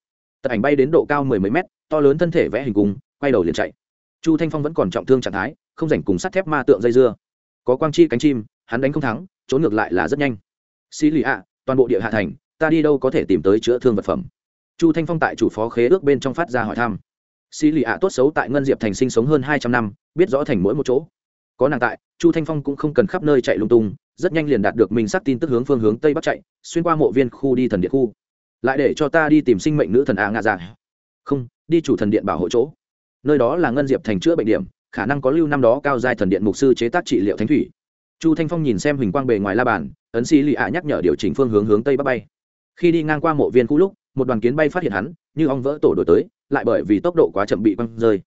Tật ảnh bay đến độ cao mười mấy mét, to lớn thân thể vẽ hình cung quay đầu liền chạy. Chu thanh phong vẫn còn trọng thương trạng thái, không rảnh cùng sắt thép ma tượng dây dưa. Có quang chi cánh chim, hắn đánh không thắng, trốn ngược lại là rất nhanh. Xì lì ạ, toàn bộ địa hạ thành, ta đi đâu có thể tìm tới chữa thương vật phẩm. Chu thanh phong tại chủ phó khế ước bên trong phát ra hỏi thăm xì lì ạ tốt xấu tại ngân diệp thành sinh sống hơn hai trăm năm, biết rõ thành mỗi một chỗ. Có nàng tại, chu thanh phong cũng không cần khắp nơi chạy lung tung, rất nhanh liền đạt được mình xác tin tức hướng phương hướng tây bắc chạy, xuyên qua mộ viên khu đi thần điện khu. Lại để cho ta đi tìm sinh mệnh nữ thần á ngạ dạ. Không, đi chủ thần điện bảo hộ chỗ. Nơi đó là ngân diệp thành chữa bệnh điểm, khả năng có lưu năm đó cao giai thần điện mục sư chế tác trị liệu thánh thủy. Chu thanh phong nhìn xem hình quang bề ngoài la bàn, ấn xì lì ạ nhắc nhở điều chỉnh phương hướng hướng tây bắc bay. Khi đi ngang qua mộ viên khu lúc, một đoàn kiến bay phát hiện hắn, như ong vỡ tổ đổi tới lại bởi vì tốc độ quá chậm bị quăng rơi.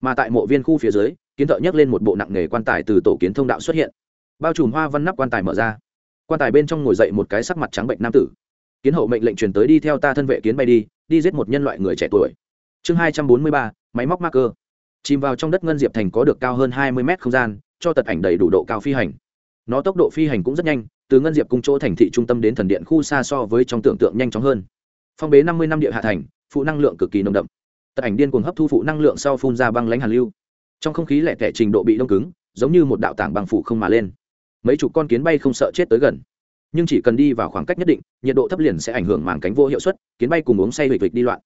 Mà tại mộ viên khu phía dưới, kiến thợ nhấc lên một bộ nặng nghề quan tài từ tổ kiến thông đạo xuất hiện. Bao trùm hoa văn nắp quan tài mở ra. Quan tài bên trong ngồi dậy một cái sắc mặt trắng bệnh nam tử. Kiến hậu mệnh lệnh truyền tới đi theo ta thân vệ kiến bay đi đi giết một nhân loại người trẻ tuổi. Chương hai trăm bốn mươi ba, máy móc marker. Chìm vào trong đất ngân diệp thành có được cao hơn hai mươi mét không gian, cho tật ảnh đầy đủ độ cao phi hành. Nó tốc độ phi hành cũng rất nhanh, từ ngân diệp cung chỗ thành thị trung tâm đến thần điện khu xa so với trong tưởng tượng nhanh chóng hơn. Phong bế năm mươi năm địa hạ thành, phụ năng lượng cực kỳ nồng đậm tật ảnh điên cuồng hấp thu phụ năng lượng sau phun ra băng lãnh hàn lưu. Trong không khí lẻ tẻ trình độ bị đông cứng, giống như một đạo tảng bằng phủ không mà lên. Mấy chục con kiến bay không sợ chết tới gần. Nhưng chỉ cần đi vào khoảng cách nhất định, nhiệt độ thấp liền sẽ ảnh hưởng màng cánh vô hiệu suất, kiến bay cùng uống say vịt vịt đi loạn.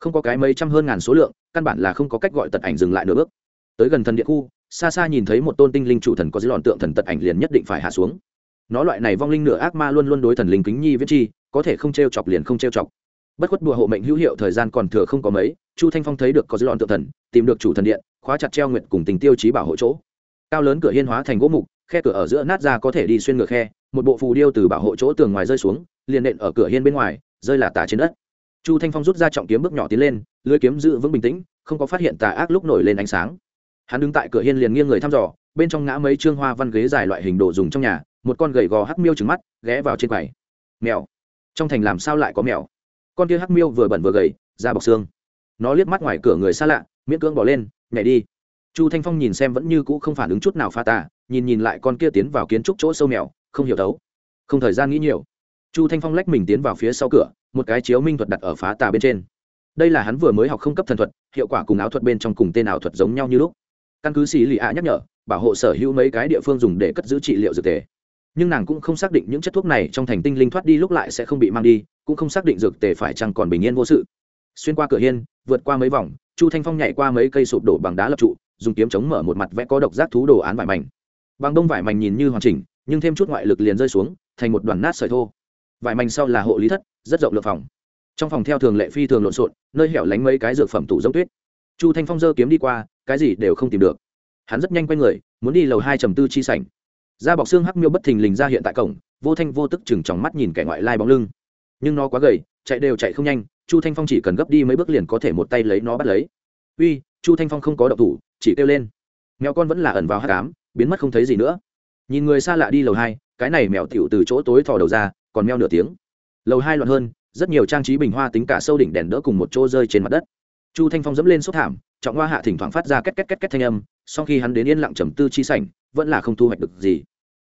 Không có cái mấy trăm hơn ngàn số lượng, căn bản là không có cách gọi tật ảnh dừng lại nửa bước. Tới gần thần địa khu, xa xa nhìn thấy một tôn tinh linh chủ thần có dưới lòn tượng thần tật ảnh liền nhất định phải hạ xuống. Nó loại này vong linh nửa ác ma luôn luôn đối thần linh kính nhi viết chi, có thể không t r e o chọc liền không t r e o chọc bất khuất đùa hộ mệnh hữu hiệu thời gian còn thừa không có mấy, chu thanh phong thấy được có dư lọn tự thần, tìm được chủ thần điện, khóa chặt treo nguyện cùng tình tiêu chí bảo hộ chỗ. Cao lớn cửa hiên hóa thành gỗ mục, khe cửa ở giữa nát ra có thể đi xuyên ngược khe, một bộ phù điêu từ bảo hộ chỗ tường ngoài rơi xuống, liền nện ở cửa hiên bên ngoài, rơi là tà trên đất. Chu thanh phong rút ra trọng kiếm bước nhỏ tiến lên, lưới kiếm giữ vững bình tĩnh, không có phát hiện tà ác lúc nổi lên ánh sáng. Hắn đứng tại cửa hiên liền nghiêng người thăm dò, bên trong ngã mấy trương hoa văn ghế dài loại hình đồ dùng trong nhà, một con gầy gò hắc miêu trứng mắt, ghé vào trên quầy. Mèo. Trong thành làm sao lại có mèo? Con kia hắc miêu vừa bẩn vừa gầy, da bọc xương. Nó liếc mắt ngoài cửa người xa lạ, miễn cưỡng bỏ lên, nhảy đi. Chu thanh phong nhìn xem vẫn như cũ không phản ứng chút nào pha tà, nhìn nhìn lại con kia tiến vào kiến trúc chỗ sâu mèo, không hiểu thấu. Không thời gian nghĩ nhiều. Chu thanh phong lách mình tiến vào phía sau cửa, một cái chiếu minh thuật đặt ở phá tà bên trên. Đây là hắn vừa mới học không cấp thần thuật, hiệu quả cùng áo thuật bên trong cùng tên ảo thuật giống nhau như lúc. Căn cứ xì lì ạ nhắc nhở, bảo hộ sở hữu mấy cái địa phương dùng để cất giữ trị liệu dược tề nhưng nàng cũng không xác định những chất thuốc này trong thành tinh linh thoát đi lúc lại sẽ không bị mang đi, cũng không xác định dược tề phải chăng còn bình yên vô sự. Xuyên qua cửa hiên, vượt qua mấy vòng, chu thanh phong nhảy qua mấy cây sụp đổ bằng đá lập trụ, dùng kiếm chống mở một mặt vẽ có độc giác thú đồ án vải mảnh. Bằng đông vải mảnh nhìn như hoàn chỉnh, nhưng thêm chút ngoại lực liền rơi xuống, thành một đoàn nát sợi thô. Vải mảnh sau là hộ lý thất, rất rộng lượng phòng. Trong phòng theo thường lệ phi thường lộn xộn, nơi hẻo lánh mấy cái dược phẩm tủ giống tuyết. Chu thanh phong giơ kiếm đi qua, cái gì đều không tìm được. Hắn rất nhanh quay người, muốn đi lầu hai trầm tư chi sảnh da bọc xương hắc miêu bất thình lình ra hiện tại cổng, vô thanh vô tức chừng chòng mắt nhìn kẻ ngoại lai bóng lưng. Nhưng nó quá gầy, chạy đều chạy không nhanh, chu thanh phong chỉ cần gấp đi mấy bước liền có thể một tay lấy nó bắt lấy. Uy, chu thanh phong không có động thủ, chỉ kêu lên. Mèo con vẫn là ẩn vào hát cám biến mất không thấy gì nữa. Nhìn người xa lạ đi lầu hai, cái này mèo tiểu từ chỗ tối thò đầu ra, còn meo nửa tiếng. Lầu hai loạn hơn, rất nhiều trang trí bình hoa tính cả sâu đỉnh đèn đỡ cùng một chỗ rơi trên mặt đất. Chu thanh phong dẫm lên sốt thảm, trọng hoa hạ thỉnh thoảng phát ra két két két két thanh âm sau khi hắn đến yên lặng trầm tư chi sảnh, vẫn là không thu hoạch được gì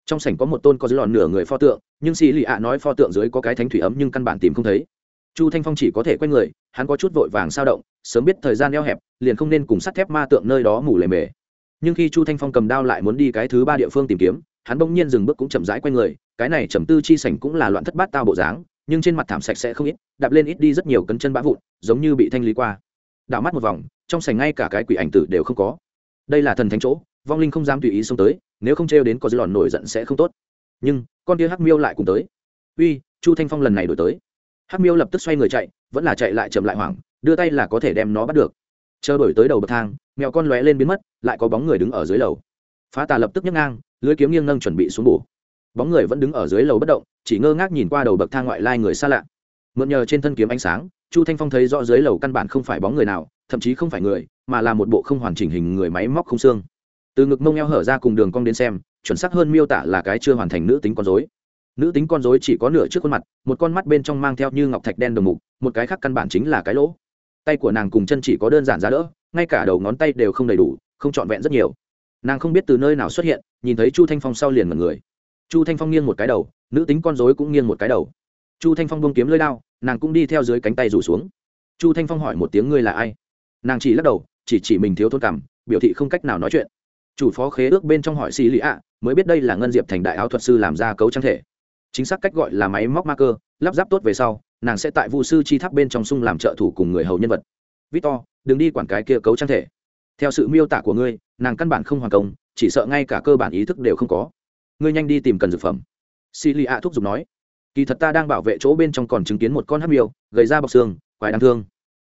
trong sảnh có một tôn có dưới lòn nửa người pho tượng, nhưng xì lì ạ nói pho tượng dưới có cái thánh thủy ấm nhưng căn bản tìm không thấy. Chu thanh phong chỉ có thể quay người, hắn có chút vội vàng sao động, sớm biết thời gian eo hẹp, liền không nên cùng sắt thép ma tượng nơi đó mủ lề mề. Nhưng khi chu thanh phong cầm đao lại muốn đi cái thứ ba địa phương tìm kiếm, hắn bỗng nhiên dừng bước cũng chậm rãi q u a y người, cái này trầm tư chi sảnh cũng là loạn thất bát tao bộ dáng, nhưng trên mặt thảm sạch sẽ không ít, đạp lên ít đi rất nhiều cấn chân bã vụn, giống như bị thanh lý qua. Đảo mắt một vòng, trong sảnh ngay cả cái quỷ ảnh tử đều không có. Đây là thần thánh chỗ, vong linh không dám tùy ý xông tới nếu không trêu đến có dư lòn nổi giận sẽ không tốt. Nhưng, con kia hắc miêu lại cùng tới. Uy, chu thanh phong lần này đổi tới. Hắc miêu lập tức xoay người chạy, vẫn là chạy lại chậm lại hoảng, đưa tay là có thể đem nó bắt được. Chờ đổi tới đầu bậc thang, mèo con lóe lên biến mất, lại có bóng người đứng ở dưới lầu. Phá tà lập tức nhấc ngang, lưới kiếm nghiêng nâng chuẩn bị xuống bổ. Bóng người vẫn đứng ở dưới lầu bất động, chỉ ngơ ngác nhìn qua đầu bậc thang ngoại lai người xa lạ. Mượn nhờ trên thân kiếm ánh sáng, chu thanh phong thấy rõ dưới lầu căn bản không phải bóng người nào, thậm chí không phải người, mà là một bộ không hoàn chỉnh hình người máy móc không xương từ ngực mông eo hở ra cùng đường cong đến xem, chuẩn xác hơn miêu tả là cái chưa hoàn thành nữ tính con dối nữ tính con dối chỉ có nửa trước khuôn mặt, một con mắt bên trong mang theo như ngọc thạch đen đồng mục, một cái khác căn bản chính là cái lỗ. Tay của nàng cùng chân chỉ có đơn giản giá đỡ, ngay cả đầu ngón tay đều không đầy đủ, không trọn vẹn rất nhiều. Nàng không biết từ nơi nào xuất hiện, nhìn thấy chu thanh phong sau liền mật người. Chu thanh phong nghiêng một cái đầu, nữ tính con dối cũng nghiêng một cái đầu. Chu thanh phong bông kiếm lơi lao nàng cũng đi theo dưới cánh tay rủ xuống. Chu thanh phong hỏi một tiếng ngươi là ai? Nàng chỉ lắc đầu, chỉ chỉ mình thiếu thôn cảm, biểu thị không cách nào nói chuyện chủ phó khế ước bên trong hỏi xì lì ạ, mới biết đây là ngân diệp thành đại áo thuật sư làm ra cấu trang thể. Chính xác cách gọi là máy móc ma cơ lắp ráp tốt về sau, nàng sẽ tại vụ sư chi tháp bên trong sung làm trợ thủ cùng người hầu nhân vật. Victor, đừng đi quản cái kia cấu trang thể. Theo sự miêu tả của ngươi, nàng căn bản không hoàn công, chỉ sợ ngay cả cơ bản ý thức đều không có. Ngươi nhanh đi tìm cần dược phẩm. Xì lì ạ thúc giục nói. Kỳ thật ta đang bảo vệ chỗ bên trong còn chứng kiến một con hát miêu, gầy ra bọc xương, quái đáng thương.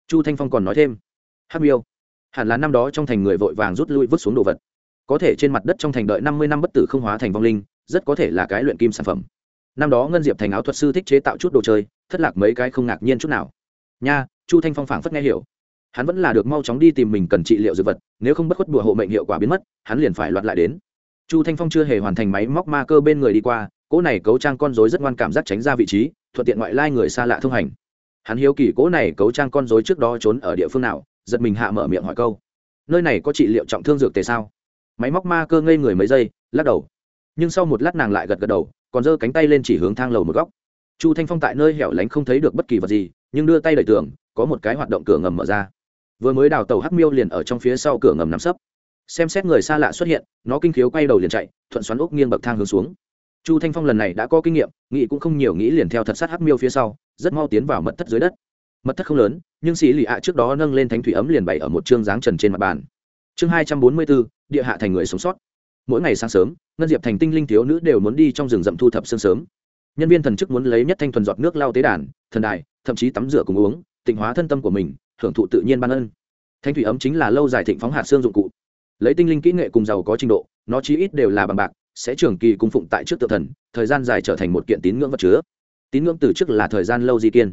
Chu thanh phong còn nói thêm. Hát miêu. Hẳn là năm đó trong thành người vội vàng rút lui vứt xuống đồ vật có thể trên mặt đất trong thành đợi năm mươi năm bất tử không hóa thành vong linh, rất có thể là cái luyện kim sản phẩm. Năm đó ngân diệp thành áo thuật sư thích chế tạo chút đồ chơi, thất lạc mấy cái không ngạc nhiên chút nào. Nha, chu thanh phong phảng phất nghe hiểu. Hắn vẫn là được mau chóng đi tìm mình cần trị liệu dược vật, nếu không bất khuất bùa hộ mệnh hiệu quả biến mất, hắn liền phải loạt lại đến. Chu thanh phong chưa hề hoàn thành máy móc ma cơ bên người đi qua, cỗ này cấu trang con dối rất ngoan cảm giác tránh ra vị trí, thuận tiện ngoại lai người xa lạ thông hành. Hắn hiếu kỳ cỗ này cấu trang con dối trước đó trốn ở địa phương nào, giật mình hạ mở miệng hỏi câu. Nơi này có trị liệu trọng thương dược tề sao? Máy móc ma cơ ngây người mấy giây, lắc đầu. Nhưng sau một lát nàng lại gật gật đầu, còn giơ cánh tay lên chỉ hướng thang lầu một góc. Chu thanh phong tại nơi hẻo lánh không thấy được bất kỳ vật gì, nhưng đưa tay đẩy tường, có một cái hoạt động cửa ngầm mở ra. Vừa mới đào tàu hắc miêu liền ở trong phía sau cửa ngầm nằm sấp. Xem xét người xa lạ xuất hiện, nó kinh khiếu quay đầu liền chạy, thuận xoắn ốc nghiêng bậc thang hướng xuống. Chu thanh phong lần này đã có kinh nghiệm nghị cũng không nhiều nghĩ liền theo thật sát hắc miêu phía sau, rất mau tiến vào mật thất dưới đất. Mật thất không lớn, nhưng xì lì ạ trước đó nâng lên thánh thủy ấm liền bày ở một chương dáng trần trên mặt bàn chương hai trăm bốn mươi bốn, địa hạ thành người sống sót. Mỗi ngày sáng sớm, ngân diệp thành tinh linh thiếu nữ đều muốn đi trong rừng rậm thu thập sương sớm. Nhân viên thần chức muốn lấy nhất thanh thuần giọt nước lau tế đàn, thần đài, thậm chí tắm rửa cùng uống, tịnh hóa thân tâm của mình, hưởng thụ tự nhiên ban ân. Thanh thủy ấm chính là lâu dài thịnh phóng hạt xương dụng cụ. Lấy tinh linh kỹ nghệ cùng giàu có trình độ, nó chí ít đều là bằng bạc, sẽ trường kỳ cung phụng tại trước tự thần, thời gian dài trở thành một kiện tín ngưỡng vật chứa. Tín ngưỡng từ trước là thời gian lâu di kiên.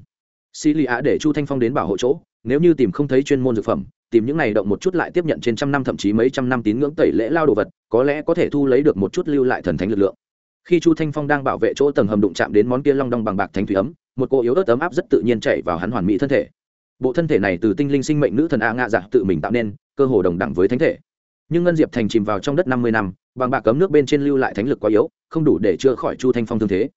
Xì lì ạ để chu thanh phong đến bảo hộ chỗ, nếu như tìm không thấy chuyên môn dược phẩm tìm những này động một chút lại tiếp nhận trên trăm năm thậm chí mấy trăm năm tín ngưỡng tẩy lễ lao đồ vật, có lẽ có thể thu lấy được một chút lưu lại thần thánh lực lượng. Khi chu thanh phong đang bảo vệ chỗ tầng hầm đụng chạm đến món kia long đong bằng bạc thánh thủy ấm, một cô yếu ớt ấm áp rất tự nhiên chạy vào hắn hoàn mỹ thân thể. Bộ thân thể này từ tinh linh sinh mệnh nữ thần a ngạ dạ tự mình tạo nên, cơ hồ đồng đẳng với thánh thể. Nhưng ngân diệp thành chìm vào trong đất năm mươi năm, bằng bạc cấm nước bên trên lưu lại thánh lực quá yếu, không đủ để chữa khỏi chu thanh phong thương thế.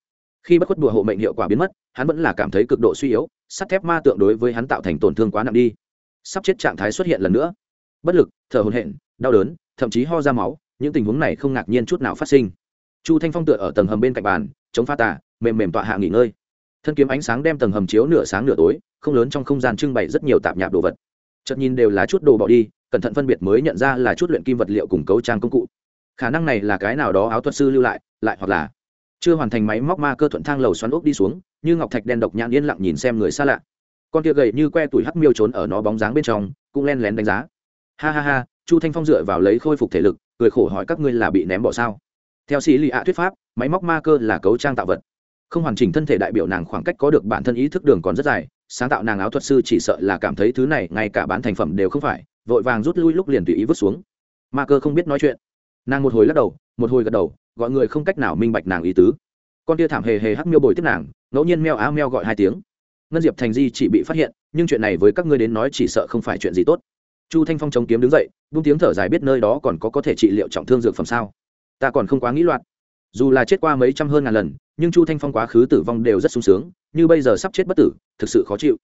Khi bất khuất đùa hộ mệnh hiệu quả biến mất, hắn vẫn là cảm thấy cực độ suy yếu, sắt thép ma tượng đối với hắn tạo thành tổn thương quá nặng đi sắp chết trạng thái xuất hiện lần nữa. Bất lực, thở hồn hện đau đớn, thậm chí ho ra máu, những tình huống này không ngạc nhiên chút nào phát sinh. Chu thanh phong tựa ở tầng hầm bên cạnh bàn, chống pha tà, mềm mềm tọa hạ nghỉ ngơi. Thân kiếm ánh sáng đem tầng hầm chiếu nửa sáng nửa tối, không lớn trong không gian trưng bày rất nhiều tạp nhạp đồ vật. Chợt nhìn đều là chút đồ bỏ đi, cẩn thận phân biệt mới nhận ra là chút luyện kim vật liệu cùng cấu trang công cụ. Khả năng này là cái nào đó áo thuật sư lưu lại lại hoặc là chưa hoàn thành máy móc ma cơ thuận thang lầu xoắn ốc đi xuống, như ngọc thạch đen độc nhãn yên lặng nhìn xem người xa lạ con kia gầy như que tuổi hắc miêu trốn ở nó bóng dáng bên trong, cũng len lén đánh giá. Ha ha ha, chu thanh phong dựa vào lấy khôi phục thể lực, cười khổ hỏi các ngươi là bị ném bỏ sao? Theo sĩ lì ạ thuyết pháp, máy móc ma cơ là cấu trang tạo vật. Không hoàn chỉnh thân thể đại biểu nàng khoảng cách có được bản thân ý thức đường còn rất dài, sáng tạo nàng áo thuật sư chỉ sợ là cảm thấy thứ này ngay cả bán thành phẩm đều không phải, vội vàng rút lui lúc liền tùy ý vứt xuống. Ma cơ không biết nói chuyện. Nàng một hồi lắc đầu, một hồi gật đầu, gọi người không cách nào minh bạch nàng ý tứ. Con tia thảm hề hề hắc miêu bồi tiếp nàng, ngẫu nhiên meo á meo gọi hai tiếng ngân diệp thành di chỉ bị phát hiện, nhưng chuyện này với các ngươi đến nói chỉ sợ không phải chuyện gì tốt. Chu thanh phong chống kiếm đứng dậy vung tiếng thở dài biết nơi đó còn có có thể trị liệu trọng thương dược phẩm sao? Ta còn không quá nghĩ loạn. dù là chết qua mấy trăm hơn ngàn lần, nhưng chu thanh phong quá khứ tử vong đều rất sung sướng, như bây giờ sắp chết bất tử, thực sự khó chịu.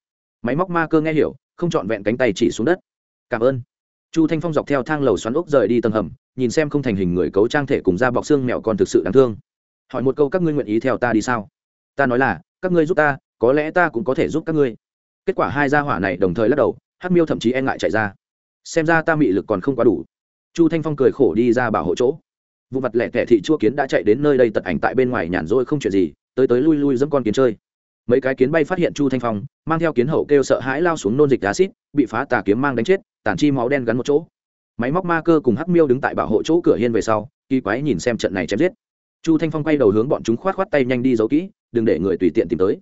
Máy móc ma cơ nghe hiểu, không trọn vẹn cánh tay chỉ xuống đất. Cảm ơn. Chu thanh phong dọc theo thang lầu xoắn ốc rời đi tầng hầm, nhìn xem không thành hình người cấu trang thể cùng da bọc xương mẹo còn thực sự đáng thương. Hỏi một câu các ngươi nguyện ý theo ta đi sao? Ta nói là, các ngươi giúp ta có lẽ ta cũng có thể giúp các ngươi. Kết quả hai gia hỏa này đồng thời lắc đầu hát miêu thậm chí e ngại chạy ra. Xem ra ta mị lực còn không quá đủ. Chu thanh phong cười khổ đi ra bảo hộ chỗ. Vụ mặt lẻ tẻ thị chua kiến đã chạy đến nơi đây tật ảnh tại bên ngoài nhàn rỗi không chuyện gì, tới tới lui lui dẫm con kiến chơi. Mấy cái kiến bay phát hiện chu thanh phong, mang theo kiến hậu kêu sợ hãi lao xuống nôn dịch acid bị phá tà kiếm mang đánh chết tản chi máu đen gắn một chỗ. Máy móc ma cơ cùng hắc miêu đứng tại bảo hộ chỗ cửa hiên về sau, kỳ quái nhìn xem trận này chém giết. Chu thanh phong quay đầu hướng bọn chúng khoát khoát tay nhanh đi giấu kỹ, đừng để người tùy tiện tìm tới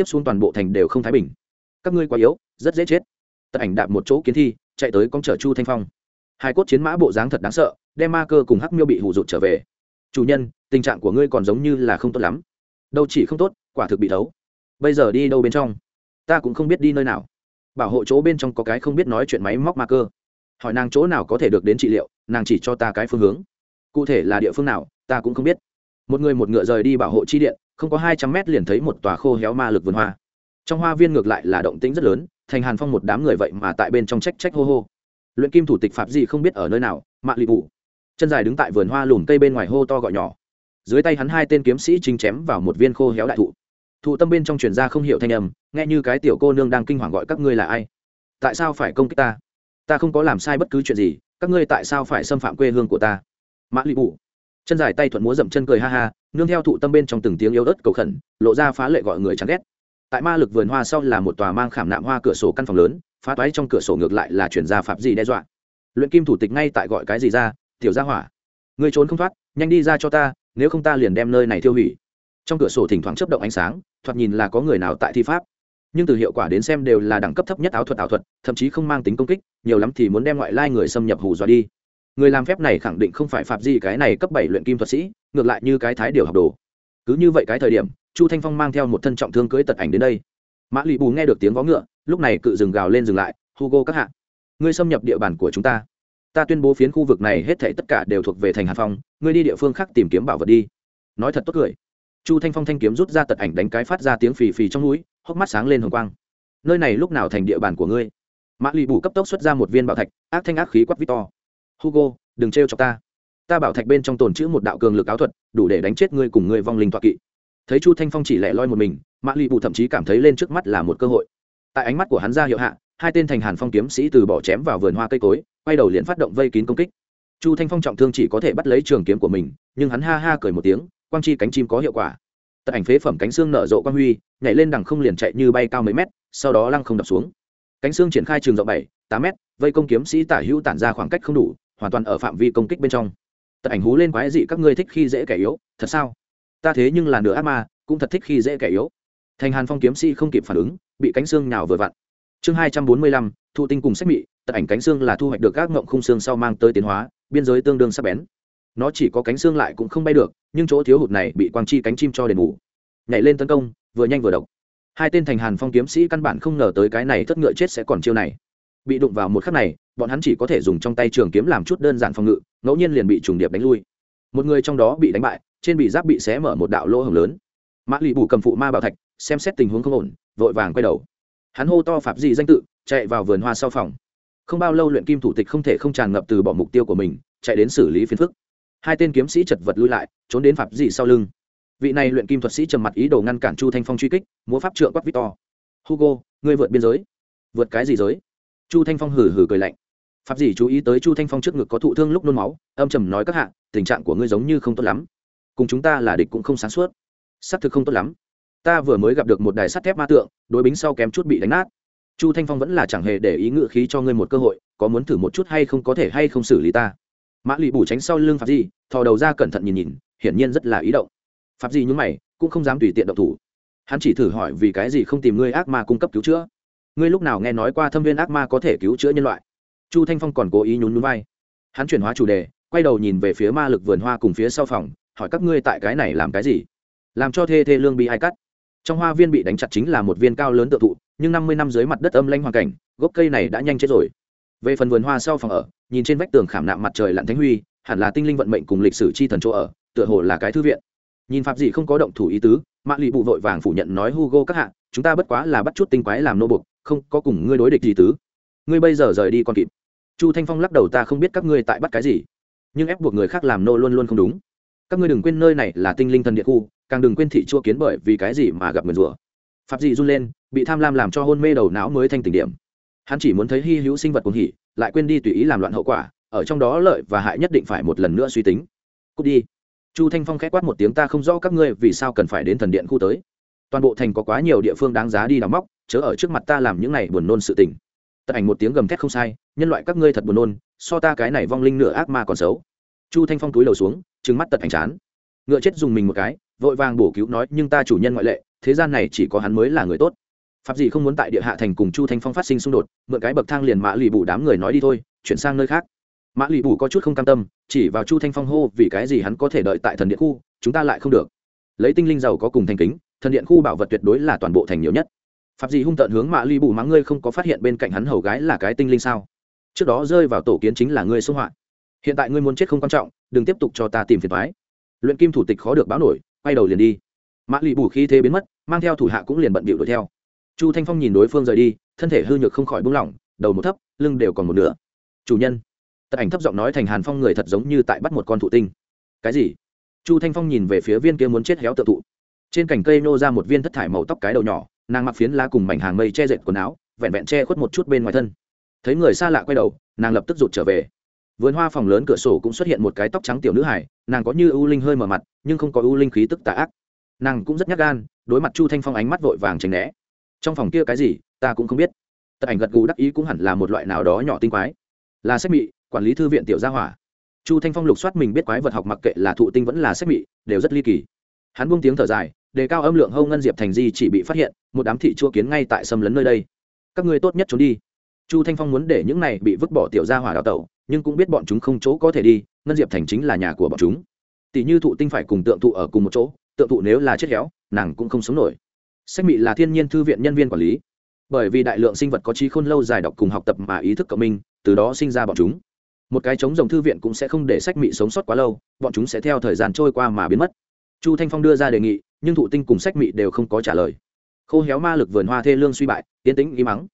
tiếp xuống toàn bộ thành đều không thái bình. Các ngươi quá yếu, rất dễ chết. Tật ảnh đạp một chỗ kiến thi, chạy tới con chở chu thanh phong. Hai cốt chiến mã bộ dáng thật đáng sợ, đem ma cơ cùng hắc miêu bị hù rụt trở về. Chủ nhân, tình trạng của ngươi còn giống như là không tốt lắm. Đâu chỉ không tốt, quả thực bị thấu. Bây giờ đi đâu bên trong? Ta cũng không biết đi nơi nào. Bảo hộ chỗ bên trong có cái không biết nói chuyện máy móc ma cơ. Hỏi nàng chỗ nào có thể được đến trị liệu, nàng chỉ cho ta cái phương hướng. Cụ thể là địa phương nào, ta cũng không biết. Một người một ngựa rời đi bảo hộ chi điện không có hai trăm mét liền thấy một tòa khô héo ma lực vườn hoa. Trong hoa viên ngược lại là động tĩnh rất lớn, thành hàn phong một đám người vậy mà tại bên trong trách trách hô hô. Luyện kim thủ tịch phạm gì không biết ở nơi nào mạ lì vụ chân dài đứng tại vườn hoa lùm cây bên ngoài hô to gọi nhỏ. Dưới tay hắn hai tên kiếm sĩ chính chém vào một viên khô héo đại thụ. Thụ tâm bên trong truyền ra không hiểu thanh âm, nghe như cái tiểu cô nương đang kinh hoàng gọi các ngươi là ai? Tại sao phải công kích ta? Ta không có làm sai bất cứ chuyện gì, các ngươi tại sao phải xâm phạm quê hương của ta? Mã lì bụ chân dài tay thuận múa dậm chân cười ha ha nương theo thụ tâm bên trong từng tiếng yếu ớt cầu khẩn, lộ ra phá lệ gọi người chán ghét. Tại ma lực vườn hoa sau là một tòa mang khảm nạm hoa cửa sổ căn phòng lớn, phá toái trong cửa sổ ngược lại là chuyển ra phạm gì đe dọa. Luyện kim thủ tịch ngay tại gọi cái gì ra? Tiểu gia hỏa. Người trốn không thoát, nhanh đi ra cho ta, nếu không ta liền đem nơi này tiêu hủy. Trong cửa sổ thỉnh thoảng chấp động ánh sáng, thoạt nhìn là có người nào tại thi pháp. Nhưng từ hiệu quả đến xem đều là đẳng cấp thấp nhất áo thuật ảo thuật, thậm chí không mang tính công kích, nhiều lắm thì muốn đem ngoại lai người xâm nhập hù dọa đi. Người làm phép này khẳng định không phải phạm gì cái này cấp bảy luyện kim thuật sĩ ngược lại như cái thái điều học đồ. Cứ như vậy cái thời điểm, chu thanh phong mang theo một thân trọng thương cưới tật ảnh đến đây. Mã lụy bù nghe được tiếng vó ngựa, lúc này cự rừng gào lên dừng lại, hugo các hạ, ngươi xâm nhập địa bàn của chúng ta. Ta tuyên bố phiến khu vực này hết thảy tất cả đều thuộc về thành hàn phong, ngươi đi địa phương khác tìm kiếm bảo vật đi. Nói thật tốt cười. Chu thanh phong thanh kiếm rút ra tật ảnh đánh cái phát ra tiếng phì phì trong núi, hốc mắt sáng lên hồng quang. Nơi này lúc nào thành địa bàn của ngươi? Mã Lụy bù cấp tốc xuất ra một viên bảo thạch, ác thanh ác khí quắc victor hugo, đừng trêu cho ta ta bảo thạch bên trong tồn chữ một đạo cường lực áo thuật, đủ để đánh chết ngươi cùng ngươi vong linh toạ kỵ. Thấy chu thanh phong chỉ lẻ loi một mình, mã lì bù thậm chí cảm thấy lên trước mắt là một cơ hội. Tại ánh mắt của hắn ra hiệu hạ, hai tên thành hàn phong kiếm sĩ từ bỏ chém vào vườn hoa cây cối, quay đầu liền phát động vây kín công kích. Chu thanh phong trọng thương chỉ có thể bắt lấy trường kiếm của mình, nhưng hắn ha ha cười một tiếng, quang chi cánh chim có hiệu quả. Tật ảnh phế phẩm cánh xương nở rộ quang huy, nhảy lên đằng không liền chạy như bay cao mấy mét, sau đó lăng không đập xuống. Cánh xương triển khai trường rộng bảy, tám mét, vây công kiếm sĩ tả hữu tản ra khoảng cách không đủ, hoàn toàn ở phạm vi công kích bên trong tật ảnh hú lên quái dị các ngươi thích khi dễ kẻ yếu, thật sao? Ta thế nhưng là nửa ác ma, cũng thật thích khi dễ kẻ yếu. Thành hàn phong kiếm sĩ không kịp phản ứng, bị cánh xương nào vừa vặn. Chương hai trăm bốn mươi lăm thụ tinh cùng sách mị, tật ảnh cánh xương là thu hoạch được các ngộng khung xương sau mang tới tiến hóa, biên giới tương đương sắp bén. Nó chỉ có cánh xương lại cũng không bay được, nhưng chỗ thiếu hụt này bị quang chi cánh chim cho đền ngủ nhảy lên tấn công, vừa nhanh vừa độc. Hai tên thành hàn phong kiếm sĩ căn bản không ngờ tới cái này thất ngựa chết sẽ còn chiêu này. Bị đụng vào một khắc này bọn hắn chỉ có thể dùng trong tay trường kiếm làm chút đơn giản phòng ngự, ngẫu nhiên liền bị trùng điệp đánh lui. Một người trong đó bị đánh bại, trên bị giáp bị xé mở một đạo lỗ hồng lớn. Mã lì bù cầm phụ ma bảo thạch, xem xét tình huống không ổn, vội vàng quay đầu. Hắn hô to phạm dị danh tự, chạy vào vườn hoa sau phòng. Không bao lâu luyện kim thủ tịch không thể không tràn ngập từ bỏ mục tiêu của mình, chạy đến xử lý phiền phức. Hai tên kiếm sĩ chật vật lui lại, trốn đến phạm dị sau lưng. Vị này luyện kim thuật sĩ trầm mặt ý đồ ngăn cản chu thanh phong truy kích, múa pháp trượng quắc victor. Hugo, ngươi vượt biên giới. Vượt cái gì giới? Chu thanh phong hử hử cười lạnh pháp dì chú ý tới chu thanh phong trước ngực có thụ thương lúc nôn máu, âm trầm nói các hạ, tình trạng của ngươi giống như không tốt lắm. Cùng chúng ta là địch cũng không sáng suốt. Xác thực không tốt lắm. Ta vừa mới gặp được một đài sắt thép ma tượng, đối bính sau kém chút bị đánh nát. Chu thanh phong vẫn là chẳng hề để ý ngự khí cho ngươi một cơ hội, có muốn thử một chút hay không có thể hay không xử lý ta. Mã lụy bù tránh sau lưng pháp di thò đầu ra cẩn thận nhìn nhìn, hiển nhiên rất là ý động. Pháp di nhún mày, cũng không dám tùy tiện động thủ. Hắn chỉ thử hỏi vì cái gì không tìm ngươi ác ma cung cấp cứu chữa. Ngươi lúc nào nghe nói qua thâm viên ác ma có thể cứu chữa nhân loại? Chu thanh phong còn cố ý nhún nhún vai. Hắn chuyển hóa chủ đề, quay đầu nhìn về phía ma lực vườn hoa cùng phía sau phòng, hỏi các ngươi tại cái này làm cái gì? Làm cho thê thê lương bị ai cắt. Trong hoa viên bị đánh chặt chính là một viên cao lớn tự thụ, nhưng năm mươi năm dưới mặt đất âm lanh hoàn cảnh, gốc cây này đã nhanh chết rồi. Về phần vườn hoa sau phòng ở, nhìn trên vách tường khảm nạm mặt trời lặn thánh huy, hẳn là tinh linh vận mệnh cùng lịch sử chi thần chỗ ở, tựa hồ là cái thư viện. Nhìn pháp gì không có động thủ ý tứ mạ lụy bụ vội vàng phủ nhận nói, hugo các hạ, chúng ta bất quá là bắt chút tinh quái làm nô bục không có cùng ngươi đối địch gì tứ. Ngươi bây giờ rời đi còn kịp chu thanh phong lắc đầu, ta không biết các ngươi tại bắt cái gì, nhưng ép buộc người khác làm nô luôn luôn không đúng. Các ngươi đừng quên nơi này là tinh linh thần địa khu, càng đừng quên thị chua kiến bởi vì cái gì mà gặp người rủa. Pháp dị run lên, bị tham lam làm cho hôn mê đầu não mới thanh tỉnh điểm. Hắn chỉ muốn thấy hy hữu sinh vật cuồng hỉ, lại quên đi tùy ý làm loạn hậu quả, ở trong đó lợi và hại nhất định phải một lần nữa suy tính. Cút đi. Chu thanh phong k h ẽ quát một tiếng, ta không rõ các ngươi vì sao cần phải đến thần điện khu tới. Toàn bộ thành có quá nhiều địa phương đáng giá đi đào móc, chớ ở trước mặt ta làm những này buồn nôn sự tình tật ảnh một tiếng gầm thét không sai, nhân loại các ngươi thật buồn nôn, so ta cái này vong linh nửa ác ma còn xấu. Chu thanh phong túi đầu xuống, trừng mắt tật ảnh chán. Ngựa chết dùng mình một cái, vội vàng bổ cứu nói, nhưng ta chủ nhân ngoại lệ, thế gian này chỉ có hắn mới là người tốt. Pháp gì không muốn tại địa hạ thành cùng chu thanh phong phát sinh xung đột, mượn cái bậc thang liền mã lì bù đám người nói đi thôi, chuyển sang nơi khác. Mã lì bù có chút không cam tâm, chỉ vào chu thanh phong hô, vì cái gì hắn có thể đợi tại thần điện khu, chúng ta lại không được. Lấy tinh linh giàu có cùng thành kính, thần điện khu bảo vật tuyệt đối là toàn bộ thành nhiều nhất pháp gì hung tận hướng mã ly bù mắng, ngươi không có phát hiện bên cạnh hắn hầu gái là cái tinh linh sao? Trước đó rơi vào tổ kiến chính là ngươi xung hoạn. Hiện tại ngươi muốn chết không quan trọng, đừng tiếp tục cho ta tìm phiền thoái luyện kim thủ tịch khó được báo nổi, quay đầu liền đi. Mã lì bù khi thế biến mất, mang theo thủ hạ cũng liền bận bịu đuổi theo. Chu thanh phong nhìn đối phương rời đi, thân thể hư nhược không khỏi buông lỏng, đầu một thấp, lưng đều còn một nửa. Chủ nhân. Tật ảnh thấp giọng nói thành hàn phong người thật giống như tại bắt một con thụ tinh. Cái gì? Chu thanh phong nhìn về phía viên kia muốn chết héo tự thụ. Trên cành cây nô ra một viên thất thải màu tóc cái đầu nhỏ nàng mặc phiến lá cùng mảnh hàng mây che dệt quần áo, vẹn vẹn che khuất một chút bên ngoài thân. Thấy người xa lạ quay đầu, nàng lập tức rụt trở về. Vườn hoa phòng lớn cửa sổ cũng xuất hiện một cái tóc trắng tiểu nữ hải nàng có như ưu linh hơi mở mặt, nhưng không có ưu linh khí tức tà ác. Nàng cũng rất nhát gan, đối mặt chu thanh phong ánh mắt vội vàng tránh né. Trong phòng kia cái gì, ta cũng không biết. Tật ảnh gật gù đắc ý cũng hẳn là một loại nào đó nhỏ tinh quái. Là sách mị, quản lý thư viện tiểu gia hỏa. Chu thanh phong lục soát mình biết quái vật học mặc kệ là thụ tinh vẫn là sách mị, đều rất ly kỳ. Hắn buông tiếng thở dài, đề cao âm lượng hâu ngân diệp thành di chỉ bị phát hiện một đám thị chua kiến ngay tại xâm lấn nơi đây. Các ngươi tốt nhất trốn đi. Chu thanh phong muốn để những này bị vứt bỏ tiểu gia hỏa đào tẩu, nhưng cũng biết bọn chúng không chỗ có thể đi, ngân diệp thành chính là nhà của bọn chúng. Tỷ như thụ tinh phải cùng tượng thụ ở cùng một chỗ, tượng thụ nếu là chết héo, nàng cũng không sống nổi. Sách mị là thiên nhiên thư viện nhân viên quản lý. Bởi vì đại lượng sinh vật có trí khôn lâu dài đọc cùng học tập mà ý thức cộng minh, từ đó sinh ra bọn chúng. Một cái trống rồng thư viện cũng sẽ không để sách mị sống sót quá lâu, bọn chúng sẽ theo thời gian trôi qua mà biến mất. Chu thanh phong đưa ra đề nghị, nhưng thụ tinh cùng sách mị đều không có trả lời khô héo ma lực vườn hoa thê lương suy bại tiến tĩnh im mắng.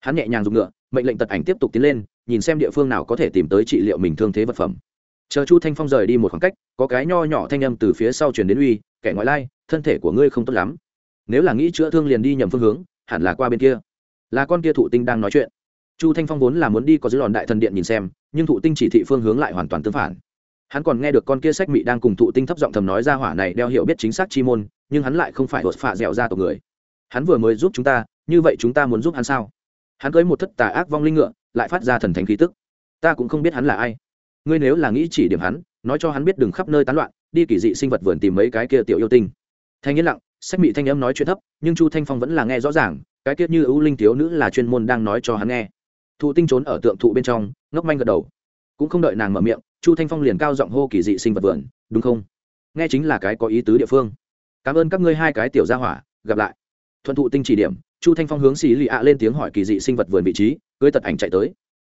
Hắn nhẹ nhàng dùng ngựa, mệnh lệnh tật ảnh tiếp tục tiến lên, nhìn xem địa phương nào có thể tìm tới trị liệu mình thương thế vật phẩm. Chờ chu thanh phong rời đi một khoảng cách, có cái nho nhỏ thanh âm từ phía sau truyền đến uy, kẻ ngoại lai, thân thể của ngươi không tốt lắm. Nếu là nghĩ chữa thương liền đi nhầm phương hướng, hẳn là qua bên kia. Là con kia thụ tinh đang nói chuyện. Chu thanh phong vốn là muốn đi có dưới đòn đại thần điện nhìn xem, nhưng thụ tinh chỉ thị phương hướng lại hoàn toàn tương phản. Hắn còn nghe được con kia sách mị đang cùng thụ tinh thấp giọng thầm nói ra hỏa này đeo hiểu biết chính xác chi môn, nhưng hắn lại không phải đột phạ dẻo ra tộc người hắn vừa mới giúp chúng ta, như vậy chúng ta muốn giúp hắn sao? Hắn cưới một thất tà ác vong linh ngựa, lại phát ra thần thánh khí tức. Ta cũng không biết hắn là ai. Ngươi nếu là nghĩ chỉ điểm hắn, nói cho hắn biết đừng khắp nơi tán loạn, đi kỳ dị sinh vật vườn tìm mấy cái kia tiểu yêu tinh. Thanh yên lặng, sách mị thanh âm nói chuyện thấp, nhưng chu thanh phong vẫn là nghe rõ ràng, cái kiết như ưu linh thiếu nữ là chuyên môn đang nói cho hắn nghe. Thụ tinh trốn ở tượng thụ bên trong, ngốc manh gật đầu. Cũng không đợi nàng mở miệng, chu thanh phong liền cao giọng hô kỳ dị sinh vật vườn, đúng không? Nghe chính là cái có ý tứ địa phương. Cảm ơn các ngươi hai cái tiểu gia hỏa, gặp lại thuận thụ tinh chỉ điểm, chu thanh phong hướng xì lì ạ lên tiếng hỏi kỳ dị sinh vật vườn vị trí, cưới tật ảnh chạy tới.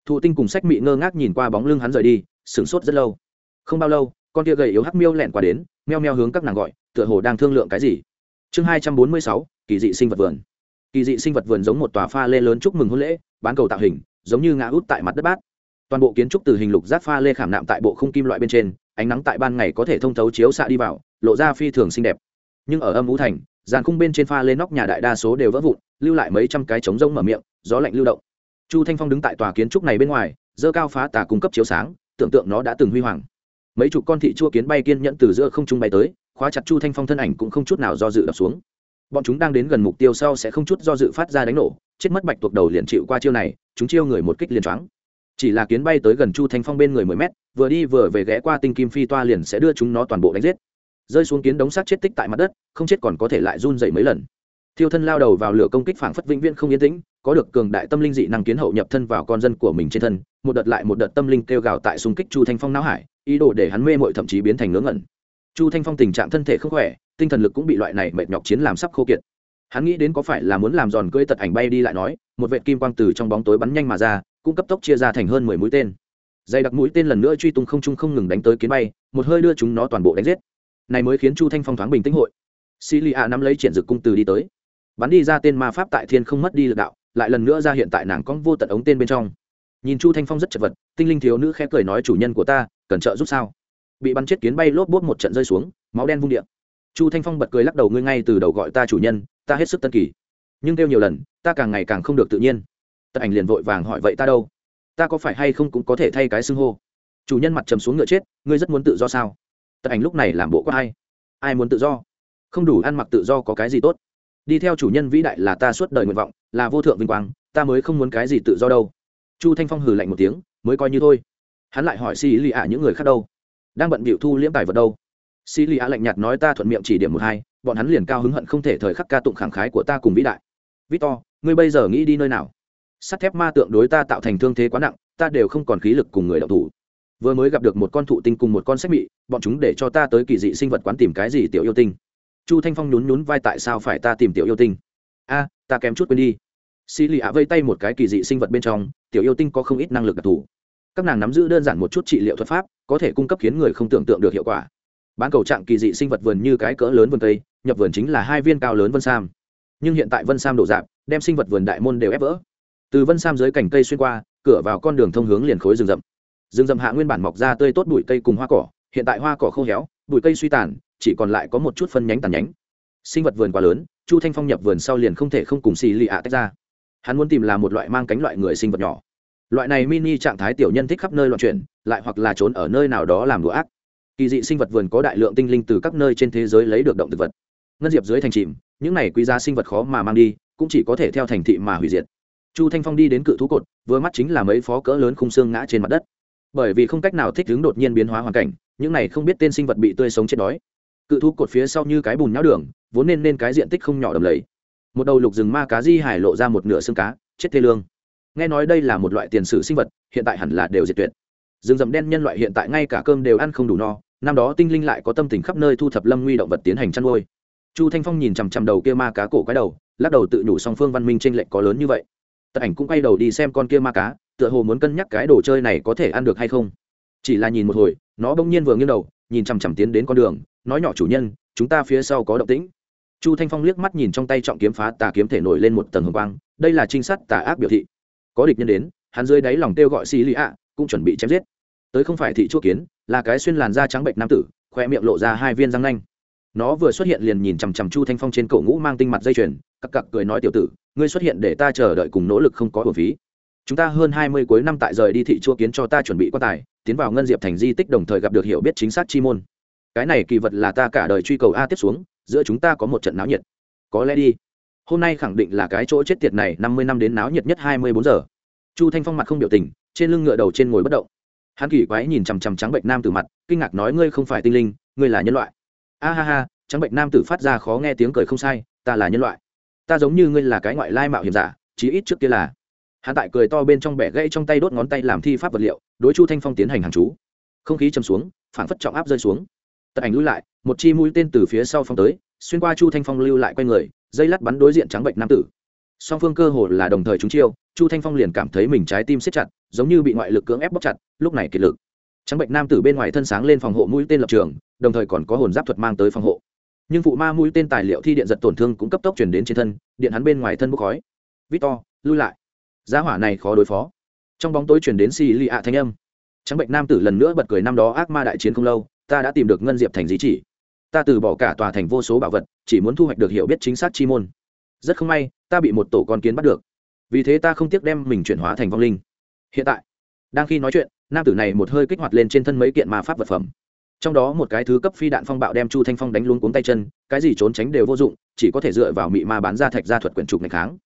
Thụ tinh cùng sách mị ngơ ngác nhìn qua bóng lưng hắn rời đi, sửng sốt rất lâu. Không bao lâu, con kia gầy yếu hắc miêu lẹn qua đến, meo meo hướng các nàng gọi, tựa hồ đang thương lượng cái gì. Chương hai trăm bốn mươi sáu, kỳ dị sinh vật vườn. Kỳ dị sinh vật vườn giống một tòa pha lê lớn chúc mừng hôn lễ, bán cầu tạo hình, giống như ngã út tại mặt đất bát. Toàn bộ kiến trúc từ hình lục giác pha lê khảm nạm tại bộ khung kim loại bên trên, ánh nắng tại ban ngày có thể thông thấu chiếu xạ đi vào, lộ ra phi thường xinh đẹp. Nhưng ở âm ngũ thành dàn khung bên trên pha lên nóc nhà đại đa số đều vỡ vụn, lưu lại mấy trăm cái trống rông mở miệng, gió lạnh lưu động. Chu thanh phong đứng tại tòa kiến trúc này bên ngoài dơ cao phá tà cung cấp chiếu sáng, tưởng tượng nó đã từng huy hoàng. Mấy chục con thị chua kiến bay kiên nhẫn từ giữa không trung bay tới, khóa chặt chu thanh phong thân ảnh cũng không chút nào do dự đập xuống. Bọn chúng đang đến gần mục tiêu sau sẽ không chút do dự phát ra đánh nổ, chết mất bạch tuộc đầu liền chịu qua chiêu này, chúng chiêu người một kích liền choáng. Chỉ là kiến bay tới gần chu thanh phong bên người mười mét, vừa đi vừa về ghé qua tinh kim phi toa liền sẽ đưa chúng nó toàn bộ đánh giết rơi xuống kiến đống xác chết tích tại mặt đất, không chết còn có thể lại run dậy mấy lần. Thiêu thân lao đầu vào lửa công kích phảng phất vĩnh viễn không yên tĩnh, có được cường đại tâm linh dị năng kiến hậu nhập thân vào con dân của mình trên thân, một đợt lại một đợt tâm linh kêu gào tại xung kích chu thanh phong não hải, ý đồ để hắn mê mội thậm chí biến thành ngớ ngẩn. Chu thanh phong tình trạng thân thể không khỏe, tinh thần lực cũng bị loại này mệt nhọc chiến làm sắp khô kiệt. Hắn nghĩ đến có phải là muốn làm giòn cưỡi tật ảnh bay đi lại nói, một vệ kim quang từ trong bóng tối bắn nhanh mà ra, cũng cấp tốc chia ra thành hơn mười mũi tên. Dày đặc mũi tên lần nữa truy tung không trung không ngừng đánh tới kiến bay, một hơi đưa chúng nó toàn bộ đánh giết này mới khiến chu thanh phong thoáng bình tĩnh hội. Xì lì ạ nắm lấy triển dực cung từ đi tới. Bắn đi ra tên ma pháp tại thiên không mất đi lực đạo, lại lần nữa ra hiện tại nàng con vô tận ống tên bên trong. Nhìn chu thanh phong rất chật vật, tinh linh thiếu nữ khẽ cười nói chủ nhân của ta, cần trợ giúp sao? Bị bắn chết kiến bay lốp bốt một trận rơi xuống, máu đen vung điện chu thanh phong bật cười lắc đầu, ngươi ngay từ đầu gọi ta chủ nhân, ta hết sức tân kỳ. Nhưng kêu nhiều lần, ta càng ngày càng không được tự nhiên. Tật ảnh liền vội vàng hỏi vậy ta đâu? Ta có phải hay không cũng có thể thay cái xưng hô? Chủ nhân mặt trầm xuống ngựa chết, ngươi rất muốn tự do sao? Tật ảnh lúc này làm bộ có ai? Ai muốn tự do? Không đủ ăn mặc tự do có cái gì tốt? Đi theo chủ nhân vĩ đại là ta suốt đời nguyện vọng, là vô thượng vinh quang, ta mới không muốn cái gì tự do đâu. Chu thanh phong hừ lạnh một tiếng, mới coi như thôi. Hắn lại hỏi xì lì ạ những người khác đâu? Đang bận bịu thu liễm tài vật đâu? Xì lì ạ lạnh nhạt nói ta thuận miệng chỉ điểm một hai, bọn hắn liền cao hứng hận không thể thời khắc ca tụng khẳng khái của ta cùng vĩ đại. Victor, ngươi bây giờ nghĩ đi nơi nào? Sắt thép ma tượng đối ta tạo thành thương thế quá nặng, ta đều không còn khí lực cùng người đạo thủ vừa mới gặp được một con thụ tinh cùng một con sách mị, bọn chúng để cho ta tới kỳ dị sinh vật quán tìm cái gì tiểu yêu tinh? Chu thanh phong nhún nhún vai tại sao phải ta tìm tiểu yêu tinh? A, ta kém chút quên đi. Xì lì ạ vây tay một cái kỳ dị sinh vật bên trong, tiểu yêu tinh có không ít năng lực đặc thù. Các nàng nắm giữ đơn giản một chút trị liệu thuật pháp, có thể cung cấp khiến người không tưởng tượng được hiệu quả. Bán cầu trạng kỳ dị sinh vật vườn như cái cỡ lớn vườn tây nhập vườn chính là hai viên cao lớn vân sam. Nhưng hiện tại vân sam đổ dạp, đem sinh vật vườn đại môn đều ép vỡ. Từ vân sam dưới cành cây xuyên qua, cửa vào con đường thông hướng liền khối rừng rậm rừng rậm hạ nguyên bản mọc ra tươi tốt bụi cây cùng hoa cỏ, hiện tại hoa cỏ khô héo, bụi cây suy tàn, chỉ còn lại có một chút phân nhánh tàn nhánh. Sinh vật vườn quá lớn, chu thanh phong nhập vườn sau liền không thể không cùng xì lì ạ tách ra. Hắn muốn tìm là một loại mang cánh loại người sinh vật nhỏ. Loại này mini trạng thái tiểu nhân thích khắp nơi loạn chuyển, lại hoặc là trốn ở nơi nào đó làm đồ ác. Kỳ dị sinh vật vườn có đại lượng tinh linh từ các nơi trên thế giới lấy được động thực vật. Ngân diệp dưới thành chìm, những này quý giá sinh vật khó mà mang đi, cũng chỉ có thể theo thành thị mà hủy diệt. Chu thanh phong đi đến cự thú cột, vừa mắt chính là mấy phó cỡ lớn khung xương ngã trên mặt đất bởi vì không cách nào thích ứng đột nhiên biến hóa hoàn cảnh, những này không biết tên sinh vật bị tươi sống chết đói. Cự thú cột phía sau như cái bùn nhão đường, vốn nên nên cái diện tích không nhỏ đầm lầy. Một đầu lục rừng ma cá di hải lộ ra một nửa xương cá, chết thê lương. Nghe nói đây là một loại tiền sử sinh vật, hiện tại hẳn là đều diệt tuyệt. Rừng rậm đen nhân loại hiện tại ngay cả cơm đều ăn không đủ no, năm đó tinh linh lại có tâm tình khắp nơi thu thập lâm nguy động vật tiến hành chăn nuôi. Chu thanh phong nhìn chằm chằm đầu kia ma cá cổ quái đầu, lắc đầu tự nhủ song phương văn minh t r ê n lệch có lớn như vậy. Tật ảnh cũng quay đầu đi xem con kia ma cá tựa hồ muốn cân nhắc cái đồ chơi này có thể ăn được hay không. Chỉ là nhìn một hồi, nó bỗng nhiên vừa nghiêng đầu, nhìn chằm chằm tiến đến con đường, nói nhỏ chủ nhân, chúng ta phía sau có động tĩnh. Chu thanh phong liếc mắt nhìn trong tay trọng kiếm phá tà kiếm thể nổi lên một tầng hồng quang, đây là trinh sát tà ác biểu thị. Có địch nhân đến, hắn dưới đáy lòng kêu gọi xì lì ạ cũng chuẩn bị chém giết. Tới không phải thị chua kiến, là cái xuyên làn da trắng bệnh nam tử, khoe miệng lộ ra hai viên răng nanh. Nó vừa xuất hiện liền nhìn chằm chằm chu thanh phong trên cổ ngũ mang tinh mặt dây chuyền, cặc cặc cười nói tiểu tử, ngươi xuất hiện để ta chờ đợi cùng nỗ lực không có hồn phí chúng ta hơn hai mươi cuối năm tại rời đi thị chua kiến cho ta chuẩn bị quan tài, tiến vào ngân diệp thành di tích đồng thời gặp được hiểu biết chính xác chi môn. Cái này kỳ vật là ta cả đời truy cầu a tiếp xuống, giữa chúng ta có một trận náo nhiệt. Có lẽ đi. Hôm nay khẳng định là cái chỗ chết tiệt này, năm mươi năm đến náo nhiệt nhất hai mươi bốn giờ. Chu thanh phong mặt không biểu tình, trên lưng ngựa đầu trên ngồi bất động. Hắn kỳ quái nhìn chằm chằm trắng bệnh nam tử mặt, kinh ngạc nói ngươi không phải tinh linh, ngươi là nhân loại. A ha ha trắng bệnh nam tử phát ra khó nghe tiếng cười không sai, ta là nhân loại. Ta giống như ngươi là cái ngoại lai mạo hiểm giả, chí ít trước kia là hắn tại cười to bên trong bẻ gãy trong tay đốt ngón tay làm thi pháp vật liệu, đối chu thanh phong tiến hành hàng chú. Không khí chầm xuống phản phất trọng áp rơi xuống. Tật ảnh lui lại, một chi mũi tên từ phía sau phong tới, xuyên qua chu thanh phong lưu lại q u a y người, dây lát bắn đối diện trắng bệnh nam tử. Song phương cơ hồ là đồng thời chúng chiêu, chu thanh phong liền cảm thấy mình trái tim siết chặt, giống như bị ngoại lực cưỡng ép bóc chặt, lúc này kiệt lực. Trắng bệnh nam tử bên ngoài thân sáng lên phòng hộ mũi tên lập trường, đồng thời còn có hồn giáp thuật mang tới phòng hộ. Nhưng phụ ma mũi tên tài liệu thi điện giật tổn thương cũng cấp tốc chuyển đến trên thân, điện hắn bên ngoài thân bốc khói. Victor, lui lại giá hỏa này khó đối phó. Trong bóng tối chuyển đến xì lì ạ thanh âm. Trắng bệnh nam tử lần nữa bật cười năm đó ác ma đại chiến không lâu, ta đã tìm được ngân diệp thành di chỉ. Ta từ bỏ cả tòa thành vô số bảo vật, chỉ muốn thu hoạch được hiểu biết chính xác chi môn. Rất không may, ta bị một tổ con kiến bắt được. Vì thế ta không tiếc đem mình chuyển hóa thành vong linh. Hiện tại, đang khi nói chuyện, nam tử này một hơi kích hoạt lên trên thân mấy kiện ma pháp vật phẩm. Trong đó một cái thứ cấp phi đạn phong bạo đem chu thanh phong đánh luôn cuống tay chân, cái gì trốn tránh đều vô dụng, chỉ có thể dựa vào mị ma bán ra thạch ra thuật quyển trục ngày kháng.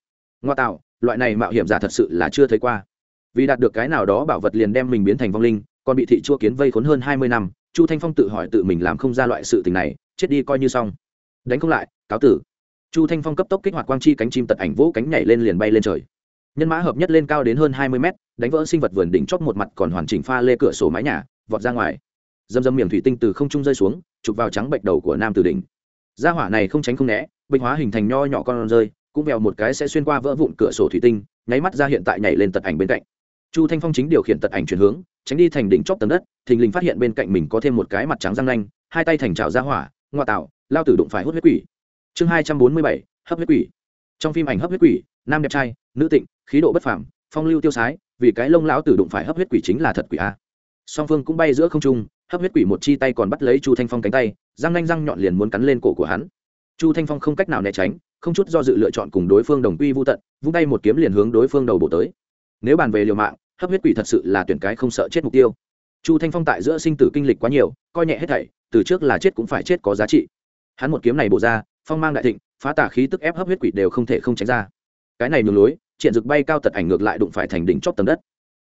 Ngoa tạo loại này mạo hiểm giả thật sự là chưa thấy qua. Vì đạt được cái nào đó bảo vật liền đem mình biến thành vong linh, còn bị thị chua kiến vây khốn hơn hai mươi năm, chu thanh phong tự hỏi tự mình làm không ra loại sự tình này, chết đi coi như xong. Đánh không lại, cáo tử. Chu thanh phong cấp tốc kích hoạt quang chi cánh chim tật ảnh vỗ cánh nhảy lên liền bay lên trời. Nhân mã hợp nhất lên cao đến hơn hai mươi mét, đánh vỡ sinh vật vườn đỉnh chót một mặt còn hoàn chỉnh pha lê cửa sổ mái nhà, vọt ra ngoài. Dâm dâm miệng thủy tinh từ không trung rơi xuống, chụp vào trắng bệnh đầu của nam tử đỉnh. Gia hỏa này không tránh không né bệnh hóa hình thành nho nhỏ con rơi cũng vèo một cái sẽ xuyên qua vỡ vụn cửa sổ thủy tinh, nháy mắt ra hiện tại nhảy lên tật ảnh bên cạnh. Chu thanh phong chính điều khiển tật ảnh chuyển hướng, tránh đi thành đỉnh chóp tầng đất, thình lình phát hiện bên cạnh mình có thêm một cái mặt trắng răng nanh, hai tay thành trào ra hỏa, ngoa tạo, lao tử đụng phải hút huyết quỷ. Chương hai trăm bốn mươi bảy, hấp huyết quỷ. Trong phim ảnh hấp huyết quỷ, nam đẹp trai, nữ tịnh, khí độ bất phẳng phong lưu tiêu sái, vì cái lông lão tử đụng phải hấp huyết quỷ chính là thật quỷ a. Song phương cũng bay giữa không trung, hấp huyết quỷ một chi tay còn bắt lấy chu thanh phong cánh tay, răng nanh răng nhọn liền muốn cắn lên cổ của hắn. Chu thanh phong không cách nào né tránh không chút do dự lựa chọn cùng đối phương đồng quy vô tận, vung tay một kiếm liền hướng đối phương đầu bổ tới. Nếu bàn về liều mạng, hấp huyết quỷ thật sự là tuyển cái không sợ chết mục tiêu. Chu thanh phong tại giữa sinh tử kinh lịch quá nhiều, coi nhẹ hết thảy, từ trước là chết cũng phải chết có giá trị. Hắn một kiếm này bổ ra, phong mang đại thịnh, phá tả khí tức ép hấp huyết quỷ đều không thể không tránh ra. Cái này nhường lối, triển rực bay cao tật ảnh ngược lại đụng phải thành đỉnh chóp tầng đất.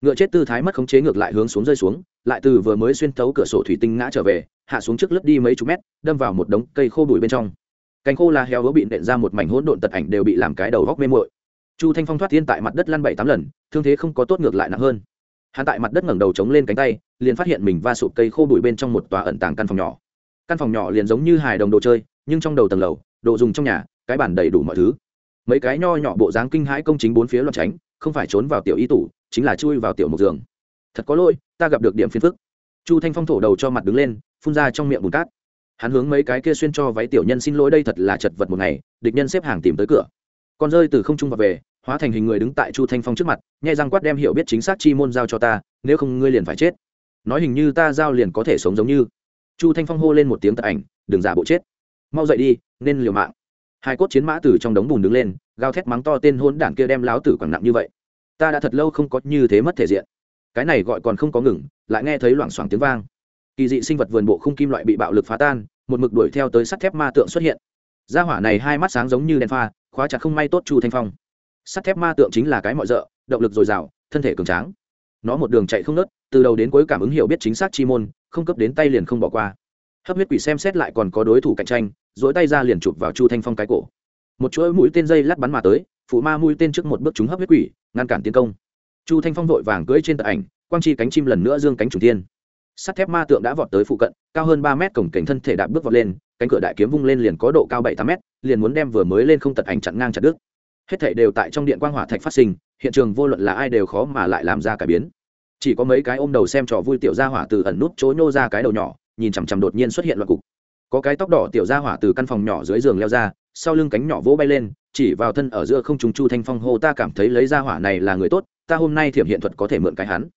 Ngựa chết tư thái mất khống chế ngược lại hướng xuống rơi xuống, lại từ vừa mới xuyên thấu cửa sổ thủy tinh ngã trở về, hạ xuống trước lướt đi mấy chục mét, đâm vào một đống cây khô bụi bên trong cánh khô là heo hứa bị nện ra một mảnh hỗn độn tật ảnh đều bị làm cái đầu góc mê mội chu thanh phong thoát thiên tại mặt đất lăn bảy tám lần, thương thế không có tốt ngược lại nặng hơn. Hắn tại mặt đất ngẩng đầu chống lên cánh tay, liền phát hiện mình va sụp cây khô bụi bên trong một tòa ẩn tàng căn phòng nhỏ. Căn phòng nhỏ liền giống như hài đồng đồ chơi, nhưng trong đầu tầng lầu, đồ dùng trong nhà, cái bản đầy đủ mọi thứ. Mấy cái nho nhỏ bộ dáng kinh hãi công chính bốn phía loạt tránh, không phải trốn vào tiểu y tủ, chính là chui vào tiểu mục giường. Thật có lỗi, ta gặp được điểm phiền phức. Chu thanh phong thổ đầu cho mặt đứng lên, phun ra trong miệng bùn cát hắn hướng mấy cái kia xuyên cho váy tiểu nhân xin lỗi, đây thật là chật vật một ngày, địch nhân xếp hàng tìm tới cửa. Con rơi từ không trung vào về, hóa thành hình người đứng tại chu thanh phong trước mặt nhai răng quát đem hiểu biết chính xác chi môn giao cho ta, nếu không ngươi liền phải chết. Nói hình như ta giao liền có thể sống giống như. Chu thanh phong hô lên một tiếng tật ảnh, đừng giả bộ chết. Mau dậy đi, nên liều mạng. Hai cốt chiến mã từ trong đống bùn đứng lên, gào thét mắng to tên hôn đản kia đem láo tử quẳng nặng như vậy. Ta đã thật lâu không có như thế mất thể diện. Cái này gọi còn không có ngừng, lại nghe thấy loảng xoảng tiếng vang kỳ dị sinh vật vườn bộ khung kim loại bị bạo lực phá tan, một mực đuổi theo tới sắt thép ma tượng xuất hiện. Gia hỏa này hai mắt sáng giống như đèn pha, khóa chặt không may tốt chu thanh phong. Sắt thép ma tượng chính là cái mọi rợ, động lực dồi dào, thân thể cường tráng. Nó một đường chạy không nớt, từ đầu đến cuối cảm ứng hiểu biết chính xác chi môn, không cấp đến tay liền không bỏ qua. Hấp huyết quỷ xem xét lại còn có đối thủ cạnh tranh dỗi tay ra liền chụp vào chu thanh phong cái cổ. Một chuỗi mũi tên dây lát bắn mà tới, phụ ma mũi tên trước một bước chúng hấp huyết quỷ, ngăn cản tiến công. Chu thanh phong vội vàng cưỡi trên tờ ảnh, quang chi cánh chim lần nữa dương cánh chủ tiên sắt thép ma tượng đã vọt tới phụ cận, cao hơn ba mét cổng cảnh thân thể đạp bước vọt lên, cánh cửa đại kiếm vung lên liền có độ cao bảy tám mét, liền muốn đem vừa mới lên không tật ảnh chặn ngang chặt đứt. Hết thảy đều tại trong điện quang hỏa thạch phát sinh, hiện trường vô luận là ai đều khó mà lại làm ra cải biến. Chỉ có mấy cái ôm đầu xem trò vui tiểu gia hỏa từ ẩn nút chối nhô ra cái đầu nhỏ, nhìn chằm chằm đột nhiên xuất hiện loạt cục. Có cái tóc đỏ tiểu gia hỏa từ căn phòng nhỏ dưới giường leo ra, sau lưng cánh nhỏ vỗ bay lên, chỉ vào thân ở giữa không trùng chu thanh phong hô ta cảm thấy lấy gia hỏa này là người tốt, ta hôm nay thiểm hiện thuật có thể mượn cái hắn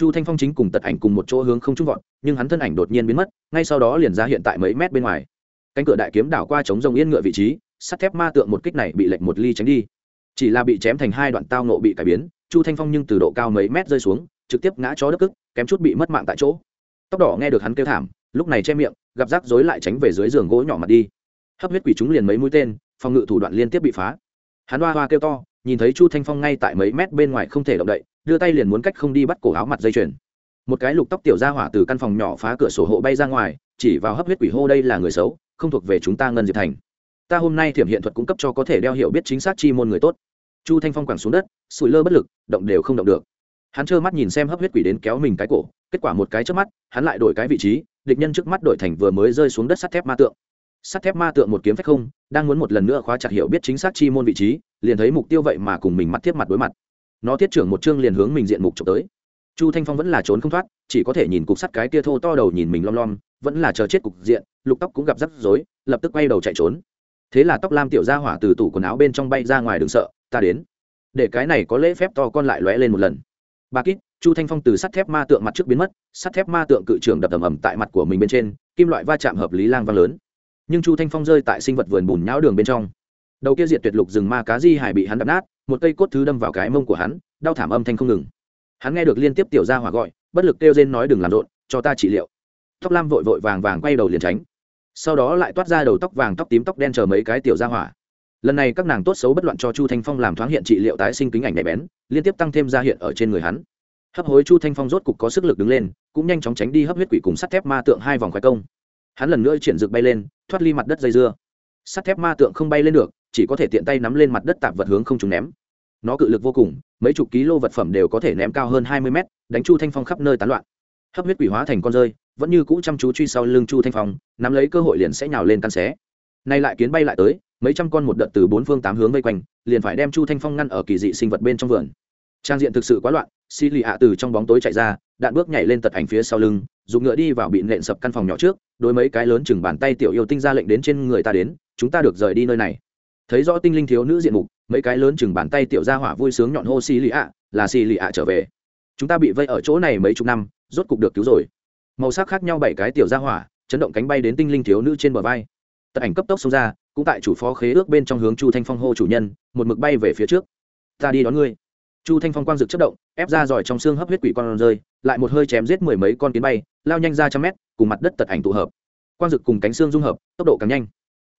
chu thanh phong chính cùng tật ảnh cùng một chỗ hướng không trung vọt, nhưng hắn thân ảnh đột nhiên biến mất, ngay sau đó liền ra hiện tại mấy mét bên ngoài. Cánh cửa đại kiếm đảo qua chống rồng yên ngựa vị trí, sắt thép ma tượng một kích này bị lệnh một ly tránh đi. Chỉ là bị chém thành hai đoạn tao nộ bị cải biến, chu thanh phong nhưng từ độ cao mấy mét rơi xuống, trực tiếp ngã chó đất cức, kém chút bị mất mạng tại chỗ. Tóc đỏ nghe được hắn kêu thảm, lúc này che miệng, gặp rắc rối lại tránh về dưới giường gỗ nhỏ mặt đi. Hấp huyết quỷ chúng liền mấy mũi tên, phòng ngự thủ đoạn liên tiếp bị phá. Hắn hoa hoa kêu to, nhìn thấy chu thanh phong ngay tại mấy mét bên ngoài không thể động đậy đưa tay liền muốn cách không đi bắt cổ áo mặt dây chuyền. Một cái lục tóc tiểu ra hỏa từ căn phòng nhỏ phá cửa sổ hộ bay ra ngoài, chỉ vào hấp huyết quỷ hô đây là người xấu, không thuộc về chúng ta ngân diệp thành. Ta hôm nay thiểm hiện thuật cung cấp cho có thể đeo hiểu biết chính xác chi môn người tốt. Chu thanh phong quẳng xuống đất, sủi lơ bất lực, động đều không động được. Hắn trơ mắt nhìn xem hấp huyết quỷ đến kéo mình cái cổ, kết quả một cái trước mắt, hắn lại đổi cái vị trí, địch nhân trước mắt đổi thành vừa mới rơi xuống đất sắt thép ma tượng. Sắt thép ma tượng một kiếm phách không, đang muốn một lần nữa khóa chặt hiểu biết chính xác chi môn vị trí, liền thấy mục tiêu vậy mà cùng mình mặt tiếp mặt đối mặt nó tiết trưởng một chương liền hướng mình diện mục trộm tới. Chu thanh phong vẫn là trốn không thoát, chỉ có thể nhìn cục sắt cái kia thô to đầu nhìn mình lom lom, vẫn là chờ chết cục diện, lục tóc cũng gặp rắc rối, lập tức quay đầu chạy trốn. Thế là tóc lam tiểu ra hỏa từ tủ quần áo bên trong bay ra ngoài đường sợ, ta đến. Để cái này có lễ phép to con lại lóe lên một lần. Ba kít, chu thanh phong từ sắt thép ma tượng mặt trước biến mất, sắt thép ma tượng cự trường đập ầm ầm tại mặt của mình bên trên, kim loại va chạm hợp lý lang vang lớn. Nhưng chu thanh phong rơi tại sinh vật vườn bùn nhão đường bên trong. Đầu kia diệt tuyệt lục rừng ma cá di hải bị hắn đập nát một cây cốt thứ đâm vào cái mông của hắn, đau thảm âm thanh không ngừng. Hắn nghe được liên tiếp tiểu gia hỏa gọi, bất lực kêu rên nói đừng làm rộn, cho ta trị liệu. Tóc lam vội vội vàng vàng quay đầu liền tránh. Sau đó lại toát ra đầu tóc vàng tóc tím tóc đen chờ mấy cái tiểu gia hỏa. Lần này các nàng tốt xấu bất loạn cho chu thanh phong làm thoáng hiện trị liệu tái sinh kính ảnh nhạy bén, liên tiếp tăng thêm ra hiện ở trên người hắn. Hấp hối chu thanh phong rốt cục có sức lực đứng lên, cũng nhanh chóng tránh đi hấp huyết quỷ cùng sắt thép ma tượng hai vòng khoái công. Hắn lần nữa chuyển rực bay lên, thoát ly mặt đất dây dưa. Sắt thép ma tượng không bay lên được, chỉ có thể tiện tay nắm lên mặt đất tạp vật hướng không trúng ném nó cự lực vô cùng, mấy chục ký lô vật phẩm đều có thể ném cao hơn hai mươi mét, đánh chu thanh phong khắp nơi tán loạn. Hấp huyết quỷ hóa thành con rơi, vẫn như cũ chăm chú truy sau lưng chu thanh phong, nắm lấy cơ hội liền sẽ nhào lên căn xé. Nay lại kiến bay lại tới, mấy trăm con một đợt từ bốn phương tám hướng vây quanh, liền phải đem chu thanh phong ngăn ở kỳ dị sinh vật bên trong vườn. Trang diện thực sự quá loạn xì lì ạ từ trong bóng tối chạy ra, đạn bước nhảy lên tật ảnh phía sau lưng, dùng ngựa đi vào bị nện sập căn phòng nhỏ trước đôi mấy cái lớn chừng bàn tay tiểu yêu tinh ra lệnh đến trên người ta đến, chúng ta được rời đi nơi này. Thấy rõ tinh linh thiếu nữ diện mục mấy cái lớn chừng bàn tay tiểu gia hỏa vui sướng nhọn hô xì lì ạ, là xì lì ạ trở về. Chúng ta bị vây ở chỗ này mấy chục năm, rốt cục được cứu rồi. Màu sắc khác nhau bảy cái tiểu gia hỏa, chấn động cánh bay đến tinh linh thiếu nữ trên bờ vai. Tật ảnh cấp tốc xông ra, cũng tại chủ phó khế ước bên trong hướng chu thanh phong hô chủ nhân, một mực bay về phía trước. Ta đi đón ngươi. Chu thanh phong quang dực chất động, ép ra giỏi trong xương hấp huyết quỷ con rơi, lại một hơi chém giết mười mấy con kiến bay, lao nhanh ra trăm mét, cùng mặt đất tật ảnh tụ hợp. Quang dực cùng cánh xương dung hợp, tốc độ càng nhanh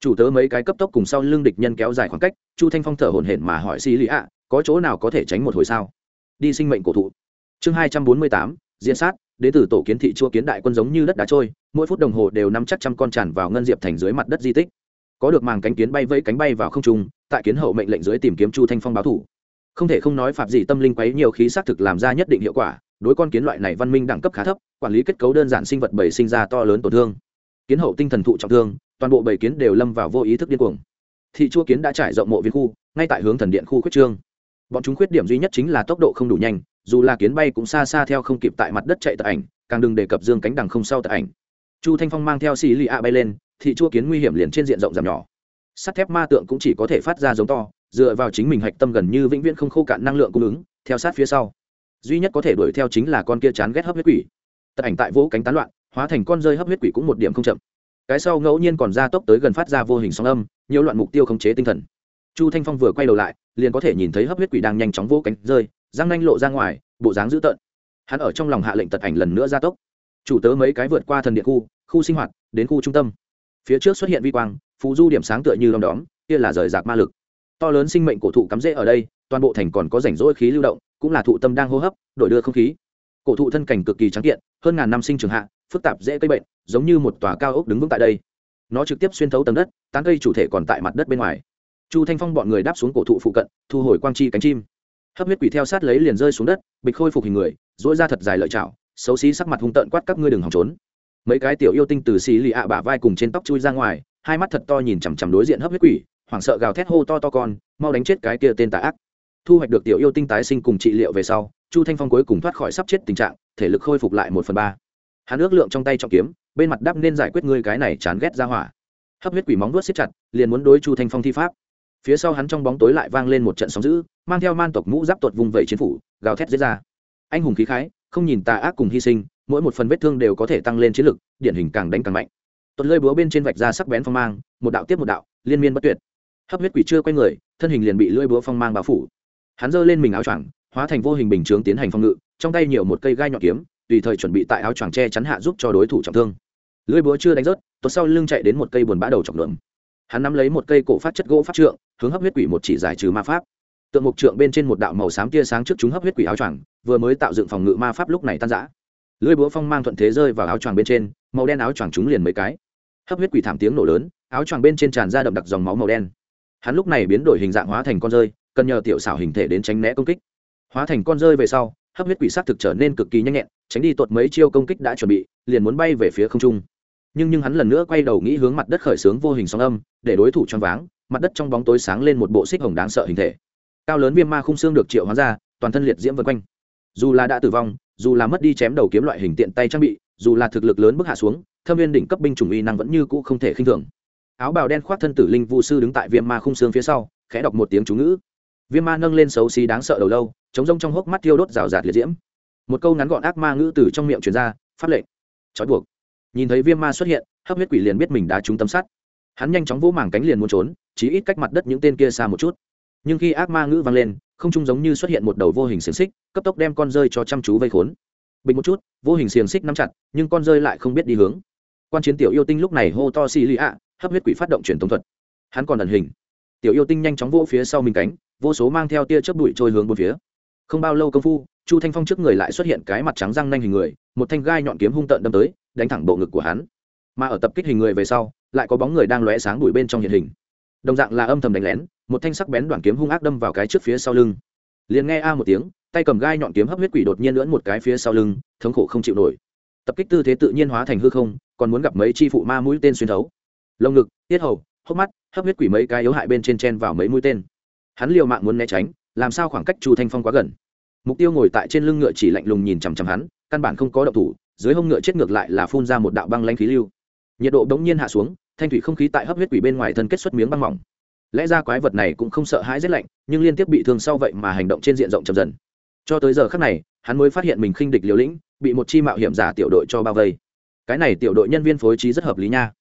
chủ tớ mấy cái cấp tốc cùng sau lưng địch nhân kéo dài khoảng cách, chu thanh phong thở hổn hển mà hỏi xì lì ạ, có chỗ nào có thể tránh một hồi sao? Đi sinh mệnh cổ thụ. Chương hai trăm bốn mươi tám, diễn sát, đế tử tổ kiến thị chua kiến đại quân giống như đất đá trôi, mỗi phút đồng hồ đều nắm chắc trăm con tràn vào ngân diệp thành dưới mặt đất di tích. Có được màng cánh kiến bay vẫy cánh bay vào không trung, tại kiến hậu mệnh lệnh dưới tìm kiếm chu thanh phong báo thủ. Không thể không nói phạm gì tâm linh quấy nhiều khí xác thực làm ra nhất định hiệu quả, đối con kiến loại này văn minh đẳng cấp khá thấp, quản lý kết cấu đơn giản sinh vật bầy sinh ra to lớn tổn thương. Kiến hậu tinh thần thụ trọng thương toàn bộ bầy kiến đều lâm vào vô ý thức điên cuồng. Thị chua kiến đã trải rộng mộ viên khu, ngay tại hướng thần điện khu khuyết trương. Bọn chúng khuyết điểm duy nhất chính là tốc độ không đủ nhanh, dù là kiến bay cũng xa xa theo không kịp tại mặt đất chạy tật ảnh, càng đừng đề cập dương cánh đằng không sau tật ảnh. Chu thanh phong mang theo xì lì a bay lên, thị chua kiến nguy hiểm liền trên diện rộng giảm nhỏ. Sắt thép ma tượng cũng chỉ có thể phát ra giống to, dựa vào chính mình hạch tâm gần như vĩnh viễn không khô cạn năng lượng cung ứng, theo sát phía sau. Duy nhất có thể đuổi theo chính là con kia chán ghét hấp huyết quỷ. Tật ảnh tại vỗ cánh tán loạn, hóa thành con rơi hấp huyết quỷ cũng một điểm không chậm cái sau ngẫu nhiên còn ra tốc tới gần phát ra vô hình sóng âm, nhiều loạn mục tiêu khống chế tinh thần. Chu thanh phong vừa quay đầu lại, liền có thể nhìn thấy hấp huyết quỷ đang nhanh chóng vỗ cánh rơi, răng nanh lộ ra ngoài, bộ dáng dữ tợn. Hắn ở trong lòng hạ lệnh tật ảnh lần nữa ra tốc. Chủ tớ mấy cái vượt qua thần điện khu khu sinh hoạt, đến khu trung tâm. Phía trước xuất hiện vi quang phú du điểm sáng tựa như đom đóm, kia là rời rạc ma lực. To lớn sinh mệnh cổ thụ cắm rễ ở đây, toàn bộ thành còn có rảnh rỗi khí lưu động, cũng là thụ tâm đang hô hấp, đổi đưa không khí. Cổ thụ thân cảnh cực kỳ trắng kiện, hơn ngàn năm sinh trường hạ, phức tạp dễ cây bệnh giống như một tòa cao ốc đứng vững tại đây. Nó trực tiếp xuyên thấu tầng đất, tán cây chủ thể còn tại mặt đất bên ngoài. Chu thanh phong bọn người đáp xuống cổ thụ phụ cận, thu hồi quang chi cánh chim. Hấp huyết quỷ theo sát lấy liền rơi xuống đất, bịch khôi phục hình người dỗi ra thật dài lợi chảo, xấu xí sắc mặt hung tợn quát các ngươi đừng hòng trốn. Mấy cái tiểu yêu tinh từ xì lì ạ bả vai cùng trên tóc chui ra ngoài, hai mắt thật to nhìn chằm chằm đối diện hấp huyết quỷ, hoảng sợ gào thét hô to to con, mau đánh chết cái kia tên tà ác. Thu hoạch được tiểu yêu tinh tái sinh cùng trị liệu về sau, chu thanh phong cuối cùng thoát khỏi sắp chết tình trạng, thể lực khôi phục lại một phần ba. Hắn ước lượng trong tay trọng kiếm bên mặt đắp nên giải quyết ngươi cái này chán ghét ra hỏa. Hấp huyết quỷ móng vuốt siết chặt, liền muốn đối chu thanh phong thi pháp. Phía sau hắn trong bóng tối lại vang lên một trận sóng dữ, mang theo man tộc mũ giáp tuột vùng vẩy chiến phủ, gào thét giết ra. Anh hùng khí khái, không nhìn tà ác cùng hy sinh, mỗi một phần vết thương đều có thể tăng lên chiến lực, điển hình càng đánh càng mạnh. Tuột lơi búa bên trên vạch ra sắc bén phong mang, một đạo tiếp một đạo, liên miên bất tuyệt. Hấp huyết quỷ chưa quay người, thân hình liền bị lưỡi búa phong mang bao phủ. Hắn giơ lên mình áo choàng, hóa thành vô hình bình chướng tiến hành phòng ngự, trong tay nhiều một cây gai nhọn kiếm tùy thời chuẩn bị tại áo choàng che chắn hạ giúp cho đối thủ trọng thương. Lưỡi búa chưa đánh rớt tuột sau lưng chạy đến một cây buồn bã đầu trọng lượng hắn nắm lấy một cây cổ phát chất gỗ phát trượng, hướng hấp huyết quỷ một chỉ giải trừ ma pháp. Tượng mục trượng bên trên một đạo màu xám tia sáng trước chúng hấp huyết quỷ áo choàng, vừa mới tạo dựng phòng ngự ma pháp lúc này tan rã. Lưỡi búa phong mang thuận thế rơi vào áo choàng bên trên, màu đen áo choàng chúng liền mấy cái. Hấp huyết quỷ thảm tiếng nổ lớn, áo choàng bên trên tràn ra đậm đặc dòng máu màu đen. Hắn lúc này biến đổi hình dạng hóa thành con rơi, cần nhờ tiểu xảo hình thể đến tránh né công kích. Hóa thành con rơi về sau hấp huyết quỷ s thực trở nên cực kỳ nhanh nhẹn, tránh đi tuột mấy chiêu công kích đã chuẩn bị, liền muốn bay về phía không trung. Nhưng nhưng hắn lần nữa quay đầu nghĩ hướng mặt đất khởi xướng vô hình sóng âm, để đối thủ choáng váng, mặt đất trong bóng tối sáng lên một bộ xích hồng đáng sợ hình thể. Cao lớn viêm ma khung xương được triệu hóa ra, toàn thân liệt diễm vân quanh. Dù là đã tử vong, dù là mất đi chém đầu kiếm loại hình tiện tay trang bị, dù là thực lực lớn bước hạ xuống, thâm viên đỉnh cấp binh chủng uy năng vẫn như cũ không thể khinh thường. Áo bào đen khoác thân tử linh vu sư đứng tại viêm ma khung xương phía sau, khẽ đọc một tiếng chú ngữ viêm ma nâng lên xấu xí đáng sợ đầu lâu, chống rông trong hốc mắt thiêu đốt rào rạt liệt diễm. Một câu ngắn gọn ác ma ngữ từ trong miệng truyền ra phát lệnh. Trói buộc. Nhìn thấy viêm ma xuất hiện, hấp huyết quỷ liền biết mình đã trúng tấm sắt. Hắn nhanh chóng vỗ mảng cánh liền muốn trốn chỉ ít cách mặt đất những tên kia xa một chút. Nhưng khi ác ma ngữ vang lên, không trung giống như xuất hiện một đầu vô hình xiềng xích, cấp tốc đem con rơi cho chăm chú vây khốn. Bình một chút, vô hình xiềng xích nắm chặt, nhưng con rơi lại không biết đi hướng. Quan chiến tiểu yêu tinh lúc này hô to xì lì ạ, hấp huyết quỷ phát động truyền thống thuật. Hắn còn ẩn hình. Tiểu yêu tinh nhanh chóng vỗ phía sau mình cánh vô số mang theo tia chớp bụi trôi hướng bốn phía. Không bao lâu công phu, chu thanh phong trước người lại xuất hiện cái mặt trắng răng nanh hình người, một thanh gai nhọn kiếm hung tợn đâm tới, đánh thẳng bộ ngực của hắn. Mà ở tập kích hình người về sau, lại có bóng người đang lóe sáng bụi bên trong hiện hình. Đồng dạng là âm thầm đánh lén, một thanh sắc bén đoạn kiếm hung ác đâm vào cái trước phía sau lưng. Liền nghe a một tiếng, tay cầm gai nhọn kiếm hấp huyết quỷ đột nhiên lưỡn một cái phía sau lưng, thống khổ không chịu nổi. Tập kích tư thế tự nhiên hóa thành hư không, còn muốn gặp mấy chi phụ ma mũi tên xuyên thấu. Lồng ngực, tiết hầu, hốc mắt, hấp huyết quỷ mấy cái yếu hại bên trên chen vào mấy mũi tên hắn liều mạng muốn né tránh, làm sao khoảng cách chu thanh phong quá gần? Mục tiêu ngồi tại trên lưng ngựa chỉ lạnh lùng nhìn chằm chằm hắn, căn bản không có động thủ, dưới hông ngựa chết ngược lại là phun ra một đạo băng lanh khí lưu. Nhiệt độ đống nhiên hạ xuống, thanh thủy không khí tại hấp huyết quỷ bên ngoài thân kết xuất miếng băng mỏng. Lẽ ra quái vật này cũng không sợ hãi rét lạnh, nhưng liên tiếp bị thương sau vậy mà hành động trên diện rộng chậm dần. Cho tới giờ khác này, hắn mới phát hiện mình khinh địch liều lĩnh, bị một chi mạo hiểm giả tiểu đội cho bao vây. Cái này tiểu đội nhân viên phối trí rất hợp lý nha.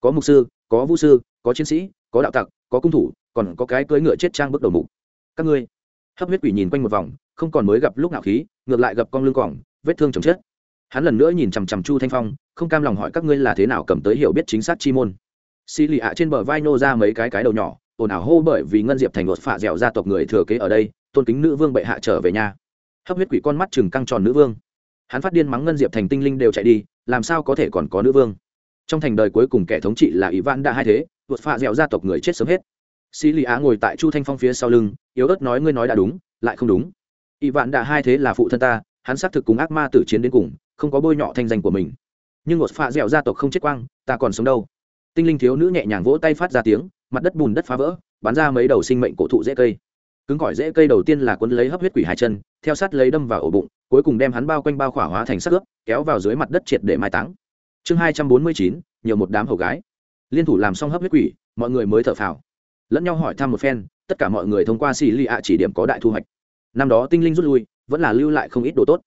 Có mục sư, có vũ sư, có chiến sĩ có đạo tặc, có cung thủ, còn có cái cưỡi ngựa chết trang bước đầu mục. Các ngươi, hấp huyết quỷ nhìn quanh một vòng, không còn mới gặp lúc nào khí, ngược lại gặp con lưng cỏng vết thương chồng chết. Hắn lần nữa nhìn chằm chằm chu thanh phong, không cam lòng hỏi các ngươi là thế nào cầm tới hiểu biết chính xác chi môn. Xì lì ạ trên bờ vai nô ra mấy cái cái đầu nhỏ, ồn ào hô bởi vì ngân diệp thành đột phạ dẻo gia tộc người thừa kế ở đây, tôn kính nữ vương bệ hạ trở về nhà. Hấp huyết quỷ con mắt chừng căng tròn nữ vương. Hắn phát điên mắng ngân diệp thành tinh linh đều chạy đi, làm sao có thể còn có nữ vương? Trong thành đời cuối cùng kẻ thống trị là ỷ văn đã hai thế, vượt phạ dẻo gia tộc người chết sớm hết. Sĩ lì á ngồi tại chu thanh phong phía sau lưng, yếu ớt nói ngươi nói đã đúng, lại không đúng. Ỷ vạn đã hai thế là phụ thân ta, hắn xác thực cùng ác ma tử chiến đến cùng, không có bôi nhọ thanh danh của mình. Nhưng một pha dẻo gia tộc không chết quang, ta còn sống đâu. Tinh linh thiếu nữ nhẹ nhàng vỗ tay phát ra tiếng, mặt đất bùn đất phá vỡ, bắn ra mấy đầu sinh mệnh cổ thụ dễ cây. Cứng cỏi dễ cây đầu tiên là cuốn lấy hấp huyết quỷ hai chân, theo sát lấy đâm vào ổ bụng, cuối cùng đem hắn bao quanh bao khỏa hóa thành sắc ướp, kéo vào dưới mặt đất triệt để mai táng chương hai trăm bốn mươi chín, nhiều một đám hầu gái. Liên thủ làm xong hấp huyết quỷ, mọi người mới thở phào. Lẫn nhau hỏi thăm một phen, tất cả mọi người thông qua xì lì ạ chỉ điểm có đại thu hoạch. Năm đó tinh linh rút lui, vẫn là lưu lại không ít đồ tốt.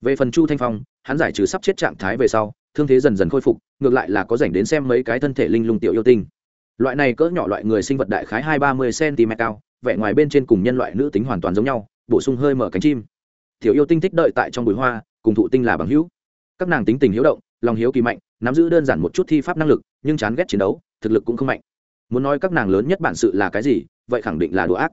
Về phần chu thanh phong, hắn giải trừ sắp chết trạng thái về sau, thương thế dần dần khôi phục, ngược lại là có dành đến xem mấy cái thân thể linh lung tiểu yêu tinh. Loại này cỡ nhỏ loại người sinh vật đại khái hai ba mươi cm cao, vẻ ngoài bên trên cùng nhân loại nữ tính hoàn toàn giống nhau, bổ sung hơi mở cánh chim. Tiểu yêu tinh thích đợi tại trong bụi hoa, cùng thụ tinh là bằng hữu. Các nàng tính tình hiếu động lòng hiếu kỳ mạnh, nắm giữ đơn giản một chút thi pháp năng lực, nhưng chán ghét chiến đấu, thực lực cũng không mạnh. Muốn nói các nàng lớn nhất bản sự là cái gì, vậy khẳng định là đồ ác.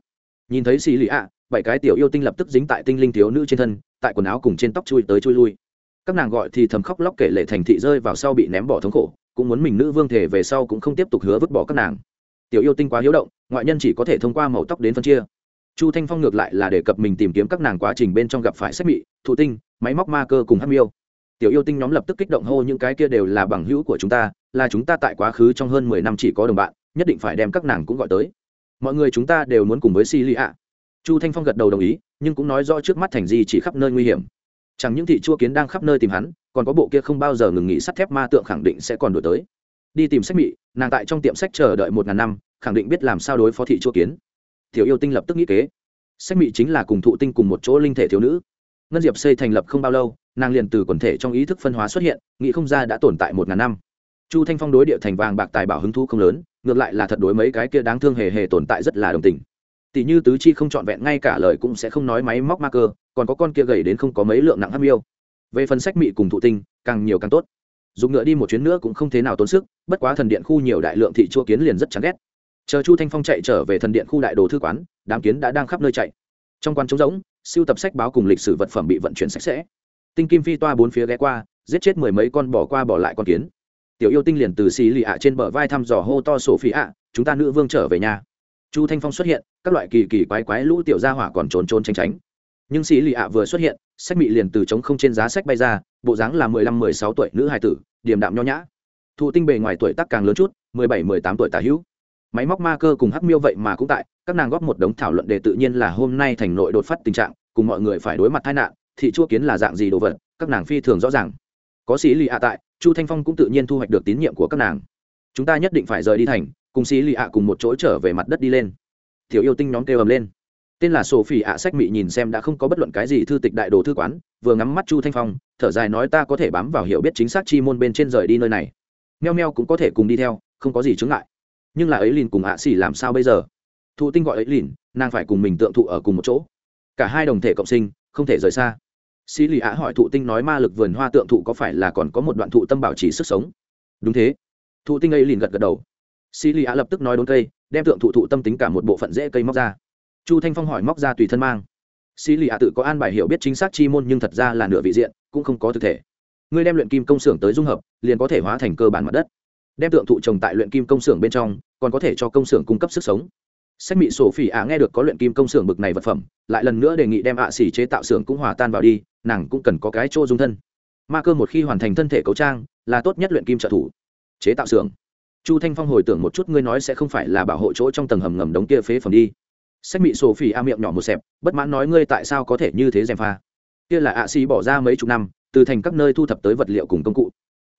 Nhìn thấy xì lì ạ, bảy cái tiểu yêu tinh lập tức dính tại tinh linh thiếu nữ trên thân, tại quần áo cùng trên tóc chui tới chui lui. Các nàng gọi thì thầm khóc lóc kể lệ thành thị rơi vào sau bị ném bỏ thống khổ, cũng muốn mình nữ vương thể về sau cũng không tiếp tục hứa vứt bỏ các nàng. Tiểu yêu tinh quá hiếu động, ngoại nhân chỉ có thể thông qua màu tóc đến phân chia. Chu thanh phong ngược lại là đề cập mình tìm kiếm các nàng quá trình bên trong gặp phải sách mị, thụ tinh, máy móc ma cơ cùng hát miêu tiểu yêu tinh nhóm lập tức kích động hô, những cái kia đều là bằng hữu của chúng ta, là chúng ta tại quá khứ trong hơn mười năm chỉ có đồng bạn, nhất định phải đem các nàng cũng gọi tới. Mọi người chúng ta đều muốn cùng với si lì ạ. Chu thanh phong gật đầu đồng ý, nhưng cũng nói rõ trước mắt thành di chỉ khắp nơi nguy hiểm. Chẳng những thị chua kiến đang khắp nơi tìm hắn, còn có bộ kia không bao giờ ngừng nghỉ sắt thép ma tượng khẳng định sẽ còn đổi tới. Đi tìm sách mị, nàng tại trong tiệm sách chờ đợi một ngàn năm, khẳng định biết làm sao đối phó thị chua kiến. Tiểu yêu tinh lập tức nghĩ kế. Sách mị chính là cùng thụ tinh cùng một chỗ linh thể thiếu nữ ngân diệp xây thành lập không bao lâu, nàng liền từ quần thể trong ý thức phân hóa xuất hiện, nghĩ không ra đã tồn tại một ngàn năm. Chu thanh phong đối địa thành vàng bạc tài bảo hứng thú không lớn, ngược lại là thật đối mấy cái kia đáng thương hề hề tồn tại rất là đồng tình. Tỷ như tứ chi không trọn vẹn ngay cả lời cũng sẽ không nói máy móc ma cơ, còn có con kia gầy đến không có mấy lượng nặng hâm yêu về phần sách mị cùng thụ tinh, càng nhiều càng tốt. Dùng ngựa đi một chuyến nữa cũng không thế nào tốn sức, bất quá thần điện khu nhiều đại lượng thị chua kiến liền rất chán ghét. Chờ chu thanh phong chạy trở về thần điện khu đại đồ thư quán, đám kiến đã đang khắp nơi chạy. Trong quan trống rỗng sưu tập sách báo cùng lịch sử vật phẩm bị vận chuyển sạch sẽ. Tinh kim phi toa bốn phía ghé qua, giết chết mười mấy con bỏ qua bỏ lại con kiến. Tiểu yêu tinh liền từ xì lì ạ trên bờ vai thăm dò hô to sổ phi ạ, chúng ta nữ vương trở về nhà. Chu thanh phong xuất hiện, các loại kỳ kỳ quái quái lũ tiểu gia hỏa còn trốn trốn tránh tránh. Nhưng xì lì ạ vừa xuất hiện, sách mị liền từ trống không trên giá sách bay ra, bộ dáng là mười lăm, mười sáu tuổi nữ hài tử, điềm đạm nho nhã. Thụ tinh bề ngoài tuổi tác càng lớn chút, mười bảy, mười tám tuổi tả hữu máy móc ma cơ cùng hắc miêu vậy mà cũng tại, các nàng góp một đống thảo luận để tự nhiên là hôm nay thành nội đột phát tình trạng, cùng mọi người phải đối mặt tai nạn, thị chua kiến là dạng gì đồ vật, các nàng phi thường rõ ràng. Có sĩ lì ạ tại, chu thanh phong cũng tự nhiên thu hoạch được tín nhiệm của các nàng. Chúng ta nhất định phải rời đi thành, cùng sĩ lì ạ cùng một chỗ trở về mặt đất đi lên. Thiếu yêu tinh nhóm kêu ầm lên. Tên là sổ phỉ ạ sách mị nhìn xem đã không có bất luận cái gì thư tịch đại đồ thư quán, vừa ngắm mắt chu thanh phong, thở dài nói ta có thể bám vào hiểu biết chính xác chi môn bên trên rời đi nơi này. Meo meo cũng có thể cùng đi theo, không có gì chướng ngại nhưng là ấy lìn cùng ạ xỉ làm sao bây giờ? Thụ tinh gọi ấy lìn, nàng phải cùng mình tượng thụ ở cùng một chỗ. Cả hai đồng thể cộng sinh, không thể rời xa. Sĩ lì ạ hỏi thụ tinh nói ma lực vườn hoa tượng thụ có phải là còn có một đoạn thụ tâm bảo trì sức sống? Đúng thế. Thụ tinh ấy lìn gật gật đầu. Sĩ lì ạ lập tức nói đốn cây, đem tượng thụ thụ tâm tính cả một bộ phận dễ cây móc ra. Chu thanh phong hỏi móc ra tùy thân mang. Sĩ lì ạ tự có an bài hiểu biết chính xác chi môn nhưng thật ra là nửa vị diện, cũng không có thực thể. Ngươi đem luyện kim công xưởng tới dung hợp, liền có thể hóa thành cơ bản mặt đất đem tượng thụ trồng tại luyện kim công xưởng bên trong, còn có thể cho công xưởng cung cấp sức sống. Sách mị sổ phỉ ạ nghe được có luyện kim công xưởng bực này vật phẩm, lại lần nữa đề nghị đem ạ xỉ chế tạo xưởng cũng hòa tan vào đi, nàng cũng cần có cái chỗ dung thân. Ma cơ một khi hoàn thành thân thể cấu trang, là tốt nhất luyện kim trợ thủ. Chế tạo xưởng. Chu thanh phong hồi tưởng một chút, ngươi nói sẽ không phải là bảo hộ chỗ trong tầng hầm ngầm đống kia phế phẩm đi. Sách mị sổ phỉ a miệng nhỏ một xẹp, bất mãn nói ngươi tại sao có thể như thế dèm pha. Kia là ạ xỉ bỏ ra mấy chục năm, từ thành các nơi thu thập tới vật liệu cùng công cụ.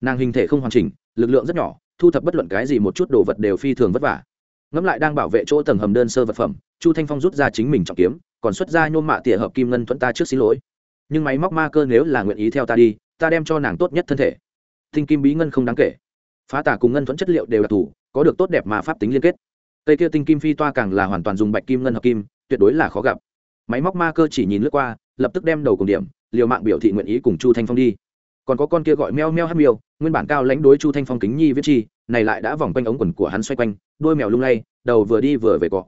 Nàng hình thể không hoàn chỉnh, lực lượng rất nhỏ thu thập bất luận cái gì một chút đồ vật đều phi thường vất vả. Ngẫm lại đang bảo vệ chỗ tầng hầm đơn sơ vật phẩm, chu thanh phong rút ra chính mình trọng kiếm, còn xuất ra nhôm mạ tỉa hợp kim ngân thuẫn ta trước xin lỗi. Nhưng máy móc ma cơ nếu là nguyện ý theo ta đi, ta đem cho nàng tốt nhất thân thể. Thinh kim bí ngân không đáng kể. Phá tả cùng ngân thuẫn chất liệu đều đặc thù có được tốt đẹp mà pháp tính liên kết. Cây kia tinh kim phi toa càng là hoàn toàn dùng bạch kim ngân hợp kim, tuyệt đối là khó gặp. Máy móc ma cơ chỉ nhìn lướt qua, lập tức đem đầu cùng điểm, liều mạng biểu thị nguyện ý cùng chu thanh phong đi. Còn có con kia gọi meo meo hát miêu nguyên bản cao lãnh đối chu thanh phong kính nhi viết chi này lại đã vòng quanh ống quần của hắn xoay quanh đôi mèo lung lay đầu vừa đi vừa về cọ.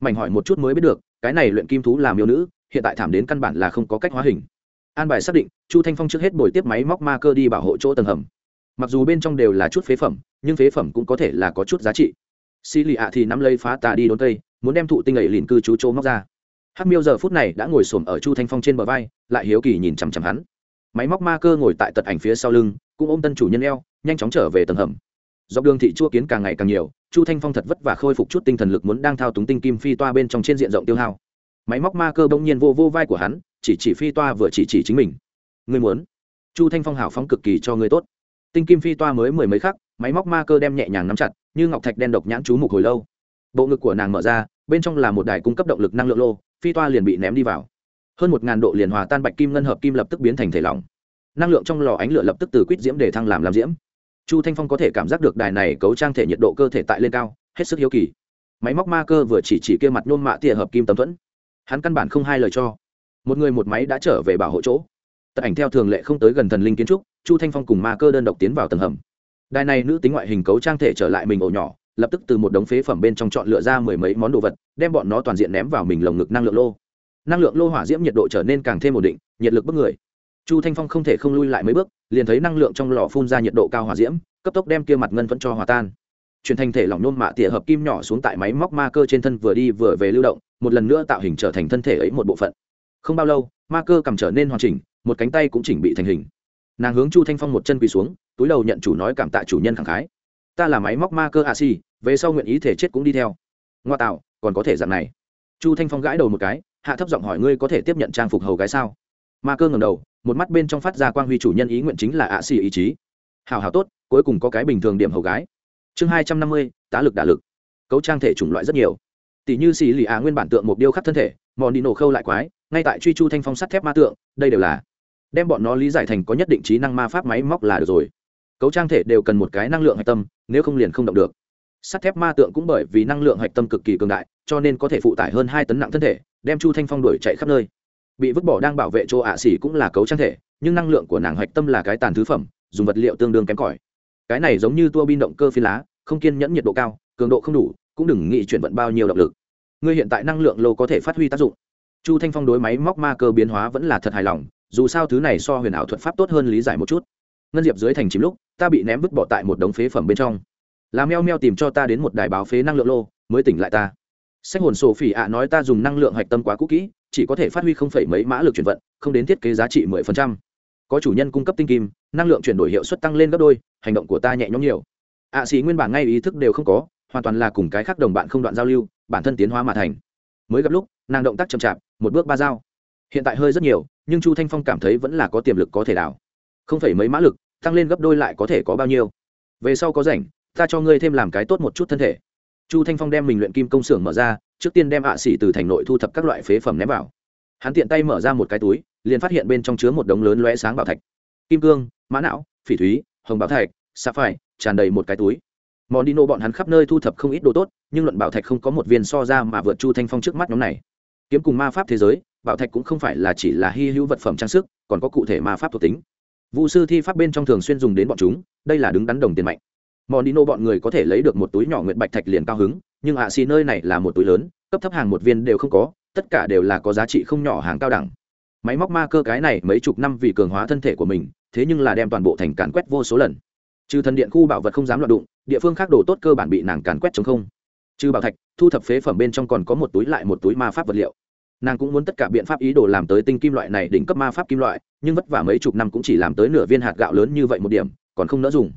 Mảnh hỏi một chút mới biết được cái này luyện kim thú làm miêu nữ hiện tại thảm đến căn bản là không có cách hóa hình. An bài xác định chu thanh phong trước hết bồi tiếp máy móc ma cơ đi bảo hộ chỗ tầng hầm. Mặc dù bên trong đều là chút phế phẩm nhưng phế phẩm cũng có thể là có chút giá trị. Xì lì ạ thì nắm lấy phá tà đi đốn tây, muốn đem thụ tinh ẩy lìn cư chú chỗ móc ra. Hắc miêu giờ phút này đã ngồi xổm ở chu thanh phong trên bờ vai lại hiếu kỳ nhìn chằm chằm hắn. Máy móc ma cơ ngồi tại tật ảnh phía sau lưng cũng ôm tân chủ nhân eo, nhanh chóng trở về tầng hầm. Dọc đường thị chua kiến càng ngày càng nhiều, chu thanh phong thật vất vả khôi phục chút tinh thần lực muốn đang thao túng tinh kim phi toa bên trong trên diện rộng tiêu hao. Máy móc ma cơ bỗng nhiên vô vô vai của hắn, chỉ chỉ phi toa vừa chỉ chỉ chính mình. Ngươi muốn? Chu thanh phong hào phóng cực kỳ cho ngươi tốt. Tinh kim phi toa mới mười mấy khắc, máy móc ma cơ đem nhẹ nhàng nắm chặt, như ngọc thạch đen độc nhãn chú mục hồi lâu. Bộ ngực của nàng mở ra, bên trong là một đài cung cấp động lực năng lượng lô, phi toa liền bị ném đi vào. Hơn một ngàn độ liền hòa tan bạch kim ngân hợp kim lập tức biến thành thể lỏng năng lượng trong lò ánh lửa lập tức từ quýt diễm để thăng làm làm diễm. Chu thanh phong có thể cảm giác được đài này cấu trang thể nhiệt độ cơ thể tại lên cao, hết sức hiếu kỳ. Máy móc ma cơ vừa chỉ chỉ kia mặt nôn mạ tia hợp kim tấm thuẫn. Hắn căn bản không hai lời cho. Một người một máy đã trở về bảo hộ chỗ. Tật ảnh theo thường lệ không tới gần thần linh kiến trúc, chu thanh phong cùng ma cơ đơn độc tiến vào tầng hầm. Đài này nữ tính ngoại hình cấu trang thể trở lại mình ổ nhỏ, lập tức từ một đống phế phẩm bên trong chọn lựa ra mười mấy món đồ vật, đem bọn nó toàn diện ném vào mình lồng ngực năng lượng lô. Năng lượng lô hỏa diễm nhiệt độ trở nên càng thêm ổn định, nhiệt lực bức người chu thanh phong không thể không lui lại mấy bước, liền thấy năng lượng trong lò phun ra nhiệt độ cao hòa diễm, cấp tốc đem kia mặt ngân vẫn cho hòa tan. Chuyển thành thể lỏng nôn mạ tỉa hợp kim nhỏ xuống tại máy móc ma cơ trên thân vừa đi vừa về lưu động, một lần nữa tạo hình trở thành thân thể ấy một bộ phận. Không bao lâu, ma cơ cầm trở nên hoàn chỉnh, một cánh tay cũng chỉnh bị thành hình. Nàng hướng chu thanh phong một chân quỳ xuống, túi đầu nhận chủ nói cảm tạ chủ nhân khẳng khái. Ta là máy móc ma cơ a si, về sau nguyện ý thể chết cũng đi theo. Ngoa tạo, còn có thể dạng này. Chu thanh phong gãi đầu một cái, hạ thấp giọng hỏi, ngươi có thể tiếp nhận trang phục hầu gái sao? Ma cơ ngầm đầu, một mắt bên trong phát ra quang huy chủ nhân ý nguyện chính là ạ xì ý chí. Hào hào tốt, cuối cùng có cái bình thường điểm hầu gái. Chương hai trăm năm mươi, tá lực đả lực. Cấu trang thể chủng loại rất nhiều. Tỷ như xì lì ạ nguyên bản tượng một điêu khắc thân thể mòn đi nổ khâu lại quái, ngay tại truy chu thanh phong sắt thép ma tượng, đây đều là đem bọn nó lý giải thành có nhất định trí năng ma pháp máy móc là được rồi. Cấu trang thể đều cần một cái năng lượng hạch tâm, nếu không liền không động được. Sắt thép ma tượng cũng bởi vì năng lượng hạch tâm cực kỳ cường đại, cho nên có thể phụ tải hơn hai tấn nặng thân thể, đem chu thanh phong đuổi chạy khắp nơi bị vứt bỏ đang bảo vệ chỗ ạ xỉ cũng là cấu trang thể, nhưng năng lượng của nàng hạch tâm là cái tàn thứ phẩm, dùng vật liệu tương đương kém cỏi. Cái này giống như tua bin động cơ phi lá, không kiên nhẫn nhiệt độ cao, cường độ không đủ, cũng đừng nghĩ chuyển vận bao nhiêu động lực. Ngươi hiện tại năng lượng lô có thể phát huy tác dụng. Chu thanh phong đối máy móc ma cơ biến hóa vẫn là thật hài lòng, dù sao thứ này so huyền ảo thuật pháp tốt hơn lý giải một chút. Ngân diệp dưới thành chìm lúc, ta bị ném vứt bỏ tại một đống phế phẩm bên trong. Làm meo meo tìm cho ta đến một đài báo phế năng lượng lô, mới tỉnh lại ta. Sách hồn sổ phỉ ạ nói ta dùng năng lượng hạch tâm quá cũ kỹ chỉ có thể phát huy không phải mấy mã lực chuyển vận không đến thiết kế giá trị mười phần trăm. Có chủ nhân cung cấp tinh kim năng lượng chuyển đổi hiệu suất tăng lên gấp đôi hành động của ta nhẹ nhõm nhiều. Ạ à, xì nguyên bản ngay ý thức đều không có hoàn toàn là cùng cái khác đồng bạn không đoạn giao lưu bản thân tiến hóa mà thành. Mới gặp lúc nàng động tác chậm chạp một bước ba dao. Hiện tại hơi rất nhiều nhưng chu thanh phong cảm thấy vẫn là có tiềm lực có thể đảo. Không phải mấy mã lực tăng lên gấp đôi lại có thể có bao nhiêu? Về sau có rảnh ta cho ngươi thêm làm cái tốt một chút thân thể. Chu thanh phong đem mình luyện kim công xưởng mở ra trước tiên đem ạ xỉ từ thành nội thu thập các loại phế phẩm ném vào. Hắn tiện tay mở ra một cái túi, liền phát hiện bên trong chứa một đống lớn lóe sáng bảo thạch. Kim cương, mã não, phỉ thúy, hồng bảo thạch, sa phai, tràn đầy một cái túi. Món đi nô bọn hắn khắp nơi thu thập không ít đồ tốt, nhưng luận bảo thạch không có một viên so ra mà vượt chu thanh phong trước mắt nhóm này. Kiếm cùng ma pháp thế giới, bảo thạch cũng không phải là chỉ là hy hữu vật phẩm trang sức, còn có cụ thể ma pháp thuộc tính. Vụ sư thi pháp bên trong thường xuyên dùng đến bọn chúng, đây là đứng đắn đồng tiền mạnh. Món đi nô bọn người có thể lấy được một túi nhỏ nguyện bạch thạch liền cao hứng nhưng ạ xì nơi này là một túi lớn, cấp thấp hàng một viên đều không có, tất cả đều là có giá trị không nhỏ hàng cao đẳng. Máy móc ma cơ cái này mấy chục năm vì cường hóa thân thể của mình, thế nhưng là đem toàn bộ thành càn quét vô số lần. Trừ thần điện khu bảo vật không dám loạt đụng, địa phương khác đồ tốt cơ bản bị nàng càn quét chống không. Trừ bảo thạch, thu thập phế phẩm bên trong còn có một túi lại một túi ma pháp vật liệu. Nàng cũng muốn tất cả biện pháp ý đồ làm tới tinh kim loại này đỉnh cấp ma pháp kim loại, nhưng vất vả mấy chục năm cũng chỉ làm tới nửa viên hạt gạo lớn như vậy một điểm, còn không nỡ dùng.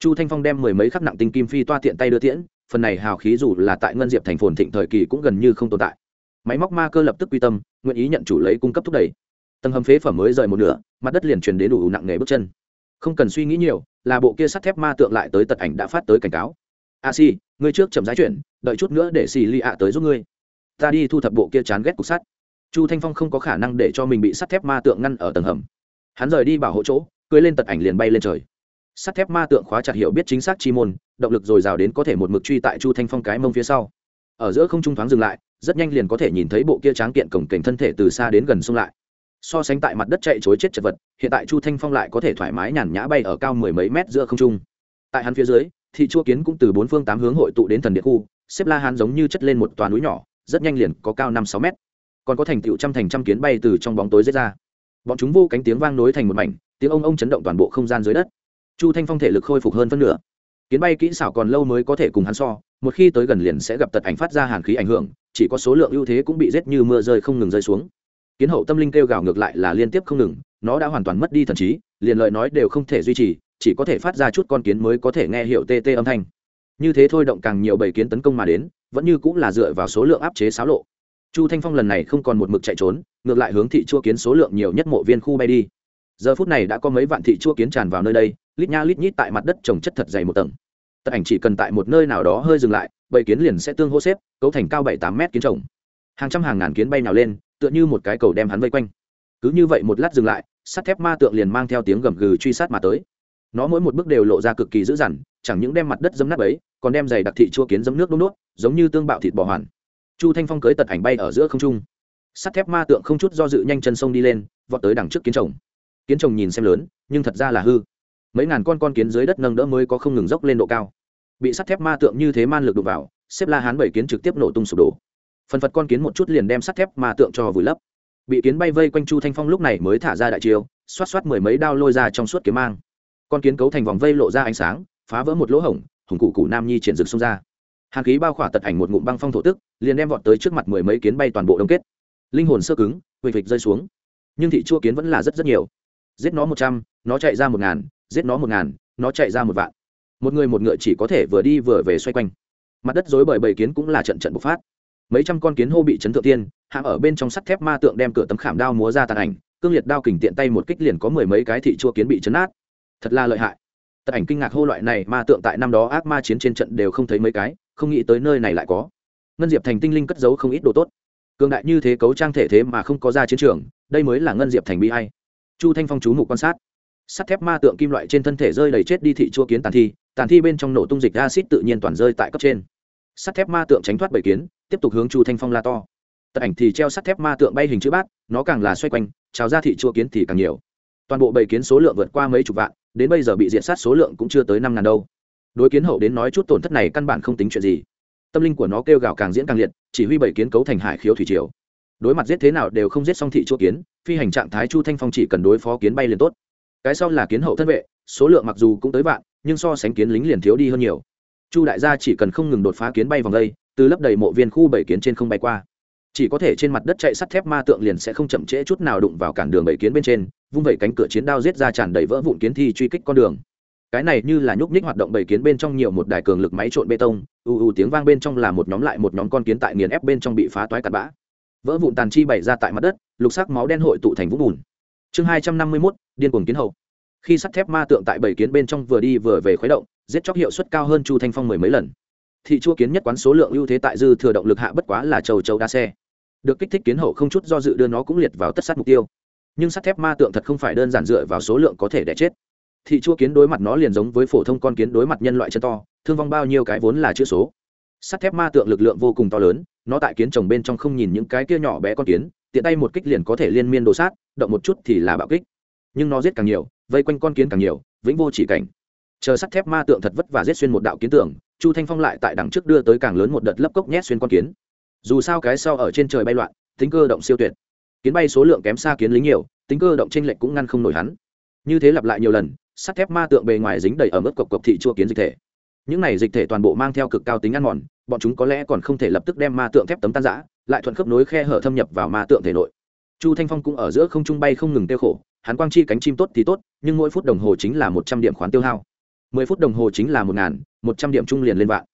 Chu thanh phong đem mười mấy khắc nặng tinh kim phi toa tiện tay đưa tiễn phần này hào khí dù là tại ngân diệp thành phồn thịnh thời kỳ cũng gần như không tồn tại. Máy móc ma cơ lập tức quy tâm, nguyện ý nhận chủ lấy cung cấp thúc đẩy. Tầng hầm phế phẩm mới rời một nửa, mặt đất liền truyền đến đủ nặng nghề bước chân. Không cần suy nghĩ nhiều, là bộ kia sắt thép ma tượng lại tới tật ảnh đã phát tới cảnh cáo. A si ngươi trước chậm giải chuyển, đợi chút nữa để xì li ạ tới giúp ngươi. Ta đi thu thập bộ kia chán ghét cục sắt. Chu thanh phong không có khả năng để cho mình bị sắt thép ma tượng ngăn ở tầng hầm. Hắn rời đi bảo hộ chỗ cưới lên tật ảnh liền bay lên trời sắt thép ma tượng khóa chặt hiểu biết chính xác chi môn, động lực dồi dào đến có thể một mực truy tại chu thanh phong cái mông phía sau. Ở giữa không trung thoáng dừng lại, rất nhanh liền có thể nhìn thấy bộ kia tráng kiện cổng cảnh thân thể từ xa đến gần xông lại. So sánh tại mặt đất chạy chối chết chật vật, hiện tại chu thanh phong lại có thể thoải mái nhàn nhã bay ở cao mười mấy mét giữa không trung. Tại hắn phía dưới, thị chua kiến cũng từ bốn phương tám hướng hội tụ đến thần địa khu, xếp la hắn giống như chất lên một toàn núi nhỏ, rất nhanh liền có cao năm sáu mét. Còn có thành tựu trăm thành trăm kiến bay từ trong bóng tối rết ra. Bọn chúng vô cánh tiếng vang nối thành một mảnh, tiếng ông ông chấn động toàn bộ không gian dưới đất chu thanh phong thể lực khôi phục hơn phân nửa. Kiến bay kỹ xảo còn lâu mới có thể cùng hắn so, một khi tới gần liền sẽ gặp tật ảnh phát ra hàn khí ảnh hưởng, chỉ có số lượng ưu thế cũng bị rét như mưa rơi không ngừng rơi xuống. Kiến hậu tâm linh kêu gào ngược lại là liên tiếp không ngừng, nó đã hoàn toàn mất đi thần trí, liền lời nói đều không thể duy trì, chỉ có thể phát ra chút con kiến mới có thể nghe hiệu tê tê âm thanh. Như thế thôi động càng nhiều bầy kiến tấn công mà đến, vẫn như cũng là dựa vào số lượng áp chế xáo lộ. Chu thanh phong lần này không còn một mực chạy trốn, ngược lại hướng thị chua kiến số lượng nhiều nhất mộ viên khu bay đi giờ phút này đã có mấy vạn thị chua kiến tràn vào nơi đây, lít nha lít nhít tại mặt đất trồng chất thật dày một tầng. Tật ảnh chỉ cần tại một nơi nào đó hơi dừng lại bầy kiến liền sẽ tương hô xếp, cấu thành cao bảy tám mét kiến trồng. Hàng trăm hàng ngàn kiến bay nào lên, tựa như một cái cầu đem hắn vây quanh. Cứ như vậy một lát dừng lại, sắt thép ma tượng liền mang theo tiếng gầm gừ truy sát mà tới. Nó mỗi một bước đều lộ ra cực kỳ dữ dằn, chẳng những đem mặt đất dấm nát ấy còn đem giày đặc thị chua kiến dấm nước đốt nốt giống như tương bạo thịt bò hoàn. Chu thanh phong cưới tật ảnh bay ở giữa không trung. Sắt thép ma tượng không chút do dự nhanh chân sông đi lên, vọt tới đằng trước kiến trồng kiến trồng nhìn xem lớn, nhưng thật ra là hư. Mấy ngàn con con kiến dưới đất nâng đỡ mới có không ngừng dốc lên độ cao. Bị sắt thép ma tượng như thế man lực đụng vào, xếp la hán bảy kiến trực tiếp nổ tung sụp đổ. Phần phật con kiến một chút liền đem sắt thép ma tượng cho vùi lấp. Bị kiến bay vây quanh chu thanh phong lúc này mới thả ra đại chiều xoát xoát mười mấy đao lôi ra trong suốt kiếm mang. Con kiến cấu thành vòng vây lộ ra ánh sáng, phá vỡ một lỗ hổng, hùng cụ cụ nam nhi triển rực xông ra. Hàn khí bao khỏa tật ảnh một ngụm băng phong thổ tức, liền đem vọt tới trước mặt mười mấy kiến bay toàn bộ đông kết. Linh hồn sơ cứng huỳnh vịch rơi xuống. Nhưng thị chua kiến vẫn là rất rất nhiều giết nó một trăm, nó chạy ra một ngàn, giết nó một ngàn, nó chạy ra một vạn. Một người một ngựa chỉ có thể vừa đi vừa về xoay quanh. Mặt đất dối bởi bầy kiến cũng là trận trận bộc phát. Mấy trăm con kiến hô bị chấn thượng tiên hãm ở bên trong sắt thép ma tượng đem cửa tấm khảm đao múa ra tàn ảnh, cương liệt đao kình tiện tay một kích liền có mười mấy cái thị chua kiến bị chấn át thật là lợi hại. Tàn ảnh kinh ngạc hô loại này ma tượng tại năm đó ác ma chiến trên trận đều không thấy mấy cái, không nghĩ tới nơi này lại có. Ngân diệp thành tinh linh cất giấu không ít đồ tốt. Cường đại như thế cấu trang thể thế mà không có ra chiến trường, đây mới là ngân diệp thành bi hay chu thanh phong chú mục quan sát. Sắt thép ma tượng kim loại trên thân thể rơi đầy chết đi thị chua kiến tàn thi tàn thi bên trong nổ tung dịch acid tự nhiên toàn rơi tại cấp trên. Sắt thép ma tượng tránh thoát bảy kiến, tiếp tục hướng chu thanh phong la to. Tật ảnh thì treo sắt thép ma tượng bay hình chữ bát, nó càng là xoay quanh, trào ra thị chua kiến thì càng nhiều. Toàn bộ bảy kiến số lượng vượt qua mấy chục vạn, đến bây giờ bị diện sát số lượng cũng chưa tới năm ngàn đâu. Đối kiến hậu đến nói chút tổn thất này căn bản không tính chuyện gì. Tâm linh của nó kêu gào càng diễn càng liệt, chỉ huy bảy kiến cấu thành hải khiếu thủy triều đối mặt giết thế nào đều không giết xong thị chỗ kiến, phi hành trạng thái chu thanh phong chỉ cần đối phó kiến bay liền tốt. Cái sau là kiến hậu thân vệ, số lượng mặc dù cũng tới vạn, nhưng so sánh kiến lính liền thiếu đi hơn nhiều. Chu đại gia chỉ cần không ngừng đột phá kiến bay vòng đây, từ lấp đầy mộ viên khu bảy kiến trên không bay qua. Chỉ có thể trên mặt đất chạy sắt thép ma tượng liền sẽ không chậm trễ chút nào đụng vào cản đường bảy kiến bên trên, vung vẩy cánh cửa chiến đao giết ra tràn đầy vỡ vụn kiến thi truy kích con đường. Cái này như là nhúc nhích hoạt động bảy kiến bên trong nhiều một đài cường lực máy trộn bê tông ù ù tiếng vang bên trong là một nhóm lại một nhóm con kiến tại nghiền ép bên trong bị phá toái cặn bã vỡ vụn tàn chi bày ra tại mặt đất, lục sắc máu đen hội tụ thành vũng bùn. Chương hai trăm năm mươi mốt, điên cuồng kiến hậu khi sắt thép ma tượng tại bảy kiến bên trong vừa đi vừa về khuấy động, giết chóc hiệu suất cao hơn chu thanh phong mười mấy lần. Thị chua kiến nhất quán số lượng ưu thế tại dư thừa động lực hạ bất quá là trầu trầu đa xe. Được kích thích kiến hậu không chút do dự đưa nó cũng liệt vào tất sát mục tiêu. Nhưng sắt thép ma tượng thật không phải đơn giản dựa vào số lượng có thể đẻ chết. Thị chua kiến đối mặt nó liền giống với phổ thông con kiến đối mặt nhân loại chân to, thương vong bao nhiêu cái vốn là chữ số sắt thép ma tượng lực lượng vô cùng to lớn, nó tại kiến trồng bên trong không nhìn những cái kia nhỏ bé con kiến, tiện tay một kích liền có thể liên miên đồ sát, động một chút thì là bạo kích. Nhưng nó giết càng nhiều, vây quanh con kiến càng nhiều, vĩnh vô chỉ cảnh. Chờ sắt thép ma tượng thật vất và giết xuyên một đạo kiến tưởng chu thanh phong lại tại đằng trước đưa tới càng lớn một đợt lấp cốc nhét xuyên con kiến. Dù sao cái sau ở trên trời bay loạn, tính cơ động siêu tuyệt. Kiến bay số lượng kém xa kiến lính nhiều, tính cơ động tranh lệch cũng ngăn không nổi hắn. Như thế lặp lại nhiều lần, sắt thép ma tượng bề ngoài dính đầy ở mức cộc cộc thị chua kiến dịch thể những này dịch thể toàn bộ mang theo cực cao tính ăn mòn, bọn chúng có lẽ còn không thể lập tức đem ma tượng thép tấm tan giã lại thuận khớp nối khe hở thâm nhập vào ma tượng thể nội. Chu thanh phong cũng ở giữa không trung bay không ngừng tiêu khổ, hắn quang chi cánh chim tốt thì tốt, nhưng mỗi phút đồng hồ chính là một trăm điểm khoán tiêu hao. Mười phút đồng hồ chính là một ngàn, một trăm điểm trung liền lên vạn.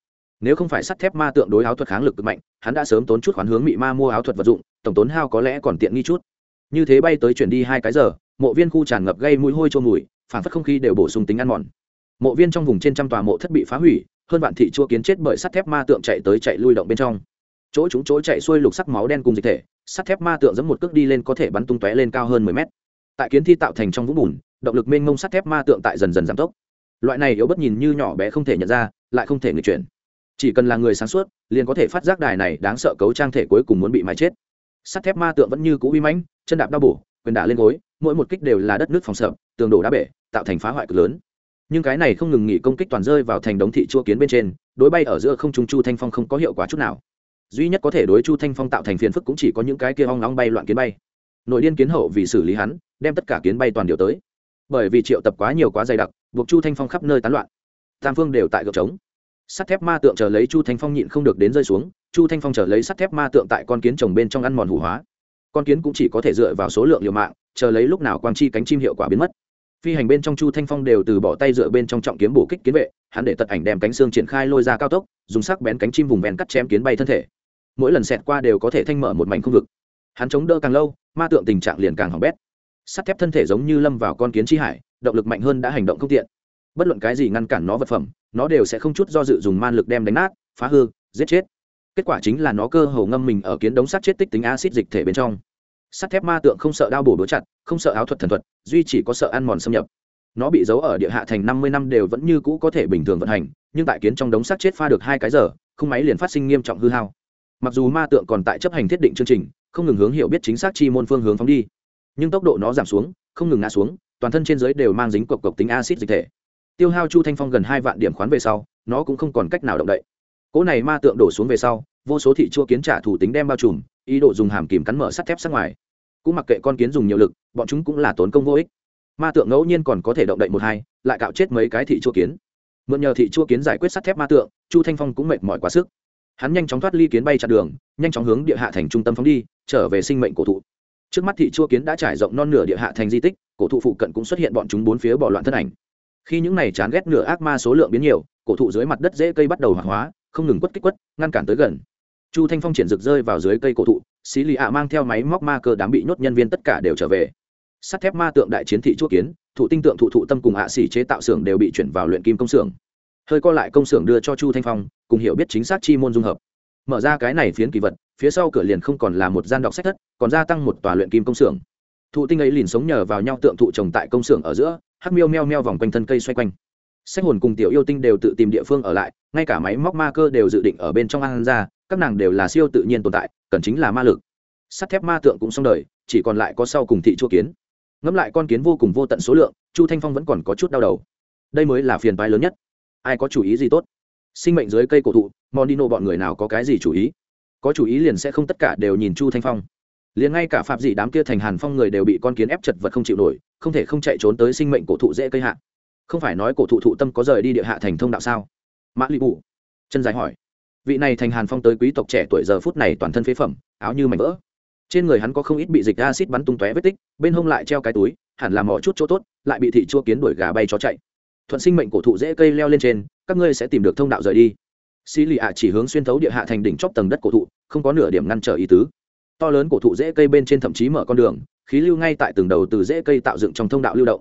Nếu không phải sắt thép ma tượng đối áo thuật kháng lực cực mạnh, hắn đã sớm tốn chút khoán hướng mị ma mua áo thuật vật dụng, tổng tốn hao có lẽ còn tiện nghi chút. Như thế bay tới chuyển đi hai cái giờ, mộ viên khu tràn ngập gây mũi hôi trôi mùi phản phất không khí đều bổ sung tính ăn mòn mộ viên trong vùng trên trăm tòa mộ thất bị phá hủy, hơn vạn thị chua kiến chết bởi sắt thép ma tượng chạy tới chạy lui động bên trong. Chỗ chúng chỗ chạy xuôi lục sắc máu đen cùng dịch thể, sắt thép ma tượng giẫm một cước đi lên có thể bắn tung tóe lên cao hơn mười mét. Tại kiến thi tạo thành trong vũng bùn, động lực mênh mông sắt thép ma tượng tại dần dần giảm tốc. Loại này yếu bất nhìn như nhỏ bé không thể nhận ra, lại không thể người chuyển. Chỉ cần là người sáng suốt, liền có thể phát giác đài này đáng sợ cấu trang thể cuối cùng muốn bị mái chết. Sắt thép ma tượng vẫn như cũ uy mãnh, chân đạp đau bổ, quyền đả lên gối, mỗi một kích đều là đất nước phòng sợ, tường đổ đá bể, tạo thành phá hoại cực lớn nhưng cái này không ngừng nghỉ công kích toàn rơi vào thành đống thị chua kiến bên trên, đối bay ở giữa không trung chu thanh phong không có hiệu quả chút nào. Duy nhất có thể đối chu thanh phong tạo thành phiền phức cũng chỉ có những cái kia hoang nóng bay loạn kiến bay. Nội điên kiến hậu vì xử lý hắn, đem tất cả kiến bay toàn điều tới. Bởi vì triệu tập quá nhiều quá dày đặc, buộc chu thanh phong khắp nơi tán loạn. Tam phương đều tại gợp trống. Sắt thép ma tượng chờ lấy chu thanh phong nhịn không được đến rơi xuống, chu thanh phong chờ lấy sắt thép ma tượng tại con kiến trồng bên trong ăn mòn hủ hóa. Con kiến cũng chỉ có thể dựa vào số lượng liều mạng, chờ lấy lúc nào quang chi cánh chim hiệu quả biến mất phi hành bên trong chu thanh phong đều từ bỏ tay dựa bên trong trọng kiếm bổ kích kiến vệ, hắn để tật ảnh đem cánh xương triển khai lôi ra cao tốc, dùng sắc bén cánh chim vùng ven cắt chém kiến bay thân thể. Mỗi lần xẹt qua đều có thể thanh mở một mảnh không vực. Hắn chống đỡ càng lâu, ma tượng tình trạng liền càng hỏng bét. Sắt thép thân thể giống như lâm vào con kiến chi hải, động lực mạnh hơn đã hành động không tiện. Bất luận cái gì ngăn cản nó vật phẩm, nó đều sẽ không chút do dự dùng man lực đem đánh nát, phá hư, giết chết. Kết quả chính là nó cơ hồ ngâm mình ở kiến đống sắt chết tích tính acid dịch thể bên trong sắt thép ma tượng không sợ đao bổ đố chặt, không sợ áo thuật thần thuật, duy chỉ có sợ ăn mòn xâm nhập. Nó bị giấu ở địa hạ thành năm mươi năm đều vẫn như cũ có thể bình thường vận hành, nhưng tại kiến trong đống sắt chết pha được hai cái giờ, không máy liền phát sinh nghiêm trọng hư hao. Mặc dù ma tượng còn tại chấp hành thiết định chương trình, không ngừng hướng hiểu biết chính xác chi môn phương hướng phóng đi, nhưng tốc độ nó giảm xuống, không ngừng ngã xuống, toàn thân trên giới đều mang dính cộc cộc tính acid dịch thể. Tiêu hao chu thanh phong gần hai vạn điểm khoán về sau, nó cũng không còn cách nào động đậy. Cỗ này ma tượng đổ xuống về sau vô số thị chua kiến trả thủ tính đem bao trùm, ý đồ dùng hàm kìm cắn mở sắt thép sát ngoài. Cũng mặc kệ con kiến dùng nhiều lực, bọn chúng cũng là tốn công vô ích. Ma tượng ngẫu nhiên còn có thể động đậy một hai, lại cạo chết mấy cái thị chua kiến. Mượn nhờ thị chua kiến giải quyết sắt thép ma tượng, chu thanh phong cũng mệt mỏi quá sức. Hắn nhanh chóng thoát ly kiến bay chặt đường, nhanh chóng hướng địa hạ thành trung tâm phóng đi, trở về sinh mệnh cổ thụ. Trước mắt thị chua kiến đã trải rộng non nửa địa hạ thành di tích, cổ thụ phụ cận cũng xuất hiện bọn chúng bốn phía bỏ loạn thân ảnh. Khi những này chán ghét nửa ác ma số lượng biến nhiều, cổ thụ dưới mặt đất dễ cây bắt đầu hoạt hóa, không ngừng quất kích quất, ngăn cản tới gần chu thanh phong triển rực rơi vào dưới cây cổ thụ, xí lì ạ mang theo máy móc ma cơ đám bị nhốt nhân viên tất cả đều trở về. Sắt thép ma tượng đại chiến thị chuốc kiến, thụ tinh tượng thụ thụ tâm cùng hạ xỉ chế tạo xưởng đều bị chuyển vào luyện kim công xưởng. Hơi co lại công xưởng đưa cho chu thanh phong, cùng hiểu biết chính xác chi môn dung hợp. Mở ra cái này phiến kỳ vật, phía sau cửa liền không còn là một gian đọc sách thất, còn gia tăng một tòa luyện kim công xưởng. Thụ tinh ấy liền sống nhờ vào nhau tượng thụ trồng tại công xưởng ở giữa, hắc miêu meo meo vòng quanh thân cây xoay quanh. Sách hồn cùng tiểu yêu tinh đều tự tìm địa phương ở lại, ngay cả máy móc ma cơ đều dự định ở bên trong ăn ra các nàng đều là siêu tự nhiên tồn tại, cần chính là ma lực. Sắt thép ma tượng cũng xong đời, chỉ còn lại có sau cùng thị chua kiến. Ngẫm lại con kiến vô cùng vô tận số lượng, chu thanh phong vẫn còn có chút đau đầu. Đây mới là phiền phái lớn nhất. Ai có chủ ý gì tốt? Sinh mệnh dưới cây cổ thụ, mondino bọn người nào có cái gì chủ ý? Có chủ ý liền sẽ không tất cả đều nhìn chu thanh phong. Liền ngay cả phạm dị đám kia thành hàn phong người đều bị con kiến ép chật vật không chịu nổi, không thể không chạy trốn tới sinh mệnh cổ thụ dễ cây hạ. Không phải nói cổ thụ thụ tâm có rời đi địa hạ thành thông đạo sao? Mã lụy bù. Chân dài hỏi vị này thành hàn phong tới quý tộc trẻ tuổi giờ phút này toàn thân phế phẩm, áo như mảnh vỡ. Trên người hắn có không ít bị dịch acid bắn tung tóe vết tích, bên hông lại treo cái túi, hẳn là mỏ chút chỗ tốt, lại bị thị chua kiến đuổi gà bay chó chạy. Thuận sinh mệnh cổ thụ dễ cây leo lên trên, các ngươi sẽ tìm được thông đạo rời đi. Xì lì ạ chỉ hướng xuyên thấu địa hạ thành đỉnh chóp tầng đất cổ thụ, không có nửa điểm ngăn trở ý tứ. To lớn cổ thụ dễ cây bên trên thậm chí mở con đường, khí lưu ngay tại từng đầu từ dễ cây tạo dựng trong thông đạo lưu động.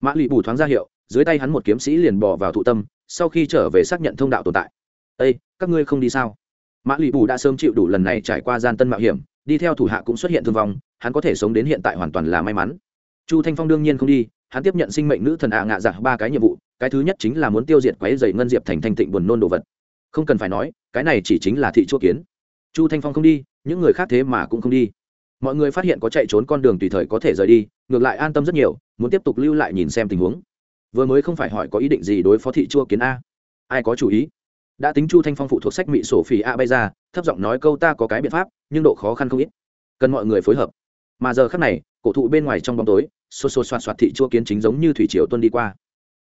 Mã lụy bù thoáng ra hiệu, dưới tay hắn một kiếm sĩ liền bỏ vào thụ tâm, sau khi trở về xác nhận thông đạo tồn tại. Ây các ngươi không đi sao? Mã lụy bù đã sớm chịu đủ lần này trải qua gian tân mạo hiểm, đi theo thủ hạ cũng xuất hiện thương vong, hắn có thể sống đến hiện tại hoàn toàn là may mắn. Chu thanh phong đương nhiên không đi, hắn tiếp nhận sinh mệnh nữ thần ạ ngạ dạ ba cái nhiệm vụ, cái thứ nhất chính là muốn tiêu diệt quái dày ngân diệp thành thanh tịnh buồn nôn đồ vật. Không cần phải nói, cái này chỉ chính là thị chua kiến. Chu thanh phong không đi, những người khác thế mà cũng không đi. Mọi người phát hiện có chạy trốn con đường tùy thời có thể rời đi, ngược lại an tâm rất nhiều, muốn tiếp tục lưu lại nhìn xem tình huống. Vừa mới không phải hỏi có ý định gì đối phó thị chua kiến a. Ai có chủ ý? Đã tính chu thanh phong phụ thuộc sách mỹ sổ phỉ a bay ra, thấp giọng nói câu ta có cái biện pháp, nhưng độ khó khăn không ít. Cần mọi người phối hợp. Mà giờ khác này, cổ thụ bên ngoài trong bóng tối, xô xô xoạt xoạt thị chua kiến chính giống như thủy triều tuân đi qua.